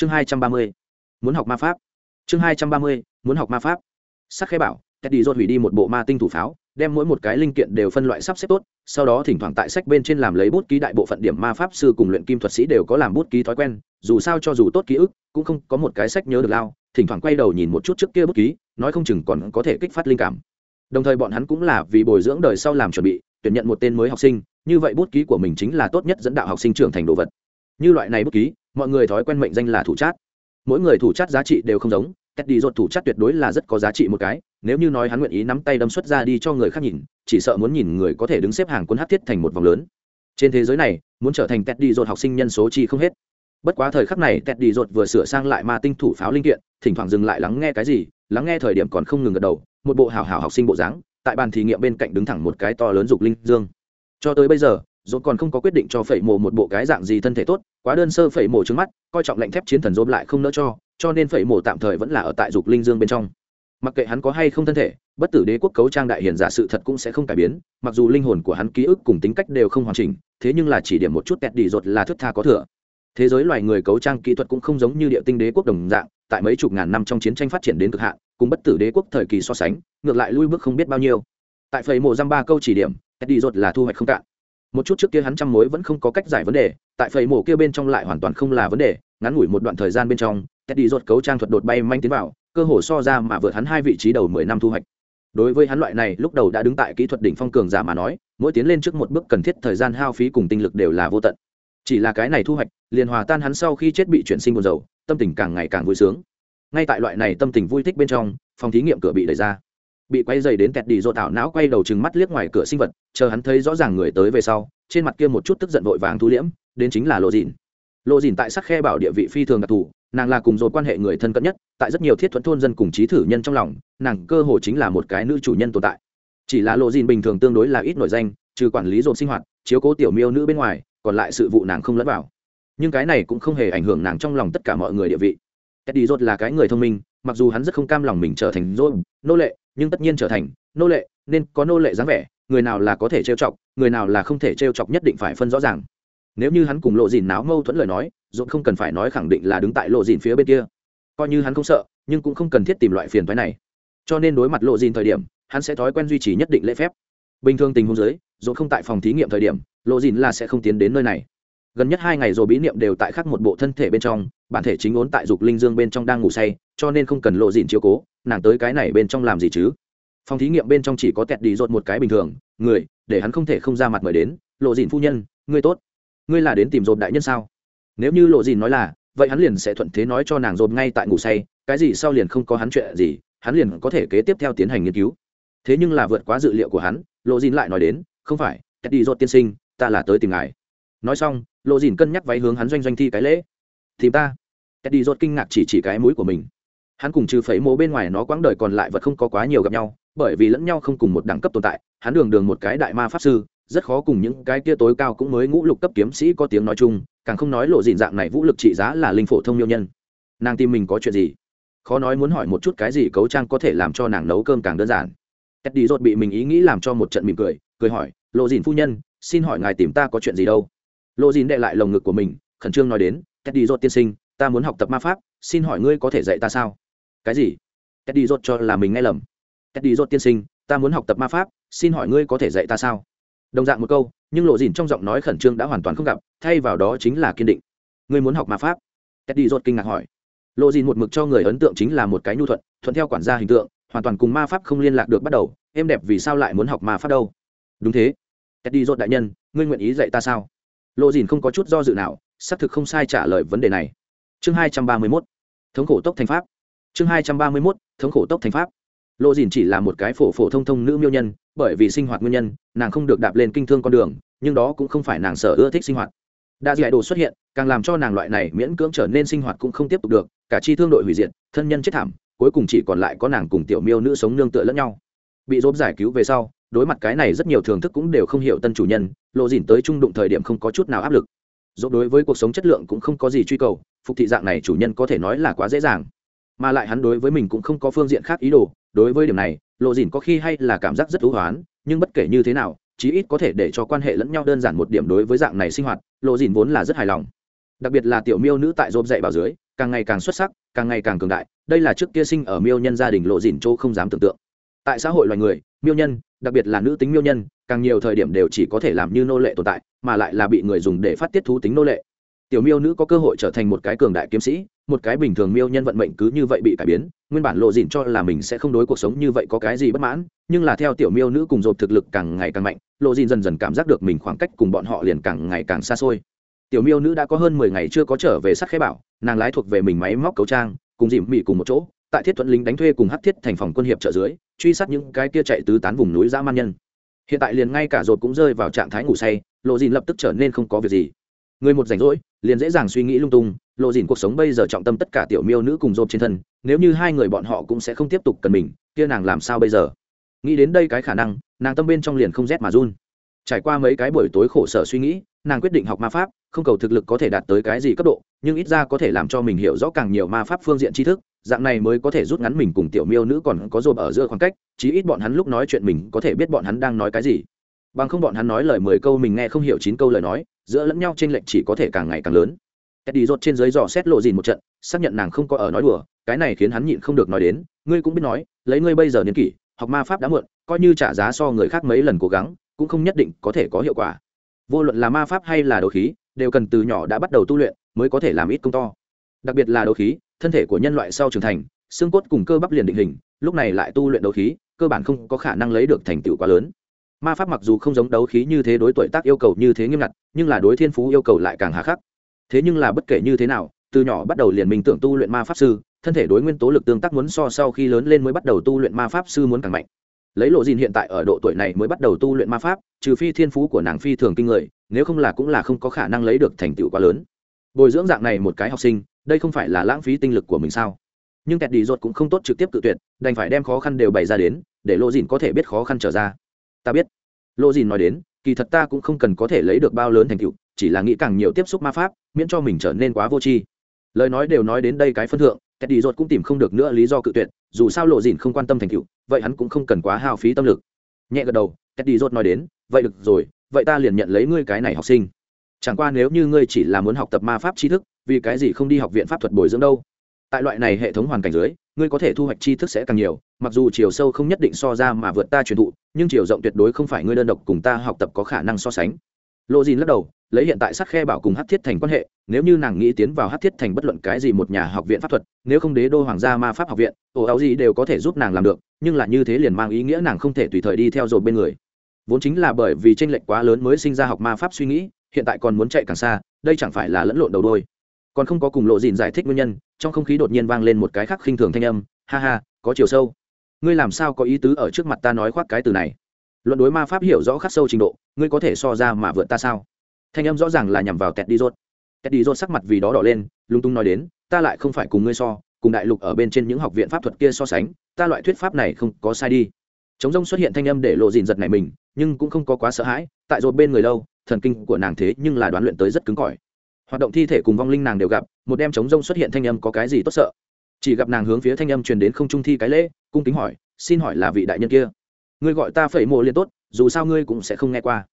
chương hai trăm ba mươi, muốn học ma pháp. Chương hai trăm ba mươi, muốn học ma pháp. Sắc khai bảo, teddy dốt hủy đi một bộ ma tinh thủ pháo, đem mỗi một cái linh kiện đều phân loại sắp xếp tốt, sau đó thỉnh thoảng tại sách bên trên làm lấy bút ký đại bộ phận điểm ma pháp sư cùng luyện kim thuật sĩ đều có làm bút ký thói quen, dù sao cho dù tốt ký ức, cũng không có một cái sách nhớ được lao, thỉnh thoảng quay đầu nhìn một chút trước kia bút ký, nói không chừng còn có thể kích phát linh cảm. Đồng thời bọn hắn cũng là vì bồi dưỡng đời sau làm chuẩn bị, tuyển nhận một tên mới học sinh, như vậy bút ký của mình chính là tốt nhất dẫn đạo học sinh trưởng thành đồ vật. Như loại này bút ký mọi người thói quen mệnh danh là thủ chát. Mỗi người thủ chát giá trị đều không giống cách đi rột thủ chát tuyệt đối là rất có giá trị một cái, nếu như nói hắn nguyện ý nắm tay đâm xuất ra đi cho người khác nhìn, chỉ sợ muốn nhìn người có thể đứng xếp hàng quân hát thiết thành một vòng lớn. Trên thế giới này, muốn trở thành tét đi dột học sinh nhân số chi không hết. Bất quá thời khắc này tét đi dột vừa sửa sang lại ma tinh thủ pháo linh kiện, thỉnh thoảng dừng lại lắng nghe cái gì, lắng nghe thời điểm còn không ngừng gật đầu, một bộ hảo hảo học sinh bộ dáng, tại bàn thí nghiệm bên cạnh đứng thẳng một cái to lớn dục linh dương. Cho tới bây giờ dồn còn không có quyết định cho phẩy mồ một bộ cái dạng gì thân thể tốt, quá đơn sơ phẩy mồ trước mắt, coi trọng lạnh thép chiến thần dồn lại không nỡ cho cho nên phẩy mồ tạm thời vẫn là ở tại dục linh dương bên trong. Mặc kệ hắn có hay không thân thể, bất tử đế quốc cấu trang đại hiền giả sự thật cũng sẽ không cải biến, mặc dù linh hồn của hắn ký ức cùng tính cách đều không hoàn chỉnh, thế nhưng là chỉ điểm một chút tẹt đi dột là thức tha có thừa. Thế giới loài người cấu trang kỹ thuật cũng không giống như địa tinh đế quốc đồng dạng, tại mấy chục ngàn năm trong chiến tranh phát triển đến cực hạn, cùng bất tử đế quốc thời kỳ so sánh, ngược lại lui bước không biết bao nhiêu. Tại phẩy mộ dăm ba câu chỉ điểm, tẹt đi dột là thu hoạch không cạn một chút trước kia hắn trăm mối vẫn không có cách giải vấn đề, tại phẩy mổ kia bên trong lại hoàn toàn không là vấn đề, ngắn ngủi một đoạn thời gian bên trong, teddy rột cấu trang thuật đột bay manh tiến vào, cơ hồ so ra mà vượt hắn hai vị trí đầu mười năm thu hoạch. Đối với hắn loại này, lúc đầu đã đứng tại kỹ thuật đỉnh phong cường giả mà nói, mỗi tiến lên trước một bước cần thiết thời gian hao phí cùng tinh lực đều là vô tận. Chỉ là cái này thu hoạch, liền hòa tan hắn sau khi chết bị chuyển sinh buồn dầu tâm tình càng ngày càng vui sướng. Ngay tại loại này tâm tình vui thích bên trong, phòng thí nghiệm cửa bị đẩy ra bị quay dày đến kẹt đi dỗ tạo não quay đầu chừng mắt liếc ngoài cửa sinh vật, chờ hắn thấy rõ ràng người tới về sau, trên mặt kia một chút tức giận vội vàng thu liễm, đến chính là lộ dìn. Lộ dìn tại sắc khe bảo địa vị phi thường đặc thù, nàng là cùng dồn quan hệ người thân cận nhất, tại rất nhiều thiết thuận thôn dân cùng trí thử nhân trong lòng, nàng cơ hồ chính là một cái nữ chủ nhân tồn tại. Chỉ là lộ dìn bình thường tương đối là ít nổi danh, trừ quản lý dồn sinh hoạt, chiếu cố tiểu miêu nữ bên ngoài, còn lại sự vụ nàng không lẫn vào. Nhưng cái này cũng không hề ảnh hưởng nàng trong lòng tất cả mọi người địa vị eddie dốt là cái người thông minh, mặc dù hắn rất không cam lòng mình trở thành dốt nô lệ, nhưng tất nhiên trở thành nô lệ, nên có nô lệ dáng vẻ, người nào là có thể trêu chọc, người nào là không thể trêu chọc nhất định phải phân rõ ràng. Nếu như hắn cùng lộ dìn náo mâu thuẫn lời nói dốt không cần phải nói khẳng định là đứng tại lộ dìn phía bên kia. Coi như hắn không sợ, nhưng cũng không cần thiết tìm loại phiền toái này. Cho nên đối mặt lộ dìn thời điểm, hắn sẽ thói quen duy trì nhất định lễ phép. Bình thường tình huống giới dốt không tại phòng thí nghiệm thời điểm, lộ dìn là sẽ không tiến đến nơi này gần nhất hai ngày rồi bí niệm đều tại khắc một bộ thân thể bên trong, bản thể chính ốn tại dục linh dương bên trong đang ngủ say, cho nên không cần lộ dịn chiếu cố, nàng tới cái này bên trong làm gì chứ? Phòng thí nghiệm bên trong chỉ có tẹt đi rột một cái bình thường, người, để hắn không thể không ra mặt mời đến, lộ dịn phu nhân, ngươi tốt. Ngươi là đến tìm rột đại nhân sao? Nếu như lộ dịn nói là, vậy hắn liền sẽ thuận thế nói cho nàng rột ngay tại ngủ say, cái gì sau liền không có hắn chuyện gì, hắn liền có thể kế tiếp theo tiến hành nghiên cứu. Thế nhưng là vượt quá dự liệu của hắn, lộ dịn lại nói đến, không phải, tẹt đi rột tiên sinh, ta là tới tìm ngài. Nói xong lộ dìn cân nhắc váy hướng hắn doanh doanh thi cái lễ. Thì ta. Teddy đi rột kinh ngạc chỉ chỉ cái mũi của mình. Hắn cùng trừ phẩy mô bên ngoài nó quãng đời còn lại vật không có quá nhiều gặp nhau, bởi vì lẫn nhau không cùng một đẳng cấp tồn tại, hắn đường đường một cái đại ma pháp sư, rất khó cùng những cái kia tối cao cũng mới ngũ lục cấp kiếm sĩ có tiếng nói chung, càng không nói lộ dịn dạng này vũ lực trị giá là linh phổ thông miêu nhân. Nàng tìm mình có chuyện gì? Khó nói muốn hỏi một chút cái gì cấu trang có thể làm cho nàng nấu cơm càng đơn giản. Teddy đi rột bị mình ý nghĩ làm cho một trận mỉm cười cười hỏi, lộ dịn phu nhân, xin hỏi ngài tìm ta có chuyện gì đâu? Lộ dìn đệ lại lồng ngực của mình, khẩn trương nói đến ed đi tiên sinh, ta muốn học tập ma pháp, xin hỏi ngươi có thể dạy ta sao? Cái gì? Teddy dốt cho là mình nghe lầm. Teddy dốt tiên sinh, ta muốn học tập ma pháp, xin hỏi ngươi có thể dạy ta sao? Đồng dạng một câu, nhưng lộ dìn trong giọng nói khẩn trương đã hoàn toàn không gặp, thay vào đó chính là kiên định. Ngươi muốn học ma pháp? Teddy dốt kinh ngạc hỏi. Lộ dìn một mực cho người ấn tượng chính là một cái nhu thuận thuận theo quản gia hình tượng, hoàn toàn cùng ma pháp không liên lạc được bắt đầu, em đẹp vì sao lại muốn học ma pháp đâu? Đúng thế. Teddy dốt đại nhân, ngươi nguyện ý dạy ta sao? Lộ dìn không có chút do dự nào, xác thực không sai trả lời vấn đề này. Chương hai trăm ba mươi mốt, thống khổ tốc thành pháp. Chương hai trăm ba mươi mốt, thống khổ tốc thành pháp. Lộ dìn chỉ là một cái phổ phổ thông thông nữ miêu nhân, bởi vì sinh hoạt nguyên nhân, nàng không được đạp lên kinh thương con đường, nhưng đó cũng không phải nàng sở ưa thích sinh hoạt. Đa dị đồ xuất hiện, càng làm cho nàng loại này miễn cưỡng trở nên sinh hoạt cũng không tiếp tục được, cả chi thương đội hủy diệt, thân nhân chết thảm, cuối cùng chỉ còn lại có nàng cùng tiểu miêu nữ sống nương tựa lẫn nhau. Bị dốp giải cứu về sau đối mặt cái này rất nhiều thưởng thức cũng đều không hiểu tân chủ nhân, lộ dìn tới trung đụng thời điểm không có chút nào áp lực. Dốt đối với cuộc sống chất lượng cũng không có gì truy cầu, phục thị dạng này chủ nhân có thể nói là quá dễ dàng. Mà lại hắn đối với mình cũng không có phương diện khác ý đồ, đối với điểm này, lộ dìn có khi hay là cảm giác rất thú hoán, nhưng bất kể như thế nào, chí ít có thể để cho quan hệ lẫn nhau đơn giản một điểm đối với dạng này sinh hoạt, lộ dìn vốn là rất hài lòng. Đặc biệt là tiểu miêu nữ tại dôm dậy vào dưới, càng ngày càng xuất sắc, càng ngày càng cường đại, đây là trước kia sinh ở miêu nhân gia đình lộ dìn chỗ không dám tưởng tượng. Tại xã hội loài người miêu nhân, đặc biệt là nữ tính miêu nhân, càng nhiều thời điểm đều chỉ có thể làm như nô lệ tồn tại, mà lại là bị người dùng để phát tiết thú tính nô lệ. Tiểu miêu nữ có cơ hội trở thành một cái cường đại kiếm sĩ, một cái bình thường miêu nhân vận mệnh cứ như vậy bị cải biến, nguyên bản lộ dịn cho là mình sẽ không đối cuộc sống như vậy có cái gì bất mãn, nhưng là theo tiểu miêu nữ cùng dột thực lực càng ngày càng mạnh, lộ dịn dần dần cảm giác được mình khoảng cách cùng bọn họ liền càng ngày càng xa xôi. Tiểu miêu nữ đã có hơn mười ngày chưa có trở về sắt khế bảo, nàng lái thuộc về mình máy móc cấu trang, cùng dìm mị cùng một chỗ tại thiết thuận lính đánh thuê cùng Hát thiết thành phòng quân hiệp trợ dưới, truy sát những cái kia chạy tứ tán vùng núi dã man nhân. Hiện tại liền ngay cả rột cũng rơi vào trạng thái ngủ say, lộ dìn lập tức trở nên không có việc gì. Người một rảnh rỗi, liền dễ dàng suy nghĩ lung tung, lộ dìn cuộc sống bây giờ trọng tâm tất cả tiểu miêu nữ cùng rột trên thân, nếu như hai người bọn họ cũng sẽ không tiếp tục cần mình, kia nàng làm sao bây giờ? Nghĩ đến đây cái khả năng, nàng tâm bên trong liền không rét mà run. Trải qua mấy cái buổi tối khổ sở suy nghĩ, nàng quyết định học ma pháp không cầu thực lực có thể đạt tới cái gì cấp độ, nhưng ít ra có thể làm cho mình hiểu rõ càng nhiều ma pháp phương diện tri thức, dạng này mới có thể rút ngắn mình cùng tiểu miêu nữ còn có dồn ở giữa khoảng cách, chí ít bọn hắn lúc nói chuyện mình có thể biết bọn hắn đang nói cái gì. Bằng không bọn hắn nói lời mười câu mình nghe không hiểu chín câu lời nói, giữa lẫn nhau trên lệnh chỉ có thể càng ngày càng lớn. Eddie rột trên dưới dò xét lộ dìn một trận, xác nhận nàng không có ở nói đùa, cái này khiến hắn nhịn không được nói đến, ngươi cũng biết nói, lấy ngươi bây giờ niên kỷ, học ma pháp đã muộn, coi như trả giá so người khác mấy lần cố gắng, cũng không nhất định có thể có hiệu quả. Vô luận là ma pháp hay là đấu khí đều cần từ nhỏ đã bắt đầu tu luyện mới có thể làm ít công to. Đặc biệt là đấu khí, thân thể của nhân loại sau trưởng thành, xương cốt cùng cơ bắp liền định hình, lúc này lại tu luyện đấu khí, cơ bản không có khả năng lấy được thành tựu quá lớn. Ma pháp mặc dù không giống đấu khí như thế đối tuổi tác yêu cầu như thế nghiêm ngặt, nhưng là đối thiên phú yêu cầu lại càng hà khắc. Thế nhưng là bất kể như thế nào, từ nhỏ bắt đầu liền mình tưởng tu luyện ma pháp sư, thân thể đối nguyên tố lực tương tác muốn so sau khi lớn lên mới bắt đầu tu luyện ma pháp sư muốn càng mạnh lấy lộ dìn hiện tại ở độ tuổi này mới bắt đầu tu luyện ma pháp, trừ phi thiên phú của nàng phi thường kinh người, nếu không là cũng là không có khả năng lấy được thành tựu quá lớn. Bồi dưỡng dạng này một cái học sinh, đây không phải là lãng phí tinh lực của mình sao? Nhưng kẹt đi ruột cũng không tốt trực tiếp tự tuyệt, đành phải đem khó khăn đều bày ra đến, để lộ dìn có thể biết khó khăn trở ra. Ta biết. Lộ dìn nói đến, kỳ thật ta cũng không cần có thể lấy được bao lớn thành tựu, chỉ là nghĩ càng nhiều tiếp xúc ma pháp, miễn cho mình trở nên quá vô tri lời nói đều nói đến đây cái phân thượng kẹt đi ruột cũng tìm không được nữa lý do cự tuyệt, dù sao lộ dìn không quan tâm thành cựu vậy hắn cũng không cần quá hao phí tâm lực. Nhẹ gật đầu kẹt đi ruột nói đến, vậy được rồi, vậy ta liền nhận lấy ngươi cái này học sinh. Chẳng qua nếu như ngươi chỉ là muốn học tập ma pháp tri thức, vì cái gì không đi học viện pháp thuật bồi dưỡng đâu? Tại loại này hệ thống hoàn cảnh dưới, ngươi có thể thu hoạch tri thức sẽ càng nhiều, mặc dù chiều sâu không nhất định so ra mà vượt ta truyền thụ, nhưng chiều rộng tuyệt đối không phải ngươi đơn độc cùng ta học tập có khả năng so sánh lộ dìn lắc đầu, lấy hiện tại sắc khe bảo cùng hát thiết thành quan hệ, nếu như nàng nghĩ tiến vào hát thiết thành bất luận cái gì một nhà học viện pháp thuật, nếu không đế đô hoàng gia ma pháp học viện ổ áo gì đều có thể giúp nàng làm được, nhưng là như thế liền mang ý nghĩa nàng không thể tùy thời đi theo rồi bên người. Vốn chính là bởi vì tranh lệch quá lớn mới sinh ra học ma pháp suy nghĩ, hiện tại còn muốn chạy càng xa, đây chẳng phải là lẫn lộn đầu đôi. Còn không có cùng lộ dìn giải thích nguyên nhân, trong không khí đột nhiên vang lên một cái khác khinh thường thanh âm, ha ha, có chiều sâu. Ngươi làm sao có ý tứ ở trước mặt ta nói khoác cái từ này? Luận đối ma pháp hiểu rõ khắc sâu trình độ, ngươi có thể so ra mà vượt ta sao? Thanh âm rõ ràng là nhằm vào tẹt đi rốt tẹt đi rốt sắc mặt vì đó đỏ lên lung tung nói đến, ta lại không phải cùng ngươi so, cùng đại lục ở bên trên những học viện pháp thuật kia so sánh, ta loại thuyết pháp này không có sai đi. Chống rông xuất hiện thanh âm để lộ dìn giật này mình, nhưng cũng không có quá sợ hãi, tại rột bên người lâu, thần kinh của nàng thế nhưng là đoán luyện tới rất cứng cỏi. Hoạt động thi thể cùng vong linh nàng đều gặp, một đem chống rông xuất hiện thanh âm có cái gì tốt sợ? Chỉ gặp nàng hướng phía thanh âm truyền đến không trung thi cái lễ, cung kính hỏi, xin hỏi là vị đại nhân kia? Ngươi gọi ta phẩy mộ liên tốt, dù sao ngươi cũng sẽ không nghe qua.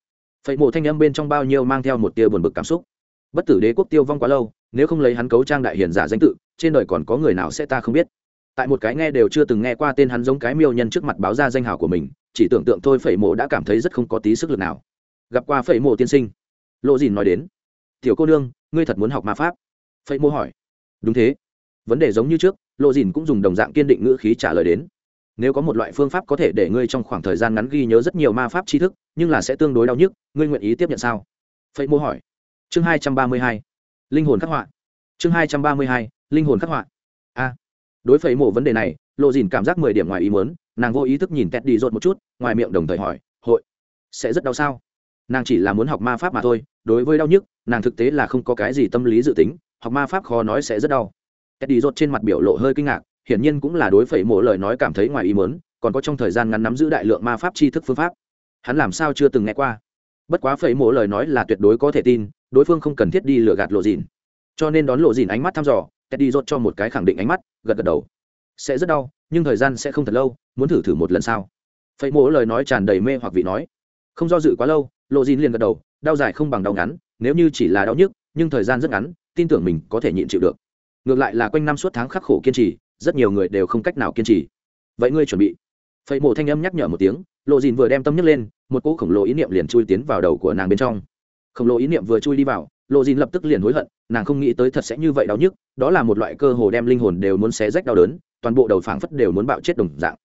Phẩy mộ thanh âm bên trong bao nhiêu mang theo một tia buồn bực cảm xúc. Bất tử đế quốc tiêu vong quá lâu, nếu không lấy hắn cấu trang đại hiền giả danh tự, trên đời còn có người nào sẽ ta không biết. Tại một cái nghe đều chưa từng nghe qua tên hắn giống cái miêu nhân trước mặt báo ra danh hào của mình, chỉ tưởng tượng thôi phẩy mộ đã cảm thấy rất không có tí sức lực nào. Gặp qua phẩy mộ tiên sinh. Lộ dìn nói đến. Tiểu cô nương, ngươi thật muốn học ma pháp? Phẩy mộ hỏi. Đúng thế. Vấn đề giống như trước, lộ dìn cũng dùng đồng dạng kiên định ngữ khí trả lời đến nếu có một loại phương pháp có thể để ngươi trong khoảng thời gian ngắn ghi nhớ rất nhiều ma pháp tri thức, nhưng là sẽ tương đối đau nhức, ngươi nguyện ý tiếp nhận sao? Phẩy mô hỏi. Chương hai trăm ba mươi hai. Linh hồn khắc họa. Chương hai trăm ba mươi hai. Linh hồn khắc họa. A. Đối phẩy mô vấn đề này, lộ dìn cảm giác mười điểm ngoài ý muốn, nàng vô ý thức nhìn tét đi rột một chút, ngoài miệng đồng thời hỏi, hội, sẽ rất đau sao? Nàng chỉ là muốn học ma pháp mà thôi, đối với đau nhức, nàng thực tế là không có cái gì tâm lý dự tính, học ma pháp khó nói sẽ rất đau. Tét đi rột trên mặt biểu lộ hơi kinh ngạc hiển nhiên cũng là đối phẩy mộ lời nói cảm thấy ngoài ý muốn, còn có trong thời gian ngắn nắm giữ đại lượng ma pháp tri thức phương pháp. Hắn làm sao chưa từng nghe qua. Bất quá phẩy mộ lời nói là tuyệt đối có thể tin, đối phương không cần thiết đi lừa gạt lộ dìn. Cho nên đón lộ dìn ánh mắt thăm dò, teddy rốt cho một cái khẳng định ánh mắt, gật gật đầu. Sẽ rất đau, nhưng thời gian sẽ không thật lâu, muốn thử thử một lần sao phẩy mộ lời nói tràn đầy mê hoặc vị nói. Không do dự quá lâu, lộ dìn liền gật đầu, đau dài không bằng đau ngắn, nếu như chỉ là đau nhức, nhưng thời gian rất ngắn, tin tưởng mình có thể nhịn chịu được. Ngược lại là quanh năm suốt tháng khắc khổ kiên trì rất nhiều người đều không cách nào kiên trì. Vậy ngươi chuẩn bị? Phẩy mộ thanh âm nhắc nhở một tiếng, lộ dìn vừa đem tâm nhấc lên, một cỗ khổng lồ ý niệm liền chui tiến vào đầu của nàng bên trong. Khổng lồ ý niệm vừa chui đi vào, lộ dìn lập tức liền hối hận, nàng không nghĩ tới thật sẽ như vậy đau nhức, đó là một loại cơ hồ đem linh hồn đều muốn xé rách đau đớn, toàn bộ đầu phảng phất đều muốn bạo chết đồng dạng.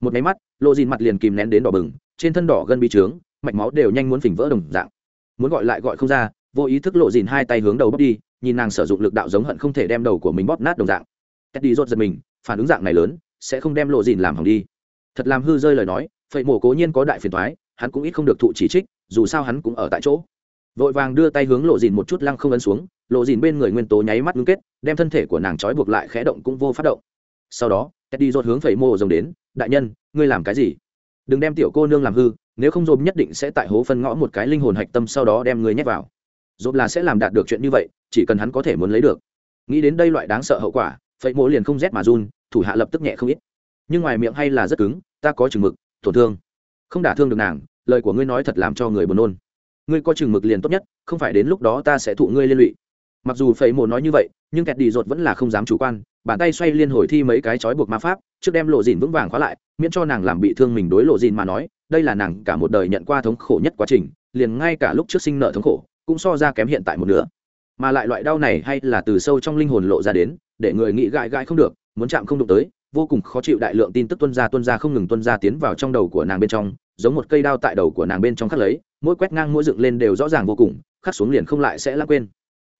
Một máy mắt, lộ dìn mặt liền kìm nén đến đỏ bừng, trên thân đỏ gân bi trướng, mạch máu đều nhanh muốn phình vỡ đồng dạng. Muốn gọi lại gọi không ra, vô ý thức lộ dìn hai tay hướng đầu bóp đi, nhìn nàng sử dụng lực đạo giống hận không thể đem đầu của mình bóp nát đồng dạng tét đi rốt giật mình, phản ứng dạng này lớn, sẽ không đem lộ dìn làm hỏng đi. Thật làm hư rơi lời nói, phệ mổ cố nhiên có đại phiền thoái hắn cũng ít không được thụ chỉ trích, dù sao hắn cũng ở tại chỗ. Vội vàng đưa tay hướng lộ dìn một chút lăng không ấn xuống, lộ dìn bên người nguyên tố nháy mắt ngưng kết, đem thân thể của nàng trói buộc lại khẽ động cũng vô phát động. Sau đó Cathy rốt hướng phẩy mổ rồng đến, đại nhân, ngươi làm cái gì? Đừng đem tiểu cô nương làm hư, nếu không dồn nhất định sẽ tại hố phân ngõ một cái linh hồn hạch tâm sau đó đem người nhét vào. Dồn là sẽ làm đạt được chuyện như vậy, chỉ cần hắn có thể muốn lấy được. Nghĩ đến đây loại đáng sợ hậu quả phẩy mộ liền không rét mà run, thủ hạ lập tức nhẹ không ít. Nhưng ngoài miệng hay là rất cứng, ta có chừng mực, tổn thương. Không đả thương được nàng, lời của ngươi nói thật làm cho người buồn nôn. Ngươi có chừng mực liền tốt nhất, không phải đến lúc đó ta sẽ thụ ngươi liên lụy. Mặc dù phẩy mộ nói như vậy, nhưng kẹt đi rột vẫn là không dám chủ quan, bàn tay xoay liên hồi thi mấy cái chói buộc ma pháp, trước đem lộ dìn vững vàng khóa lại, miễn cho nàng làm bị thương mình đối lộ dìn mà nói, đây là nàng cả một đời nhận qua thống khổ nhất quá trình, liền ngay cả lúc trước sinh nợ thống khổ, cũng so ra kém hiện tại một nửa. Mà lại loại đau này hay là từ sâu trong linh hồn lộ ra đến để người nghĩ gãi gãi không được, muốn chạm không đụng tới, vô cùng khó chịu đại lượng tin tức tuân ra tuân ra không ngừng tuân ra tiến vào trong đầu của nàng bên trong, giống một cây đao tại đầu của nàng bên trong khắc lấy, mỗi quét ngang mỗi dựng lên đều rõ ràng vô cùng, khắc xuống liền không lại sẽ lãng quên.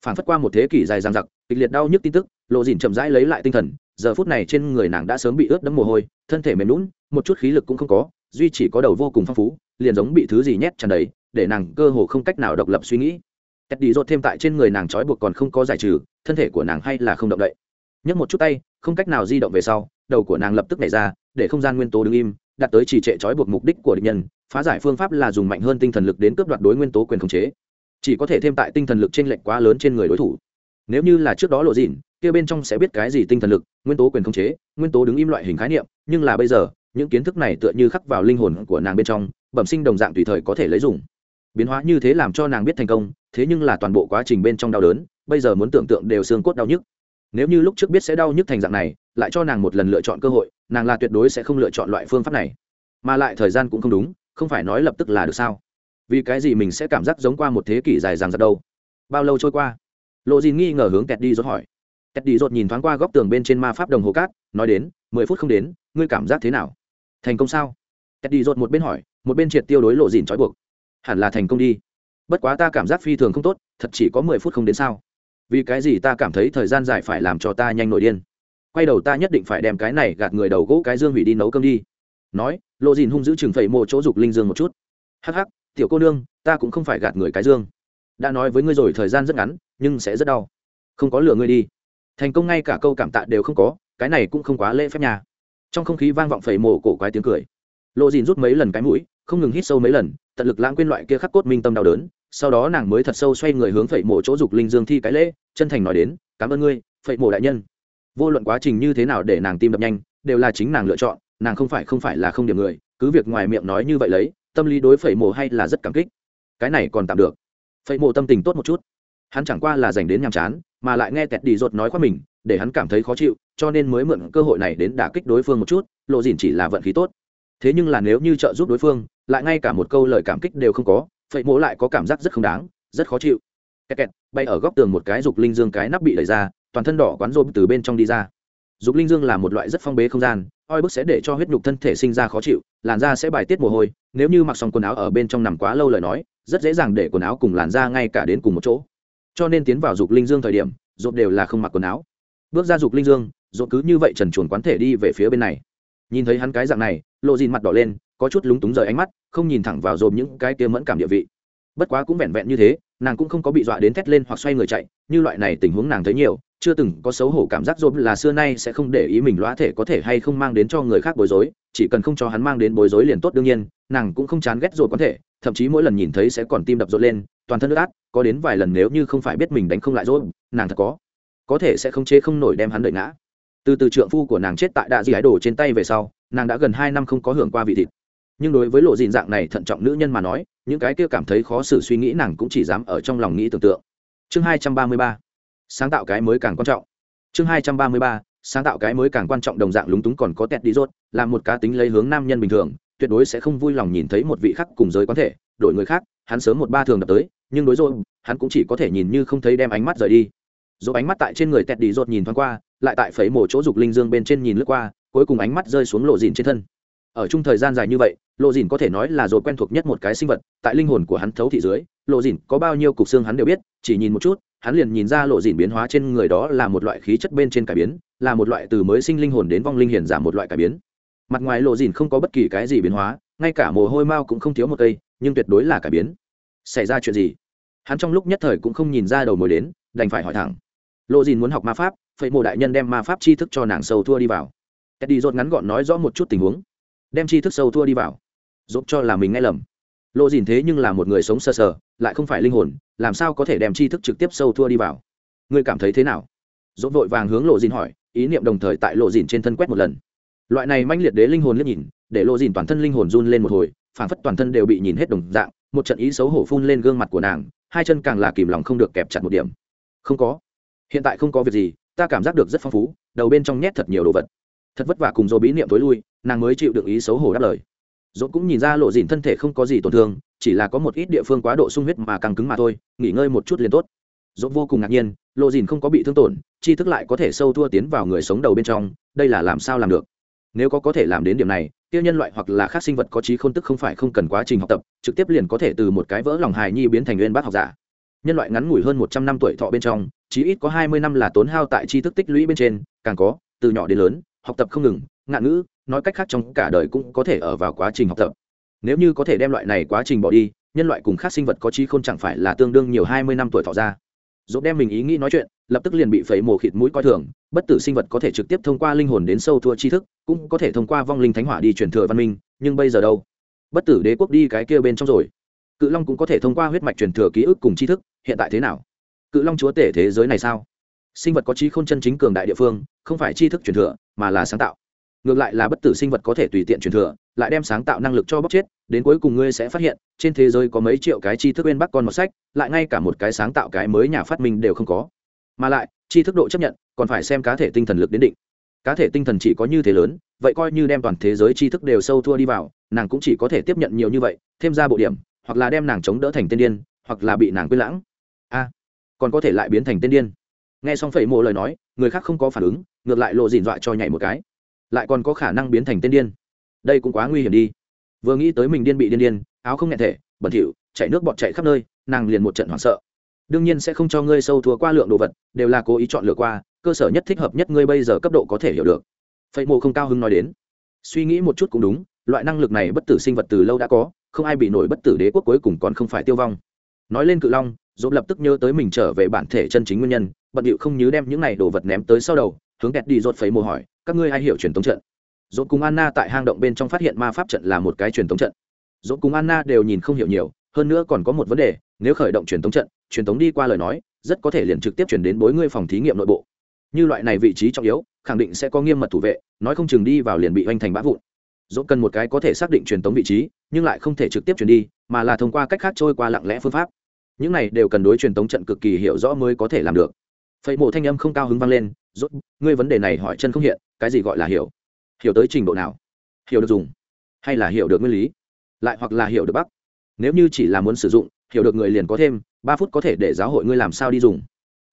Phản phất qua một thế kỷ dài dằng dặc, kịch liệt đau nhức tin tức, lộ dìn chậm rãi lấy lại tinh thần, giờ phút này trên người nàng đã sớm bị ướt đẫm mồ hôi, thân thể mềm lún một chút khí lực cũng không có, duy chỉ có đầu vô cùng phong phú, liền giống bị thứ gì nhét tràn đầy, để nàng cơ hồ không cách nào độc lập suy nghĩ. Cách đi rột thêm tại trên người nàng trói buộc còn không có giải trừ, thân thể của nàng hay là không động đậy nhấc một chút tay, không cách nào di động về sau, đầu của nàng lập tức nảy ra, để không gian nguyên tố đứng im đặt tới trì trệ trói buộc mục đích của địch nhân, phá giải phương pháp là dùng mạnh hơn tinh thần lực đến cướp đoạt đối nguyên tố quyền khống chế. Chỉ có thể thêm tại tinh thần lực trên lệch quá lớn trên người đối thủ. Nếu như là trước đó lộ dịn, kia bên trong sẽ biết cái gì tinh thần lực, nguyên tố quyền khống chế, nguyên tố đứng im loại hình khái niệm, nhưng là bây giờ, những kiến thức này tựa như khắc vào linh hồn của nàng bên trong, bẩm sinh đồng dạng tùy thời có thể lấy dùng. Biến hóa như thế làm cho nàng biết thành công, thế nhưng là toàn bộ quá trình bên trong đau đớn, bây giờ muốn tưởng tượng đều xương cốt đau nhức nếu như lúc trước biết sẽ đau nhức thành dạng này, lại cho nàng một lần lựa chọn cơ hội, nàng là tuyệt đối sẽ không lựa chọn loại phương pháp này. Mà lại thời gian cũng không đúng, không phải nói lập tức là được sao? Vì cái gì mình sẽ cảm giác giống qua một thế kỷ dài dằng dặc đâu? Bao lâu trôi qua? Lộ dìn nghi ngờ hướng kẹt đi rốt hỏi. Kẹt đi rốt nhìn thoáng qua góc tường bên trên ma pháp đồng hồ cát, nói đến, mười phút không đến, ngươi cảm giác thế nào? Thành công sao? Kẹt đi rốt một bên hỏi, một bên triệt tiêu đối lộ dìn trói buộc. Hẳn là thành công đi. Bất quá ta cảm giác phi thường không tốt, thật chỉ có mười phút không đến sao? Vì cái gì ta cảm thấy thời gian dài phải làm cho ta nhanh nổi điên? Quay đầu ta nhất định phải đem cái này gạt người đầu gỗ cái dương hủy đi nấu cơm đi. Nói, lộ dìn hung giữ chừng phẩy mộ chỗ dục linh dương một chút. Hắc hắc, tiểu cô nương, ta cũng không phải gạt người cái dương. Đã nói với ngươi rồi, thời gian rất ngắn, nhưng sẽ rất đau. Không có lừa ngươi đi. Thành công ngay cả câu cảm tạ đều không có, cái này cũng không quá lễ phép nhà trong không khí vang vọng phẩy mổ cổ quái tiếng cười. Lộ dìn rút mấy lần cái mũi, không ngừng hít sâu mấy lần, tận lực lãng quên loại kia khắc cốt minh tâm đau đớn sau đó nàng mới thật sâu xoay người hướng phẩy mổ chỗ dục linh dương thi cái lễ, chân thành nói đến, cảm ơn ngươi phẩy mổ đại nhân. Vô luận quá trình như thế nào để nàng tim đập nhanh, đều là chính nàng lựa chọn, nàng không phải không phải là không điểm người, cứ việc ngoài miệng nói như vậy lấy, tâm lý đối phẩy mổ hay là rất cảm kích. Cái này còn tạm được. Phẩy mổ tâm tình tốt một chút. Hắn chẳng qua là dành đến nhàm chán, mà lại nghe tẹt đi rột nói qua mình, để hắn cảm thấy khó chịu, cho nên mới mượn cơ hội này đến đả kích đối phương một chút, lộ dìn chỉ là vận khí tốt. Thế nhưng là nếu như trợ giúp đối phương, lại ngay cả một câu lời cảm kích đều không có phẩy Mỗ lại có cảm giác rất không đáng, rất khó chịu. Kẹt kẹt, bay ở góc tường một cái dục linh dương cái nắp bị đẩy ra, toàn thân đỏ quán rôm từ bên trong đi ra. Dục linh dương là một loại rất phong bế không gian, oi bức sẽ để cho huyết nhục thân thể sinh ra khó chịu, làn da sẽ bài tiết mồ hôi, nếu như mặc xong quần áo ở bên trong nằm quá lâu lời nói, rất dễ dàng để quần áo cùng làn da ngay cả đến cùng một chỗ. Cho nên tiến vào dục linh dương thời điểm, rộp đều là không mặc quần áo. Bước ra dục linh dương, rộp cứ như vậy trần chuồn quán thể đi về phía bên này. Nhìn thấy hắn cái dạng này, lộ dìn mặt đỏ lên có chút lúng túng rời ánh mắt, không nhìn thẳng vào dồn những cái kia mẫn cảm địa vị. Bất quá cũng vẹn vẹn như thế, nàng cũng không có bị dọa đến thét lên hoặc xoay người chạy, như loại này tình huống nàng thấy nhiều, chưa từng có xấu hổ cảm giác dồn là xưa nay sẽ không để ý mình loa thể có thể hay không mang đến cho người khác bối rối, chỉ cần không cho hắn mang đến bối rối liền tốt đương nhiên, nàng cũng không chán ghét dồn có thể, thậm chí mỗi lần nhìn thấy sẽ còn tim đập dội lên, toàn thân nước át, có đến vài lần nếu như không phải biết mình đánh không lại dồn nàng thật có. Có thể sẽ không chế không nổi đem hắn đợi ngã. Từ từ trượng phu của nàng chết tại đạ di ái đồ trên tay về sau, nàng đã gần hai năm không có hưởng qua vị thịt nhưng đối với lộ dịn dạng này thận trọng nữ nhân mà nói, những cái kia cảm thấy khó xử suy nghĩ nàng cũng chỉ dám ở trong lòng nghĩ tưởng tượng. Chương hai trăm ba mươi ba. Sáng tạo cái mới càng quan trọng. Chương hai trăm ba mươi ba. Sáng tạo cái mới càng quan trọng đồng dạng lúng túng còn có tẹt đi rốt, là một cá tính lấy hướng nam nhân bình thường, tuyệt đối sẽ không vui lòng nhìn thấy một vị khác cùng giới quán thể, đổi người khác, hắn sớm một ba thường đập tới, nhưng đối rồi hắn cũng chỉ có thể nhìn như không thấy đem ánh mắt rời đi. Dỗ ánh mắt tại trên người tẹt đi rốt nhìn thoáng qua, lại tại phẩy mổ chỗ dục linh dương bên trên nhìn lướt qua, cuối cùng ánh mắt rơi xuống lộ dìn trên thân ở chung thời gian dài như vậy, lộ dìn có thể nói là rồi quen thuộc nhất một cái sinh vật, tại linh hồn của hắn thấu thị dưới, lộ dìn có bao nhiêu cục xương hắn đều biết, chỉ nhìn một chút, hắn liền nhìn ra lộ dìn biến hóa trên người đó là một loại khí chất bên trên cải biến, là một loại từ mới sinh linh hồn đến vong linh hiền giảm một loại cải biến. Mặt ngoài lộ dìn không có bất kỳ cái gì biến hóa, ngay cả mồ hôi mao cũng không thiếu một cây, nhưng tuyệt đối là cải biến. Xảy ra chuyện gì? Hắn trong lúc nhất thời cũng không nhìn ra đầu mối đến, đành phải hỏi thẳng. Lộ dìn muốn học ma pháp phẩy mộ đại nhân đem ma pháp tri thức cho nàng sâu thua đi vào. Eddie dốt ngắn gọn nói rõ một chút tình huống đem tri thức sâu thua đi vào. Dốt cho là mình nghe lầm. Lộ dìn thế nhưng là một người sống sơ sờ, sờ lại không phải linh hồn làm sao có thể đem tri thức trực tiếp sâu thua đi vào? Ngươi cảm thấy thế nào? Dốt vội vàng hướng lộ dìn hỏi ý niệm đồng thời tại lộ dìn trên thân quét một lần. Loại này manh liệt đế linh hồn liếc nhìn để lộ dìn toàn thân linh hồn run lên một hồi phảng phất toàn thân đều bị nhìn hết đồng dạng một trận ý xấu hổ phun lên gương mặt của nàng hai chân càng là kìm lòng không được kẹp chặt một điểm. Không có. Hiện tại không có việc gì ta cảm giác được rất phong phú đầu bên trong nhét thật nhiều đồ vật. Thật vất vả cùng dô bí niệm tối lui nàng mới chịu được ý xấu hổ đáp lời. Dỗ cũng nhìn ra lộ dìn thân thể không có gì tổn thương, chỉ là có một ít địa phương quá độ sung huyết mà càng cứng mà thôi, nghỉ ngơi một chút liền tốt. Dỗ vô cùng ngạc nhiên, lộ dìn không có bị thương tổn chi thức lại có thể sâu thua tiến vào người sống đầu bên trong, đây là làm sao làm được? Nếu có có thể làm đến điểm này tiêu nhân loại hoặc là khác sinh vật có trí khôn tức không phải không cần quá trình học tập, trực tiếp liền có thể từ một cái vỡ lòng hài nhi biến thành nguyên bác học giả. Nhân loại ngắn ngủi hơn một trăm năm tuổi thọ bên trong, chí ít có hai mươi năm là tốn hao tại tri thức tích lũy bên trên, càng có, từ nhỏ đến lớn, học tập không ngừng, ngạn ngữ nói cách khác trong cả đời cũng có thể ở vào quá trình học tập. Nếu như có thể đem loại này quá trình bỏ đi, nhân loại cùng khác sinh vật có trí không chẳng phải là tương đương nhiều hai mươi năm tuổi thọ ra. Dốt đem mình ý nghĩ nói chuyện, lập tức liền bị phẩy mồ khịt mũi coi thường, bất tử sinh vật có thể trực tiếp thông qua linh hồn đến sâu thua tri thức, cũng có thể thông qua vong linh thánh hỏa đi truyền thừa văn minh, nhưng bây giờ đâu? Bất tử đế quốc đi cái kia bên trong rồi. Cự long cũng có thể thông qua huyết mạch truyền thừa ký ức cùng tri thức, hiện tại thế nào? Cự long chúa tể thế giới này sao? Sinh vật có trí không chân chính cường đại địa phương, không phải tri thức truyền thừa, mà là sáng tạo ngược lại là bất tử sinh vật có thể tùy tiện truyền thừa, lại đem sáng tạo năng lực cho bóc chết, đến cuối cùng ngươi sẽ phát hiện, trên thế giới có mấy triệu cái tri thức bên bắc con một sách, lại ngay cả một cái sáng tạo cái mới nhà phát minh đều không có. Mà lại, tri thức độ chấp nhận, còn phải xem cá thể tinh thần lực đến định. Cá thể tinh thần chỉ có như thế lớn, vậy coi như đem toàn thế giới tri thức đều sâu thua đi vào, nàng cũng chỉ có thể tiếp nhận nhiều như vậy, thêm ra bộ điểm, hoặc là đem nàng chống đỡ thành tên điên, hoặc là bị nàng quên lãng. A, còn có thể lại biến thành tên điên. Nghe xong phẩy mộ lời nói, người khác không có phản ứng, ngược lại lộ dìn dọa cho nhảy một cái lại còn có khả năng biến thành tên điên. Đây cũng quá nguy hiểm đi. Vừa nghĩ tới mình điên bị điên điên, áo không nhẹ thể, bẩn thỉu, chảy nước bọt chạy khắp nơi, nàng liền một trận hoảng sợ. Đương nhiên sẽ không cho ngươi sâu thua qua lượng đồ vật, đều là cố ý chọn lựa qua, cơ sở nhất thích hợp nhất ngươi bây giờ cấp độ có thể hiểu được. Phẩy mộ không cao hứng nói đến. Suy nghĩ một chút cũng đúng, loại năng lực này bất tử sinh vật từ lâu đã có, không ai bị nổi bất tử đế quốc cuối cùng còn không phải tiêu vong. Nói lên cự long, dỗ lập tức nhớ tới mình trở về bản thể chân chính nguyên nhân, bận điệu không nhớ đem những này đồ vật ném tới sau đầu, hướng kẹt đi rột phẩy mồ hỏi các ngươi ai hiểu truyền thống trận? Dốt cùng anna tại hang động bên trong phát hiện ma pháp trận là một cái truyền thống trận. Dốt cùng anna đều nhìn không hiểu nhiều, hơn nữa còn có một vấn đề, nếu khởi động truyền thống trận, truyền thống đi qua lời nói, rất có thể liền trực tiếp chuyển đến bối ngươi phòng thí nghiệm nội bộ. Như loại này vị trí trọng yếu, khẳng định sẽ có nghiêm mật thủ vệ, nói không chừng đi vào liền bị oanh thành bã vụn. Dốt cần một cái có thể xác định truyền thống vị trí, nhưng lại không thể trực tiếp chuyển đi, mà là thông qua cách khác trôi qua lặng lẽ phương pháp. Những này đều cần đối truyền thống trận cực kỳ hiểu rõ mới có thể làm được phẩy mộ thanh âm không cao hứng vang lên rốt ngươi vấn đề này hỏi chân không hiện cái gì gọi là hiểu? Hiểu tới trình độ nào? Hiểu được dùng hay là hiểu được nguyên lý? Lại hoặc là hiểu được bắc nếu như chỉ là muốn sử dụng hiểu được người liền có thêm ba phút có thể để giáo hội ngươi làm sao đi dùng.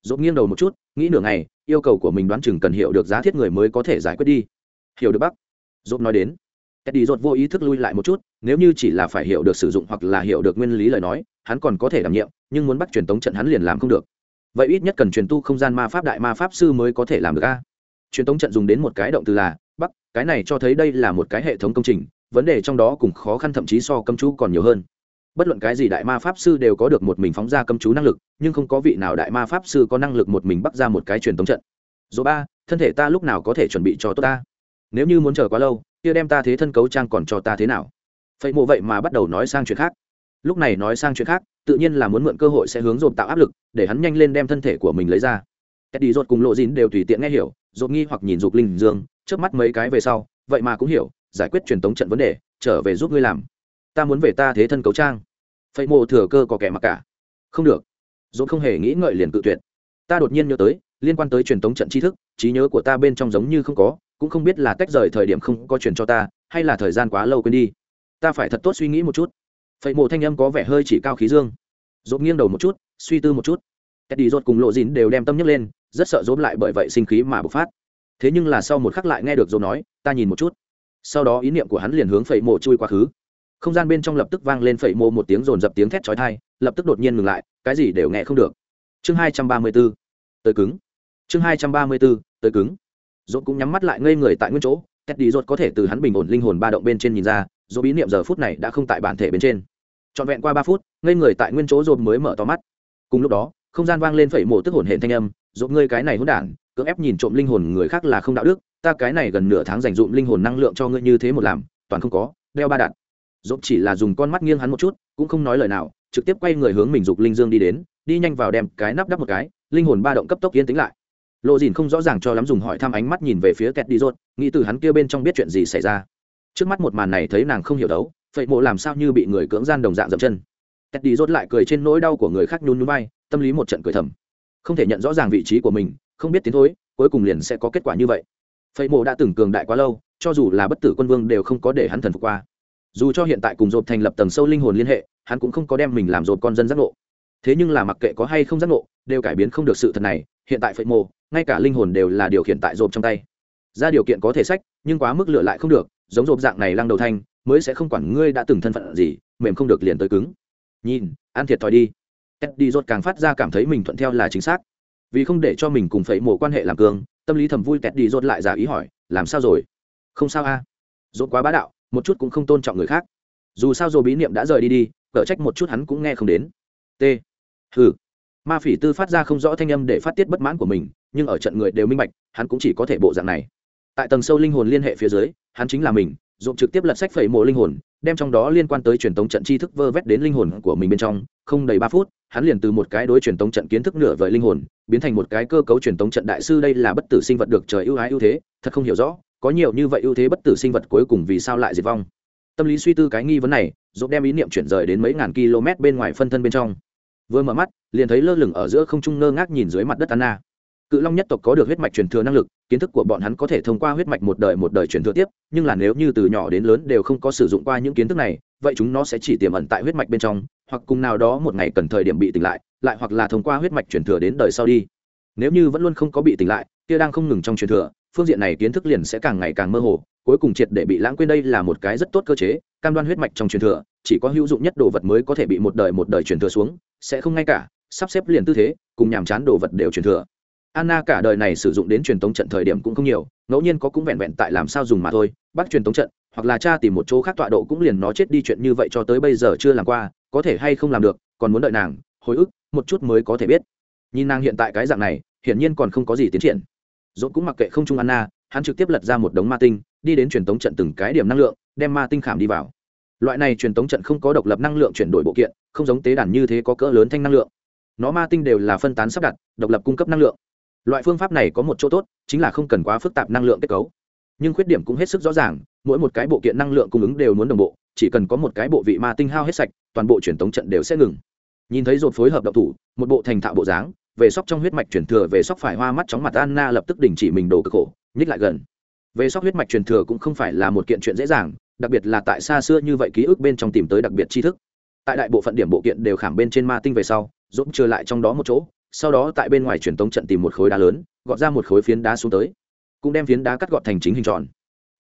Dốt nghiêng đầu một chút nghĩ nửa ngày yêu cầu của mình đoán chừng cần hiểu được giá thiết người mới có thể giải quyết đi. Hiểu được bắc dốt nói đến. Eddie rốt vô ý thức lui lại một chút, nếu như chỉ là phải hiểu được sử dụng hoặc là hiểu được nguyên lý lời nói, hắn còn có thể đảm nhiệm, nhưng muốn bắt truyền tống trận hắn liền làm không được vậy ít nhất cần truyền tu không gian ma pháp đại ma pháp sư mới có thể làm được a. Truyền tống trận dùng đến một cái động từ là, bắc, cái này cho thấy đây là một cái hệ thống công trình, vấn đề trong đó cùng khó khăn thậm chí so cấm chú còn nhiều hơn. Bất luận cái gì đại ma pháp sư đều có được một mình phóng ra cấm chú năng lực, nhưng không có vị nào đại ma pháp sư có năng lực một mình bắt ra một cái truyền tống trận. Số ba, thân thể ta lúc nào có thể chuẩn bị cho tốt ta? Nếu như muốn chờ quá lâu, kia đem ta thế thân cấu trang còn cho ta thế nào? Phẩy mộ vậy mà bắt đầu nói sang chuyện khác. Lúc này nói sang chuyện khác tự nhiên là muốn mượn cơ hội sẽ hướng dồn tạo áp lực, để hắn nhanh lên đem thân thể của mình lấy ra. Teddy rốt cùng lộ dìn đều tùy tiện nghe hiểu dồn nghi hoặc nhìn dục linh dương trước mắt mấy cái về sau, vậy mà cũng hiểu, giải quyết truyền tống trận vấn đề, trở về giúp ngươi làm. Ta muốn về ta thế thân cấu trang. Phẩy mộ thừa cơ có kẻ mặc cả. Không được. Dồn không hề nghĩ ngợi liền cự tuyệt. Ta đột nhiên nhớ tới, liên quan tới truyền tống trận tri thức, trí nhớ của ta bên trong giống như không có, cũng không biết là tách rời thời điểm không có truyền cho ta, hay là thời gian quá lâu quên đi. Ta phải thật tốt suy nghĩ một chút phẩy mộ thanh âm có vẻ hơi chỉ cao khí dương. Dốt nghiêng đầu một chút, suy tư một chút. Cách đi rốt cùng lộ dìn đều đem tâm nhấc lên, rất sợ dốt lại bởi vậy sinh khí mà bộc phát. Thế nhưng là sau một khắc lại nghe được dốt nói, ta nhìn một chút. Sau đó ý niệm của hắn liền hướng phẩy mộ chui quá khứ. Không gian bên trong lập tức vang lên phẩy mộ một tiếng rồn dập tiếng thét chói tai, lập tức đột nhiên ngừng lại, cái gì đều nghe không được. Chương hai trăm ba mươi 234 tới cứng. Chương hai trăm ba mươi 234 tới cứng. Dốt cũng nhắm mắt lại ngây người tại nguyên chỗ cách đi rốt có thể từ hắn bình ổn linh hồn ba động bên trên nhìn ra dốt bí niệm giờ phút này đã không tại bản thể bên trên trọn vẹn qua ba phút, ngây người tại nguyên chỗ dồn mới mở to mắt. Cùng lúc đó, không gian vang lên phẩy mổ tức hồn hển thanh âm dồn ngươi cái này hỗn đản, cưỡng ép nhìn trộm linh hồn người khác là không đạo đức, ta cái này gần nửa tháng dành dụm linh hồn năng lượng cho ngươi như thế một làm, toàn không có, đeo ba đạn. Dồn chỉ là dùng con mắt nghiêng hắn một chút, cũng không nói lời nào, trực tiếp quay người hướng mình dục linh dương đi đến, đi nhanh vào đem cái nắp đắp một cái, linh hồn ba động cấp tốc yên tĩnh lại. Lộ dìn không rõ ràng cho lắm dùng hỏi thăm ánh mắt nhìn về phía kẹt đi rốt, nghĩ từ hắn kia bên trong biết chuyện gì xảy ra. Trước mắt một màn này thấy nàng không hiểu đấu phẩy mộ làm sao như bị người cưỡng gian đồng dạng dậm chân. Tét đi rốt lại cười trên nỗi đau của người khác nhún nhún bay, tâm lý một trận cười thầm. Không thể nhận rõ ràng vị trí của mình không biết tiến thối cuối cùng liền sẽ có kết quả như vậy. Phẩy mộ đã từng cường đại quá lâu cho dù là bất tử quân vương đều không có để hắn thần phục qua. Dù cho hiện tại cùng rộp thành lập tầng sâu linh hồn liên hệ hắn cũng không có đem mình làm rộp con dân giác ngộ. Thế nhưng là mặc kệ có hay không giác ngộ đều cải biến không được sự thật này hiện tại phẩy mộ ngay cả linh hồn đều là điều khiển tại rộp trong tay. Ra điều kiện có thể sách nhưng quá mức lựa lại không được giống rộp dạng này lăng đầu thanh mới sẽ không quản ngươi đã từng thân phận gì, mềm không được liền tới cứng. Nhìn, ăn thiệt thòi đi. Eddie rốt càng phát ra cảm thấy mình thuận theo là chính xác. Vì không để cho mình cùng phẩy mổ quan hệ làm cường tâm lý thầm vui tẹt đi rốt lại giả ý hỏi, làm sao rồi? Không sao a. À? rốt quá bá đạo, một chút cũng không tôn trọng người khác. Dù sao rồi bí niệm đã rời đi đi cở trách một chút hắn cũng nghe không đến. T. Hừ. Ma phỉ tư phát ra không rõ thanh âm để phát tiết bất mãn của mình, nhưng ở trận người đều minh bạch, hắn cũng chỉ có thể bộ dạng này. Tại tầng sâu linh hồn liên hệ phía dưới, hắn chính là mình dụng trực tiếp lật sách phẩy mộ linh hồn, đem trong đó liên quan tới truyền tống trận tri thức vơ vét đến linh hồn của mình bên trong, không đầy ba phút, hắn liền từ một cái đối truyền tống trận kiến thức nửa vời linh hồn, biến thành một cái cơ cấu truyền tống trận đại sư đây là bất tử sinh vật được trời ưu ái ưu thế, thật không hiểu rõ, có nhiều như vậy ưu thế bất tử sinh vật cuối cùng vì sao lại diệt vong. Tâm lý suy tư cái nghi vấn này dồn đem ý niệm chuyển rời đến mấy ngàn km bên ngoài phân thân bên trong. Vừa mở mắt, liền thấy lơ lửng ở giữa không trung ngơ ngác nhìn dưới mặt đất anna cự long nhất tộc có được huyết mạch truyền thừa năng lực, kiến thức của bọn hắn có thể thông qua huyết mạch một đời một đời truyền thừa tiếp, nhưng là nếu như từ nhỏ đến lớn đều không có sử dụng qua những kiến thức này, vậy chúng nó sẽ chỉ tiềm ẩn tại huyết mạch bên trong, hoặc cùng nào đó một ngày cần thời điểm bị tỉnh lại lại hoặc là thông qua huyết mạch truyền thừa đến đời sau đi. Nếu như vẫn luôn không có bị tỉnh lại, kia đang không ngừng trong truyền thừa, phương diện này kiến thức liền sẽ càng ngày càng mơ hồ, cuối cùng triệt để bị lãng quên đây là một cái rất tốt cơ chế, cam đoan huyết mạch trong truyền thừa, chỉ có hữu dụng nhất đồ vật mới có thể bị một đời một đời truyền thừa xuống, sẽ không ngay cả, sắp xếp liền tư thế, cùng nhàm chán đồ vật đều truyền thừa anna cả đời này sử dụng đến truyền tống trận thời điểm cũng không nhiều, ngẫu nhiên có cũng vẹn vẹn tại làm sao dùng mà thôi, bắt truyền tống trận, hoặc là cha tìm một chỗ khác tọa độ cũng liền nó chết đi chuyện như vậy cho tới bây giờ chưa làm qua, có thể hay không làm được, còn muốn đợi nàng, hồi ức, một chút mới có thể biết. Nhìn nàng hiện tại cái dạng này, hiển nhiên còn không có gì tiến triển. Dỗ cũng mặc kệ không trung anna, hắn trực tiếp lật ra một đống ma tinh, đi đến truyền tống trận từng cái điểm năng lượng, đem ma tinh khảm đi vào. Loại này truyền tống trận không có độc lập năng lượng chuyển đổi bộ kiện, không giống tế đàn như thế có cỡ lớn thanh năng lượng. Nó ma tinh đều là phân tán sắp đặt, độc lập cung cấp năng lượng loại phương pháp này có một chỗ tốt, chính là không cần quá phức tạp năng lượng kết cấu. Nhưng khuyết điểm cũng hết sức rõ ràng, mỗi một cái bộ kiện năng lượng cung ứng đều muốn đồng bộ, chỉ cần có một cái bộ vị ma tinh hao hết sạch, toàn bộ truyền tống trận đều sẽ ngừng. Nhìn thấy rột phối hợp đậu thủ, một bộ thành thạo bộ dáng, về sóc trong huyết mạch truyền thừa, về sóc phải hoa mắt chóng mặt anna lập tức đình chỉ mình đồ cực khổ, nhích lại gần. Về sóc huyết mạch truyền thừa cũng không phải là một kiện chuyện dễ dàng, đặc biệt là tại xa xưa như vậy ký ức bên trong tìm tới đặc biệt tri thức. Tại đại bộ phận điểm bộ kiện đều khảm bên trên ma tinh về sau dũng trừ lại trong đó một chỗ sau đó tại bên ngoài truyền tống trận tìm một khối đá lớn, gọt ra một khối phiến đá xuống tới, cũng đem phiến đá cắt gọt thành chính hình tròn.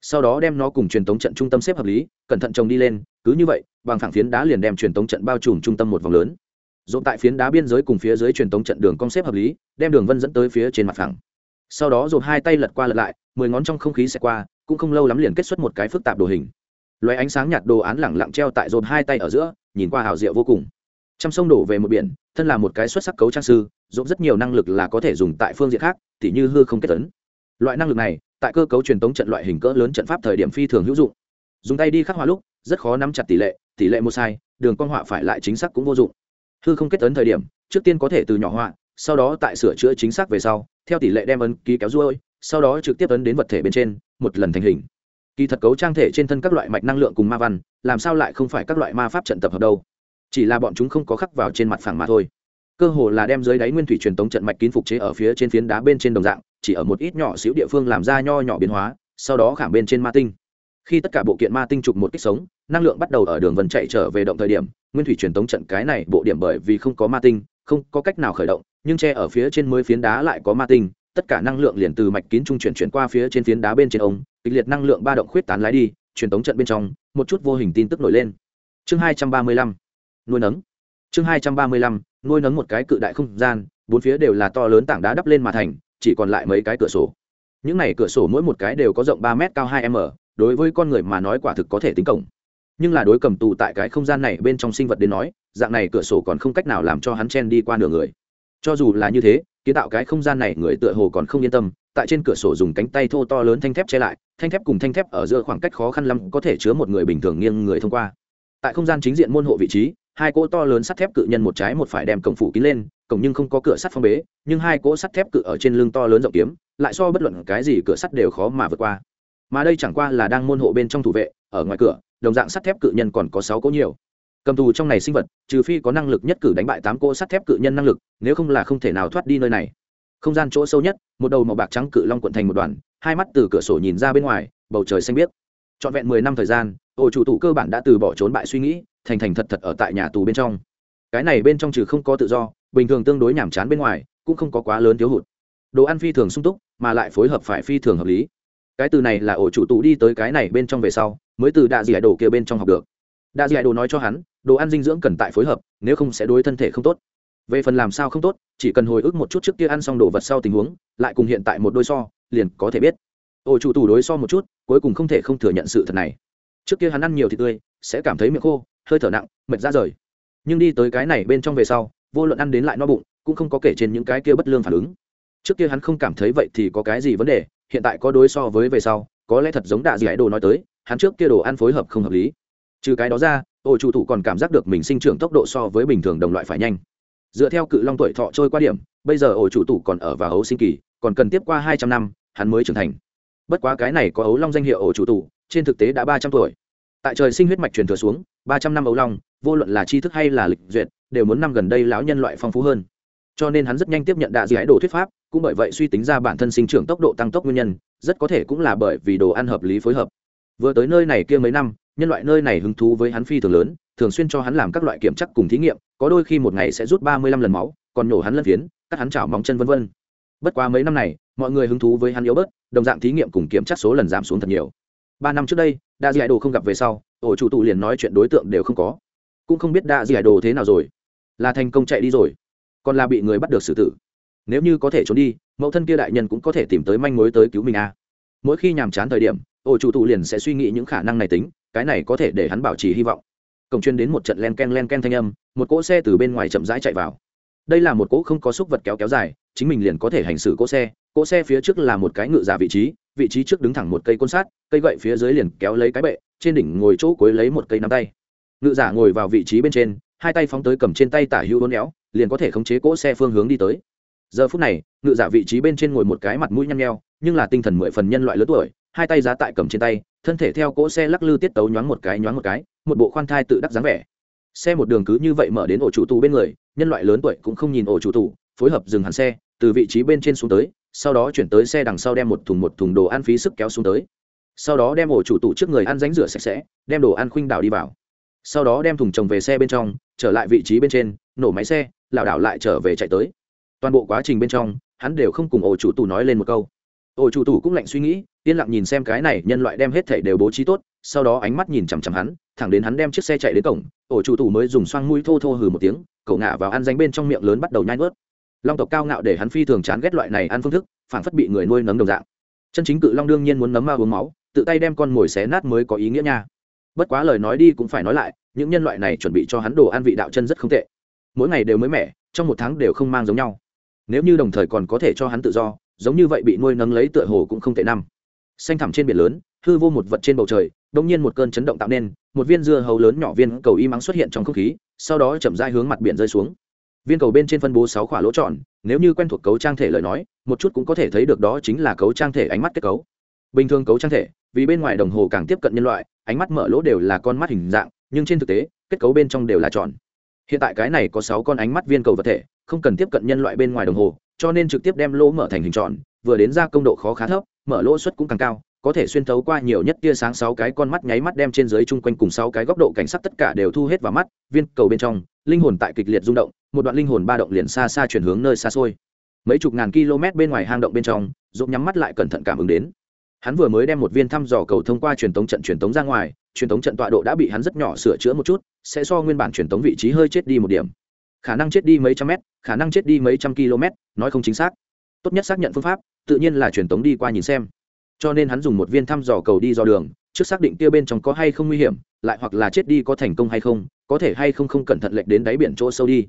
Sau đó đem nó cùng truyền tống trận trung tâm xếp hợp lý, cẩn thận trồng đi lên, cứ như vậy, bằng phẳng phiến đá liền đem truyền tống trận bao trùm trung tâm một vòng lớn. Dồn tại phiến đá biên giới cùng phía dưới truyền tống trận đường cong xếp hợp lý, đem đường vân dẫn tới phía trên mặt phẳng. Sau đó dồn hai tay lật qua lật lại, mười ngón trong không khí sẽ qua, cũng không lâu lắm liền kết xuất một cái phức tạp đồ hình. Loé ánh sáng nhạt đồ án lẳng lặng treo tại dồn hai tay ở giữa, nhìn qua hào diệu vô cùng. Trăm sông đổ về một biển thân là một cái xuất sắc cấu trang sư, dũng rất nhiều năng lực là có thể dùng tại phương diện khác t h như hư không kết tấn. Loại năng lực này, tại cơ cấu truyền tống trận loại hình cỡ lớn trận pháp thời điểm phi thường hữu dụng. Dùng tay đi khắc họa lúc, rất khó nắm chặt tỷ lệ tỷ lệ một sai, đường con họa phải lại chính xác cũng vô dụng. Hư không kết tấn thời điểm, trước tiên có thể từ nhỏ họa, sau đó tại sửa chữa chính xác về sau, theo tỷ lệ đem ấn ký kéo ruôi, sau đó trực tiếp ấn đến vật thể bên trên, một lần thành hình. Kỳ thật cấu trang thể trên thân các loại mạch năng lượng cùng ma văn, làm sao lại không phải các loại ma pháp trận tập hợp đâu? Chỉ là bọn chúng không có khắc vào trên mặt phẳng mà thôi. Cơ hồ là đem dưới đáy nguyên thủy truyền tống trận mạch kín phục chế ở phía trên phiến đá bên trên đồng dạng, chỉ ở một ít nhỏ xíu địa phương làm ra nho nhỏ biến hóa, sau đó khảm bên trên ma tinh. Khi tất cả bộ kiện ma tinh trục một kích sống, năng lượng bắt đầu ở đường vần chạy trở về động thời điểm, nguyên thủy truyền tống trận cái này bộ điểm bởi vì không có ma tinh, không có cách nào khởi động, nhưng che ở phía trên mới phiến đá lại có ma tinh, tất cả năng lượng liền từ mạch kín trung chuyển chuyển qua phía trên phiến đá bên trên ống kịch liệt năng lượng ba động khuyết tán lái đi, truyền tống trận bên trong, một chút vô hình tin tức nổi lên. Chương hai trăm ba mươi lăm nuôi nấng. Chương hai trăm ba mươi lăm, nuôi nấng một cái cự đại không gian, bốn phía đều là to lớn tảng đá đắp lên mà thành, chỉ còn lại mấy cái cửa sổ. Những này cửa sổ mỗi một cái đều có rộng ba m cao hai m, đối với con người mà nói quả thực có thể tính cổng. Nhưng là đối cầm tù tại cái không gian này bên trong sinh vật đến nói, dạng này cửa sổ còn không cách nào làm cho hắn chen đi qua nửa người. Cho dù là như thế, kiến tạo cái không gian này người tựa hồ còn không yên tâm, tại trên cửa sổ dùng cánh tay thô to lớn thanh thép che lại, thanh thép cùng thanh thép ở giữa khoảng cách khó khăn lắm có thể chứa một người bình thường nghiêng người thông qua. Tại không gian chính diện môn hộ vị trí hai cỗ to lớn sắt thép cự nhân một trái một phải đem cổng phủ kín lên, cổng nhưng không có cửa sắt phong bế, nhưng hai cỗ sắt thép cự ở trên lưng to lớn rộng kiếm, lại so bất luận cái gì cửa sắt đều khó mà vượt qua. Mà đây chẳng qua là đang môn hộ bên trong thủ vệ, ở ngoài cửa, đồng dạng sắt thép cự nhân còn có sáu cỗ nhiều. Cầm tù trong này sinh vật, trừ phi có năng lực nhất cử đánh bại tám cỗ sắt thép cự nhân năng lực, nếu không là không thể nào thoát đi nơi này. Không gian chỗ sâu nhất, một đầu màu bạc trắng cự long quận thành một đoàn, hai mắt từ cửa sổ nhìn ra bên ngoài, bầu trời xanh biếc. Trọn vẹn mười năm thời gian ổ chủ tù cơ bản đã từ bỏ trốn bại suy nghĩ, thành thành thật thật ở tại nhà tù bên trong. Cái này bên trong trừ không có tự do, bình thường tương đối nhàm chán bên ngoài, cũng không có quá lớn thiếu hụt. Đồ ăn phi thường sung túc, mà lại phối hợp phải phi thường hợp lý. Cái từ này là ổ chủ tụ đi tới cái này bên trong về sau, mới từ đạ dị hải đồ kia bên trong học được. Đạ dị hải đồ nói cho hắn, đồ ăn dinh dưỡng cần tại phối hợp, nếu không sẽ đối thân thể không tốt. Về phần làm sao không tốt, chỉ cần hồi ức một chút trước kia ăn xong đồ vật sau tình huống, lại cùng hiện tại một đôi so, liền có thể biết. Ổ chủ tù đối so một chút, cuối cùng không thể không thừa nhận sự thật này trước kia hắn ăn nhiều thịt tươi, sẽ cảm thấy miệng khô, hơi thở nặng, mệt ra rời. Nhưng đi tới cái này bên trong về sau, vô luận ăn đến lại no bụng, cũng không có kể trên những cái kia bất lương phản ứng. Trước kia hắn không cảm thấy vậy thì có cái gì vấn đề, hiện tại có đối so với về sau, có lẽ thật giống đạ dị ái đồ nói tới, hắn trước kia đồ ăn phối hợp không hợp lý. Trừ cái đó ra ổ chủ thủ còn cảm giác được mình sinh trưởng tốc độ so với bình thường đồng loại phải nhanh. Dựa theo cự long tuổi thọ trôi qua điểm, bây giờ ổ chủ tủ còn ở vào hấu sinh kỳ, còn cần tiếp qua hai trăm năm, hắn mới trưởng thành. Bất quá cái này có ấu long danh hiệu ổ chủ tủ trên thực tế đã ba trăm tuổi. Tại trời sinh huyết mạch truyền thừa xuống, ba trăm năm ấu long, vô luận là tri thức hay là lịch duyệt, đều muốn năm gần đây lão nhân loại phong phú hơn. Cho nên hắn rất nhanh tiếp nhận đạ dị ái đồ thuyết pháp, cũng bởi vậy suy tính ra bản thân sinh trưởng tốc độ tăng tốc nguyên nhân, rất có thể cũng là bởi vì đồ ăn hợp lý phối hợp. Vừa tới nơi này kia mấy năm, nhân loại nơi này hứng thú với hắn phi thường lớn, thường xuyên cho hắn làm các loại kiểm chắc cùng thí nghiệm, có đôi khi một ngày sẽ rút ba mươi lăm lần máu, còn nhổ hắn lân phiến, cắt hắn chảo móng chân vân vân. Bất quá mấy năm này, mọi người hứng thú với hắn yếu bớt, đồng dạng thí nghiệm cùng kiểm chắc số lần giảm xuống thật nhiều ba năm trước đây, đa di đồ không gặp về sau, ổ chủ tụ liền nói chuyện đối tượng đều không có. Cũng không biết đa di đồ thế nào rồi. Là thành công chạy đi rồi, còn là bị người bắt được xử tử. Nếu như có thể trốn đi, mẫu thân kia đại nhân cũng có thể tìm tới manh mối tới cứu mình a mỗi khi nhàm chán thời điểm, ổ chủ tụ liền sẽ suy nghĩ những khả năng này tính, cái này có thể để hắn bảo trì hy vọng. Cổng chuyên đến một trận len ken len ken thanh âm, một cỗ xe từ bên ngoài chậm rãi chạy vào. Đây là một cỗ không có xúc vật kéo kéo dài chính mình liền có thể hành xử cỗ xe cỗ xe phía trước là một cái ngự giả vị trí vị trí trước đứng thẳng một cây côn sát cây gậy phía dưới liền kéo lấy cái bệ, trên đỉnh ngồi chỗ cuối lấy một cây nắm tay. Ngự giả ngồi vào vị trí bên trên, hai tay phóng tới cầm trên tay tả hữu hôn éo, liền có thể khống chế cỗ xe phương hướng đi tới. Giờ phút này, ngự giả vị trí bên trên ngồi một cái mặt mũi nhăn nheo, nhưng là tinh thần mười phần nhân loại lớn tuổi, hai tay giá tại cầm trên tay, thân thể theo cỗ xe lắc lư tiết tấu nhoáng một cái nhoáng một cái, một bộ khoan thai tự đắc dáng vẻ. Xe một đường cứ như vậy mở đến ổ chủ tù bên người, nhân loại lớn tuổi cũng không nhìn ổ chủ tù, phối hợp dừng hẳn xe từ vị trí bên trên xuống tới, sau đó chuyển tới xe đằng sau đem một thùng một thùng đồ ăn phí sức kéo xuống tới. Sau đó đem ổ chủ tủ trước người ăn ránh rửa sạch sẽ, đem đồ ăn khuynh đảo đi vào. Sau đó đem thùng chồng về xe bên trong, trở lại vị trí bên trên, nổ máy xe, lảo đảo lại trở về chạy tới. Toàn bộ quá trình bên trong, hắn đều không cùng ổ chủ tủ nói lên một câu. Ổ chủ tủ cũng lạnh suy nghĩ, yên lặng nhìn xem cái này nhân loại đem hết thảy đều bố trí tốt, sau đó ánh mắt nhìn chằm chằm hắn, thẳng đến hắn đem chiếc xe chạy đến cổng, ổ chủ tủ mới dùng xoang mũi thô thô hừ một tiếng, cậu ngả vào ăn ránh bên trong miệng lớn bắt đầu nhai nuốt long tộc cao ngạo để hắn phi thường chán ghét loại này ăn phương thức phản phất bị người nuôi nấng đồng dạng. Chân chính cự long đương nhiên muốn nấm ma uống máu, tự tay đem con mồi xé nát mới có ý nghĩa nha. Bất quá lời nói đi cũng phải nói lại, những nhân loại này chuẩn bị cho hắn đồ ăn vị đạo chân rất không tệ. Mỗi ngày đều mới mẻ, trong một tháng đều không mang giống nhau. Nếu như đồng thời còn có thể cho hắn tự do, giống như vậy bị nuôi nấng lấy tựa hồ cũng không tệ năm. Xanh thẳm trên biển lớn, hư vô một vật trên bầu trời, đông nhiên một cơn chấn động tạo nên, một viên dưa hấu lớn nhỏ viên cầu y mắng xuất hiện trong không khí, sau đó chậm rãi hướng mặt biển rơi xuống viên cầu bên trên phân bố sáu khỏa lỗ tròn, nếu như quen thuộc cấu trang thể lời nói, một chút cũng có thể thấy được đó chính là cấu trang thể ánh mắt kết cấu. Bình thường cấu trang thể, vì bên ngoài đồng hồ càng tiếp cận nhân loại, ánh mắt mở lỗ đều là con mắt hình dạng, nhưng trên thực tế, kết cấu bên trong đều là tròn. Hiện tại cái này có sáu con ánh mắt viên cầu vật thể, không cần tiếp cận nhân loại bên ngoài đồng hồ, cho nên trực tiếp đem lỗ mở thành hình tròn, vừa đến ra công độ khó khá thấp, mở lỗ suất cũng càng cao, có thể xuyên thấu qua nhiều nhất tia sáng sáu cái con mắt nháy mắt đem trên dưới chung quanh cùng sáu cái góc độ cảnh sắc tất cả đều thu hết vào mắt, viên cầu bên trong linh hồn tại kịch liệt rung động, một đoạn linh hồn ba động liền xa xa chuyển hướng nơi xa xôi. Mấy chục ngàn km bên ngoài hang động bên trong, dũng nhắm mắt lại cẩn thận cảm ứng đến. Hắn vừa mới đem một viên thăm dò cầu thông qua truyền tống trận truyền tống ra ngoài, truyền tống trận tọa độ đã bị hắn rất nhỏ sửa chữa một chút, sẽ so nguyên bản truyền tống vị trí hơi chết đi một điểm. Khả năng chết đi mấy trăm mét, khả năng chết đi mấy trăm km, nói không chính xác. Tốt nhất xác nhận phương pháp, tự nhiên là truyền tống đi qua nhìn xem. Cho nên hắn dùng một viên thăm dò cầu đi dò đường, trước xác định kia bên trong có hay không nguy hiểm, lại hoặc là chết đi có thành công hay không có thể hay không không cẩn thận lệch đến đáy biển chỗ sâu đi.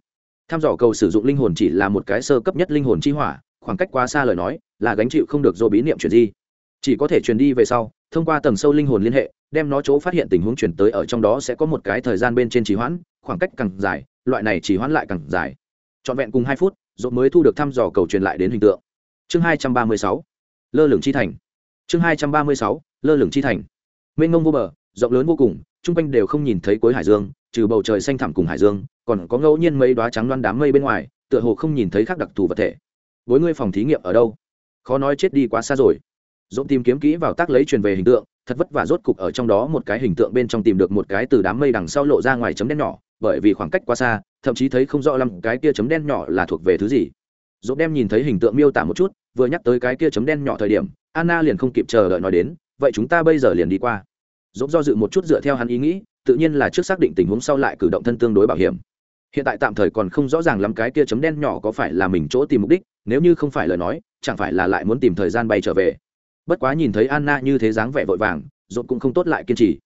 Tham dò cầu sử dụng linh hồn chỉ là một cái sơ cấp nhất linh hồn chi hỏa, khoảng cách quá xa lời nói, là gánh chịu không được do bí niệm truyền di. Chỉ có thể truyền đi về sau, thông qua tầng sâu linh hồn liên hệ, đem nó chỗ phát hiện tình huống chuyển tới ở trong đó sẽ có một cái thời gian bên trên trì hoãn, khoảng cách càng dài, loại này trì hoãn lại càng dài. Trọn vẹn cùng hai phút dốt mới thu được thăm dò cầu truyền lại đến hình tượng. Chương hai trăm ba mươi sáu, lơ lửng chi thành. Chương hai trăm ba mươi sáu, lơ lửng chi thành. Mênh mông vô bờ, rộng lớn vô cùng t r u n g quanh đều không nhìn thấy cuối hải dương trừ bầu trời xanh thẳm cùng hải dương, còn có ngẫu nhiên mấy đoá trắng loan đám mây bên ngoài, tựa hồ không nhìn thấy khác đặc thù vật thể. Với ngươi phòng thí nghiệm ở đâu? Khó nói chết đi quá xa rồi. Dốt tìm kiếm kỹ vào tác lấy truyền về hình tượng, thật vất vả rốt cục ở trong đó một cái hình tượng bên trong tìm được một cái từ đám mây đằng sau lộ ra ngoài chấm đen nhỏ, bởi vì khoảng cách quá xa, thậm chí thấy không rõ lắm cái kia chấm đen nhỏ là thuộc về thứ gì. Dốt đem nhìn thấy hình tượng miêu tả một chút, vừa nhắc tới cái kia chấm đen nhỏ thời điểm, anna liền không kịp chờ đợi nói đến, vậy chúng ta bây giờ liền đi qua. Dốt do dự một chút dựa theo hắn ý nghĩ tự nhiên là trước xác định tình huống sau lại cử động thân tương đối bảo hiểm. Hiện tại tạm thời còn không rõ ràng lắm cái kia chấm đen nhỏ có phải là mình chỗ tìm mục đích, nếu như không phải lời nói, chẳng phải là lại muốn tìm thời gian bay trở về. Bất quá nhìn thấy anna như thế dáng vẻ vội vàng dốt cũng không tốt lại kiên trì.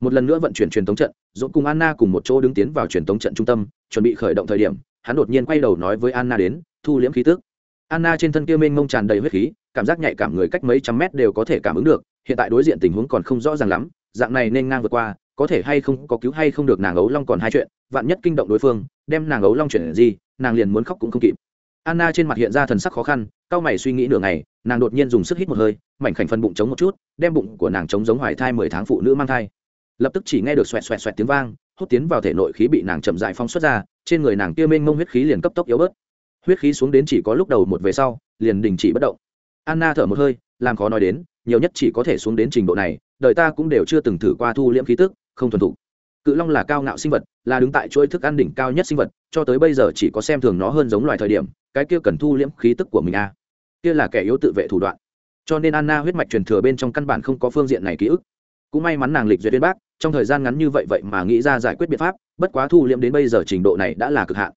Một lần nữa vận chuyển truyền thống trận dốt cùng anna cùng một chỗ đứng tiến vào truyền thống trận trung tâm, chuẩn bị khởi động thời điểm, hắn đột nhiên quay đầu nói với anna đến, thu liễm khí tức. Anna trên thân kia mênh mông tràn đầy huyết khí, cảm giác nhạy cảm người cách mấy trăm mét đều có thể cảm ứng được, hiện tại đối diện tình huống còn không rõ ràng lắm, dạng này nên ngang vượt qua có thể hay không, có cứu hay không được nàng ấu long còn hai chuyện, vạn nhất kinh động đối phương, đem nàng ấu long chuyển gì, nàng liền muốn khóc cũng không kịp. Anna trên mặt hiện ra thần sắc khó khăn cao mày suy nghĩ nửa ngày, nàng đột nhiên dùng sức hít một hơi, mảnh khảnh phân bụng chống một chút, đem bụng của nàng chống giống hoài thai mười tháng phụ nữ mang thai. Lập tức chỉ nghe được xoẹt xoẹt xoẹt tiếng vang, hút tiến vào thể nội khí bị nàng chậm dại phong xuất ra, trên người nàng kia mênh mông huyết khí liền cấp tốc yếu bớt. Huyết khí xuống đến chỉ có lúc đầu một về sau, liền đình chỉ bất động. Anna thở một hơi, làm khó nói đến, nhiều nhất chỉ có thể xuống đến trình độ này, đời ta cũng đều chưa từng thử qua thu liễm khí tức không thuần thục. Cự long là cao ngạo sinh vật, là đứng tại chuỗi thức ăn đỉnh cao nhất sinh vật, cho tới bây giờ chỉ có xem thường nó hơn giống loài thời điểm, cái kia cần thu liễm khí tức của mình a. À. kia là kẻ yếu tự vệ thủ đoạn. Cho nên anna huyết mạch truyền thừa bên trong căn bản không có phương diện này ký ức. Cũng may mắn nàng lịch duyệt viên bác, trong thời gian ngắn như vậy vậy mà nghĩ ra giải quyết biện pháp, bất quá thu liễm đến bây giờ trình độ này đã là cực hạn.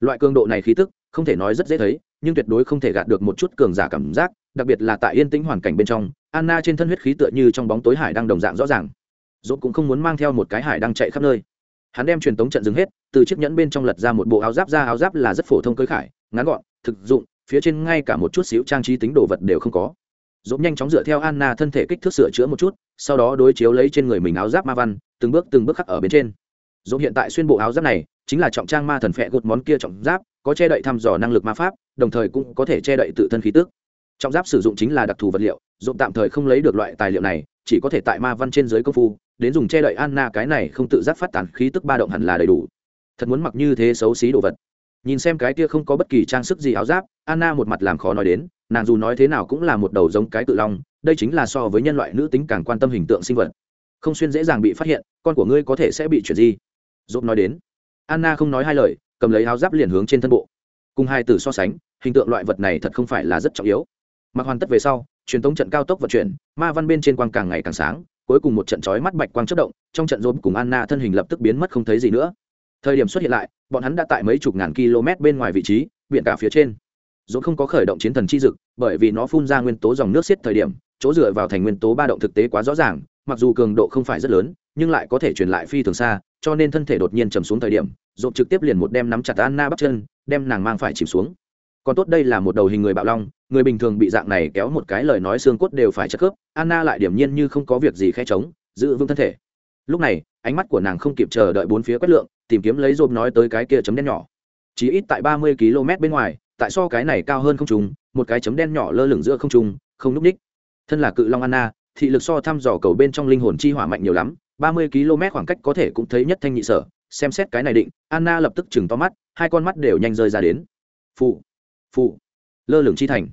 Loại cường độ này khí tức, không thể nói rất dễ thấy, nhưng tuyệt đối không thể gạt được một chút cường giả cảm giác, đặc biệt là tại yên tĩnh hoàn cảnh bên trong, anna trên thân huyết khí tựa như trong bóng tối hải đang đồng dạng rõ ràng dốt cũng không muốn mang theo một cái hải đang chạy khắp nơi. Hắn đem truyền tống trận dừng hết, từ chiếc nhẫn bên trong lật ra một bộ áo giáp ra, áo giáp là rất phổ thông cưới khải, ngắn gọn, thực dụng, phía trên ngay cả một chút xíu trang trí tính đồ vật đều không có. Dốt nhanh chóng dựa theo anna thân thể kích thước sửa chữa một chút, sau đó đối chiếu lấy trên người mình áo giáp ma văn, từng bước từng bước khắc ở bên trên. Dốt hiện tại xuyên bộ áo giáp này, chính là trọng trang ma thần phẹ gột món kia trọng giáp, có che đậy thăm dò năng lực ma pháp, đồng thời cũng có thể che đậy tự thân khí tức. Trọng giáp sử dụng chính là đặc thù vật liệu dụng tạm thời không lấy được loại tài liệu này, chỉ có thể tại ma văn trên giới công phu đến dùng che đậy anna cái này không tự giác phát tán khí tức ba động hẳn là đầy đủ. Thật muốn mặc như thế xấu xí đồ vật. Nhìn xem cái kia không có bất kỳ trang sức gì áo giáp, anna một mặt làm khó nói đến, nàng dù nói thế nào cũng là một đầu giống cái tự long, đây chính là so với nhân loại nữ tính càng quan tâm hình tượng sinh vật. Không xuyên dễ dàng bị phát hiện, con của ngươi có thể sẽ bị chuyển di. Dốt nói đến, anna không nói hai lời, cầm lấy áo giáp liền hướng trên thân bộ. Cùng hai từ so sánh, hình tượng loại vật này thật không phải là rất trọng yếu. Mặc hoàn tất về sau, truyền thống trận cao tốc vận chuyển, ma văn bên trên quang càng ngày càng sáng cuối cùng một trận chói mắt bạch quang chớp động, trong trận rốn cùng anna thân hình lập tức biến mất không thấy gì nữa. Thời điểm xuất hiện lại, bọn hắn đã tại mấy chục ngàn km bên ngoài vị trí, biển cả phía trên. Rốn không có khởi động chiến thần chi dực, bởi vì nó phun ra nguyên tố dòng nước xiết thời điểm, chỗ dựa vào thành nguyên tố ba động thực tế quá rõ ràng, mặc dù cường độ không phải rất lớn, nhưng lại có thể truyền lại phi thường xa, cho nên thân thể đột nhiên trầm xuống thời điểm Rốn trực tiếp liền một đem nắm chặt anna bắt chân, đem nàng mang phải chìm xuống còn tốt đây là một đầu hình người bạo long, người bình thường bị dạng này kéo một cái lời nói xương cốt đều phải chất khớp, anna lại điểm nhiên như không có việc gì khe trống, giữ vững thân thể. Lúc này, ánh mắt của nàng không kịp chờ đợi bốn phía quét lượng, tìm kiếm lấy dồn nói tới cái kia chấm đen nhỏ. Chỉ ít tại ba mươi km bên ngoài, tại so cái này cao hơn không trùng một cái chấm đen nhỏ lơ lửng giữa không trùng không núp ních. Thân là cự long anna, thị lực so thăm dò cầu bên trong linh hồn chi hỏa mạnh nhiều lắm, ba mươi km khoảng cách có thể cũng thấy nhất thanh nhị sở, xem xét cái này định, anna lập tức chừng to mắt, hai con mắt đều nhanh rơi ra đến. Phụ phụ. Lơ lửng chi thành.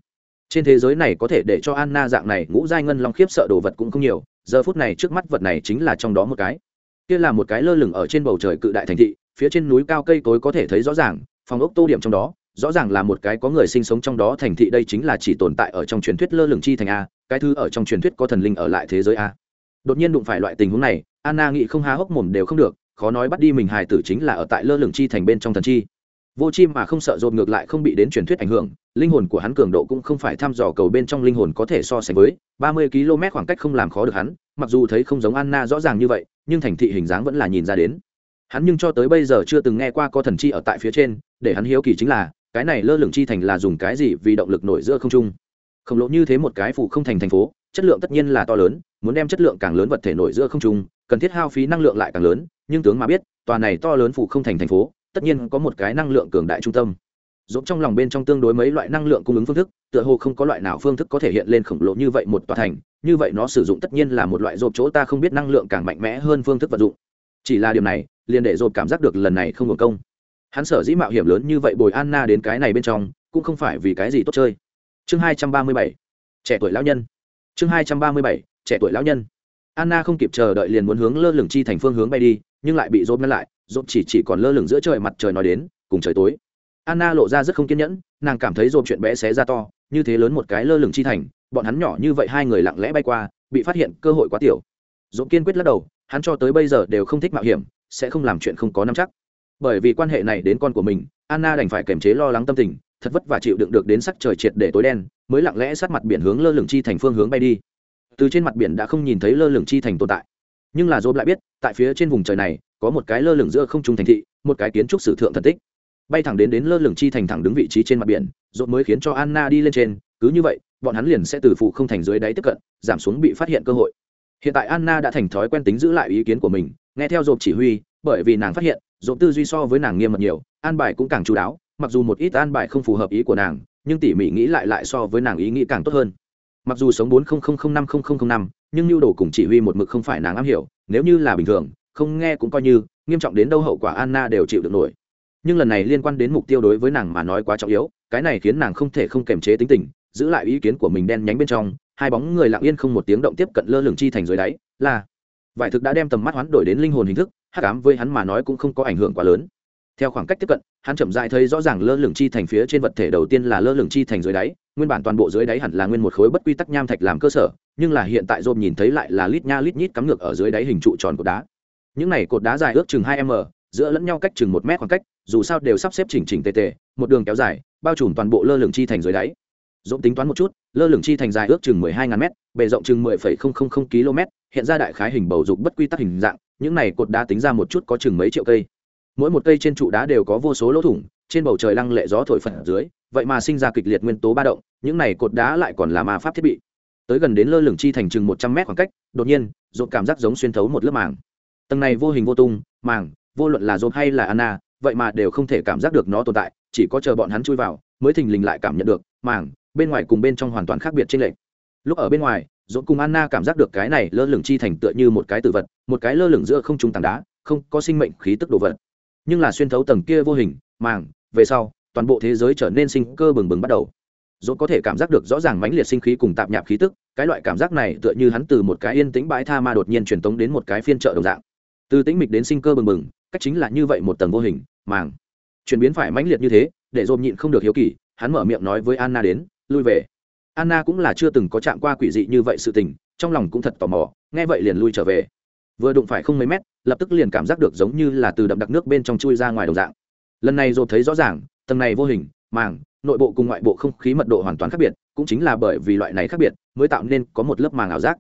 Trên thế giới này có thể để cho anna dạng này ngũ giai ngân long khiếp sợ đồ vật cũng không nhiều, giờ phút này trước mắt vật này chính là trong đó một cái. Kia là một cái lơ lửng ở trên bầu trời cự đại thành thị, phía trên núi cao cây cối có thể thấy rõ ràng, phòng ốc tô điểm trong đó, rõ ràng là một cái có người sinh sống trong đó thành thị, đây chính là chỉ tồn tại ở trong truyền thuyết lơ lửng chi thành a, cái thứ ở trong truyền thuyết có thần linh ở lại thế giới a. Đột nhiên đụng phải loại tình huống này, anna nghĩ không há hốc mồm đều không được, khó nói bắt đi mình hài tử chính là ở tại lơ lửng chi thành bên trong thần chi vô chim mà không sợ dồn ngược lại không bị đến truyền thuyết ảnh hưởng, linh hồn của hắn cường độ cũng không phải thăm dò cầu bên trong linh hồn có thể so sánh với, ba mươi km khoảng cách không làm khó được hắn, mặc dù thấy không giống anna rõ ràng như vậy, nhưng thành thị hình dáng vẫn là nhìn ra đến. Hắn nhưng cho tới bây giờ chưa từng nghe qua có thần chi ở tại phía trên, để hắn hiếu kỳ chính là, cái này lơ lửng chi thành là dùng cái gì vì động lực nổi giữa không trung. Khổng lồ như thế một cái phụ không thành thành phố, chất lượng tất nhiên là to lớn, muốn đem chất lượng càng lớn vật thể nổi giữa không trung, cần thiết hao phí năng lượng lại càng lớn, nhưng tướng mà biết, tòa này to lớn phụ không thành thành phố tất nhiên có một cái năng lượng cường đại trung tâm. Dốt trong lòng bên trong tương đối mấy loại năng lượng cung ứng phương thức, tựa hồ không có loại nào phương thức có thể hiện lên khổng lồ như vậy một tòa thành, như vậy nó sử dụng tất nhiên là một loại dột chỗ ta không biết năng lượng càng mạnh mẽ hơn phương thức vận dụng. Chỉ là điều này, liền để dột cảm giác được lần này không hưởng công. Hắn sở dĩ mạo hiểm lớn như vậy bồi anna đến cái này bên trong, cũng không phải vì cái gì tốt chơi. Chương hai trăm ba mươi bảy, trẻ tuổi lão nhân. Chương hai trăm ba mươi bảy, trẻ tuổi lão nhân. Anna không kịp chờ đợi liền muốn hướng lơ lửng chi thành phương hướng bay đi, nhưng lại bị dốt ngăn lại dốt chỉ chỉ còn lơ lửng giữa trời mặt trời nói đến, cùng trời tối. Anna lộ ra rất không kiên nhẫn, nàng cảm thấy dồn chuyện bé xé ra to, như thế lớn một cái lơ lửng chi thành, bọn hắn nhỏ như vậy hai người lặng lẽ bay qua, bị phát hiện cơ hội quá tiểu. Dồn kiên quyết lắc đầu, hắn cho tới bây giờ đều không thích mạo hiểm, sẽ không làm chuyện không có nắm chắc. Bởi vì quan hệ này đến con của mình, anna đành phải kiềm chế lo lắng tâm tình, thật vất và chịu đựng được đến sắc trời triệt để tối đen, mới lặng lẽ sát mặt biển hướng lơ lửng chi thành phương hướng bay đi. Từ trên mặt biển đã không nhìn thấy lơ lửng chi thành tồn tại. Nhưng là dồn lại biết, tại phía trên vùng trời này có một cái lơ lửng giữa không trung thành thị, một cái kiến trúc sử thượng thần tích. Bay thẳng đến đến lơ lửng chi thành thẳng đứng vị trí trên mặt biển, rộn mới khiến cho anna đi lên trên. Cứ như vậy, bọn hắn liền sẽ từ phụ không thành dưới đáy tiếp cận, giảm xuống bị phát hiện cơ hội. Hiện tại anna đã thành thói quen tính giữ lại ý kiến của mình, nghe theo dồn chỉ huy, bởi vì nàng phát hiện dồn tư duy so với nàng nghiêm mật nhiều, an bài cũng càng chú đáo, mặc dù một ít an bài không phù hợp ý của nàng, nhưng tỉ mỉ nghĩ lại lại so với nàng ý nghĩ càng tốt hơn. Mặc dù sống bốn năm năm, nhưng nhu đồ cùng chỉ huy một mực không phải nàng am hiểu, nếu như là bình thường không nghe cũng coi như, nghiêm trọng đến đâu hậu quả anna đều chịu được nổi. Nhưng lần này liên quan đến mục tiêu đối với nàng mà nói quá trọng yếu, cái này khiến nàng không thể không kềm chế tính tình, giữ lại ý kiến của mình đen nhánh bên trong, hai bóng người lặng yên không một tiếng động tiếp cận lơ lửng chi thành dưới đáy, là vải thực đã đem tầm mắt hoán đổi đến linh hồn hình thức, hắc ám với hắn mà nói cũng không có ảnh hưởng quá lớn. Theo khoảng cách tiếp cận, hắn chậm dại thấy rõ ràng lơ lửng chi thành phía trên vật thể đầu tiên là lơ lửng chi thành dưới đáy, nguyên bản toàn bộ dưới đáy hẳn là nguyên một khối bất quy tắc nham thạch làm cơ sở, nhưng là hiện tại dôm nhìn thấy lại là lít nha lít nhít cắm ngược ở dưới đáy hình trụ tròn của đá những này cột đá dài ước chừng hai m, giữa lẫn nhau cách chừng một mét khoảng cách, dù sao đều sắp xếp chỉnh chỉnh tề tề, một đường kéo dài, bao trùm toàn bộ lơ lửng chi thành dưới đáy. Dũng tính toán một chút, lơ lửng chi thành dài ước chừng mười hai ngàn m bề rộng chừng mười phẩy không không không km, hiện ra đại khái hình bầu dục bất quy tắc hình dạng, những này cột đá tính ra một chút có chừng mấy triệu cây. Mỗi một cây trên trụ đá đều có vô số lỗ thủng, trên bầu trời lăng lệ gió thổi phật dưới, vậy mà sinh ra kịch liệt nguyên tố ba động, những này cột đá lại còn là ma pháp thiết bị. Tới gần đến lơ lửng chi thành chừng một trăm mét khoảng cách, đột nhiên dột cảm giác giống xuyên thấu một lớp màng tầng này vô hình vô tung, màng, vô luận là dột hay là anna, vậy mà đều không thể cảm giác được nó tồn tại, chỉ có chờ bọn hắn chui vào, mới thình lình lại cảm nhận được, màng, bên ngoài cùng bên trong hoàn toàn khác biệt trên lệch. Lúc ở bên ngoài dồn cùng anna cảm giác được cái này lơ lửng chi thành tựa như một cái tự vật, một cái lơ lửng giữa không trung tảng đá, không có sinh mệnh khí tức đồ vật. Nhưng là xuyên thấu tầng kia vô hình, màng, về sau, toàn bộ thế giới trở nên sinh cơ bừng bừng bắt đầu. Dốt có thể cảm giác được rõ ràng mãnh liệt sinh khí cùng tạp nhạp khí tức, cái loại cảm giác này tựa như hắn từ một cái yên tĩnh bãi tha ma đột nhiên truyền tống đến một cái phiên chợ đồng dạng từ tĩnh mịch đến sinh cơ bừng bừng, cách chính là như vậy một tầng vô hình, màng. Chuyển biến phải mãnh liệt như thế, để dồn nhịn không được hiếu kỳ, hắn mở miệng nói với anna đến, lui về. Anna cũng là chưa từng có chạm qua quỷ dị như vậy sự tình, trong lòng cũng thật tò mò, nghe vậy liền lui trở về. Vừa đụng phải không mấy mét, lập tức liền cảm giác được giống như là từ đậm đặc nước bên trong chui ra ngoài đồng dạng. Lần này dồn thấy rõ ràng, tầng này vô hình, màng, nội bộ cùng ngoại bộ không khí mật độ hoàn toàn khác biệt, cũng chính là bởi vì loại này khác biệt, mới tạo nên có một lớp màng ảo giác.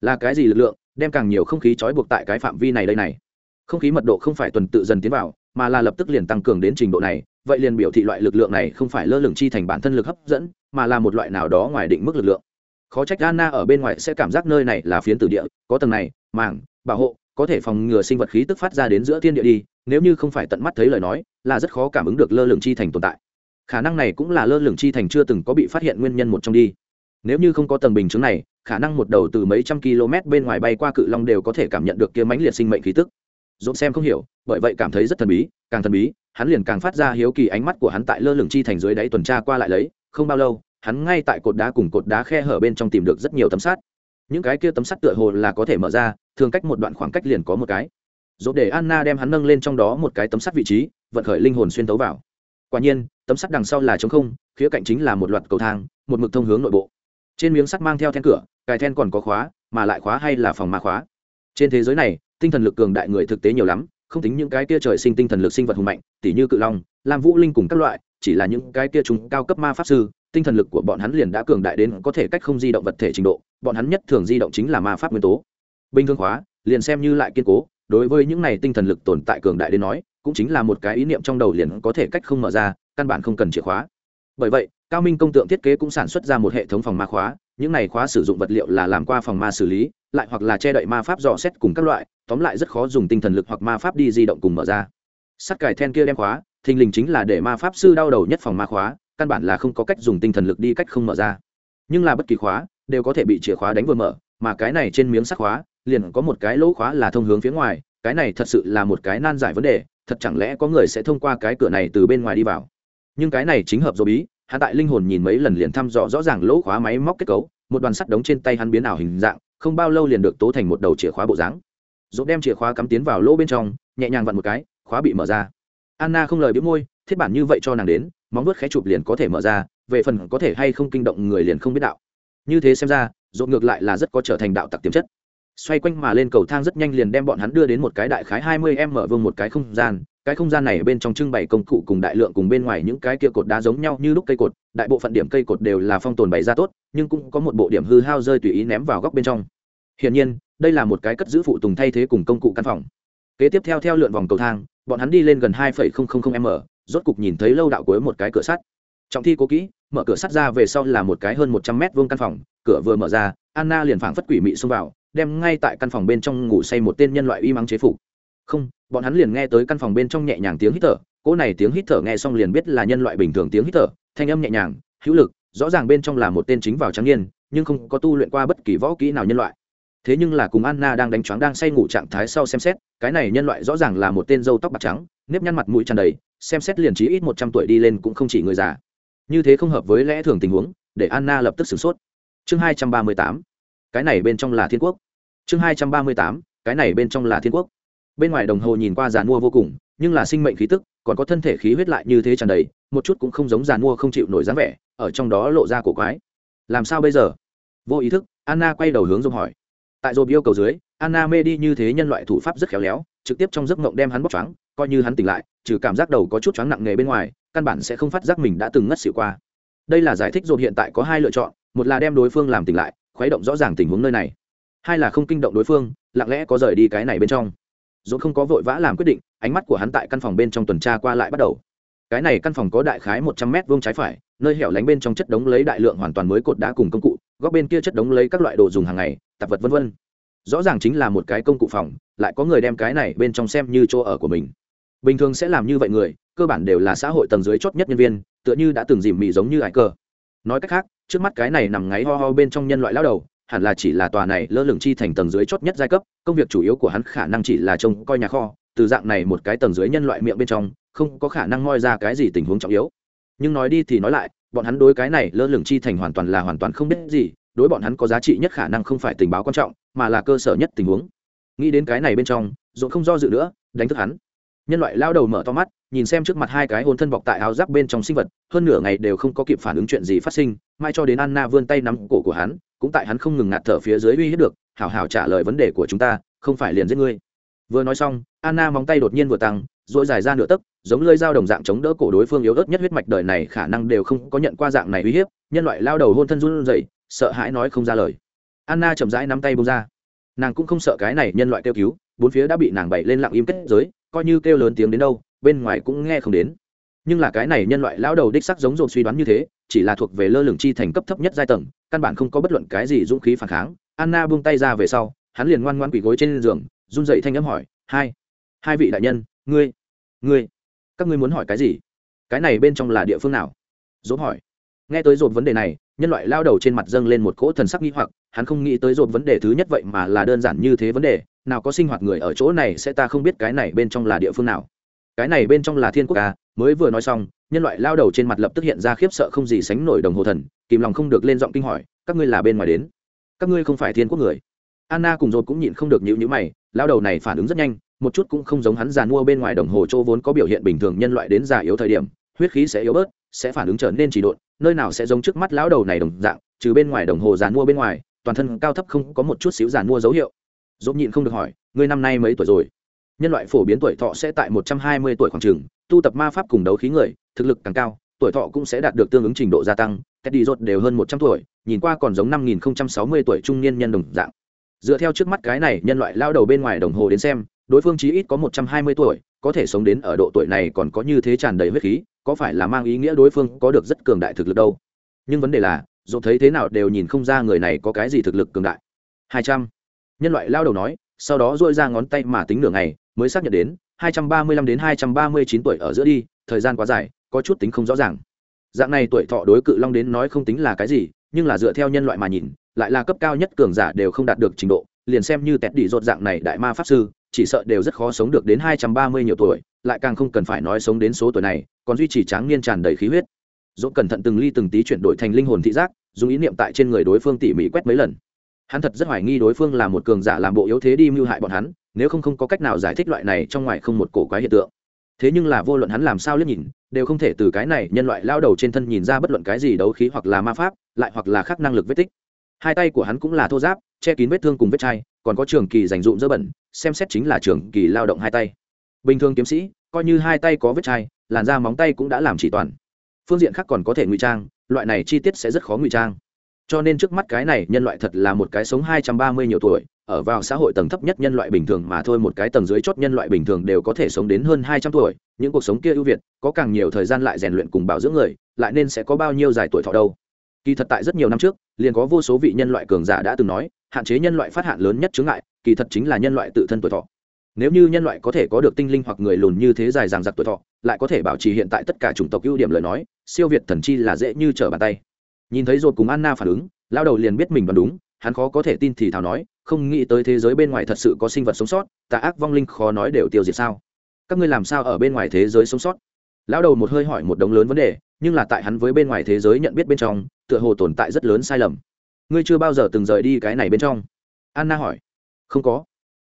Là cái gì lực lượng? Đem càng nhiều không khí trói buộc tại cái phạm vi này đây này. Không khí mật độ không phải tuần tự dần tiến vào, mà là lập tức liền tăng cường đến trình độ này, vậy liền biểu thị loại lực lượng này không phải lơ lửng chi thành bản thân lực hấp dẫn, mà là một loại nào đó ngoài định mức lực lượng. Khó trách anna ở bên ngoài sẽ cảm giác nơi này là phiến tử địa, có tầng này màng bảo hộ, có thể phòng ngừa sinh vật khí tức phát ra đến giữa thiên địa đi, nếu như không phải tận mắt thấy lời nói, là rất khó cảm ứng được lơ lửng chi thành tồn tại. Khả năng này cũng là lơ lửng chi thành chưa từng có bị phát hiện nguyên nhân một trong đi nếu như không có tầng bình chứng này, khả năng một đầu từ mấy trăm km bên ngoài bay qua cự long đều có thể cảm nhận được kia mãnh liệt sinh mệnh khí tức. Dồn xem không hiểu, bởi vậy cảm thấy rất thần bí, càng thần bí, hắn liền càng phát ra hiếu kỳ ánh mắt của hắn tại lơ lửng chi thành dưới đáy tuần tra qua lại lấy, không bao lâu, hắn ngay tại cột đá cùng cột đá khe hở bên trong tìm được rất nhiều tấm sắt. Những cái kia tấm sắt tựa hồ là có thể mở ra, thường cách một đoạn khoảng cách liền có một cái. Dỗ để anna đem hắn nâng lên trong đó một cái tấm sắt vị trí, vận khởi linh hồn xuyên tấu vào. Quả nhiên, tấm sắt đằng sau là trống không, khía cạnh chính là một loạt cầu thang, một mực thông hướng nội bộ trên miếng sắt mang theo then cửa cài then còn có khóa mà lại khóa hay là phòng ma khóa. Trên thế giới này tinh thần lực cường đại người thực tế nhiều lắm không tính những cái kia trời sinh tinh thần lực sinh vật hùng mạnh tỉ như cự long lam vũ linh cùng các loại chỉ là những cái kia chúng cao cấp ma pháp sư tinh thần lực của bọn hắn liền đã cường đại đến có thể cách không di động vật thể trình độ bọn hắn nhất thường di động chính là ma pháp nguyên tố. Bình thường khóa, liền xem như lại kiên cố đối với những này tinh thần lực tồn tại cường đại đến nói cũng chính là một cái ý niệm trong đầu liền có thể cách không mở ra căn bản không cần chìa khóa. Bởi vậy cao minh công tượng thiết kế cũng sản xuất ra một hệ thống phòng ma khóa, những này khóa sử dụng vật liệu là làm qua phòng ma xử lý, lại hoặc là che đậy ma pháp dò xét cùng các loại, tóm lại rất khó dùng tinh thần lực hoặc ma pháp đi di động cùng mở ra. Sắt cải then kia đem khóa, thình lình chính là để ma pháp sư đau đầu nhất phòng ma khóa, căn bản là không có cách dùng tinh thần lực đi cách không mở ra. Nhưng là bất kỳ khóa đều có thể bị chìa khóa đánh vừa mở, mà cái này trên miếng sắt khóa liền có một cái lỗ khóa là thông hướng phía ngoài, cái này thật sự là một cái nan giải vấn đề, thật chẳng lẽ có người sẽ thông qua cái cửa này từ bên ngoài đi vào. Nhưng cái này chính hợp dầu bí hắn tại linh hồn nhìn mấy lần liền thăm dò rõ ràng lỗ khóa máy móc kết cấu, một đoàn sắt đống trên tay hắn biến ảo hình dạng, không bao lâu liền được tố thành một đầu chìa khóa bộ dáng. Dỗ đem chìa khóa cắm tiến vào lỗ bên trong, nhẹ nhàng vặn một cái, khóa bị mở ra. Anna không lời biếu môi, thiết bản như vậy cho nàng đến, móng vuốt khẽ chụp liền có thể mở ra, về phần có thể hay không kinh động người liền không biết đạo. Như thế xem ra dỗ ngược lại là rất có trở thành đạo tặc tiềm chất. Xoay quanh mà lên cầu thang rất nhanh liền đem bọn hắn đưa đến một cái đại khái hai mươi m mở một cái không gian cái không gian này bên trong trưng bày công cụ cùng đại lượng cùng bên ngoài những cái kia cột đá giống nhau như lúc cây cột, đại bộ phận điểm cây cột đều là phong tồn bày ra tốt, nhưng cũng có một bộ điểm hư hao rơi tùy ý ném vào góc bên trong. Hiển nhiên, đây là một cái cất giữ phụ tùng thay thế cùng công cụ căn phòng. Kế tiếp theo theo lượn vòng cầu thang, bọn hắn đi lên gần hai m rốt cục nhìn thấy lâu đạo cuối một cái cửa sắt. Trọng thi cố kỹ, mở cửa sắt ra về sau là một cái hơn một trăm mét vuông căn phòng, cửa vừa mở ra, anna liền phảng phất quỷ mị xông vào, đem ngay tại căn phòng bên trong ngủ say một tên nhân loại y mắng chế phục không, bọn hắn liền nghe tới căn phòng bên trong nhẹ nhàng tiếng hít thở, cỗ này tiếng hít thở nghe xong liền biết là nhân loại bình thường tiếng hít thở, thanh âm nhẹ nhàng, hữu lực, rõ ràng bên trong là một tên chính vào trắng niên, nhưng không có tu luyện qua bất kỳ võ kỹ nào nhân loại. Thế nhưng là cùng anna đang đánh choáng đang say ngủ trạng thái sau xem xét, cái này nhân loại rõ ràng là một tên dâu tóc bạc trắng, nếp nhăn mặt mũi tràn đầy, xem xét liền trí ít một trăm tuổi đi lên cũng không chỉ người già. Như thế không hợp với lẽ thường tình huống, để anna lập tức sửng sốt. Chương hai trăm ba mươi tám, cái này bên trong là thiên quốc. Chương hai trăm ba mươi tám, cái này bên trong là thiên quốc bên ngoài đồng hồ nhìn qua giàn mua vô cùng, nhưng là sinh mệnh khí tức, còn có thân thể khí huyết lại như thế tràn đầy, một chút cũng không giống giàn mua không chịu nổi dáng vẻ, ở trong đó lộ ra cổ quái. Làm sao bây giờ? Vô ý thức, anna quay đầu hướng dông hỏi. Tại dồn yêu cầu dưới, anna mê đi như thế nhân loại thủ pháp rất khéo léo, trực tiếp trong giấc mộng đem hắn bóc choáng, coi như hắn tỉnh lại, trừ cảm giác đầu có chút choáng nặng nề bên ngoài, căn bản sẽ không phát giác mình đã từng ngất xỉu qua. Đây là giải thích dồn hiện tại có hai lựa chọn, một là đem đối phương làm tỉnh lại, khuấy động rõ ràng tình huống nơi này, hai là không kinh động đối phương, lặng lẽ có rời đi cái này bên trong dù không có vội vã làm quyết định, ánh mắt của hắn tại căn phòng bên trong tuần tra qua lại bắt đầu. Cái này căn phòng có đại khái một trăm mét vuông trái phải, nơi hẻo lánh bên trong chất đống lấy đại lượng hoàn toàn mới cột đá cùng công cụ, góc bên kia chất đống lấy các loại đồ dùng hàng ngày, tạp vật vân vân. Rõ ràng chính là một cái công cụ phòng, lại có người đem cái này bên trong xem như chỗ ở của mình. Bình thường sẽ làm như vậy người, cơ bản đều là xã hội tầng dưới chót nhất nhân viên, tựa như đã từng dìm mì giống như ải cơ nói cách khác, trước mắt cái này nằm ngáy ho ho bên trong nhân loại lao đầu hẳn là chỉ là tòa này lơ lửng chi thành tầng dưới chót nhất giai cấp, công việc chủ yếu của hắn khả năng chỉ là trông coi nhà kho, từ dạng này một cái tầng dưới nhân loại miệng bên trong, không có khả năng moi ra cái gì tình huống trọng yếu. Nhưng nói đi thì nói lại, bọn hắn đối cái này lơ lửng chi thành hoàn toàn là hoàn toàn không biết gì, đối bọn hắn có giá trị nhất khả năng không phải tình báo quan trọng, mà là cơ sở nhất tình huống. Nghĩ đến cái này bên trong dồn không do dự nữa, đánh thức hắn. Nhân loại lao đầu mở to mắt, nhìn xem trước mặt hai cái hôn thân bọc tại áo giáp bên trong sinh vật, hơn nửa ngày đều không có kịp phản ứng chuyện gì phát sinh, mai cho đến anna vươn tay nắm cổ của hắn cũng tại hắn không ngừng ngạt thở phía dưới uy hiếp được, hảo hảo trả lời vấn đề của chúng ta, không phải liền giết ngươi. Vừa nói xong, anna móng tay đột nhiên vừa tăng dỗi dài ra nửa tấc, giống lơi dao đồng dạng chống đỡ cổ đối phương yếu ớt nhất huyết mạch đời này khả năng đều không có nhận qua dạng này uy hiếp, nhân loại lao đầu hôn thân run rẩy, sợ hãi nói không ra lời. Anna chậm rãi nắm tay bông ra. Nàng cũng không sợ cái này nhân loại kêu cứu, bốn phía đã bị nàng bậy lên lặng im kết giới, coi như kêu lớn tiếng đến đâu, bên ngoài cũng nghe không đến. Nhưng là cái này nhân loại lão đầu đích sắc giống dồn suy đoán như thế chỉ là thuộc về lơ lửng chi thành cấp thấp nhất giai tầng, căn bản không có bất luận cái gì dũng khí phản kháng. Anna buông tay ra về sau, hắn liền ngoan ngoan quỳ gối trên giường, run dậy thanh âm hỏi, hai hai vị đại nhân, ngươi ngươi, các ngươi muốn hỏi cái gì? Cái này bên trong là địa phương nào? Dốt hỏi. Nghe tới dột vấn đề này, nhân loại lao đầu trên mặt dâng lên một cỗ thần sắc nghi hoặc, hắn không nghĩ tới dột vấn đề thứ nhất vậy mà là đơn giản như thế vấn đề, nào có sinh hoạt người ở chỗ này sẽ ta không biết cái này bên trong là địa phương nào cái này bên trong là thiên quốc à mới vừa nói xong, nhân loại lao đầu trên mặt lập tức hiện ra khiếp sợ không gì sánh nổi đồng hồ thần, kìm lòng không được lên giọng kinh hỏi, các ngươi là bên ngoài đến? Các ngươi không phải thiên quốc người. Anna cùng dột cũng nhịn không được nhịu nhữ mày, lao đầu này phản ứng rất nhanh, một chút cũng không giống hắn già mua bên ngoài đồng hồ chỗ vốn có biểu hiện bình thường nhân loại đến già yếu thời điểm, huyết khí sẽ yếu bớt, sẽ phản ứng trở nên chỉ độn, nơi nào sẽ giống trước mắt lão đầu này đồng dạng, trừ bên ngoài đồng hồ giàn mua bên ngoài, toàn thân cao thấp không có một chút xíu giàn mua dấu hiệu. Dốt nhịn không được hỏi, ngươi năm nay mấy tuổi rồi? Nhân loại phổ biến tuổi thọ sẽ tại một trăm hai mươi tuổi khoảng trường tu tập ma pháp cùng đấu khí người, thực lực càng cao, tuổi thọ cũng sẽ đạt được tương ứng trình độ gia tăng. Teddy rốt đều hơn một trăm tuổi, nhìn qua còn giống năm nghìn sáu mươi tuổi trung niên nhân đồng dạng. Dựa theo trước mắt cái này, nhân loại lao đầu bên ngoài đồng hồ đến xem, đối phương chí ít có một trăm hai mươi tuổi, có thể sống đến ở độ tuổi này còn có như thế tràn đầy huyết khí, có phải là mang ý nghĩa đối phương có được rất cường đại thực lực đâu? Nhưng vấn đề là dồn thấy thế nào đều nhìn không ra người này có cái gì thực lực cường đại. Hai trăm. Nhân loại lao đầu nói, sau đó dội ra ngón tay mà tính nửa ngày mới xác nhận đến, hai trăm ba mươi lăm đến hai trăm ba mươi chín tuổi ở giữa đi, thời gian quá dài, có chút tính không rõ ràng. Dạng này tuổi thọ đối cự long đến nói không tính là cái gì, nhưng là dựa theo nhân loại mà nhìn, lại là cấp cao nhất cường giả đều không đạt được trình độ, liền xem như tẹt đỉ rột dạng này đại ma pháp sư, chỉ sợ đều rất khó sống được đến hai trăm ba mươi nhiều tuổi, lại càng không cần phải nói sống đến số tuổi này, còn duy trì tráng niên tràn đầy khí huyết. Dốt cẩn thận từng ly từng tí chuyển đổi thành linh hồn thị giác, dùng ý niệm tại trên người đối phương tỉ mỉ quét mấy lần. Hắn thật rất hoài nghi đối phương là một cường giả làm bộ yếu thế đi mưu hại bọn hắn nếu không không có cách nào giải thích loại này trong ngoài không một cổ quái hiện tượng. Thế nhưng là vô luận hắn làm sao liếc nhìn, đều không thể từ cái này nhân loại lao đầu trên thân nhìn ra bất luận cái gì đấu khí hoặc là ma pháp, lại hoặc là khác năng lực vết tích. Hai tay của hắn cũng là thô giáp, che kín vết thương cùng vết chai, còn có trường kỳ dành dụm dơ bẩn, xem xét chính là trường kỳ lao động hai tay. Bình thường kiếm sĩ, coi như hai tay có vết chai, làn da móng tay cũng đã làm chỉ toàn. Phương diện khác còn có thể ngụy trang, loại này chi tiết sẽ rất khó ngụy trang. Cho nên trước mắt cái này nhân loại thật là một cái sống hai trăm ba mươi nhiều tuổi ở vào xã hội tầng thấp nhất nhân loại bình thường mà thôi, một cái tầng dưới chót nhân loại bình thường đều có thể sống đến hơn hai trăm tuổi. Những cuộc sống kia ưu việt, có càng nhiều thời gian lại rèn luyện cùng bảo dưỡng người, lại nên sẽ có bao nhiêu dài tuổi thọ đâu. Kỳ thật tại rất nhiều năm trước, liền có vô số vị nhân loại cường giả đã từng nói, hạn chế nhân loại phát hạn lớn nhất chướng ngại, kỳ thật chính là nhân loại tự thân tuổi thọ. Nếu như nhân loại có thể có được tinh linh hoặc người lùn như thế dài dằng dặc tuổi thọ, lại có thể bảo trì hiện tại tất cả chủng tộc ưu điểm lời nói, siêu việt thần chi là dễ như trở bàn tay. Nhìn thấy rồi cùng anna phản ứng lao đầu liền biết mình đoán đúng, hắn khó có thể tin thì thào nói không nghĩ tới thế giới bên ngoài thật sự có sinh vật sống sót, tà ác vong linh khó nói đều tiêu diệt sao? Các ngươi làm sao ở bên ngoài thế giới sống sót? Lão đầu một hơi hỏi một đống lớn vấn đề, nhưng là tại hắn với bên ngoài thế giới nhận biết bên trong, tựa hồ tồn tại rất lớn sai lầm. Ngươi chưa bao giờ từng rời đi cái này bên trong? Anna hỏi. Không có.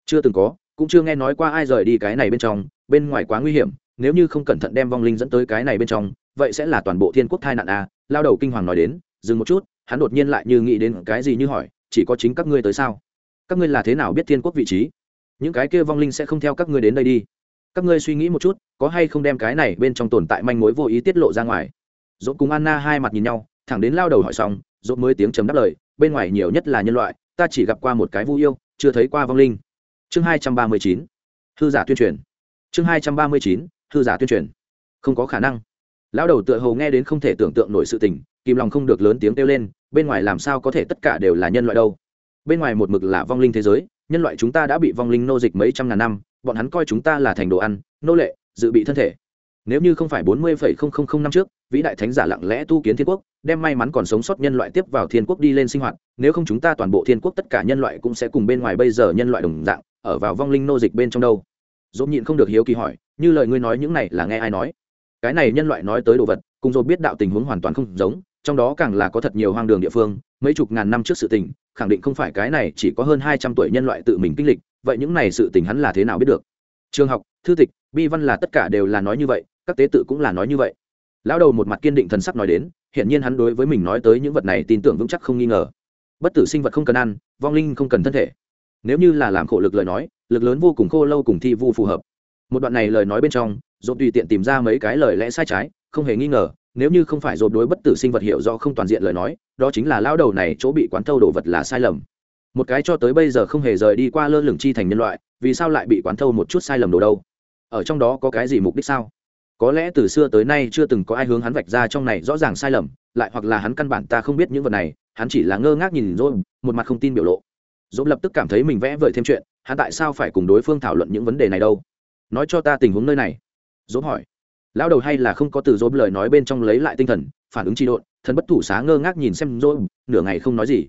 Chưa từng có, cũng chưa nghe nói qua ai rời đi cái này bên trong, bên ngoài quá nguy hiểm, nếu như không cẩn thận đem vong linh dẫn tới cái này bên trong, vậy sẽ là toàn bộ thiên quốc thai nạn à? a lao đầu kinh hoàng nói đến, dừng một chút, hắn đột nhiên lại như nghĩ đến cái gì như hỏi, chỉ có chính các ngươi tới sao? Các ngươi là thế nào biết thiên quốc vị trí? Những cái kia vong linh sẽ không theo các ngươi đến đây đi. Các ngươi suy nghĩ một chút, có hay không đem cái này bên trong tồn tại manh mối vô ý tiết lộ ra ngoài? Dốt cùng anna hai mặt nhìn nhau, thẳng đến lao đầu hỏi xong dốt mới tiếng chấm đáp lời, bên ngoài nhiều nhất là nhân loại, ta chỉ gặp qua một cái vu yêu, chưa thấy qua vong linh. Chương hai trăm ba mươi chín thư giả tuyên truyền. Chương hai trăm ba mươi chín thư giả tuyên truyền. Không có khả năng. Lão đầu tựa hồ nghe đến không thể tưởng tượng nổi sự tình, kìm lòng không được lớn tiếng kêu lên, bên ngoài làm sao có thể tất cả đều là nhân loại đâu? Bên ngoài một mực là vong linh thế giới, nhân loại chúng ta đã bị vong linh nô dịch mấy trăm ngàn năm, bọn hắn coi chúng ta là thành đồ ăn, nô lệ, dự bị thân thể. Nếu như không phải bốn mươi phẩy không không không năm trước, vĩ đại thánh giả lặng lẽ tu kiến thiên quốc, đem may mắn còn sống sót nhân loại tiếp vào thiên quốc đi lên sinh hoạt, nếu không chúng ta toàn bộ thiên quốc tất cả nhân loại cũng sẽ cùng bên ngoài bây giờ nhân loại đồng dạng, ở vào vong linh nô dịch bên trong đâu. Dốt nhịn không được hiếu kỳ hỏi, như lời ngươi nói những này là nghe ai nói? Cái này nhân loại nói tới đồ vật, cùng dốt biết đạo tình huống hoàn toàn không giống, trong đó càng là có thật nhiều hoang đường địa phương, mấy chục ngàn năm trước sự tình khẳng định không phải cái này chỉ có hơn hai trăm tuổi nhân loại tự mình kinh lịch, vậy những này sự tình hắn là thế nào biết được? Trường học, thư tịch, bi văn là tất cả đều là nói như vậy, các tế tự cũng là nói như vậy. Lão đầu một mặt kiên định thần sắc nói đến hiện nhiên hắn đối với mình nói tới những vật này tin tưởng vững chắc không nghi ngờ. Bất tử sinh vật không cần ăn, vong linh không cần thân thể. Nếu như là làm khổ lực lời nói, lực lớn vô cùng khô lâu cùng thi vu phù hợp. Một đoạn này lời nói bên trong dồn tùy tiện tìm ra mấy cái lời lẽ sai trái, không hề nghi ngờ nếu như không phải dồn đối bất tử sinh vật hiệu do không toàn diện lời nói, đó chính là lao đầu này chỗ bị quán thâu đồ vật là sai lầm. Một cái cho tới bây giờ không hề rời đi qua lơ lửng chi thành nhân loại, vì sao lại bị quán thâu một chút sai lầm đồ đâu? Ở trong đó có cái gì mục đích sao? Có lẽ từ xưa tới nay chưa từng có ai hướng hắn vạch ra trong này rõ ràng sai lầm, lại hoặc là hắn căn bản ta không biết những vật này, hắn chỉ là ngơ ngác nhìn rồi, một mặt không tin biểu lộ. Dốt lập tức cảm thấy mình vẽ vời thêm chuyện, hắn tại sao phải cùng đối phương thảo luận những vấn đề này đâu? Nói cho ta tình huống nơi này. Dốt hỏi lão đầu hay là không có từ dỗ lời nói bên trong lấy lại tinh thần, phản ứng trị độn, thần bất thủ xá ngơ ngác nhìn xem dỗ nửa ngày không nói gì.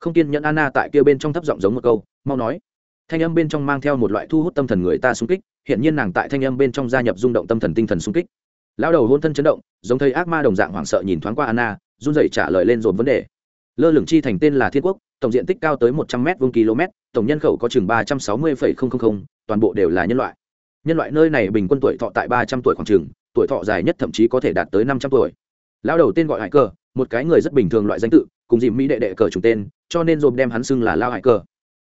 Không kiên nhẫn anna tại kia bên trong thấp giọng giống một câu, mau nói. Thanh âm bên trong mang theo một loại thu hút tâm thần người ta xung kích hiện nhiên nàng tại thanh âm bên trong gia nhập rung động tâm thần tinh thần xung kích. Lao đầu hôn thân chấn động, giống thấy ác ma đồng dạng hoảng sợ nhìn thoáng qua anna, run dậy trả lời lên dồn vấn đề. Lơ lửng chi thành tên là thiên quốc, tổng diện tích cao tới một trăm m vuông km, tổng nhân khẩu có chừng ba trăm sáu mươi toàn bộ đều là nhân loại. Nhân loại nơi này bình quân tuổi thọ tại ba trăm tuổi khoảng chừng tuổi thọ dài nhất thậm chí có thể đạt tới năm trăm tuổi. Lao đầu tên gọi hải Cờ, một cái người rất bình thường loại danh tự cùng dìm mỹ đệ đệ cờ trùng tên cho nên dồn đem hắn xưng là lao hải Cờ.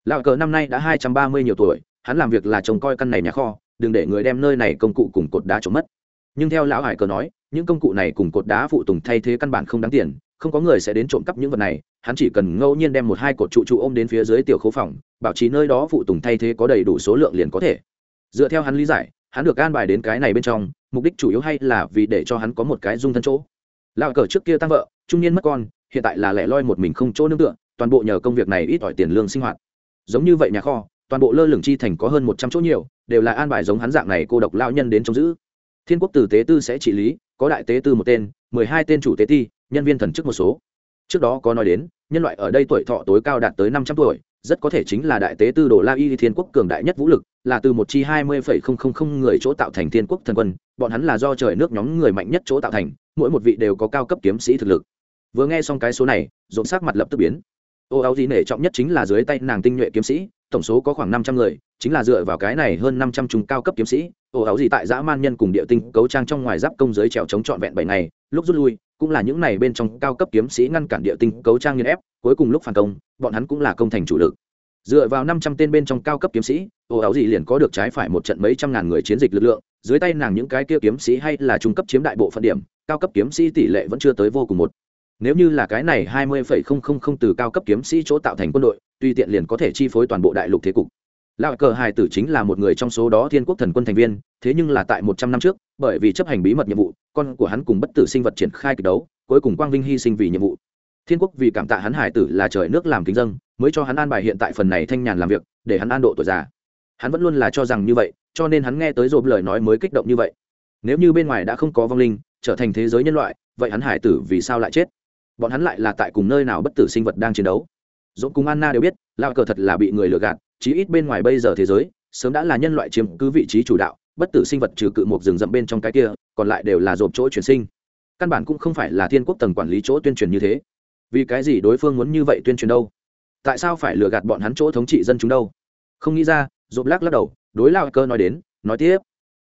lao cờ năm nay đã hai trăm ba mươi nhiều tuổi hắn làm việc là trông coi căn này nhà kho đừng để người đem nơi này công cụ cùng cột đá trộm mất. Nhưng theo lão hải cờ nói những công cụ này cùng cột đá phụ tùng thay thế căn bản không đáng tiền không có người sẽ đến trộm cắp những vật này hắn chỉ cần ngẫu nhiên đem một hai cột trụ trụ ôm đến phía dưới tiểu khấu phòng bảo trì nơi đó phụ tùng thay thế có đầy đủ số lượng liền có thể. Dựa theo hắn lý giải hắn được an bài đến cái này bên trong mục đích chủ yếu hay là vì để cho hắn có một cái dung thân chỗ. Lão cờ trước kia tăng vợ, trung niên mất con, hiện tại là lẻ loi một mình không chỗ nương tựa, toàn bộ nhờ công việc này ít ỏi tiền lương sinh hoạt. Giống như vậy nhà kho, toàn bộ lơ lửng chi thành có hơn một trăm chỗ nhiều, đều là an bài giống hắn dạng này cô độc lao nhân đến trông giữ. Thiên quốc tử tế tư sẽ trị lý, có đại tế tư một tên, mười hai tên chủ tế ti, nhân viên thần chức một số. Trước đó có nói đến, nhân loại ở đây tuổi thọ tối cao đạt tới năm trăm tuổi rất có thể chính là đại tế tư đồ la y thiên quốc cường đại nhất vũ lực, là từ một chi hai mươi phẩy không không không người chỗ tạo thành thiên quốc thần quân, bọn hắn là do trời nước nhóm người mạnh nhất chỗ tạo thành, mỗi một vị đều có cao cấp kiếm sĩ thực lực. Vừa nghe xong cái số này, rộn sắc mặt lập tức biến. Ô áo gì nể trọng nhất chính là dưới tay nàng tinh nhuệ kiếm sĩ, tổng số có khoảng năm trăm người, chính là dựa vào cái này hơn năm trăm chúng cao cấp kiếm sĩ. Ô áo gì tại dã man nhân cùng địa tinh cấu trang trong ngoài giáp công giới trèo chống trọn vẹn bảy ngày, lúc rút lui cũng là những này bên trong cao cấp kiếm sĩ ngăn cản địa tinh cấu trang nghiên ép, cuối cùng lúc phản công, bọn hắn cũng là công thành chủ lực. Dựa vào năm trăm tên bên trong cao cấp kiếm sĩ ồ áo gì liền có được trái phải một trận mấy trăm ngàn người chiến dịch lực lượng, dưới tay nàng những cái kia kiếm sĩ hay là trung cấp chiếm đại bộ phận điểm, cao cấp kiếm sĩ tỷ lệ vẫn chưa tới vô cùng một. Nếu như là cái này hai mươi phẩy không không không từ cao cấp kiếm sĩ chỗ tạo thành quân đội, tuy tiện liền có thể chi phối toàn bộ đại lục thế cục lão cờ hài tử chính là một người trong số đó thiên quốc thần quân thành viên, thế nhưng là tại một trăm năm trước, bởi vì chấp hành bí mật nhiệm vụ, con của hắn cùng bất tử sinh vật triển khai kịch đấu, cuối cùng quang vinh hy sinh vì nhiệm vụ. Thiên quốc vì cảm tạ hắn hải tử là trời nước làm kính dân, mới cho hắn an bài hiện tại phần này thanh nhàn làm việc, để hắn an độ tuổi già. Hắn vẫn luôn là cho rằng như vậy, cho nên hắn nghe tới dồn lời nói mới kích động như vậy. Nếu như bên ngoài đã không có vong linh, trở thành thế giới nhân loại, vậy hắn hải tử vì sao lại chết? Bọn hắn lại là tại cùng nơi nào bất tử sinh vật đang chiến đấu? Dũng cùng anna đều biết lao cờ thật là bị người lừa gạt chí ít bên ngoài bây giờ thế giới, sớm đã là nhân loại chiếm cứ vị trí chủ đạo, bất tử sinh vật trừ cự một rừng rậm bên trong cái kia, còn lại đều là dồn chỗ chuyển sinh. Căn bản cũng không phải là thiên quốc tầng quản lý chỗ tuyên truyền như thế. Vì cái gì đối phương muốn như vậy tuyên truyền đâu? Tại sao phải lừa gạt bọn hắn chỗ thống trị dân chúng đâu? Không nghĩ ra dồn lắc lắc đầu, đối lao cơ nói đến, nói tiếp.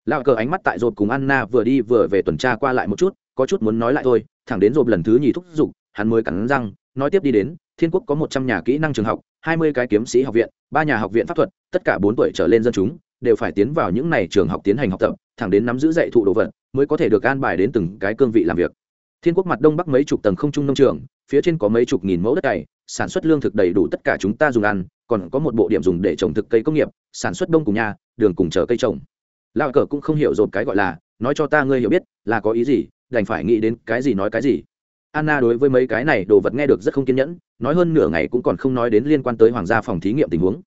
Lao cơ ánh mắt tại dồn cùng anna vừa đi vừa về tuần tra qua lại một chút, có chút muốn nói lại thôi, thẳng đến dồn lần thứ nhì thúc giục, hắn mới cắn răng, nói tiếp đi đến, thiên quốc có một trăm nhà kỹ năng trường học hai mươi cái kiếm sĩ học viện, ba nhà học viện pháp thuật, tất cả bốn tuổi trở lên dân chúng, đều phải tiến vào những này trường học tiến hành học tập, thẳng đến nắm giữ dạy thụ đồ vật, mới có thể được an bài đến từng cái cương vị làm việc. Thiên quốc mặt đông bắc mấy chục tầng không trung nông trường, phía trên có mấy chục nghìn mẫu đất cày, sản xuất lương thực đầy đủ tất cả chúng ta dùng ăn, còn có một bộ điểm dùng để trồng thực cây công nghiệp, sản xuất đông cùng nhà, đường cùng chờ cây trồng. Lão cờ cũng không hiểu dồn cái gọi là, nói cho ta ngươi hiểu biết, là có ý gì, đành phải nghĩ đến cái gì nói cái gì. Anna đối với mấy cái này đồ vật nghe được rất không kiên nhẫn nói hơn nửa ngày cũng còn không nói đến liên quan tới hoàng gia phòng thí nghiệm tình huống.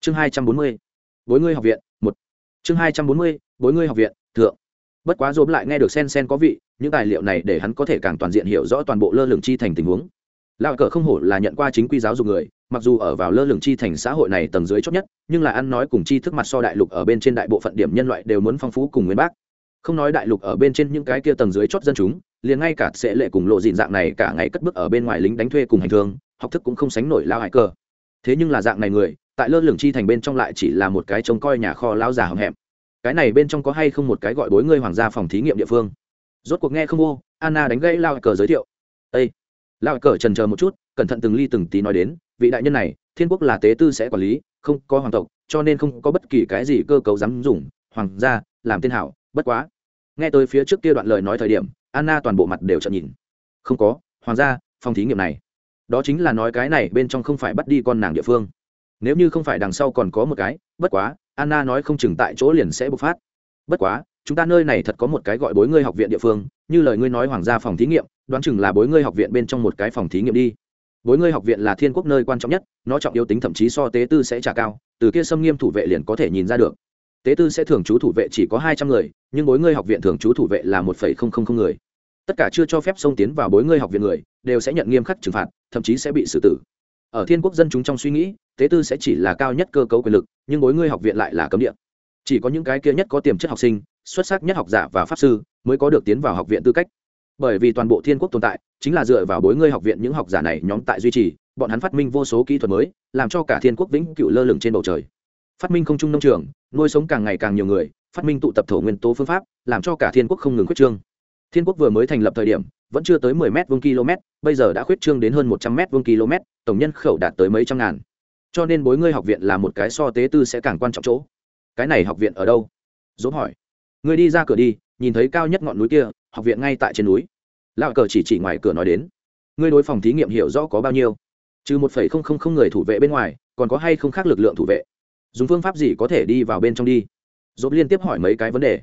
Chương hai trăm bốn mươi, bối ngươi học viện, một. Chương hai trăm bốn mươi, bối ngươi học viện, thượng. Bất quá dốm lại nghe được sen sen có vị, những tài liệu này để hắn có thể càng toàn diện hiểu rõ toàn bộ lơ lửng chi thành tình huống. Lão cờ không hổ là nhận qua chính quy giáo dục người, mặc dù ở vào lơ lửng chi thành xã hội này tầng dưới chót nhất, nhưng là ăn nói cùng chi thức mặt so đại lục ở bên trên đại bộ phận điểm nhân loại đều muốn phong phú cùng nguyên bác. Không nói đại lục ở bên trên những cái kia tầng dưới chót dân chúng, liền ngay cả sẽ lệ cùng lộ dịn dạng này cả ngày cất bước ở bên ngoài lính đánh thuê cùng hành thương học thức cũng không sánh nổi lao hải cơ thế nhưng là dạng này người, tại lơ lửng chi thành bên trong lại chỉ là một cái trông coi nhà kho lao già hầm hẹm. Cái này bên trong có hay không một cái gọi bối ngươi hoàng gia phòng thí nghiệm địa phương? Rốt cuộc nghe không vô, anna đánh gãy lao cờ giới thiệu. Â lao cờ trần chờ một chút, cẩn thận từng ly từng tí nói đến, vị đại nhân này, thiên quốc là tế tư sẽ quản lý, không có hoàng tộc, cho nên không có bất kỳ cái gì cơ cấu dám dùng, hoàng gia, làm tên hảo, bất quá. Nghe tới phía trước kia đoạn lời nói thời điểm, anna toàn bộ mặt đều chậm nhìn. Không có, hoàng gia, phòng thí nghiệm này đó chính là nói cái này bên trong không phải bắt đi con nàng địa phương. Nếu như không phải đằng sau còn có một cái, bất quá, anna nói không chừng tại chỗ liền sẽ bộc phát. Bất quá, chúng ta nơi này thật có một cái gọi bối ngươi học viện địa phương, như lời ngươi nói hoàng gia phòng thí nghiệm, đoán chừng là bối ngươi học viện bên trong một cái phòng thí nghiệm đi. Bối ngươi học viện là thiên quốc nơi quan trọng nhất, nó trọng yếu tính thậm chí so tế tư sẽ trả cao, từ kia xâm nghiêm thủ vệ liền có thể nhìn ra được. Tế tư sẽ thường trú thủ vệ chỉ có hai trăm người, nhưng bối ngươi học viện thường trú thủ vệ là một phẩy không không không người tất cả chưa cho phép xông tiến vào bối ngươi học viện người, đều sẽ nhận nghiêm khắc trừng phạt, thậm chí sẽ bị xử tử. Ở thiên quốc dân chúng trong suy nghĩ, tế tư sẽ chỉ là cao nhất cơ cấu quyền lực, nhưng bối ngươi học viện lại là cấm địa. Chỉ có những cái kia nhất có tiềm chất học sinh, xuất sắc nhất học giả và pháp sư mới có được tiến vào học viện tư cách. Bởi vì toàn bộ thiên quốc tồn tại, chính là dựa vào bối ngươi học viện những học giả này nhóm tại duy trì, bọn hắn phát minh vô số kỹ thuật mới, làm cho cả thiên quốc vĩnh cựu lơ lửng trên bầu trời. Phát minh không trung nông trường, nuôi sống càng ngày càng nhiều người, phát minh tụ tập thổ nguyên tố phương pháp, làm cho cả thiên quốc không ngừng khuyết trương thiên quốc vừa mới thành lập thời điểm, vẫn chưa tới 10 m vuông km, bây giờ đã khuyết trương đến hơn 100 m vuông km, tổng nhân khẩu đạt tới mấy trăm ngàn. Cho nên bối ngươi học viện là một cái so tế tư sẽ càng quan trọng chỗ. Cái này học viện ở đâu? Dỗ hỏi. Ngươi đi ra cửa đi, nhìn thấy cao nhất ngọn núi kia, học viện ngay tại trên núi. Lão cờ chỉ chỉ ngoài cửa nói đến. Ngươi đối phòng thí nghiệm hiểu rõ có bao nhiêu? Trừ một phẩy không không không người thủ vệ bên ngoài, còn có hay không khác lực lượng thủ vệ? Dùng phương pháp gì có thể đi vào bên trong đi? Dốt liên tiếp hỏi mấy cái vấn đề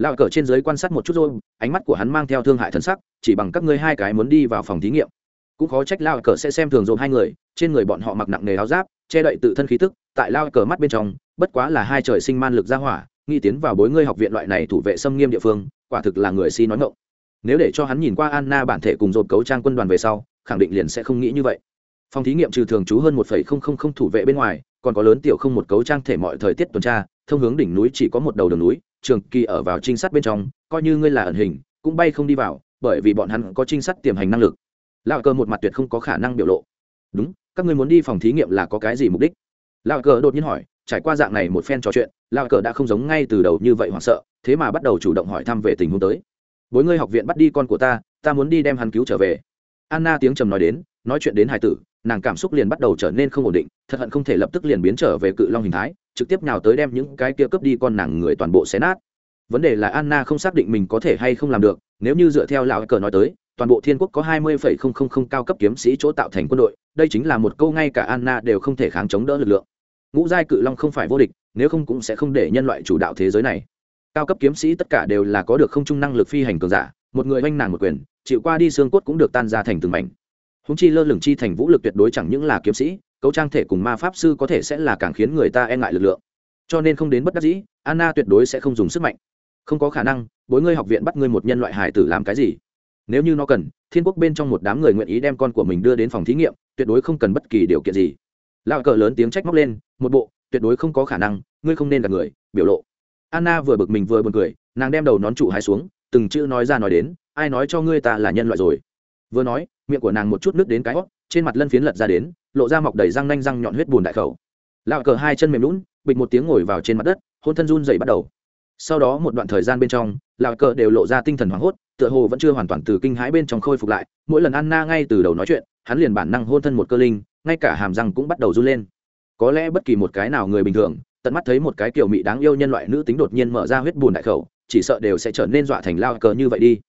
lão cờ trên dưới quan sát một chút rồi, ánh mắt của hắn mang theo thương hại thần sắc, chỉ bằng các ngươi hai cái muốn đi vào phòng thí nghiệm. Cũng khó trách lao cờ sẽ xem thường dồn hai người, trên người bọn họ mặc nặng nề áo giáp, che đậy tự thân khí tức, tại lao cờ mắt bên trong, bất quá là hai trời sinh man lực ra hỏa, nghi tiến vào bối ngươi học viện loại này thủ vệ xâm nghiêm địa phương, quả thực là người si nói ngộng. Nếu để cho hắn nhìn qua anna bản thể cùng dồn cấu trang quân đoàn về sau, khẳng định liền sẽ không nghĩ như vậy. Phòng thí nghiệm trừ thường trú hơn một thủ vệ bên ngoài, còn có lớn tiểu không một cấu trang thể mọi thời tiết tuần tra, thông hướng đỉnh núi chỉ có một đầu đường núi trường kỳ ở vào trinh sát bên trong, coi như ngươi là ẩn hình, cũng bay không đi vào, bởi vì bọn hắn có trinh sát tiềm hành năng lực. Lão cờ một mặt tuyệt không có khả năng biểu lộ. Đúng, các ngươi muốn đi phòng thí nghiệm là có cái gì mục đích? Lão cờ đột nhiên hỏi, trải qua dạng này một phen trò chuyện, lão cờ đã không giống ngay từ đầu như vậy hoảng sợ, thế mà bắt đầu chủ động hỏi thăm về tình huống tới. Bối ngươi học viện bắt đi con của ta ta muốn đi đem hắn cứu trở về. Anna tiếng trầm nói đến, nói chuyện đến hải tử nàng cảm xúc liền bắt đầu trở nên không ổn định, thật hận không thể lập tức liền biến trở về cự long hình thái, trực tiếp nào tới đem những cái kia cướp đi con nàng người toàn bộ xé nát. Vấn đề là anna không xác định mình có thể hay không làm được, nếu như dựa theo lão cờ nói tới, toàn bộ thiên quốc có hai mươi cao cấp kiếm sĩ chỗ tạo thành quân đội, đây chính là một câu ngay cả anna đều không thể kháng chống đỡ lực lượng. Ngũ giai cự long không phải vô địch, nếu không cũng sẽ không để nhân loại chủ đạo thế giới này. Cao cấp kiếm sĩ tất cả đều là có được không chung năng lực phi hành cường giả, một người oanh nàng một quyền, chịu qua đi xương cốt cũng được tan ra thành từng mảnh húng chi lơ lửng chi thành vũ lực tuyệt đối chẳng những là kiếm sĩ, cấu trang thể cùng ma pháp sư có thể sẽ là càng khiến người ta e ngại lực lượng. Cho nên không đến bất đắc dĩ, anna tuyệt đối sẽ không dùng sức mạnh. Không có khả năng, bối ngươi học viện bắt ngươi một nhân loại hải tử làm cái gì? Nếu như nó cần, thiên quốc bên trong một đám người nguyện ý đem con của mình đưa đến phòng thí nghiệm, tuyệt đối không cần bất kỳ điều kiện gì. Lão cờ lớn tiếng trách móc lên, một bộ, tuyệt đối không có khả năng, ngươi không nên là người, biểu lộ. Anna vừa bực mình vừa buồn cười, nàng đem đầu nón trụ hai xuống, từng chữ nói ra nói đến, ai nói cho ngươi ta là nhân loại rồi? Vừa nói miệng của nàng một chút nước đến cái hót, trên mặt lân phiến lật ra đến, lộ ra mọc đầy răng nanh răng nhọn huyết bùn đại khẩu. Lão cờ hai chân mềm lún, bịch một tiếng ngồi vào trên mặt đất, hôn thân run dậy bắt đầu. Sau đó một đoạn thời gian bên trong, lão cờ đều lộ ra tinh thần hoảng hốt, tựa hồ vẫn chưa hoàn toàn từ kinh hãi bên trong khôi phục lại, mỗi lần anna ngay từ đầu nói chuyện, hắn liền bản năng hôn thân một cơ linh, ngay cả hàm răng cũng bắt đầu run lên. Có lẽ bất kỳ một cái nào người bình thường, tận mắt thấy một cái kiểu mị đáng yêu nhân loại nữ tính đột nhiên mở ra huyết bùn đại khẩu, chỉ sợ đều sẽ trở nên dọa thành lao cờ như vậy đi.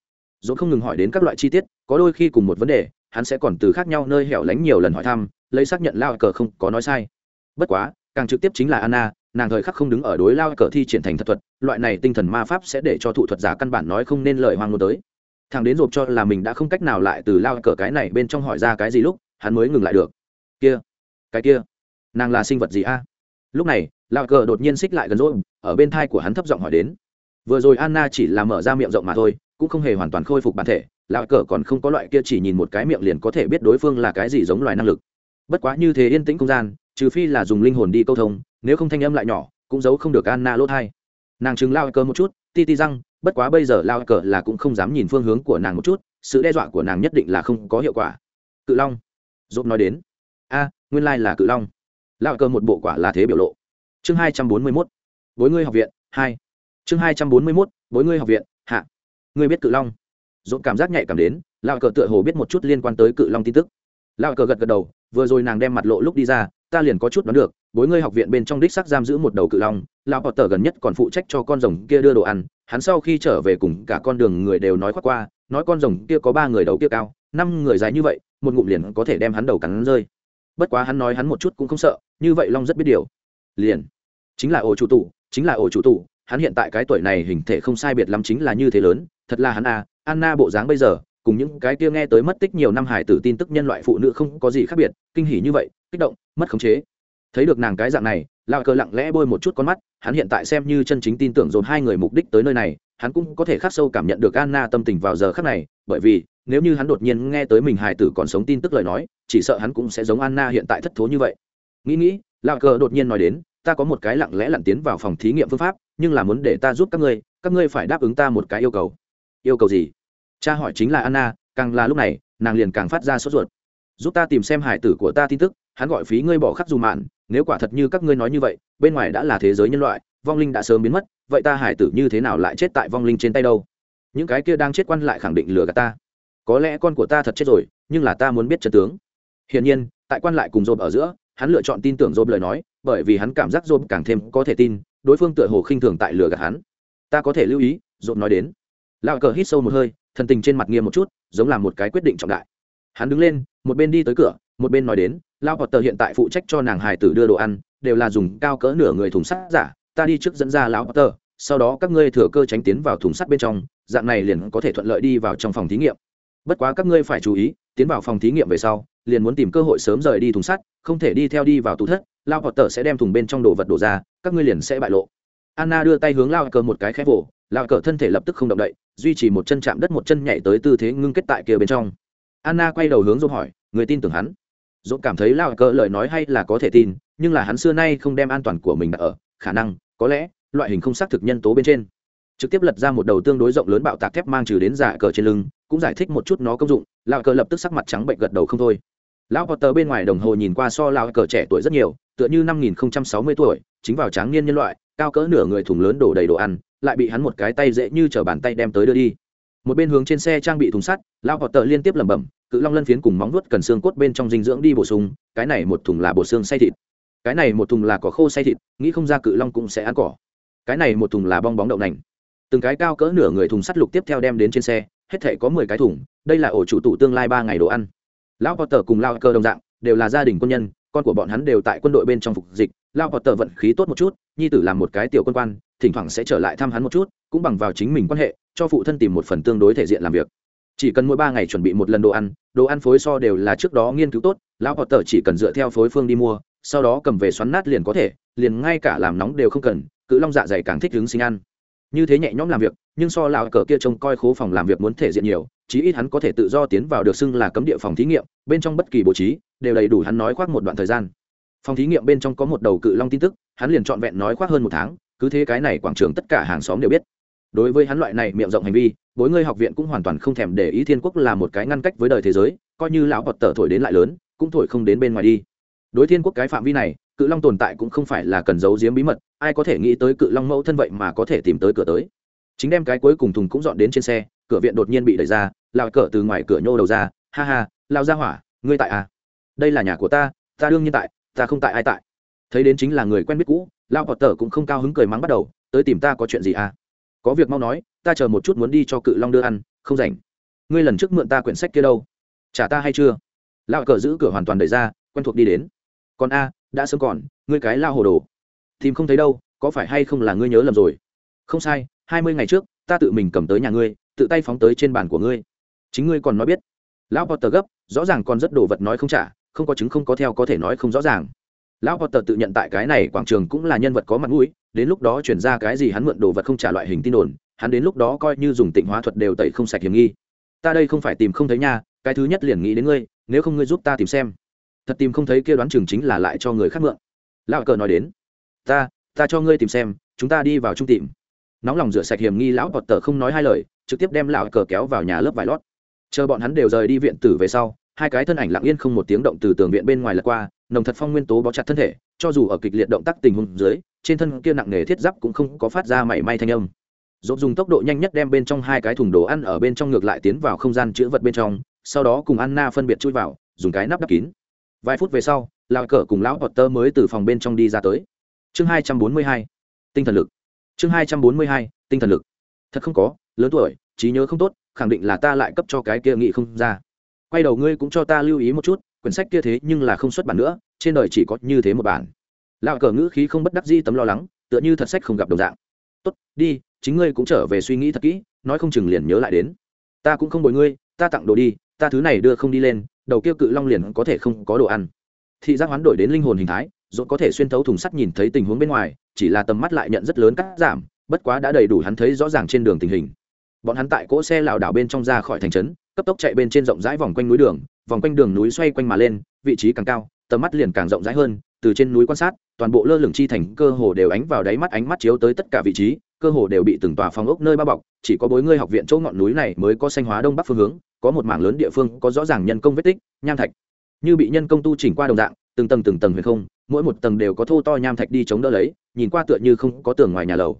Dỗ không ngừng hỏi đến các loại chi tiết có đôi khi cùng một vấn đề, hắn sẽ còn từ khác nhau nơi hẻo lánh nhiều lần hỏi thăm, lấy xác nhận lao cờ không có nói sai. Bất quá, càng trực tiếp chính là anna, nàng thời khắc không đứng ở đối lao cờ thi triển thành thật thuật, loại này tinh thần ma pháp sẽ để cho thụ thuật giả căn bản nói không nên lời hoang ngôn tới. Thằng đến rộp cho là mình đã không cách nào lại từ lao cờ cái này bên trong hỏi ra cái gì lúc, hắn mới ngừng lại được. Kia, cái kia, nàng là sinh vật gì a? Lúc này, lao cờ đột nhiên xích lại gần rộp, ở bên thai của hắn thấp giọng hỏi đến. Vừa rồi anna chỉ là mở ra miệng rộng mà thôi cũng không hề hoàn toàn khôi phục bản thể, lão cờ còn không có loại kia chỉ nhìn một cái miệng liền có thể biết đối phương là cái gì giống loài năng lực. Bất quá như thế yên tĩnh không gian, trừ phi là dùng linh hồn đi câu thông, nếu không thanh âm lại nhỏ, cũng giấu không được anna lỗ thai nàng chứng lao cờ một chút, ti ti răng, bất quá bây giờ lao cờ là cũng không dám nhìn phương hướng của nàng một chút, sự đe dọa của nàng nhất định là không có hiệu quả. Cự long dốt nói đến. A, nguyên lai là cự long. Lao cờ một bộ quả là thế biểu lộ. Chương hai trăm bốn mươi mốt, bối ngươi học viện hai. Chương hai trăm bốn mươi mốt, bối ngươi học viện ngươi biết cự long? Dồn cảm giác nhạy cảm đến lao cờ tựa hồ biết một chút liên quan tới cự long tin tức. Lao cờ gật gật đầu, vừa rồi nàng đem mặt lộ lúc đi ra, ta liền có chút đoán được, bối ngươi học viện bên trong đích sắc giam giữ một đầu cự long lao potter gần nhất còn phụ trách cho con rồng kia đưa đồ ăn, hắn sau khi trở về cùng cả con đường người đều nói khoác qua, nói con rồng kia có ba người đầu kia cao, năm người dài như vậy, một ngụm liền có thể đem hắn đầu cắn rơi. Bất quá hắn nói hắn một chút cũng không sợ, như vậy long rất biết điều. Liền, chính là ổ chủ tủ chính là ổ chủ tủ hắn hiện tại cái tuổi này hình thể không sai biệt lắm chính là như thế lớn thật là hắn à anna bộ dáng bây giờ, cùng những cái kia nghe tới mất tích nhiều năm hải tử tin tức nhân loại phụ nữ không có gì khác biệt, kinh hỉ như vậy, kích động, mất khống chế. Thấy được nàng cái dạng này lao cờ lặng lẽ bôi một chút con mắt, hắn hiện tại xem như chân chính tin tưởng dồn hai người mục đích tới nơi này, hắn cũng có thể khắc sâu cảm nhận được anna tâm tình vào giờ khắc này, bởi vì, nếu như hắn đột nhiên nghe tới mình hải tử còn sống tin tức lời nói, chỉ sợ hắn cũng sẽ giống anna hiện tại thất thố như vậy. Nghĩ nghĩ lao cờ đột nhiên nói đến, ta có một cái lặng lẽ lặn tiến vào phòng thí nghiệm phương pháp, nhưng là muốn để ta giúp các ngươi các ngươi phải đáp ứng ta một cái yêu cầu yêu cầu gì? Cha hỏi chính là anna, càng là lúc này, nàng liền càng phát ra sốt ruột. Giúp ta tìm xem hải tử của ta tin tức, hắn gọi phí ngươi bỏ khắc dù mạn, nếu quả thật như các ngươi nói như vậy, bên ngoài đã là thế giới nhân loại, vong linh đã sớm biến mất, vậy ta hải tử như thế nào lại chết tại vong linh trên tay đâu? Những cái kia đang chết quan lại khẳng định lừa gạt ta. Có lẽ con của ta thật chết rồi, nhưng là ta muốn biết chân tướng. Hiển nhiên, tại quan lại cùng dồn ở giữa, hắn lựa chọn tin tưởng dồn lời nói, bởi vì hắn cảm giác dồn càng thêm có thể tin, đối phương tựa hồ khinh thường tại lừa gạt hắn. Ta có thể lưu ý dồn nói đến. Lão cờ hít sâu một hơi, thần tình trên mặt nghiêm một chút, giống là một cái quyết định trọng đại. Hắn đứng lên, một bên đi tới cửa, một bên nói đến lao hoặc tờ hiện tại phụ trách cho nàng Hải tử đưa đồ ăn, đều là dùng cao cỡ nửa người thùng sắt giả, ta đi trước dẫn ra lão potter sau đó các ngươi thừa cơ tránh tiến vào thùng sắt bên trong, dạng này liền có thể thuận lợi đi vào trong phòng thí nghiệm. Bất quá các ngươi phải chú ý, tiến vào phòng thí nghiệm về sau, liền muốn tìm cơ hội sớm rời đi thùng sắt, không thể đi theo đi vào tủ thất lao hoặc tờ sẽ đem thùng bên trong đồ vật đổ ra, các ngươi liền sẽ bại lộ. Anna đưa tay hướng lao cờ một cái khép vỗ Lão cờ thân thể lập tức không động đậy, duy trì một chân chạm đất một chân nhảy tới tư thế ngưng kết tại kia bên trong. Anna quay đầu hướng dỗ hỏi, người tin tưởng hắn? Dỗ cảm thấy lão cờ lời nói hay là có thể tin, nhưng là hắn xưa nay không đem an toàn của mình đặt ở, khả năng, có lẽ, loại hình không xác thực nhân tố bên trên. Trực tiếp lật ra một đầu tương đối rộng lớn bạo tạc thép mang trừ đến giả cờ trên lưng, cũng giải thích một chút nó công dụng, lão cờ lập tức sắc mặt trắng bệnh gật đầu không thôi. Lão potter bên ngoài đồng hồ nhìn qua so lão cờ trẻ tuổi rất nhiều, tựa như năm nghìn sáu mươi tuổi, chính vào tráng niên nhân loại, cao cỡ nửa người thùng lớn đổ đầy đồ ăn lại bị hắn một cái tay dễ như chở bàn tay đem tới đưa đi. Một bên hướng trên xe trang bị thùng sắt, lão potter liên tiếp lẩm bẩm, cự long lân phiến cùng móng vuốt cần xương cốt bên trong dinh dưỡng đi bổ sung, cái này một thùng là bổ xương say thịt. Cái này một thùng là cỏ khô say thịt, nghĩ không ra cự long cũng sẽ ăn cỏ. Cái này một thùng là bong bóng đậu nành. Từng cái cao cỡ nửa người thùng sắt lục tiếp theo đem đến trên xe, hết thể có mười cái thùng, đây là ổ chủ tủ tương lai ba ngày đồ ăn. Lão potter cùng lao cơ đồng dạng, đều là gia đình quân nhân, con của bọn hắn đều tại quân đội bên trong phục dịch. Lao potter vận khí tốt một chút, nhi tử làm một cái tiểu quân quan thỉnh thoảng sẽ trở lại thăm hắn một chút, cũng bằng vào chính mình quan hệ, cho phụ thân tìm một phần tương đối thể diện làm việc. Chỉ cần mỗi ba ngày chuẩn bị một lần đồ ăn đồ ăn phối so đều là trước đó nghiên cứu tốt, lão potter chỉ cần dựa theo phối phương đi mua, sau đó cầm về xoắn nát liền có thể, liền ngay cả làm nóng đều không cần, cự long dạ dày càng thích hứng sinh ăn. Như thế nhẹ nhõm làm việc, nhưng so lão cờ kia trông coi khố phòng làm việc muốn thể diện nhiều, chí ít hắn có thể tự do tiến vào được xưng là cấm địa phòng thí nghiệm, bên trong bất kỳ bố trí, đều đầy đủ hắn nói khoác một đoạn thời gian. Phòng thí nghiệm bên trong có một đầu cự long tin tức, hắn liền trọn vẹn nói khoác hơn một tháng cứ thế cái này quảng trường tất cả hàng xóm đều biết. Đối với hắn loại này miệng rộng hành vi, bối ngươi học viện cũng hoàn toàn không thèm để ý thiên quốc là một cái ngăn cách với đời thế giới, coi như lão bọt tờ thổi đến lại lớn, cũng thổi không đến bên ngoài đi. Đối thiên quốc cái phạm vi này, cự long tồn tại cũng không phải là cần giấu giếm bí mật, ai có thể nghĩ tới cự long mẫu thân vậy mà có thể tìm tới cửa tới. Chính đem cái cuối cùng thùng cũng dọn đến trên xe, cửa viện đột nhiên bị đẩy ra, lão cờ từ ngoài cửa nhô đầu ra, ha ha lao ra hỏa, ngươi tại à? Đây là nhà của ta ta đương nhiên tại, ta không tại ai tại thấy đến chính là người quen biết cũ lao bọt tờ cũng không cao hứng cười mắng bắt đầu, tới tìm ta có chuyện gì à? Có việc mau nói, ta chờ một chút muốn đi cho cự long đưa ăn, không rảnh. Ngươi lần trước mượn ta quyển sách kia đâu? Trả ta hay chưa? Lao cờ giữ cửa hoàn toàn đẩy ra, quen thuộc đi đến. Còn a, đã sớm còn, ngươi cái lao hồ đồ. Tìm không thấy đâu, có phải hay không là ngươi nhớ lầm rồi? Không sai, hai mươi ngày trước, ta tự mình cầm tới nhà ngươi, tự tay phóng tới trên bàn của ngươi. Chính ngươi còn nói biết. Lão potter gấp, rõ ràng còn rất đồ vật nói không trả, không có chứng không có theo có thể nói không rõ ràng lão potter tự nhận tại cái này quảng trường cũng là nhân vật có mặt mũi, đến lúc đó chuyển ra cái gì hắn mượn đồ vật không trả loại hình tin đồn, hắn đến lúc đó coi như dùng tịnh hóa thuật đều tẩy không sạch hiểm nghi. Ta đây không phải tìm không thấy nha, cái thứ nhất liền nghĩ đến ngươi, nếu không ngươi giúp ta tìm xem. Thật tìm không thấy kia đoán chừng chính là lại cho người khác mượn. Lão cờ nói đến. Ta ta cho ngươi tìm xem, chúng ta đi vào trung tìm. Nóng lòng rửa sạch hiểm nghi, lão bọt tờ không nói hai lời, trực tiếp đem lão cờ kéo vào nhà lớp vải lót. Chờ bọn hắn đều rời đi viện tử về sau, hai cái thân ảnh lặng yên không một tiếng động từ tường viện bên ngoài lật qua nồng thật phong nguyên tố bó chặt thân thể, cho dù ở kịch liệt động tác tình huống dưới, trên thân kia nặng nề thiết giáp cũng không có phát ra mảy may thanh âm. Dốt dùng tốc độ nhanh nhất đem bên trong hai cái thùng đồ ăn ở bên trong ngược lại tiến vào không gian chữ vật bên trong, sau đó cùng anna phân biệt chui vào, dùng cái nắp đắp kín. Vài phút về sau, lão cờ cùng lão potter mới từ phòng bên trong đi ra tới. Chương hai trăm bốn mươi hai, tinh thần lực. Chương hai trăm bốn mươi hai, tinh thần lực. Thật không có, lớn tuổi, trí nhớ không tốt, khẳng định là ta lại cấp cho cái kia nghị không ra. Quay đầu ngươi cũng cho ta lưu ý một chút quyển sách kia thế nhưng là không xuất bản nữa, trên đời chỉ có như thế một bản. Lão cờ ngữ khí không bất đắc di tấm lo lắng, tựa như thật sách không gặp đồng dạng. Tốt, đi, chính ngươi cũng trở về suy nghĩ thật kỹ, nói không chừng liền nhớ lại đến. Ta cũng không bồi ngươi, ta tặng đồ đi, ta thứ này đưa không đi lên, đầu kia cự long liền có thể không có đồ ăn. Thị giác hoán đổi đến linh hồn hình thái dốt có thể xuyên thấu thùng sắt nhìn thấy tình huống bên ngoài, chỉ là tầm mắt lại nhận rất lớn cắt giảm, bất quá đã đầy đủ hắn thấy rõ ràng trên đường tình hình. Bọn hắn tại cỗ xe lảo đảo bên trong ra khỏi thành trấn, cấp tốc chạy bên trên rộng rãi vòng quanh núi đường vòng quanh đường núi xoay quanh mà lên, vị trí càng cao, tầm mắt liền càng rộng rãi hơn, từ trên núi quan sát, toàn bộ lơ lửng chi thành cơ hồ đều ánh vào đáy mắt ánh mắt chiếu tới tất cả vị trí, cơ hồ đều bị từng tòa phòng ốc nơi bao bọc, chỉ có bối ngươi học viện chỗ ngọn núi này mới có xanh hóa đông bắc phương hướng, có một mảng lớn địa phương có rõ ràng nhân công vết tích, nham thạch. Như bị nhân công tu chỉnh qua đồng dạng, từng tầng từng tầng huyền không, mỗi một tầng đều có thô to nham thạch đi chống đỡ lấy, nhìn qua tựa như không có tường ngoài nhà lầu.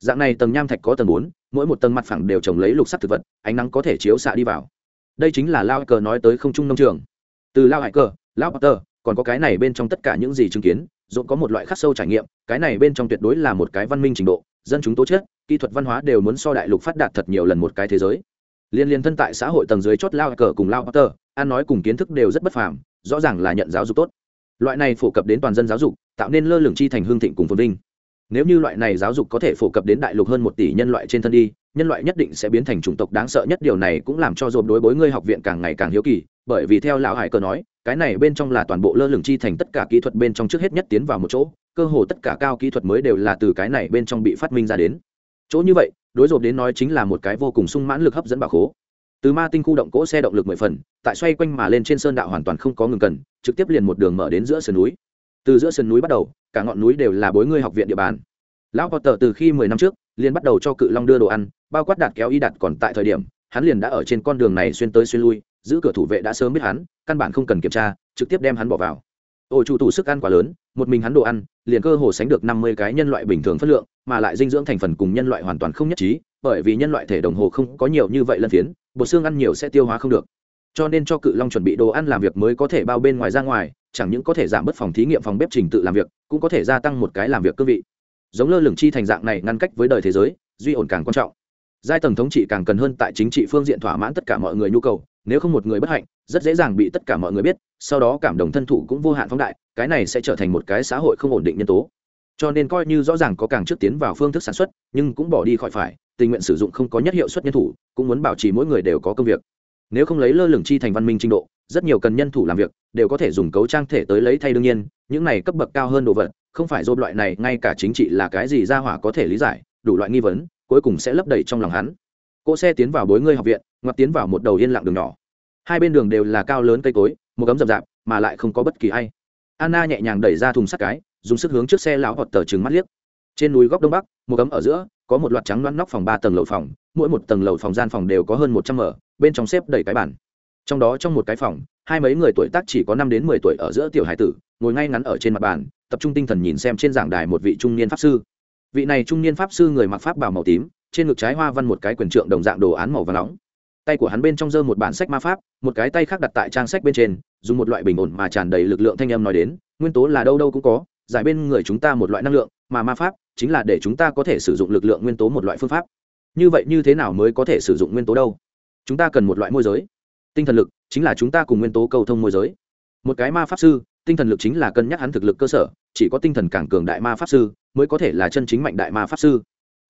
Dạng này tầng nham thạch có tầng bốn, mỗi một tầng mặt phẳng đều trồng lấy lục sắc thực vật, ánh nắng có thể chiếu xạ đi vào đây chính là lao cờ nói tới không trung nông trường. Từ lao hải cờ, lao potter, còn có cái này bên trong tất cả những gì chứng kiến dũng có một loại khắc sâu trải nghiệm, cái này bên trong tuyệt đối là một cái văn minh trình độ, dân chúng tố chất, kỹ thuật văn hóa đều muốn so đại lục phát đạt thật nhiều lần một cái thế giới. Liên liên thân tại xã hội tầng dưới chót lao cờ cùng lao potter, ăn nói cùng kiến thức đều rất bất phàm, rõ ràng là nhận giáo dục tốt. Loại này phổ cập đến toàn dân giáo dục, tạo nên lơ lửng chi thành hương thịnh cùng phồn vinh nếu như loại này giáo dục có thể phổ cập đến đại lục hơn một tỷ nhân loại trên thân đi, nhân loại nhất định sẽ biến thành chủng tộc đáng sợ nhất. Điều này cũng làm cho dồn đối bối ngươi học viện càng ngày càng hiếu kỳ, bởi vì theo lão hải cơ nói, cái này bên trong là toàn bộ lơ lửng chi thành, tất cả kỹ thuật bên trong trước hết nhất tiến vào một chỗ, cơ hồ tất cả cao kỹ thuật mới đều là từ cái này bên trong bị phát minh ra đến. Chỗ như vậy, đối dồn đến nói chính là một cái vô cùng sung mãn lực hấp dẫn bảo khố. Từ ma tinh khu động cỗ xe động lực mười phần, tại xoay quanh mà lên trên sơn đạo hoàn toàn không có ngừng cần, trực tiếp liền một đường mở đến giữa sườn núi từ giữa sườn núi bắt đầu, cả ngọn núi đều là bối ngươi học viện địa bàn. Lão potter từ khi mười năm trước, liền bắt đầu cho cự long đưa đồ ăn, bao quát đạt kéo y đặt còn tại thời điểm, hắn liền đã ở trên con đường này xuyên tới xuyên lui, giữ cửa thủ vệ đã sớm biết hắn, căn bản không cần kiểm tra, trực tiếp đem hắn bỏ vào. Ổ chủ tủ sức ăn quá lớn, một mình hắn đồ ăn, liền cơ hồ sánh được năm mươi cái nhân loại bình thường phất lượng, mà lại dinh dưỡng thành phần cùng nhân loại hoàn toàn không nhất trí, bởi vì nhân loại thể đồng hồ không có nhiều như vậy lân phiến bột xương ăn nhiều sẽ tiêu hóa không được cho nên cho cự long chuẩn bị đồ ăn làm việc mới có thể bao bên ngoài ra ngoài, chẳng những có thể giảm bớt phòng thí nghiệm phòng bếp trình tự làm việc, cũng có thể gia tăng một cái làm việc cương vị. Giống lơ lửng chi thành dạng này ngăn cách với đời thế giới, duy ổn càng quan trọng. Giai tầng thống trị càng cần hơn tại chính trị phương diện thỏa mãn tất cả mọi người nhu cầu, nếu không một người bất hạnh, rất dễ dàng bị tất cả mọi người biết, sau đó cảm động thân thủ cũng vô hạn phóng đại, cái này sẽ trở thành một cái xã hội không ổn định nhân tố. Cho nên coi như rõ ràng có càng trước tiến vào phương thức sản xuất, nhưng cũng bỏ đi khỏi phải, tình nguyện sử dụng không có nhất hiệu suất nhân thủ, cũng muốn bảo trì mỗi người đều có công việc nếu không lấy lơ lửng chi thành văn minh trình độ, rất nhiều cần nhân thủ làm việc, đều có thể dùng cấu trang thể tới lấy thay đương nhiên, những này cấp bậc cao hơn đồ vật, không phải dồn loại này, ngay cả chính trị là cái gì ra hỏa có thể lý giải, đủ loại nghi vấn, cuối cùng sẽ lấp đầy trong lòng hắn. Cỗ xe tiến vào bối ngươi học viện ngoặt tiến vào một đầu yên lặng đường nhỏ. Hai bên đường đều là cao lớn cây cối, một cấm rậm rạp, mà lại không có bất kỳ ai. Anna nhẹ nhàng đẩy ra thùng sắt cái, dùng sức hướng trước xe lão hoặc tờ trừng mắt liếc. Trên núi góc đông bắc, một cấm ở giữa, có một loạt trắng loăn nóc phòng ba tầng lầu phòng, mỗi một tầng lầu phòng gian phòng đều có hơn một trăm mở bên trong xếp đầy cái bàn, trong đó trong một cái phòng hai mấy người tuổi tác chỉ có năm đến mười tuổi ở giữa tiểu hải tử ngồi ngay ngắn ở trên mặt bàn tập trung tinh thần nhìn xem trên giảng đài một vị trung niên pháp sư. Vị này trung niên pháp sư người mặc pháp bào màu tím trên ngực trái hoa văn một cái quyền trượng đồng dạng đồ án màu và nóng. Tay của hắn bên trong giơ một bản sách ma pháp một cái tay khác đặt tại trang sách bên trên dùng một loại bình ổn mà tràn đầy lực lượng thanh âm nói đến nguyên tố là đâu đâu cũng có giải bên người chúng ta một loại năng lượng mà ma pháp chính là để chúng ta có thể sử dụng lực lượng nguyên tố một loại phương pháp. Như vậy như thế nào mới có thể sử dụng nguyên tố đâu? Chúng ta cần một loại môi giới. Tinh thần lực chính là chúng ta cùng nguyên tố cầu thông môi giới. Một cái ma pháp sư, tinh thần lực chính là cân nhắc hắn thực lực cơ sở, chỉ có tinh thần càng cường đại ma pháp sư mới có thể là chân chính mạnh đại ma pháp sư.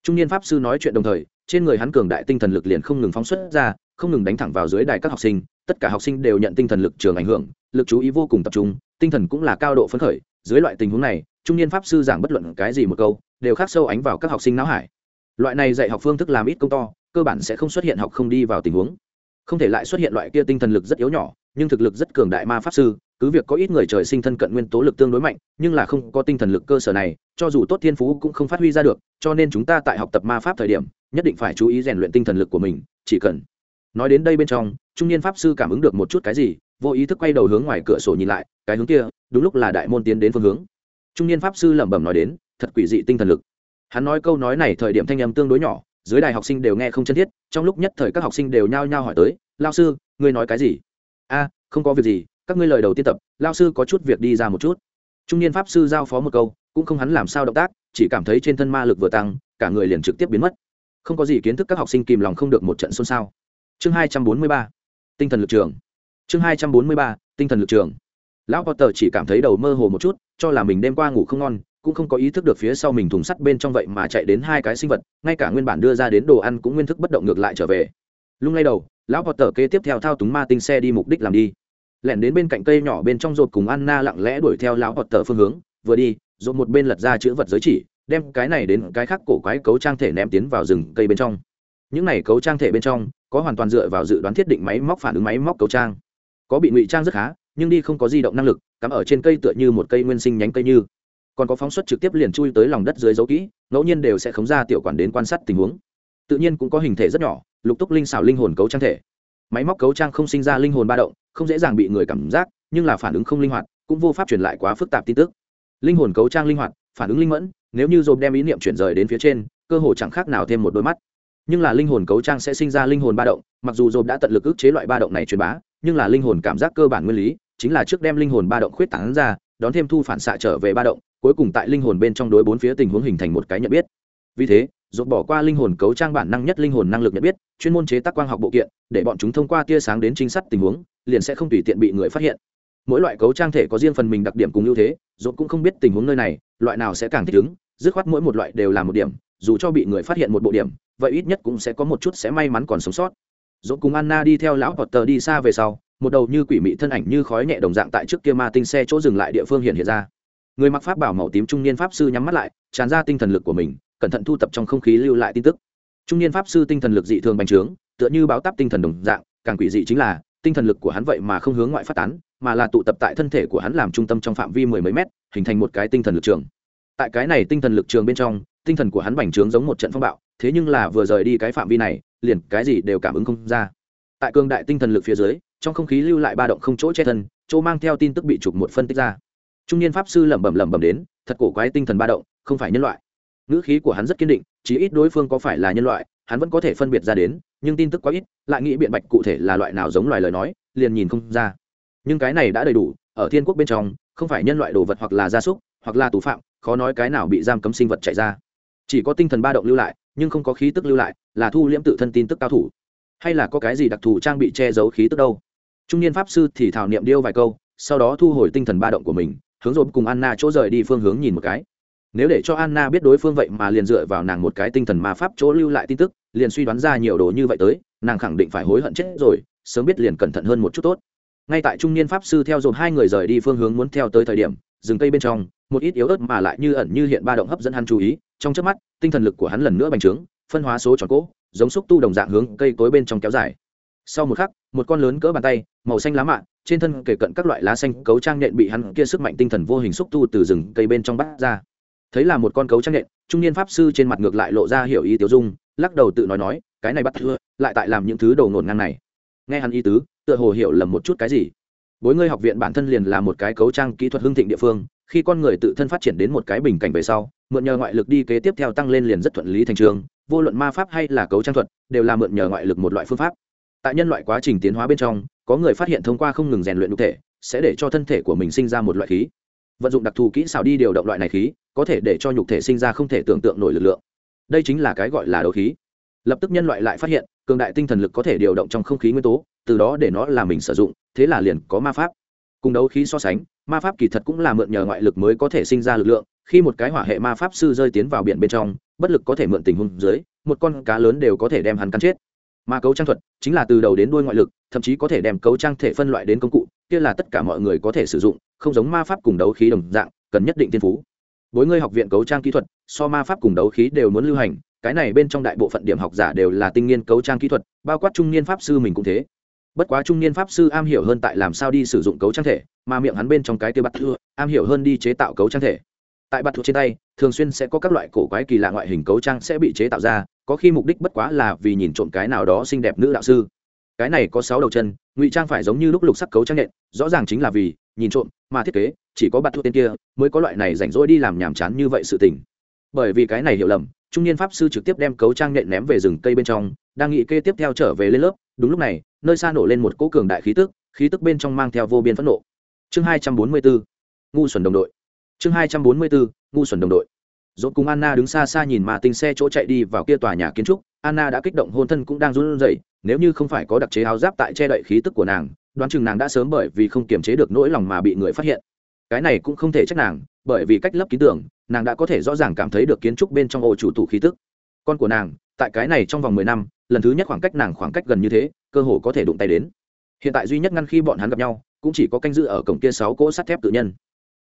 Trung niên pháp sư nói chuyện đồng thời, trên người hắn cường đại tinh thần lực liền không ngừng phóng xuất ra, không ngừng đánh thẳng vào dưới đài các học sinh. Tất cả học sinh đều nhận tinh thần lực trường ảnh hưởng, lực chú ý vô cùng tập trung, tinh thần cũng là cao độ phấn khởi. Dưới loại tình huống này, trung niên pháp sư giảng bất luận cái gì một câu, đều khắc sâu ánh vào các học sinh não hải loại này dạy học phương thức làm ít công to, cơ bản sẽ không xuất hiện học không đi vào tình huống. Không thể lại xuất hiện loại kia tinh thần lực rất yếu nhỏ, nhưng thực lực rất cường đại ma pháp sư, cứ việc có ít người trời sinh thân cận nguyên tố lực tương đối mạnh, nhưng là không có tinh thần lực cơ sở này, cho dù tốt thiên phú cũng không phát huy ra được, cho nên chúng ta tại học tập ma pháp thời điểm, nhất định phải chú ý rèn luyện tinh thần lực của mình, chỉ cần. Nói đến đây bên trong, trung niên pháp sư cảm ứng được một chút cái gì, vô ý thức quay đầu hướng ngoài cửa sổ nhìn lại, cái hướng kia, đúng lúc là đại môn tiến đến phương hướng. Trung niên pháp sư lẩm bẩm nói đến, thật quỷ dị tinh thần lực hắn nói câu nói này thời điểm thanh âm tương đối nhỏ, dưới đài học sinh đều nghe không chân thiết, trong lúc nhất thời các học sinh đều nhao nhao hỏi tới, lao sư, ngươi nói cái gì? A, không có việc gì, các ngươi lời đầu tiên tập, lao sư có chút việc đi ra một chút. Trung niên pháp sư giao phó một câu, cũng không hắn làm sao động tác, chỉ cảm thấy trên thân ma lực vừa tăng, cả người liền trực tiếp biến mất. Không có gì kiến thức các học sinh kìm lòng không được một trận xôn xao. Chương hai trăm bốn mươi ba, tinh thần lực trường. Chương hai trăm bốn mươi ba, tinh thần lực trường. Lão potter chỉ cảm thấy đầu mơ hồ một chút, cho là mình đêm qua ngủ không ngon cũng không có ý thức được phía sau mình thùng sắt bên trong vậy mà chạy đến hai cái sinh vật, ngay cả nguyên bản đưa ra đến đồ ăn cũng nguyên thức bất động ngược lại trở về. Lung lay đầu, lão potter kế tiếp theo thao túng ma tinh xe đi mục đích làm đi. Lẻn đến bên cạnh cây nhỏ bên trong rột cùng anna lặng lẽ đuổi theo lão potter phương hướng, vừa đi rột một bên lật ra chữ vật giới chỉ, đem cái này đến cái khác cổ quái cấu trang thể ném tiến vào rừng cây bên trong. Những này cấu trang thể bên trong, có hoàn toàn dựa vào dự đoán thiết định máy móc phản ứng máy móc cấu trang. Có bị ngụy trang rất khá, nhưng đi không có di động năng lực, cắm ở trên cây tựa như một cây nguyên sinh nhánh cây như còn có phóng xuất trực tiếp liền chui tới lòng đất dưới dấu kỹ, ngẫu nhiên đều sẽ khống ra tiểu quản đến quan sát tình huống. Tự nhiên cũng có hình thể rất nhỏ, lục túc linh xảo linh hồn cấu trang thể. Máy móc cấu trang không sinh ra linh hồn ba động, không dễ dàng bị người cảm giác, nhưng là phản ứng không linh hoạt, cũng vô pháp truyền lại quá phức tạp tin tức. Linh hồn cấu trang linh hoạt, phản ứng linh mẫn, nếu như dồn đem ý niệm chuyển rời đến phía trên, cơ hồ chẳng khác nào thêm một đôi mắt. Nhưng là linh hồn cấu trang sẽ sinh ra linh hồn ba động, mặc dù dồn đã tận lực ức chế loại ba động này truyền bá, nhưng là linh hồn cảm giác cơ bản nguyên lý, chính là trước đem linh hồn ba động khuyết tảng ra, đón thêm thu phản xạ trở về ba động cuối cùng tại linh hồn bên trong đối bốn phía tình huống hình thành một cái nhận biết. Vì thế dột bỏ qua linh hồn cấu trang bản năng nhất linh hồn năng lực nhận biết, chuyên môn chế tác quang học bộ kiện, để bọn chúng thông qua tia sáng đến trinh sát tình huống, liền sẽ không tùy tiện bị người phát hiện. Mỗi loại cấu trang thể có riêng phần mình đặc điểm cùng ưu thế dột cũng không biết tình huống nơi này, loại nào sẽ càng thích ứng, dứt khoát mỗi một loại đều là một điểm, dù cho bị người phát hiện một bộ điểm, vậy ít nhất cũng sẽ có một chút sẽ may mắn còn sống sót. Dột cùng anna đi theo lão potter đi xa về sau, một đầu như quỷ mị thân ảnh như khói nhẹ đồng dạng tại trước kia ma tinh xe chỗ dừng lại địa phương hiện hiện ra người mặc pháp bảo màu tím trung niên pháp sư nhắm mắt lại, tràn ra tinh thần lực của mình, cẩn thận thu tập trong không khí lưu lại tin tức. Trung niên pháp sư tinh thần lực dị thường bành trướng, tựa như báo táp tinh thần đồng dạng, càng quỷ dị chính là, tinh thần lực của hắn vậy mà không hướng ngoại phát tán, mà là tụ tập tại thân thể của hắn làm trung tâm trong phạm vi mười mấy mét, hình thành một cái tinh thần lực trường. Tại cái này tinh thần lực trường bên trong, tinh thần của hắn bành trướng giống một trận phong bạo, thế nhưng là vừa rời đi cái phạm vi này, liền cái gì đều cảm ứng không ra. Tại cương đại tinh thần lực phía dưới, trong không khí lưu lại ba động không chỗ che thân, chỗ mang theo tin tức bị chụp một phân tích ra trung niên pháp sư lẩm bẩm lẩm bẩm đến, thật cổ quái tinh thần ba động, không phải nhân loại. Ngữ khí của hắn rất kiên định chỉ ít đối phương có phải là nhân loại, hắn vẫn có thể phân biệt ra đến, nhưng tin tức quá ít, lại nghĩ biện bạch cụ thể là loại nào giống loài lời nói, liền nhìn không ra. Nhưng cái này đã đầy đủ, ở thiên quốc bên trong, không phải nhân loại đồ vật hoặc là gia súc, hoặc là tù phạm, khó nói cái nào bị giam cấm sinh vật chạy ra. Chỉ có tinh thần ba động lưu lại, nhưng không có khí tức lưu lại, là thu liễm tự thân tin tức cao thủ. Hay là có cái gì đặc thù trang bị che giấu khí tức đâu? Trung niên pháp sư thì thảo niệm điêu vài câu, sau đó thu hồi tinh thần ba động của mình hướng rộp cùng anna chỗ rời đi phương hướng nhìn một cái. Nếu để cho anna biết đối phương vậy mà liền dựa vào nàng một cái tinh thần ma pháp chỗ lưu lại tin tức, liền suy đoán ra nhiều đồ như vậy tới, nàng khẳng định phải hối hận chết rồi, sớm biết liền cẩn thận hơn một chút tốt. Ngay tại trung niên pháp sư theo dồn hai người rời đi phương hướng muốn theo tới thời điểm, rừng cây bên trong, một ít yếu ớt mà lại như ẩn như hiện ba động hấp dẫn hắn chú ý, trong trước mắt, tinh thần lực của hắn lần nữa bành trướng, phân hóa số tròn cỗ giống xúc tu đồng dạng hướng cây cối bên trong kéo dài. Sau một khắc, một con lớn cỡ bàn tay, màu xanh lá mạ trên thân kể cận các loại lá xanh, cấu trang nhện bị hắn kia sức mạnh tinh thần vô hình xúc tu từ rừng cây bên trong bắt ra. Thấy là một con cấu trang nhện, trung niên pháp sư trên mặt ngược lại lộ ra hiểu ý tiểu dung, lắc đầu tự nói nói, cái này bắt thưa, lại tại làm những thứ đầu ngổn ngang này. Nghe hắn ý tứ, tựa hồ hiểu lầm một chút cái gì. Bối ngươi học viện bản thân liền là một cái cấu trang kỹ thuật hưng thịnh địa phương, khi con người tự thân phát triển đến một cái bình cảnh về sau, mượn nhờ ngoại lực đi kế tiếp theo tăng lên liền rất thuận lý thành trường, vô luận ma pháp hay là cấu trang thuật, đều là mượn nhờ ngoại lực một loại phương pháp. Tại nhân loại quá trình tiến hóa bên trong có người phát hiện thông qua không ngừng rèn luyện nhục thể, sẽ để cho thân thể của mình sinh ra một loại khí. Vận dụng đặc thù kỹ xảo đi điều động loại này khí, có thể để cho nhục thể sinh ra không thể tưởng tượng nổi lực lượng. Đây chính là cái gọi là đấu khí. Lập tức nhân loại lại phát hiện, cường đại tinh thần lực có thể điều động trong không khí nguyên tố, từ đó để nó là mình sử dụng, thế là liền có ma pháp. Cùng đấu khí so sánh, ma pháp kỳ thật cũng là mượn nhờ ngoại lực mới có thể sinh ra lực lượng. Khi một cái hỏa hệ ma pháp sư rơi tiến vào biển bên trong, bất lực có thể mượn tình huống dưới, một con cá lớn đều có thể đem hắn cắn chết ma cấu trang thuật chính là từ đầu đến đuôi ngoại lực, thậm chí có thể đem cấu trang thể phân loại đến công cụ, kia là tất cả mọi người có thể sử dụng, không giống ma pháp cùng đấu khí đồng dạng, cần nhất định tiên phú. Bối ngươi học viện cấu trang kỹ thuật, so ma pháp cùng đấu khí đều muốn lưu hành, cái này bên trong đại bộ phận điểm học giả đều là tinh niên cấu trang kỹ thuật, bao quát trung niên pháp sư mình cũng thế. Bất quá trung niên pháp sư am hiểu hơn tại làm sao đi sử dụng cấu trang thể, mà miệng hắn bên trong cái tiêu bắt thưa, am hiểu hơn đi chế tạo cấu trang thể tại bạt thuộc trên tay, thường xuyên sẽ có các loại cổ quái kỳ lạ ngoại hình cấu trang sẽ bị chế tạo ra, có khi mục đích bất quá là vì nhìn trộm cái nào đó xinh đẹp nữ đạo sư. Cái này có sáu đầu chân, ngụy trang phải giống như lúc lục sắc cấu trang nhện, rõ ràng chính là vì nhìn trộm mà thiết kế, chỉ có bạt thuộc tên kia mới có loại này rảnh rỗi đi làm nhàm chán như vậy sự tình. Bởi vì cái này hiểu lầm, trung niên pháp sư trực tiếp đem cấu trang nhện ném về rừng cây bên trong, đang nghị kê tiếp theo trở về lên lớp, đúng lúc này, nơi xa nổ lên một cỗ cường đại khí tức khí tức bên trong mang theo vô biên phẫn nộ. Chương hai trăm bốn mươi bốn, ngu xuẩn đồng đội chương hai trăm bốn mươi bốn ngu xuẩn đồng đội. Dốt cùng anna đứng xa xa nhìn mà tinh xe chỗ chạy đi vào kia tòa nhà kiến trúc, anna đã kích động hôn thân cũng đang run rẩy, nếu như không phải có đặc chế áo giáp tại che đậy khí tức của nàng, đoán chừng nàng đã sớm bởi vì không kiềm chế được nỗi lòng mà bị người phát hiện. Cái này cũng không thể trách nàng, bởi vì cách lấp ký tưởng nàng đã có thể rõ ràng cảm thấy được kiến trúc bên trong ổ chủ tủ khí tức. Con của nàng, tại cái này trong vòng mười năm, lần thứ nhất khoảng cách nàng khoảng cách gần như thế, cơ hồ có thể đụng tay đến. Hiện tại duy nhất ngăn khi bọn hắn gặp nhau, cũng chỉ có canh giữ ở cổng kia sáu cỗ sắt thép tự nhân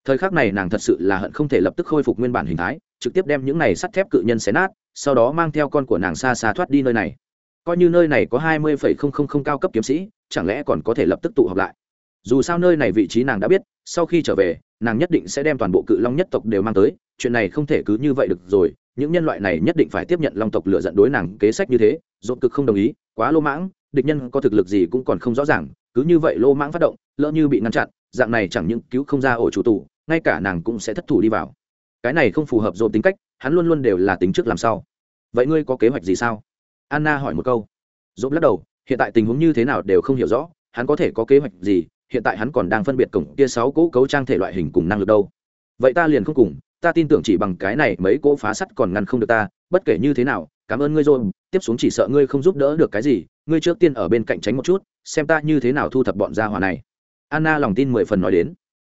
thời khắc này nàng thật sự là hận không thể lập tức khôi phục nguyên bản hình thái, trực tiếp đem những này sắt thép cự nhân xé nát, sau đó mang theo con của nàng xa xa thoát đi nơi này. Coi như nơi này có hai mươi phẩy không không không cao cấp kiếm sĩ, chẳng lẽ còn có thể lập tức tụ họp lại? Dù sao nơi này vị trí nàng đã biết, sau khi trở về, nàng nhất định sẽ đem toàn bộ cự long nhất tộc đều mang tới, chuyện này không thể cứ như vậy được rồi, những nhân loại này nhất định phải tiếp nhận long tộc lựa dẫn đối nàng kế sách như thế dồn cực không đồng ý, quá lô mãng, địch nhân có thực lực gì cũng còn không rõ ràng, cứ như vậy lô mãng phát động, lỡ như bị ngăn chặn, dạng này chẳng những cứu không ra ổ chủ tù ngay cả nàng cũng sẽ thất thủ đi vào. Cái này không phù hợp dồn tính cách, hắn luôn luôn đều là tính trước làm sao vậy ngươi có kế hoạch gì sao? Anna hỏi một câu. Dồn lắc đầu, hiện tại tình huống như thế nào đều không hiểu rõ, hắn có thể có kế hoạch gì, hiện tại hắn còn đang phân biệt cổng kia sáu cỗ cấu trang thể loại hình cùng năng lực đâu. Vậy ta liền không cùng, ta tin tưởng chỉ bằng cái này mấy cỗ phá sắt còn ngăn không được ta, bất kể như thế nào, cảm ơn ngươi rồi tiếp xuống chỉ sợ ngươi không giúp đỡ được cái gì, ngươi trước tiên ở bên cạnh tránh một chút, xem ta như thế nào thu thập bọn gia hỏa này. Anna lòng tin mười phần nói đến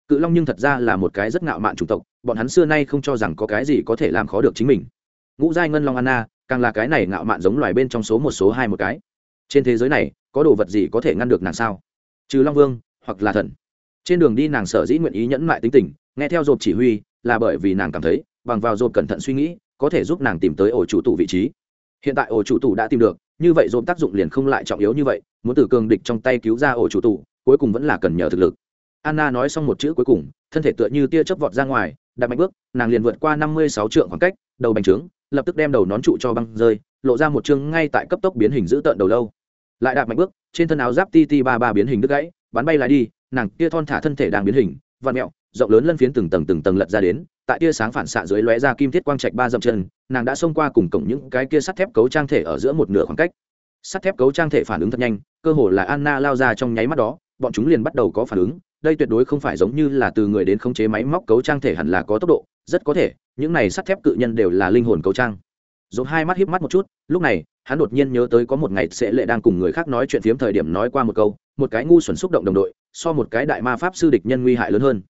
cự long nhưng thật ra là một cái rất ngạo mạn chủng tộc, bọn hắn xưa nay không cho rằng có cái gì có thể làm khó được chính mình. Ngũ giai ngân long anna, càng là cái này ngạo mạn giống loài bên trong số một số hai một cái. Trên thế giới này, có đồ vật gì có thể ngăn được nàng sao? Trừ long vương, hoặc là thần. Trên đường đi nàng sở dĩ nguyện ý nhẫn mại tính tình, nghe theo dột chỉ huy, là bởi vì nàng cảm thấy, bằng vào dột cẩn thận suy nghĩ, có thể giúp nàng tìm tới ổ chủ tụ vị trí. Hiện tại ổ chủ tụ đã tìm được, như vậy dột tác dụng liền không lại trọng yếu như vậy, muốn từ cường địch trong tay cứu ra ổ chủ tụ cuối cùng vẫn là cần nhờ thực lực anna nói xong một chữ cuối cùng, thân thể tựa như tia chớp vọt ra ngoài đặt mạnh bước, nàng liền vượt qua năm mươi sáu trượng khoảng cách, đầu bành trướng, lập tức đem đầu nón trụ cho băng rơi, lộ ra một chương ngay tại cấp tốc biến hình giữ tợn đầu lâu. Lại đạp mạnh bước, trên thân áo giáp ti ti ba ba biến hình đứt gãy, bắn bay lại đi, nàng kia thon thả thân thể đang biến hình, vặn mẹo, rộng lớn lân phiến từng tầng từng tầng lật ra đến, tại tia sáng phản xạ dưới lóe ra kim thiết quang trạch ba dậm chân, nàng đã xông qua cùng cổng những cái kia sắt thép cấu trang thể ở giữa một nửa khoảng cách. Sắt thép cấu trang thể phản ứng thật nhanh, cơ hồ là anna lao ra trong nháy mắt đó bọn chúng liền bắt đầu có phản ứng, đây tuyệt đối không phải giống như là từ người đến khống chế máy móc cấu trang thể hẳn là có tốc độ, rất có thể, những này sắt thép cự nhân đều là linh hồn cấu trang. Dồn hai mắt híp mắt một chút, lúc này, hắn đột nhiên nhớ tới có một ngày sẽ lệ đang cùng người khác nói chuyện phiếm thời điểm nói qua một câu, một cái ngu xuẩn xúc động đồng đội, so một cái đại ma pháp sư địch nhân nguy hại lớn hơn.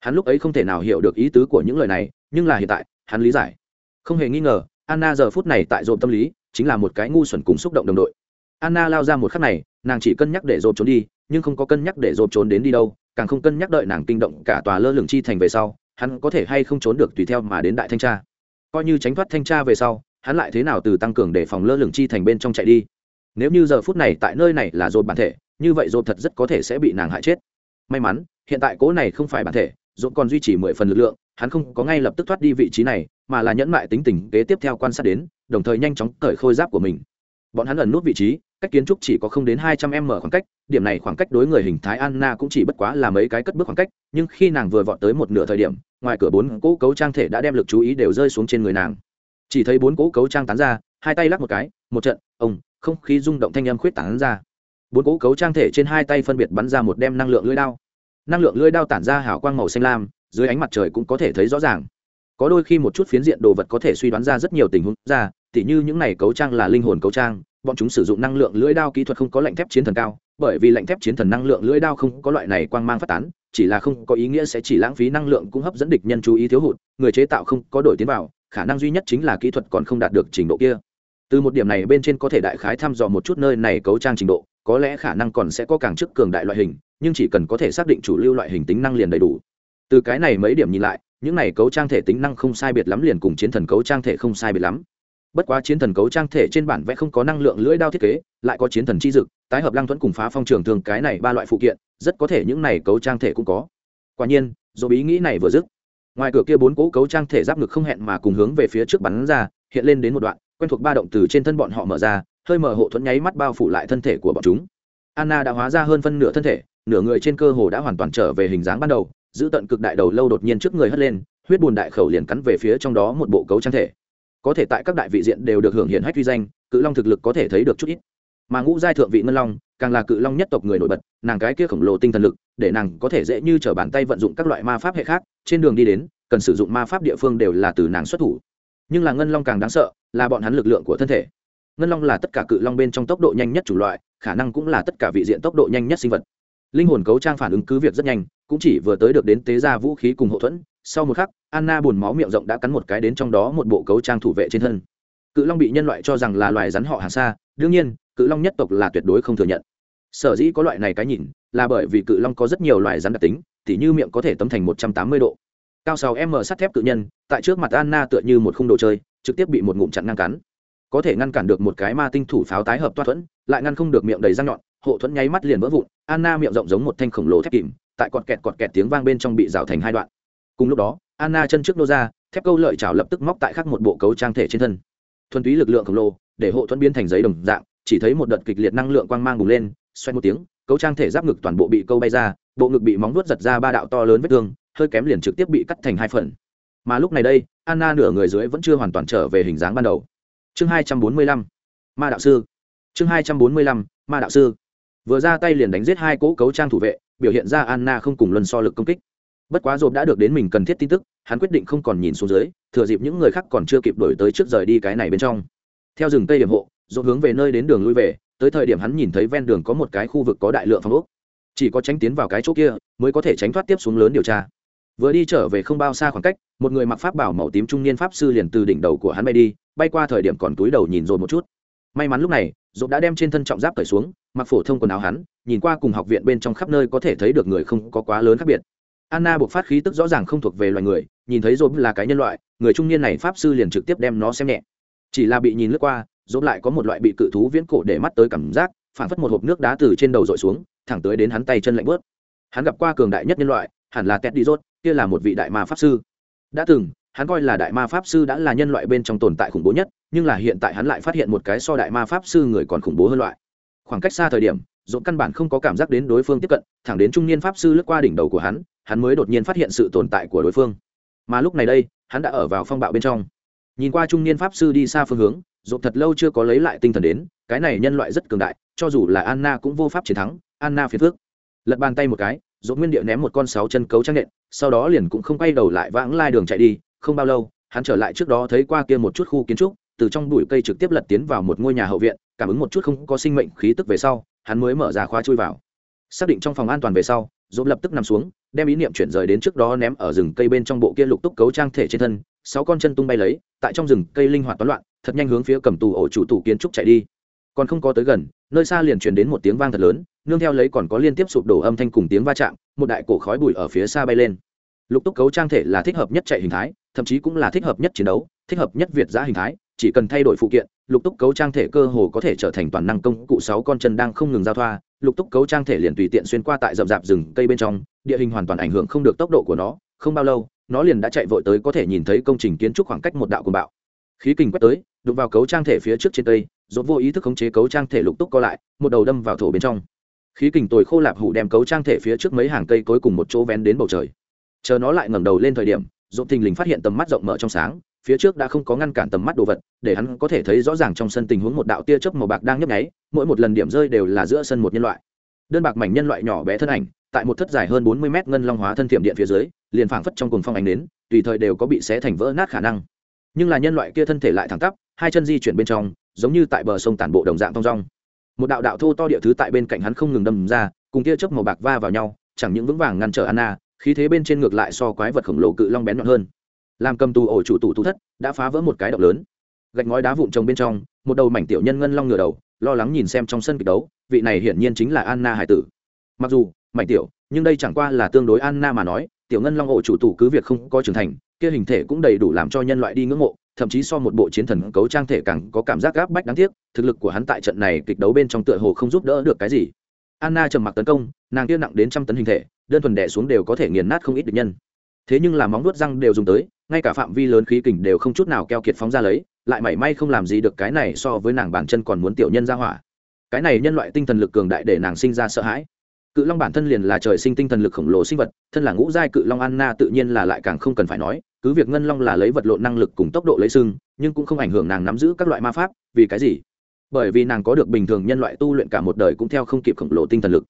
Hắn lúc ấy không thể nào hiểu được ý tứ của những lời này, nhưng là hiện tại, hắn lý giải. Không hề nghi ngờ, anna giờ phút này tại dồn tâm lý, chính là một cái ngu xuẩn cùng xúc động đồng đội. Anna lao ra một khắc này, nàng chỉ cân nhắc để dồn trốn đi nhưng không có cân nhắc để dồn trốn đến đi đâu, càng không cân nhắc đợi nàng kinh động cả tòa lơ lửng chi thành về sau, hắn có thể hay không trốn được tùy theo mà đến đại thanh tra. Coi như tránh thoát thanh tra về sau, hắn lại thế nào từ tăng cường để phòng lơ lửng chi thành bên trong chạy đi? Nếu như giờ phút này tại nơi này là dồn bản thể, như vậy dồn thật rất có thể sẽ bị nàng hại chết. May mắn, hiện tại cố này không phải bản thể dồn còn duy trì mười phần lực lượng, hắn không có ngay lập tức thoát đi vị trí này, mà là nhẫn mại tính tình kế tiếp theo quan sát đến, đồng thời nhanh chóng cởi khôi giáp của mình bọn hắn ẩn nút vị trí, cách kiến trúc chỉ có không đến hai trăm m khoảng cách, điểm này khoảng cách đối người hình thái anna cũng chỉ bất quá là mấy cái cất bước khoảng cách, nhưng khi nàng vừa vọt tới một nửa thời điểm, ngoài cửa bốn cỗ cấu trang thể đã đem lực chú ý đều rơi xuống trên người nàng. Chỉ thấy bốn cỗ cấu trang tán ra, hai tay lắc một cái, một trận ông không khí rung động thanh âm khuyết tán ra. Bốn cỗ cấu trang thể trên hai tay phân biệt bắn ra một đem năng lượng lưỡi đao. Năng lượng lưỡi đao tản ra hào quang màu xanh lam, dưới ánh mặt trời cũng có thể thấy rõ ràng. Có đôi khi một chút phiến diện đồ vật có thể suy đoán ra rất nhiều tình huống ra tỉ như những này cấu trang là linh hồn cấu trang, bọn chúng sử dụng năng lượng lưỡi đao kỹ thuật không có lạnh thép chiến thần cao, bởi vì lạnh thép chiến thần năng lượng lưỡi đao không có loại này quang mang phát tán, chỉ là không có ý nghĩa sẽ chỉ lãng phí năng lượng cũng hấp dẫn địch nhân chú ý thiếu hụt, người chế tạo không có đổi tiến vào, khả năng duy nhất chính là kỹ thuật còn không đạt được trình độ kia. Từ một điểm này bên trên có thể đại khái thăm dò một chút nơi này cấu trang trình độ, có lẽ khả năng còn sẽ có càng chức cường đại loại hình, nhưng chỉ cần có thể xác định chủ lưu loại hình tính năng liền đầy đủ. Từ cái này mấy điểm nhìn lại, những này cấu trang thể tính năng không sai biệt lắm liền cùng chiến thần cấu trang thể không sai biệt lắm bất quá chiến thần cấu trang thể trên bản vẽ không có năng lượng lưỡi đao thiết kế, lại có chiến thần chi dực, tái hợp lăng thuẫn cùng phá phong trường thường cái này ba loại phụ kiện, rất có thể những này cấu trang thể cũng có. Quả nhiên dù ý nghĩ này vừa dứt. Ngoài cửa kia bốn cỗ cấu trang thể giáp ngực không hẹn mà cùng hướng về phía trước bắn ra, hiện lên đến một đoạn, quen thuộc ba động từ trên thân bọn họ mở ra, hơi mở hộ thuẫn nháy mắt bao phủ lại thân thể của bọn chúng. Anna đã hóa ra hơn phân nửa thân thể, nửa người trên cơ hồ đã hoàn toàn trở về hình dáng ban đầu, giữ tận cực đại đầu lâu đột nhiên trước người hất lên, huyết bùn đại khẩu liền cắn về phía trong đó một bộ cấu trang thể có thể tại các đại vị diện đều được hưởng hiện hách uy danh, cự long thực lực có thể thấy được chút ít. Mà ngũ giai thượng vị ngân long, càng là cự long nhất tộc người nổi bật, nàng cái kia khổng lồ tinh thần lực, để nàng có thể dễ như t r ở bàn tay vận dụng các loại ma pháp hệ khác, trên đường đi đến, cần sử dụng ma pháp địa phương đều là từ nàng xuất thủ. Nhưng là ngân long càng đáng sợ, là bọn hắn lực lượng của thân thể. Ngân long là tất cả cự long bên trong tốc độ nhanh nhất chủ loại, khả năng cũng là tất cả vị diện tốc độ nhanh nhất sinh vật. Linh hồn cấu trang phản ứng cứ việc rất nhanh, cũng chỉ vừa tới được đến tế gia vũ khí cùng hậu thuẫn sau một khắc, anna buồn máu miệng rộng đã cắn một cái đến trong đó một bộ cấu trang thủ vệ trên thân. Cự long bị nhân loại cho rằng là loài rắn họ hàng xa, đương nhiên, cự long nhất tộc là tuyệt đối không thừa nhận. Sở dĩ có loại này cái nhìn, là bởi vì cự long có rất nhiều loài rắn đặc tính, tỉ như miệng có thể tấm thành một trăm tám mươi độ. Cao sáu m sắt thép cự nhân, tại trước mặt anna tựa như một khung đồ chơi, trực tiếp bị một ngụm chặn ngăn cắn. Có thể ngăn cản được một cái ma tinh thủ pháo tái hợp toa thuẫn, lại ngăn không được miệng đầy răng nhọn, hộ thuẫn nháy mắt liền vỡ vụn, anna miệng rộng giống một thanh khổng lồ thép kìm, tại cọt kẹt cọt kẹt tiếng vang bên trong bị rào thành hai đoạn cùng lúc đó, anna chân trước nô ra, thép câu lợi chảo lập tức móc tại khắc một bộ cấu trang thể trên thân. Thuần túy lực lượng khổng lồ, để hộ thuẫn biến thành giấy đồng dạng, chỉ thấy một đợt kịch liệt năng lượng quang mang bùng lên xoay một tiếng, cấu trang thể giáp ngực toàn bộ bị câu bay ra, bộ ngực bị móng vuốt giật ra ba đạo to lớn vết thương, hơi kém liền trực tiếp bị cắt thành hai phần. Mà lúc này đây, anna nửa người dưới vẫn chưa hoàn toàn trở về hình dáng ban đầu. Chương hai trăm bốn mươi lăm, ma đạo sư. Chương hai trăm bốn mươi lăm, ma đạo sư. Vừa ra tay liền đánh giết hai cỗ cấu trang thủ vệ, biểu hiện ra anna không cùng luân so lực công kích bất quá dồn đã được đến mình cần thiết tin tức, hắn quyết định không còn nhìn xuống dưới, thừa dịp những người khác còn chưa kịp đổi tới trước rời đi cái này bên trong. Theo rừng cây điểm hộ dồn hướng về nơi đến đường lui về, tới thời điểm hắn nhìn thấy ven đường có một cái khu vực có đại lượng phòng ốc. Chỉ có tránh tiến vào cái chỗ kia, mới có thể tránh thoát tiếp xuống lớn điều tra. Vừa đi trở về không bao xa khoảng cách, một người mặc pháp bảo màu tím trung niên pháp sư liền từ đỉnh đầu của hắn bay đi, bay qua thời điểm còn túi đầu nhìn rồi một chút. May mắn lúc này dồn đã đem trên thân trọng giáp cởi xuống, mặc phổ thông quần áo hắn, nhìn qua cùng học viện bên trong khắp nơi có thể thấy được người không có quá lớn khác biệt anna buộc phát khí tức rõ ràng không thuộc về loài người, nhìn thấy dồn là cái nhân loại, người trung niên này pháp sư liền trực tiếp đem nó xem nhẹ. Chỉ là bị nhìn lướt qua dồn lại có một loại bị cự thú viễn cổ để mắt tới cảm giác phản phất một hộp nước đá từ trên đầu dội xuống, thẳng tới đến hắn tay chân lạnh bớt hắn gặp qua cường đại nhất nhân loại, hẳn là tẹt đi rốt kia là một vị đại ma pháp sư. Đã từng, hắn coi là đại ma pháp sư đã là nhân loại bên trong tồn tại khủng bố nhất, nhưng là hiện tại hắn lại phát hiện một cái so đại ma pháp sư người còn khủng bố hơn loại. Khoảng cách xa thời điểm dồn căn bản không có cảm giác đến đối phương tiếp cận, thẳng đến trung niên pháp sư lướt qua đỉnh đầu của hắn hắn mới đột nhiên phát hiện sự tồn tại của đối phương. Mà lúc này đây, hắn đã ở vào phong bạo bên trong. Nhìn qua trung niên pháp sư đi xa phương hướng dộp thật lâu chưa có lấy lại tinh thần đến, cái này nhân loại rất cường đại, cho dù là anna cũng vô pháp chiến thắng, anna phiền phước lật bàn tay một cái dộp nguyên điệu ném một con sáu chân cấu trang nện, sau đó liền cũng không quay đầu lại vãng lai đường chạy đi, không bao lâu, hắn trở lại trước đó thấy qua kia một chút khu kiến trúc, từ trong bụi cây trực tiếp lật tiến vào một ngôi nhà hậu viện, cảm ứng một chút không có sinh mệnh khí tức về sau, hắn mới mở ra khóa chui vào. Xác định trong phòng an toàn về sau dộp lập tức nằm xuống đem ý niệm chuyển rời đến trước đó ném ở rừng cây bên trong bộ kia lục túc cấu trang thể trên thân, sáu con chân tung bay lấy, tại trong rừng cây linh hoạt toán loạn, thật nhanh hướng phía cầm tù ổ chủ tù kiến trúc chạy đi. Còn không có tới gần, nơi xa liền chuyển đến một tiếng vang thật lớn, nương theo lấy còn có liên tiếp sụp đổ âm thanh cùng tiếng va chạm, một đại cổ khói bụi ở phía xa bay lên. Lục túc cấu trang thể là thích hợp nhất chạy hình thái, thậm chí cũng là thích hợp nhất chiến đấu, thích hợp nhất việt giã hình thái chỉ cần thay đổi phụ kiện, lục túc cấu trang thể cơ hồ có thể trở thành toàn năng công cụ sáu con chân đang không ngừng giao thoa, lục túc cấu trang thể liền tùy tiện xuyên qua tại rậm rạp rừng cây bên trong, địa hình hoàn toàn ảnh hưởng không được tốc độ của nó, không bao lâu, nó liền đã chạy vội tới có thể nhìn thấy công trình kiến trúc khoảng cách một đạo cùng bạo. Khí kình quét tới, đụng vào cấu trang thể phía trước trên cây dốt vô ý thức khống chế cấu trang thể lục túc co lại, một đầu đâm vào thổ bên trong. Khí kình tồi khô lạp hủ đem cấu trang thể phía trước mấy hàng cây cối cùng một chỗ vén đến bầu trời. Chờ nó lại ngẩng đầu lên thời điểm dốt thình lình phát hiện tầm mắt rộng mở trong sáng phía trước đã không có ngăn cản tầm mắt đồ vật, để hắn có thể thấy rõ ràng trong sân tình huống một đạo tia chớp màu bạc đang nhấp nháy, mỗi một lần điểm rơi đều là giữa sân một nhân loại. Đơn bạc mảnh nhân loại nhỏ bé thân ảnh, tại một thất dài hơn bốn mươi mét ngân long hóa thân thiểm điện phía dưới, liền phảng phất trong cùng phong ánh đến tùy thời đều có bị xé thành vỡ nát khả năng. Nhưng là nhân loại kia thân thể lại thẳng tắp, hai chân di chuyển bên trong, giống như tại bờ sông tản bộ đồng dạng thong dong. Một đạo đạo thô to địa thứ tại bên cạnh hắn không ngừng đâm ra, cùng tia chớp màu bạc va vào nhau, chẳng những vững vàng ngăn trở anna, khí thế bên trên ngược lại so quái vật khổng lồ cự long bén nhọn hơn làm cầm tù ổ chủ tủ tủ thất, đã phá vỡ một cái động lớn. Gạch ngói đá vụn trồng bên trong, một đầu mảnh tiểu nhân ngân long ngửa đầu, lo lắng nhìn xem trong sân kịch đấu, vị này hiển nhiên chính là anna hải tử. Mặc dù, mảnh tiểu, nhưng đây chẳng qua là tương đối anna mà nói, tiểu ngân long ổ chủ tủ cứ việc không có trưởng thành, kia hình thể cũng đầy đủ làm cho nhân loại đi ngưỡng mộ, thậm chí so một bộ chiến thần cấu trang thể càng có cảm giác gáp bách đáng tiếc, thực lực của hắn tại trận này kịch đấu bên trong tựa hồ không giúp đỡ được cái gì. Anna trầm mặc tấn công, nàng kia nặng đến trăm tấn hình thể, đơn thuần đẻ xuống đều có thể nghiền nát không ít được nhân. Thế nhưng là móng nuốt răng đều dùng tới ngay cả phạm vi lớn khí kình đều không chút nào keo kiệt phóng ra lấy, lại mảy may không làm gì được cái này so với nàng bản chân còn muốn tiểu nhân ra hỏa. Cái này nhân loại tinh thần lực cường đại để nàng sinh ra sợ hãi. Cự long bản thân liền là trời sinh tinh thần lực khổng lồ sinh vật, thân là ngũ giai cự long anna tự nhiên là lại càng không cần phải nói, cứ việc ngân long là lấy vật lộn năng lực cùng tốc độ lấy sưng nhưng cũng không ảnh hưởng nàng nắm giữ các loại ma pháp, vì cái gì? Bởi vì nàng có được bình thường nhân loại tu luyện cả một đời cũng theo không kịp khổng lồ tinh thần lực.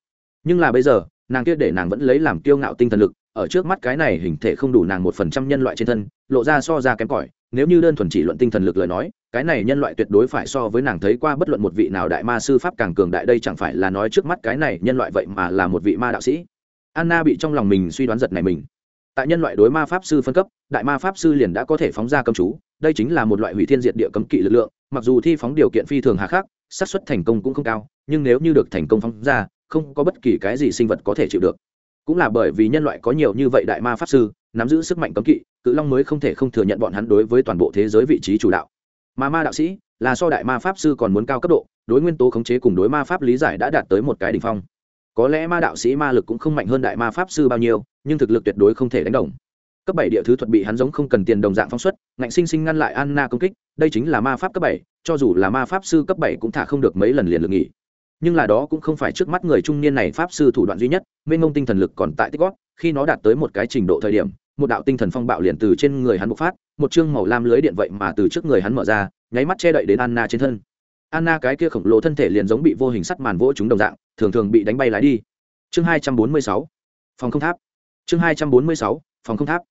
Nhưng là bây giờ, nàng kia để nàng vẫn lấy làm kiêu ngạo tinh thần lực ở trước mắt cái này hình thể không đủ nàng một phần trăm nhân loại trên thân, lộ ra so ra kém cỏi, nếu như đơn thuần chỉ luận tinh thần lực lời nói, cái này nhân loại tuyệt đối phải so với nàng thấy qua bất luận một vị nào đại ma sư pháp càng cường đại đây chẳng phải là nói trước mắt cái này nhân loại vậy mà là một vị ma đạo sĩ. Anna bị trong lòng mình suy đoán giật này mình. Tại nhân loại đối ma pháp sư phân cấp, đại ma pháp sư liền đã có thể phóng ra cấm chú, đây chính là một loại hủy thiên diệt địa cấm kỵ lực lượng, mặc dù thi phóng điều kiện phi thường hà khắc, xác suất thành công cũng không cao, nhưng nếu như được thành công phóng ra, không có bất kỳ cái gì sinh vật có thể chịu được cũng là bởi vì nhân loại có nhiều như vậy đại ma pháp sư, nắm giữ sức mạnh cấm kỵ, cự long mới không thể không thừa nhận bọn hắn đối với toàn bộ thế giới vị trí chủ đạo. Mà ma đạo sĩ là so đại ma pháp sư còn muốn cao cấp độ, đối nguyên tố khống chế cùng đối ma pháp lý giải đã đạt tới một cái đ ỉ n h phong. Có lẽ ma đạo sĩ ma lực cũng không mạnh hơn đại ma pháp sư bao nhiêu, nhưng thực lực tuyệt đối không thể đánh đồng. Cấp bảy địa thứ thuật bị hắn giống không cần tiền đồng dạng phóng xuất, ngạnh sinh sinh ngăn lại anna công kích, đây chính là ma pháp cấp bảy, cho dù là ma pháp sư cấp bảy cũng thả không được mấy lần liền lực nghỉ nhưng là đó cũng không phải trước mắt người trung niên này pháp sư thủ đoạn duy nhất, mênh ngông tinh thần lực còn tại tích gót khi nó đạt tới một cái trình độ thời điểm, một đạo tinh thần phong bạo liền từ trên người hắn bộc phát, một chương màu lam lưới điện vậy mà từ trước người hắn mở ra, nháy mắt che đậy đến anna trên thân. Anna cái kia khổng lồ thân thể liền giống bị vô hình sắt màn vỗ chúng đồng dạng, thường thường bị đánh bay lái đi. Chương hai trăm bốn mươi sáu, phòng không tháp. Chương hai trăm bốn mươi sáu, phòng không tháp.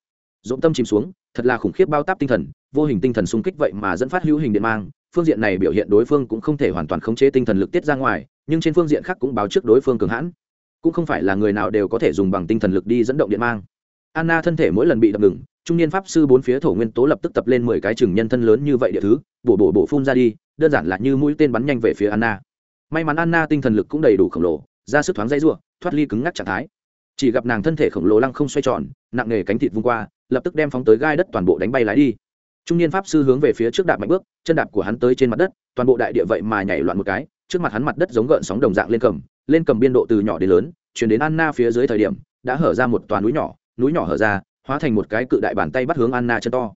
Dũng tâm chìm xuống, thật là khủng khiếp bao táp tinh thần, vô hình tinh thần xung kích vậy mà dẫn phát hữu hình điện mang phương diện này biểu hiện đối phương cũng không thể hoàn toàn khống chế tinh thần lực tiết ra ngoài, nhưng trên phương diện khác cũng báo trước đối phương cường hãn. Cũng không phải là người nào đều có thể dùng bằng tinh thần lực đi dẫn động điện mang. Anna thân thể mỗi lần bị đập ngừng, trung niên pháp sư bốn phía thổ nguyên tố lập tức tập lên mười cái chừng nhân thân lớn như vậy địa thứ, bổ bổ bổ phun ra đi, đơn giản là như mũi tên bắn nhanh về phía anna. May mắn anna tinh thần lực cũng đầy đủ khổng lồ ra sức thoáng dây rủa, thoát ly cứng ngắc trạng thái. Chỉ gặp nàng thân thể khổng lồ lăng không xoay tròn, nặng nề cánh thịt vung qua, lập tức đem phóng tới gai đất toàn bộ đánh bay lái đi trung niên pháp sư hướng về phía trước đạp mạnh bước, chân đạp của hắn tới trên mặt đất, toàn bộ đại địa vậy mà nhảy loạn một cái, trước mặt hắn mặt đất giống gợn sóng đồng dạng lên cầm lên cầm biên độ từ nhỏ đến lớn, chuyển đến anna phía dưới thời điểm, đã hở ra một toàn núi nhỏ núi nhỏ hở ra, hóa thành một cái cự đại bàn tay bắt hướng anna chân to.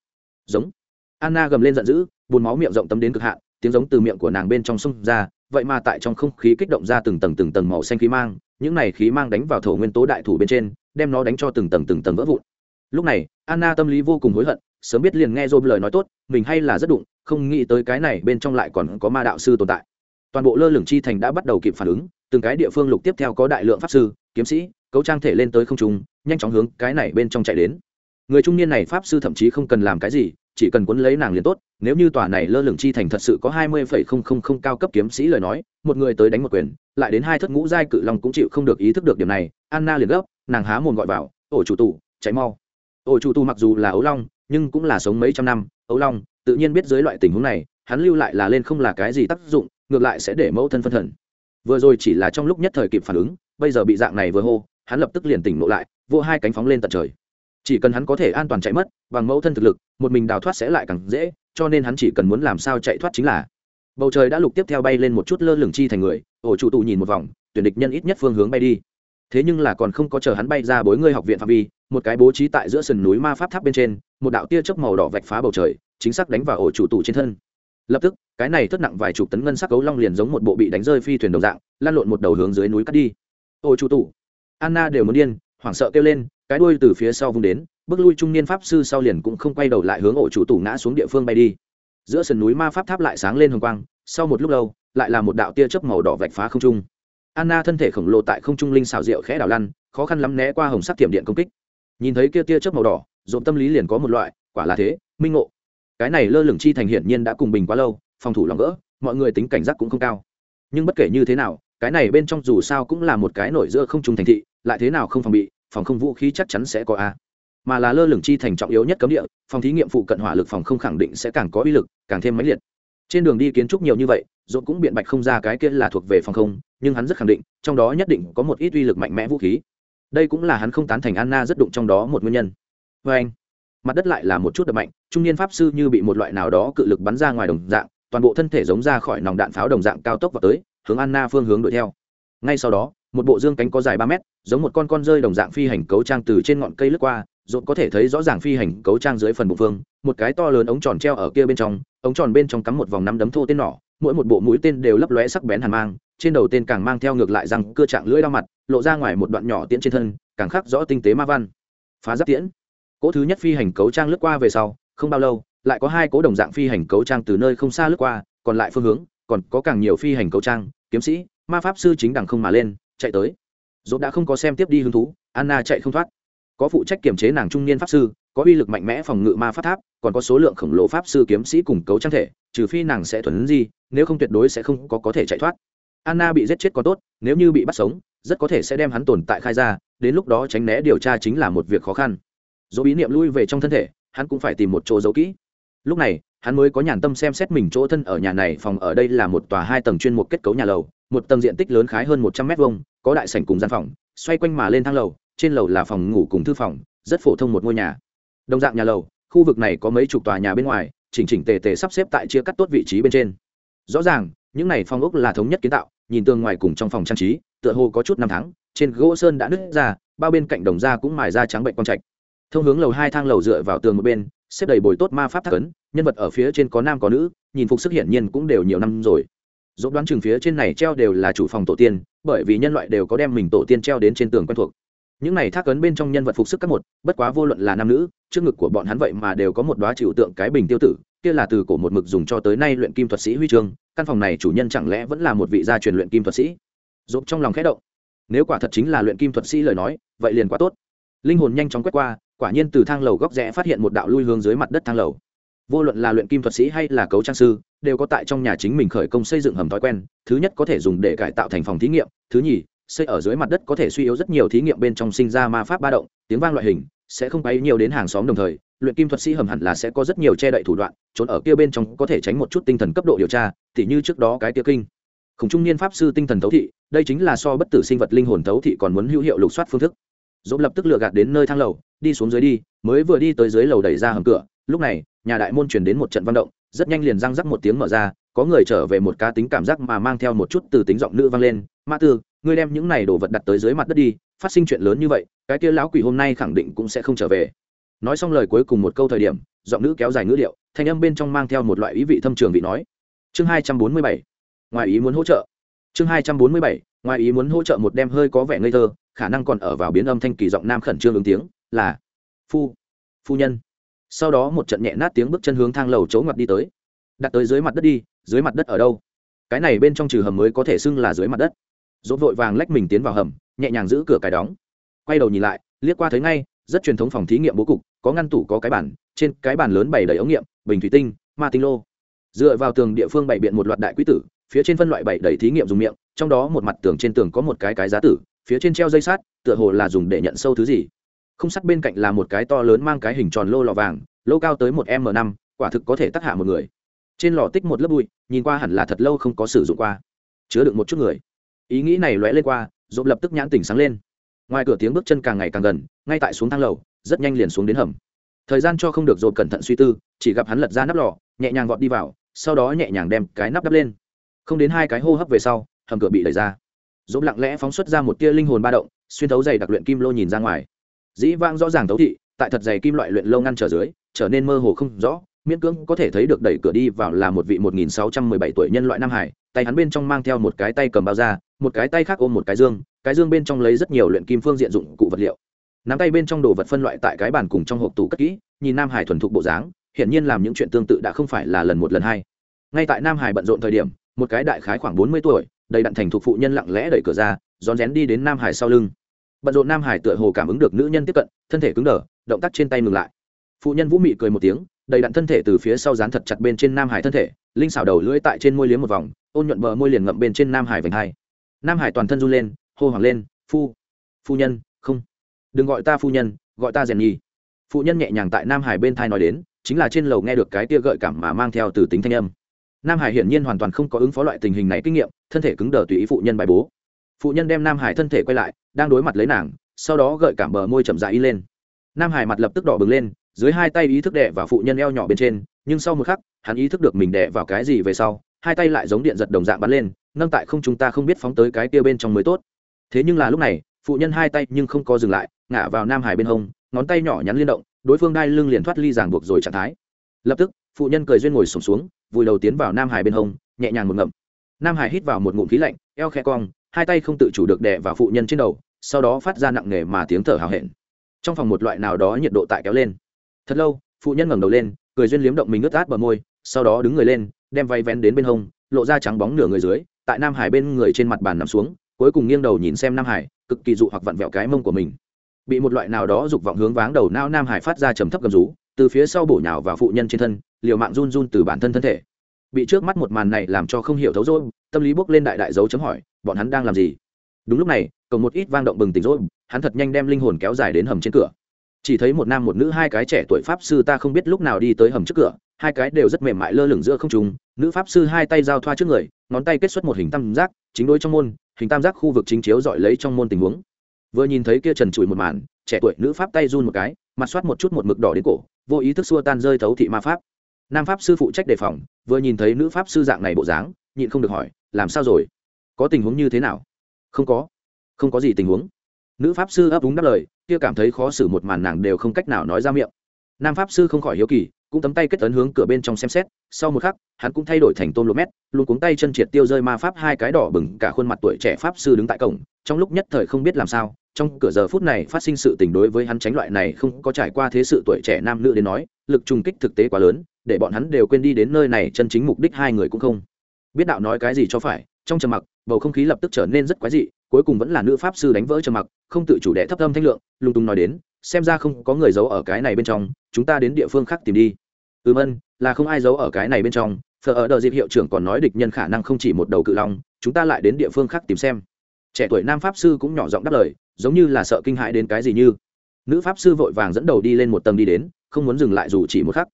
Giống. Anna gầm lên giận dữ bùn máu miệng rộng tấm đến cực hạn, tiếng giống từ miệng của nàng bên trong sông ra, vậy mà tại trong không khí kích động ra từng tầng từng tầng màu xanh khí mang, những này khí mang đánh vào thổ nguyên tố đại thủ bên trên, đem nó đánh cho từng tầng từng tầng vỡ vụn. Lúc này, anna tâm lý vô cùng hối hận sớm biết liền nghe dôm lời nói tốt, mình hay là rất đụng, không nghĩ tới cái này bên trong lại còn có ma đạo sư tồn tại. Toàn bộ lơ lửng chi thành đã bắt đầu kịp phản ứng, từng cái địa phương lục tiếp theo có đại lượng pháp sư, kiếm sĩ, cấu trang thể lên tới không trung, nhanh chóng hướng cái này bên trong chạy đến. Người trung niên này pháp sư thậm chí không cần làm cái gì, chỉ cần quấn lấy nàng liền tốt, nếu như tòa này lơ lửng chi thành thật sự có hai mươi phẩy không không không cao cấp kiếm sĩ lời nói, một người tới đánh một quyền, lại đến hai thất ngũ giai cự long cũng chịu không được ý thức được điểm này, anna liền gấp, nàng há mồm gọi vào, ổ chủ tù cháy mau. Ổ chủ tù mặc dù là ấu long nhưng cũng là sống mấy trăm năm ấu long tự nhiên biết dưới loại tình huống này, hắn lưu lại là lên không là cái gì tác dụng, ngược lại sẽ để mẫu thân phân thần. Vừa rồi chỉ là trong lúc nhất thời kịp phản ứng, bây giờ bị dạng này vừa hô, hắn lập tức liền tỉnh ngộ lại vô hai cánh phóng lên tận trời. Chỉ cần hắn có thể an toàn chạy mất, bằng mẫu thân thực lực, một mình đào thoát sẽ lại càng dễ, cho nên hắn chỉ cần muốn làm sao chạy thoát chính là. Bầu trời đã lục tiếp theo bay lên một chút lơ lửng chi thành người, ổ trụ tụ nhìn một vòng, tuyển địch nhân ít nhất phương hướng bay đi. Thế nhưng là còn không có chờ hắn bay ra bối ngươi học viện phạm vi một cái bố trí tại giữa sườn núi ma pháp tháp bên trên, một đạo tia chớp màu đỏ vạch phá bầu trời, chính xác đánh vào ổ chủ tụ trên thân. Lập tức, cái này thất nặng vài chục tấn ngân sắc cấu long liền giống một bộ bị đánh rơi phi thuyền đồng dạng lan lộn một đầu hướng dưới núi cắt đi. Ổ chủ tụ anna đều muốn điên, hoảng sợ kêu lên, cái đuôi từ phía sau vung đến, bước lui trung niên pháp sư sau liền cũng không quay đầu lại hướng ổ chủ tủ ngã xuống địa phương bay đi. Giữa sườn núi ma pháp tháp lại sáng lên hồng quang, sau một lúc lâu, lại là một đạo tia chớp màu đỏ vạch phá không trung. Anna thân thể khổng lồ tại không trung linh xào rượu khẽ đảo lăn, khó khăn lắm né qua hồng sắc thiểm điện công kích nhìn thấy kia tia chớp màu đỏ, dồn tâm lý liền có một loại, quả là thế, minh ngộ. Cái này lơ lửng chi thành hiển nhiên đã cùng bình quá lâu, phòng thủ lòng gỡ, mọi người tính cảnh giác cũng không cao. Nhưng bất kể như thế nào, cái này bên trong dù sao cũng là một cái nổi giữa không trung thành thị, lại thế nào không phòng bị, phòng không vũ khí chắc chắn sẽ có a. Mà là lơ lửng chi thành trọng yếu nhất cấm địa, phòng thí nghiệm phụ cận hỏa lực phòng không khẳng định sẽ càng có uy lực, càng thêm mãnh liệt. Trên đường đi kiến trúc nhiều như vậy, dồn cũng biện bạch không ra cái kia là thuộc về phòng không, nhưng hắn rất khẳng định, trong đó nhất định có một ít uy lực mạnh mẽ vũ khí đây cũng là hắn không tán thành anna rất đụng trong đó một nguyên nhân. Vê anh, mặt đất lại là một chút đập mạnh, trung niên pháp sư như bị một loại nào đó cự lực bắn ra ngoài đồng dạng, toàn bộ thân thể giống ra khỏi nòng đạn pháo đồng dạng cao tốc vào tới, hướng anna phương hướng đuổi theo. Ngay sau đó, một bộ dương cánh có dài ba mét, giống một con con rơi đồng dạng phi hành cấu trang từ trên ngọn cây lướt qua dồn có thể thấy rõ ràng phi hành cấu trang dưới phần bụng phương, một cái to lớn ống tròn treo ở kia bên trong, ống tròn bên trong cắm một vòng nắm đấm thô tên nỏ, mỗi một bộ mũi tên đều lấp lóe sắc bén hàn mang trên đầu tên càng mang theo ngược lại rằng cưa trạng lưỡi đao mặt, lộ ra ngoài một đoạn nhỏ tiễn trên thân, càng khắc rõ tinh tế ma văn. Phá giáp tiễn. Cỗ thứ nhất phi hành cấu trang lướt qua về sau, không bao lâu, lại có hai cỗ đồng dạng phi hành cấu trang từ nơi không xa lướt qua, còn lại phương hướng, còn có càng nhiều phi hành cấu trang, kiếm sĩ, ma pháp sư chính đằng không mà lên, chạy tới. Dốt đã không có xem tiếp đi hứng thú, anna chạy không thoát. Có phụ trách kiểm chế nàng trung niên pháp sư, có uy lực mạnh mẽ phòng ngự ma pháp tháp, còn có số lượng khổng lồ pháp sư kiếm sĩ cùng cấu trang thể, trừ phi nàng sẽ thuần gì nếu không tuyệt đối sẽ không có có thể chạy thoát anna bị giết chết có tốt, nếu như bị bắt sống, rất có thể sẽ đem hắn tồn tại khai ra, đến lúc đó tránh né điều tra chính là một việc khó khăn. Dỗ bí niệm lui về trong thân thể, hắn cũng phải tìm một chỗ giấu kỹ. Lúc này, hắn mới có nhàn tâm xem xét mình chỗ thân ở nhà này, phòng ở đây là một tòa hai tầng chuyên mục kết cấu nhà lầu, một tầng diện tích lớn khái hơn một trăm mét vuông, có đại sảnh cùng gian phòng, xoay quanh mà lên thang lầu, trên lầu là phòng ngủ cùng thư phòng, rất phổ thông một ngôi nhà. Đồng dạng nhà lầu, khu vực này có mấy chục tòa nhà bên ngoài, chỉnh chỉnh tề tề sắp xếp tại chia cắt tốt vị trí bên trên. Rõ ràng, những này phong ốc là thống nhất kiến tạo nhìn tường ngoài cùng trong phòng trang trí, tựa hồ có chút năm tháng, trên gỗ sơn đã nứt ra, bao bên cạnh đồng ra cũng mài ra trắng bệnh quang trạch. Thông hướng lầu hai thang lầu dựa vào tường một bên, xếp đầy bồi tốt ma pháp thác ấn, nhân vật ở phía trên có nam có nữ, nhìn phục sức hiển nhiên cũng đều nhiều năm rồi. Dốt đoán chừng phía trên này treo đều là chủ phòng tổ tiên, bởi vì nhân loại đều có đem mình tổ tiên treo đến trên tường quen thuộc. Những này thác ấn bên trong nhân vật phục sức các một, bất quá vô luận là nam nữ, trước ngực của bọn hắn vậy mà đều có một đoá chịu tượng cái bình tiêu tử, kia là từ cổ một mực dùng cho tới nay luyện kim thuật sĩ huy chương căn phòng này chủ nhân chẳng lẽ vẫn là một vị gia truyền luyện kim thuật sĩ? Dốt trong lòng khẽ động. Nếu quả thật chính là luyện kim thuật sĩ lời nói, vậy liền quá tốt. Linh hồn nhanh chóng quét qua, quả nhiên từ thang lầu góc rẽ phát hiện một đạo lui hướng dưới mặt đất thang lầu. Vô luận là luyện kim thuật sĩ hay là cấu trang sư, đều có tại trong nhà chính mình khởi công xây dựng hầm thói quen, thứ nhất có thể dùng để cải tạo thành phòng thí nghiệm, thứ nhì, xây ở dưới mặt đất có thể suy yếu rất nhiều thí nghiệm bên trong sinh ra ma pháp ba động, tiếng vang loại hình sẽ không bay nhiều đến hàng xóm đồng thời luyện kim thuật sĩ hầm hẳn là sẽ có rất nhiều che đậy thủ đoạn, trốn ở kia bên trong có thể tránh một chút tinh thần cấp độ điều tra, tỉ như trước đó cái kia kinh. Khủng trung niên pháp sư tinh thần thấu thị, đây chính là so bất tử sinh vật linh hồn thấu thị còn muốn hữu hiệu lục soát phương thức. Dỗ lập tức lựa gạt đến nơi thang lầu, đi xuống dưới đi, mới vừa đi tới dưới lầu đẩy ra hầm cửa, lúc này, nhà đại môn chuyển đến một trận văn động, rất nhanh liền răng rắc một tiếng mở ra, có người trở về một cá tính cảm giác mà mang theo một chút từ tính giọng nữ vang lên ma tư, ngươi đem những này đồ vật đặt tới dưới mặt đất đi, phát sinh chuyện lớn như vậy, cái kia lão quỷ hôm nay khẳng định cũng sẽ không trở về nói xong lời cuối cùng một câu thời điểm, giọng nữ kéo dài ngữ liệu thanh âm bên trong mang theo một loại ý vị thâm trường vị nói. Chương hai trăm bốn mươi bảy, ngoài ý muốn hỗ trợ. Chương hai trăm bốn mươi bảy, ngoài ý muốn hỗ trợ một đem hơi có vẻ ngây thơ, khả năng còn ở vào biến âm thanh kỳ giọng nam khẩn trương ứng tiếng, là phu phu nhân. Sau đó một trận nhẹ nát tiếng bước chân hướng thang lầu chỗ ngoặt đi tới. Đặt tới dưới mặt đất đi, dưới mặt đất ở đâu? Cái này bên trong trừ hầm mới có thể xưng là dưới mặt đất. Dốt vội vàng lách mình tiến vào hầm, nhẹ nhàng giữ cửa cài đóng. Quay đầu nhìn lại, liếc qua thấy ngay rất truyền thống phòng thí nghiệm bố cục, có ngăn tủ, có cái bàn, trên cái bàn lớn bày đầy ống nghiệm, bình thủy tinh ma tinh lô. Dựa vào tường địa phương bày biện một loạt đại quý tử, phía trên phân loại bày đầy thí nghiệm dùng miệng, trong đó một mặt tường trên tường có một cái cái giá tử, phía trên treo dây sát tựa hồ là dùng để nhận sâu thứ gì. Không sắt bên cạnh là một cái to lớn mang cái hình tròn lô lò vàng, lô cao tới một m năm, quả thực có thể tắc hạ một người. Trên lò tích một lớp bụi, nhìn qua hẳn là thật lâu không có sử dụng qua. Chứa đựng một chút người. Ý nghĩ này lóe lên qua dộp lập tức nhãn tỉnh sáng lên ngoài cửa tiếng bước chân càng ngày càng gần, ngay tại xuống thang lầu, rất nhanh liền xuống đến hầm. Thời gian cho không được dồn cẩn thận suy tư, chỉ gặp hắn lật ra nắp lò, nhẹ nhàng gọt đi vào, sau đó nhẹ nhàng đem cái nắp đắp lên. Không đến hai cái hô hấp về sau, hầm cửa bị đẩy ra. Dỗ lặng lẽ phóng xuất ra một tia linh hồn ba động, xuyên thấu dày đặc luyện kim lô nhìn ra ngoài. Dĩ vang rõ ràng thấu thị, tại thật dày kim loại luyện lâu ngăn trở dưới, trở nên mơ hồ không rõ, miễn cưỡng có thể thấy được đẩy cửa đi vào là một vị một nghìn sáu trăm mười bảy tuổi nhân loại nam hải, tay hắn bên trong mang theo một cái tay cầm bao da một cái tay khác ôm một cái dương cái dương bên trong lấy rất nhiều luyện kim phương diện dụng cụ vật liệu. Nắm tay bên trong đồ vật phân loại tại cái bàn cùng trong hộp tủ cất kỹ, nhìn nam hải thuần thục bộ dáng, hiển nhiên làm những chuyện tương tự đã không phải là lần một lần hai. Ngay tại nam hải bận rộn thời điểm, một cái đại khái khoảng bốn mươi tuổi, đầy đặn thành thục phụ nhân lặng lẽ đẩy cửa ra, rón rén đi đến nam hải sau lưng. Bận rộn nam hải tựa hồ cảm ứng được nữ nhân tiếp cận, thân thể cứng đờ, động tác trên tay ngừng lại. Phụ nhân vũ mị cười một tiếng, đầy đặn thân thể từ phía sau dán thật chặt bên trên nam hải thân thể, linh xảo đầu lưỡi tại trên môi liếm một vòng, ôn nhuận bờ môi liền ngậm bên trên nam hải vành hai nam hải toàn thân run lên, hô hoảng lên, phu phu nhân, không. Đừng gọi ta phu nhân, gọi ta rèn nhi phụ nhân nhẹ nhàng tại nam hải bên thai nói đến, chính là trên lầu nghe được cái tia gợi cảm mà mang theo từ tính thanh âm. Nam hải hiển nhiên hoàn toàn không có ứng phó loại tình hình này kinh nghiệm, thân thể cứng đờ tùy ý phụ nhân bài bố. Phụ nhân đem nam hải thân thể quay lại, đang đối mặt lấy nàng, sau đó gợi cảm bờ môi chậm dại y lên. Nam hải mặt lập tức đỏ bừng lên, dưới hai tay ý thức đẻ vào phụ nhân eo nhỏ bên trên, nhưng sau một khắc, hắn ý thức được mình đẻ vào cái gì về sau hai tay lại giống điện giật đồng dạng bắn lên, nâng tại không chúng ta không biết phóng tới cái kia bên trong mới tốt. Thế nhưng là lúc này, phụ nhân hai tay nhưng không có dừng lại, ngã vào nam hải bên hông, ngón tay nhỏ nhắn liên động, đối phương đai lưng liền thoát ly ràng buộc rồi trạng thái. Lập tức, phụ nhân cười duyên ngồi sổm xuống, vùi đầu tiến vào nam hải bên hông, nhẹ nhàng một ngậm. Nam hải hít vào một ngụm khí lạnh, eo khe cong, hai tay không tự chủ được đè vào phụ nhân trên đầu, sau đó phát ra nặng nề mà tiếng thở hào hẹn. Trong phòng một loại nào đó nhiệt độ tại kéo lên. Thật lâu, phụ nhân ngẩng đầu lên, cười duyên liếm động mình ướt át bờ môi, sau đó đứng người lên đem vay vén đến bên hông, lộ ra trắng bóng nửa người dưới, tại nam hải bên người trên mặt bàn nằm xuống, cuối cùng nghiêng đầu nhìn xem nam hải, cực kỳ dụ hoặc vặn vẹo cái mông của mình. Bị một loại nào đó dục vọng hướng váng đầu nao nam hải phát ra trầm thấp gầm rú, từ phía sau bổ nhào vào phụ nhân trên thân, liều mạng run run từ bản thân thân thể. Bị trước mắt một màn này làm cho không hiểu thấu rồi tâm lý bốc lên đại đại dấu chấm hỏi, bọn hắn đang làm gì? Đúng lúc này, cổng một ít vang động bừng tỉnh rồi hắn thật nhanh đem linh hồn kéo dài đến hầm trên cửa chỉ thấy một nam một nữ, hai cái trẻ tuổi pháp sư ta không biết lúc nào đi tới hầm trước cửa, hai cái đều rất mềm mại lơ lửng giữa không trung, nữ pháp sư hai tay giao thoa trước người, ngón tay kết xuất một hình tam giác, chính đối trong môn, hình tam giác khu vực chính chiếu dọi lấy trong môn tình huống. Vừa nhìn thấy kia trần trụi một màn, trẻ tuổi nữ pháp tay run một cái, mặt soát một chút một mực đỏ đến cổ, vô ý thức xua tan rơi thấu thị ma pháp. Nam pháp sư phụ trách đề phòng, vừa nhìn thấy nữ pháp sư dạng này bộ dáng, nhịn không được hỏi, làm sao rồi? Có tình huống như thế nào? Không có. Không có gì tình huống. Nữ pháp sư ấp úng đáp lời kia cảm thấy khó xử một màn nàng đều không cách nào nói ra miệng. Nam pháp sư không khỏi hiếu kỳ, cũng tấm tay kết tấn hướng cửa bên trong xem xét, sau một khắc, hắn cũng thay đổi thành tôn lô mét, luôn cuống tay chân triệt tiêu rơi ma pháp hai cái đỏ bừng cả khuôn mặt tuổi trẻ pháp sư đứng tại cổng, trong lúc nhất thời không biết làm sao, trong cửa giờ phút này phát sinh sự tình đối với hắn tránh loại này không có trải qua thế sự tuổi trẻ nam nữ đến nói, lực trùng kích thực tế quá lớn, để bọn hắn đều quên đi đến nơi này chân chính mục đích hai người cũng không. Biết đạo nói cái gì cho phải trong trầm mặc, bầu không khí lập tức trở nên rất quái dị, cuối cùng vẫn là nữ pháp sư đánh vỡ trầm mặc, không tự chủ đệ thấp âm thanh lượng, lung tung nói đến, xem ra không có người giấu ở cái này bên trong, chúng ta đến địa phương khác tìm đi. Ừm ân là không ai giấu ở cái này bên trong, phở ở đợt dịp hiệu trưởng còn nói địch nhân khả năng không chỉ một đầu cự long, chúng ta lại đến địa phương khác tìm xem. Trẻ tuổi nam pháp sư cũng nhỏ giọng đáp lời, giống như là sợ kinh hại đến cái gì như. Nữ pháp sư vội vàng dẫn đầu đi lên một tầng đi đến, không muốn dừng lại dù chỉ một khắc.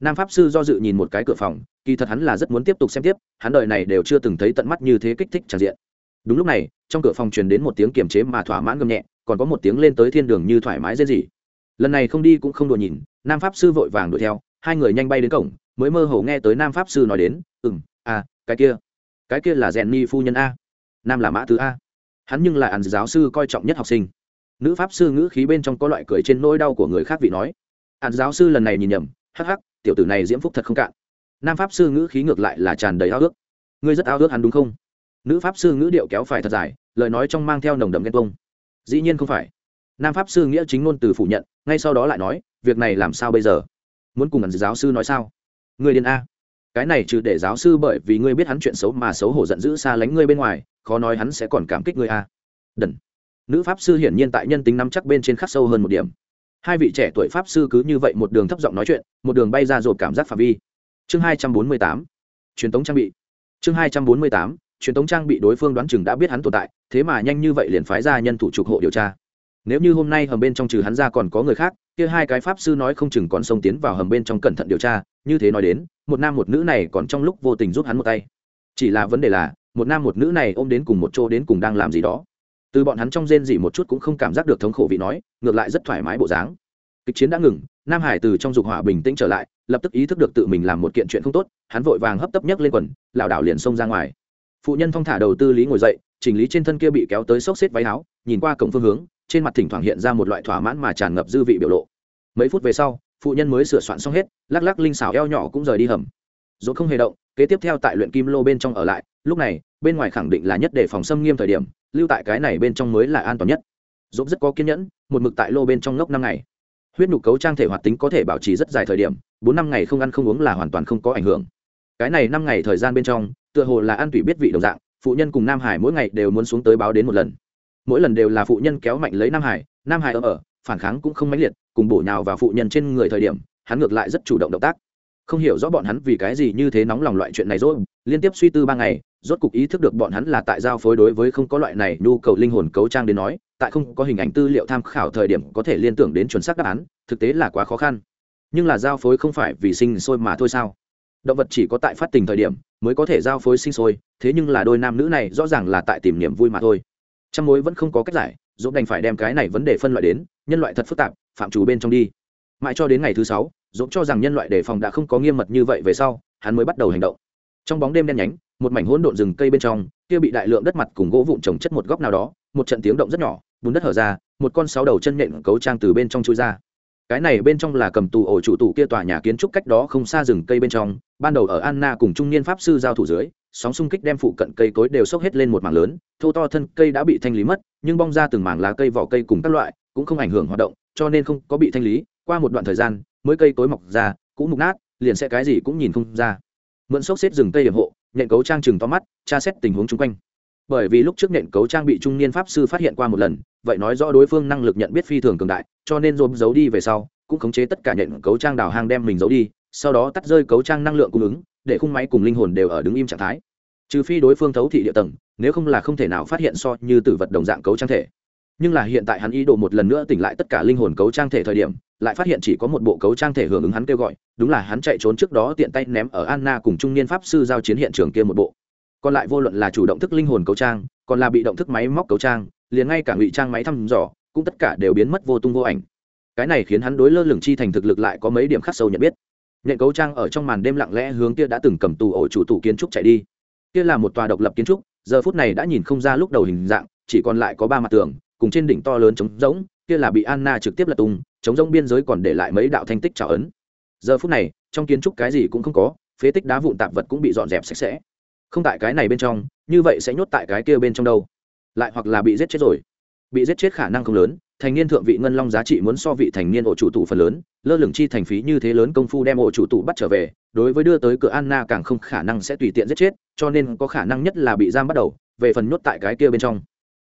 Nam pháp sư do dự nhìn một cái cửa phòng kỳ thật hắn là rất muốn tiếp tục xem tiếp, hắn đời này đều chưa từng thấy tận mắt như thế kích thích tràn diện. Đúng lúc này, trong cửa phòng truyền đến một tiếng kiềm chế mà thỏa mãn gầm nhẹ, còn có một tiếng lên tới thiên đường như thoải mái dễ gì. Lần này không đi cũng không đùa nhìn, nam pháp sư vội vàng đuổi theo, hai người nhanh bay đến cổng, mới mơ hồ nghe tới nam pháp sư nói đến ừ m à cái kia cái kia là rèn ni phu nhân a, nam là mã thứ a. Hắn nhưng là ăn giáo sư coi trọng nhất học sinh. Nữ pháp sư ngữ khí bên trong có loại cười trên nỗi đau của người khác vị nói ăn giáo sư lần này nhìn nhầm, hắc hắc, tiểu tử này diễm phúc thật không cạn nam pháp sư ngữ khí ngược lại là tràn đầy ao ước. Ngươi rất ao ước hắn đúng không? Nữ pháp sư ngữ điệu kéo phải thật dài, lời nói trong mang theo nồng đậm ghen tuông. Dĩ nhiên không phải. Nam pháp sư nghĩa chính ngôn từ phủ nhận, ngay sau đó lại nói, việc này làm sao bây giờ? Muốn cùng ẩn giáo sư nói sao? Người điên a. Cái này trừ để giáo sư bởi vì ngươi biết hắn chuyện xấu mà xấu hổ giận dữ xa lánh ngươi bên ngoài, khó nói hắn sẽ còn cảm kích ngươi a. Đần. Nữ pháp sư hiển nhiên tại nhân tính nắm chắc bên trên khắc sâu hơn một điểm. Hai vị trẻ tuổi pháp sư cứ như vậy một đường thấp giọng nói chuyện, một đường bay ra rột cảm giác phạm vi chương hai trăm bốn mươi tám, truyền tống trang bị. Chương hai trăm bốn mươi tám, truyền tống trang bị đối phương đoán chừng đã biết hắn tồn tại, thế mà nhanh như vậy liền phái ra nhân thủ trục hộ điều tra. Nếu như hôm nay hầm bên trong trừ hắn ra còn có người khác, kia hai cái pháp sư nói không chừng còn xông tiến vào hầm bên trong cẩn thận điều tra, như thế nói đến, một nam một nữ này còn trong lúc vô tình giúp hắn một tay. Chỉ là vấn đề là, một nam một nữ này ôm đến cùng một chỗ đến cùng đang làm gì đó. Từ bọn hắn trong rên gì một chút cũng không cảm giác được thống khổ vị nói, ngược lại rất thoải mái bộ dáng kịch chiến đã ngừng, nam hải từ trong dục hỏa bình tĩnh trở lại, lập tức ý thức được tự mình làm một kiện chuyện không tốt, hắn vội vàng hấp tấp nhấc lên quần, lảo đảo liền xông ra ngoài. Phụ nhân thong thả đầu tư lý ngồi dậy, chỉnh lý trên thân kia bị kéo tới xốc xếp váy áo, nhìn qua cổng phương hướng, trên mặt thỉnh thoảng hiện ra một loại thỏa mãn mà tràn ngập dư vị biểu lộ. Mấy phút về sau, phụ nhân mới sửa soạn xong hết, lắc lắc linh xảo eo nhỏ cũng rời đi hầm. Dỗ không hề động, kế tiếp theo tại luyện kim lô bên trong ở lại, lúc này, bên ngoài khẳng định là nhất để phòng xâm nghiêm thời điểm, lưu tại cái này bên trong mới là an toàn nhất. Dỗ rất có kiên nhẫn, một mực tại lô bên trong ngốc năm ngày huyết nhục cấu trang thể hoạt tính có thể bảo trì rất dài thời điểm, bốn năm ngày không ăn không uống là hoàn toàn không có ảnh hưởng. Cái này năm ngày thời gian bên trong, tựa hồ là ăn tủy biết vị đồng dạng, phụ nhân cùng nam hải mỗi ngày đều muốn xuống tới báo đến một lần. Mỗi lần đều là phụ nhân kéo mạnh lấy nam hải nam hải ở ở, phản kháng cũng không mãnh liệt, cùng bổ nhào vào phụ nhân trên người thời điểm, hắn ngược lại rất chủ động động tác không hiểu rõ bọn hắn vì cái gì như thế nóng lòng loại chuyện này rồi. Liên tiếp suy tư ba ngày, rốt cục ý thức được bọn hắn là tại giao phối đối với không có loại này nhu cầu linh hồn cấu trang đến nói, tại không có hình ảnh tư liệu tham khảo thời điểm có thể liên tưởng đến chuẩn xác đáp án, thực tế là quá khó khăn. Nhưng là giao phối không phải vì sinh sôi mà thôi sao? Động vật chỉ có tại phát tình thời điểm mới có thể giao phối sinh sôi, thế nhưng là đôi nam nữ này rõ ràng là tại tìm niềm vui mà thôi. Trong mối vẫn không có cách giải dũng đành phải đem cái này vấn đề phân loại đến, nhân loại thật phức tạp, phạm chủ bên trong đi. Mãi cho đến ngày thứ sáu dũng cho rằng nhân loại đề phòng đã không có nghiêm mật như vậy về sau, hắn mới bắt đầu hành động. Trong bóng đêm đen nhánh, một mảnh hỗn độn rừng cây bên trong, kia bị đại lượng đất mặt cùng gỗ vụn trồng chất một góc nào đó, một trận tiếng động rất nhỏ, bùn đất hở ra, một con sáu đầu chân nện cấu trang từ bên trong chui ra. Cái này bên trong là cầm tù ổ chủ tù kia tòa nhà kiến trúc cách đó không xa rừng cây bên trong, ban đầu ở anna cùng trung niên pháp sư giao thủ dưới, sóng xung kích đem phụ cận cây cối đều sốc hết lên một mảng lớn, thô to thân cây đã bị thanh lý mất, nhưng bong ra từng mảng lá cây vỏ cây cùng các loại, cũng không ảnh hưởng hoạt động, cho nên không có bị thanh lý, qua một đoạn thời gian mới cây cối mọc ra cũng mục nát, liền sẽ cái gì cũng nhìn không ra. Mượn sốc xếp rừng cây hiểm hộ, nhện cấu trang chừng to mắt, tra xét tình huống chung quanh. Bởi vì lúc trước nhện cấu trang bị trung niên pháp sư phát hiện qua một lần, vậy nói rõ đối phương năng lực nhận biết phi thường cường đại, cho nên dồn giấu đi về sau, cũng khống chế tất cả nhện cấu trang đào hang đem mình giấu đi, sau đó tắt rơi cấu trang năng lượng cung ứng, để khung máy cùng linh hồn đều ở đứng im trạng thái. Trừ phi đối phương thấu thị địa tầng, nếu không là không thể nào phát hiện so như tử vật đồng dạng cấu trang thể nhưng là hiện tại hắn ý đồ một lần nữa tỉnh lại tất cả linh hồn cấu trang thể thời điểm, lại phát hiện chỉ có một bộ cấu trang thể hưởng ứng hắn kêu gọi, đúng là hắn chạy trốn trước đó tiện tay ném ở anna cùng trung niên pháp sư giao chiến hiện trường kia một bộ. Còn lại vô luận là chủ động thức linh hồn cấu trang, còn là bị động thức máy móc cấu trang, liền ngay cả ngụy trang máy thăm dò, cũng tất cả đều biến mất vô tung vô ảnh. Cái này khiến hắn đối lơ lửng chi thành thực lực lại có mấy điểm khắc sâu nhận biết. Nhện cấu trang ở trong màn đêm lặng lẽ hướng kia đã từng cầm tù ổ chủ tủ kiến trúc chạy đi. Kia là một tòa độc lập kiến trúc, giờ phút này đã nhìn không ra lúc đầu hình dạng, chỉ còn lại có ba mặt tường cùng trên đỉnh to lớn trống rỗng, kia là bị anna trực tiếp lật tung, trống rỗng biên giới còn để lại mấy đạo thanh tích trào ấn. Giờ phút này, trong kiến trúc cái gì cũng không có, phế tích đá vụn tạp vật cũng bị dọn dẹp sạch sẽ. Không tại cái này bên trong, như vậy sẽ nhốt tại cái kia bên trong đâu? Lại hoặc là bị giết chết rồi. Bị giết chết khả năng không lớn, thành niên thượng vị ngân long giá trị muốn so vị thành niên ổ chủ tụ phần lớn, lơ lửng chi thành phí như thế lớn công phu đem ổ chủ tụ bắt trở về, đối với đưa tới cửa anna càng không khả năng sẽ tùy tiện giết chết, cho nên có khả năng nhất là bị giam bắt đầu, về phần nhốt tại cái kia bên trong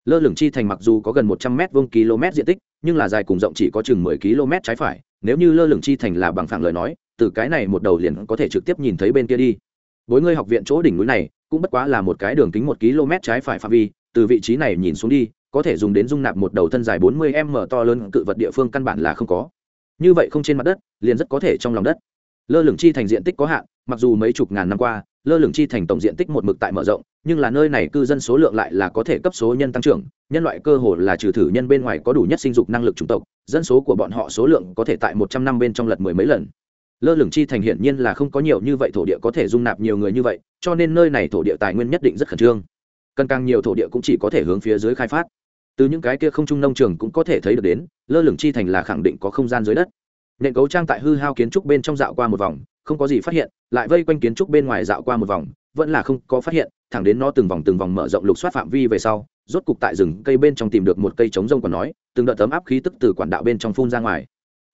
lơ lửng chi thành mặc dù có gần một trăm m vuông km diện tích, nhưng là dài cùng rộng chỉ có chừng mười km trái phải. Nếu như lơ lửng chi thành là bằng phẳng lời nói, từ cái này một đầu liền có thể trực tiếp nhìn thấy bên kia đi. Bối ngươi học viện chỗ đỉnh núi này, cũng bất quá là một cái đường kính một km trái phải phạm vi, từ vị trí này nhìn xuống đi, có thể dùng đến dung nạp một đầu thân dài bốn mươi m to lớn cự vật địa phương căn bản là không có. Như vậy không trên mặt đất, liền rất có thể trong lòng đất lơ lửng chi thành diện tích có hạn, mặc dù mấy chục ngàn năm qua, lơ lửng chi thành tổng diện tích một mực tại mở rộng, nhưng là nơi này cư dân số lượng lại là có thể cấp số nhân tăng trưởng, nhân loại cơ hồ là trừ thử nhân bên ngoài có đủ nhất sinh dục năng lực chủng tộc, dân số của bọn họ số lượng có thể tại một trăm năm bên trong lật mười mấy lần. Lơ lửng chi thành hiển nhiên là không có nhiều như vậy thổ địa có thể dung nạp nhiều người như vậy, cho nên nơi này thổ địa tài nguyên nhất định rất khẩn trương. Cần càng nhiều thổ địa cũng chỉ có thể hướng phía dưới khai phát. Từ những cái kia không trung nông trường cũng có thể thấy được đến, lơ lửng chi thành là khẳng định có không gian dưới đất nện cấu trang tại hư hao kiến trúc bên trong dạo qua một vòng, không có gì phát hiện, lại vây quanh kiến trúc bên ngoài dạo qua một vòng, vẫn là không có phát hiện, thẳng đến nó từng vòng từng vòng mở rộng lục soát phạm vi về sau, rốt cục tại rừng cây bên trong tìm được một cây trống rông còn nói, từng đợt tấm áp khí tức từ quản đạo bên trong phun ra ngoài.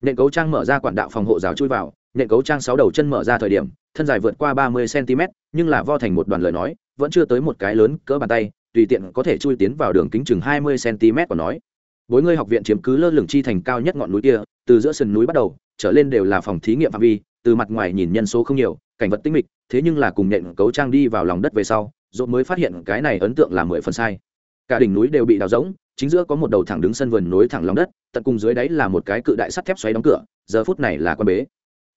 Nện cấu trang mở ra quản đạo phòng hộ rào chui vào, nện cấu trang sáu đầu chân mở ra thời điểm, thân dài vượt qua ba mươi cm, nhưng là vo thành một đoàn lời nói, vẫn chưa tới một cái lớn cỡ bàn tay, tùy tiện có thể chui tiến vào đường kính chừng hai mươi cm còn nói bối ngươi học viện chiếm cứ lơ lửng chi thành cao nhất ngọn núi kia, từ giữa sườn núi bắt đầu, trở lên đều là phòng thí nghiệm phạm vi, từ mặt ngoài nhìn nhân số không nhiều, cảnh vật tinh mịch, thế nhưng là cùng nện cấu trang đi vào lòng đất về sau dốt mới phát hiện cái này ấn tượng là mười phần sai. Cả đỉnh núi đều bị đào rỗng, chính giữa có một đầu thẳng đứng sân vườn nối thẳng lòng đất, tận cùng dưới đáy là một cái cự đại sắt thép xoáy đóng cửa, giờ phút này là quan bế.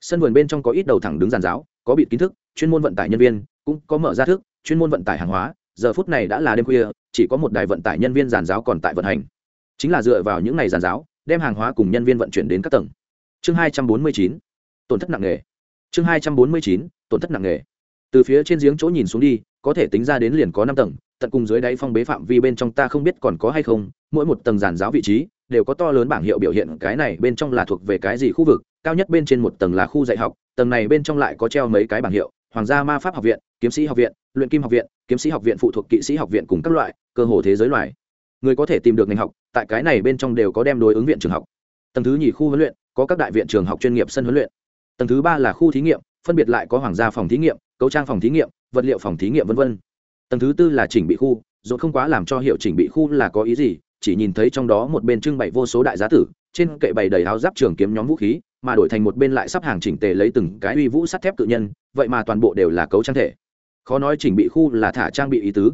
Sân vườn bên trong có ít đầu thẳng đứng giàn giáo, có bịt kiến thức, chuyên môn vận tải nhân viên, cũng có mở ra thức, chuyên môn vận tải hàng hóa, giờ phút này đã là đêm khuya, chỉ có một đài vận tải nhân viên giàn giáo còn tại vận hành chính là dựa vào những ngày giàn giáo, đem hàng hóa cùng nhân viên vận chuyển đến các tầng. Chương hai trăm bốn mươi chín, tổn thất nặng nề. Chương hai trăm bốn mươi chín, tổn thất nặng nề. Từ phía trên giếng chỗ nhìn xuống đi, có thể tính ra đến liền có năm tầng, tận cùng dưới đáy phong bế phạm vi bên trong ta không biết còn có hay không, mỗi một tầng giàn giáo vị trí, đều có to lớn bảng hiệu biểu hiện, cái này bên trong là thuộc về cái gì khu vực, cao nhất bên trên một tầng là khu dạy học, tầng này bên trong lại có treo mấy cái bảng hiệu, hoàng gia ma pháp học viện, kiếm sĩ học viện, luyện kim học viện, kiếm sĩ học viện phụ thuộc kỵ sĩ học viện cùng các loại, cơ hồ thế giới loài người có thể tìm được ngành học, tại cái này bên trong đều có đem đối ứng viện trường học. Tầng thứ nhì khu huấn luyện, có các đại viện trường học chuyên nghiệp sân huấn luyện. Tầng thứ ba là khu thí nghiệm, phân biệt lại có hoàng gia phòng thí nghiệm, cấu trang phòng thí nghiệm, vật liệu phòng thí nghiệm v v tầng thứ tư là chỉnh bị khu dồn không quá làm cho hiệu chỉnh bị khu là có ý gì, chỉ nhìn thấy trong đó một bên trưng bày vô số đại giá tử, trên kệ bày đầy áo giáp trường kiếm nhóm vũ khí, mà đổi thành một bên lại sắp hàng chỉnh tề lấy từng cái uy vũ sắt thép tự nhân, vậy mà toàn bộ đều là cấu trang thể. Khó nói chỉnh bị khu là thả trang bị ý tứ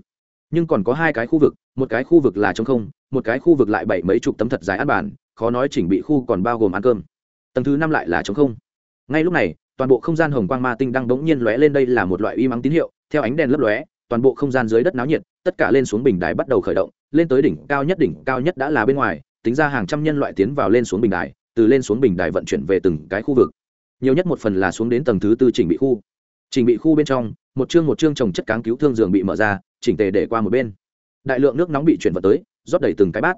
nhưng còn có hai cái khu vực, một cái khu vực là trống không, một cái khu vực lại bảy mấy chục tấm thật dài ăn bàn, khó nói chỉnh bị khu còn bao gồm ăn cơm. Tầng thứ năm lại là trống không. Ngay lúc này, toàn bộ không gian hồng quang ma tinh đang đống nhiên lóe lên đây là một loại uy mắng tín hiệu, theo ánh đèn lấp lóe, toàn bộ không gian dưới đất náo nhiệt, tất cả lên xuống bình đài bắt đầu khởi động, lên tới đỉnh cao nhất, đỉnh cao nhất đã là bên ngoài, tính ra hàng trăm nhân loại tiến vào lên xuống bình đài, từ lên xuống bình đài vận chuyển về từng cái khu vực. Nhiều nhất một phần là xuống đến tầng thứ tư chỉnh bị khu. Chỉnh bị khu bên trong, một chương một chương trồng chất cáng cứu thương giường bị mở ra chỉnh tề để qua một bên. Đại lượng nước nóng bị chuyển vào tới, rót đầy từng cái bát.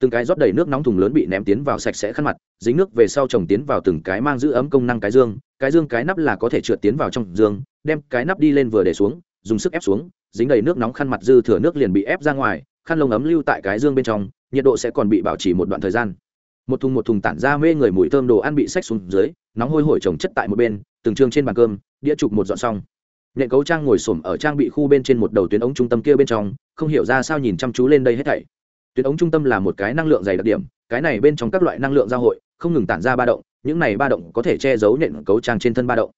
Từng cái rót đầy nước nóng thùng lớn bị ném tiến vào sạch sẽ khăn mặt, dính nước về sau trồng tiến vào từng cái mang giữ ấm công năng cái dương. Cái dương cái nắp là có thể trượt tiến vào trong dương, đem cái nắp đi lên vừa để xuống, dùng sức ép xuống, dính đầy nước nóng khăn mặt dư thừa nước liền bị ép ra ngoài, khăn lông ấm lưu tại cái dương bên trong, nhiệt độ sẽ còn bị bảo trì một đoạn thời gian. Một thùng một thùng tản ra mê người mùi thơm đồ ăn bị xách xuống dưới, nóng hôi hổi trồng chất tại một bên, từng chương trên bàn cơm, đĩa chụp một dọn xong nhện cấu trang ngồi xổm ở trang bị khu bên trên một đầu tuyến ống trung tâm kia bên trong, không hiểu ra sao nhìn chăm chú lên đây hết thảy. Tuyến ống trung tâm là một cái năng lượng dày đặc điểm, cái này bên trong các loại năng lượng giao hội, không ngừng tản ra ba động, những này ba động có thể che giấu nhện cấu trang trên thân ba động.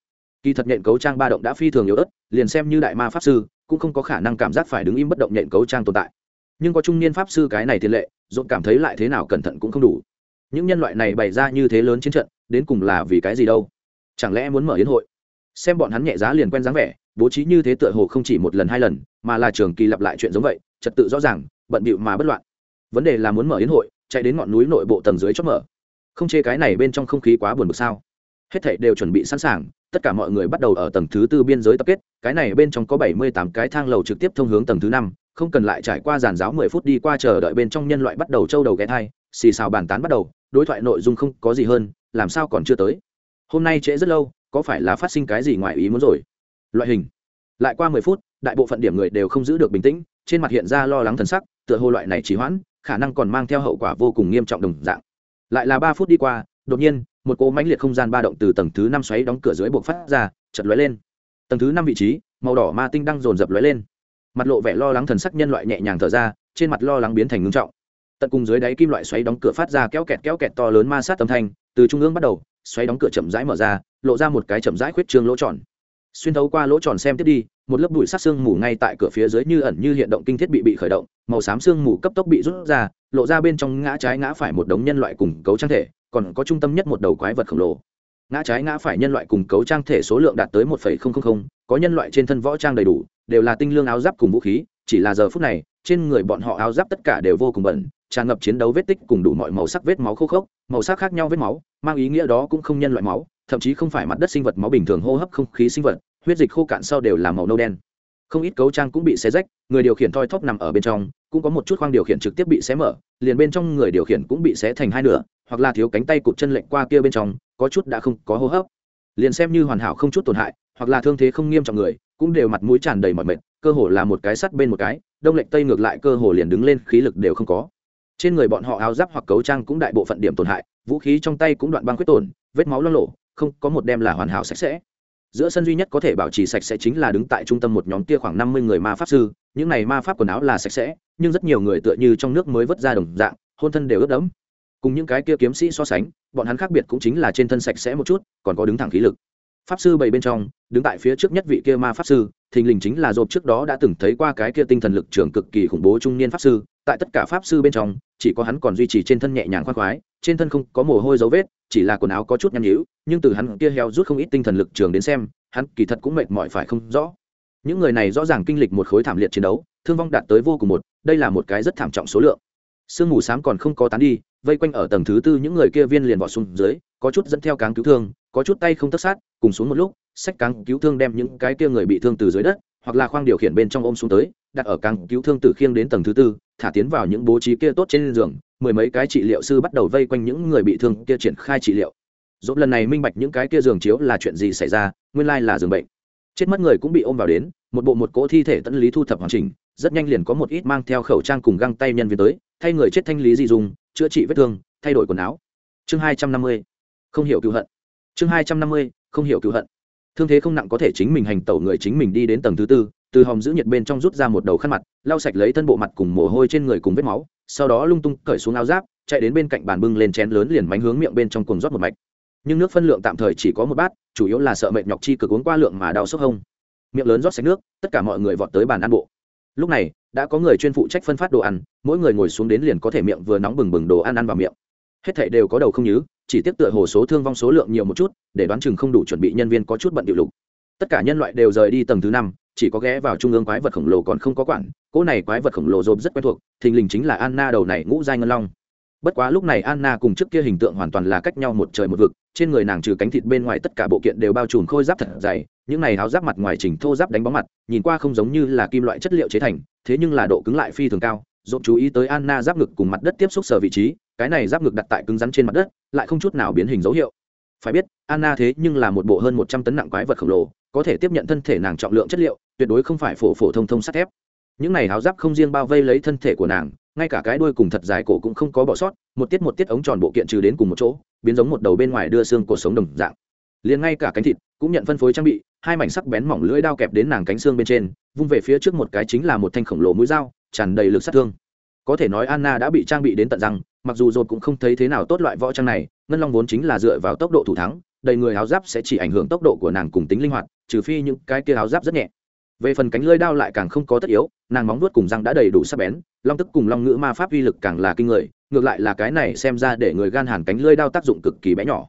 Kỳ thật nhện cấu trang ba động đã phi thường yếu ớt, liền xem như đại ma pháp sư, cũng không có khả năng cảm giác phải đứng im bất động nhện cấu trang tồn tại. Nhưng có trung niên pháp sư cái này tiền lệ dồn cảm thấy lại thế nào cẩn thận cũng không đủ. Những nhân loại này bày ra như thế lớn chiến trận, đến cùng là vì cái gì đâu? Chẳng lẽ muốn mở hiến hội? Xem bọn hắn nhẹ giá liền quen dáng vẻ, bố trí như thế tựa hồ không chỉ một lần hai lần, mà là trường kỳ lặp lại chuyện giống vậy, trật tự rõ ràng, bận bịu mà bất loạn. Vấn đề là muốn mở yến hội, chạy đến ngọn núi nội bộ tầng dưới chót mở. Không chê cái này bên trong không khí quá buồn bực sao. Hết thảy đều chuẩn bị sẵn sàng, tất cả mọi người bắt đầu ở tầng thứ tư biên giới tập kết, cái này bên trong có bảy mươi tám cái thang lầu trực tiếp thông hướng tầng thứ năm, không cần lại trải qua giàn giáo mười phút đi qua chờ đợi bên trong nhân loại bắt đầu trâu đầu ghé thai, xì xào bàn tán bắt đầu, đối thoại nội dung không có gì hơn, làm sao còn chưa tới. Hôm nay trễ rất lâu có phải là phát sinh cái gì ngoài ý muốn rồi? Loại hình. Lại qua mười phút, đại bộ phận điểm người đều không giữ được bình tĩnh, trên mặt hiện ra lo lắng thần sắc, tựa hồ loại này trì hoãn, khả năng còn mang theo hậu quả vô cùng nghiêm trọng đồng dạng. Lại là ba phút đi qua, đột nhiên, một cỗ mãnh liệt không gian ba động từ tầng thứ năm xoáy đóng cửa dưới buộc phát ra chật lóe lên. Tầng thứ năm vị trí, màu đỏ ma tinh đang dồn dập lóe lên. Mặt lộ vẻ lo lắng thần sắc nhân loại nhẹ nhàng thở ra, trên mặt lo lắng biến thành ngưng trọng tận cùng dưới đáy kim loại xoáy đóng cửa phát ra kéo kẹt kéo kẹt to lớn ma sát âm thanh, từ trung ương bắt đầu, xoáy đóng cửa chậm rãi mở ra, lộ ra một cái chậm rãi khuyết trương lỗ tròn. Xuyên thấu qua lỗ tròn xem tiếp đi, một lớp bụi sát xương mù ngay tại cửa phía dưới như ẩn như hiện động kinh thiết bị bị khởi động, màu xám xương mù cấp tốc bị rút ra, lộ ra bên trong ngã trái ngã phải một đống nhân loại cùng cấu trang thể, còn có trung tâm nhất một đầu quái vật khổng lồ. Ngã trái ngã phải nhân loại cùng cấu trang thể số lượng đạt tới một có nhân loại trên thân võ trang đầy đủ, đều là tinh lương áo giáp cùng vũ khí, chỉ là giờ phút này, trên người bọn họ áo giáp tất cả đều vô cùng bẩn tràn ngập chiến đấu vết tích cùng đủ mọi màu sắc vết máu khô khốc, màu sắc khác nhau vết máu, mang ý nghĩa đó cũng không nhân loại máu, thậm chí không phải mặt đất sinh vật máu bình thường hô hấp không khí sinh vật, huyết dịch khô cạn sau đều là màu nâu đen. Không ít cấu trang cũng bị xé rách, người điều khiển thoi thóp nằm ở bên trong, cũng có một chút khoang điều khiển trực tiếp bị xé mở, liền bên trong người điều khiển cũng bị xé thành hai nửa, hoặc là thiếu cánh tay cụt chân lệnh qua kia bên trong, có chút đã không có hô hấp. Liền xem như hoàn hảo không chút tổn hại, hoặc là thương thế không nghiêm trọng người, cũng đều mặt mũi tràn đầy mọi mệt, cơ hồ là một cái sắt bên một cái, đông lệnh tây ngược lại cơ hồ liền đứng lên, khí lực đều không có trên người bọn họ áo giáp hoặc cấu trang cũng đại bộ phận điểm tổn hại, vũ khí trong tay cũng đoạn băng quyết tổn, vết máu lo lộ không có một đem là hoàn hảo sạch sẽ. Giữa sân duy nhất có thể bảo trì sạch sẽ chính là đứng tại trung tâm một nhóm kia khoảng năm mươi người ma pháp sư, những này ma pháp quần áo là sạch sẽ, nhưng rất nhiều người tựa như trong nước mới vớt ra đồng dạng, hôn thân đều ướt đẫm. Cùng những cái kia kiếm sĩ so sánh, bọn hắn khác biệt cũng chính là trên thân sạch sẽ một chút, còn có đứng thẳng khí lực. Pháp sư bảy bên trong, đứng tại phía trước nhất vị kia ma pháp sư, thình lình chính là dộp trước đó đã từng thấy qua cái kia tinh thần lực trưởng cực kỳ khủng bố trung niên pháp sư tại tất cả pháp sư bên trong, chỉ có hắn còn duy trì trên thân nhẹ nhàng khoan khoái, trên thân không có mồ hôi dấu vết, chỉ là quần áo có chút nhăn nhíu, nhưng từ hắn kia heo rút không ít tinh thần lực trường đến xem, hắn kỳ thật cũng mệt mỏi phải không rõ. Những người này rõ ràng kinh lịch một khối thảm liệt chiến đấu, thương vong đạt tới vô cùng một, đây là một cái rất thảm trọng số lượng. Sương mù s á m còn không có tán đi, vây quanh ở tầng thứ tư những người kia viên liền vọt xuống dưới, có chút dẫn theo cáng cứu thương, có chút tay không tất sát, cùng xuống một lúc, sách cáng cứu thương đem những cái kia người bị thương từ dưới đất, hoặc là khoang điều khiển bên trong ôm xuống tới, đặt ở cáng cứu thương từ khiêng đến tầng thứ tư thả tiến vào những bố trí kia tốt trên giường, mười mấy cái trị liệu sư bắt đầu vây quanh những người bị thương kia triển khai trị liệu. Dốt lần này minh bạch những cái kia giường chiếu là chuyện gì xảy ra, nguyên lai là giường bệnh. Chết mất người cũng bị ôm vào đến, một bộ một cỗ thi thể tận lý thu thập hoàn chỉnh, rất nhanh liền có một ít mang theo khẩu trang cùng găng tay nhân viên tới, thay người chết thanh lý gì dùng chữa trị vết thương, thay đổi quần áo. Chương hai trăm năm mươi, không hiểu cựu hận. Chương hai trăm năm mươi, không hiểu cựu hận. Thương thế không nặng có thể chính mình hành tẩu người chính mình đi đến tầng thứ tư từ hòm giữ nhiệt bên trong rút ra một đầu khăn mặt, lau sạch lấy thân bộ mặt cùng mồ hôi trên người cùng vết máu, sau đó lung tung cởi xuống áo giáp, chạy đến bên cạnh bàn bưng lên chén lớn liền mánh hướng miệng bên trong cồn rót một mạch. Nhưng nước phân lượng tạm thời chỉ có một bát, chủ yếu là sợ mệt nhọc chi cực uống qua lượng mà đau sốc hông. Miệng lớn rót sạch nước, tất cả mọi người vọt tới bàn ăn bộ. Lúc này, đã có người chuyên phụ trách phân phát đồ ăn, mỗi người ngồi xuống đến liền có thể miệng vừa nóng bừng bừng đồ ăn ăn vào miệng. Hết thảy đều có đầu không nhứ, chỉ tiếp tựa hồ số thương vong số lượng nhiều một chút, để đoán chừng không đủ chuẩn bị nhân viên có chút bận điệu lục. Tất cả nhân loại đều rời đi tầng thứ năm chỉ có ghé vào trung ương quái vật khổng lồ còn không có quản, cỗ này quái vật khổng lồ rộp rất quen thuộc, thình lình chính là anna đầu này ngũ giai ngân long. Bất quá lúc này anna cùng trước kia hình tượng hoàn toàn là cách nhau một trời một vực, trên người nàng trừ cánh thịt bên ngoài tất cả bộ kiện đều bao trùm khôi giáp thật dày, những này áo giáp mặt ngoài chỉnh thô giáp đánh bóng mặt, nhìn qua không giống như là kim loại chất liệu chế thành, thế nhưng là độ cứng lại phi thường cao dồn chú ý tới anna giáp ngực cùng mặt đất tiếp xúc sờ vị trí, cái này giáp ngực đặt tại cứng rắn trên mặt đất, lại không chút nào biến hình dấu hiệu phải biết, anna thế nhưng là một bộ hơn một trăm tấn nặng quái vật khổng lồ, có thể tiếp nhận thân thể nàng trọng lượng chất liệu, tuyệt đối không phải phổ phổ thông thông sắt thép. Những này háo giáp không riêng bao vây lấy thân thể của nàng, ngay cả cái đuôi cùng thật dài cổ cũng không có bỏ sót, một tiết một tiết ống tròn bộ kiện trừ đến cùng một chỗ, biến giống một đầu bên ngoài đưa xương cổ sống đồng dạng. Liền ngay cả cánh thịt cũng nhận phân phối trang bị, hai mảnh sắc bén mỏng lưỡi đao kẹp đến nàng cánh xương bên trên, vung về phía trước một cái chính là một thanh khổng lồ mũi dao, tràn đầy lực sát thương. Có thể nói anna đã bị trang bị đến tận răng, mặc dù dột cũng không thấy thế nào tốt loại võ trang này ngân long vốn chính là dựa vào tốc độ thủ thắng, đầy người áo giáp sẽ chỉ ảnh hưởng tốc độ của nàng cùng tính linh hoạt, trừ phi những cái kia áo giáp rất nhẹ. Về phần cánh lưỡi đao lại càng không có tất yếu, nàng móng vuốt cùng răng đã đầy đủ sắc bén, long tức cùng long ngữ ma pháp uy lực càng là kinh người, ngược lại là cái này xem ra để người gan hàn cánh lưỡi đao tác dụng cực kỳ bé nhỏ.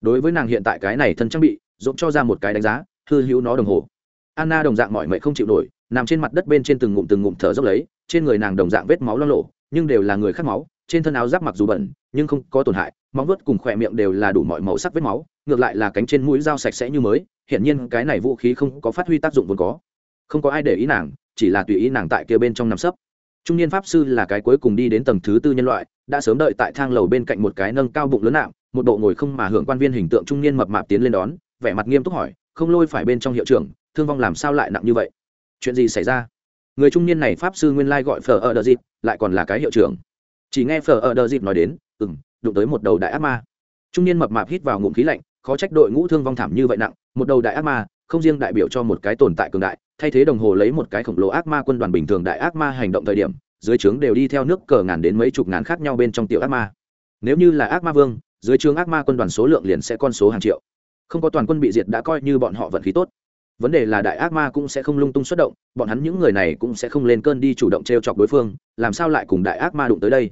Đối với nàng hiện tại cái này thân trang bị, dũng cho ra một cái đánh giá, hư hữu nó đồng hồ. Anna đồng dạng mọi mệnh không chịu nổi, nằm trên mặt đất bên trên từng ngụm từng ngụm thở dốc lấy, trên người nàng đồng dạng vết máu lo lộ, nhưng đều là người khác máu, trên thân áo giáp mặc dù bẩn, nhưng không có tổn hại móng vuốt cùng khỏe miệng đều là đủ mọi màu sắc vết máu, ngược lại là cánh trên mũi dao sạch sẽ như mới, hiển nhiên cái này vũ khí không có phát huy tác dụng vốn có. Không có ai để ý nàng, chỉ là tùy ý nàng tại kia bên trong nằm sấp. Trung niên pháp sư là cái cuối cùng đi đến tầng thứ tư nhân loại, đã sớm đợi tại thang lầu bên cạnh một cái nâng cao bụng lớn nạm, một bộ ngồi không mà hưởng quan viên hình tượng trung niên mập mạp tiến lên đón, vẻ mặt nghiêm túc hỏi, không lôi phải bên trong hiệu trưởng, thương vong làm sao lại nặng như vậy? Chuyện gì xảy ra? Người trung niên này pháp sư nguyên lai gọi phở ở đờ dịp, lại còn là cái hiệu trưởng. Chỉ nghe phở ở đờ dịp nói đến ừ m đụng tới một đầu đại ác ma. Trung niên mập mạp hít vào ngụm khí lạnh, khó trách đội ngũ thương vong thảm như vậy nặng, một đầu đại ác ma, không riêng đại biểu cho một cái tồn tại cường đại, thay thế đồng hồ lấy một cái khổng lồ ác ma quân đoàn bình thường đại ác ma hành động thời điểm, dưới trướng đều đi theo nước cờ ngàn đến mấy chục ngàn khác nhau bên trong tiểu ác ma. Nếu như là ác ma vương, dưới trướng ác ma quân đoàn số lượng liền sẽ con số hàng triệu. Không có toàn quân bị diệt đã coi như bọn họ vận khí tốt. Vấn đề là đại ác ma cũng sẽ không lung tung xuất động, bọn hắn những người này cũng sẽ không lên cơn đi chủ động t r e o chọc đối phương, làm sao lại cùng đại ác ma đụng tới đây?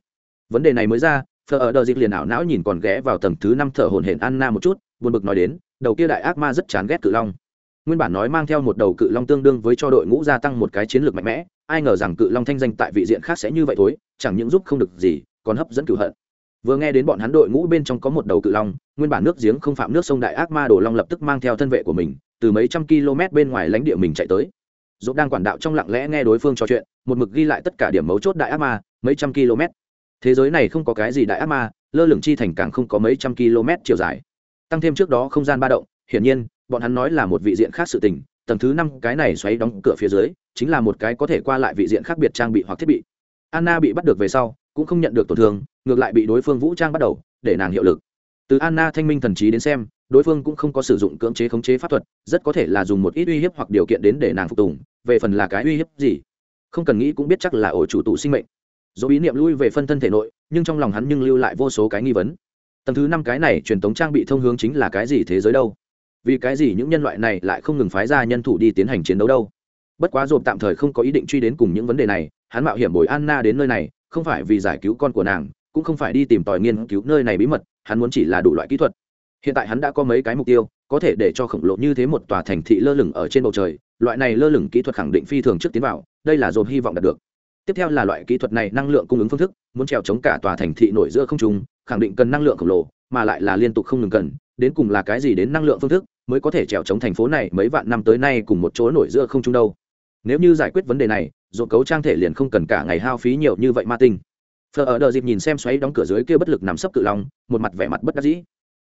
Vấn đề này mới ra phờ ở đợt dịp liền ảo não nhìn còn ghé vào tầng thứ năm thở hồn hển anna một chút, buồn bực nói đến, đầu kia đại ác ma rất chán ghét cự long. Nguyên bản nói mang theo một đầu cự long tương đương với cho đội ngũ gia tăng một cái chiến lược mạnh mẽ, ai ngờ rằng cự long thanh danh tại vị diện khác sẽ như vậy thôi chẳng những giúp không được gì, còn hấp dẫn cửu hận. Vừa nghe đến bọn hắn đội ngũ bên trong có một đầu cự long, nguyên bản nước giếng không phạm nước sông đại ác ma đồ long lập tức mang theo thân vệ của mình, từ mấy trăm km bên ngoài lãnh địa mình chạy tới. Dốt đang quản đạo trong lặng lẽ nghe đối phương trò chuyện, một mực ghi lại tất cả điểm mấu chốt đại ác ma, mấy trăm km thế giới này không có cái gì đại ác ma, lơ lửng chi thành càng không có mấy trăm km chiều dài. Tăng thêm trước đó không gian ba động, hiển nhiên, bọn hắn nói là một vị diện khác sự tình, tầng thứ năm cái này xoáy đóng cửa phía dưới, chính là một cái có thể qua lại vị diện khác biệt trang bị hoặc thiết bị. Anna bị bắt được về sau, cũng không nhận được tổn thương, ngược lại bị đối phương vũ trang bắt đầu, để nàng hiệu lực. Từ anna thanh minh thần trí đến xem, đối phương cũng không có sử dụng cưỡng chế khống chế pháp thuật, rất có thể là dùng một ít uy hiếp hoặc điều kiện đến để nàng phục tùng, về phần là cái uy hiếp gì? Không cần nghĩ cũng biết chắc là ổ chủ tụ sinh mệnh dỗ ý niệm lui về phân thân thể nội, nhưng trong lòng hắn nhưng lưu lại vô số cái nghi vấn. Tầng thứ năm cái này truyền thống trang bị thông hướng chính là cái gì thế giới đâu? Vì cái gì những nhân loại này lại không ngừng phái ra nhân thủ đi tiến hành chiến đấu đâu? Bất quá dồn tạm thời không có ý định truy đến cùng những vấn đề này, hắn mạo hiểm bồi anna đến nơi này, không phải vì giải cứu con của nàng, cũng không phải đi tìm tòi nghiên cứu nơi này bí mật, hắn muốn chỉ là đủ loại kỹ thuật. Hiện tại hắn đã có mấy cái mục tiêu, có thể để cho khổng lồ như thế một tòa thành thị lơ lửng ở trên bầu trời, loại này lơ lửng kỹ thuật khẳng định phi thường trước tiến vào, đây là dồn hy vọng đạt được tiếp theo là loại kỹ thuật này năng lượng cung ứng phương thức, muốn trèo chống cả tòa thành thị nổi giữa không trung, khẳng định cần năng lượng khổng lồ, mà lại là liên tục không ngừng cần, đến cùng là cái gì đến năng lượng phương thức mới có thể trèo chống thành phố này mấy vạn năm tới nay cùng một chỗ nổi giữa không trung đâu. Nếu như giải quyết vấn đề này dồn cấu trang thể liền không cần cả ngày hao phí nhiều như vậy ma tinh. Phờ ở đợi dịp nhìn xem xoáy đóng cửa dưới kia bất lực nằm sấp cự long, một mặt vẻ mặt bất đắc dĩ.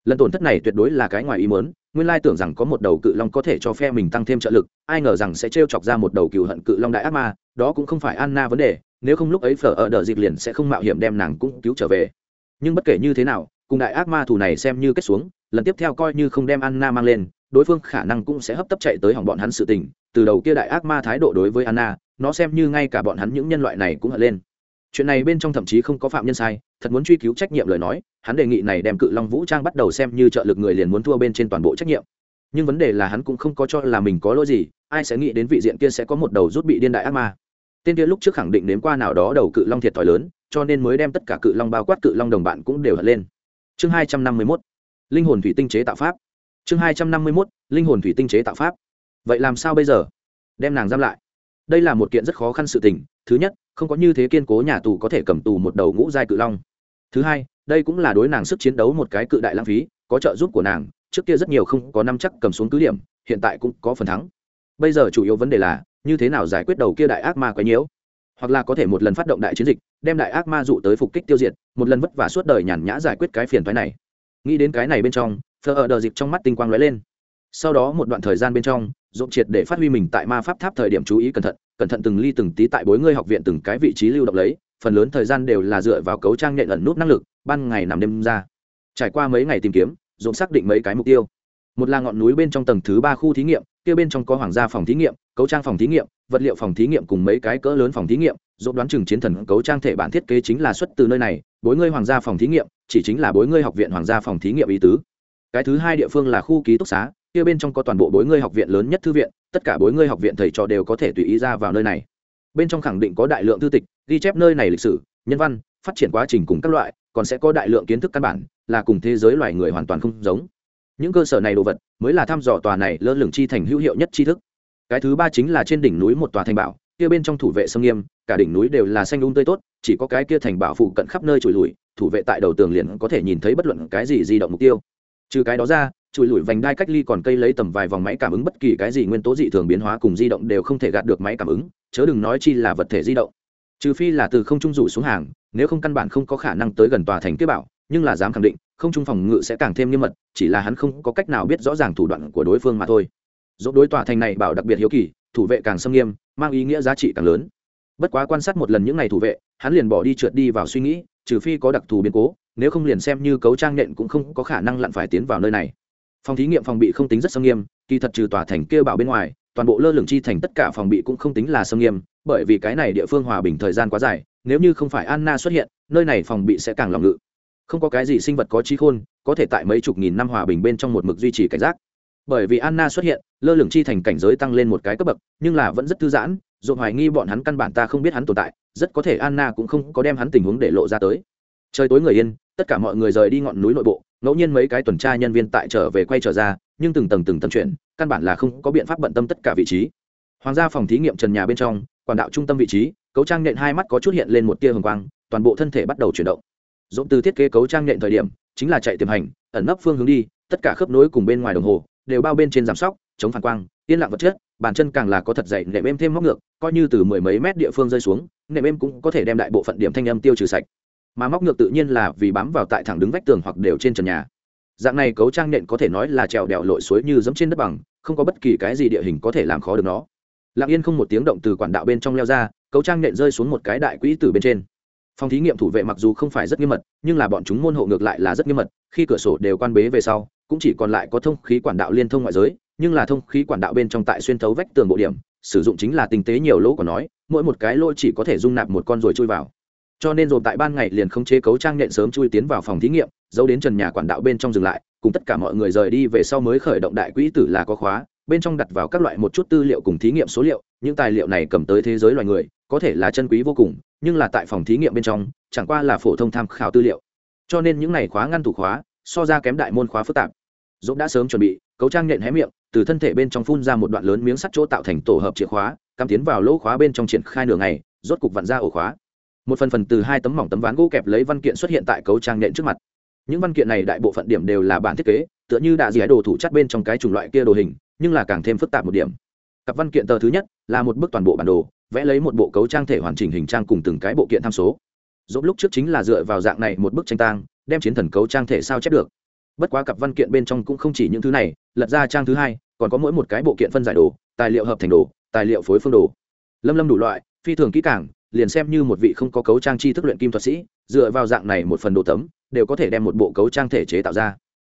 Lần tổn thất này tuyệt đối là cái ngoài ý mớn nguyên lai tưởng rằng có một đầu cự long có thể cho phe mình tăng thêm trợ lực, ai ngờ rằng sẽ t chọc ra một đầu cựu hận cự long đại ác ma đó cũng không phải anna vấn đề, nếu không lúc ấy phở ở đợi dịp liền sẽ không mạo hiểm đem nàng cũng cứu trở về. Nhưng bất kể như thế nào, cùng đại ác ma thủ này xem như kết xuống, lần tiếp theo coi như không đem anna mang lên, đối phương khả năng cũng sẽ hấp tấp chạy tới hỏng bọn hắn sự tình, từ đầu kia đại ác ma thái độ đối với anna, nó xem như ngay cả bọn hắn những nhân loại này cũng hận lên. Chuyện này bên trong thậm chí không có phạm nhân sai, thật muốn truy cứu trách nhiệm lời nói, hắn đề nghị này đem cự long vũ trang bắt đầu xem như trợ lực người liền muốn thua bên trên toàn bộ trách nhiệm nhưng vấn đề là hắn cũng không có cho là mình có lỗi gì, ai sẽ nghĩ đến vị diện kia sẽ có một đầu rút bị điên đại ác ma. Tên kia lúc trước khẳng định đến qua nào đó đầu cự long thiệt thòi lớn, cho nên mới đem tất cả cự long bao quát cự long đồng bạn cũng đều hận lên. Chương hai trăm năm mươi mốt, linh hồn thủy tinh chế tạo pháp. Chương hai trăm năm mươi mốt, linh hồn thủy tinh chế tạo pháp. Vậy làm sao bây giờ? Đem nàng giam lại. Đây là một kiện rất khó khăn sự tình. Thứ nhất, không có như thế kiên cố nhà tù có thể cầm tù một đầu ngũ giai cự long. Thứ hai, đây cũng là đối nàng sức chiến đấu một cái cự đại lãng phí, có trợ giúp của nàng trước kia rất nhiều không có năm chắc cầm xuống cứ điểm, hiện tại cũng có phần thắng. Bây giờ chủ yếu vấn đề là, như thế nào giải quyết đầu kia đại ác ma quấy nhiễu? Hoặc là có thể một lần phát động đại chiến dịch, đem đại ác ma dụ tới phục kích tiêu diệt, một lần vất vả suốt đời nhàn nhã giải quyết cái phiền thoái này. Nghĩ đến cái này bên trong thờ ở đờ dịp trong mắt tinh quang lóe lên. Sau đó một đoạn thời gian bên trong dộn triệt để phát huy mình tại ma pháp tháp thời điểm chú ý cẩn thận cẩn thận từng ly từng tí tại bối ngươi học viện từng cái vị trí lưu động lấy, phần lớn thời gian đều là dựa vào cấu trang nhện ẩn nút năng lực, ban ngày nằm đêm ra. Trải qua mấy ngày tìm kiếm dồn xác định mấy cái mục tiêu. Một là ngọn núi bên trong tầng thứ ba khu thí nghiệm, kia bên trong có hoàng gia phòng thí nghiệm, cấu trang phòng thí nghiệm, vật liệu phòng thí nghiệm cùng mấy cái cỡ lớn phòng thí nghiệm dồn đoán chừng chiến thần cấu trang thể bản thiết kế chính là xuất từ nơi này, bối ngươi hoàng gia phòng thí nghiệm, chỉ chính là bối ngươi học viện hoàng gia phòng thí nghiệm ý tứ. Cái thứ hai địa phương là khu ký túc xá, kia bên trong có toàn bộ bối ngươi học viện lớn nhất thư viện, tất cả bối ngươi học viện thầy trò đều có thể tùy ý ra vào nơi này. Bên trong khẳng định có đại lượng thư tịch, ghi chép nơi này lịch sử, nhân văn phát triển quá trình cùng các loại, còn sẽ có đại lượng kiến thức căn bản, là cùng thế giới loài người hoàn toàn không giống. Những cơ sở này đồ vật mới là thăm dò tòa này lơ lửng chi thành hữu hiệu nhất tri thức. Cái thứ ba chính là trên đỉnh núi một tòa thành bảo, kia bên trong thủ vệ sông nghiêm, cả đỉnh núi đều là xanh đúng tươi tốt, chỉ có cái kia thành bảo phụ cận khắp nơi trùi lùi thủ vệ tại đầu tường liền có thể nhìn thấy bất luận cái gì di động mục tiêu. Trừ cái đó ra chùi lùi vành đai cách ly còn cây lấy tầm vài vòng máy cảm ứng bất kỳ cái gì nguyên tố dị thường biến hóa cùng di động đều không thể gạt được máy cảm ứng, chớ đừng nói chi là vật thể di động trừ phi là từ không trung rủ xuống hàng, nếu không căn bản không có khả năng tới gần tòa thành kế bảo, nhưng là dám khẳng định, không trung phòng ngự sẽ càng thêm nghiêm mật, chỉ là hắn không có cách nào biết rõ ràng thủ đoạn của đối phương mà thôi. Dỗ đối tòa thành này bảo đặc biệt hiếu kỳ, thủ vệ càng xâm nghiêm, mang ý nghĩa giá trị càng lớn. Bất quá quan sát một lần những ngày thủ vệ, hắn liền bỏ đi trượt đi vào suy nghĩ, trừ phi có đặc thù biến cố, nếu không liền xem như cấu trang nện cũng không có khả năng lặn phải tiến vào nơi này. Phòng thí nghiệm phòng bị không tính rất xâm nghiêm, kỳ thật trừ tòa thành kêu bảo bên ngoài, toàn bộ lơ lửng chi thành tất cả phòng bị cũng không tính là xâm nghiêm bởi vì cái này địa phương hòa bình thời gian quá dài, nếu như không phải anna xuất hiện, nơi này phòng bị sẽ càng lòng ngự. Không có cái gì sinh vật có trí khôn, có thể tại mấy chục nghìn năm hòa bình bên trong một mực duy trì cảnh giác. Bởi vì anna xuất hiện, lơ lửng chi thành cảnh giới tăng lên một cái cấp bậc, nhưng là vẫn rất thư giãn, dù hoài nghi bọn hắn căn bản ta không biết hắn tồn tại, rất có thể anna cũng không có đem hắn tình huống để lộ ra tới. Trời tối người yên, tất cả mọi người rời đi ngọn núi nội bộ, ngẫu nhiên mấy cái tuần tra nhân viên tại trở về quay trở ra, nhưng từng tầng từng tầng chuyển, căn bản là không có biện pháp bận tâm tất cả vị trí hoàng gia phòng thí nghiệm trần nhà bên trong quản đạo trung tâm vị trí, cấu trang nện hai mắt có chút hiện lên một tia hồng quang, toàn bộ thân thể bắt đầu chuyển động. Dỗm từ thiết kế cấu trang nện thời điểm, chính là chạy tiềm hành, ẩn nấp phương hướng đi, tất cả khớp nối cùng bên ngoài đồng hồ, đều bao bên trên giảm sóc, chống phản quang, yên lặng vật chất, bàn chân càng là có thật dày, nệm êm thêm móc ngược, coi như từ mười mấy mét địa phương rơi xuống, nệm êm cũng có thể đem đại bộ phận điểm thanh âm tiêu trừ sạch. Mà móc ngược tự nhiên là vì bám vào tại thẳng đứng vách tường hoặc đều trên trần nhà. Dạng này cấu trang nện có thể nói là trèo đèo lội suối như giống trên đất bằng, không có bất kỳ cái gì địa hình có thể làm khó được nó lặng yên không một tiếng động từ quản đạo bên trong leo ra, cấu trang nện rơi xuống một cái đại quỹ từ bên trên. Phòng thí nghiệm thủ vệ mặc dù không phải rất nghiêm mật, nhưng là bọn chúng môn hộ ngược lại là rất nghiêm mật, khi cửa sổ đều quan bế về sau, cũng chỉ còn lại có thông khí quản đạo liên thông ngoại giới, nhưng là thông khí quản đạo bên trong tại xuyên thấu vách tường bộ điểm, sử dụng chính là tinh tế nhiều lỗ của nói, mỗi một cái lỗ chỉ có thể dung nạp một con rồi chui vào. Cho nên rồi tại ban ngày liền không chế cấu trang nhện sớm chui tiến vào phòng thí nghiệm, giấu đến trần nhà quản đạo bên trong dừng lại, cùng tất cả mọi người rời đi về sau mới khởi động đại quỹ tử là có khóa bên trong đặt vào các loại một chút tư liệu cùng thí nghiệm số liệu, những tài liệu này cầm tới thế giới loài người, có thể là chân quý vô cùng, nhưng là tại phòng thí nghiệm bên trong, chẳng qua là phổ thông tham khảo tư liệu. Cho nên những này khóa ngăn thủ khóa, so ra kém đại môn khóa phức tạp. Dũng đã sớm chuẩn bị, cấu trang nhện hé miệng, từ thân thể bên trong phun ra một đoạn lớn miếng sắt chỗ tạo thành tổ hợp chìa khóa, cắm tiến vào lỗ khóa bên trong triển khai nửa ngày, rốt cục vặn ra ổ khóa. Một phần phần từ hai tấm mỏng tấm ván gỗ kẹp lấy văn kiện xuất hiện tại cấu trang nhện trước mặt những văn kiện này đại bộ phận điểm đều là bản thiết kế, tựa như đã dì đồ thủ chắt bên trong cái chủng loại kia đồ hình, nhưng là càng thêm phức tạp một điểm. Cặp văn kiện tờ thứ nhất là một bức toàn bộ bản đồ, vẽ lấy một bộ cấu trang thể hoàn chỉnh hình trang cùng từng cái bộ kiện tham số. Dốt lúc trước chính là dựa vào dạng này một bức tranh tang, đem chiến thần cấu trang thể sao chép được. Bất quá cặp văn kiện bên trong cũng không chỉ những thứ này, lật ra trang thứ hai, còn có mỗi một cái bộ kiện phân giải đồ, tài liệu hợp thành đồ, tài liệu phối phương đồ. Lâm lâm đủ loại, phi thường kỹ càng, liền xem như một vị không có cấu trang chi thức luyện kim thuật sĩ, dựa vào dạng này một phần đồ tấm đều có thể đem một bộ cấu trang thể chế tạo ra.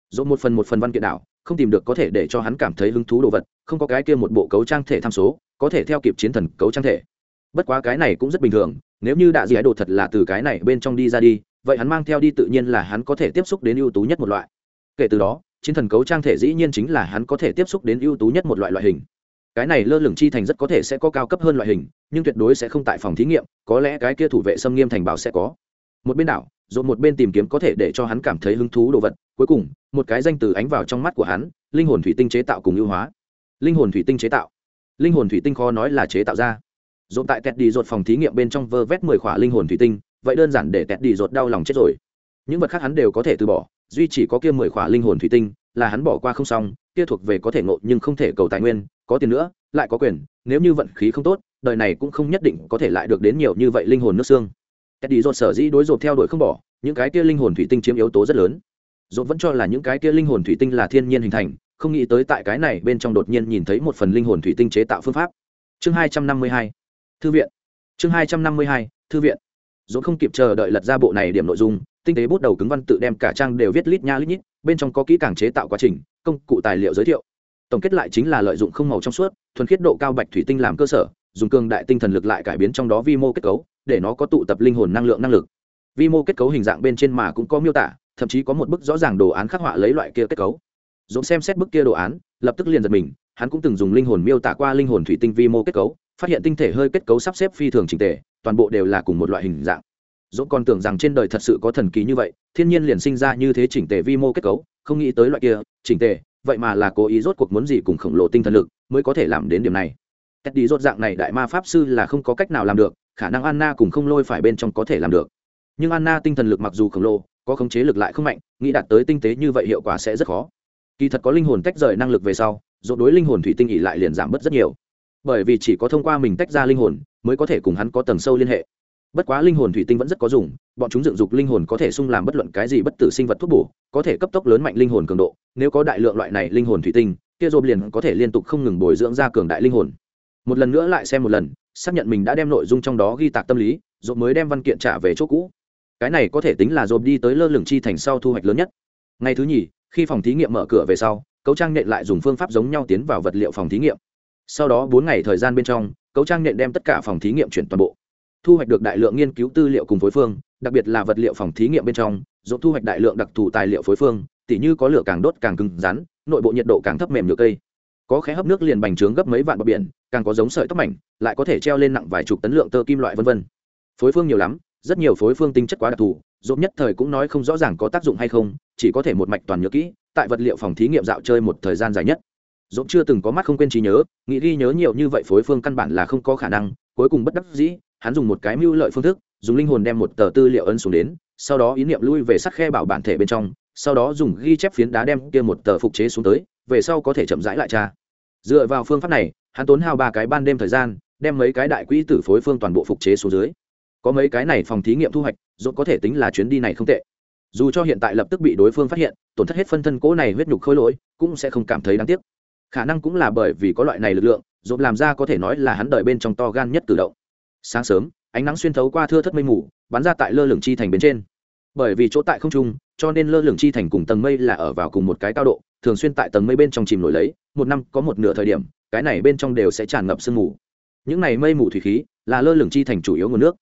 Dỗ một phần một phần văn kiện đảo, không tìm được có thể để cho hắn cảm thấy hứng thú đồ vật, không có cái kia một bộ cấu trang thể tham số, có thể theo kịp chiến thần cấu trang thể. Bất quá cái này cũng rất bình thường, nếu như đạ dị ái đồ thật là từ cái này bên trong đi ra đi, vậy hắn mang theo đi tự nhiên là hắn có thể tiếp xúc đến ưu tú nhất một loại. Kể từ đó, chiến thần cấu trang thể dĩ nhiên chính là hắn có thể tiếp xúc đến ưu tú nhất một loại loại hình. Cái này lơ lửng chi thành rất có thể sẽ có cao cấp hơn loại hình, nhưng tuyệt đối sẽ không tại phòng thí nghiệm, có lẽ cái kia thủ vệ xâm nghiêm thành bảo sẽ có. Một bên đảo rồi một bên tìm kiếm có thể để cho hắn cảm thấy hứng thú đồ vật. Cuối cùng, một cái danh từ ánh vào trong mắt của hắn, linh hồn thủy tinh chế tạo cùng ưu hóa. Linh hồn thủy tinh chế tạo. Linh hồn thủy tinh khó nói là chế tạo ra. Dồn tại tẹt đi rột phòng thí nghiệm bên trong vơ vét mười khỏa linh hồn thủy tinh, vậy đơn giản để tẹt đi rột đau lòng chết rồi. Những vật khác hắn đều có thể từ bỏ, duy chỉ có kia mười khỏa linh hồn thủy tinh, là hắn bỏ qua không xong, kia thuộc về có thể ngộ nhưng không thể cầu tài nguyên, có tiền nữa, lại có quyền, nếu như vận khí không tốt, đời này cũng không nhất định có thể lại được đến nhiều như vậy linh hồn nước xương tẹt đi rột sở dĩ đối rột theo đuổi không bỏ, những cái kia linh hồn thủy tinh chiếm yếu tố rất lớn. Rột vẫn cho là những cái kia linh hồn thủy tinh là thiên nhiên hình thành, không nghĩ tới tại cái này bên trong đột nhiên nhìn thấy một phần linh hồn thủy tinh chế tạo phương pháp. Chương hai trăm năm mươi hai, thư viện. Chương hai trăm năm mươi hai, thư viện. Dũng không kịp chờ đợi lật ra bộ này điểm nội dung, tinh tế bút đầu cứng văn tự đem cả trang đều viết lít nha lít nhít, bên trong có kỹ càng chế tạo quá trình, công cụ tài liệu giới thiệu. Tổng kết lại chính là lợi dụng không màu trong suốt, thuần khiết độ cao bạch thủy tinh làm cơ sở, dùng cường đại tinh thần lực lại cải biến trong đó vi mô kết cấu để nó có tụ tập linh hồn năng lượng năng lực. Vi mô kết cấu hình dạng bên trên mà cũng có miêu tả, thậm chí có một bức rõ ràng đồ án khắc họa lấy loại kia kết cấu. Dũng xem xét bức kia đồ án, lập tức liền giật mình, hắn cũng từng dùng linh hồn miêu tả qua linh hồn thủy tinh vi mô kết cấu, phát hiện tinh thể hơi kết cấu sắp xếp phi thường trình tề, toàn bộ đều là cùng một loại hình dạng. Dỗ còn tưởng rằng trên đời thật sự có thần kỳ như vậy, thiên nhiên liền sinh ra như thế chỉnh tề vi mô kết cấu, không nghĩ tới loại kia, chỉnh tề, vậy mà là cố ý rốt cuộc muốn gì cùng khổng lồ tinh thần lực mới có thể làm đến điểm này. Tét đi rốt dạng này đại ma pháp sư là không có cách nào làm được khả năng anna cùng không lôi phải bên trong có thể làm được. Nhưng anna tinh thần lực mặc dù khổng lồ, có khống chế lực lại không mạnh, nghĩ đạt tới tinh tế như vậy hiệu quả sẽ rất khó. Kỳ thật có linh hồn tách rời năng lực về sau dỗ đối linh hồn thủy tinh ỉ lại liền giảm bớt rất nhiều. Bởi vì chỉ có thông qua mình tách ra linh hồn, mới có thể cùng hắn có tầng sâu liên hệ. Bất quá linh hồn thủy tinh vẫn rất có dùng, bọn chúng dựng dục linh hồn có thể sung làm bất luận cái gì bất tử sinh vật thuốc bổ, có thể cấp tốc lớn mạnh linh hồn cường độ, nếu có đại lượng loại này linh hồn thủy tinh, kia dồn liền có thể liên tục không ngừng bồi dưỡng ra cường đại linh hồn. Một lần nữa lại xem một lần xác nhận mình đã đem nội dung trong đó ghi tạc tâm lý, rồi mới đem văn kiện trả về chỗ cũ. Cái này có thể tính là dồn đi tới lơ lửng chi thành sau thu hoạch lớn nhất. Ngày thứ nhì, khi phòng thí nghiệm mở cửa về sau, cấu trang nện lại dùng phương pháp giống nhau tiến vào vật liệu phòng thí nghiệm. Sau đó bốn ngày thời gian bên trong, cấu trang nện đem tất cả phòng thí nghiệm chuyển toàn bộ. Thu hoạch được đại lượng nghiên cứu tư liệu cùng phối phương, đặc biệt là vật liệu phòng thí nghiệm bên trong dồn thu hoạch đại lượng đặc thù tài liệu phối phương, tỉ như có lửa càng đốt càng cứng rắn, nội bộ nhiệt độ càng thấp mềm nhựa cây. Có khé hấp nước liền bành trướng gấp mấy vạn bờ biển, càng có giống sợi tóc mảnh lại có thể treo lên nặng vài chục tấn lượng tơ kim loại vân vân. Phối phương nhiều lắm, rất nhiều phối phương tinh chất quá đặc thù dốt nhất thời cũng nói không rõ ràng có tác dụng hay không, chỉ có thể một mạch toàn nhớ kỹ, tại vật liệu phòng thí nghiệm dạo chơi một thời gian dài nhất. Dốt chưa từng có mắt không quên trí nhớ, nghĩ ghi nhớ nhiều như vậy phối phương căn bản là không có khả năng, cuối cùng bất đắc dĩ, hắn dùng một cái mưu lợi phương thức, dùng linh hồn đem một tờ tư liệu ấn xuống đến, sau đó ý niệm lui về sắc khe bảo bản thể bên trong, sau đó dùng ghi chép phiến đá đem kia một tờ phục chế xuống tới, về sau có thể chậm rãi lại tra. Dựa vào phương pháp này, hắn tốn hao ba cái ban đêm thời gian đem mấy cái đại quỹ tử phối phương toàn bộ phục chế xuống dưới. Có mấy cái này phòng thí nghiệm thu hoạch dốt có thể tính là chuyến đi này không tệ. Dù cho hiện tại lập tức bị đối phương phát hiện, tổn thất hết phân thân cố này huyết nhục khôi lỗi, cũng sẽ không cảm thấy đáng tiếc. Khả năng cũng là bởi vì có loại này lực lượng dốt làm ra có thể nói là hắn đợi bên trong to gan nhất cử động. Sáng sớm, ánh nắng xuyên thấu qua thưa thất mây mù, bắn ra tại lơ lửng chi thành bên trên. Bởi vì chỗ tại không trung, cho nên lơ lửng chi thành cùng tầng mây là ở vào cùng một cái cao độ, thường xuyên tại tầng mây bên trong chìm nổi lấy, một năm có một nửa thời điểm, cái này bên trong đều sẽ tràn ngập sương mù những này mây mù thủy khí là lơ lửng chi thành chủ yếu nguồn nước.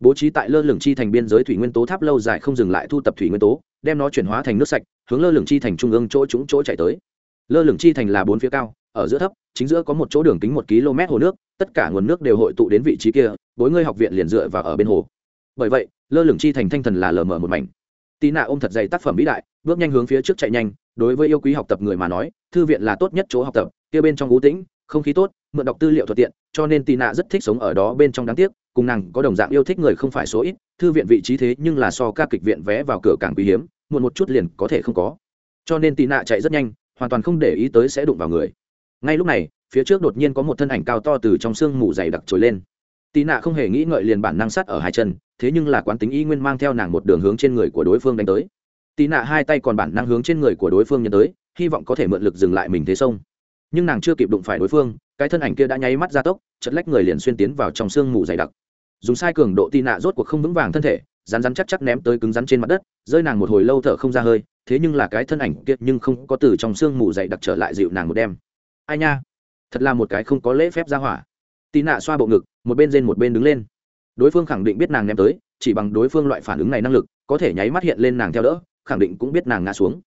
Bố trí tại lơ lửng chi thành biên giới thủy nguyên tố tháp lâu dài không dừng lại thu tập thủy nguyên tố, đem nó chuyển hóa thành nước sạch, hướng lơ lửng chi thành trung ương chỗ trúng chỗ chạy tới. Lơ lửng chi thành là bốn phía cao, ở giữa thấp, chính giữa có một chỗ đường kính một km hồ nước, tất cả nguồn nước đều hội tụ đến vị trí kia, bối ngươi học viện liền dựa vào ở bên hồ. Bởi vậy, lơ lửng chi thành thanh thần là lờ mờ một mảnh. Tí nạ ôm thật dày tác phẩm vĩ đại, bước nhanh hướng phía trước chạy nhanh, đối với yêu quý học tập người mà nói, thư viện là tốt nhất chỗ học tập, kia bên trong ú tĩnh, không khí tốt mượn đọc tư liệu thuận tiện, cho nên tì nạ rất thích sống ở đó bên trong đáng tiếc, cùng nàng có đồng dạng yêu thích người không phải số ít, thư viện vị trí thế nhưng là so ca kịch viện vé vào cửa càng quý hiếm, muộn một chút liền có thể không có. Cho nên tì nạ chạy rất nhanh, hoàn toàn không để ý tới sẽ đụng vào người. Ngay lúc này, phía trước đột nhiên có một thân ảnh cao to từ trong sương mù dày đặc trồi lên. Tì nạ không hề nghĩ ngợi liền bản năng sắt ở hai chân, thế nhưng là quán tính y nguyên mang theo nàng một đường hướng trên người của đối phương đánh tới. Tì nạ hai tay còn bản năng hướng trên người của đối phương nhân tới, hy vọng có thể mượn lực dừng lại mình thế sông. Nhưng nàng chưa kịp đụng phải đối phương cái thân ảnh kia đã nháy mắt ra tốc chật lách người liền xuyên tiến vào trong sương mù dày đặc. Dùng sai cường độ tị nạ rốt cuộc không vững vàng thân thể rán rán chắc chắc ném tới cứng rắn trên mặt đất, rơi nàng một hồi lâu thở không ra hơi, thế nhưng là cái thân ảnh kia nhưng không có từ trong sương mù dày đặc trở lại dịu nàng một đêm. Ai nha, thật là một cái không có lễ phép ra hỏa. Tị nạ xoa bộ ngực, một bên rên một bên đứng lên. Đối phương khẳng định biết nàng ném tới, chỉ bằng đối phương loại phản ứng này năng lực, có thể nháy mắt hiện lên nàng theo đỡ, khẳng định cũng biết nàng ngã xuống.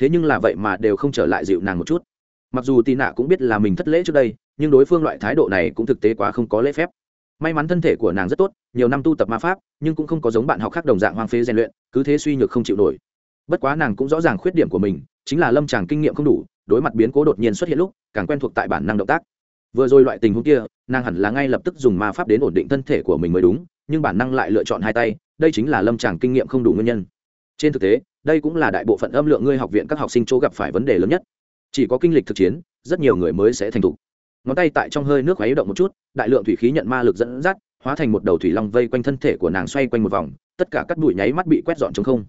Thế nhưng là vậy mà đều không trở lại dịu nàng một chút. Mặc dù tị nạ cũng biết là mình thất lễ trước đây nhưng đối phương loại thái độ này cũng thực tế quá không có lễ phép. May mắn thân thể của nàng rất tốt, nhiều năm tu tập ma pháp, nhưng cũng không có giống bạn học khác đồng dạng hoang phế rèn luyện, cứ thế suy nhược không chịu nổi. Bất quá nàng cũng rõ ràng khuyết điểm của mình, chính là lâm tràng kinh nghiệm không đủ, đối mặt biến cố đột nhiên xuất hiện lúc, càng quen thuộc tại bản năng động tác. Vừa rồi loại tình huống kia, nàng hẳn là ngay lập tức dùng ma pháp đến ổn định thân thể của mình mới đúng, nhưng bản năng lại lựa chọn hai tay, đây chính là lâm tràng kinh nghiệm không đủ nguyên nhân. Trên thực tế, đây cũng là đại bộ phận âm lượng ngươi học viện các học sinh chỗ gặp phải vấn đề lớn nhất. Chỉ có kinh lịch thực chiến, rất nhiều người mới sẽ thành thục ngón tay tại trong hơi nước khuấy động một chút, đại lượng thủy khí nhận ma lực dẫn dắt, hóa thành một đầu thủy long vây quanh thân thể của nàng xoay quanh một vòng, tất cả các bụi nháy mắt bị quét dọn trống không.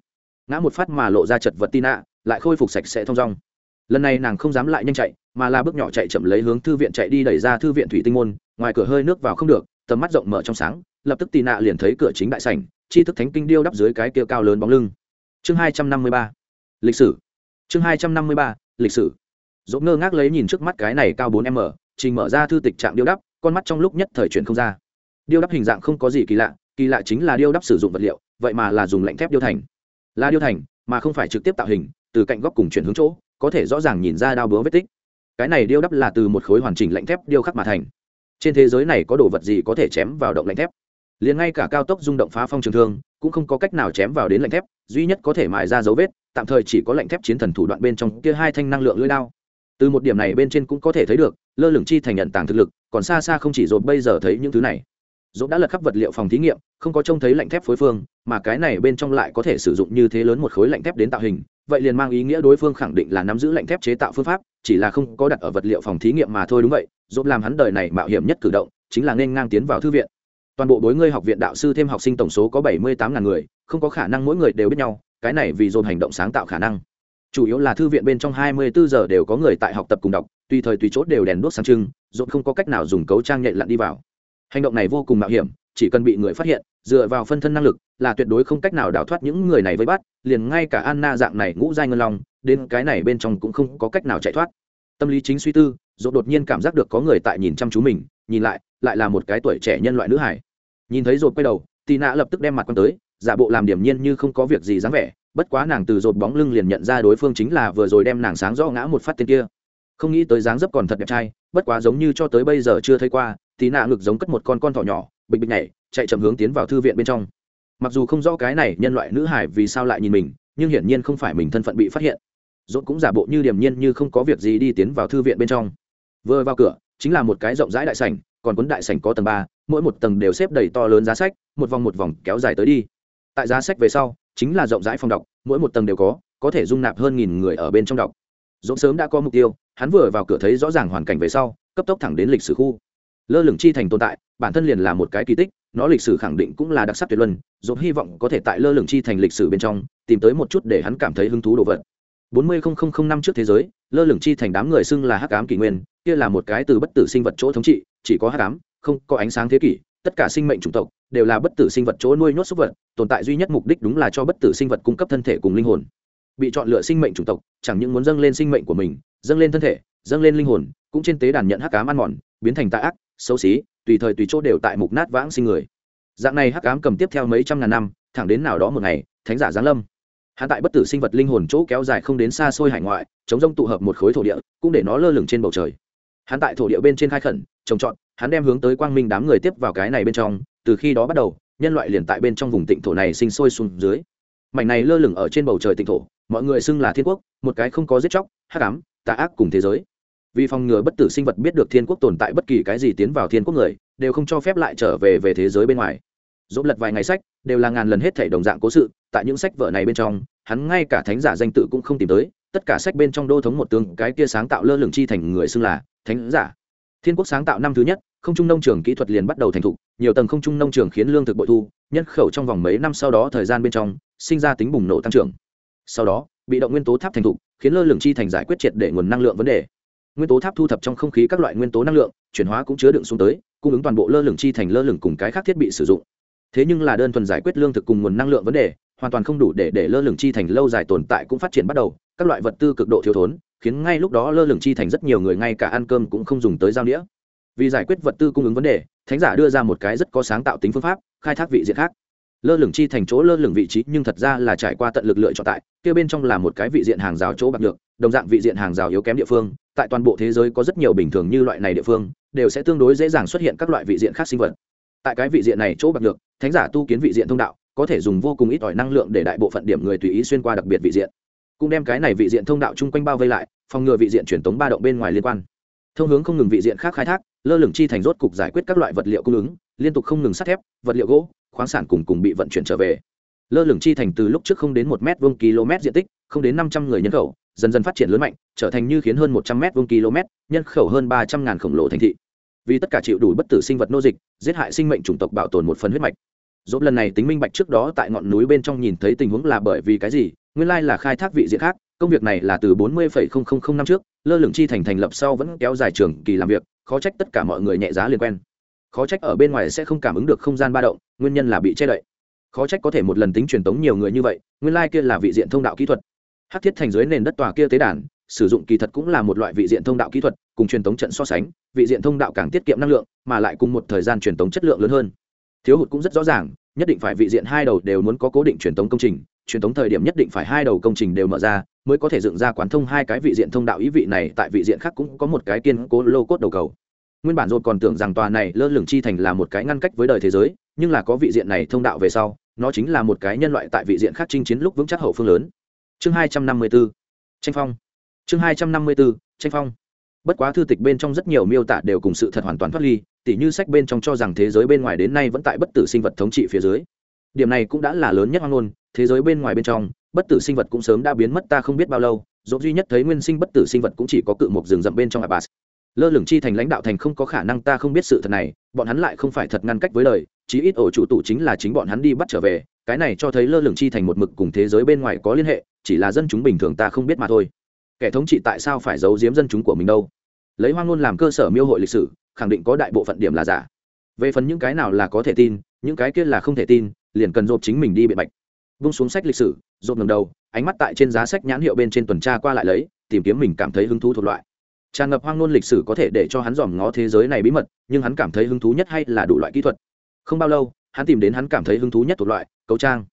Ngã một phát mà lộ ra chật vật tin ạ lại khôi phục sạch sẽ thong dong. Lần này nàng không dám lại nhanh chạy, mà là bước nhỏ chạy chậm lấy hướng thư viện chạy đi đẩy ra thư viện thủy tinh môn, ngoài cửa hơi nước vào không được, tầm mắt rộng mở trong sáng, lập tức tì nạ liền thấy cửa chính đại sảnh, chi thức thánh kinh điêu đắp dưới cái kia cao lớn bóng lưng. Chương hai trăm năm mươi ba. Lịch sử. Chương hai trăm năm mươi ba, lịch sử. Dỗ ngơ ngác lấy nhìn trước mắt cái này cao bốn m trình mở ra thư tịch trạng điêu đắp, con mắt trong lúc nhất thời chuyển không ra. Điêu đắp hình dạng không có gì kỳ lạ kỳ lạ chính là điêu đắp sử dụng vật liệu, vậy mà là dùng lạnh thép điêu thành. Là điêu thành, mà không phải trực tiếp tạo hình, từ cạnh góc cùng chuyển hướng chỗ, có thể rõ ràng nhìn ra đao búa vết tích. Cái này điêu đắp là từ một khối hoàn chỉnh lạnh thép điêu khắc mà thành. Trên thế giới này có đồ vật gì có thể chém vào động lạnh thép? Liền ngay cả cao tốc rung động phá phong trường thương, cũng không có cách nào chém vào đến lạnh thép, duy nhất có thể mài ra dấu vết, tạm thời chỉ có lạnh thép chiến thần thủ đoạn bên trong kia hai thanh năng lượng lưỡi đao. Từ một điểm này bên trên cũng có thể thấy được lơ lửng chi thành nhận tàng thực lực, còn xa xa không chỉ dồn bây giờ thấy những thứ này. Dốt đã lật khắp vật liệu phòng thí nghiệm, không có trông thấy lạnh thép phối phương, mà cái này bên trong lại có thể sử dụng như thế lớn một khối lạnh thép đến tạo hình, vậy liền mang ý nghĩa đối phương khẳng định là nắm giữ lạnh thép chế tạo phương pháp, chỉ là không có đặt ở vật liệu phòng thí nghiệm mà thôi đúng vậy dốt làm hắn đời này mạo hiểm nhất cử động, chính là nên ngang tiến vào thư viện. Toàn bộ bối ngươi học viện đạo sư thêm học sinh tổng số có bảy mươi tám ngàn người, không có khả năng mỗi người đều biết nhau, cái này vì dồn hành động sáng tạo khả năng. Chủ yếu là thư viện bên trong hai mươi bốn giờ đều có người tại học tập cùng đọc tùy thời tùy chốt đều đèn đuốc sáng trưng dồn không có cách nào dùng cấu trang nhạy lặn đi vào. Hành động này vô cùng mạo hiểm, chỉ cần bị người phát hiện, dựa vào phân thân năng lực, là tuyệt đối không cách nào đào thoát những người này với bắt, liền ngay cả anna dạng này ngũ giai ngân long, đến cái này bên trong cũng không có cách nào chạy thoát. Tâm lý chính suy tư dồn đột nhiên cảm giác được có người tại nhìn chăm chú mình, nhìn lại lại là một cái tuổi trẻ nhân loại nữ hải. Nhìn thấy rột quay đầu tì nạ lập tức đem mặt q tới, giả bộ làm điểm nhiên như không có việc gì dáng vẻ, bất quá nàng từ rột bóng lưng liền nhận ra đối phương chính là vừa rồi đem nàng sáng rõ ngã một phát tên kia không nghĩ tới dáng dấp còn thật đẹp trai, bất quá giống như cho tới bây giờ chưa thấy qua, tí nạ ngực giống cất một con con thỏ nhỏ, bịch bịch nhảy, chạy chậm hướng tiến vào thư viện bên trong. Mặc dù không rõ cái này nhân loại nữ hải vì sao lại nhìn mình, nhưng hiển nhiên không phải mình thân phận bị phát hiện. Dốt cũng giả bộ như điềm nhiên như không có việc gì đi tiến vào thư viện bên trong. Vừa vào cửa, chính là một cái rộng rãi đại sảnh, còn cuốn đại sảnh có tầng ba, mỗi một tầng đều xếp đầy to lớn giá sách, một vòng một vòng kéo dài tới đi. Tại giá sách về sau, chính là rộng rãi phòng đọc, mỗi một tầng đều có có thể dung nạp hơn nghìn người ở bên trong đọc dũng sớm đã có mục tiêu, hắn vừa vào cửa thấy rõ ràng hoàn cảnh về sau, cấp tốc thẳng đến lịch sử khu. Lơ lửng chi thành tồn tại, bản thân liền là một cái kỳ tích, nó lịch sử khẳng định cũng là đặc sắc tuyệt luân, dũng hy vọng có thể tại lơ lửng chi thành lịch sử bên trong, tìm tới một chút để hắn cảm thấy hứng thú đồ vật. Bốn mươi năm trước thế giới, lơ lửng chi thành đám người xưng là hắc ám kỷ nguyên, kia là một cái từ bất tử sinh vật chỗ thống trị, chỉ có hắc ám, không có ánh sáng thế kỷ, tất cả sinh mệnh chủng tộc đều là bất tử sinh vật chỗ nuôi nhốt súc vật, tồn tại duy nhất mục đích đúng là cho bất tử sinh vật cung cấp thân thể cùng linh hồn bị chọn lựa sinh mệnh chủng tộc, chẳng những muốn dâng lên sinh mệnh của mình, dâng lên thân thể, dâng lên linh hồn, cũng trên tế đàn nhận hắc ám ăn mòn, biến thành tạ ác, xấu xí, tùy thời tùy chỗ đều tại mục nát vãng sinh người. Dạng này hắc ám cầm tiếp theo mấy trăm ngàn năm, thẳng đến nào đó một ngày, thánh giả giáng lâm. Hắn tại bất tử sinh vật linh hồn chỗ kéo dài không đến xa xôi hải ngoại, chống rông tụ hợp một khối thổ địa, cũng để nó lơ lửng trên bầu trời. Hắn tại thổ địa bên trên khai khẩn, trồng trọt, hắn đem hướng tới quang minh đám người tiếp vào cái này bên trong, từ khi đó bắt đầu, nhân loại liền tại bên trong vùng tịnh thổ này sinh sôi xuống dưới mảnh này lơ lửng ở trên bầu trời tịnh thổ, mọi người xưng là thiên quốc, một cái không có giết chóc, hắc ám, tà ác cùng thế giới. Vì phòng ngừa bất tử sinh vật biết được thiên quốc tồn tại bất kỳ cái gì tiến vào thiên quốc người, đều không cho phép lại trở về về thế giới bên ngoài. Dỗ lật vài ngày sách, đều là ngàn lần hết thể đồng dạng cố sự, tại những sách vở này bên trong, hắn ngay cả thánh giả danh tự cũng không tìm tới, tất cả sách bên trong đô thống một tương cái kia sáng tạo lơ lửng chi thành người xưng là thánh giả. Thiên quốc sáng tạo năm thứ nhất, không trung nông trường kỹ thuật liền bắt đầu thành thục, nhiều tầng không trung nông trường khiến lương thực bội thu, nhân khẩu trong vòng mấy năm sau đó thời gian bên trong sinh ra tính bùng nổ tăng trưởng. Sau đó, bị động nguyên tố tháp thành thục, khiến lơ lửng chi thành giải quyết triệt để nguồn năng lượng vấn đề. Nguyên tố tháp thu thập trong không khí các loại nguyên tố năng lượng, chuyển hóa cũng chứa đựng xuống tới, cung ứng toàn bộ lơ lửng chi thành lơ lửng cùng cái khác thiết bị sử dụng. Thế nhưng là đơn thuần giải quyết lương thực cùng nguồn năng lượng vấn đề, hoàn toàn không đủ để để lơ lửng chi thành lâu dài tồn tại cũng phát triển bắt đầu, các loại vật tư cực độ thiếu thốn, khiến ngay lúc đó lơ lửng chi thành rất nhiều người ngay cả ăn cơm cũng không dùng tới giao đĩa. Vì giải quyết vật tư cung ứng vấn đề, thánh giả đưa ra một cái rất có sáng tạo tính phương pháp, khai thác vị diện khác lơ lửng chi thành chỗ lơ lửng vị trí nhưng thật ra là trải qua tận lực lựa chọn tại, kia bên trong là một cái vị diện hàng rào chỗ bạc được đồng dạng vị diện hàng rào yếu kém địa phương, tại toàn bộ thế giới có rất nhiều bình thường như loại này địa phương, đều sẽ tương đối dễ dàng xuất hiện các loại vị diện khác sinh vật. Tại cái vị diện này chỗ bạc được thánh giả tu kiến vị diện thông đạo, có thể dùng vô cùng ít ỏi năng lượng để đại bộ phận điểm người tùy ý xuyên qua đặc biệt vị diện. Cũng đem cái này vị diện thông đạo chung quanh bao vây lại, phòng ngừa vị diện truyền tống ba động bên ngoài liên quan. Thông hướng không ngừng vị diện khác khai thác, lơ lửng chi thành rốt cục giải quyết các loại vật liệu cung ứng, liên tục không ngừng sắt thép, vật liệu gỗ khoáng sản cùng cùng bị vận chuyển trở về. Lơ lửng chi thành từ lúc trước không đến một m vuông km diện tích không đến năm trăm người nhân khẩu dần dần phát triển lớn mạnh trở thành như khiến hơn một trăm m vuông km nhân khẩu hơn ba trăm ngàn khổng lồ thành thị. Vì tất cả chịu đủ bất tử sinh vật nô dịch giết hại sinh mệnh chủng tộc bảo tồn một phần huyết mạch. Dốt lần này tính minh bạch trước đó tại ngọn núi bên trong nhìn thấy tình huống là bởi vì cái gì nguyên lai là khai thác vị diện khác công việc này là từ 40,000 năm trước lơ lửng chi thành thành lập sau vẫn kéo dài trường kỳ làm việc khó trách tất cả mọi người nhẹ giá liền quen khó trách ở bên ngoài sẽ không cảm ứng được không gian ba động, nguyên nhân là bị che đậy. Khó trách có thể một lần tính truyền tống nhiều người như vậy, nguyên lai kia là vị diện thông đạo kỹ thuật. Hát thiết thành dưới nền đất tòa kia tế đàn, sử dụng kỳ thật cũng là một loại vị diện thông đạo kỹ thuật, cùng truyền tống trận so sánh, vị diện thông đạo càng tiết kiệm năng lượng, mà lại cùng một thời gian truyền tống chất lượng lớn hơn. Thiếu hụt cũng rất rõ ràng, nhất định phải vị diện hai đầu đều muốn có cố định truyền tống công trình, truyền tống thời điểm nhất định phải hai đầu công trình đều mở ra, mới có thể dựng ra quán thông hai cái vị diện thông đạo ý vị này, tại vị diện khác cũng có một cái kiên cố lô cốt đầu cầu nguyên bản rồi còn tưởng rằng tòa này lơ lửng chi thành là một cái ngăn cách với đời thế giới, nhưng là có vị diện này thông đạo về sau, nó chính là một cái nhân loại tại vị diện khác chinh chiến lúc vững chắc hậu phương lớn. Chương hai trăm năm mươi 254 tranh phong. Chương hai trăm năm mươi 254 tranh phong. Bất quá thư tịch bên trong rất nhiều miêu tả đều cùng sự thật hoàn toàn thoát ly, tỉ như sách bên trong cho rằng thế giới bên ngoài đến nay vẫn tại bất tử sinh vật thống trị phía dưới. Điểm này cũng đã là lớn nhất hoang ngôn, thế giới bên ngoài bên trong, bất tử sinh vật cũng sớm đã biến mất ta không biết bao lâu dốt duy nhất thấy nguyên sinh bất tử sinh vật cũng chỉ có cự một rừng rậm bên trong abbas lơ lửng chi thành lãnh đạo thành không có khả năng ta không biết sự thật này, bọn hắn lại không phải thật ngăn cách với lời, chí ít ổ chủ tụ chính là chính bọn hắn đi bắt trở về, cái này cho thấy lơ lửng chi thành một mực cùng thế giới bên ngoài có liên hệ, chỉ là dân chúng bình thường ta không biết mà thôi. Kẻ thống trị tại sao phải giấu giếm dân chúng của mình đâu? Lấy hoang ngôn làm cơ sở miêu hội lịch sử, khẳng định có đại bộ phận điểm là giả. Về phần những cái nào là có thể tin, những cái kia là không thể tin, liền cần dộp chính mình đi biện bạch. Vung xuống sách lịch sử dộp ngầm đầu, ánh mắt tại trên giá sách nhãn hiệu bên trên tuần tra qua lại lấy, tìm kiếm mình cảm thấy hứng thú thuộc loại tràn ngập hoang ngôn lịch sử có thể để cho hắn dòm ngó thế giới này bí mật, nhưng hắn cảm thấy hứng thú nhất hay là đủ loại kỹ thuật. Không bao lâu, hắn tìm đến hắn cảm thấy hứng thú nhất thuộc loại, cấu trang.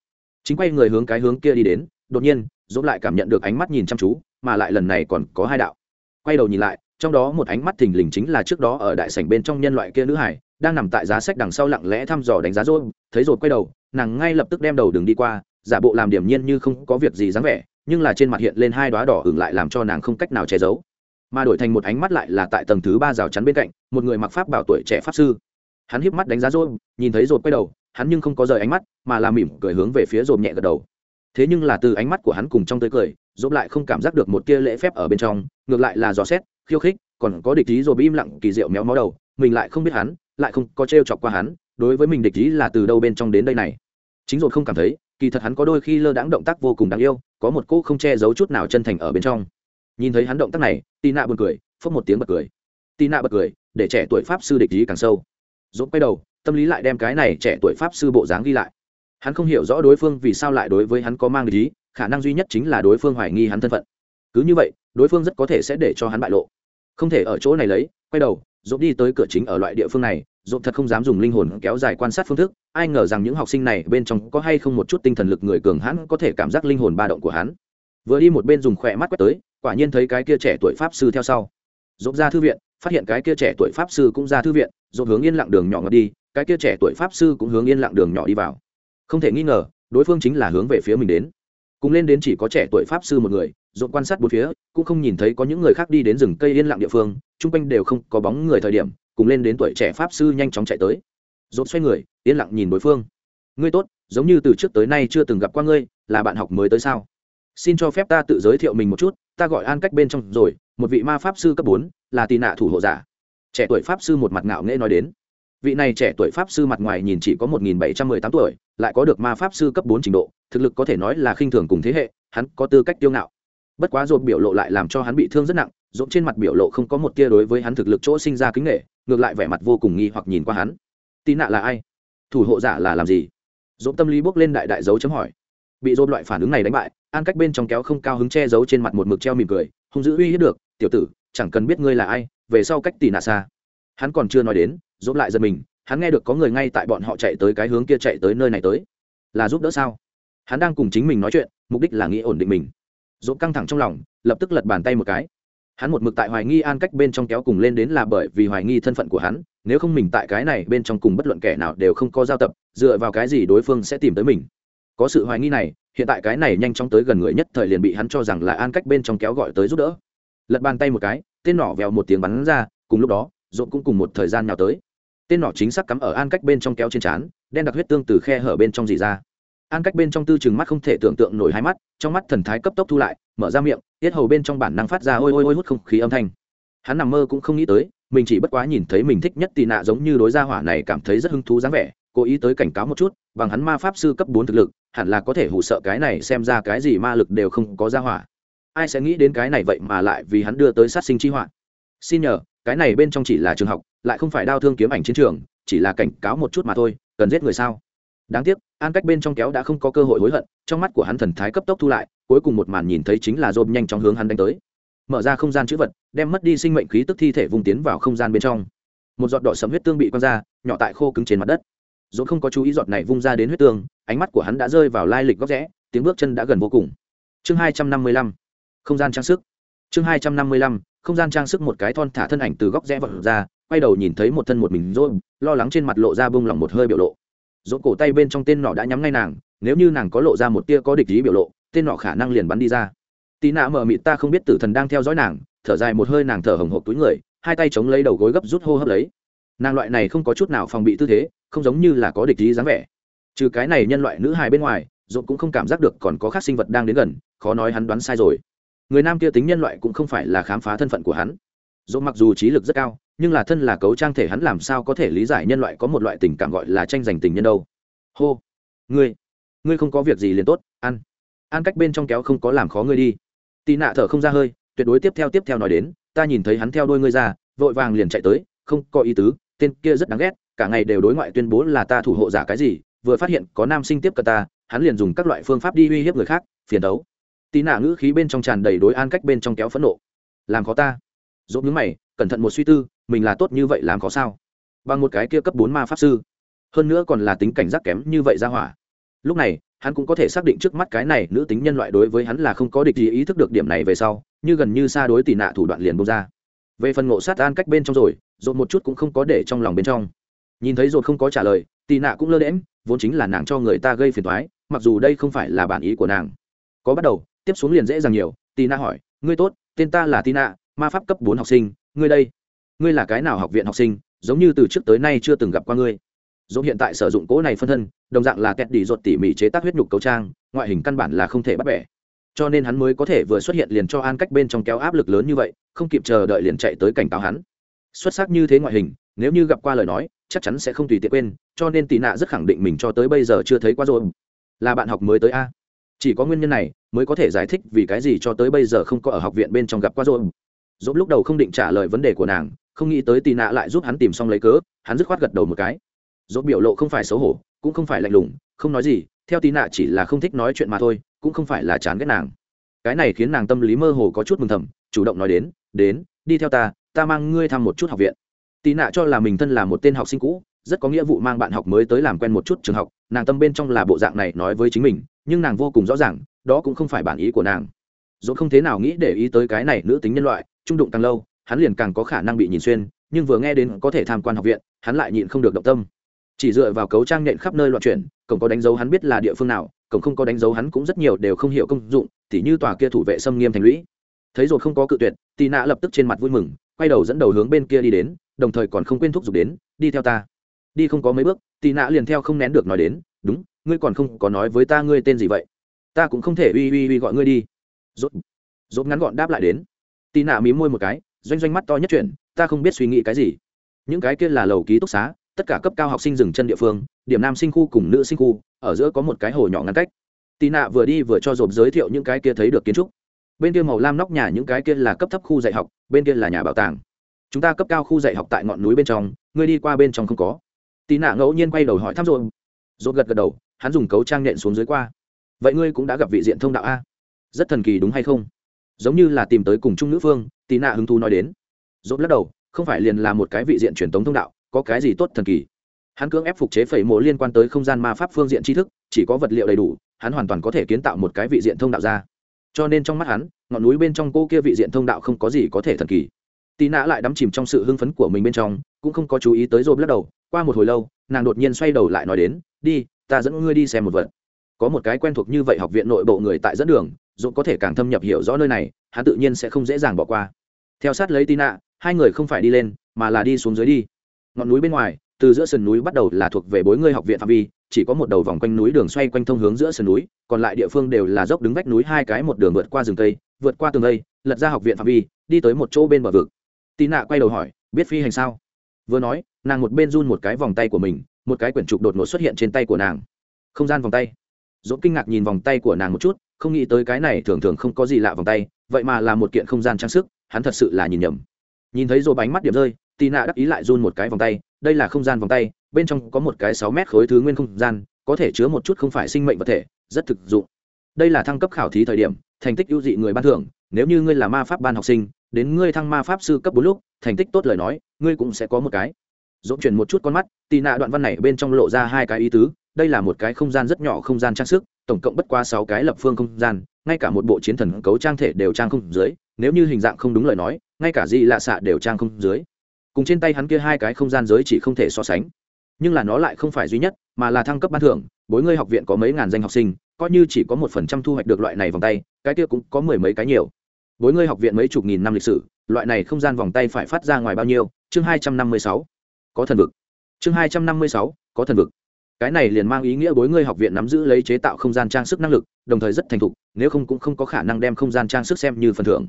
Chính quay người hướng cái hướng kia đi đến, đột nhiên dỗ lại cảm nhận được ánh mắt nhìn chăm chú, mà lại lần này còn có hai đạo. Quay đầu nhìn lại, trong đó một ánh mắt thình lình chính là trước đó ở đại sảnh bên trong nhân loại kia nữ hải, đang nằm tại giá sách đằng sau lặng lẽ thăm dò đánh giá rồi thấy rồi quay đầu, nàng ngay lập tức đem đầu đường đi qua, giả bộ làm điểm nhiên như không có việc gì dáng vẻ, nhưng là trên mặt hiện lên hai đóa đỏ hưởng lại làm cho nàng không cách nào che giấu mà đổi thành một ánh mắt lại là tại tầng thứ ba rào chắn bên cạnh, một người mặc pháp bảo tuổi trẻ pháp sư. Hắn hiếp mắt đánh giá rôm nhìn thấy rồi quay đầu, hắn nhưng không có rời ánh mắt, mà là mỉm cười hướng về phía rồi nhẹ gật đầu. Thế nhưng là từ ánh mắt của hắn cùng trong tới cười dốt lại không cảm giác được một tia lễ phép ở bên trong, ngược lại là dò xét, khiêu khích, còn có địch ý rồi bị im lặng kỳ diệu méo mó đầu, mình lại không biết hắn, lại không có trêu chọc qua hắn, đối với mình địch ý là từ đâu bên trong đến đây này. Chính rồi không cảm thấy, kỳ thật hắn có đôi khi lơ đãng động tác vô cùng đáng yêu, có một cô không che giấu chút nào chân thành ở bên trong nhìn thấy hắn động tác này tì nạ buồn cười, phốc một tiếng bật cười. Tì nạ bật cười, để trẻ tuổi pháp sư địch ý càng sâu. Dốt quay đầu, tâm lý lại đem cái này trẻ tuổi pháp sư bộ dáng ghi lại. Hắn không hiểu rõ đối phương vì sao lại đối với hắn có mang ý, khả năng duy nhất chính là đối phương hoài nghi hắn thân phận. Cứ như vậy, đối phương rất có thể sẽ để cho hắn bại lộ. Không thể ở chỗ này lấy, quay đầu dốt đi tới cửa chính ở loại địa phương này dốt thật không dám dùng linh hồn kéo dài quan sát phương thức, ai ngờ rằng những học sinh này bên trong có hay không một chút tinh thần lực người cường hắn có thể cảm giác linh hồn ba động của hắn. Vừa đi một bên dùng khỏe mắt quét tới quả nhiên thấy cái kia trẻ tuổi pháp sư theo sau. Dốt ra thư viện, phát hiện cái kia trẻ tuổi pháp sư cũng ra thư viện dốt hướng yên lặng đường nhỏ ngọt đi, cái kia trẻ tuổi pháp sư cũng hướng yên lặng đường nhỏ đi vào. Không thể nghi ngờ, đối phương chính là hướng về phía mình đến. Cùng lên đến chỉ có trẻ tuổi pháp sư một người dồn quan sát bốn phía, cũng không nhìn thấy có những người khác đi đến rừng cây yên lặng địa phương, chung quanh đều không có bóng người thời điểm, cùng lên đến tuổi trẻ pháp sư nhanh chóng chạy tới. Dồn xoay người, yên lặng nhìn đối phương. Ngươi tốt, giống như từ trước tới nay chưa từng gặp qua ngươi, là bạn học mới tới sao? Xin cho phép ta tự giới thiệu mình một chút, ta gọi an cách bên trong rồi, một vị ma pháp sư cấp bốn, là tì nạ thủ hộ giả. Trẻ tuổi pháp sư một mặt ngạo nghễ nói đến. Vị này trẻ tuổi pháp sư mặt ngoài nhìn chỉ có một nghìn bảy trăm mười tám tuổi, lại có được ma pháp sư cấp bốn trình độ, thực lực có thể nói là khinh thường cùng thế hệ, hắn có tư cách tiêu ngạo. Bất quá dồn biểu lộ lại làm cho hắn bị thương rất nặng dồn trên mặt biểu lộ không có một tia đối với hắn thực lực chỗ sinh ra kính nghệ ngược lại vẻ mặt vô cùng nghi hoặc nhìn qua hắn. Tì nạ là ai? Thủ hộ giả là làm gì? Dồn tâm lý bước lên đại đại dấu chấm hỏi bị dồn loại phản ứng này đánh bại, an cách bên trong kéo không cao hứng che giấu trên mặt một mực treo mỉm cười, hung dữ uy hiếp được, tiểu tử, chẳng cần biết ngươi là ai, về sau cách tỷ nạ xa. Hắn còn chưa nói đến dồn lại giật mình, hắn nghe được có người ngay tại bọn họ chạy tới cái hướng kia chạy tới nơi này tới. Là giúp đỡ sao? Hắn đang cùng chính mình nói chuyện, mục đích là nghĩ ổn định mình. Dồn căng thẳng trong lòng, lập tức lật bàn tay một cái. Hắn một mực tại hoài nghi an cách bên trong kéo cùng lên đến là bởi vì hoài nghi thân phận của hắn, nếu không mình tại cái này bên trong cùng bất luận kẻ nào đều không có giao tập, dựa vào cái gì đối phương sẽ tìm tới mình có sự hoài nghi này, hiện tại cái này nhanh chóng tới gần người nhất thời liền bị hắn cho rằng là an cách bên trong kéo gọi tới giúp đỡ. Lật bàn tay một cái, tên nỏ vèo một tiếng bắn ra, cùng lúc đó rộn cũng cùng một thời gian nào tới. Tên nỏ chính xác cắm ở an cách bên trong kéo trên trán, đen đặc huyết tương từ khe hở bên trong dì ra. An cách bên trong tư chừng mắt không thể tưởng tượng nổi hai mắt, trong mắt thần thái cấp tốc thu lại, mở ra miệng, tiết hầu bên trong bản năng phát ra ôi ôi ôi hút không khí âm thanh. Hắn nằm mơ cũng không nghĩ tới, mình chỉ bất quá nhìn thấy mình thích nhất tì nạ giống như đối gia hỏa này cảm thấy rất hứng thú dáng vẻ cố ý tới cảnh cáo một chút, bằng hắn ma pháp sư cấp bốn thực lực, hẳn là có thể hụ sợ cái này xem ra cái gì ma lực đều không có ra hỏa. Ai sẽ nghĩ đến cái này vậy mà lại vì hắn đưa tới sát sinh chi họa? Xin nhờ, cái này bên trong chỉ là trường học, lại không phải đao thương kiếm ảnh chiến trường, chỉ là cảnh cáo một chút mà thôi, cần giết người sao? Đáng tiếc, an cách bên trong kéo đã không có cơ hội hối hận, trong mắt của hắn thần thái cấp tốc thu lại, cuối cùng một màn nhìn thấy chính là dôm nhanh chóng hướng hắn đánh tới. Mở ra không gian chữ vật, đem mất đi sinh mệnh khí tức thi thể vùng tiến vào không gian bên trong. Một giọt đỏ sấm huyết tương bị quăng ra, nhỏ tại khô cứng trên mặt đất dồn không có chú ý giọt này vung ra đến huyết tương, ánh mắt của hắn đã rơi vào lai lịch góc rẽ, tiếng bước chân đã gần vô cùng. Chương hai trăm năm mươi lăm, không gian trang sức. Chương hai trăm năm mươi lăm, không gian trang sức một cái thon thả thân ảnh từ góc rẽ vật ra, quay đầu nhìn thấy một thân một mình dồn lo lắng trên mặt lộ ra bông lỏng một hơi biểu lộ. Dồn cổ tay bên trong tên nọ đã nhắm ngay nàng, nếu như nàng có lộ ra một tia có địch ý biểu lộ, tên nọ khả năng liền bắn đi ra. Tì nạ mờ mịt ta không biết tử thần đang theo dõi nàng, thở dài một hơi nàng thở hồng hộc túi người, hai tay chống lấy đầu gối gấp rút hô hấp lấy. Nàng loại này không có chút nào phòng bị tư thế không giống như là có địch ý dáng vẻ. Trừ cái này nhân loại nữ hài bên ngoài dồn cũng không cảm giác được còn có khác sinh vật đang đến gần, khó nói hắn đoán sai rồi. Người nam kia tính nhân loại cũng không phải là khám phá thân phận của hắn. Dồn mặc dù trí lực rất cao, nhưng là thân là cấu trang thể hắn làm sao có thể lý giải nhân loại có một loại tình cảm gọi là tranh giành tình nhân đâu. Hô, ngươi ngươi không có việc gì liền tốt, ăn. Ăn cách bên trong kéo không có làm khó ngươi đi. Tị nạ thở không ra hơi, tuyệt đối tiếp theo tiếp theo nói đến, ta nhìn thấy hắn theo đôi ngươi ra, vội vàng liền chạy tới, không có ý tứ, tên kia rất đáng ghét cả ngày đều đối ngoại tuyên bố là ta thủ hộ giả cái gì, vừa phát hiện có nam sinh tiếp cận ta, hắn liền dùng các loại phương pháp đi uy hiếp người khác, phiền đấu. Tí nạ ngữ khí bên trong tràn đầy đối an cách bên trong kéo phẫn nộ. Làm khó ta. Dốt nhướng mày, cẩn thận một suy tư, mình là tốt như vậy làm khó sao? Bằng một cái kia cấp bốn ma pháp sư. Hơn nữa còn là tính cảnh giác kém như vậy ra hỏa. Lúc này, hắn cũng có thể xác định trước mắt cái này nữ tính nhân loại đối với hắn là không có địch gì ý thức được điểm này về sau, như gần như xa đối tị nạ thủ đoạn liền bông ra. Về phần ngộ sát an cách bên trong rồi dồn một chút cũng không có để trong lòng bên trong nhìn thấy rột không có trả lời, Tì nạ cũng lơ đễm vốn chính là nàng cho người ta gây phiền thoái mặc dù đây không phải là bản ý của nàng. Có bắt đầu, tiếp xuống liền dễ dàng nhiều, Tì nạ hỏi, ngươi tốt, tên ta là Tì nạ, ma pháp cấp bốn học sinh, ngươi đây, ngươi là cái nào học viện học sinh, giống như từ trước tới nay chưa từng gặp qua ngươi? Dẫu hiện tại sử dụng cỗ này phân thân, đồng dạng là kẹt đi ruột tỉ mỉ chế tác huyết nhục cấu trang, ngoại hình căn bản là không thể bắt bẻ. Cho nên hắn mới có thể vừa xuất hiện liền cho an cách bên trong kéo áp lực lớn như vậy, không kịp chờ đợi liền chạy tới cảnh cáo hắn. Xuất sắc như thế ngoại hình, nếu như gặp qua lời nói chắc chắn sẽ không tùy tiện quên, cho nên tị nạ rất khẳng định mình cho tới bây giờ chưa thấy qua rồi. Là bạn học mới tới a. Chỉ có nguyên nhân này mới có thể giải thích vì cái gì cho tới bây giờ không có ở học viện bên trong gặp qua rồi. Dốt lúc đầu không định trả lời vấn đề của nàng, không nghĩ tới tị nạ lại giúp hắn tìm xong lấy cớ, hắn dứt khoát gật đầu một cái. Dốt biểu lộ không phải xấu hổ, cũng không phải lạnh lùng, không nói gì, theo tị nạ chỉ là không thích nói chuyện mà thôi, cũng không phải là chán ghét nàng. Cái này khiến nàng tâm lý mơ hồ có chút mừng thầm, chủ động nói đến đến, đi theo ta ta mang ngươi thăm một chút học viện tí nạ cho là mình thân là một tên học sinh cũ, rất có nghĩa vụ mang bạn học mới tới làm quen một chút trường học, nàng tâm bên trong là bộ dạng này nói với chính mình, nhưng nàng vô cùng rõ ràng, đó cũng không phải bản ý của nàng. Dốt không thế nào nghĩ để ý tới cái này nữ tính nhân loại, trung đụng càng lâu, hắn liền càng có khả năng bị nhìn xuyên, nhưng vừa nghe đến có thể tham quan học viện, hắn lại nhịn không được động tâm. Chỉ dựa vào cấu trang nhện khắp nơi loạn chuyển, cổng có đánh dấu hắn biết là địa phương nào, cổng không có đánh dấu hắn cũng rất nhiều đều không hiểu công dụng, tỉ như tòa kia thủ vệ xâm nghiêm thành lũy. Thấy rồi không có cự tuyệt, tì nạ lập tức trên mặt vui mừng, quay đầu dẫn đầu hướng bên kia đi đến đồng thời còn không quên thúc giục đến, đi theo ta. Đi không có mấy bước tì nạ liền theo không nén được nói đến, đúng, ngươi còn không có nói với ta ngươi tên gì vậy? Ta cũng không thể uy uy uy gọi ngươi đi. Rốt rốt ngắn gọn đáp lại đến. Tì nạ mím môi một cái, doanh doanh mắt to nhất chuyện ta không biết suy nghĩ cái gì. Những cái kia là lầu ký túc xá, tất cả cấp cao học sinh dừng chân địa phương, điểm nam sinh khu cùng nữ sinh khu, ở giữa có một cái hồ nhỏ ngăn cách. Tì nạ vừa đi vừa cho rộp giới thiệu những cái kia thấy được kiến trúc. Bên kia màu lam nóc nhà, những cái kia là cấp thấp khu dạy học, bên kia là nhà bảo tàng chúng ta cấp cao khu dạy học tại ngọn núi bên trong, ngươi đi qua bên trong không có. Tì nạ ngẫu nhiên quay đầu hỏi thăm rồi. Dồn gật gật đầu, hắn dùng cấu trang nện xuống dưới qua. Vậy ngươi cũng đã gặp vị diện thông đạo a? Rất thần kỳ đúng hay không? Giống như là tìm tới cùng chung nữ phương, tì nạ hứng thú nói đến. Rốt lắc đầu, không phải liền là một cái vị diện truyền thống thông đạo, có cái gì tốt thần kỳ? Hắn cưỡng ép phục chế phẩy mộ liên quan tới không gian ma pháp phương diện tri thức, chỉ có vật liệu đầy đủ, hắn hoàn toàn có thể kiến tạo một cái vị diện thông đạo ra. Cho nên trong mắt hắn, ngọn núi bên trong cô kia vị diện thông đạo không có gì có thể thần kỳ tì nạ lại đắm chìm trong sự hưng phấn của mình bên trong cũng không có chú ý tới rôm lắc đầu. Qua một hồi lâu nàng đột nhiên xoay đầu lại nói đến đi ta dẫn ngươi đi xem một vật. Có một cái quen thuộc như vậy học viện nội bộ người tại dẫn đường dũng có thể càng thâm nhập hiểu rõ nơi này hắn tự nhiên sẽ không dễ dàng bỏ qua. Theo sát lấy Tina, nạ hai người không phải đi lên mà là đi xuống dưới đi. Ngọn núi bên ngoài từ giữa sườn núi bắt đầu là thuộc về bối ngươi học viện phạm vi chỉ có một đầu vòng quanh núi đường xoay quanh thông hướng giữa sườn núi còn lại địa phương đều là dốc đứng vách núi hai cái một đường vượt qua rừng cây vượt qua tường cây lật ra học viện phạm vi đi tới một chỗ bên bờ vực tì nạ quay đầu hỏi, biết phi hành sao? Vừa nói, nàng một bên run một cái vòng tay của mình, một cái quyển trục đột ngột xuất hiện trên tay của nàng. Không gian vòng tay. Dỗ kinh ngạc nhìn vòng tay của nàng một chút, không nghĩ tới cái này thường thường không có gì lạ vòng tay, vậy mà là một kiện không gian trang sức, hắn thật sự là nhìn nhầm. Nhìn thấy rô bánh mắt điểm rơi, tì nạ đắc ý lại run một cái vòng tay, đây là không gian vòng tay, bên trong có một cái sáu mét khối thứ nguyên không gian, có thể chứa một chút không phải sinh mệnh vật thể, rất thực dụng. Đây là thăng cấp khảo thí thời điểm, thành tích ưu dị người ban thưởng, nếu như ngươi là ma pháp ban học sinh đến ngươi thăng ma pháp sư cấp bốn lúc, thành tích tốt lời nói, ngươi cũng sẽ có một cái. Dỗm chuyển một chút con mắt, tì nạ đoạn văn này bên trong lộ ra hai cái ý tứ, đây là một cái không gian rất nhỏ không gian trang sức, tổng cộng bất qua sáu cái lập phương không gian, ngay cả một bộ chiến thần cấu trang thể đều trang không dưới, nếu như hình dạng không đúng lời nói, ngay cả gì lạ xạ đều trang không dưới. Cùng trên tay hắn kia hai cái không gian giới chỉ không thể so sánh. Nhưng là nó lại không phải duy nhất, mà là thăng cấp ban thưởng, bối ngươi học viện có mấy ngàn danh học sinh, coi như chỉ có một phần trăm thu hoạch được loại này vòng tay, cái kia cũng có mười mấy cái nhiều bối ngươi học viện mấy chục nghìn năm lịch sử, loại này không gian vòng tay phải phát ra ngoài bao nhiêu? Chương hai trăm năm mươi sáu. Có thần vực. Chương hai trăm năm mươi sáu, có thần vực. Cái này liền mang ý nghĩa bối ngươi học viện nắm giữ lấy chế tạo không gian trang sức năng lực, đồng thời rất thành thục, nếu không cũng không có khả năng đem không gian trang sức xem như phần thưởng.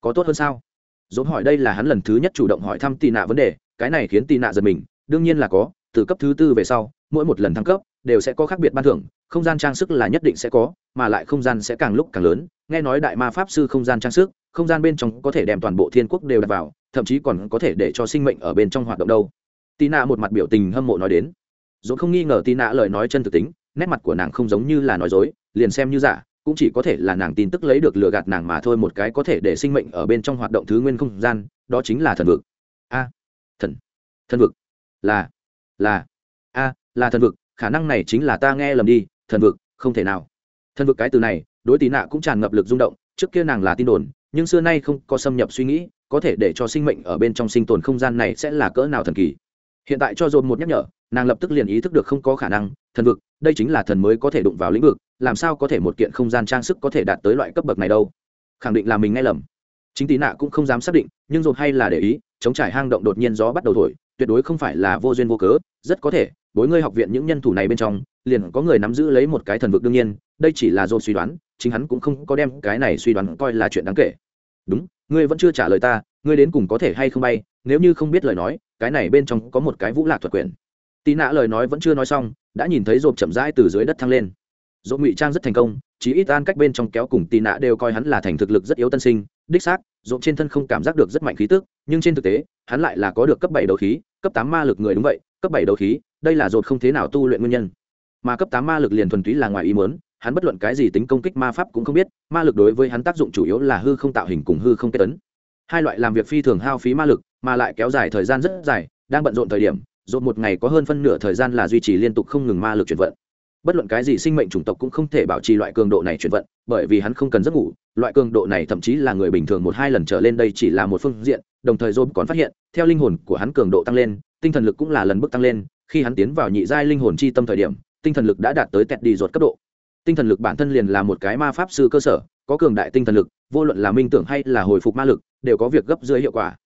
Có tốt hơn sao? Dốt hỏi đây là hắn lần thứ nhất chủ động hỏi thăm tì nạ vấn đề, cái này khiến tì nạ giật mình, đương nhiên là có, từ cấp thứ tư về sau, mỗi một lần thăng cấp đều sẽ có khác biệt ban thưởng, không gian trang sức là nhất định sẽ có, mà lại không gian sẽ càng lúc càng lớn. Nghe nói đại ma pháp sư không gian trang sức, không gian bên trong có thể đem toàn bộ thiên quốc đều đặt vào, thậm chí còn có thể để cho sinh mệnh ở bên trong hoạt động đâu. Tì nạ một mặt biểu tình hâm mộ nói đến. Dũng không nghi ngờ tì nạ lời nói chân thực tính, nét mặt của nàng không giống như là nói dối, liền xem như giả, cũng chỉ có thể là nàng tin tức lấy được lừa gạt nàng mà thôi, một cái có thể để sinh mệnh ở bên trong hoạt động thứ nguyên không gian, đó chính là thần vực. A, thần thần vực. Là là, a, là thần vực khả năng này chính là ta nghe lầm đi, thần vực, không thể nào. Thần vực cái từ này, đối tì nạ cũng tràn ngập lực rung động, trước kia nàng là tin đồn, nhưng xưa nay không có xâm nhập suy nghĩ, có thể để cho sinh mệnh ở bên trong sinh tồn không gian này sẽ là cỡ nào thần kỳ. Hiện tại cho dồn một nhắc nhở, nàng lập tức liền ý thức được không có khả năng, thần vực, đây chính là thần mới có thể đụng vào lĩnh vực, làm sao có thể một kiện không gian trang sức có thể đạt tới loại cấp bậc này đâu. Khẳng định là mình nghe lầm. Chính tí nạ cũng không dám xác định, nhưng dồn hay là để ý, chống trải hang động đột nhiên gió bắt đầu thổi tuyệt đối không phải là vô duyên vô cớ, rất có thể bối ngươi học viện những nhân thủ này bên trong, liền có người nắm giữ lấy một cái thần vực đương nhiên, đây chỉ là dồn suy đoán, chính hắn cũng không có đem cái này suy đoán coi là chuyện đáng kể. Đúng, ngươi vẫn chưa trả lời ta, ngươi đến cùng có thể hay không bay, nếu như không biết lời nói, cái này bên trong có một cái vũ lạc thuật quyền tì nạ lời nói vẫn chưa nói xong, đã nhìn thấy rộp chậm rãi từ dưới đất thăng lên. Rộp ngụy trang rất thành công, chí ít an cách bên trong kéo cùng tì nạ đều coi hắn là thành thực lực rất yếu tân sinh, đích xác, rộp trên thân không cảm giác được rất mạnh khí tức nhưng trên thực tế, hắn lại là có được cấp bảy đấu khí, cấp tám ma lực người đúng vậy, cấp bảy đấu khí, đây là dột không thế nào tu luyện nguyên nhân. Mà cấp tám ma lực liền thuần túy là ngoài ý muốn, hắn bất luận cái gì tính công kích ma pháp cũng không biết, ma lực đối với hắn tác dụng chủ yếu là hư không tạo hình cùng hư không kết tấn hai loại làm việc phi thường hao phí ma lực, mà lại kéo dài thời gian rất dài, đang bận rộn thời điểm dột một ngày có hơn phân nửa thời gian là duy trì liên tục không ngừng ma lực chuyển vận bất luận cái gì sinh mệnh chủng tộc cũng không thể bảo trì loại cường độ này chuyển vận, bởi vì hắn không cần giấc ngủ, loại cường độ này thậm chí là người bình thường một hai lần trở lên đây chỉ là một phương diện, đồng thời dôm còn phát hiện, theo linh hồn của hắn cường độ tăng lên, tinh thần lực cũng là lần bước tăng lên, khi hắn tiến vào nhị giai linh hồn chi tâm thời điểm, tinh thần lực đã đạt tới tẹt đi ruột cấp độ. Tinh thần lực bản thân liền là một cái ma pháp sư cơ sở, có cường đại tinh thần lực, vô luận là minh tưởng hay là hồi phục ma lực, đều có việc gấp dưới hiệu quả.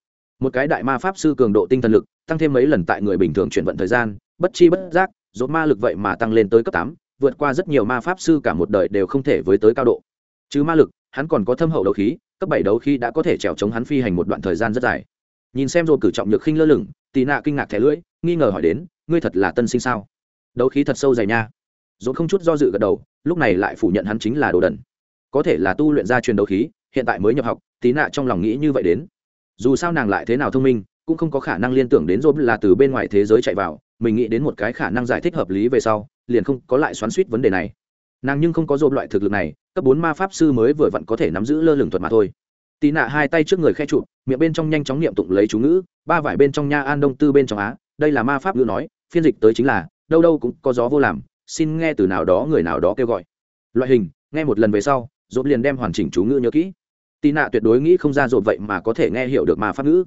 Một cái đại ma pháp sư cường độ tinh thần lực, tăng thêm mấy lần tại người bình thường chuyển vận thời gian, bất chi bất giác Rốt ma lực vậy mà tăng lên tới cấp tám, vượt qua rất nhiều ma pháp sư cả một đời đều không thể với tới cao độ. Chứ ma lực, hắn còn có thâm hậu đấu khí, cấp bảy đấu khí đã có thể trèo chống hắn phi hành một đoạn thời gian rất dài. Nhìn xem rồi cử trọng nhược khinh lơ lửng, tì nạ kinh ngạc thẻ lưỡi, nghi ngờ hỏi đến, ngươi thật là tân sinh sao? Đấu khí thật sâu dày nha. Rốt không chút do dự gật đầu, lúc này lại phủ nhận hắn chính là đồ đần. Có thể là tu luyện ra truyền đấu khí, hiện tại mới nhập học tí nạ trong lòng nghĩ như vậy đến. Dù sao nàng lại thế nào thông minh, cũng không có khả năng liên tưởng đến rốt là từ bên ngoài thế giới chạy vào mình nghĩ đến một cái khả năng giải thích hợp lý về sau, liền không có lại xoắn suýt vấn đề này. Nàng nhưng không có dồn loại thực lực này, cấp bốn ma pháp sư mới vừa vặn có thể nắm giữ lơ lửng thuật mà thôi. Tì nạ hai tay trước người khe trụ miệng bên trong nhanh chóng niệm tụng lấy chú ngữ, ba vải bên trong nha an đông tư bên trong á, đây là ma pháp ngữ nói, phiên dịch tới chính là, đâu đâu cũng có gió vô làm, xin nghe từ nào đó người nào đó kêu gọi. Loại hình, nghe một lần về sau dồn liền đem hoàn chỉnh chú ngữ nhớ kỹ. Tì nạ tuyệt đối nghĩ không ra dồn vậy mà có thể nghe hiểu được ma pháp ngữ.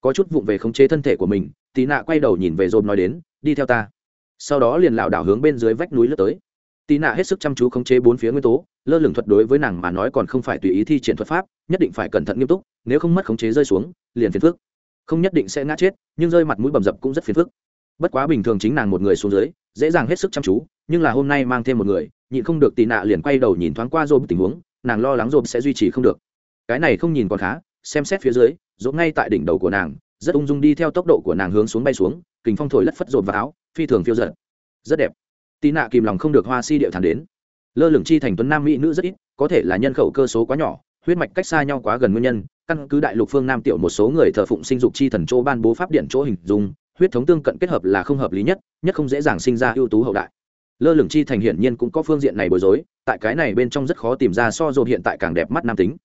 Có chút vụng về khống chế thân thể của mình, tì nạ quay đầu nhìn về dồn nói đến đi theo ta. Sau đó liền lảo đảo hướng bên dưới vách núi lướt tới. Tì nạ hết sức chăm chú khống chế bốn phía nguyên tố, lơ lửng thuật đối với nàng mà nói còn không phải tùy ý thi triển thuật pháp, nhất định phải cẩn thận nghiêm túc, nếu không mất khống chế rơi xuống, liền phiền phức. Không nhất định sẽ ngã chết, nhưng rơi mặt mũi bầm dập cũng rất phiền phức. Bất quá bình thường chính nàng một người xuống dưới, dễ dàng hết sức chăm chú, nhưng là hôm nay mang thêm một người, nhịn không được tì nạ liền quay đầu nhìn thoáng qua dôm tình huống, nàng lo lắng dôm sẽ duy trì không được. Cái này không nhìn còn khá, xem xét phía dưới dôm ngay tại đỉnh đầu của nàng, rất ung dung đi theo tốc độ của nàng hướng xuống bay xuống kình phong thổi lất phất rột vào áo, phi thường phiêu giận rất đẹp. Tì nạ kìm lòng không được hoa si điệu thẳng đến. Lơ lửng chi thành tuấn nam mỹ nữ rất ít, có thể là nhân khẩu cơ số quá nhỏ, huyết mạch cách xa nhau quá gần nguyên nhân, căn cứ đại lục phương nam tiểu một số người thờ phụng sinh dục chi thần chỗ ban bố pháp điện chỗ hình dung, huyết thống tương cận kết hợp là không hợp lý nhất nhất không dễ dàng sinh ra ưu tú hậu đại. Lơ lửng chi thành hiển nhiên cũng có phương diện này bối rối, tại cái này bên trong rất khó tìm ra so dồn hiện tại càng đẹp mắt nam tính.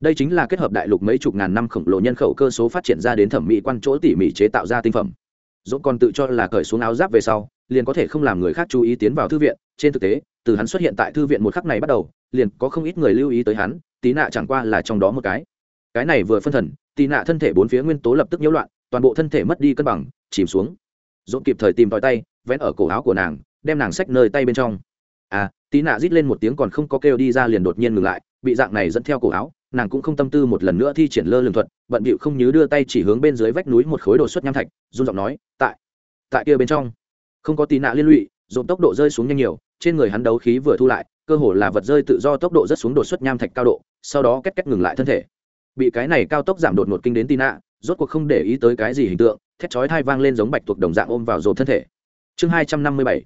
Đây chính là kết hợp đại lục mấy chục ngàn năm khổng lồ nhân khẩu cơ số phát triển ra đến thẩm mỹ quan chỗ tỉ mỉ chế tạo ra tinh phẩm dỗ còn tự cho là cởi xuống áo giáp về sau, liền có thể không làm người khác chú ý tiến vào thư viện. Trên thực tế, từ hắn xuất hiện tại thư viện một khắc này bắt đầu, liền có không ít người lưu ý tới hắn tí nạ chẳng qua là trong đó một cái. Cái này vừa phân thần tí nạ thân thể bốn phía nguyên tố lập tức nhiễu loạn, toàn bộ thân thể mất đi cân bằng, chìm xuống. Dỗ kịp thời tìm tòi tay, vén ở cổ áo của nàng, đem nàng xách nơi tay bên trong. À tí nạ rít lên một tiếng còn không có kêu đi ra liền đột nhiên ngừng lại, bị dạng này dẫn theo cổ áo nàng cũng không tâm tư một lần nữa thi triển lơ lường thuật, bận bịu không nhớ đưa tay chỉ hướng bên dưới vách núi một khối đồ xuất nham thạch, run giọng nói, tại tại kia bên trong. Không có tí nạ liên lụy, dồn tốc độ rơi xuống nhanh nhiều, trên người hắn đấu khí vừa thu lại, cơ hồ là vật rơi tự do tốc độ rất xuống đột xuất nham thạch cao độ, sau đó két két ngừng lại thân thể. Bị cái này cao tốc giảm đột ngột kinh đến tin nạ, rốt cuộc không để ý tới cái gì hình tượng, thét chói thai vang lên giống bạch thuộc đồng dạng ôm vào dồn thân thể. Chương hai trăm năm mươi bảy,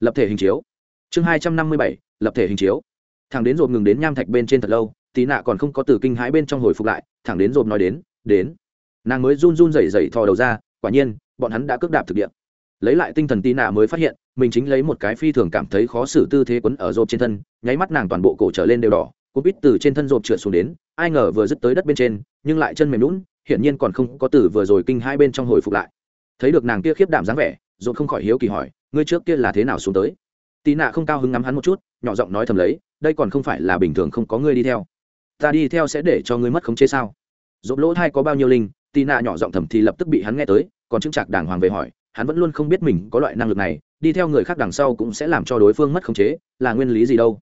lập thể hình chiếu. Chương hai trăm năm mươi bảy, lập thể hình chiếu. Thằng đến dồn ngừng đến nham thạch bên trên thật lâu tí nạ còn không có từ kinh hãi bên trong hồi phục lại, thẳng đến rộp nói đến đến. Nàng mới run run rẩy rẩy thò đầu ra, quả nhiên, bọn hắn đã cướp đạp thực địa. Lấy lại tinh thần tí nạ mới phát hiện, mình chính lấy một cái phi thường cảm thấy khó xử tư thế quấn ở rộp trên thân, nháy mắt nàng toàn bộ cổ trở lên đều đỏ cô bít từ trên thân rộp trượt xuống đến, ai ngờ vừa dứt tới đất bên trên, nhưng lại chân mềm lún hiển nhiên còn không có từ vừa rồi kinh hai bên trong hồi phục lại. Thấy được nàng kia khiếp đảm dáng vẻ, rộp không khỏi hiếu kỳ hỏi, ngươi trước kia là thế nào xuống tới? Tì nạ không cao hứng ngắm hắn một chút, nhỏ giọng nói thầm lấy, đây còn không phải là bình thường không có ngươi đi theo ta đi theo sẽ để cho ngươi mất khống chế sao? Dỗ lỗ thai có bao nhiêu linh, tì nạ nhỏ giọng thầm thì lập tức bị hắn nghe tới, còn chứng chạc đàng hoàng về hỏi, hắn vẫn luôn không biết mình có loại năng lực này, đi theo người khác đằng sau cũng sẽ làm cho đối phương mất khống chế, là nguyên lý gì đâu?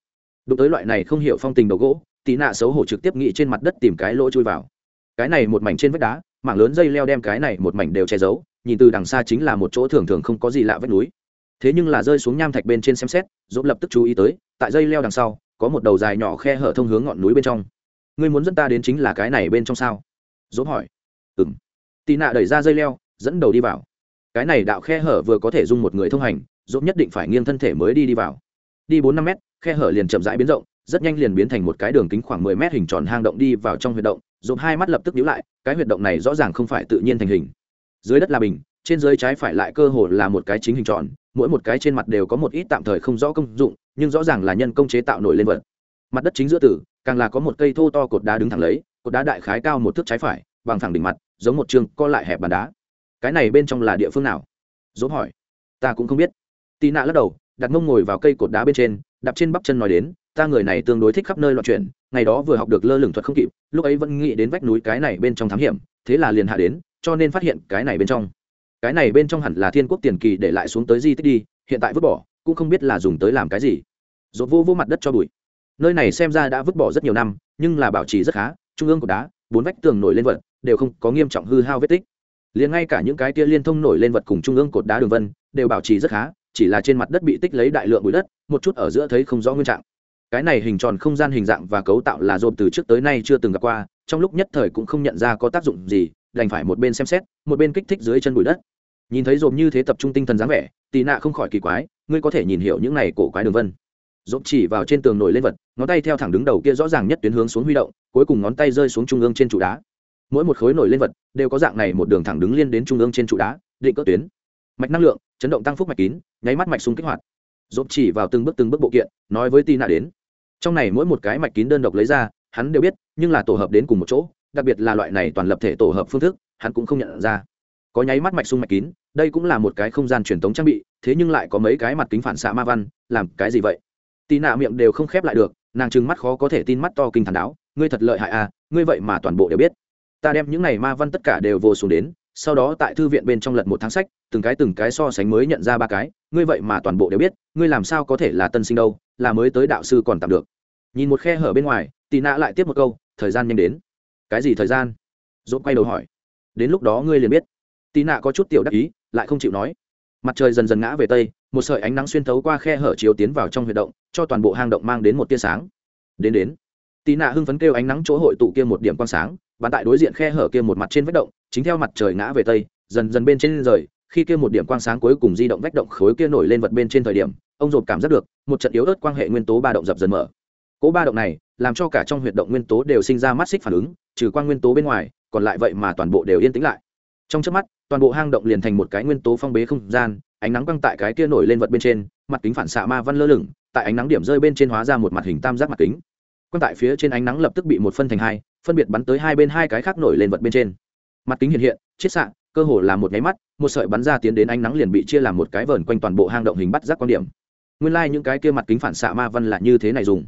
Đụng tới loại này không hiểu phong tình đầu gỗ, tì nạ xấu hổ trực tiếp nghĩ trên mặt đất tìm cái lỗ chui vào. Cái này một mảnh trên vách đá, mảng lớn dây leo đem cái này một mảnh đều che giấu, nhìn từ đằng xa chính là một chỗ thường thường không có gì lạ vách núi. Thế nhưng là rơi xuống nham thạch bên trên xem xét dỗ lập tức chú ý tới, tại dây leo đằng sau, có một đầu dài nhỏ khe hở thông hướng ngọn núi bên trong ngươi muốn dẫn ta đến chính là cái này bên trong sao? Dốt hỏi. Ừ m tì nạ đẩy ra dây leo, dẫn đầu đi vào. Cái này đạo khe hở vừa có thể dung một người thông hành, dốt nhất định phải nghiêng thân thể mới đi đi vào. Đi bốn năm mét, khe hở liền chậm rãi biến rộng, rất nhanh liền biến thành một cái đường kính khoảng mười mét hình tròn hang động đi vào trong huyệt động. Dồn hai mắt lập tức nhíu lại, cái huyệt động này rõ ràng không phải tự nhiên thành hình. Dưới đất là bình, trên dưới trái phải lại cơ hồ là một cái chính hình tròn, mỗi một cái trên mặt đều có một ít tạm thời không rõ công dụng, nhưng rõ ràng là nhân công chế tạo nổi lên vật. Mặt đất chính giữa tử càng là có một cây thô to cột đá đứng thẳng lấy, cột đá đại khái cao một thước trái phải, bằng thẳng đỉnh mặt, giống một trường co lại hẹp bàn đá. Cái này bên trong là địa phương nào? Dỗ hỏi. Ta cũng không biết. Tị nạ lắc đầu, đặt mông ngồi vào cây cột đá bên trên, đạp trên bắp chân nói đến, ta người này tương đối thích khắp nơi loạn chuyển, ngày đó vừa học được lơ lửng thuật không kịp, lúc ấy vẫn nghĩ đến vách núi cái này bên trong thám hiểm, thế là liền hạ đến, cho nên phát hiện cái này bên trong. Cái này bên trong hẳn là thiên quốc tiền kỳ để lại xuống tới di tích đi, hiện tại vứt bỏ, cũng không biết là dùng tới làm cái gì. Dột vô vô mặt đất cho bụi nơi này xem ra đã vứt bỏ rất nhiều năm, nhưng là bảo trì rất khá, trung ương cột đá, bốn vách tường nổi lên vật, đều không có nghiêm trọng hư hao vết tích. Liền ngay cả những cái tia liên thông nổi lên vật cùng trung ương cột đá đường vân, đều bảo trì rất khá, chỉ là trên mặt đất bị tích lấy đại lượng bụi đất, một chút ở giữa thấy không rõ nguyên trạng. Cái này hình tròn không gian hình dạng và cấu tạo là dồn từ trước tới nay chưa từng gặp qua, trong lúc nhất thời cũng không nhận ra có tác dụng gì, đành phải một bên xem xét, một bên kích thích dưới chân bụi đất. Nhìn thấy dồn như thế tập trung tinh thần dáng vẻ, tì nạ không khỏi kỳ quái, ngươi có thể nhìn hiểu những này cổ quái đường vân dộp chỉ vào trên tường nổi lên vật, ngón tay theo thẳng đứng đầu kia rõ ràng nhất tuyến hướng xuống huy động, cuối cùng ngón tay rơi xuống trung ương trên trụ đá. Mỗi một khối nổi lên vật đều có dạng này một đường thẳng đứng liên đến trung ương trên trụ đá, định cỡ tuyến. Mạch năng lượng, chấn động tăng phúc mạch kín, nháy mắt mạch sung kích hoạt. Dộp chỉ vào từng bước từng bước bộ kiện, nói với tì nạ đến. Trong này mỗi một cái mạch kín đơn độc lấy ra, hắn đều biết, nhưng là tổ hợp đến cùng một chỗ, đặc biệt là loại này toàn lập thể tổ hợp phương thức, hắn cũng không nhận ra. Có nháy mắt mạch sung mạch kín, đây cũng là một cái không gian truyền thống trang bị, thế nhưng lại có mấy cái mặt kính phản xạ ma văn, làm cái gì vậy? Tì nạ miệng đều không khép lại được, nàng trừng mắt khó có thể tin mắt to kinh thần đáo, ngươi thật lợi hại à ngươi vậy mà toàn bộ đều biết. Ta đem những này ma văn tất cả đều vô xuống đến, sau đó tại thư viện bên trong lật một tháng sách, từng cái từng cái so sánh mới nhận ra ba cái, ngươi vậy mà toàn bộ đều biết, ngươi làm sao có thể là tân sinh đâu, là mới tới đạo sư còn tạm được. Nhìn một khe hở bên ngoài, tì nạ lại tiếp một câu, thời gian nhanh đến. Cái gì thời gian? Dốt quay đầu hỏi. Đến lúc đó ngươi liền biết. Tì nạ có chút tiểu đắc ý, lại không chịu nói. Mặt trời dần dần ngã về tây một sợi ánh nắng xuyên thấu qua khe hở chiếu tiến vào trong huyệt động, cho toàn bộ hang động mang đến một tia sáng. Đến đến. Tì nạ hưng phấn kêu ánh nắng chỗ hội tụ kia một điểm quang sáng bàn tại đối diện khe hở kia một mặt trên vách động, chính theo mặt trời ngã về tây, dần dần bên trên rời, khi kia một điểm quang sáng cuối cùng di động vách động khối kia nổi lên vật bên trên thời điểm, ông dồn cảm giác được, một trận yếu ớt quan hệ nguyên tố ba động dập dần mở. Cố ba động này, làm cho cả trong huyệt động nguyên tố đều sinh ra mắt xích phản ứng, trừ quang nguyên tố bên ngoài, còn lại vậy mà toàn bộ đều yên tĩnh lại. Trong trước mắt, toàn bộ hang động liền thành một cái nguyên tố phong bế không gian ánh nắng quăng tại cái kia nổi lên vật bên trên, mặt kính phản xạ ma văn lơ lửng, tại ánh nắng điểm rơi bên trên hóa ra một mặt hình tam giác mặt kính. Quăng tại phía trên ánh nắng lập tức bị một phân thành hai, phân biệt bắn tới hai bên hai cái khác nổi lên vật bên trên. Mặt kính hiện hiện, chiết xạ, cơ hồ là một nháy mắt, một sợi bắn ra tiến đến ánh nắng liền bị chia làm một cái vờn quanh toàn bộ hang động hình bắt giác quan điểm. Nguyên lai、like、những cái kia mặt kính phản xạ ma văn là như thế này dùng.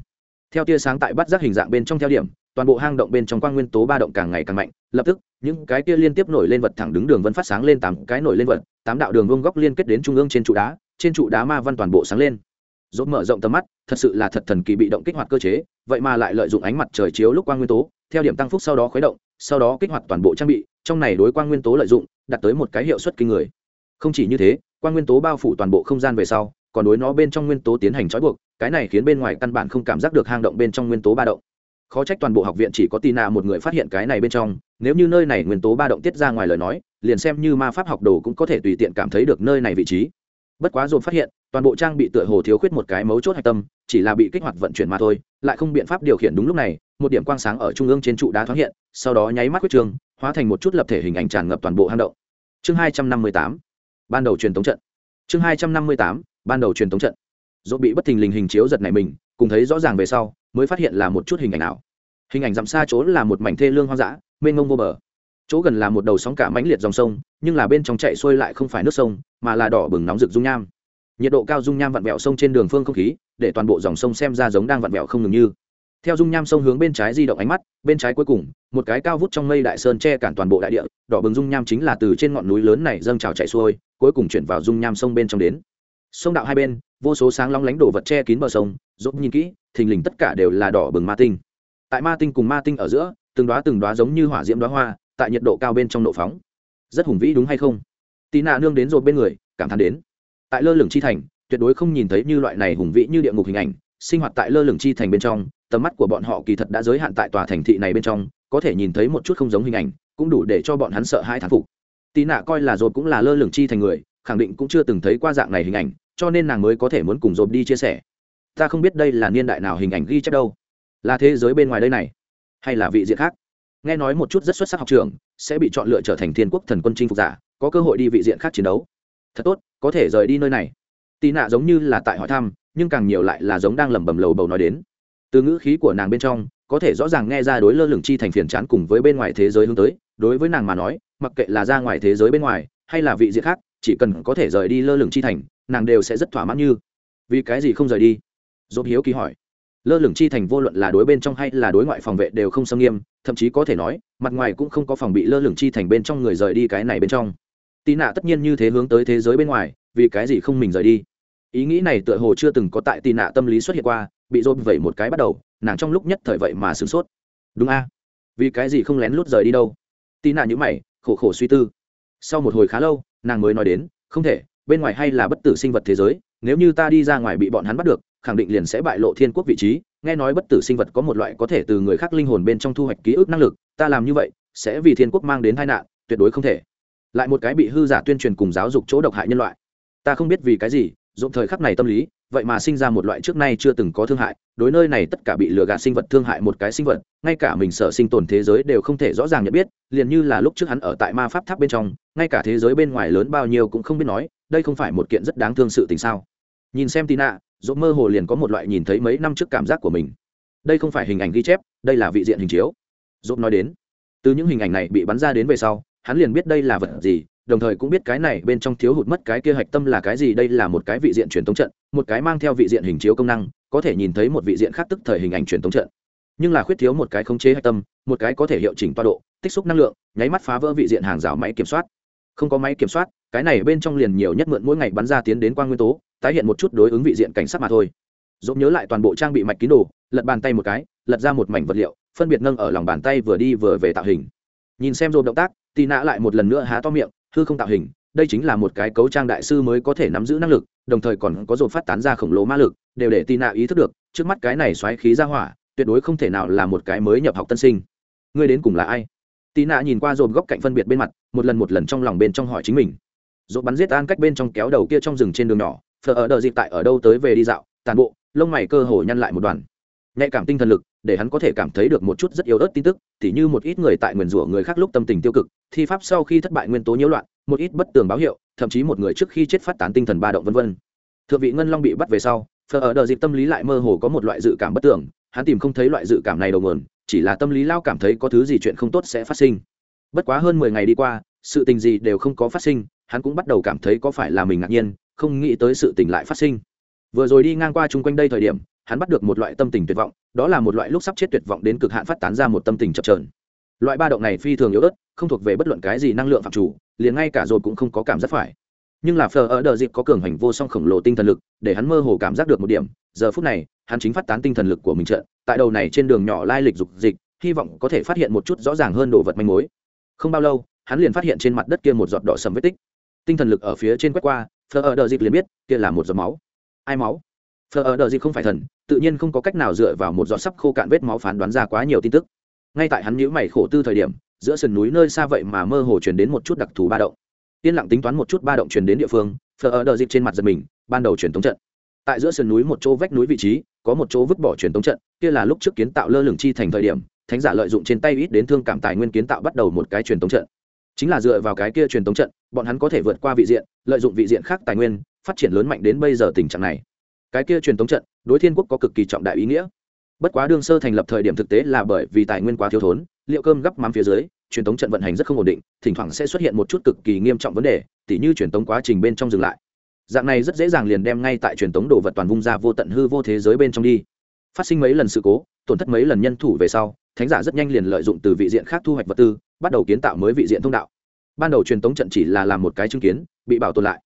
Theo tia sáng tại bắt giác hình dạng bên trong theo điểm toàn bộ hang động bên trong quang nguyên tố ba động càng ngày càng mạnh, lập tức, những cái kia liên tiếp nổi lên vật thẳng đứng đường vân phát sáng lên tám cái nổi lên vật, tám đạo đường vông góc liên kết đến trung ương trên trụ đá, trên trụ đá ma văn toàn bộ sáng lên. Dốt mở rộng tầm mắt, thật sự là thật thần kỳ bị động kích hoạt cơ chế, vậy mà lại lợi dụng ánh mặt trời chiếu lúc quang nguyên tố, theo điểm tăng phúc sau đó khuấy động, sau đó kích hoạt toàn bộ trang bị, trong này đối quang nguyên tố lợi dụng, đạt tới một cái hiệu suất kinh người. Không chỉ như thế, quang nguyên tố bao phủ toàn bộ không gian về sau, còn đối nó bên trong nguyên tố tiến hành trói buộc, cái này khiến bên ngoài căn bản không cảm giác được hang động bên trong nguyên tố ba động khó trách toàn bộ học viện chỉ có tì nạ một người phát hiện cái này bên trong, nếu như nơi này nguyên tố ba động tiết ra ngoài lời nói, liền xem như ma pháp học đồ cũng có thể tùy tiện cảm thấy được nơi này vị trí. Bất quá dồn phát hiện, toàn bộ trang bị tựa hồ thiếu khuyết một cái mấu chốt hạch tâm, chỉ là bị kích hoạt vận chuyển mà thôi, lại không biện pháp điều khiển đúng lúc này, một điểm quang sáng ở trung ương trên trụ đá thoáng hiện, sau đó nháy mắt quyết trường, hóa thành một chút lập thể hình ảnh tràn ngập toàn bộ hang động. Chương hai trăm năm mươi tám, ban đầu truyền thống trận. Chương hai trăm năm mươi tám, ban đầu truyền thống trận. Dồn bị bất thình lình hình chiếu giật này mình cùng thấy rõ ràng về sau, mới phát hiện là một chút hình ảnh nào hình ảnh dặm xa chỗ là một mảnh thê lương hoang dã, mênh mông vô bờ. Chỗ gần là một đầu sóng cả mãnh liệt dòng sông, nhưng là bên trong chạy xuôi lại không phải nước sông, mà là đỏ bừng nóng rực dung nham. Nhiệt độ cao dung nham vặn vẹo sông trên đường phương không khí, để toàn bộ dòng sông xem ra giống đang vặn vẹo không ngừng như. Theo dung nham sông hướng bên trái di động ánh mắt, bên trái cuối cùng, một cái cao vút trong mây đại sơn che cản toàn bộ đại địa, đỏ bừng dung nham chính là từ trên ngọn núi lớn này dâng trào chạy xuôi, cuối cùng chuyển vào dung nham sông bên trong đến. Sông đạo hai bên vô số sáng long lánh đổ vật che kín bờ sông dốt nhìn kỹ, thình lình tất cả đều là đỏ bừng ma tinh. Tại ma tinh cùng ma tinh ở giữa, từng đoá từng đoá giống như hỏa diễm đoá hoa, tại nhiệt độ cao bên trong nộ phóng. Rất hùng vĩ đúng hay không? Tì nạ nương đến rồi bên người, cảm thán đến. Tại lơ lửng chi thành, tuyệt đối không nhìn thấy như loại này hùng vĩ như địa ngục hình ảnh. Sinh hoạt tại lơ lửng chi thành bên trong, tầm mắt của bọn họ kỳ thật đã giới hạn tại tòa thành thị này bên trong, có thể nhìn thấy một chút không giống hình ảnh, cũng đủ để cho bọn hắn sợ hai thán phục. Tì nạ coi là dột cũng là lơ lửng chi thành người, khẳng định cũng chưa từng thấy qua dạng này hình ảnh cho nên nàng mới có thể muốn cùng dồn đi chia sẻ. Ta không biết đây là niên đại nào hình ảnh ghi chép đâu. Là thế giới bên ngoài đây này, hay là vị diện khác? Nghe nói một chút rất xuất sắc học trường sẽ bị chọn lựa trở thành thiên quốc thần quân chinh phục giả, có cơ hội đi vị diện khác chiến đấu. Thật tốt, có thể rời đi nơi này. Tì nạ giống như là tại hỏi thăm, nhưng càng nhiều lại là giống đang lẩm bẩm lầu bầu nói đến. Từ ngữ khí của nàng bên trong, có thể rõ ràng nghe ra đối lơ lửng chi thành phiền chán cùng với bên ngoài thế giới hướng tới. Đối với nàng mà nói, mặc kệ là ra ngoài thế giới bên ngoài, hay là vị diện khác, chỉ cần có thể rời đi lơ lửng chi thành nàng đều sẽ rất thỏa mãn như. Vì cái gì không rời đi? Dốt hiếu kỳ hỏi. Lơ lửng chi thành vô luận là đối bên trong hay là đối ngoại phòng vệ đều không xâm nghiêm, thậm chí có thể nói, mặt ngoài cũng không có phòng bị lơ lửng chi thành bên trong người rời đi cái này bên trong. Tì nạ tất nhiên như thế hướng tới thế giới bên ngoài, vì cái gì không mình rời đi? Ý nghĩ này tựa hồ chưa từng có tại tì nạ tâm lý xuất hiện qua, bị dốt vẩy một cái bắt đầu, nàng trong lúc nhất thời vậy mà sửng sốt. Đúng a. Vì cái gì không lén lút rời đi đâu? Tì nạ nhữ mày, khổ khổ suy tư. Sau một hồi khá lâu, nàng mới nói đến, không thể bên ngoài hay là bất tử sinh vật thế giới, nếu như ta đi ra ngoài bị bọn hắn bắt được, khẳng định liền sẽ bại lộ thiên quốc vị trí. Nghe nói bất tử sinh vật có một loại có thể từ người khác linh hồn bên trong thu hoạch ký ức năng lực, ta làm như vậy, sẽ vì thiên quốc mang đến tai nạn, tuyệt đối không thể. Lại một cái bị hư giả tuyên truyền cùng giáo dục chỗ độc hại nhân loại. Ta không biết vì cái gì dụng thời khắc này tâm lý, vậy mà sinh ra một loại trước nay chưa từng có thương hại, đối nơi này tất cả bị lừa gạt sinh vật thương hại một cái sinh vật, ngay cả mình sở sinh tồn thế giới đều không thể rõ ràng nhận biết, liền như là lúc trước hắn ở tại ma pháp tháp bên trong, ngay cả thế giới bên ngoài lớn bao nhiêu cũng không biết nói, đây không phải một kiện rất đáng thương sự tình sao? Nhìn xem tina dỗ mơ hồ liền có một loại nhìn thấy mấy năm trước cảm giác của mình. Đây không phải hình ảnh ghi chép, đây là vị diện hình chiếu. Dỗ nói đến, từ những hình ảnh này bị bắn ra đến về sau, hắn liền biết đây là vật gì đồng thời cũng biết cái này bên trong thiếu hụt mất cái kia hạch tâm là cái gì, đây là một cái vị diện truyền thống trận, một cái mang theo vị diện hình chiếu công năng, có thể nhìn thấy một vị diện khác tức thời hình ảnh truyền thống trận. Nhưng là khuyết thiếu một cái khống chế hạch tâm, một cái có thể hiệu chỉnh toa độ, tích xúc năng lượng, nháy mắt phá vỡ vị diện hàng rào máy kiểm soát. Không có máy kiểm soát, cái này bên trong liền nhiều nhất mượn mỗi ngày bắn ra tiến đến quang nguyên tố, tái hiện một chút đối ứng vị diện cảnh sát mà thôi. Dốt nhớ lại toàn bộ trang bị mạch kín đồ, lật bàn tay một cái, lật ra một mảnh vật liệu, phân biệt nâng ở lòng bàn tay vừa đi vừa về tạo hình. Nhìn xem dồn động tác tì nã lại một lần nữa há to miệng hư không tạo hình, đây chính là một cái cấu trang đại sư mới có thể nắm giữ năng lực, đồng thời còn có dồn phát tán ra khổng lồ ma lực, đều để tì nạ ý thức được, trước mắt cái này xoáy khí ra hỏa, tuyệt đối không thể nào là một cái mới nhập học tân sinh. Ngươi đến cùng là ai? Tì nạ nhìn qua dồn góc cạnh phân biệt bên mặt, một lần một lần trong lòng bên trong hỏi chính mình. Dồn bắn giết an cách bên trong kéo đầu kia trong rừng trên đường nhỏ, phở ở đợi dịp tại ở đâu tới về đi dạo, tàn bộ, lông mày cơ hồ nhăn lại một đoàn. Nhạy cảm tinh thần lực để hắn có thể cảm thấy được một chút rất yếu ớt tin tức, tỉ như một ít người tại nguyền rủa người khác lúc tâm tình tiêu cực, thi pháp sau khi thất bại nguyên tố nhiễu loạn, một ít bất tường báo hiệu, thậm chí một người trước khi chết phát tán tinh thần ba động vân vân. Thượng vị ngân long bị bắt về sau, phở ở đợt dịp tâm lý lại mơ hồ có một loại dự cảm bất tường, hắn tìm không thấy loại dự cảm này đầu nguồn, chỉ là tâm lý lao cảm thấy có thứ gì chuyện không tốt sẽ phát sinh. Bất quá hơn mười ngày đi qua, sự tình gì đều không có phát sinh, hắn cũng bắt đầu cảm thấy có phải là mình ngạc nhiên, không nghĩ tới sự tình lại phát sinh. Vừa rồi đi ngang qua chung quanh đây thời điểm hắn bắt được một loại tâm tình tuyệt vọng, đó là một loại lúc sắp chết tuyệt vọng đến cực hạn phát tán ra một tâm tình chập trờn loại ba động này phi thường yếu ớt, không thuộc về bất luận cái gì năng lượng phạm chủ, liền ngay cả rồi cũng không có cảm giác phải. Nhưng là phờ ở đờ dịp có cường hành vô song khổng lồ tinh thần lực, để hắn mơ hồ cảm giác được một điểm, giờ phút này, hắn chính phát tán tinh thần lực của mình trận, tại đầu này trên đường nhỏ lai lịch dục dịch, hy vọng có thể phát hiện một chút rõ ràng hơn đồ vật manh mối. Không bao lâu, hắn liền phát hiện trên mặt đất kia một giọt đỏ sầm vết tích. Tinh thần lực ở phía trên quét qua phờ ở đờ dịp liền biết, kia là một giọt máu. Ai máu? Thờ ở đời gì không phải thần, tự nhiên không có cách nào dựa vào một giọt sắp khô cạn vết máu phán đoán ra quá nhiều tin tức. Ngay tại hắn nhíu mày khổ tư thời điểm, giữa sườn núi nơi xa vậy mà mơ hồ truyền đến một chút đặc thù ba động. Yên lặng tính toán một chút ba động truyền đến địa phương thờ ở đời dịp trên mặt giật mình, ban đầu truyền thống trận. Tại giữa sườn núi một chỗ vách núi vị trí, có một chỗ vứt bỏ truyền thống trận, kia là lúc trước kiến tạo lơ lửng chi thành thời điểm, thánh giả lợi dụng trên tay ít đến thương cảm tài nguyên kiến tạo bắt đầu một cái truyền thống trận. Chính là dựa vào cái kia truyền thống trận, bọn hắn có thể vượt qua vị diện, lợi dụng vị diện khác tài nguyên, phát triển lớn mạnh đến bây giờ tình trạng này cái kia truyền thống trận, đối thiên quốc có cực kỳ trọng đại ý nghĩa. Bất quá đương sơ thành lập thời điểm thực tế là bởi vì tài nguyên quá thiếu thốn, liệu cơm gấp mắm phía dưới, truyền thống trận vận hành rất không ổn định, thỉnh thoảng sẽ xuất hiện một chút cực kỳ nghiêm trọng vấn đề, tỉ như truyền thống quá trình bên trong dừng lại. Dạng này rất dễ dàng liền đem ngay tại truyền thống đồ vật toàn vung ra vô tận hư vô thế giới bên trong đi. Phát sinh mấy lần sự cố, tổn thất mấy lần nhân thủ về sau, thánh giả rất nhanh liền lợi dụng từ vị diện khác thu hoạch vật tư, bắt đầu kiến tạo mới vị diện thông đạo. Ban đầu truyền thống trận chỉ là làm một cái chứng kiến, bị bảo tồn lại.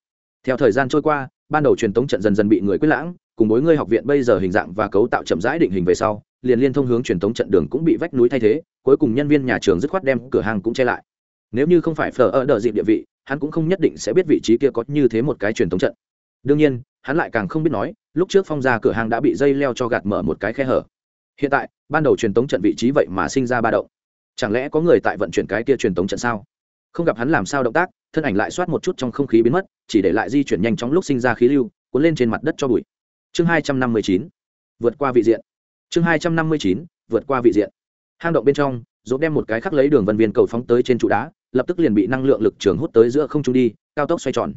Theo thời gian trôi qua ban đầu truyền tống trận dần dần bị người quyết lãng, cùng mối ngươi học viện bây giờ hình dạng và cấu tạo chậm rãi định hình về sau, liền liên thông hướng truyền tống trận đường cũng bị vách núi thay thế, cuối cùng nhân viên nhà trường dứt khoát đem cửa hàng cũng che lại. Nếu như không phải phở ở đợi dịp địa vị, hắn cũng không nhất định sẽ biết vị trí kia có như thế một cái truyền tống trận. Đương nhiên, hắn lại càng không biết nói, lúc trước phong ra cửa hàng đã bị dây leo cho gạt mở một cái khe hở. Hiện tại, ban đầu truyền tống trận vị trí vậy mà sinh ra ba động. Chẳng lẽ có người tại vận chuyển cái kia truyền tống trận sao? Không gặp hắn làm sao động tác? Thân ảnh lại xoát một chút trong không khí biến mất, chỉ để lại di chuyển nhanh chóng lúc sinh ra khí lưu, cuốn lên trên mặt đất cho bụi. Chương hai trăm năm mươi chín, vượt qua vị diện. Chương hai trăm năm mươi chín, vượt qua vị diện. Hang động bên trong, dỗ đem một cái khắc lấy đường vân viên cầu phóng tới trên trụ đá, lập tức liền bị năng lượng lực trường hút tới giữa không trung đi, cao tốc xoay tròn.